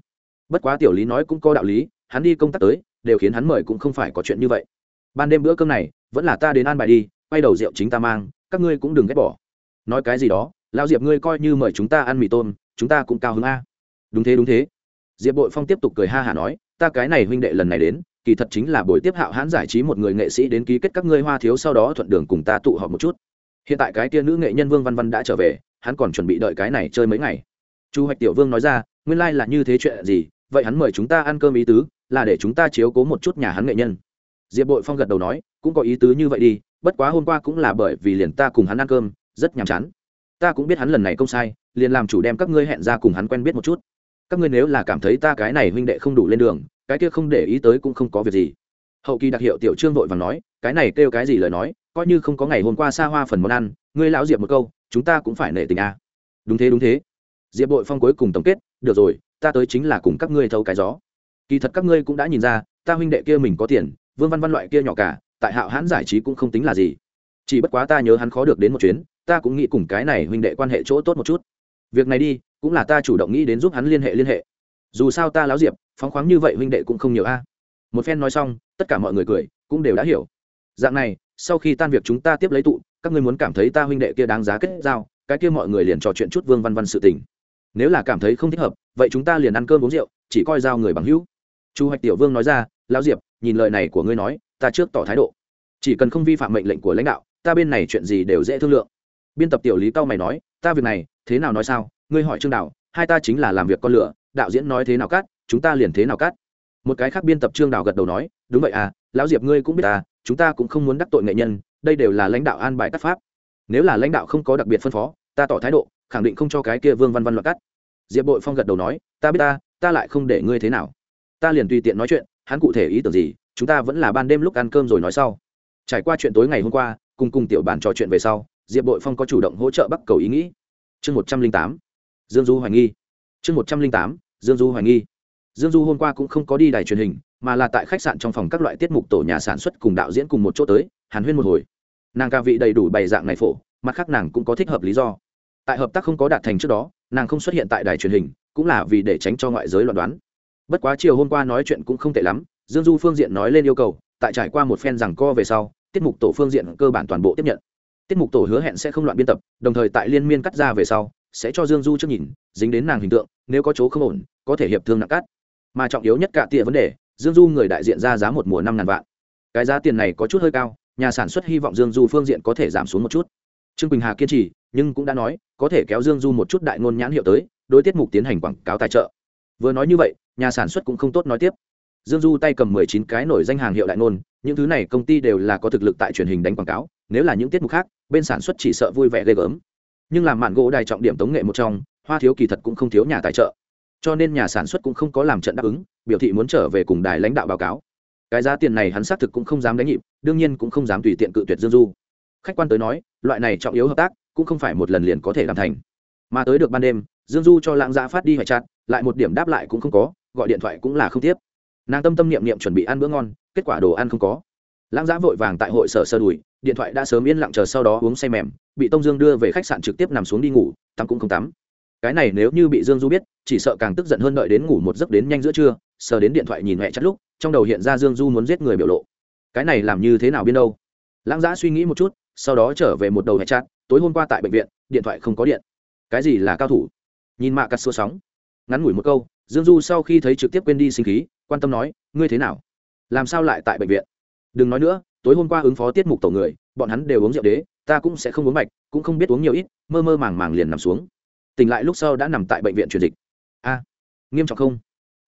Speaker 1: Bất quá tiểu lý nói cũng có đạo lý, hắn đi công tác tới, đều khiến hắn mời cũng không phải có chuyện như vậy. Ban đêm bữa cơm này, vẫn là ta đến ăn bài đi, quay đầu rượu chính ta mang, các ngươi cũng đừng ghét bỏ. Nói cái gì đó, lão diệp ngươi coi như mời chúng ta ăn mì tôm, chúng ta cũng cao hứng a. Đúng thế đúng thế. Diệp bội phong tiếp tục cười ha hả nói, ta cái này huynh đệ lần này đến kỳ thật chính là buổi tiếp hạo hãn giải trí một người nghệ sĩ đến ký kết các ngươi hoa thiếu sau đó thuận đường cùng ta tụ họp một chút. Hiện tại cái tia nữ nghệ nhân vương văn văn đã trở về, hắn còn chuẩn bị đợi cái này chơi mấy ngày. Chu hoạch tiểu vương nói ra, nguyên lai、like、là như thế chuyện gì, vậy hắn mời chúng ta ăn cơm ý tứ, là để chúng ta chiếu cố một chút nhà hắn nghệ nhân. Diệp bội phong gật đầu nói, cũng có ý tứ như vậy đi, bất quá hôm qua cũng là bởi vì liền ta cùng hắn ăn cơm, rất nhàm chán. Ta cũng biết hắn lần này công sai, liền làm chủ đem các ngươi hẹn ra cùng hắn quen biết một chút. Các ngươi nếu là cảm thấy ta cái này huynh đệ không đủ lên đường cái kia không để ý tới cũng không có việc gì. Hậu kỳ đặc hiệu tiểu trương vội vàng nói, cái này kêu cái gì lời nói, coi như không có ngày hôm qua xa hoa phần món ăn, ngươi lão diệp một câu, chúng ta cũng phải nể tình a đúng thế đúng thế. Diệp đội phong cuối cùng tổng kết, được rồi, ta tới chính là cùng các ngươi thâu cái gió. Kỳ thật các ngươi cũng đã nhìn ra, ta huynh đệ kia mình có tiền, vương văn văn loại kia nhỏ cả, tại hạo hãn giải trí cũng không tính là gì. Chỉ bất quá ta nhớ hắn khó được đến một chuyến, ta cũng nghĩ cùng cái này huynh đệ quan hệ chỗ tốt một chút. Việc này đi, cũng là ta chủ động nghĩ đến giúp hắn liên hệ liên hệ. Dù sao ta láo diệp phóng khoáng như vậy huynh đệ cũng không nhiều a. Một phen nói xong, tất cả mọi người cười, cũng đều đã hiểu. Dạng này, sau khi tan việc chúng ta tiếp lấy tụ, các ngươi muốn cảm thấy ta huynh đệ kia đáng giá kết giao, cái kia mọi người liền trò chuyện chút vương văn văn sự tình. Nếu là cảm thấy không thích hợp, vậy chúng ta liền ăn cơm uống rượu, chỉ coi giao người bằng hữu. Chu hoạch tiểu vương nói ra, lão diệp, nhìn lời này của ngươi nói, ta trước tỏ thái độ. Chỉ cần không vi phạm mệnh lệnh của lãnh đạo, ta bên này chuyện gì đều dễ thương lượng. Biên tập tiểu lý cao mày nói, ta việc này, thế nào nói sao? Ngươi hỏi trương đạo hai ta chính là làm việc con lửa, đạo diễn nói thế nào cắt chúng ta liền thế nào cắt? Một cái khác biên tập trương đào gật đầu nói, đúng vậy à lão diệp ngươi cũng biết à chúng ta cũng không muốn đắc tội nghệ nhân, đây đều là lãnh đạo an bài cắt pháp. Nếu là lãnh đạo không có đặc biệt phân phó, ta tỏ thái độ, khẳng định không cho cái kia vương văn văn loạt cắt. Diệp bội phong gật đầu nói, ta biết ta ta lại không để ngươi thế nào. Ta liền tùy tiện nói chuyện, hắn cụ thể ý tưởng gì, chúng ta vẫn là ban đêm lúc ăn cơm rồi nói sau. Trải qua chuyện tối ngày hôm qua, cùng cùng tiểu bản trò chuyện về sau, diệp bội phong có chủ động hỗ trợ bắc cầu ý nghĩ. Chương một trăm linh tám, dương du hoài nghi. Chương một trăm linh tám, dương du hoài nghi dương du hôm qua cũng không có đi đài truyền hình, mà là tại khách sạn trong phòng các loại tiết mục tổ nhà sản xuất cùng đạo diễn cùng một chỗ tới, hàn huyên một hồi. Nàng ca vị đầy đủ bày dạng này phổ, mặt khác nàng cũng có thích hợp lý do. Tại hợp tác không có đạt thành trước đó, nàng không xuất hiện tại đài truyền hình, cũng là vì để tránh cho ngoại giới loạn đoán. Bất quá chiều hôm qua nói chuyện cũng không tệ lắm, dương du phương diện nói lên yêu cầu, tại trải qua một phen rằng co về sau, tiết mục tổ phương diện cơ bản toàn bộ tiếp nhận. Tiết mục tổ hứa hẹn sẽ không loạn biên tập, đồng thời tại liên miên cắt ra về sau, sẽ cho dương du trước nhìn, dính đến nàng hình tượng, nếu có chỗ không ổn, có thể hiệp thương nặng cắt mà trọng yếu nhất cả tia vấn đề, dương du người đại diện ra giá một mùa năm ngàn vạn. Cái giá tiền này có chút hơi cao, nhà sản xuất hy vọng dương du phương diện có thể giảm xuống một chút. Trương quỳnh hà kiên trì, nhưng cũng đã nói, có thể kéo dương du một chút đại ngôn nhãn hiệu tới, đối tiết mục tiến hành quảng cáo tài trợ. Vừa nói như vậy, nhà sản xuất cũng không tốt nói tiếp. Dương du tay cầm mười chín cái nổi danh hàng hiệu đại ngôn, những thứ này công ty đều là có thực lực tại truyền hình đánh quảng cáo, nếu là những tiết mục khác, bên sản xuất chỉ sợ vui vẻ ghê gớm. Nhưng làm mạn gỗ đài trọng điểm tống nghệ một trong, hoa thiếu kỳ thật cũng không thiếu nhà tài trợ cho nên nhà sản xuất cũng không có làm trận đáp ứng, biểu thị muốn trở về cùng đài lãnh đạo báo cáo. Cái giá tiền này hắn xác thực cũng không dám đánh nhịp, đương nhiên cũng không dám tùy tiện cự tuyệt dương du. Khách quan tới nói, loại này trọng yếu hợp tác cũng không phải một lần liền có thể làm thành. Mà tới được ban đêm, dương du cho lãng giã phát đi hoại chặt, lại một điểm đáp lại cũng không có, gọi điện thoại cũng là không tiếp. Nàng tâm tâm niệm niệm chuẩn bị ăn bữa ngon, kết quả đồ ăn không có. Lãng giã vội vàng tại hội sở sơ đùi điện thoại đã sớm yên lặng chờ sau đó uống say mềm, bị tông dương đưa về khách sạn trực tiếp nằm xuống đi ngủ, tắm cũng không tắm. Cái này nếu như bị dương du biết chỉ sợ càng tức giận hơn đợi đến ngủ một giấc đến nhanh giữa trưa, sờ đến điện thoại nhìn mẹ chắt lúc, trong đầu hiện ra dương du muốn giết người biểu lộ. Cái này làm như thế nào biên đâu? Lãng giã suy nghĩ một chút, sau đó trở về một đầu hẹn chát tối hôm qua tại bệnh viện, điện thoại không có điện. Cái gì là cao thủ? Nhìn mạ cắt xua sóng. Ngắn ngủi một câu, dương du sau khi thấy trực tiếp quên đi sinh khí, quan tâm nói, ngươi thế nào? Làm sao lại tại bệnh viện? Đừng nói nữa, tối hôm qua ứng phó tiết mục tổ người, bọn hắn đều uống rượu đế, ta cũng sẽ không uống mạch cũng không biết uống nhiều ít, mơ mơ màng màng liền nằm xuống. Tỉnh lại lúc sau đã nằm tại bệnh viện truyền dịch a, nghiêm trọng không?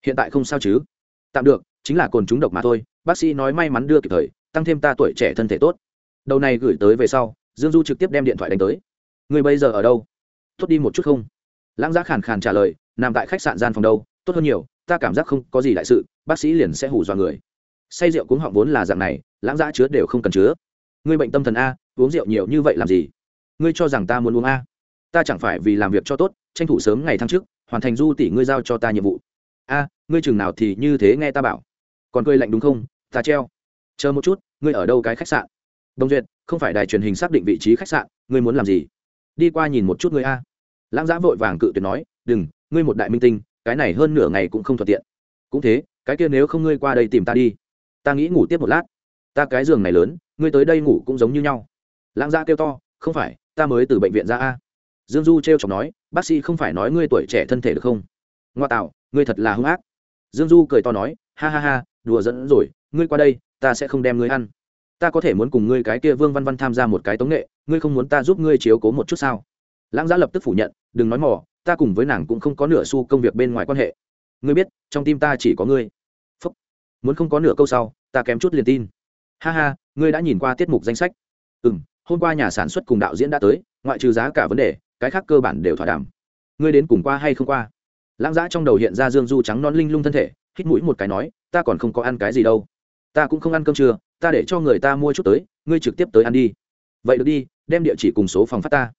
Speaker 1: Hiện tại không sao chứ? Tạm được, chính là cồn trúng độc mà thôi. Bác sĩ nói may mắn đưa kịp thời, tăng thêm ta tuổi trẻ thân thể tốt. Đầu này gửi tới về sau, dương du trực tiếp đem điện thoại đánh tới. Người bây giờ ở đâu? Tốt đi một chút không? Lãng Giá khàn khàn trả lời, nằm tại khách sạn gian phòng đâu, tốt hơn nhiều, ta cảm giác không có gì đại sự, bác sĩ liền sẽ hủ dọa người. Say rượu cũng họng vốn là dạng này, lãng Giá chứa đều không cần chứa. Ngươi bệnh tâm thần a, uống rượu nhiều như vậy làm gì? Ngươi cho rằng ta muốn uống a? Ta chẳng phải vì làm việc cho tốt tranh thủ sớm ngày tháng trước hoàn thành du tỷ ngươi giao cho ta nhiệm vụ. A, ngươi chừng nào thì như thế nghe ta bảo. Còn cười lạnh đúng không? Ta treo. Chờ một chút, ngươi ở đâu cái khách sạn? Đồng duyệt, không phải đài truyền hình xác định vị trí khách sạn, ngươi muốn làm gì? Đi qua nhìn một chút ngươi a. Lãng giã vội vàng cự tuyệt nói, đừng, ngươi một đại minh tinh, cái này hơn nửa ngày cũng không thuận tiện. Cũng thế, cái kia nếu không ngươi qua đây tìm ta đi. Ta nghĩ ngủ tiếp một lát. Ta cái giường này lớn, ngươi tới đây ngủ cũng giống như nhau. Lãng giã kêu to, không phải, ta mới từ bệnh viện ra a dương du t r e o chọc nói, bác sĩ không phải nói ngươi tuổi trẻ thân thể được không? Ngoa tạo, ngươi thật là hung ác. Dương du cười to nói, ha ha ha, đùa dẫn rồi, ngươi qua đây, ta sẽ không đem ngươi ăn. Ta có thể muốn cùng ngươi cái kia vương văn văn tham gia một cái tống nghệ, ngươi không muốn ta giúp ngươi chiếu cố một chút sao? Lãng giã lập tức phủ nhận, đừng nói mỏ ta cùng với nàng cũng không có nửa xu công việc bên ngoài quan hệ. Ngươi biết, trong tim ta chỉ có ngươi. Phúc. muốn không có nửa câu sau, ta kém chút liền tin. Ha ha, ngươi đã nhìn qua tiết mục danh sách. Ừ m hôm qua nhà sản xuất cùng đạo diễn đã tới, ngoại trừ giá cả vấn đề cái khác cơ bản đều thỏa đàm. Ngươi đến cùng qua hay không qua? Lãng giã trong đầu hiện ra dương du trắng non linh lung thân thể, hít mũi một cái nói, ta còn không có ăn cái gì đâu. Ta cũng không ăn cơm trưa, ta để cho người ta mua chút tới, ngươi trực tiếp tới ăn đi. Vậy được đi, đem địa chỉ cùng số phòng phát ta.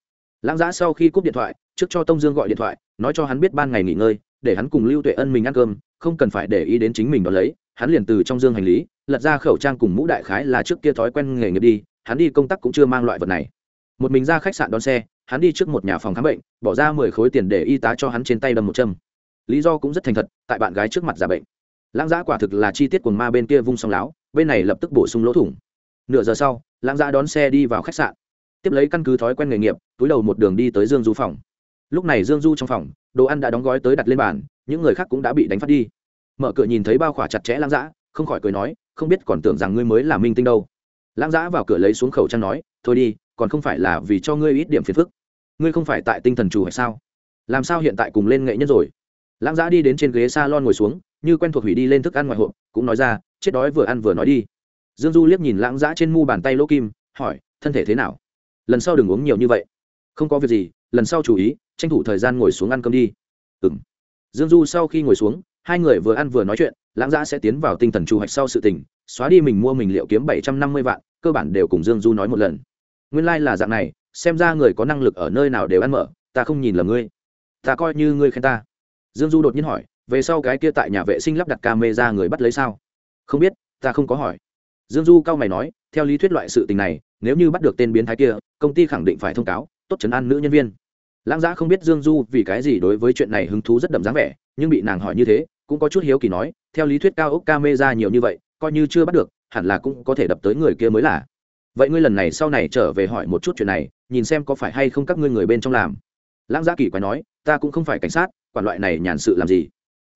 Speaker 1: Lãng giã sau khi cúp điện thoại, trước cho tông dương gọi điện thoại, nói cho hắn biết ban ngày nghỉ ngơi, để hắn cùng lưu tuệ ân mình ăn cơm, không cần phải để ý đến chính mình đón lấy, hắn liền từ trong dương hành lý, lật ra khẩu trang cùng mũ đại khái là trước kia thói quen nghề nghiệp đi, hắn đi công tác cũng chưa mang loại vật này. Một mình ra khách sạn đón xe hắn đi trước một nhà phòng khám bệnh, bỏ ra mười khối tiền để y tá cho hắn trên tay đâm một châm. Lý do cũng rất thành thật, tại bạn gái trước mặt giả bệnh. Lãng giã quả thực là chi tiết quần ma bên kia vung song láo, bên này lập tức bổ sung lỗ thủng. Nửa giờ sau, lãng giã đón xe đi vào khách sạn. Tiếp lấy căn cứ thói quen nghề nghiệp, túi đầu một đường đi tới dương du phòng. Lúc này dương du trong phòng, đồ ăn đã đóng gói tới đặt lên bàn, những người khác cũng đã bị đánh phát đi. Mở cửa nhìn thấy bao khỏa chặt chẽ lãng giã, không khỏi cười nói, không biết còn tưởng rằng ngươi mới là minh tinh đâu. Lãng giã vào cửa lấy xuống khẩu trang nói, thôi đi, còn không phải là vì cho ngươi ít điểm phiền phức ngươi không phải tại tinh thần chủ hay sao? Làm sao hiện tại cùng lên nghệ nhân rồi? Lãng giã đi đến trên ghế s a lon ngồi xuống, như quen thuộc hủy đi lên thức ăn ngoài hộp, cũng nói ra, chết đói vừa ăn vừa nói đi. Dương du liếc nhìn lãng giã trên mu bàn tay lỗ kim, hỏi, thân thể thế nào? Lần sau đừng uống nhiều như vậy. Không có việc gì, lần sau chú ý, tranh thủ thời gian ngồi xuống ăn cơm đi. Ừ m dương du sau khi ngồi xuống, hai người vừa ăn vừa nói chuyện, lãng giã sẽ tiến vào tinh thần trù hoạch sau sự tình, xóa đi mình mua mình liệu kiếm bảy trăm năm mươi vạn, cơ bản đều cùng dương du nói một lần. Nguyên lai、like、là dạng này xem ra người có năng lực ở nơi nào đều ăn mở, ta không nhìn là ngươi. Ta coi như ngươi khen ta. Dương du đột nhiên hỏi, về sau cái kia tại nhà vệ sinh lắp đặt camera người bắt lấy sao? Không biết, ta không có hỏi. Dương du cao mày nói, theo lý thuyết loại sự tình này, nếu như bắt được tên biến thái kia, công ty khẳng định phải thông cáo, tốt chấn an nữ nhân viên. Lãng giã không biết dương du vì cái gì đối với chuyện này hứng thú rất đậm dáng vẻ, nhưng bị nàng hỏi như thế, cũng có chút hiếu kỳ nói, theo lý thuyết cao ốc ca mê ra nhiều như vậy, coi như chưa bắt được, hẳn là cũng có thể đập tới người kia mới là. Vậy ngươi lần này sau này trở về hỏi một chút chuyện này nhìn xem có phải hay không các ngươi người bên trong làm. Lãng gia kỳ quái nói, ta cũng không phải cảnh sát, quản loại này nhàn sự làm gì.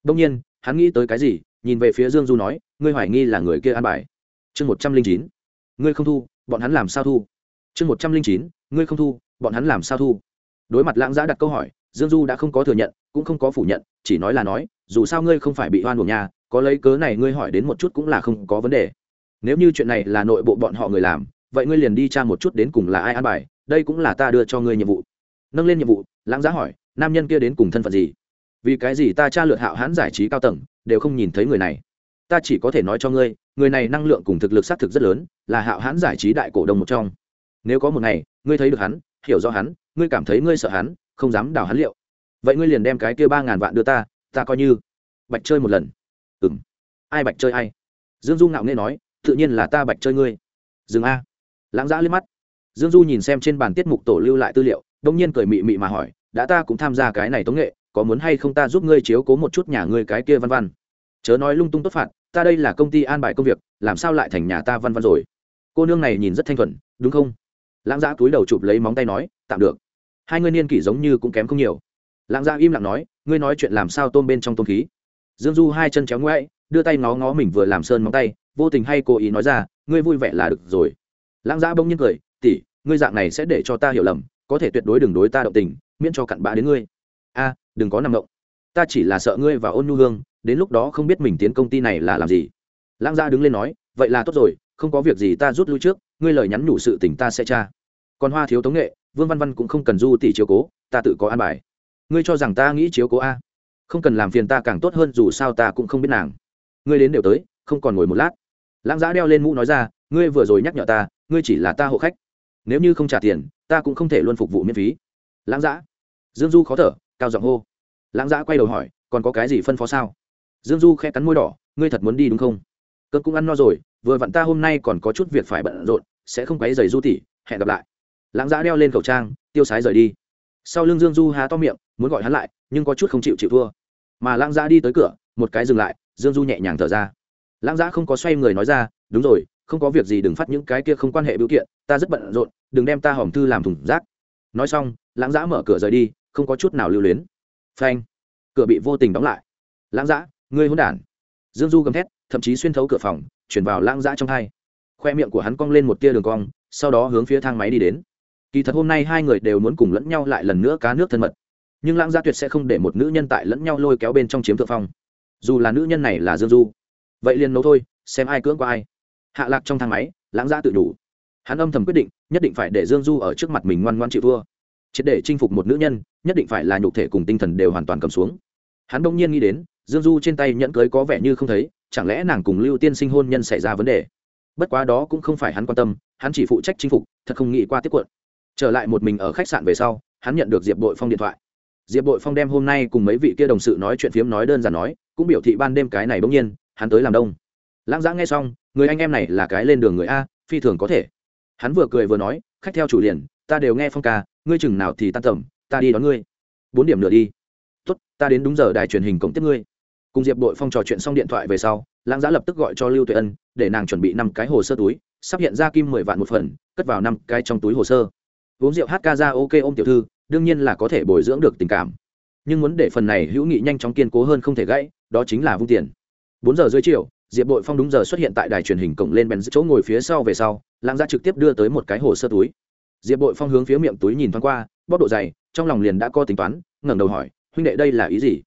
Speaker 1: Đông nhiên, hắn nghĩ tới cái gì, nhìn về phía dương du nói, ngươi hoài nghi là người kia an bài. Chương một trăm linh chín, ngươi không thu, bọn hắn làm sao thu? Chương một trăm linh chín, ngươi không thu, bọn hắn làm sao thu? Đối mặt lãng giã đặt câu hỏi, dương du đã không có thừa nhận, cũng không có phủ nhận, chỉ nói là nói, dù sao ngươi không phải bị oan buộc nhà, có lấy cớ này ngươi hỏi đến một chút cũng là không có vấn đề. Nếu như chuyện này là nội bộ bọn họ người làm, vậy ngươi liền đi tra một chút đến cùng là ai an bài đây cũng là ta đưa cho ngươi nhiệm vụ. Nâng lên nhiệm vụ, lãng giá hỏi, nam nhân kia đến cùng thân phận gì? Vì cái gì ta tra lượt hạo hãn giải trí cao tầng, đều không nhìn thấy người này? Ta chỉ có thể nói cho ngươi, người này năng lượng cùng thực lực xác thực rất lớn, là hạo hãn giải trí đại cổ đông một trong. Nếu có một ngày, ngươi thấy được hắn, hiểu rõ hắn, ngươi cảm thấy ngươi sợ hắn, không dám đào hắn liệu. Vậy ngươi liền đem cái kia ba ngàn vạn đưa ta ta coi như bạch chơi một lần. Ừ m ai bạch chơi ai? Dương du ngạo nghe nói, tự nhiên là ta bạch chơi ngươi. Dừng a. Lãng giã liếc mắt dương du nhìn xem trên bàn tiết mục tổ lưu lại tư liệu đông nhiên cười mị mị mà hỏi, đã ta cũng tham gia cái này tống nghệ, có muốn hay không ta giúp ngươi chiếu cố một chút nhà ngươi cái kia văn văn? Chớ nói lung tung tốt phạt, ta đây là công ty an bài công việc, làm sao lại thành nhà ta văn văn rồi? Cô nương này nhìn rất thanh thuần, đúng không? Lãng giã túi đầu chụp lấy móng tay nói, tạm được. Hai ngươi niên kỷ giống như cũng kém không nhiều. Lãng giã im lặng nói, ngươi nói chuyện làm sao tôm bên trong tôm khí? Dương du hai chân chéo ngoãi đưa tay ngó ngó mình vừa làm sơn móng tay, vô tình hay cố ý nói ra, ngươi vui vẻ là được rồi. Lãng giã bỗng nhiên cười tỷ, ngươi dạng này sẽ để cho ta hiểu lầm có thể tuyệt đối đừng đối ta động tình miễn cho cặn bã đến ngươi. A đừng có nằm động. Ta chỉ là sợ ngươi và ôn nhu hương đến lúc đó không biết mình tiến công ty này là làm gì. Lãng gia đứng lên nói vậy là tốt rồi không có việc gì ta rút lui trước ngươi lời nhắn nhủ sự tình ta sẽ tra. Còn hoa thiếu tống nghệ vương văn văn cũng không cần du tỷ chiếu cố ta tự có an bài. Ngươi cho rằng ta nghĩ chiếu cố a? Không cần làm phiền ta càng tốt hơn dù sao ta cũng không biết nàng. Ngươi đến đều tới không còn ngồi một lát. Lãng giã đeo lên mũ nói ra ngươi vừa rồi nhắc nhở ta ngươi chỉ là ta hộ khách nếu như không trả tiền, ta cũng không thể luôn phục vụ miễn phí. Lãng giã dương du khó thở, cao giọng hô. Lãng giã quay đầu hỏi, còn có cái gì phân phó sao? Dương du khẽ cắn môi đỏ, ngươi thật muốn đi đúng không? Cơn cũng ăn no rồi, vừa vặn ta hôm nay còn có chút việc phải bận rộn, sẽ không quấy giày du tỉ hẹn gặp lại. Lãng giã đeo lên khẩu trang, tiêu sái rời đi. Sau lưng dương du há to miệng, muốn gọi hắn lại, nhưng có chút không chịu chịu thua. Mà lãng giã đi tới cửa, một cái dừng lại, dương du nhẹ nhàng thở ra. Lãng giã không có xoay người nói ra, đúng rồi không có việc gì đừng phát những cái kia không quan hệ biểu kiện, ta rất bận rộn, đừng đem ta hòm thư làm thùng rác. Nói xong, lãng giã mở cửa rời đi, không có chút nào lưu luyến. Phanh, cửa bị vô tình đóng lại. Lãng giã ngươi hôn đản. Dương du gầm thét, thậm chí xuyên thấu cửa phòng, chuyển vào lãng giã trong hai. Khoe miệng của hắn cong lên một tia đường cong, sau đó hướng phía thang máy đi đến. Kỳ thật hôm nay hai người đều muốn cùng lẫn nhau lại lần nữa cá nước thân mật. Nhưng lãng gia tuyệt sẽ không để một nữ nhân tại lẫn nhau lôi kéo bên trong chiếm thượng phong. Dù là nữ nhân này là dương du, vậy liền nấu thôi, xem ai cưỡng qua ai hạ lạc trong thang máy, lãng ra tự đủ hắn âm thầm quyết định, nhất định phải để dương du ở trước mặt mình ngoan ngoan chịu thua. Triệt để chinh phục một nữ nhân, nhất định phải là nhục thể cùng tinh thần đều hoàn toàn cầm xuống. Hắn đông nhiên nghĩ đến, dương du trên tay nhẫn cưới có vẻ như không thấy, chẳng lẽ nàng cùng lưu tiên sinh hôn nhân xảy ra vấn đề? Bất quá đó cũng không phải hắn quan tâm, hắn chỉ phụ trách chinh phục, thật không nghĩ qua tiếp quận. Trở lại một mình ở khách sạn về sau, hắn nhận được diệp bội phong điện thoại. Diệp bội phong đem hôm nay cùng mấy vị kia đồng sự nói chuyện phiếm nói đơn giản nói, cũng biểu thị ban đêm cái này bỗng nhiên, hắn tới làm đông. Lãng giã nghe xong người anh em này là cái lên đường người a, phi thường có thể. Hắn vừa cười vừa nói, khách theo chủ liền, ta đều nghe phong ca, ngươi chừng nào thì tan tầm, ta đi đón ngươi. Bốn điểm nửa đi. Tốt, ta đến đúng giờ đài truyền hình cổng tiếp ngươi. Cùng diệp đội phong trò chuyện xong điện thoại về sau, lãng giã lập tức gọi cho lưu tuệ ân, để nàng chuẩn bị năm cái hồ sơ túi, sắp hiện ra kim mười vạn một phần, cất vào năm cái trong túi hồ sơ. Uống rượu hát ca ra ok ôm tiểu thư, đương nhiên là có thể bồi dưỡng được tình cảm. Nhưng muốn để phần này hữu nghị nhanh chóng kiên cố hơn không thể gãy, đó chính là vung tiền. Bốn giờ dưới chiều diệp bội phong đúng giờ xuất hiện tại đài truyền hình cổng lên bèn chỗ ngồi phía sau về sau lãng ra trực tiếp đưa tới một cái hồ sơ túi. Diệp bội phong hướng phía miệng túi nhìn thoáng qua, bóp độ dày, trong lòng liền đã có tính toán, ngẩng đầu hỏi, huynh đệ đây là ý gì?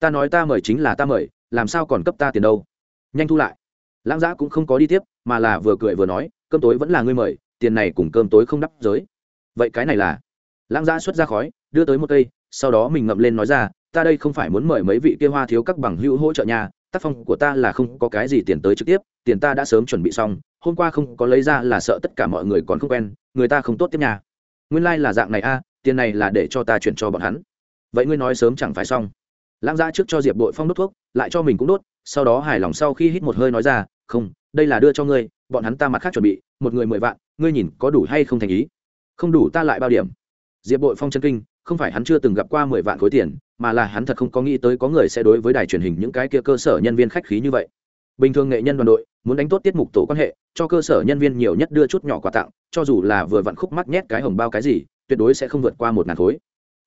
Speaker 1: Ta nói ta mời chính là ta mời, làm sao còn cấp ta tiền đâu? Nhanh thu lại. Lãng giã cũng không có đi tiếp, mà là vừa cười vừa nói, cơm tối vẫn là ngươi mời, tiền này cùng cơm tối không đắp giới. Vậy cái này là? Lãng giã xuất ra khói, đưa tới một cây, sau đó mình ngậm lên nói ra, ta đây không phải muốn mời mấy vị kia hoa thiếu các bằng hữu hỗ trợ nhà tác phong của ta là không có cái gì tiền tới trực tiếp, tiền ta đã sớm chuẩn bị xong, hôm qua không có lấy ra là sợ tất cả mọi người còn không quen, người ta không tốt tiếp nhà nguyên lai、like、là dạng này a, tiền này là để cho ta chuyển cho bọn hắn. Vậy ngươi nói sớm chẳng phải xong. Lãng ra trước cho diệp đội phong đốt thuốc, lại cho mình cũng đốt, sau đó hài lòng sau khi hít một hơi nói ra, không, đây là đưa cho ngươi, bọn hắn ta mặt khác chuẩn bị, một người mười vạn, ngươi nhìn có đủ hay không thành ý? Không đủ ta lại bao điểm. Diệp bội phong chân kinh, không phải hắn chưa từng gặp qua mười vạn khối tiền mà là hắn thật không có nghĩ tới có người sẽ đối với đài truyền hình những cái kia cơ sở nhân viên khách khí như vậy. Bình thường nghệ nhân đoàn đội muốn đánh tốt tiết mục tổ quan hệ, cho cơ sở nhân viên nhiều nhất đưa chút nhỏ quà tặng, cho dù là vừa vặn khúc mắc nhét cái hồng bao cái gì, tuyệt đối sẽ không vượt qua một ngàn khối.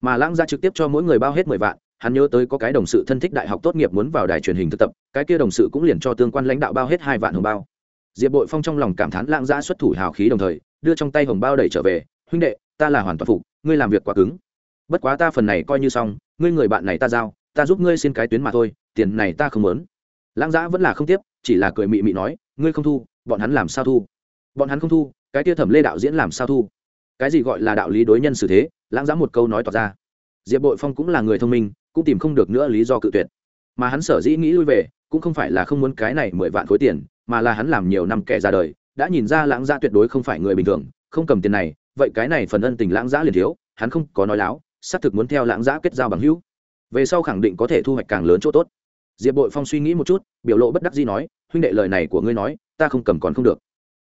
Speaker 1: Mà lãng ra trực tiếp cho mỗi người bao hết mười vạn, hắn nhớ tới có cái đồng sự thân thích đại học tốt nghiệp muốn vào đài truyền hình thực tập, cái kia đồng sự cũng liền cho tương quan lãnh đạo bao hết hai vạn hồng bao. Diệp bội phong trong lòng cảm thán lãng ra xuất thủ hào khí đồng thời, đưa trong tay hồng bao đẩy trở về, huynh đệ, ta là hoàn toàn phục, ngươi làm việc quá cứng. Bất quá ta phần này coi như xong ngươi người bạn này ta giao, ta giúp ngươi xin cái tuyến mà thôi, tiền này ta không muốn. Lãng giã vẫn là không tiếp, chỉ là cười mị mị nói, ngươi không thu, bọn hắn làm sao thu? Bọn hắn không thu, cái Tia thẩm lê đạo diễn làm sao thu? Cái gì gọi là đạo lý đối nhân xử thế? Lãng giã một câu nói tỏ ra. Diệp bội phong cũng là người thông minh, cũng tìm không được nữa lý do cự tuyệt. Mà hắn sở dĩ nghĩ lui về, cũng không phải là không muốn cái này mười vạn khối tiền, mà là hắn làm nhiều năm kẻ ra đời, đã nhìn ra lãng giã tuyệt đối không phải người bình thường, không cầm tiền này, vậy cái này phần ân tình lãng giã liền thiếu, hắn không có nói láo xác thực muốn theo lãng giã kết giao bằng hữu. Về sau khẳng định có thể thu hoạch càng lớn chỗ tốt. Diệp bội phong suy nghĩ một chút, biểu lộ bất đắc dĩ nói, huynh đệ lời này của ngươi nói, ta không cầm còn không được.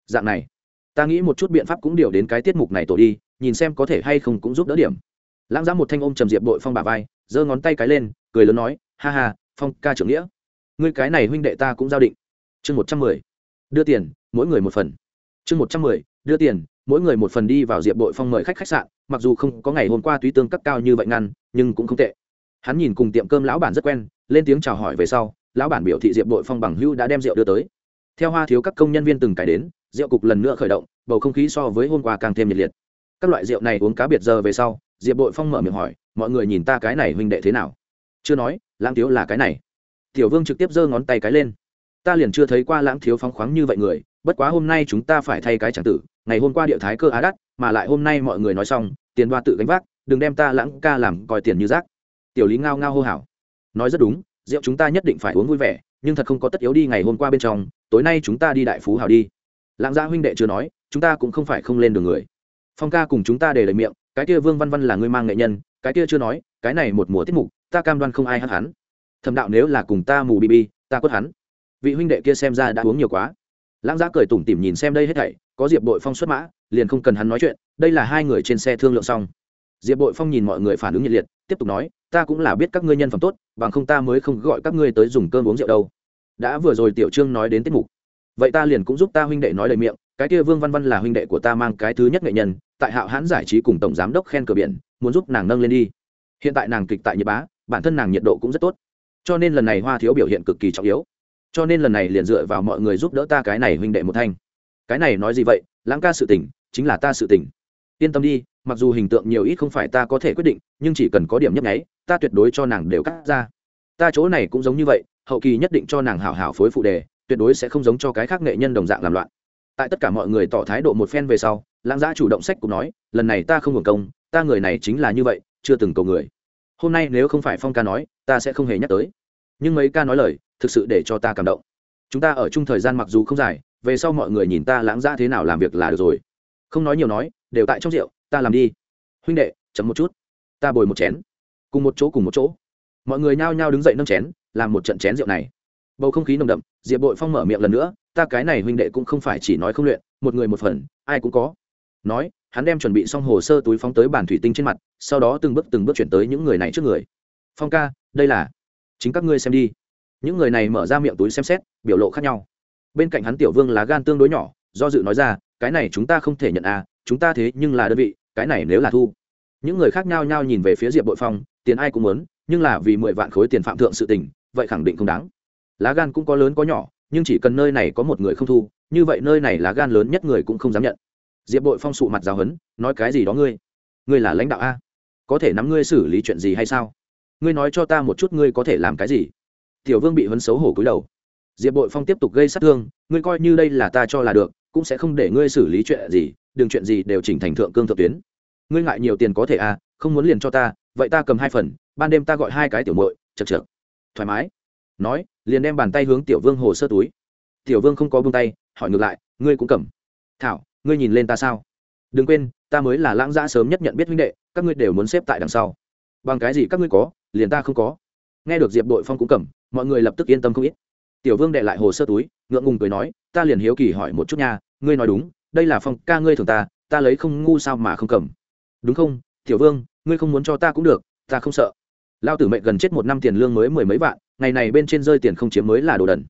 Speaker 1: Dạng này, ta nghĩ một chút biện pháp cũng điều đến cái tiết mục này tổ đi, nhìn xem có thể hay không cũng giúp đỡ điểm. Lãng giã một thanh ôm trầm diệp bội phong bà vai, giơ ngón tay cái lên, cười lớn nói, ha ha, phong ca trưởng nghĩa. Ngươi cái này huynh đệ ta cũng giao định. Chương một trăm mười, đưa tiền, mỗi người một phần. Chương một trăm mười, đưa tiền mỗi người một phần đi vào diệp bội phong mời khách khách sạn, mặc dù không có ngày hôm qua túy tương cấp cao như vậy ngăn, nhưng cũng không tệ. Hắn nhìn cùng tiệm cơm lão bản rất quen, lên tiếng chào hỏi về sau, lão bản biểu thị diệp bội phong bằng hưu đã đem rượu đưa tới. Theo hoa thiếu các công nhân viên từng cải đến, rượu cục lần nữa khởi động, bầu không khí so với hôm qua càng thêm nhiệt liệt. Các loại rượu này uống cá biệt giờ về sau, diệp bội phong mở miệng hỏi, mọi người nhìn ta cái này huynh đệ thế nào? Chưa nói, lãng thiếu là cái này. Tiểu vương trực tiếp giơ ngón tay cái lên. Ta liền chưa thấy qua lãng thiếu phóng khoáng như vậy người, bất quá hôm nay chúng ta phải thay cái tràng tử ngày hôm qua địa thái cơ á đắt, mà lại hôm nay mọi người nói xong, tiền đoa tự gánh vác, đừng đem ta lãng ca làm coi tiền như rác. Tiểu lý ngao ngao hô hào. Nói rất đúng, rượu chúng ta nhất định phải uống vui vẻ, nhưng thật không có tất yếu đi ngày hôm qua bên trong, tối nay chúng ta đi đại phú hào đi. Lãng gia huynh đệ chưa nói, chúng ta cũng không phải không lên đường người. Phong ca cùng chúng ta để lời miệng, cái kia vương văn văn là người mang nghệ nhân, cái kia chưa nói, cái này một mùa tiết mục, ta cam đoan không ai hát hắn. Thầm đạo nếu là cùng ta mù bb ta quất hắn. Vị huynh đệ kia xem ra đã uống nhiều quá. Lãng gia cười tủm tỉm nhìn xem đây hết thảy có diệp bội phong xuất mã, liền không cần hắn nói chuyện, đây là hai người trên xe thương lượng xong. Diệp bội phong nhìn mọi người phản ứng nhiệt liệt, tiếp tục nói, ta cũng là biết các ngươi nhân phẩm tốt, bằng không ta mới không gọi các ngươi tới dùng cơm uống rượu đâu. Đã vừa rồi tiểu trương nói đến tiết mục. Vậy ta liền cũng giúp ta huynh đệ nói lời miệng, cái kia vương văn văn là huynh đệ của ta mang cái thứ nhất nghệ nhân, tại hạo hãn giải trí cùng tổng giám đốc khen cửa biển, muốn giúp nàng nâng lên đi. Hiện tại nàng kịch tại nhật bá, bản thân nàng nhiệt độ cũng rất tốt. Cho nên lần này hoa thiếu biểu hiện cực kỳ trọng yếu. Cho nên lần này liền dựa vào mọi người giúp đỡ ta cái này huynh đệ một thanh cái này nói gì vậy, lãng ca sự tình, chính là ta sự tình. Yên tâm đi, mặc dù hình tượng nhiều ít không phải ta có thể quyết định, nhưng chỉ cần có điểm nhấp nháy, ta tuyệt đối cho nàng đều cắt ra. Ta chỗ này cũng giống như vậy, hậu kỳ nhất định cho nàng hảo hảo phối phụ đề, tuyệt đối sẽ không giống cho cái khác nghệ nhân đồng dạng làm loạn. Tại tất cả mọi người tỏ thái độ một phen về sau, lãng giã chủ động sách cũng nói, lần này ta không hưởng công, ta người này chính là như vậy, chưa từng cầu người. Hôm nay nếu không phải phong ca nói, ta sẽ không hề nhắc tới. Nhưng mấy ca nói lời, thực sự để cho ta cảm động. Chúng ta ở chung thời gian mặc dù không dài về sau mọi người nhìn ta lãng ra thế nào làm việc là được rồi. Không nói nhiều nói, đều tại trong rượu, ta làm đi. Huynh đệ chấm một chút. Ta bồi một chén. Cùng một chỗ, cùng một chỗ. Mọi người nhao nhao đứng dậy nâng chén, làm một trận chén rượu này. Bầu không khí nồng đậm, diệp bội phong mở miệng lần nữa, ta cái này huynh đệ cũng không phải chỉ nói không luyện, một người một phần, ai cũng có. Nói, hắn đem chuẩn bị xong hồ sơ túi phóng tới bàn thủy tinh trên mặt, sau đó từng bước từng bước chuyển tới những người này trước người. Phong ca, đây là, chính các ngươi xem đi. Những người này mở ra miệng túi xem xét, biểu lộ khác nhau bên cạnh hắn tiểu vương lá gan tương đối nhỏ, do dự nói ra, cái này chúng ta không thể nhận à chúng ta thế nhưng là đơn vị, cái này nếu là thu. Những người khác nhau nhau nhìn về phía diệp bội phong, tiền ai cũng muốn, nhưng là vì mười vạn khối tiền phạm thượng sự tình, vậy khẳng định không đáng. Lá gan cũng có lớn có nhỏ, nhưng chỉ cần nơi này có một người không thu, như vậy nơi này lá gan lớn nhất người cũng không dám nhận. Diệp bội phong sụ mặt giáo hấn, nói cái gì đó ngươi? Ngươi là lãnh đạo a? Có thể nắm ngươi xử lý chuyện gì hay sao? Ngươi nói cho ta một chút ngươi có thể làm cái gì? Tiểu vương bị hấn xấu hổ cúi đầu diệp bội phong tiếp tục gây sát thương, ngươi coi như đây là ta cho là được, cũng sẽ không để ngươi xử lý chuyện gì, đừng chuyện gì đều chỉnh thành thượng cương thượng tuyến. Ngươi ngại nhiều tiền có thể à không muốn liền cho ta, vậy ta cầm hai phần, ban đêm ta gọi hai cái tiểu mội chật chật thoải mái. Nói, liền đem bàn tay hướng tiểu vương hồ sơ túi. Tiểu vương không có buông tay, hỏi ngược lại, ngươi cũng cầm? Thảo, ngươi nhìn lên ta sao? Đừng quên, ta mới là lãng giã sớm nhất nhận biết huynh đệ, các ngươi đều muốn xếp tại đằng sau. Bằng cái gì các ngươi có, liền ta không có. Nghe được diệp đội phong cũng cầm, mọi người lập tức yên tâm không ít tiểu vương đệ lại hồ sơ túi, ngượng ngùng cười nói, ta liền hiếu kỳ hỏi một chút nha, ngươi nói đúng, đây là phong ca ngươi thường ta ta lấy không ngu sao mà không cầm. Đúng không, tiểu vương, ngươi không muốn cho ta cũng được, ta không sợ. Lao tử mệnh gần chết một năm tiền lương mới mười mấy vạn, ngày này bên trên rơi tiền không chiếm mới là đồ đần.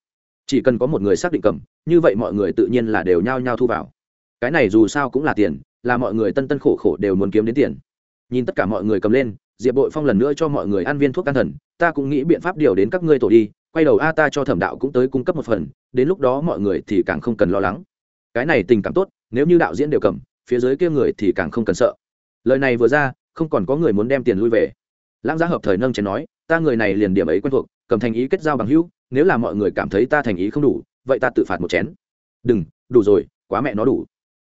Speaker 1: Chỉ cần có một người xác định cầm, như vậy mọi người tự nhiên là đều nhao nhao thu vào. Cái này dù sao cũng là tiền, là mọi người tân tân khổ khổ đều muốn kiếm đến tiền. Nhìn tất cả mọi người cầm lên, diệp bội phong lần nữa cho mọi người ăn viên thuốc can thần, ta cũng nghĩ biện pháp điều đến các ngươi tổ đi quay đầu a ta cho thẩm đạo cũng tới cung cấp một phần, đến lúc đó mọi người thì càng không cần lo lắng. Cái này tình cảm tốt, nếu như đạo diễn đều cầm, phía dưới kia người thì càng không cần sợ. Lời này vừa ra, không còn có người muốn đem tiền lui về. Lãng giá hợp thời nâng chén nói, ta người này liền điểm ấy quen thuộc, cầm thành ý kết giao bằng hữu, nếu là mọi người cảm thấy ta thành ý không đủ, vậy ta tự phạt một chén. Đừng, đủ rồi, quá mẹ nó đủ.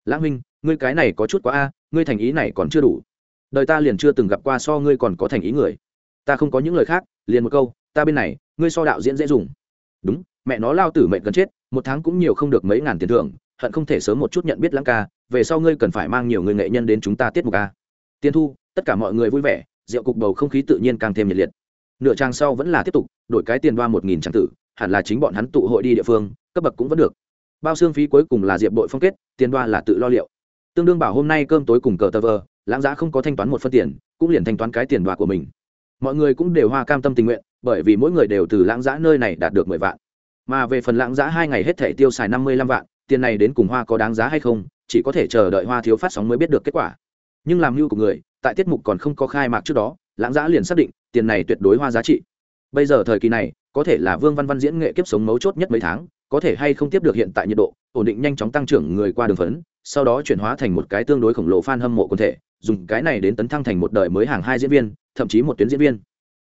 Speaker 1: Lãng huynh, ngươi cái này có chút quá a, ngươi thành ý này còn chưa đủ. Đời ta liền chưa từng gặp qua so ngươi còn có thành ý người. Ta không có những lời khác, liền một câu, ta bên này ngươi so đạo diễn dễ dùng. Đúng, mẹ nó lao tử mệnh gần chết, một tháng cũng nhiều không được mấy ngàn tiền thưởng, hận không thể sớm một chút nhận biết lãng ca, về sau ngươi cần phải mang nhiều người nghệ nhân đến chúng ta tiết mục ca tiền thu, tất cả mọi người vui vẻ, rượu cục bầu không khí tự nhiên càng thêm nhiệt liệt. Nửa trang sau vẫn là tiếp tục, đổi cái tiền đoa một nghìn trang tử, hẳn là chính bọn hắn tụ hội đi địa phương, cấp bậc cũng vẫn được. Bao xương phí cuối cùng là diệp đội phong kết, tiền đoa là tự lo liệu. Tương đương bảo hôm nay cơm tối cùng cờ tờ vờ, lãng giá không có thanh toán một phân tiền, cũng liền thanh toán cái tiền đoa của mình mọi người cũng đều hoa cam tâm tình nguyện, bởi vì mỗi người đều từ lãng giã nơi này đạt được mười vạn. Mà về phần lãng giã hai ngày hết thể tiêu xài năm mươi lăm vạn, tiền này đến cùng hoa có đáng giá hay không, chỉ có thể chờ đợi hoa thiếu phát sóng mới biết được kết quả. Nhưng làm mưu của người, tại tiết mục còn không có khai mạc trước đó, lãng giã liền xác định, tiền này tuyệt đối hoa giá trị. Bây giờ thời kỳ này, có thể là vương văn văn diễn nghệ kiếp sống mấu chốt nhất mấy tháng, có thể hay không tiếp được hiện tại nhiệt độ, ổn định nhanh chóng tăng trưởng người qua đường phấn, sau đó chuyển hóa thành một cái tương đối khổng lồ fan hâm mộ quần thể dùng cái này đến tấn thăng thành một đời mới hàng hai diễn viên, thậm chí một tuyến diễn viên.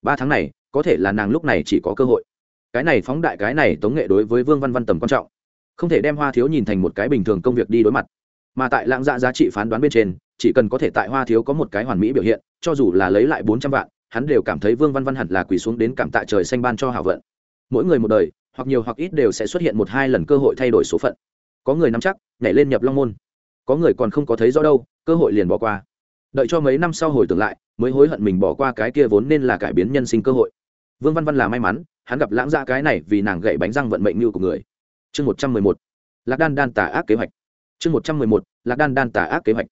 Speaker 1: Ba tháng này, có thể là nàng lúc này chỉ có cơ hội. Cái này phóng đại, cái này tống nghệ đối với vương văn văn tầm quan trọng. Không thể đem hoa thiếu nhìn thành một cái bình thường công việc đi đối mặt. Mà tại lãng dạ giá trị phán đoán bên trên, chỉ cần có thể tại hoa thiếu có một cái hoàn mỹ biểu hiện, cho dù là lấy lại bốn trăm vạn, hắn đều cảm thấy vương văn văn hẳn là quỳ xuống đến cảm tạ trời xanh ban cho hảo vận. Mỗi người một đời, hoặc nhiều hoặc ít đều sẽ xuất hiện một hai lần cơ hội thay đổi số phận. Có người nắm chắc, nhảy lên nhập long môn. Có người còn không có thấy rõ đâu, cơ hội liền bỏ qua đợi cho mấy năm sau hồi tưởng lại, mới hối hận mình bỏ qua cái kia vốn nên là cải biến nhân sinh cơ hội. Vương văn văn là may mắn, hắn gặp lãng dạ cái này vì nàng gậy bánh răng vận mệnh như của người. Chương một trăm mười một, lạc đan đan tà ác kế hoạch. Chương một trăm mười một, lạc đan đan tà ác kế hoạch.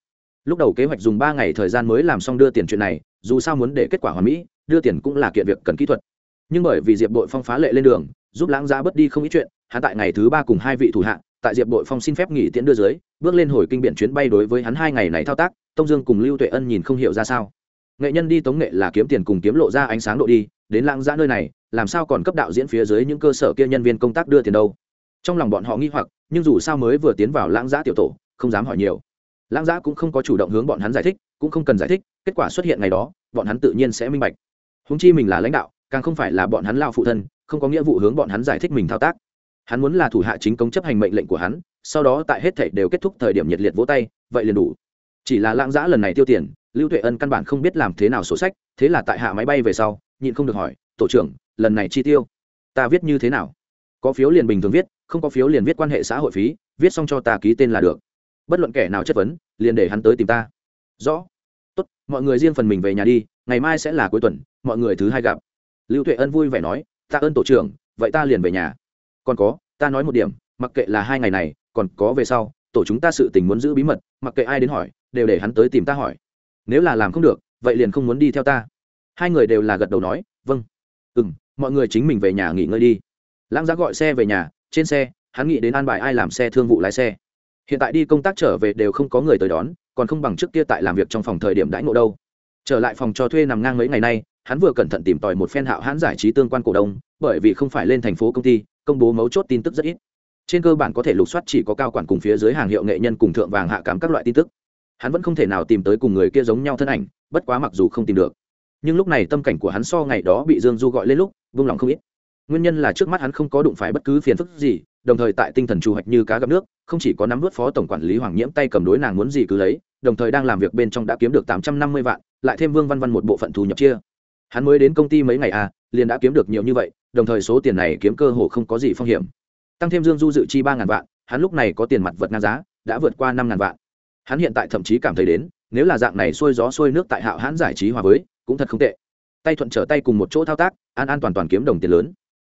Speaker 1: Lúc đầu kế hoạch dùng ba ngày thời gian mới làm xong đưa tiền chuyện này, dù sao muốn để kết quả hoàn mỹ, đưa tiền cũng là kiện việc cần kỹ thuật. Nhưng bởi vì diệp đội phong phá lệ lên đường, giúp lãng gia bớt đi không ít chuyện, hắn tại ngày thứ ba cùng hai vị thủ hạ tại diệp Bội phong xin phép nghỉ tiễn đưa dưới, bước lên hồi kinh biển chuyến bay đối với hắn hai ngày này thao tác, tông dương cùng lưu tuệ ân nhìn không hiểu ra sao. Nghệ nhân đi tống nghệ là kiếm tiền cùng kiếm lộ ra ánh sáng độ đi, đến lãng giã nơi này, làm sao còn cấp đạo diễn phía dưới những cơ sở kia nhân viên công tác đưa tiền đâu? Trong lòng bọn họ nghi hoặc, nhưng dù sao mới vừa tiến vào lãng giã tiểu tổ, không dám hỏi nhiều. Lãng giã cũng không có chủ động hướng bọn hắn giải thích, cũng không cần giải thích, kết quả xuất hiện ngày đó, bọn hắn tự nhiên sẽ minh bạch. Húng chi mình là lãnh đạo, càng không phải là bọn hắn lao phụ thân, không có nghĩa vụ hướng bọn hắn giải thích mình thao tác hắn muốn là thủ hạ chính công chấp hành mệnh lệnh của hắn, sau đó tại hết thảy đều kết thúc thời điểm nhiệt liệt vỗ tay, vậy liền đủ. Chỉ là lãng giã lần này tiêu tiền, lưu tuệ ân căn bản không biết làm thế nào sổ sách, thế là tại hạ máy bay về sau, nhịn không được hỏi, tổ trưởng, lần này chi tiêu, ta viết như thế nào? Có phiếu liền bình thường viết, không có phiếu liền viết quan hệ xã hội phí, viết xong cho ta ký tên là được. Bất luận kẻ nào chất vấn, liền để hắn tới tìm ta. Rõ. Tốt, mọi người riêng phần mình về nhà đi, ngày mai sẽ là cuối tuần, mọi người thứ hai gặp. Lưu tuệ ân vui vẻ nói, ta ơn tổ trưởng, vậy ta liền về nhà còn có, ta nói một điểm, mặc kệ là hai ngày này, còn có về sau, tổ chúng ta sự tình muốn giữ bí mật, mặc kệ ai đến hỏi, đều để hắn tới tìm ta hỏi. Nếu là làm không được, vậy liền không muốn đi theo ta. Hai người đều là gật đầu nói vâng. Ừ m mọi người chính mình về nhà nghỉ ngơi đi. Lãng giá gọi xe về nhà, trên xe, hắn nghĩ đến an bài ai làm xe thương vụ lái xe. Hiện tại đi công tác trở về đều không có người tới đón, còn không bằng trước kia tại làm việc trong phòng thời điểm đãi ngộ đâu. Trở lại phòng cho thuê nằm ngang mấy ngày nay, hắn vừa cẩn thận tìm tòi một phen hạo hãn giải trí tương quan cổ đông, bởi vì không phải lên thành phố công ty công bố mấu chốt tin tức rất ít. Trên cơ bản có thể lục soát chỉ có cao quản cùng phía dưới hàng hiệu nghệ nhân cùng thượng vàng hạ cám các loại tin tức. Hắn vẫn không thể nào tìm tới cùng người kia giống nhau thân ảnh, bất quá mặc dù không tìm được. Nhưng lúc này tâm cảnh của hắn so ngày đó bị dương du gọi lên lúc, vung lòng không ít. Nguyên nhân là trước mắt hắn không có đụng phải bất cứ phiền phức gì, đồng thời tại tinh thần trù hoạch như cá gặp nước, không chỉ có nắm vớt phó tổng quản lý hoàng nhiễm tay cầm đối nàng muốn gì cứ lấy, đồng thời đang làm việc bên trong đã kiếm được tám trăm năm mươi vạn, lại thêm vương văn văn một bộ phận thu nhập chia. Hắn mới đến công ty mấy ngày à liền đã kiếm được nhiều như vậy, đồng thời số tiền này kiếm cơ hồ không có gì phong hiểm. Tăng thêm dương du dự chi ba ngàn vạn, hắn lúc này có tiền mặt vật ngang giá, đã vượt qua năm ngàn vạn. Hắn hiện tại thậm chí cảm thấy đến, nếu là dạng này xuôi gió xuôi nước tại hạo hãn giải trí hòa với, cũng thật không tệ. Tay thuận trở tay cùng một chỗ thao tác, an an toàn toàn kiếm đồng tiền lớn.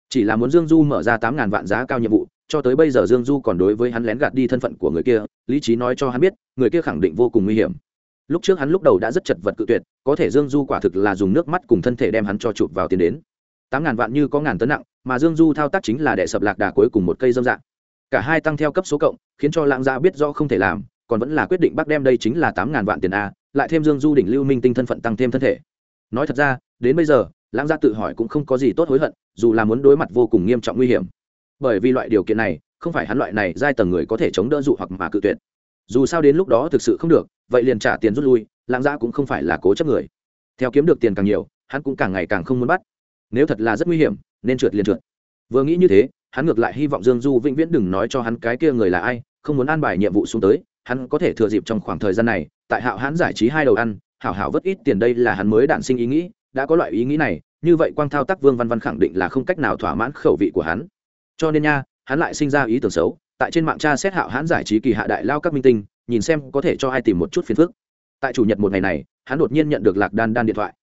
Speaker 1: Chỉ là muốn dương du mở ra tám ngàn vạn giá cao nhiệm vụ, cho tới bây giờ dương du còn đối với hắn lén gạt đi thân phận của người kia, lý trí nói cho hắn biết, người kia khẳng định vô cùng nguy hiểm. Lúc trước hắn lúc đầu đã rất chật vật cự tuyệt, có thể dương du quả thực là dùng nước mắt cùng thân thể đem hắn cho chụp vào tiền đến tám ngàn vạn như có ngàn tấn nặng, mà dương du thao tác chính là để sập lạc đà cuối cùng một cây dâm dạng. Cả hai tăng theo cấp số cộng, khiến cho lãng gia biết rõ không thể làm, còn vẫn là quyết định bắt đem đây chính là tám ngàn vạn tiền a, lại thêm dương du đỉnh lưu minh tinh thân phận tăng thêm thân thể. Nói thật ra, đến bây giờ, lãng gia tự hỏi cũng không có gì tốt hối hận, dù là muốn đối mặt vô cùng nghiêm trọng nguy hiểm. Bởi vì loại điều kiện này, không phải hắn loại này giai tầng người có thể chống đỡ dụ hoặc mà cự tuyệt. Dù sao đến lúc đó thực sự không được, vậy liền trả tiền rút lui, lãng gia cũng không phải là cố chấp người. Theo kiếm được tiền càng nhiều, hắn cũng càng ngày càng không muốn bắt nếu thật là rất nguy hiểm, nên trượt liền trượt. Vừa nghĩ như thế, hắn ngược lại hy vọng dương du vĩnh viễn đừng nói cho hắn cái kia người là ai, không muốn an bài nhiệm vụ xuống tới, hắn có thể thừa dịp trong khoảng thời gian này, tại hạo hắn giải trí hai đầu ăn, hảo hảo vất ít tiền đây là hắn mới đản sinh ý nghĩ, đã có loại ý nghĩ này, như vậy quang thao tác vương văn văn khẳng định là không cách nào thỏa mãn khẩu vị của hắn. Cho nên nha, hắn lại sinh ra ý tưởng xấu, tại trên mạng tra xét hạo hắn giải trí kỳ hạ đại lao các minh tinh, nhìn xem có thể cho ai tìm một chút phiền phức. Tại chủ nhật một ngày này, hắn đột nhiên nhận được lạc đan đan điện thoại.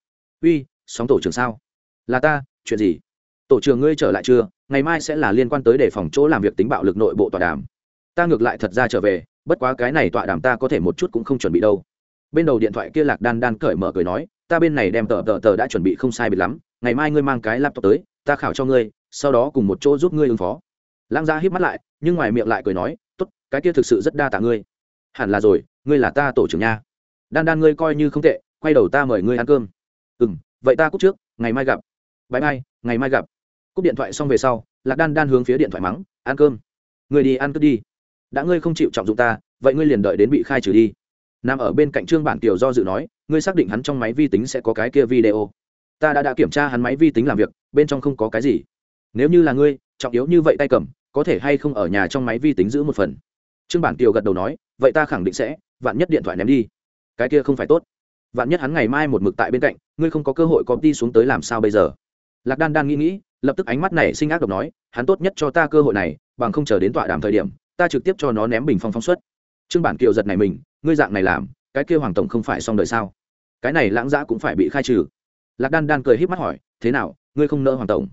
Speaker 1: Uy, sóng tổ trưởng sao? Là ta, chuyện gì? Tổ trưởng ngươi trở lại chưa? Ngày mai sẽ là liên quan tới đề phòng chỗ làm việc tính bạo lực nội bộ tọa đàm. Ta ngược lại thật ra trở về, bất quá cái này tọa đàm ta có thể một chút cũng không chuẩn bị đâu. Bên đầu điện thoại kia lạc đan đan cởi mở cười nói, ta bên này đem tờ tờ tờ đã chuẩn bị không sai biệt lắm, ngày mai ngươi mang cái laptop tới, ta khảo cho ngươi, sau đó cùng một chỗ giúp ngươi ứng phó. Lăng gia híp mắt lại, nhưng ngoài miệng lại cười nói, tốt, cái kia thực sự rất đa tạ ngươi. Hẳn là rồi, ngươi là ta tổ trưởng nha. Đan đan ngươi coi như không tệ, quay đầu ta mời ngươi ăn cơm. Ừ m vậy ta cúc trước, ngày mai gặp bãi mai, ngày mai gặp. Cúp điện thoại xong về sau, lạc đan đan hướng phía điện thoại mắng, ăn cơm. Người đi ăn cướp đi. Đã ngươi không chịu trọng dụng ta, vậy ngươi liền đợi đến bị khai trừ đi. Nằm ở bên cạnh trương bản tiểu do dự nói, ngươi xác định hắn trong máy vi tính sẽ có cái kia video. Ta đã đã kiểm tra hắn máy vi tính làm việc, bên trong không có cái gì. Nếu như là ngươi, trọng yếu như vậy tay cầm, có thể hay không ở nhà trong máy vi tính giữ một phần? Trương bản tiểu gật đầu nói, vậy ta khẳng định sẽ, vạn nhất điện thoại ném đi. Cái kia không phải tốt. Vạn nhất hắn ngày mai một mực tại bên cạnh, ngươi không có cơ hội có đi xuống tới làm sao bây giờ? Lạc đan đan nghĩ nghĩ, lập tức ánh mắt này sinh ác độc nói, hắn tốt nhất cho ta cơ hội này, bằng không chờ đến tọa đàm thời điểm, ta trực tiếp cho nó ném bình phong phong suất trương bản kiều giật này mình, ngươi dạng này làm, cái kia hoàng tổng không phải xong đời sao? Cái này lãng giã cũng phải bị khai trừ. Lạc đan đan cười h í p mắt hỏi, thế nào, ngươi không nỡ hoàng tổng?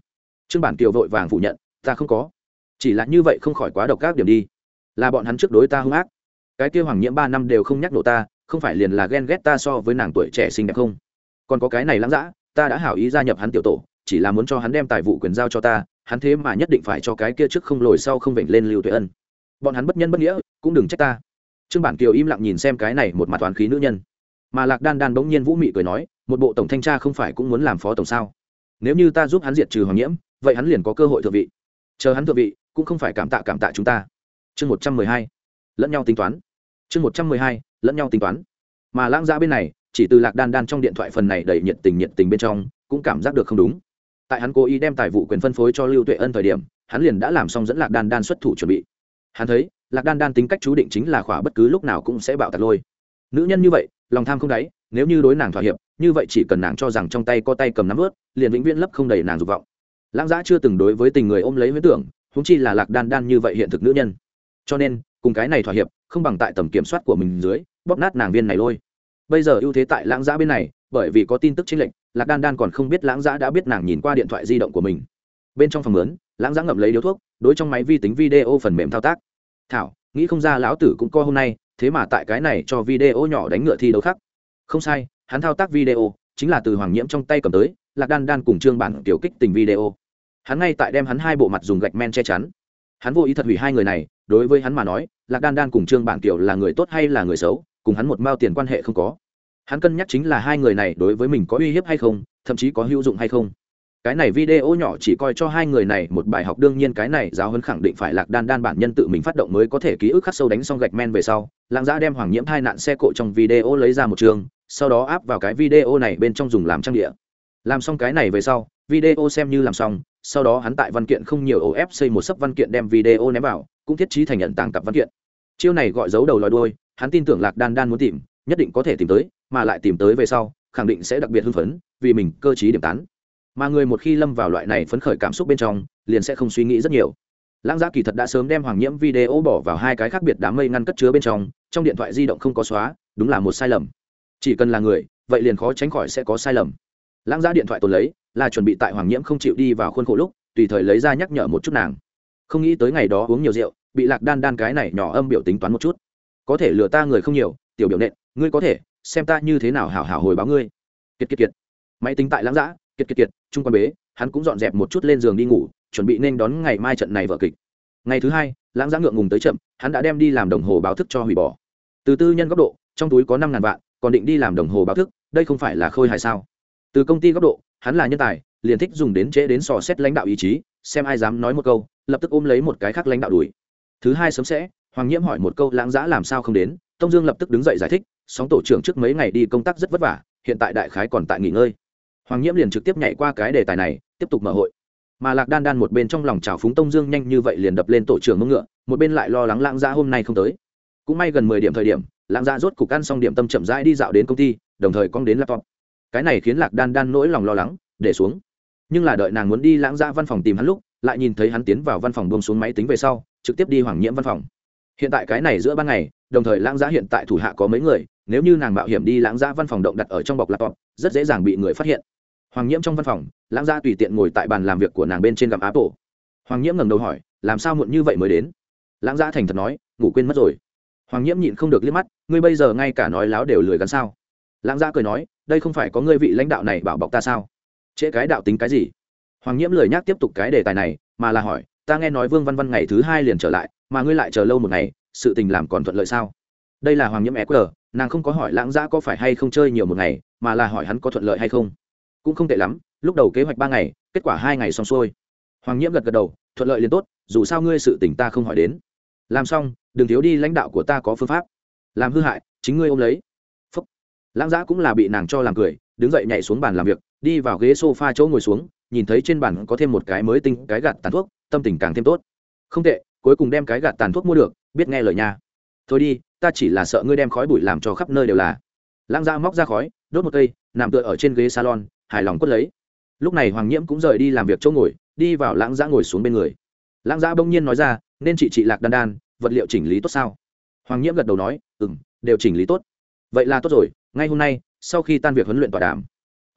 Speaker 1: Trương bản kiều vội vàng phủ nhận, ta không có. Chỉ là như vậy không khỏi quá độc các điểm đi. Là bọn hắn trước đối ta hung ác. Cái kia hoàng nhiễm ba năm đều không nhắc nổ ta, không phải liền là ghen ghét ta so với nàng tuổi trẻ xinh đẹp không? Còn có cái này lãng giã ta đã hảo ý gia nhập hắn tiểu tổ chỉ là muốn cho hắn đem tài vụ quyền giao cho ta, hắn thế mà nhất định phải cho cái kia trước không lồi sau không vểnh lên lưu tuệ ân. Bọn hắn bất nhân bất nghĩa, cũng đừng trách ta. Trương bản kiều im lặng nhìn xem cái này một mặt toàn khí nữ nhân. Mà lạc đan đan bỗng nhiên vũ mị cười nói, một bộ tổng thanh tra không phải cũng muốn làm phó tổng sao? Nếu như ta giúp hắn diệt trừ hoàng nhiễm, vậy hắn liền có cơ hội thượng vị. Chờ hắn thượng vị, cũng không phải cảm tạ cảm tạ chúng ta. Chương một trăm mười hai, lẫn nhau tính toán. Chương một trăm mười hai, lẫn nhau tính toán. Mà lãng ra bên này, chỉ từ lạc đan đan trong điện thoại phần này đầy nhiệt tình nhiệt tình bên trong, cũng cảm giác được không đúng tại hắn cố ý đem tài vụ quyền phân phối cho lưu tuệ ân thời điểm, hắn liền đã làm xong dẫn lạc đan đan xuất thủ chuẩn bị. Hắn thấy, lạc đan đan tính cách chú định chính là khỏa bất cứ lúc nào cũng sẽ bạo tạt lôi. Nữ nhân như vậy, lòng tham không đáy, nếu như đối nàng thỏa hiệp, như vậy chỉ cần nàng cho rằng trong tay có tay cầm nắm ướt liền vĩnh viễn lấp không đầy nàng dục vọng. Lãng giã chưa từng đối với tình người ôm lấy huyết tưởng húng chi là lạc đan đan như vậy hiện thực nữ nhân. Cho nên, cùng cái này thỏa hiệp, không bằng tại tầm kiểm soát của mình dưới, bóp nát nàng viên này lôi. Bây giờ ưu thế tại lãng giã bên này, bởi vì có tin tức chính lệnh lạc đan đan còn không biết lãng giã đã biết nàng nhìn qua điện thoại di động của mình. Bên trong phòng lớn, lãng giã ngậm lấy điếu thuốc, đối trong máy vi tính video phần mềm thao tác. Thảo, nghĩ không ra lão tử cũng co hôm nay, thế mà tại cái này cho video nhỏ đánh ngựa thi đấu khác. Không sai, hắn thao tác video, chính là từ hoàng nhiễm trong tay cầm tới, lạc đan đan cùng trương bản tiểu kích tình video. Hắn ngay tại đem hắn hai bộ mặt dùng gạch men che chắn. Hắn vô ý thật hủy hai người này, đối với hắn mà nói, lạc đan đan cùng trương bản tiểu là người tốt hay là người xấu, cùng hắn một mao tiền quan hệ không có hắn cân nhắc chính là hai người này đối với mình có uy hiếp hay không, thậm chí có hữu dụng hay không. Cái này video nhỏ chỉ coi cho hai người này một bài học, đương nhiên cái này giáo huấn khẳng định phải lạc đan đan bản nhân tự mình phát động mới có thể ký ức khắc sâu đánh xong gạch men về sau lạng giã đem hoàng nhiễm hai nạn xe cộ trong video lấy ra một trường, sau đó áp vào cái video này bên trong dùng làm trang địa. Làm xong cái này về sau, video xem như làm xong, sau đó hắn tại văn kiện không nhiều ổ ép xây một sấp văn kiện đem video ném vào, cũng thiết trí thành nhận tàng cặp văn kiện. Chiêu này gọi dấu đầu lòi đuôi, hắn tin tưởng lạc đan đan muốn tìm nhất định có thể tìm tới, mà lại tìm tới về sau, khẳng định sẽ đặc biệt hưng phấn, vì mình cơ t điểm tán. Mà người một khi lâm vào loại này phấn khởi cảm xúc bên trong, liền sẽ không suy nghĩ rất nhiều. Lãng giá kỳ thật đã sớm đem hoàng nhiễm video bỏ vào hai cái khác biệt đám mây ngăn cất chứa bên trong trong điện thoại di động không có xóa, đúng là một sai lầm. Chỉ cần là người, vậy liền khó tránh khỏi sẽ có sai lầm. Lãng giá điện thoại tồn lấy, là chuẩn bị tại hoàng nhiễm không chịu đi vào khuôn khổ lúc, tùy thời lấy ra nhắc nhở một chút nàng. Không nghĩ tới ngày đó uống nhiều rượu, bị lạc đan đan cái này nhỏ âm biểu tính toán một chút. Có thể lừa ta người không nhiều, tiểu biểu nện ngươi có thể, xem ta như thế nào hảo hảo hồi báo ngươi. Kiệt kiệt kiệt. Máy tính tại lãng giã kiệt kiệt kiệt, trung quan bế, hắn cũng dọn dẹp một chút lên giường đi ngủ, chuẩn bị nên đón ngày mai trận này vở kịch. Ngày thứ hai, lãng giã ngượng ngùng tới chậm, hắn đã đem đi làm đồng hồ báo thức cho hủy bỏ. Từ tư nhân góc độ, trong túi có năm ngàn vạn, còn định đi làm đồng hồ báo thức, đây không phải là khôi hài sao? Từ công ty góc độ, hắn là nhân tài, liền thích dùng đến trễ đến sò xét lãnh đạo ý chí, xem ai dám nói một câu, lập tức ôm lấy một cái khác lãnh đạo đuổi. Thứ hai sớm sẽ, hoàng nhiễm hỏi một câu, lãng giã làm sao không đến? Tông dương lập tức đứng dậy giải thích sóng tổ trưởng trước mấy ngày đi công tác rất vất vả, hiện tại đại khái còn tại nghỉ ngơi. Hoàng nhiễm liền trực tiếp nhảy qua cái đề tài này, tiếp tục mở hội. Mà lạc đan đan một bên trong lòng trào phúng tông dương nhanh như vậy liền đập lên tổ trưởng mông ngựa, một bên lại lo lắng lãng giã hôm nay không tới. Cũng may gần mười điểm thời điểm, lãng giã rốt cục ăn xong điểm tâm chậm rãi đi dạo đến công ty, đồng thời cong đến laptop. Cái này khiến lạc đan đan nỗi lòng lo lắng, để xuống. Nhưng là đợi nàng muốn đi lãng giã văn phòng tìm hắn lúc, lại nhìn thấy hắn tiến vào văn phòng bông xuống máy tính về sau, trực tiếp đi hoàng nhiễm văn phòng. Hiện tại cái này giữa ban ngày đồng thời lãng giã hiện tại thủ hạ có mấy người, nếu như nàng mạo hiểm đi lãng giã văn phòng động đặt ở trong bọc laptop, rất dễ dàng bị người phát hiện. Hoàng nhiễm trong văn phòng, lãng giã tùy tiện ngồi tại bàn làm việc của nàng bên trên gặp apple. Tổ hoàng nhiễm ngẩng đầu hỏi, làm sao muộn như vậy mới đến? Lãng giã thành thật nói, ngủ quên mất rồi. Hoàng nhiễm nhịn không được liếc mắt, ngươi bây giờ ngay cả nói láo đều lười gắn sao? Lãng giã cười nói, đây không phải có ngươi vị lãnh đạo này bảo bọc ta sao? Trễ cái đạo tính cái gì? Hoàng nhiễm lười nhác tiếp tục cái đề tài này, mà là hỏi, ta nghe nói vương văn văn ngày thứ hai liền trở lại, mà ngươi lại chờ lâu một ngày sự tình làm còn thuận lợi sao? Đây là hoàng nhiễm eq nàng không có hỏi lãng giã có phải hay không chơi nhiều một ngày, mà là hỏi hắn có thuận lợi hay không. Cũng không tệ lắm, lúc đầu kế hoạch ba ngày, kết quả hai ngày xong xuôi. Hoàng nhiễm gật gật đầu, thuận lợi liền tốt, dù sao ngươi sự tỉnh ta không hỏi đến. Làm xong, đừng thiếu đi lãnh đạo của ta có phương pháp. Làm hư hại, chính ngươi ôm lấy. Phúc. Lãng giã cũng là bị nàng cho làm cười, đứng dậy nhảy xuống bàn làm việc, đi vào ghế s o f a chỗ ngồi xuống, nhìn thấy trên bàn có thêm một cái mới tinh, cái gạt tàn thuốc, tâm tình càng thêm tốt. Không tệ, cuối cùng đem cái gạt tàn thuốc mua được biết nghe lời nha. Thôi đi, ta chỉ là sợ ngươi đem khói bụi làm cho khắp nơi đều là. Lãng giã móc ra khói, đốt một cây, nằm tựa ở trên ghế salon, hài lòng quất lấy. Lúc này hoàng nhiễm cũng rời đi làm việc chỗ ngồi, đi vào lãng giã ngồi xuống bên người. Lãng giã bỗng nhiên nói ra, nên chị chị lạc đan đan, vật liệu chỉnh lý tốt sao? Hoàng nhiễm gật đầu nói ừ m đều chỉnh lý tốt. Vậy là tốt rồi, ngay hôm nay, sau khi tan việc huấn luyện tọa đàm.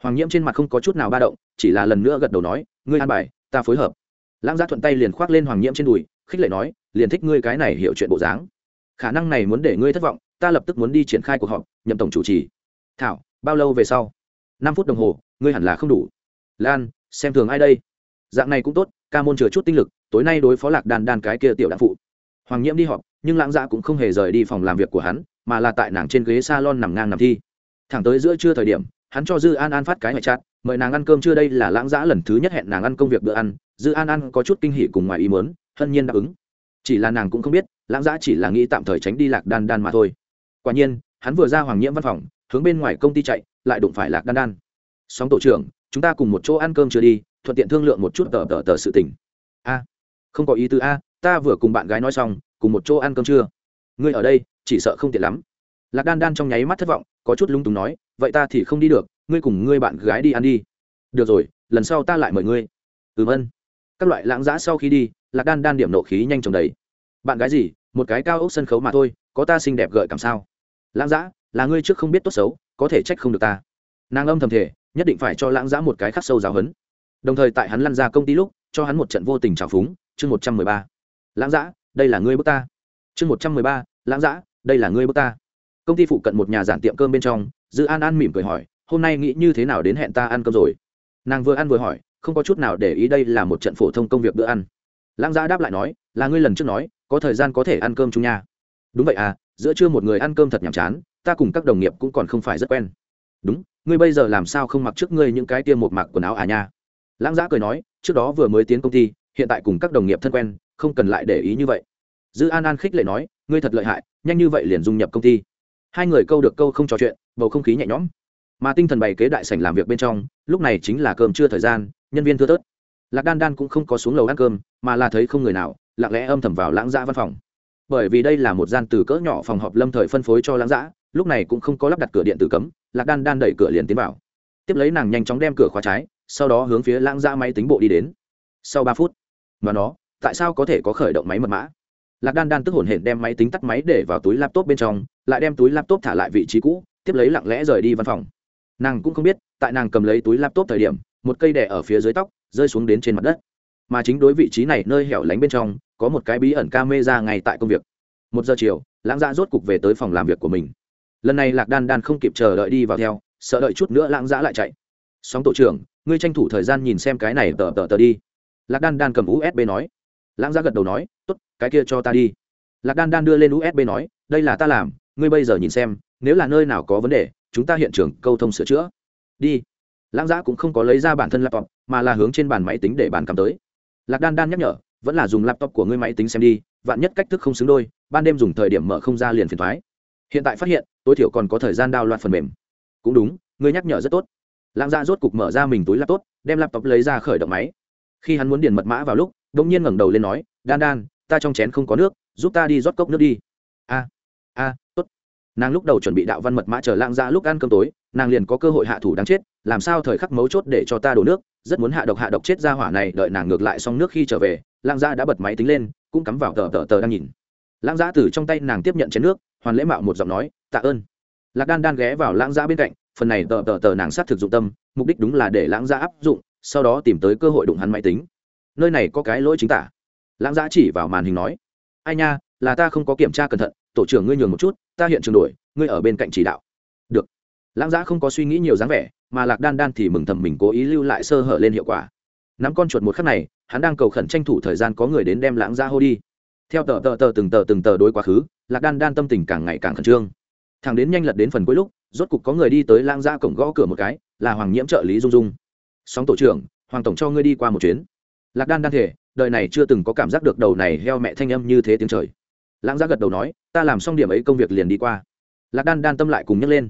Speaker 1: Hoàng nhiễm trên mặt không có chút nào ba động, chỉ là lần nữa gật đầu nói, ngươi an bài, ta phối hợp. Lãng giã thuận tay liền khoác lên hoàng nhiễm trên đùi, khích lệ nói liền thích ngươi cái này hiểu chuyện bộ dáng. Khả năng này muốn để ngươi thất vọng, ta lập tức muốn đi triển khai cuộc họp, nhậm tổng chủ trì. Thảo, bao lâu về sau? Năm phút đồng hồ, ngươi hẳn là không đủ. Lan, xem thường ai đây? Dạng này cũng tốt, ca môn chừa chút tinh lực, tối nay đối phó lạc đan đan cái kia tiểu đạn phụ. Hoàng nhiễm đi họp, nhưng lãng dạ cũng không hề rời đi phòng làm việc của hắn, mà là tại nàng trên ghế s a lon nằm ngang nằm thi. Thẳng tới giữa trưa thời điểm, hắn cho dư an an phát cái ngoại chát mời nàng ăn cơm trưa đây là lãng dạ lần thứ nhất hẹn nàng ăn công việc bữa ăn. Dư an an có chút kinh hỉ cùng ngoài ý mớn hân nhiên đáp ứng chỉ là nàng cũng không biết, lãng giã chỉ là nghĩ tạm thời tránh đi lạc đan đan mà thôi. Quả nhiên, hắn vừa ra hoàng nhiễm văn phòng, hướng bên ngoài công ty chạy, lại đụng phải lạc đan đan. Sóng tổ trưởng, chúng ta cùng một chỗ ăn cơm chưa đi, thuận tiện thương lượng một chút tờ tờ tờ sự tình. A, không có ý tứ a, ta vừa cùng bạn gái nói xong, cùng một chỗ ăn cơm chưa? ngươi ở đây, chỉ sợ không tiện lắm. Lạc đan đan trong nháy mắt thất vọng, có chút lung túng nói, vậy ta thì không đi được, ngươi cùng ngươi bạn gái đi ăn đi. Được rồi, lần sau ta lại mời ngươi. Ừm ân các loại lãng giã sau khi đi lạc đan đan điểm nộ khí nhanh chóng đầy bạn gái gì? Một cái cao ốc sân khấu mà thôi, có ta xinh đẹp gợi cảm sao? Lãng giã là ngươi trước không biết tốt xấu, có thể trách không được ta. Nàng âm thầm thể nhất định phải cho lãng giã một cái khắc sâu giáo hấn đồng thời tại hắn lăn ra công ty lúc, cho hắn một trận vô tình trào phúng, chương một trăm mười ba. Lãng giã đây là ngươi bước ta. Chương một trăm mười ba, lãng giã đây là ngươi bước ta. Công ty phụ cận một nhà giản tiệm cơm bên trong, dư an an mỉm cười hỏi, hôm nay nghĩ như thế nào đến hẹn ta ăn cơm rồi? Nàng vừa ăn vừa hỏi, không có chút nào để ý đây là một trận phổ thông công việc bữa ăn lãng gia đáp lại nói, là ngươi lần trước nói, có thời gian có thể ăn cơm chung nha. Đúng vậy à giữa trưa một người ăn cơm thật nhàm chán, ta cùng các đồng nghiệp cũng còn không phải rất quen. Đúng, ngươi bây giờ làm sao không mặc trước ngươi những cái tiêm một mặc quần áo à nha? Lãng giã cười nói, trước đó vừa mới tiến công ty, hiện tại cùng các đồng nghiệp thân quen, không cần lại để ý như vậy. Dư an an khích lệ nói, ngươi thật lợi hại, nhanh như vậy liền dung nhập công ty. Hai người câu được câu không trò chuyện, bầu không khí nhẹ nhõm. Mà tinh thần bày kế đại sảnh làm việc bên trong, lúc này chính là cơm trưa thời gian, nhân viên thưa tớt lạc đan đan cũng không có xuống lầu ăn cơm mà là thấy không người nào, lặng lẽ âm thầm vào lãng giã văn phòng. Bởi vì đây là một gian từ cỡ nhỏ phòng họp lâm thời phân phối cho lãng giã lúc này cũng không có lắp đặt cửa điện tử cấm, lạc đan đan đẩy cửa liền tiến vào. Tiếp lấy nàng nhanh chóng đem cửa khóa trái, sau đó hướng phía lãng giã máy tính bộ đi đến. Sau ba phút, mà nó, tại sao có thể có khởi động máy mật mã? Lạc đan đan tức hổn hển đem máy tính tắt máy để vào túi laptop bên trong, lại đem túi laptop thả lại vị trí cũ, tiếp lấy lặng lẽ rời đi văn phòng. Nàng cũng không biết, tại nàng cầm lấy túi laptop thời điểm, một cây đẻ ở phía dưới tóc, rơi xuống đến trên mặt đất mà chính đối vị trí này nơi hẻo lánh bên trong, có một cái bí ẩn camera ngay tại công việc. Một giờ chiều, lãng dạ rốt cục về tới phòng làm việc của mình. Lần này lạc đan đan không kịp chờ đợi đi vào theo, sợ đợi chút nữa lãng dạ lại chạy. Sóng tổ trưởng, ngươi tranh thủ thời gian nhìn xem cái này tờ tờ tờ đi. Lạc đan đan cầm usb nói. Lãng dạ gật đầu nói t ố t cái kia cho ta đi. Lạc đan đan đưa lên usb nói, đây là ta làm, ngươi bây giờ nhìn xem, nếu là nơi nào có vấn đề, chúng ta hiện trường câu thông sửa chữa. Đi. Lãng giã cũng không có lấy ra bản thân laptop, mà là hướng trên bàn máy tính để bàn cắm tới lạc đan đan nhắc nhở, vẫn là dùng laptop của ngươi máy tính xem đi, vạn nhất cách thức không xứng đôi, ban đêm dùng thời điểm mở không ra liền phiền thoái. Hiện tại phát hiện, tối thiểu còn có thời gian đao loạt phần mềm. Cũng đúng, ngươi nhắc nhở rất tốt. Lãng giã dạ rốt cục mở ra mình túi laptop, đem laptop lấy ra khởi động máy. Khi hắn muốn điền mật mã vào lúc đ ỗ n g nhiên ngẩng đầu lên nói, đan đan, ta trong chén không có nước, giúp ta đi rót cốc nước đi. A a, tốt. Nàng lúc đầu chuẩn bị đạo văn mật mã chờ lãng ra dạ lúc ăn cơm tối, nàng liền có cơ hội hạ thủ đáng chết làm sao thời khắc mấu chốt để cho ta đổ nước, rất muốn hạ độc hạ độc chết ra hỏa này, đợi nàng ngược lại xong nước khi trở về lãng gia đã bật máy tính lên, cũng cắm vào tờ tờ tờ đang nhìn. Lãng gia từ trong tay nàng tiếp nhận chén nước, hoàn lễ mạo một giọng nói, tạ ơn. Lạc đan đan ghé vào lãng gia bên cạnh, phần này tờ tờ tờ nàng sát thực dụng tâm, mục đích đúng là để lãng gia áp dụng, sau đó tìm tới cơ hội đụng hắn máy tính. Nơi này có cái lỗi chính tả. Lãng gia chỉ vào màn hình nói, ai nha, là ta không có kiểm tra cẩn thận, tổ trưởng ngươi nhường một chút, ta hiện trường đổi, ngươi ở bên cạnh chỉ đạo. Được. Lãng gia không có suy nghĩ nhiều dáng vẻ mà lạc đan đan thì mừng thầm mình cố ý lưu lại sơ hở lên hiệu quả. Nắm con chuột một khắc này, hắn đang cầu khẩn tranh thủ thời gian có người đến đem lãng ra hô đi. Theo tờ tờ tờ từng tờ từng tờ đối quá khứ, lạc đan đan tâm tình càng ngày càng khẩn trương. Thằng đến nhanh lật đến phần cuối lúc, rốt cục có người đi tới lãng ra cổng gõ cửa một cái, là hoàng nhiễm trợ lý dung dung. Sóng tổ trưởng, hoàng tổng cho ngươi đi qua một chuyến. Lạc đan đan thể đời này chưa từng có cảm giác được đầu này heo mẹ thanh âm như thế tiếng trời. Lãng ra gật đầu nói, ta làm xong điểm ấy công việc liền đi qua. Lạc đan đan tâm lại cùng nhấc lên.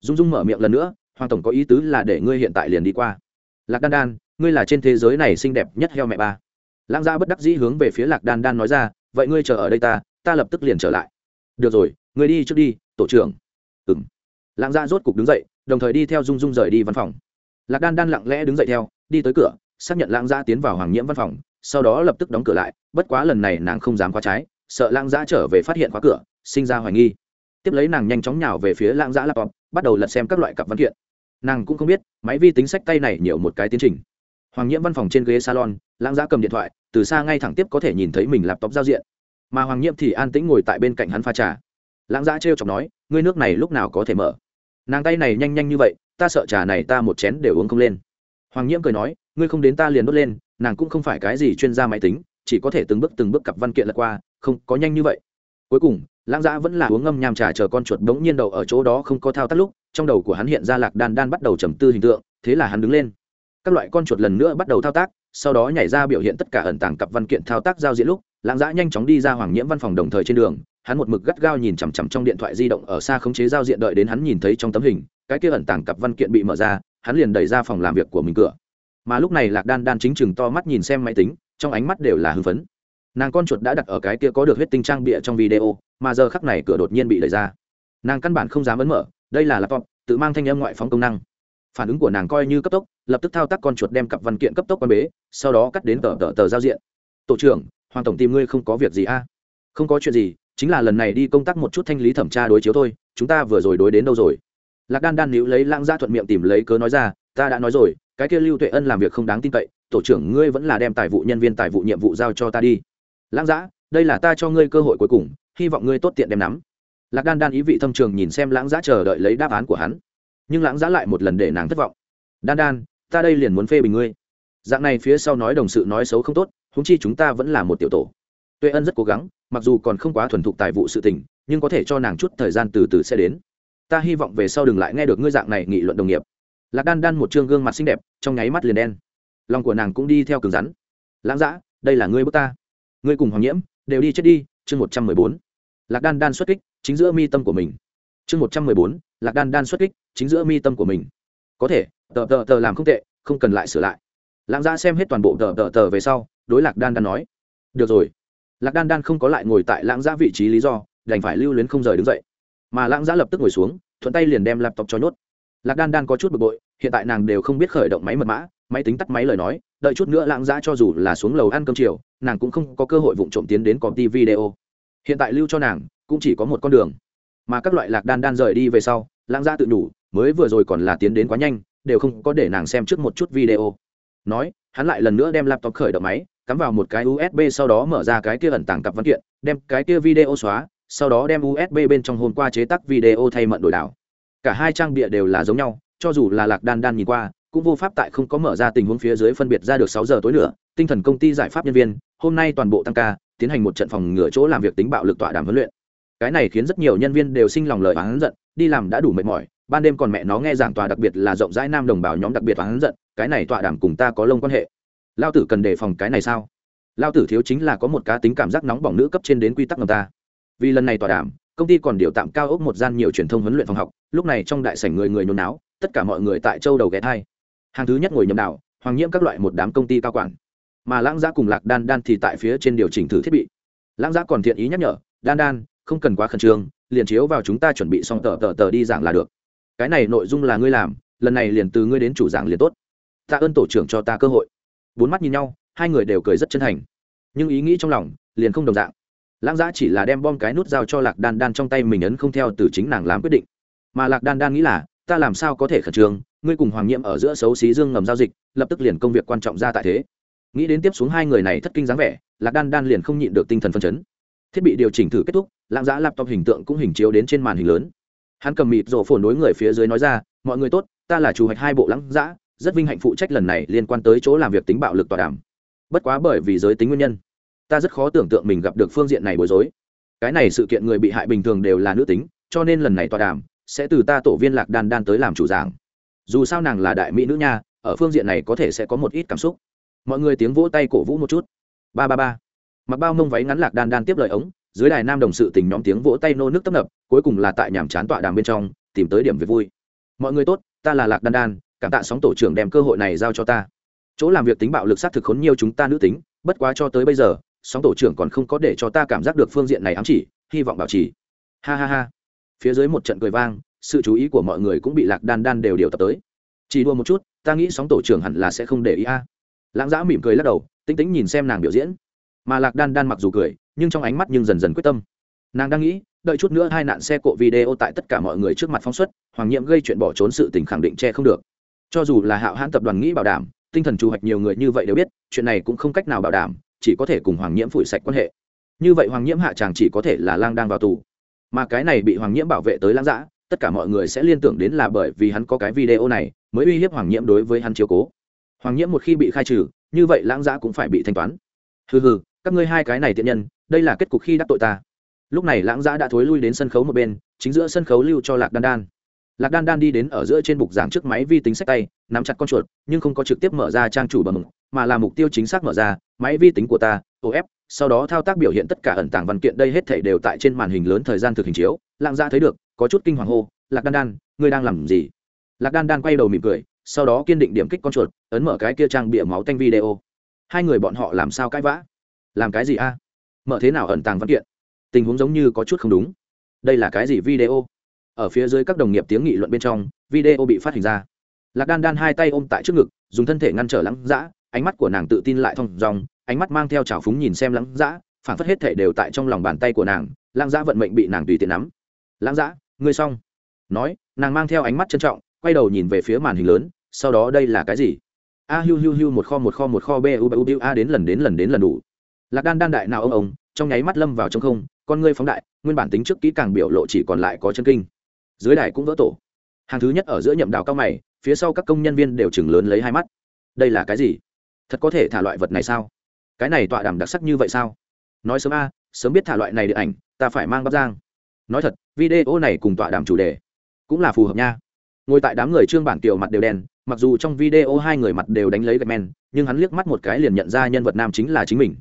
Speaker 1: Dung dung mở miệng lần nữa hoàng tổng có ý tứ là để ngươi hiện tại liền đi qua. Lạc đan đan, ngươi là trên thế giới này xinh đẹp nhất heo mẹ ba. Lãng gia bất đắc dĩ hướng về phía lạc đan đan nói ra, vậy ngươi chờ ở đây ta ta lập tức liền trở lại. Được rồi, ngươi đi trước đi, tổ trưởng. Ừng lãng gia rốt cục đứng dậy, đồng thời đi theo dung dung rời đi văn phòng. Lạc đan đan lặng lẽ đứng dậy theo, đi tới cửa, xác nhận lãng gia tiến vào hoàng nhiễm văn phòng, sau đó lập tức đóng cửa lại, bất quá lần này nàng không dám khóa trái, sợ lãng Gia trở về phát hiện khóa cửa, sinh ra hoài nghi. Tiếp lấy nàng nhanh chóng nhào về phía lãng gia laptop, bắt đầu lật xem các loại cặp văn kiện nàng cũng không biết, máy vi tính sách tay này nhiều một cái tiến trình. Hoàng nhiễm văn phòng trên ghế salon, lãng giã cầm điện thoại, từ xa ngay thẳng tiếp có thể nhìn thấy mình laptop giao diện. Mà hoàng nhiễm thì an tĩnh ngồi tại bên cạnh hắn pha trà. Lãng giã trêu chọc nói, ngươi nước này lúc nào có thể mở? Nàng tay này nhanh nhanh như vậy, ta sợ trà này ta một chén đều uống không lên. Hoàng nhiễm cười nói, ngươi không đến ta liền đốt lên, nàng cũng không phải cái gì chuyên gia máy tính, chỉ có thể từng bước từng bước cặp văn kiện lật qua, không, có nhanh như vậy. Cuối cùng lãng giã vẫn là uống ngâm nhàm trà chờ con chuột bỗng nhiên đầu ở chỗ đó không có thao tác lúc, trong đầu của hắn hiện ra lạc đan đan bắt đầu trầm tư hình tượng, thế là hắn đứng lên. Các loại con chuột lần nữa bắt đầu thao tác, sau đó nhảy ra biểu hiện tất cả ẩn tàng cặp văn kiện thao tác giao diễn lúc, lãng giã nhanh chóng đi ra hoàng nhiễm văn phòng đồng thời trên đường, hắn một mực gắt gao nhìn chằm chằm trong điện thoại di động ở xa khống chế giao diện đợi đến hắn nhìn thấy trong tấm hình, cái kia ẩn tàng cặp văn kiện bị mở ra, hắn liền đẩy ra phòng làm việc của mình cửa. Mà lúc này lạc đan đan chính chừng to mắt nhìn xem máy tính, trong ánh mắt đều là hưng phấn nàng con chuột đã đặt ở cái kia có được huyết tinh trang bịa trong video, mà giờ khắc này cửa đột nhiên bị đẩy ra. Nàng căn bản không dám ấn mở, đây là laptop, tự mang thanh âm ngoại phóng công năng. Phản ứng của nàng coi như cấp tốc, lập tức thao tác con chuột đem cặp văn kiện cấp tốc quan bế, sau đó cắt đến tờ tờ tờ giao diện. Tổ trưởng, hoàng tổng tìm ngươi không có việc gì a? Không có chuyện gì, chính là lần này đi công tác một chút thanh lý thẩm tra đối chiếu thôi, chúng ta vừa rồi đối đến đâu rồi? Lạc đan đan níu lấy lãng ra thuận miệng tìm lấy cớ nói ra, ta đã nói rồi, cái kia lưu tuệ ân làm việc không đáng tin cậy, tổ trưởng ngươi vẫn là đem tài vụ nhân viên tài vụ nhiệm vụ giao cho ta đi lãng giã đây là ta cho ngươi cơ hội cuối cùng, hy vọng ngươi tốt tiện đem nắm. Lạc đan đan ý vị thâm trường nhìn xem lãng giã chờ đợi lấy đáp án của hắn. Nhưng lãng giã lại một lần để nàng thất vọng. Đan đan, ta đây liền muốn phê bình ngươi. Dạng này phía sau nói đồng sự nói xấu không tốt húng chi chúng ta vẫn là một tiểu tổ. Tuệ ân rất cố gắng, mặc dù còn không quá thuần thục tài vụ sự tình, nhưng có thể cho nàng chút thời gian từ từ sẽ đến. Ta hy vọng về sau đừng lại nghe được ngươi dạng này nghị luận đồng nghiệp. Lạc đan đan một chương gương mặt xinh đẹp, trong nháy mắt liền đen. Lòng của nàng cũng đi theo cứng rắn. Lãng dã, đây là ngươi bước ta ngươi cùng hoàng nhiễm đều đi chết đi. Chương một trăm mười bốn. Lạc đan đan xuất kích chính giữa mi tâm của mình. Chương một trăm mười bốn. Lạc đan đan xuất kích chính giữa mi tâm của mình. Có thể, tờ tờ tờ làm không tệ, không cần lại sửa lại. Lãng gia xem hết toàn bộ tờ tờ tờ về sau, đối lạc đan đan nói, được rồi. Lạc đan đan không có lại ngồi tại lãng gia vị trí lý do, đành phải lưu luyến không rời đứng dậy. Mà lãng gia lập tức ngồi xuống, thuận tay liền đem laptop cho nhốt. Lạc đan đan có chút bực bội, hiện tại nàng đều không biết khởi động máy mật mã máy tính tắt máy lời nói, đợi chút nữa lãng giã cho dù là xuống lầu ăn cơm chiều, nàng cũng không có cơ hội vụng trộm tiến đến công ty video. Hiện tại lưu cho nàng, cũng chỉ có một con đường. Mà các loại lạc đan đan rời đi về sau, lãng giã tự đủ mới vừa rồi còn là tiến đến quá nhanh, đều không có để nàng xem trước một chút video. Nói, hắn lại lần nữa đem laptop khởi động máy, cắm vào một cái usb sau đó mở ra cái kia ẩn tàng cặp văn kiện, đem cái kia video xóa, sau đó đem usb bên trong hôm qua chế tắc video thay mận đổi đảo. Cả hai trang bịa đều là giống nhau, cho dù là lạc đan đan nhìn qua cũng vô pháp tại không có mở ra tình huống phía dưới phân biệt ra được sáu giờ tối nữa, tinh thần công ty giải pháp nhân viên, hôm nay toàn bộ tăng ca, tiến hành một trận phòng ngừa chỗ làm việc tính bạo lực tọa đàm huấn luyện. Cái này khiến rất nhiều nhân viên đều sinh lòng lời oán giận, đi làm đã đủ mệt mỏi, ban đêm còn mẹ nó nghe giảng tòa đặc biệt là rộng rãi nam đồng bào nhóm đặc biệt oán giận, cái này tọa đàm cùng ta có lông quan hệ. Lao tử cần đề phòng cái này sao? Lao tử thiếu chính là có một cá tính cảm giác nóng bỏng nữ cấp trên đến quy tắc ngầm ta. Vì lần này tọa đàm, công ty còn điều tạm cao ốc một gian nhiều truyền thông huấn luyện phòng học, lúc này trong đại sảnh người người nhốn náo, tất cả mọi người tại châu đầu ghé thai hàng thứ nhất ngồi nhầm đảo hoàng nhiễm các loại một đám công ty cao quản. Mà lãng giã cùng lạc đan đan thì tại phía trên điều chỉnh thử thiết bị. Lãng giã còn thiện ý nhắc nhở, đan đan, không cần quá khẩn trương, liền chiếu vào chúng ta chuẩn bị xong tờ tờ tờ đi giảng là được. Cái này nội dung là ngươi làm, lần này liền từ ngươi đến chủ giảng liền tốt. Tạ ơn tổ trưởng cho ta cơ hội. Bốn mắt nhìn nhau, hai người đều cười rất chân thành. Nhưng ý nghĩ trong lòng liền không đồng dạng. Lãng giã chỉ là đem bom cái nút giao cho lạc đan đan trong tay mình ấn không theo từ chính nàng làm quyết định. Mà lạc đan đan nghĩ là, ta làm sao có thể khẩn trương ngươi cùng hoàng nhiễm ở giữa xấu xí dương ngầm giao dịch, lập tức liền công việc quan trọng ra tại thế. Nghĩ đến tiếp xuống hai người này thất kinh dáng vẻ, lạc đan đan liền không nhịn được tinh thần phân chấn. Thiết bị điều chỉnh thử kết thúc, lãng giã laptop hình tượng cũng hình chiếu đến trên màn hình lớn. Hắn cầm mịt rổ phồn đối người phía dưới nói ra, mọi người tốt, ta là chủ hoạch hai bộ lãng giã, rất vinh hạnh phụ trách lần này liên quan tới chỗ làm việc tính bạo lực tọa đàm. Bất quá bởi vì giới tính nguyên nhân, ta rất khó tưởng tượng mình gặp được phương diện này bối rối. Cái này sự kiện người bị hại bình thường đều là nữ tính, cho nên lần này tọa đàm sẽ từ ta tổ viên lạc đan đan tới làm chủ giảng dù sao nàng là đại mỹ nữ nha, ở phương diện này có thể sẽ có một ít cảm xúc. Mọi người tiếng vỗ tay cổ vũ một chút. Ba ba ba. Mặc bao mông váy ngắn lạc đan đan tiếp lời ống, dưới đài nam đồng sự tình nhóm tiếng vỗ tay nô nước tấp nập, cuối cùng là tại nhàm chán tọa đàm bên trong, tìm tới điểm về vui. Mọi người tốt, ta là lạc đan đan, cảm tạ sóng tổ trưởng đem cơ hội này giao cho ta. Chỗ làm việc tính bạo lực sát thực khốn nhiều chúng ta nữ tính, bất quá cho tới bây giờ, sóng tổ trưởng còn không có để cho ta cảm giác được phương diện này ám chỉ, hy vọng bảo trì. Ha ha ha. Phía dưới một trận cười vang sự chú ý của mọi người cũng bị lạc đan đan đều điều tập tới. Chỉ đua một chút, ta nghĩ sóng tổ trưởng hẳn là sẽ không để ý a. Lãng giã mỉm cười lắc đầu tính tính nhìn xem nàng biểu diễn. Mà lạc đan đan mặc dù cười, nhưng trong ánh mắt nhưng dần dần quyết tâm. Nàng đang nghĩ, đợi chút nữa hai nạn xe cộ video tại tất cả mọi người trước mặt phóng xuất, hoàng nhiệm gây chuyện bỏ trốn sự tình khẳng định che không được. Cho dù là hạo hãn tập đoàn nghĩ bảo đảm, tinh thần trù hoạch nhiều người như vậy đều biết, chuyện này cũng không cách nào bảo đảm, chỉ có thể cùng hoàng nhiễm phủi sạch quan hệ. Như vậy hoàng nhiễm hạ chàng chỉ có thể là lang đang vào tù. Mà cái này bị hoàng nhiễm bảo vệ tới lãng giã tất cả mọi người sẽ liên tưởng đến là bởi vì hắn có cái video này mới uy hiếp hoàng nhiễm đối với hắn chiếu cố. Hoàng nhiễm một khi bị khai trừ, như vậy lãng giã cũng phải bị thanh toán. Hừ hừ, các ngươi hai cái này tiện nhân, đây là kết cục khi đắc tội ta. Lúc này lãng giã đã thối lui đến sân khấu một bên, chính giữa sân khấu lưu cho lạc đan đan. Lạc đan đan đi đến ở giữa trên bục giảng trước máy vi tính sách tay, nắm chặt con chuột, nhưng không có trực tiếp mở ra trang chủ bờ mực mà là mục tiêu chính xác mở ra, máy vi tính của ta ef sau đó thao tác biểu hiện tất cả ẩn tàng văn kiện, đây hết thể đều tại trên màn hình lớn thời gian thực hình chiếu lạng ra thấy được, có chút kinh hoàng hô, lạc đan đan, ngươi đang làm gì? Lạc đan đan quay đầu mỉm cười, sau đó kiên định điểm kích con chuột, ấn mở cái kia trang bịa máu tanh video. Hai người bọn họ làm sao cãi vã? Làm cái gì a? Mở thế nào ẩn tàng văn kiện? Tình huống giống như có chút không đúng. Đây là cái gì video? Ở phía dưới các đồng nghiệp tiếng nghị luận bên trong, video bị phát hình ra. Lạc đan đan hai tay ôm tại trước ngực, dùng thân thể ngăn trở lắng dã ánh mắt của nàng tự tin lại thong dòng ánh mắt mang theo trào phúng nhìn xem lắng dã phản phất hết thể đều tại trong lòng bàn tay của nàng lăng dã vận mệnh bị nàng tùy tiện nắm lãng dã, ngươi xong. Nói, nàng mang theo ánh mắt trân trọng, quay đầu nhìn về phía màn hình lớn, sau đó đây là cái gì? A, hiu hiu hiu, một kho một kho một kho b u b u a, đến lần đến lần đến lần đủ. Lạc đan đan đại nào ông ông, trong nháy mắt lâm vào trong không, con ngươi phóng đại, nguyên bản tính trước kỹ càng biểu lộ chỉ còn lại có chân kinh. Dưới đài cũng vỡ tổ. Hàng thứ nhất ở giữa nhậm đào cao mày, phía sau các công nhân viên đều chừng lớn lấy hai mắt. Đây là cái gì? Thật có thể thả loại vật này sao? Cái này tọa đàm đặc sắc như vậy sao? Nói sớm a, sớm biết thả loại này điện ảnh, ta phải mang bắc giang nói thật, video này cùng tọa đàm chủ đề cũng là phù hợp nha. Ngồi tại đám người trương bản kiều mặt đều đen, mặc dù trong video hai người mặt đều đánh lấy gạch men, nhưng hắn liếc mắt một cái liền nhận ra nhân vật nam chính là chính mình.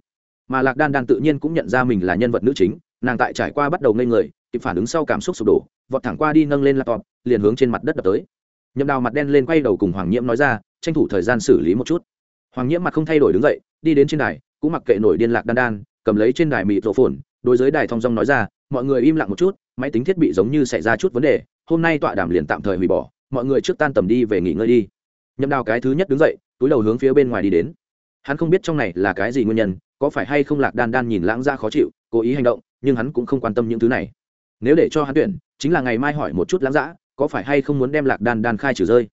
Speaker 1: Mà lạc đan đan tự nhiên cũng nhận ra mình là nhân vật nữ chính, nàng tại trải qua bắt đầu ngây người, kịp phản ứng sau cảm xúc sụp đổ, vọt thẳng qua đi nâng lên laptop, liền hướng trên mặt đất đập tới. Nhậm đào mặt đen lên quay đầu cùng hoàng nhiễm nói ra, tranh thủ thời gian xử lý một chút. Hoàng nhiễm mặt không thay đổi đứng dậy, đi đến trên đài, cũng mặc kệ nổi điên lạc đan đan, cầm lấy trên đài mịt rổ phồn đối với đài thong dong nói ra mọi người im lặng một chút, máy tính thiết bị giống như xảy ra chút vấn đề, hôm nay tọa đàm liền tạm thời hủy bỏ, mọi người trước tan tầm đi về nghỉ ngơi đi. Nhậm đào cái thứ nhất đứng dậy, túi đầu hướng phía bên ngoài đi đến. Hắn không biết trong này là cái gì nguyên nhân, có phải hay không lạc đan đan nhìn lãng ra khó chịu, cố ý hành động, nhưng hắn cũng không quan tâm những thứ này. Nếu để cho hắn tuyển, chính là ngày mai hỏi một chút lãng giã có phải hay không muốn đem lạc đan đan khai trừ rơi?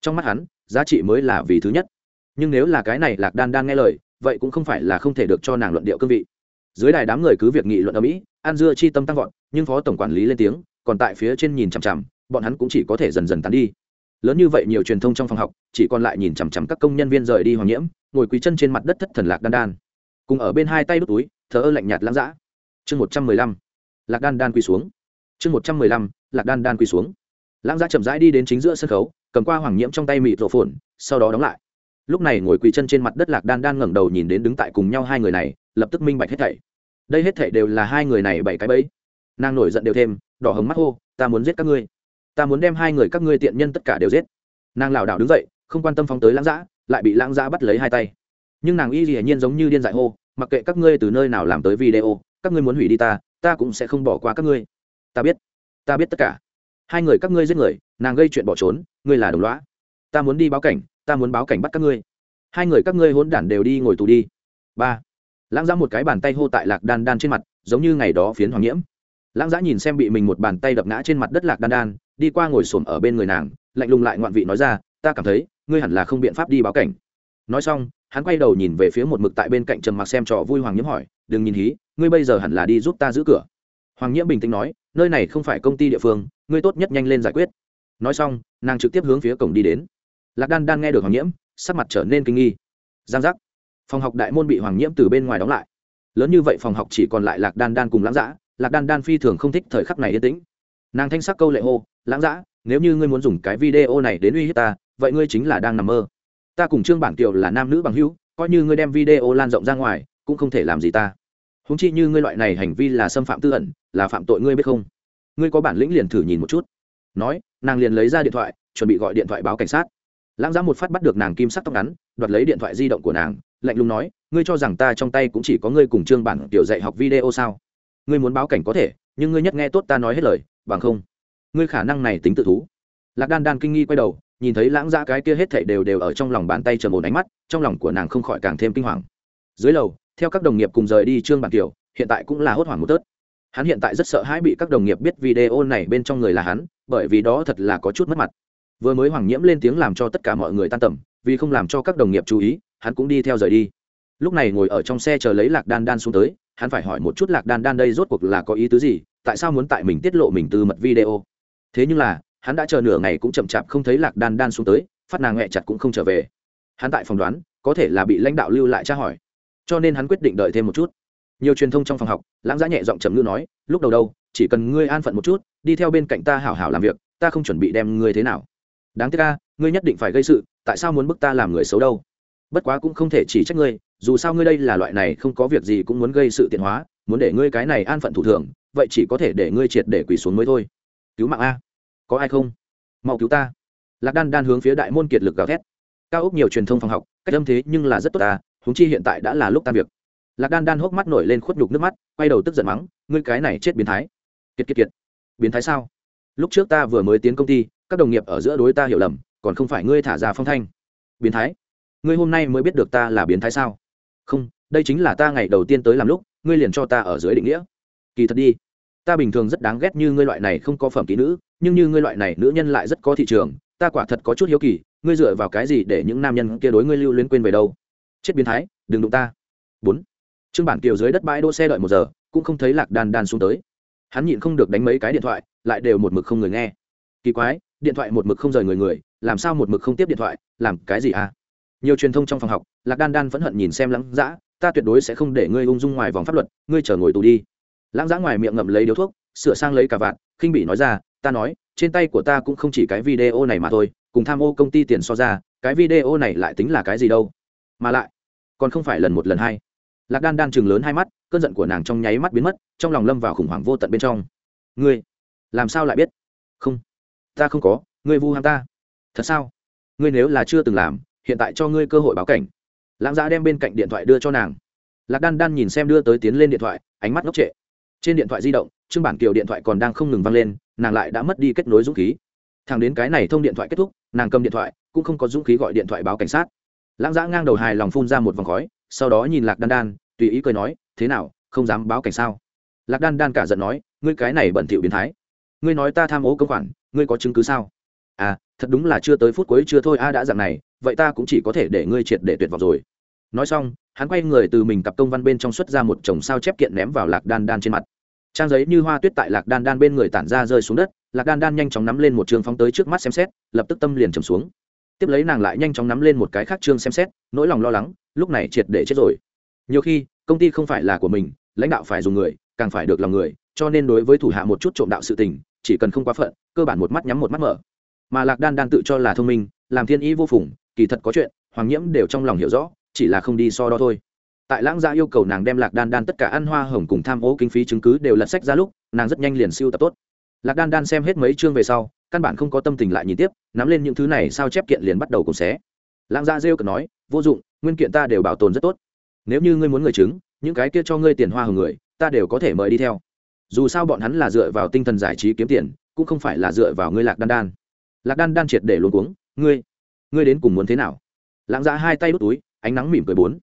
Speaker 1: Trong mắt hắn, giá trị mới là vì thứ nhất. Nhưng nếu là cái này lạc đan đan nghe lời, vậy cũng không phải là không thể được cho nàng luận điệu cương vị. Dưới đài đám người cứ việc nghị luận ở mỹ an dưa chi tâm tăng vọt, nhưng phó tổng quản lý lên tiếng, còn tại phía trên nhìn chằm chằm, bọn hắn cũng chỉ có thể dần dần tán đi. Lớn như vậy nhiều truyền thông trong phòng học, chỉ còn lại nhìn chằm chằm các công nhân viên rời đi hoàng nhiễm, ngồi quý chân trên mặt đất thất thần lạc đan đan. Cùng ở bên hai tay đút túi, thờ ơ lạnh nhạt lãng dã. Chương một trăm mười lăm, lạc đan đan quỳ xuống. Chương một trăm mười lăm, lạc đan đan quỳ xuống. Lãng dã chậm rãi đi đến chính giữa sân khấu, cầm qua hoàng nhiễm trong tay mịt rộ phồn, sau đó đóng lại. Lúc này ngồi quỳ chân trên mặt đất lạc đan đan ngẩng đầu nhìn đến đứng tại cùng nhau hai người này, lập tức minh bạch hết thảy đây hết thể đều là hai người này bảy cái bẫy. Nàng nổi giận đều thêm, đỏ hồng mắt hô, ta muốn giết các ngươi. Ta muốn đem hai người các ngươi tiện nhân tất cả đều giết. Nàng lảo đảo đứng dậy, không quan tâm phóng tới lãng giã lại bị lãng giã bắt lấy hai tay. Nhưng nàng y hiển nhiên giống như điên dại hô, mặc kệ các ngươi từ nơi nào làm tới video, các ngươi muốn hủy đi ta ta cũng sẽ không bỏ qua các ngươi. Ta biết ta biết tất cả. Hai người các ngươi giết người, nàng gây chuyện bỏ trốn, ngươi là đồng loã ta muốn đi báo cảnh, ta muốn báo cảnh bắt các ngươi. Hai người các ngươi hỗn đản đều đi ngồi tù đi. Ba lãng giã một cái bàn tay hô tại lạc đan đan trên mặt, giống như ngày đó phiến hoàng nhiễm. Lãng giã nhìn xem bị mình một bàn tay đập ngã trên mặt đất lạc đan đan, đi qua ngồi xổm ở bên người nàng, lạnh lùng lại ngoạn vị nói ra, ta cảm thấy, ngươi hẳn là không biện pháp đi báo cảnh. Nói xong, hắn quay đầu nhìn về phía một mực tại bên cạnh trầm mặc xem trò vui hoàng nhiễm hỏi, đừng nhìn hí, ngươi bây giờ hẳn là đi giúp ta giữ cửa. Hoàng nhiễm bình tĩnh nói, nơi này không phải công ty địa phương, ngươi tốt nhất nhanh lên giải quyết. Nói xong, nàng trực tiếp hướng phía cổng đi đến. Lạc đan đan nghe được hoàng nhiễm, sắc mặt trở nên kinh nghi. Giang giác phòng học đại môn bị hoàng nhiễm từ bên ngoài đóng lại. Lớn như vậy phòng học chỉ còn lại lạc đan đan cùng lãng giã lạc đan đan phi thường không thích thời khắc này yên tĩnh. Nàng thanh sắc câu lệ hô, lãng giã nếu như ngươi muốn dùng cái video này đến uy hiếp ta, vậy ngươi chính là đang nằm mơ. Ta cùng trương bản kiều là nam nữ bằng hữu, coi như ngươi đem video lan rộng ra ngoài, cũng không thể làm gì ta. Húng chi như ngươi loại này hành vi là xâm phạm tư ẩn, là phạm tội ngươi biết không? Ngươi có bản lĩnh liền thử nhìn một chút. Nói, nàng liền lấy ra điện thoại, chuẩn bị gọi điện thoại báo cảnh sát. Lãng giã một phát bắt được nàng kim sắc tóc ngắn, đoạt lấy điện thoại di động của nàng lạnh lùng nói, ngươi cho rằng ta trong tay cũng chỉ có ngươi cùng trương bản tiểu dạy học video sao? Ngươi muốn báo cảnh có thể, nhưng ngươi nhất nghe tốt ta nói hết lời, bằng không, ngươi khả năng này tính tự thú. Lạc đan đan kinh nghi quay đầu, nhìn thấy lãng dạ cái kia hết thảy đều đều ở trong lòng bàn tay trầm ổn ánh mắt, trong lòng của nàng không khỏi càng thêm kinh hoàng. Dưới lầu, theo các đồng nghiệp cùng rời đi trương bản kiều hiện tại cũng là hốt hoảng một tớt. Hắn hiện tại rất sợ hãi bị các đồng nghiệp biết video này bên trong người là hắn, bởi vì đó thật là có chút mất mặt. Vừa mới hoàng nhiễm lên tiếng làm cho tất cả mọi người tan tầm, vì không làm cho các đồng nghiệp chú ý hắn cũng đi theo rời đi. Lúc này ngồi ở trong xe chờ lấy lạc đan đan xuống tới, hắn phải hỏi một chút lạc đan đan đây rốt cuộc là có ý tứ gì, tại sao muốn tại mình tiết lộ mình từ mật video. Thế nhưng là, hắn đã chờ nửa ngày cũng chậm chạp không thấy lạc đan đan xuống tới, phát nàng hẹ chặt cũng không trở về. Hắn tại phòng đoán, có thể là bị lãnh đạo lưu lại tra hỏi. Cho nên hắn quyết định đợi thêm một chút. Nhiều truyền thông trong phòng học, lãng giá nhẹ giọng trầm ngư nói, lúc đầu đâu, chỉ cần ngươi an phận một chút, đi theo bên cạnh ta hảo hảo làm việc, ta không chuẩn bị đem ngươi thế nào. Đáng tiếc ca ngươi nhất định phải gây sự, tại sao muốn bức ta làm người xấu đâu? Bất quá cũng không thể chỉ trách ngươi, dù sao ngươi đây là loại này không có việc gì cũng muốn gây sự tiện hóa, muốn để ngươi cái này an phận thủ thường, vậy chỉ có thể để ngươi triệt để quỳ xuống mới thôi. Cứu mạng a. Có ai không? Mau cứu ta. Lạc đan đan hướng phía đại môn kiệt lực gào thét. Cao ốc nhiều truyền thông phòng học, cách âm thế nhưng là rất tốt ta húng chi hiện tại đã là lúc tan việc. Lạc đan đan hốc mắt nổi lên khuất nhục nước mắt, quay đầu tức giận mắng, ngươi cái này chết biến thái. Kiệt kiệt kiệt. Biến thái sao? Lúc trước ta vừa mới tiến công ty, các đồng nghiệp ở giữa đối ta hiểu lầm, còn không phải ngươi thả ra phong thanh. Biến thái ngươi hôm nay mới biết được ta là biến thái sao? Không, đây chính là ta ngày đầu tiên tới làm lúc, ngươi liền cho ta ở dưới định nghĩa. Kỳ thật đi, ta bình thường rất đáng ghét như ngươi loại này không có phẩm kỹ nữ, nhưng như ngươi loại này nữ nhân lại rất có thị trường, ta quả thật có chút hiếu kỳ, ngươi dựa vào cái gì để những nam nhân kia đối ngươi lưu luyến quên về đâu? Chết biến thái, đừng đụng ta. Bốn, trương bản kiều dưới đất bãi đỗ xe đợi một giờ, cũng không thấy lạc đan đan xuống tới. Hắn nhịn không được đánh mấy cái điện thoại, lại đều một mực không người nghe. Kỳ quái, điện thoại một mực không rời người người, làm sao một mực không tiếp điện thoại, làm cái gì à? Nhiều truyền thông trong phòng học, lạc đan đan vẫn hận nhìn xem lãng dã, ta tuyệt đối sẽ không để ngươi ung dung ngoài vòng pháp luật, ngươi chờ ngồi tù đi. Lãng dã ngoài miệng ngậm lấy điếu thuốc, sửa sang lấy cả vạn khinh bị nói ra, ta nói, trên tay của ta cũng không chỉ cái video này mà thôi, cùng tham ô công ty tiền so ra, cái video này lại tính là cái gì đâu? Mà lại, còn không phải lần một lần hai. Lạc đan đan chừng lớn hai mắt, cơn giận của nàng trong nháy mắt biến mất, trong lòng lâm vào khủng hoảng vô tận bên trong. Ngươi, làm sao lại biết? Không, ta không có, ngươi vu ham ta. Thật sao? Ngươi nếu là chưa từng làm hiện tại cho ngươi cơ hội báo cảnh. Lãng giã đem bên cạnh điện thoại đưa cho nàng. Lạc đan đan nhìn xem đưa tới tiến lên điện thoại, ánh mắt ngốc trệ. Trên điện thoại di động chương bản kiều điện thoại còn đang không ngừng vang lên, nàng lại đã mất đi kết nối dũng khí. Thằng đến cái này thông điện thoại kết thúc, nàng cầm điện thoại, cũng không có dũng khí gọi điện thoại báo cảnh sát. Lãng giã ngang đầu hài lòng phun ra một vòng khói, sau đó nhìn lạc đan đan, tùy ý cười nói, thế nào, không dám báo cảnh sao? Lạc đan đan cả giận nói, ngươi cái này bẩn thỉu biến thái. Ngươi nói ta tham ô công khoản, ngươi có chứng cứ sao? À thật đúng là chưa tới phút cuối chưa thôi, a, đã dạng này, vậy ta cũng chỉ có thể để ngươi triệt để tuyệt vọng rồi. Nói xong, hắn quay người từ mình cặp công văn bên trong xuất ra một chồng sao chép kiện ném vào lạc đan đan trên mặt. Trang giấy như hoa tuyết tại lạc đan đan bên người tản ra rơi xuống đất, lạc đan đan nhanh chóng nắm lên một trường phóng tới trước mắt xem xét, lập tức tâm liền trầm xuống. Tiếp lấy nàng lại nhanh chóng nắm lên một cái khác chương xem xét, nỗi lòng lo lắng, lúc này triệt để chết rồi. Nhiều khi, công ty không phải là của mình, lãnh đạo phải dùng người, càng phải được lòng người, cho nên đối với thủ hạ một chút trộm đạo sự tình, chỉ cần không quá phận, cơ bản một mắt nhắm một mắt mở mà lạc đan đan tự cho là thông minh, làm thiên ý vô phùng, kỳ thật có chuyện, hoàng nhiễm đều trong lòng hiểu rõ, chỉ là không đi so đo thôi. Tại lãng gia yêu cầu nàng đem lạc đan đan tất cả ăn hoa hồng cùng tham ô kinh phí chứng cứ đều lật sách ra lúc, nàng rất nhanh liền siêu tập tốt. Lạc đan đan xem hết mấy chương về sau, căn bản không có tâm tình lại nhìn tiếp, nắm lên những thứ này sao chép kiện liền bắt đầu cùng xé. Lãng gia rêu cực nói, vô dụng, nguyên kiện ta đều bảo tồn rất tốt. Nếu như ngươi muốn người chứng, những cái kia cho ngươi tiền hoa hồng người, ta đều có thể mời đi theo. Dù sao bọn hắn là dựa vào tinh thần giải trí kiếm tiền, cũng không phải là dựa vào ngươi lạc đan đan lạc đan đan triệt để luôn cuống. Ngươi ngươi đến cùng muốn thế nào? Lãng dạ hai tay đút túi, ánh nắng mỉm cười bốn.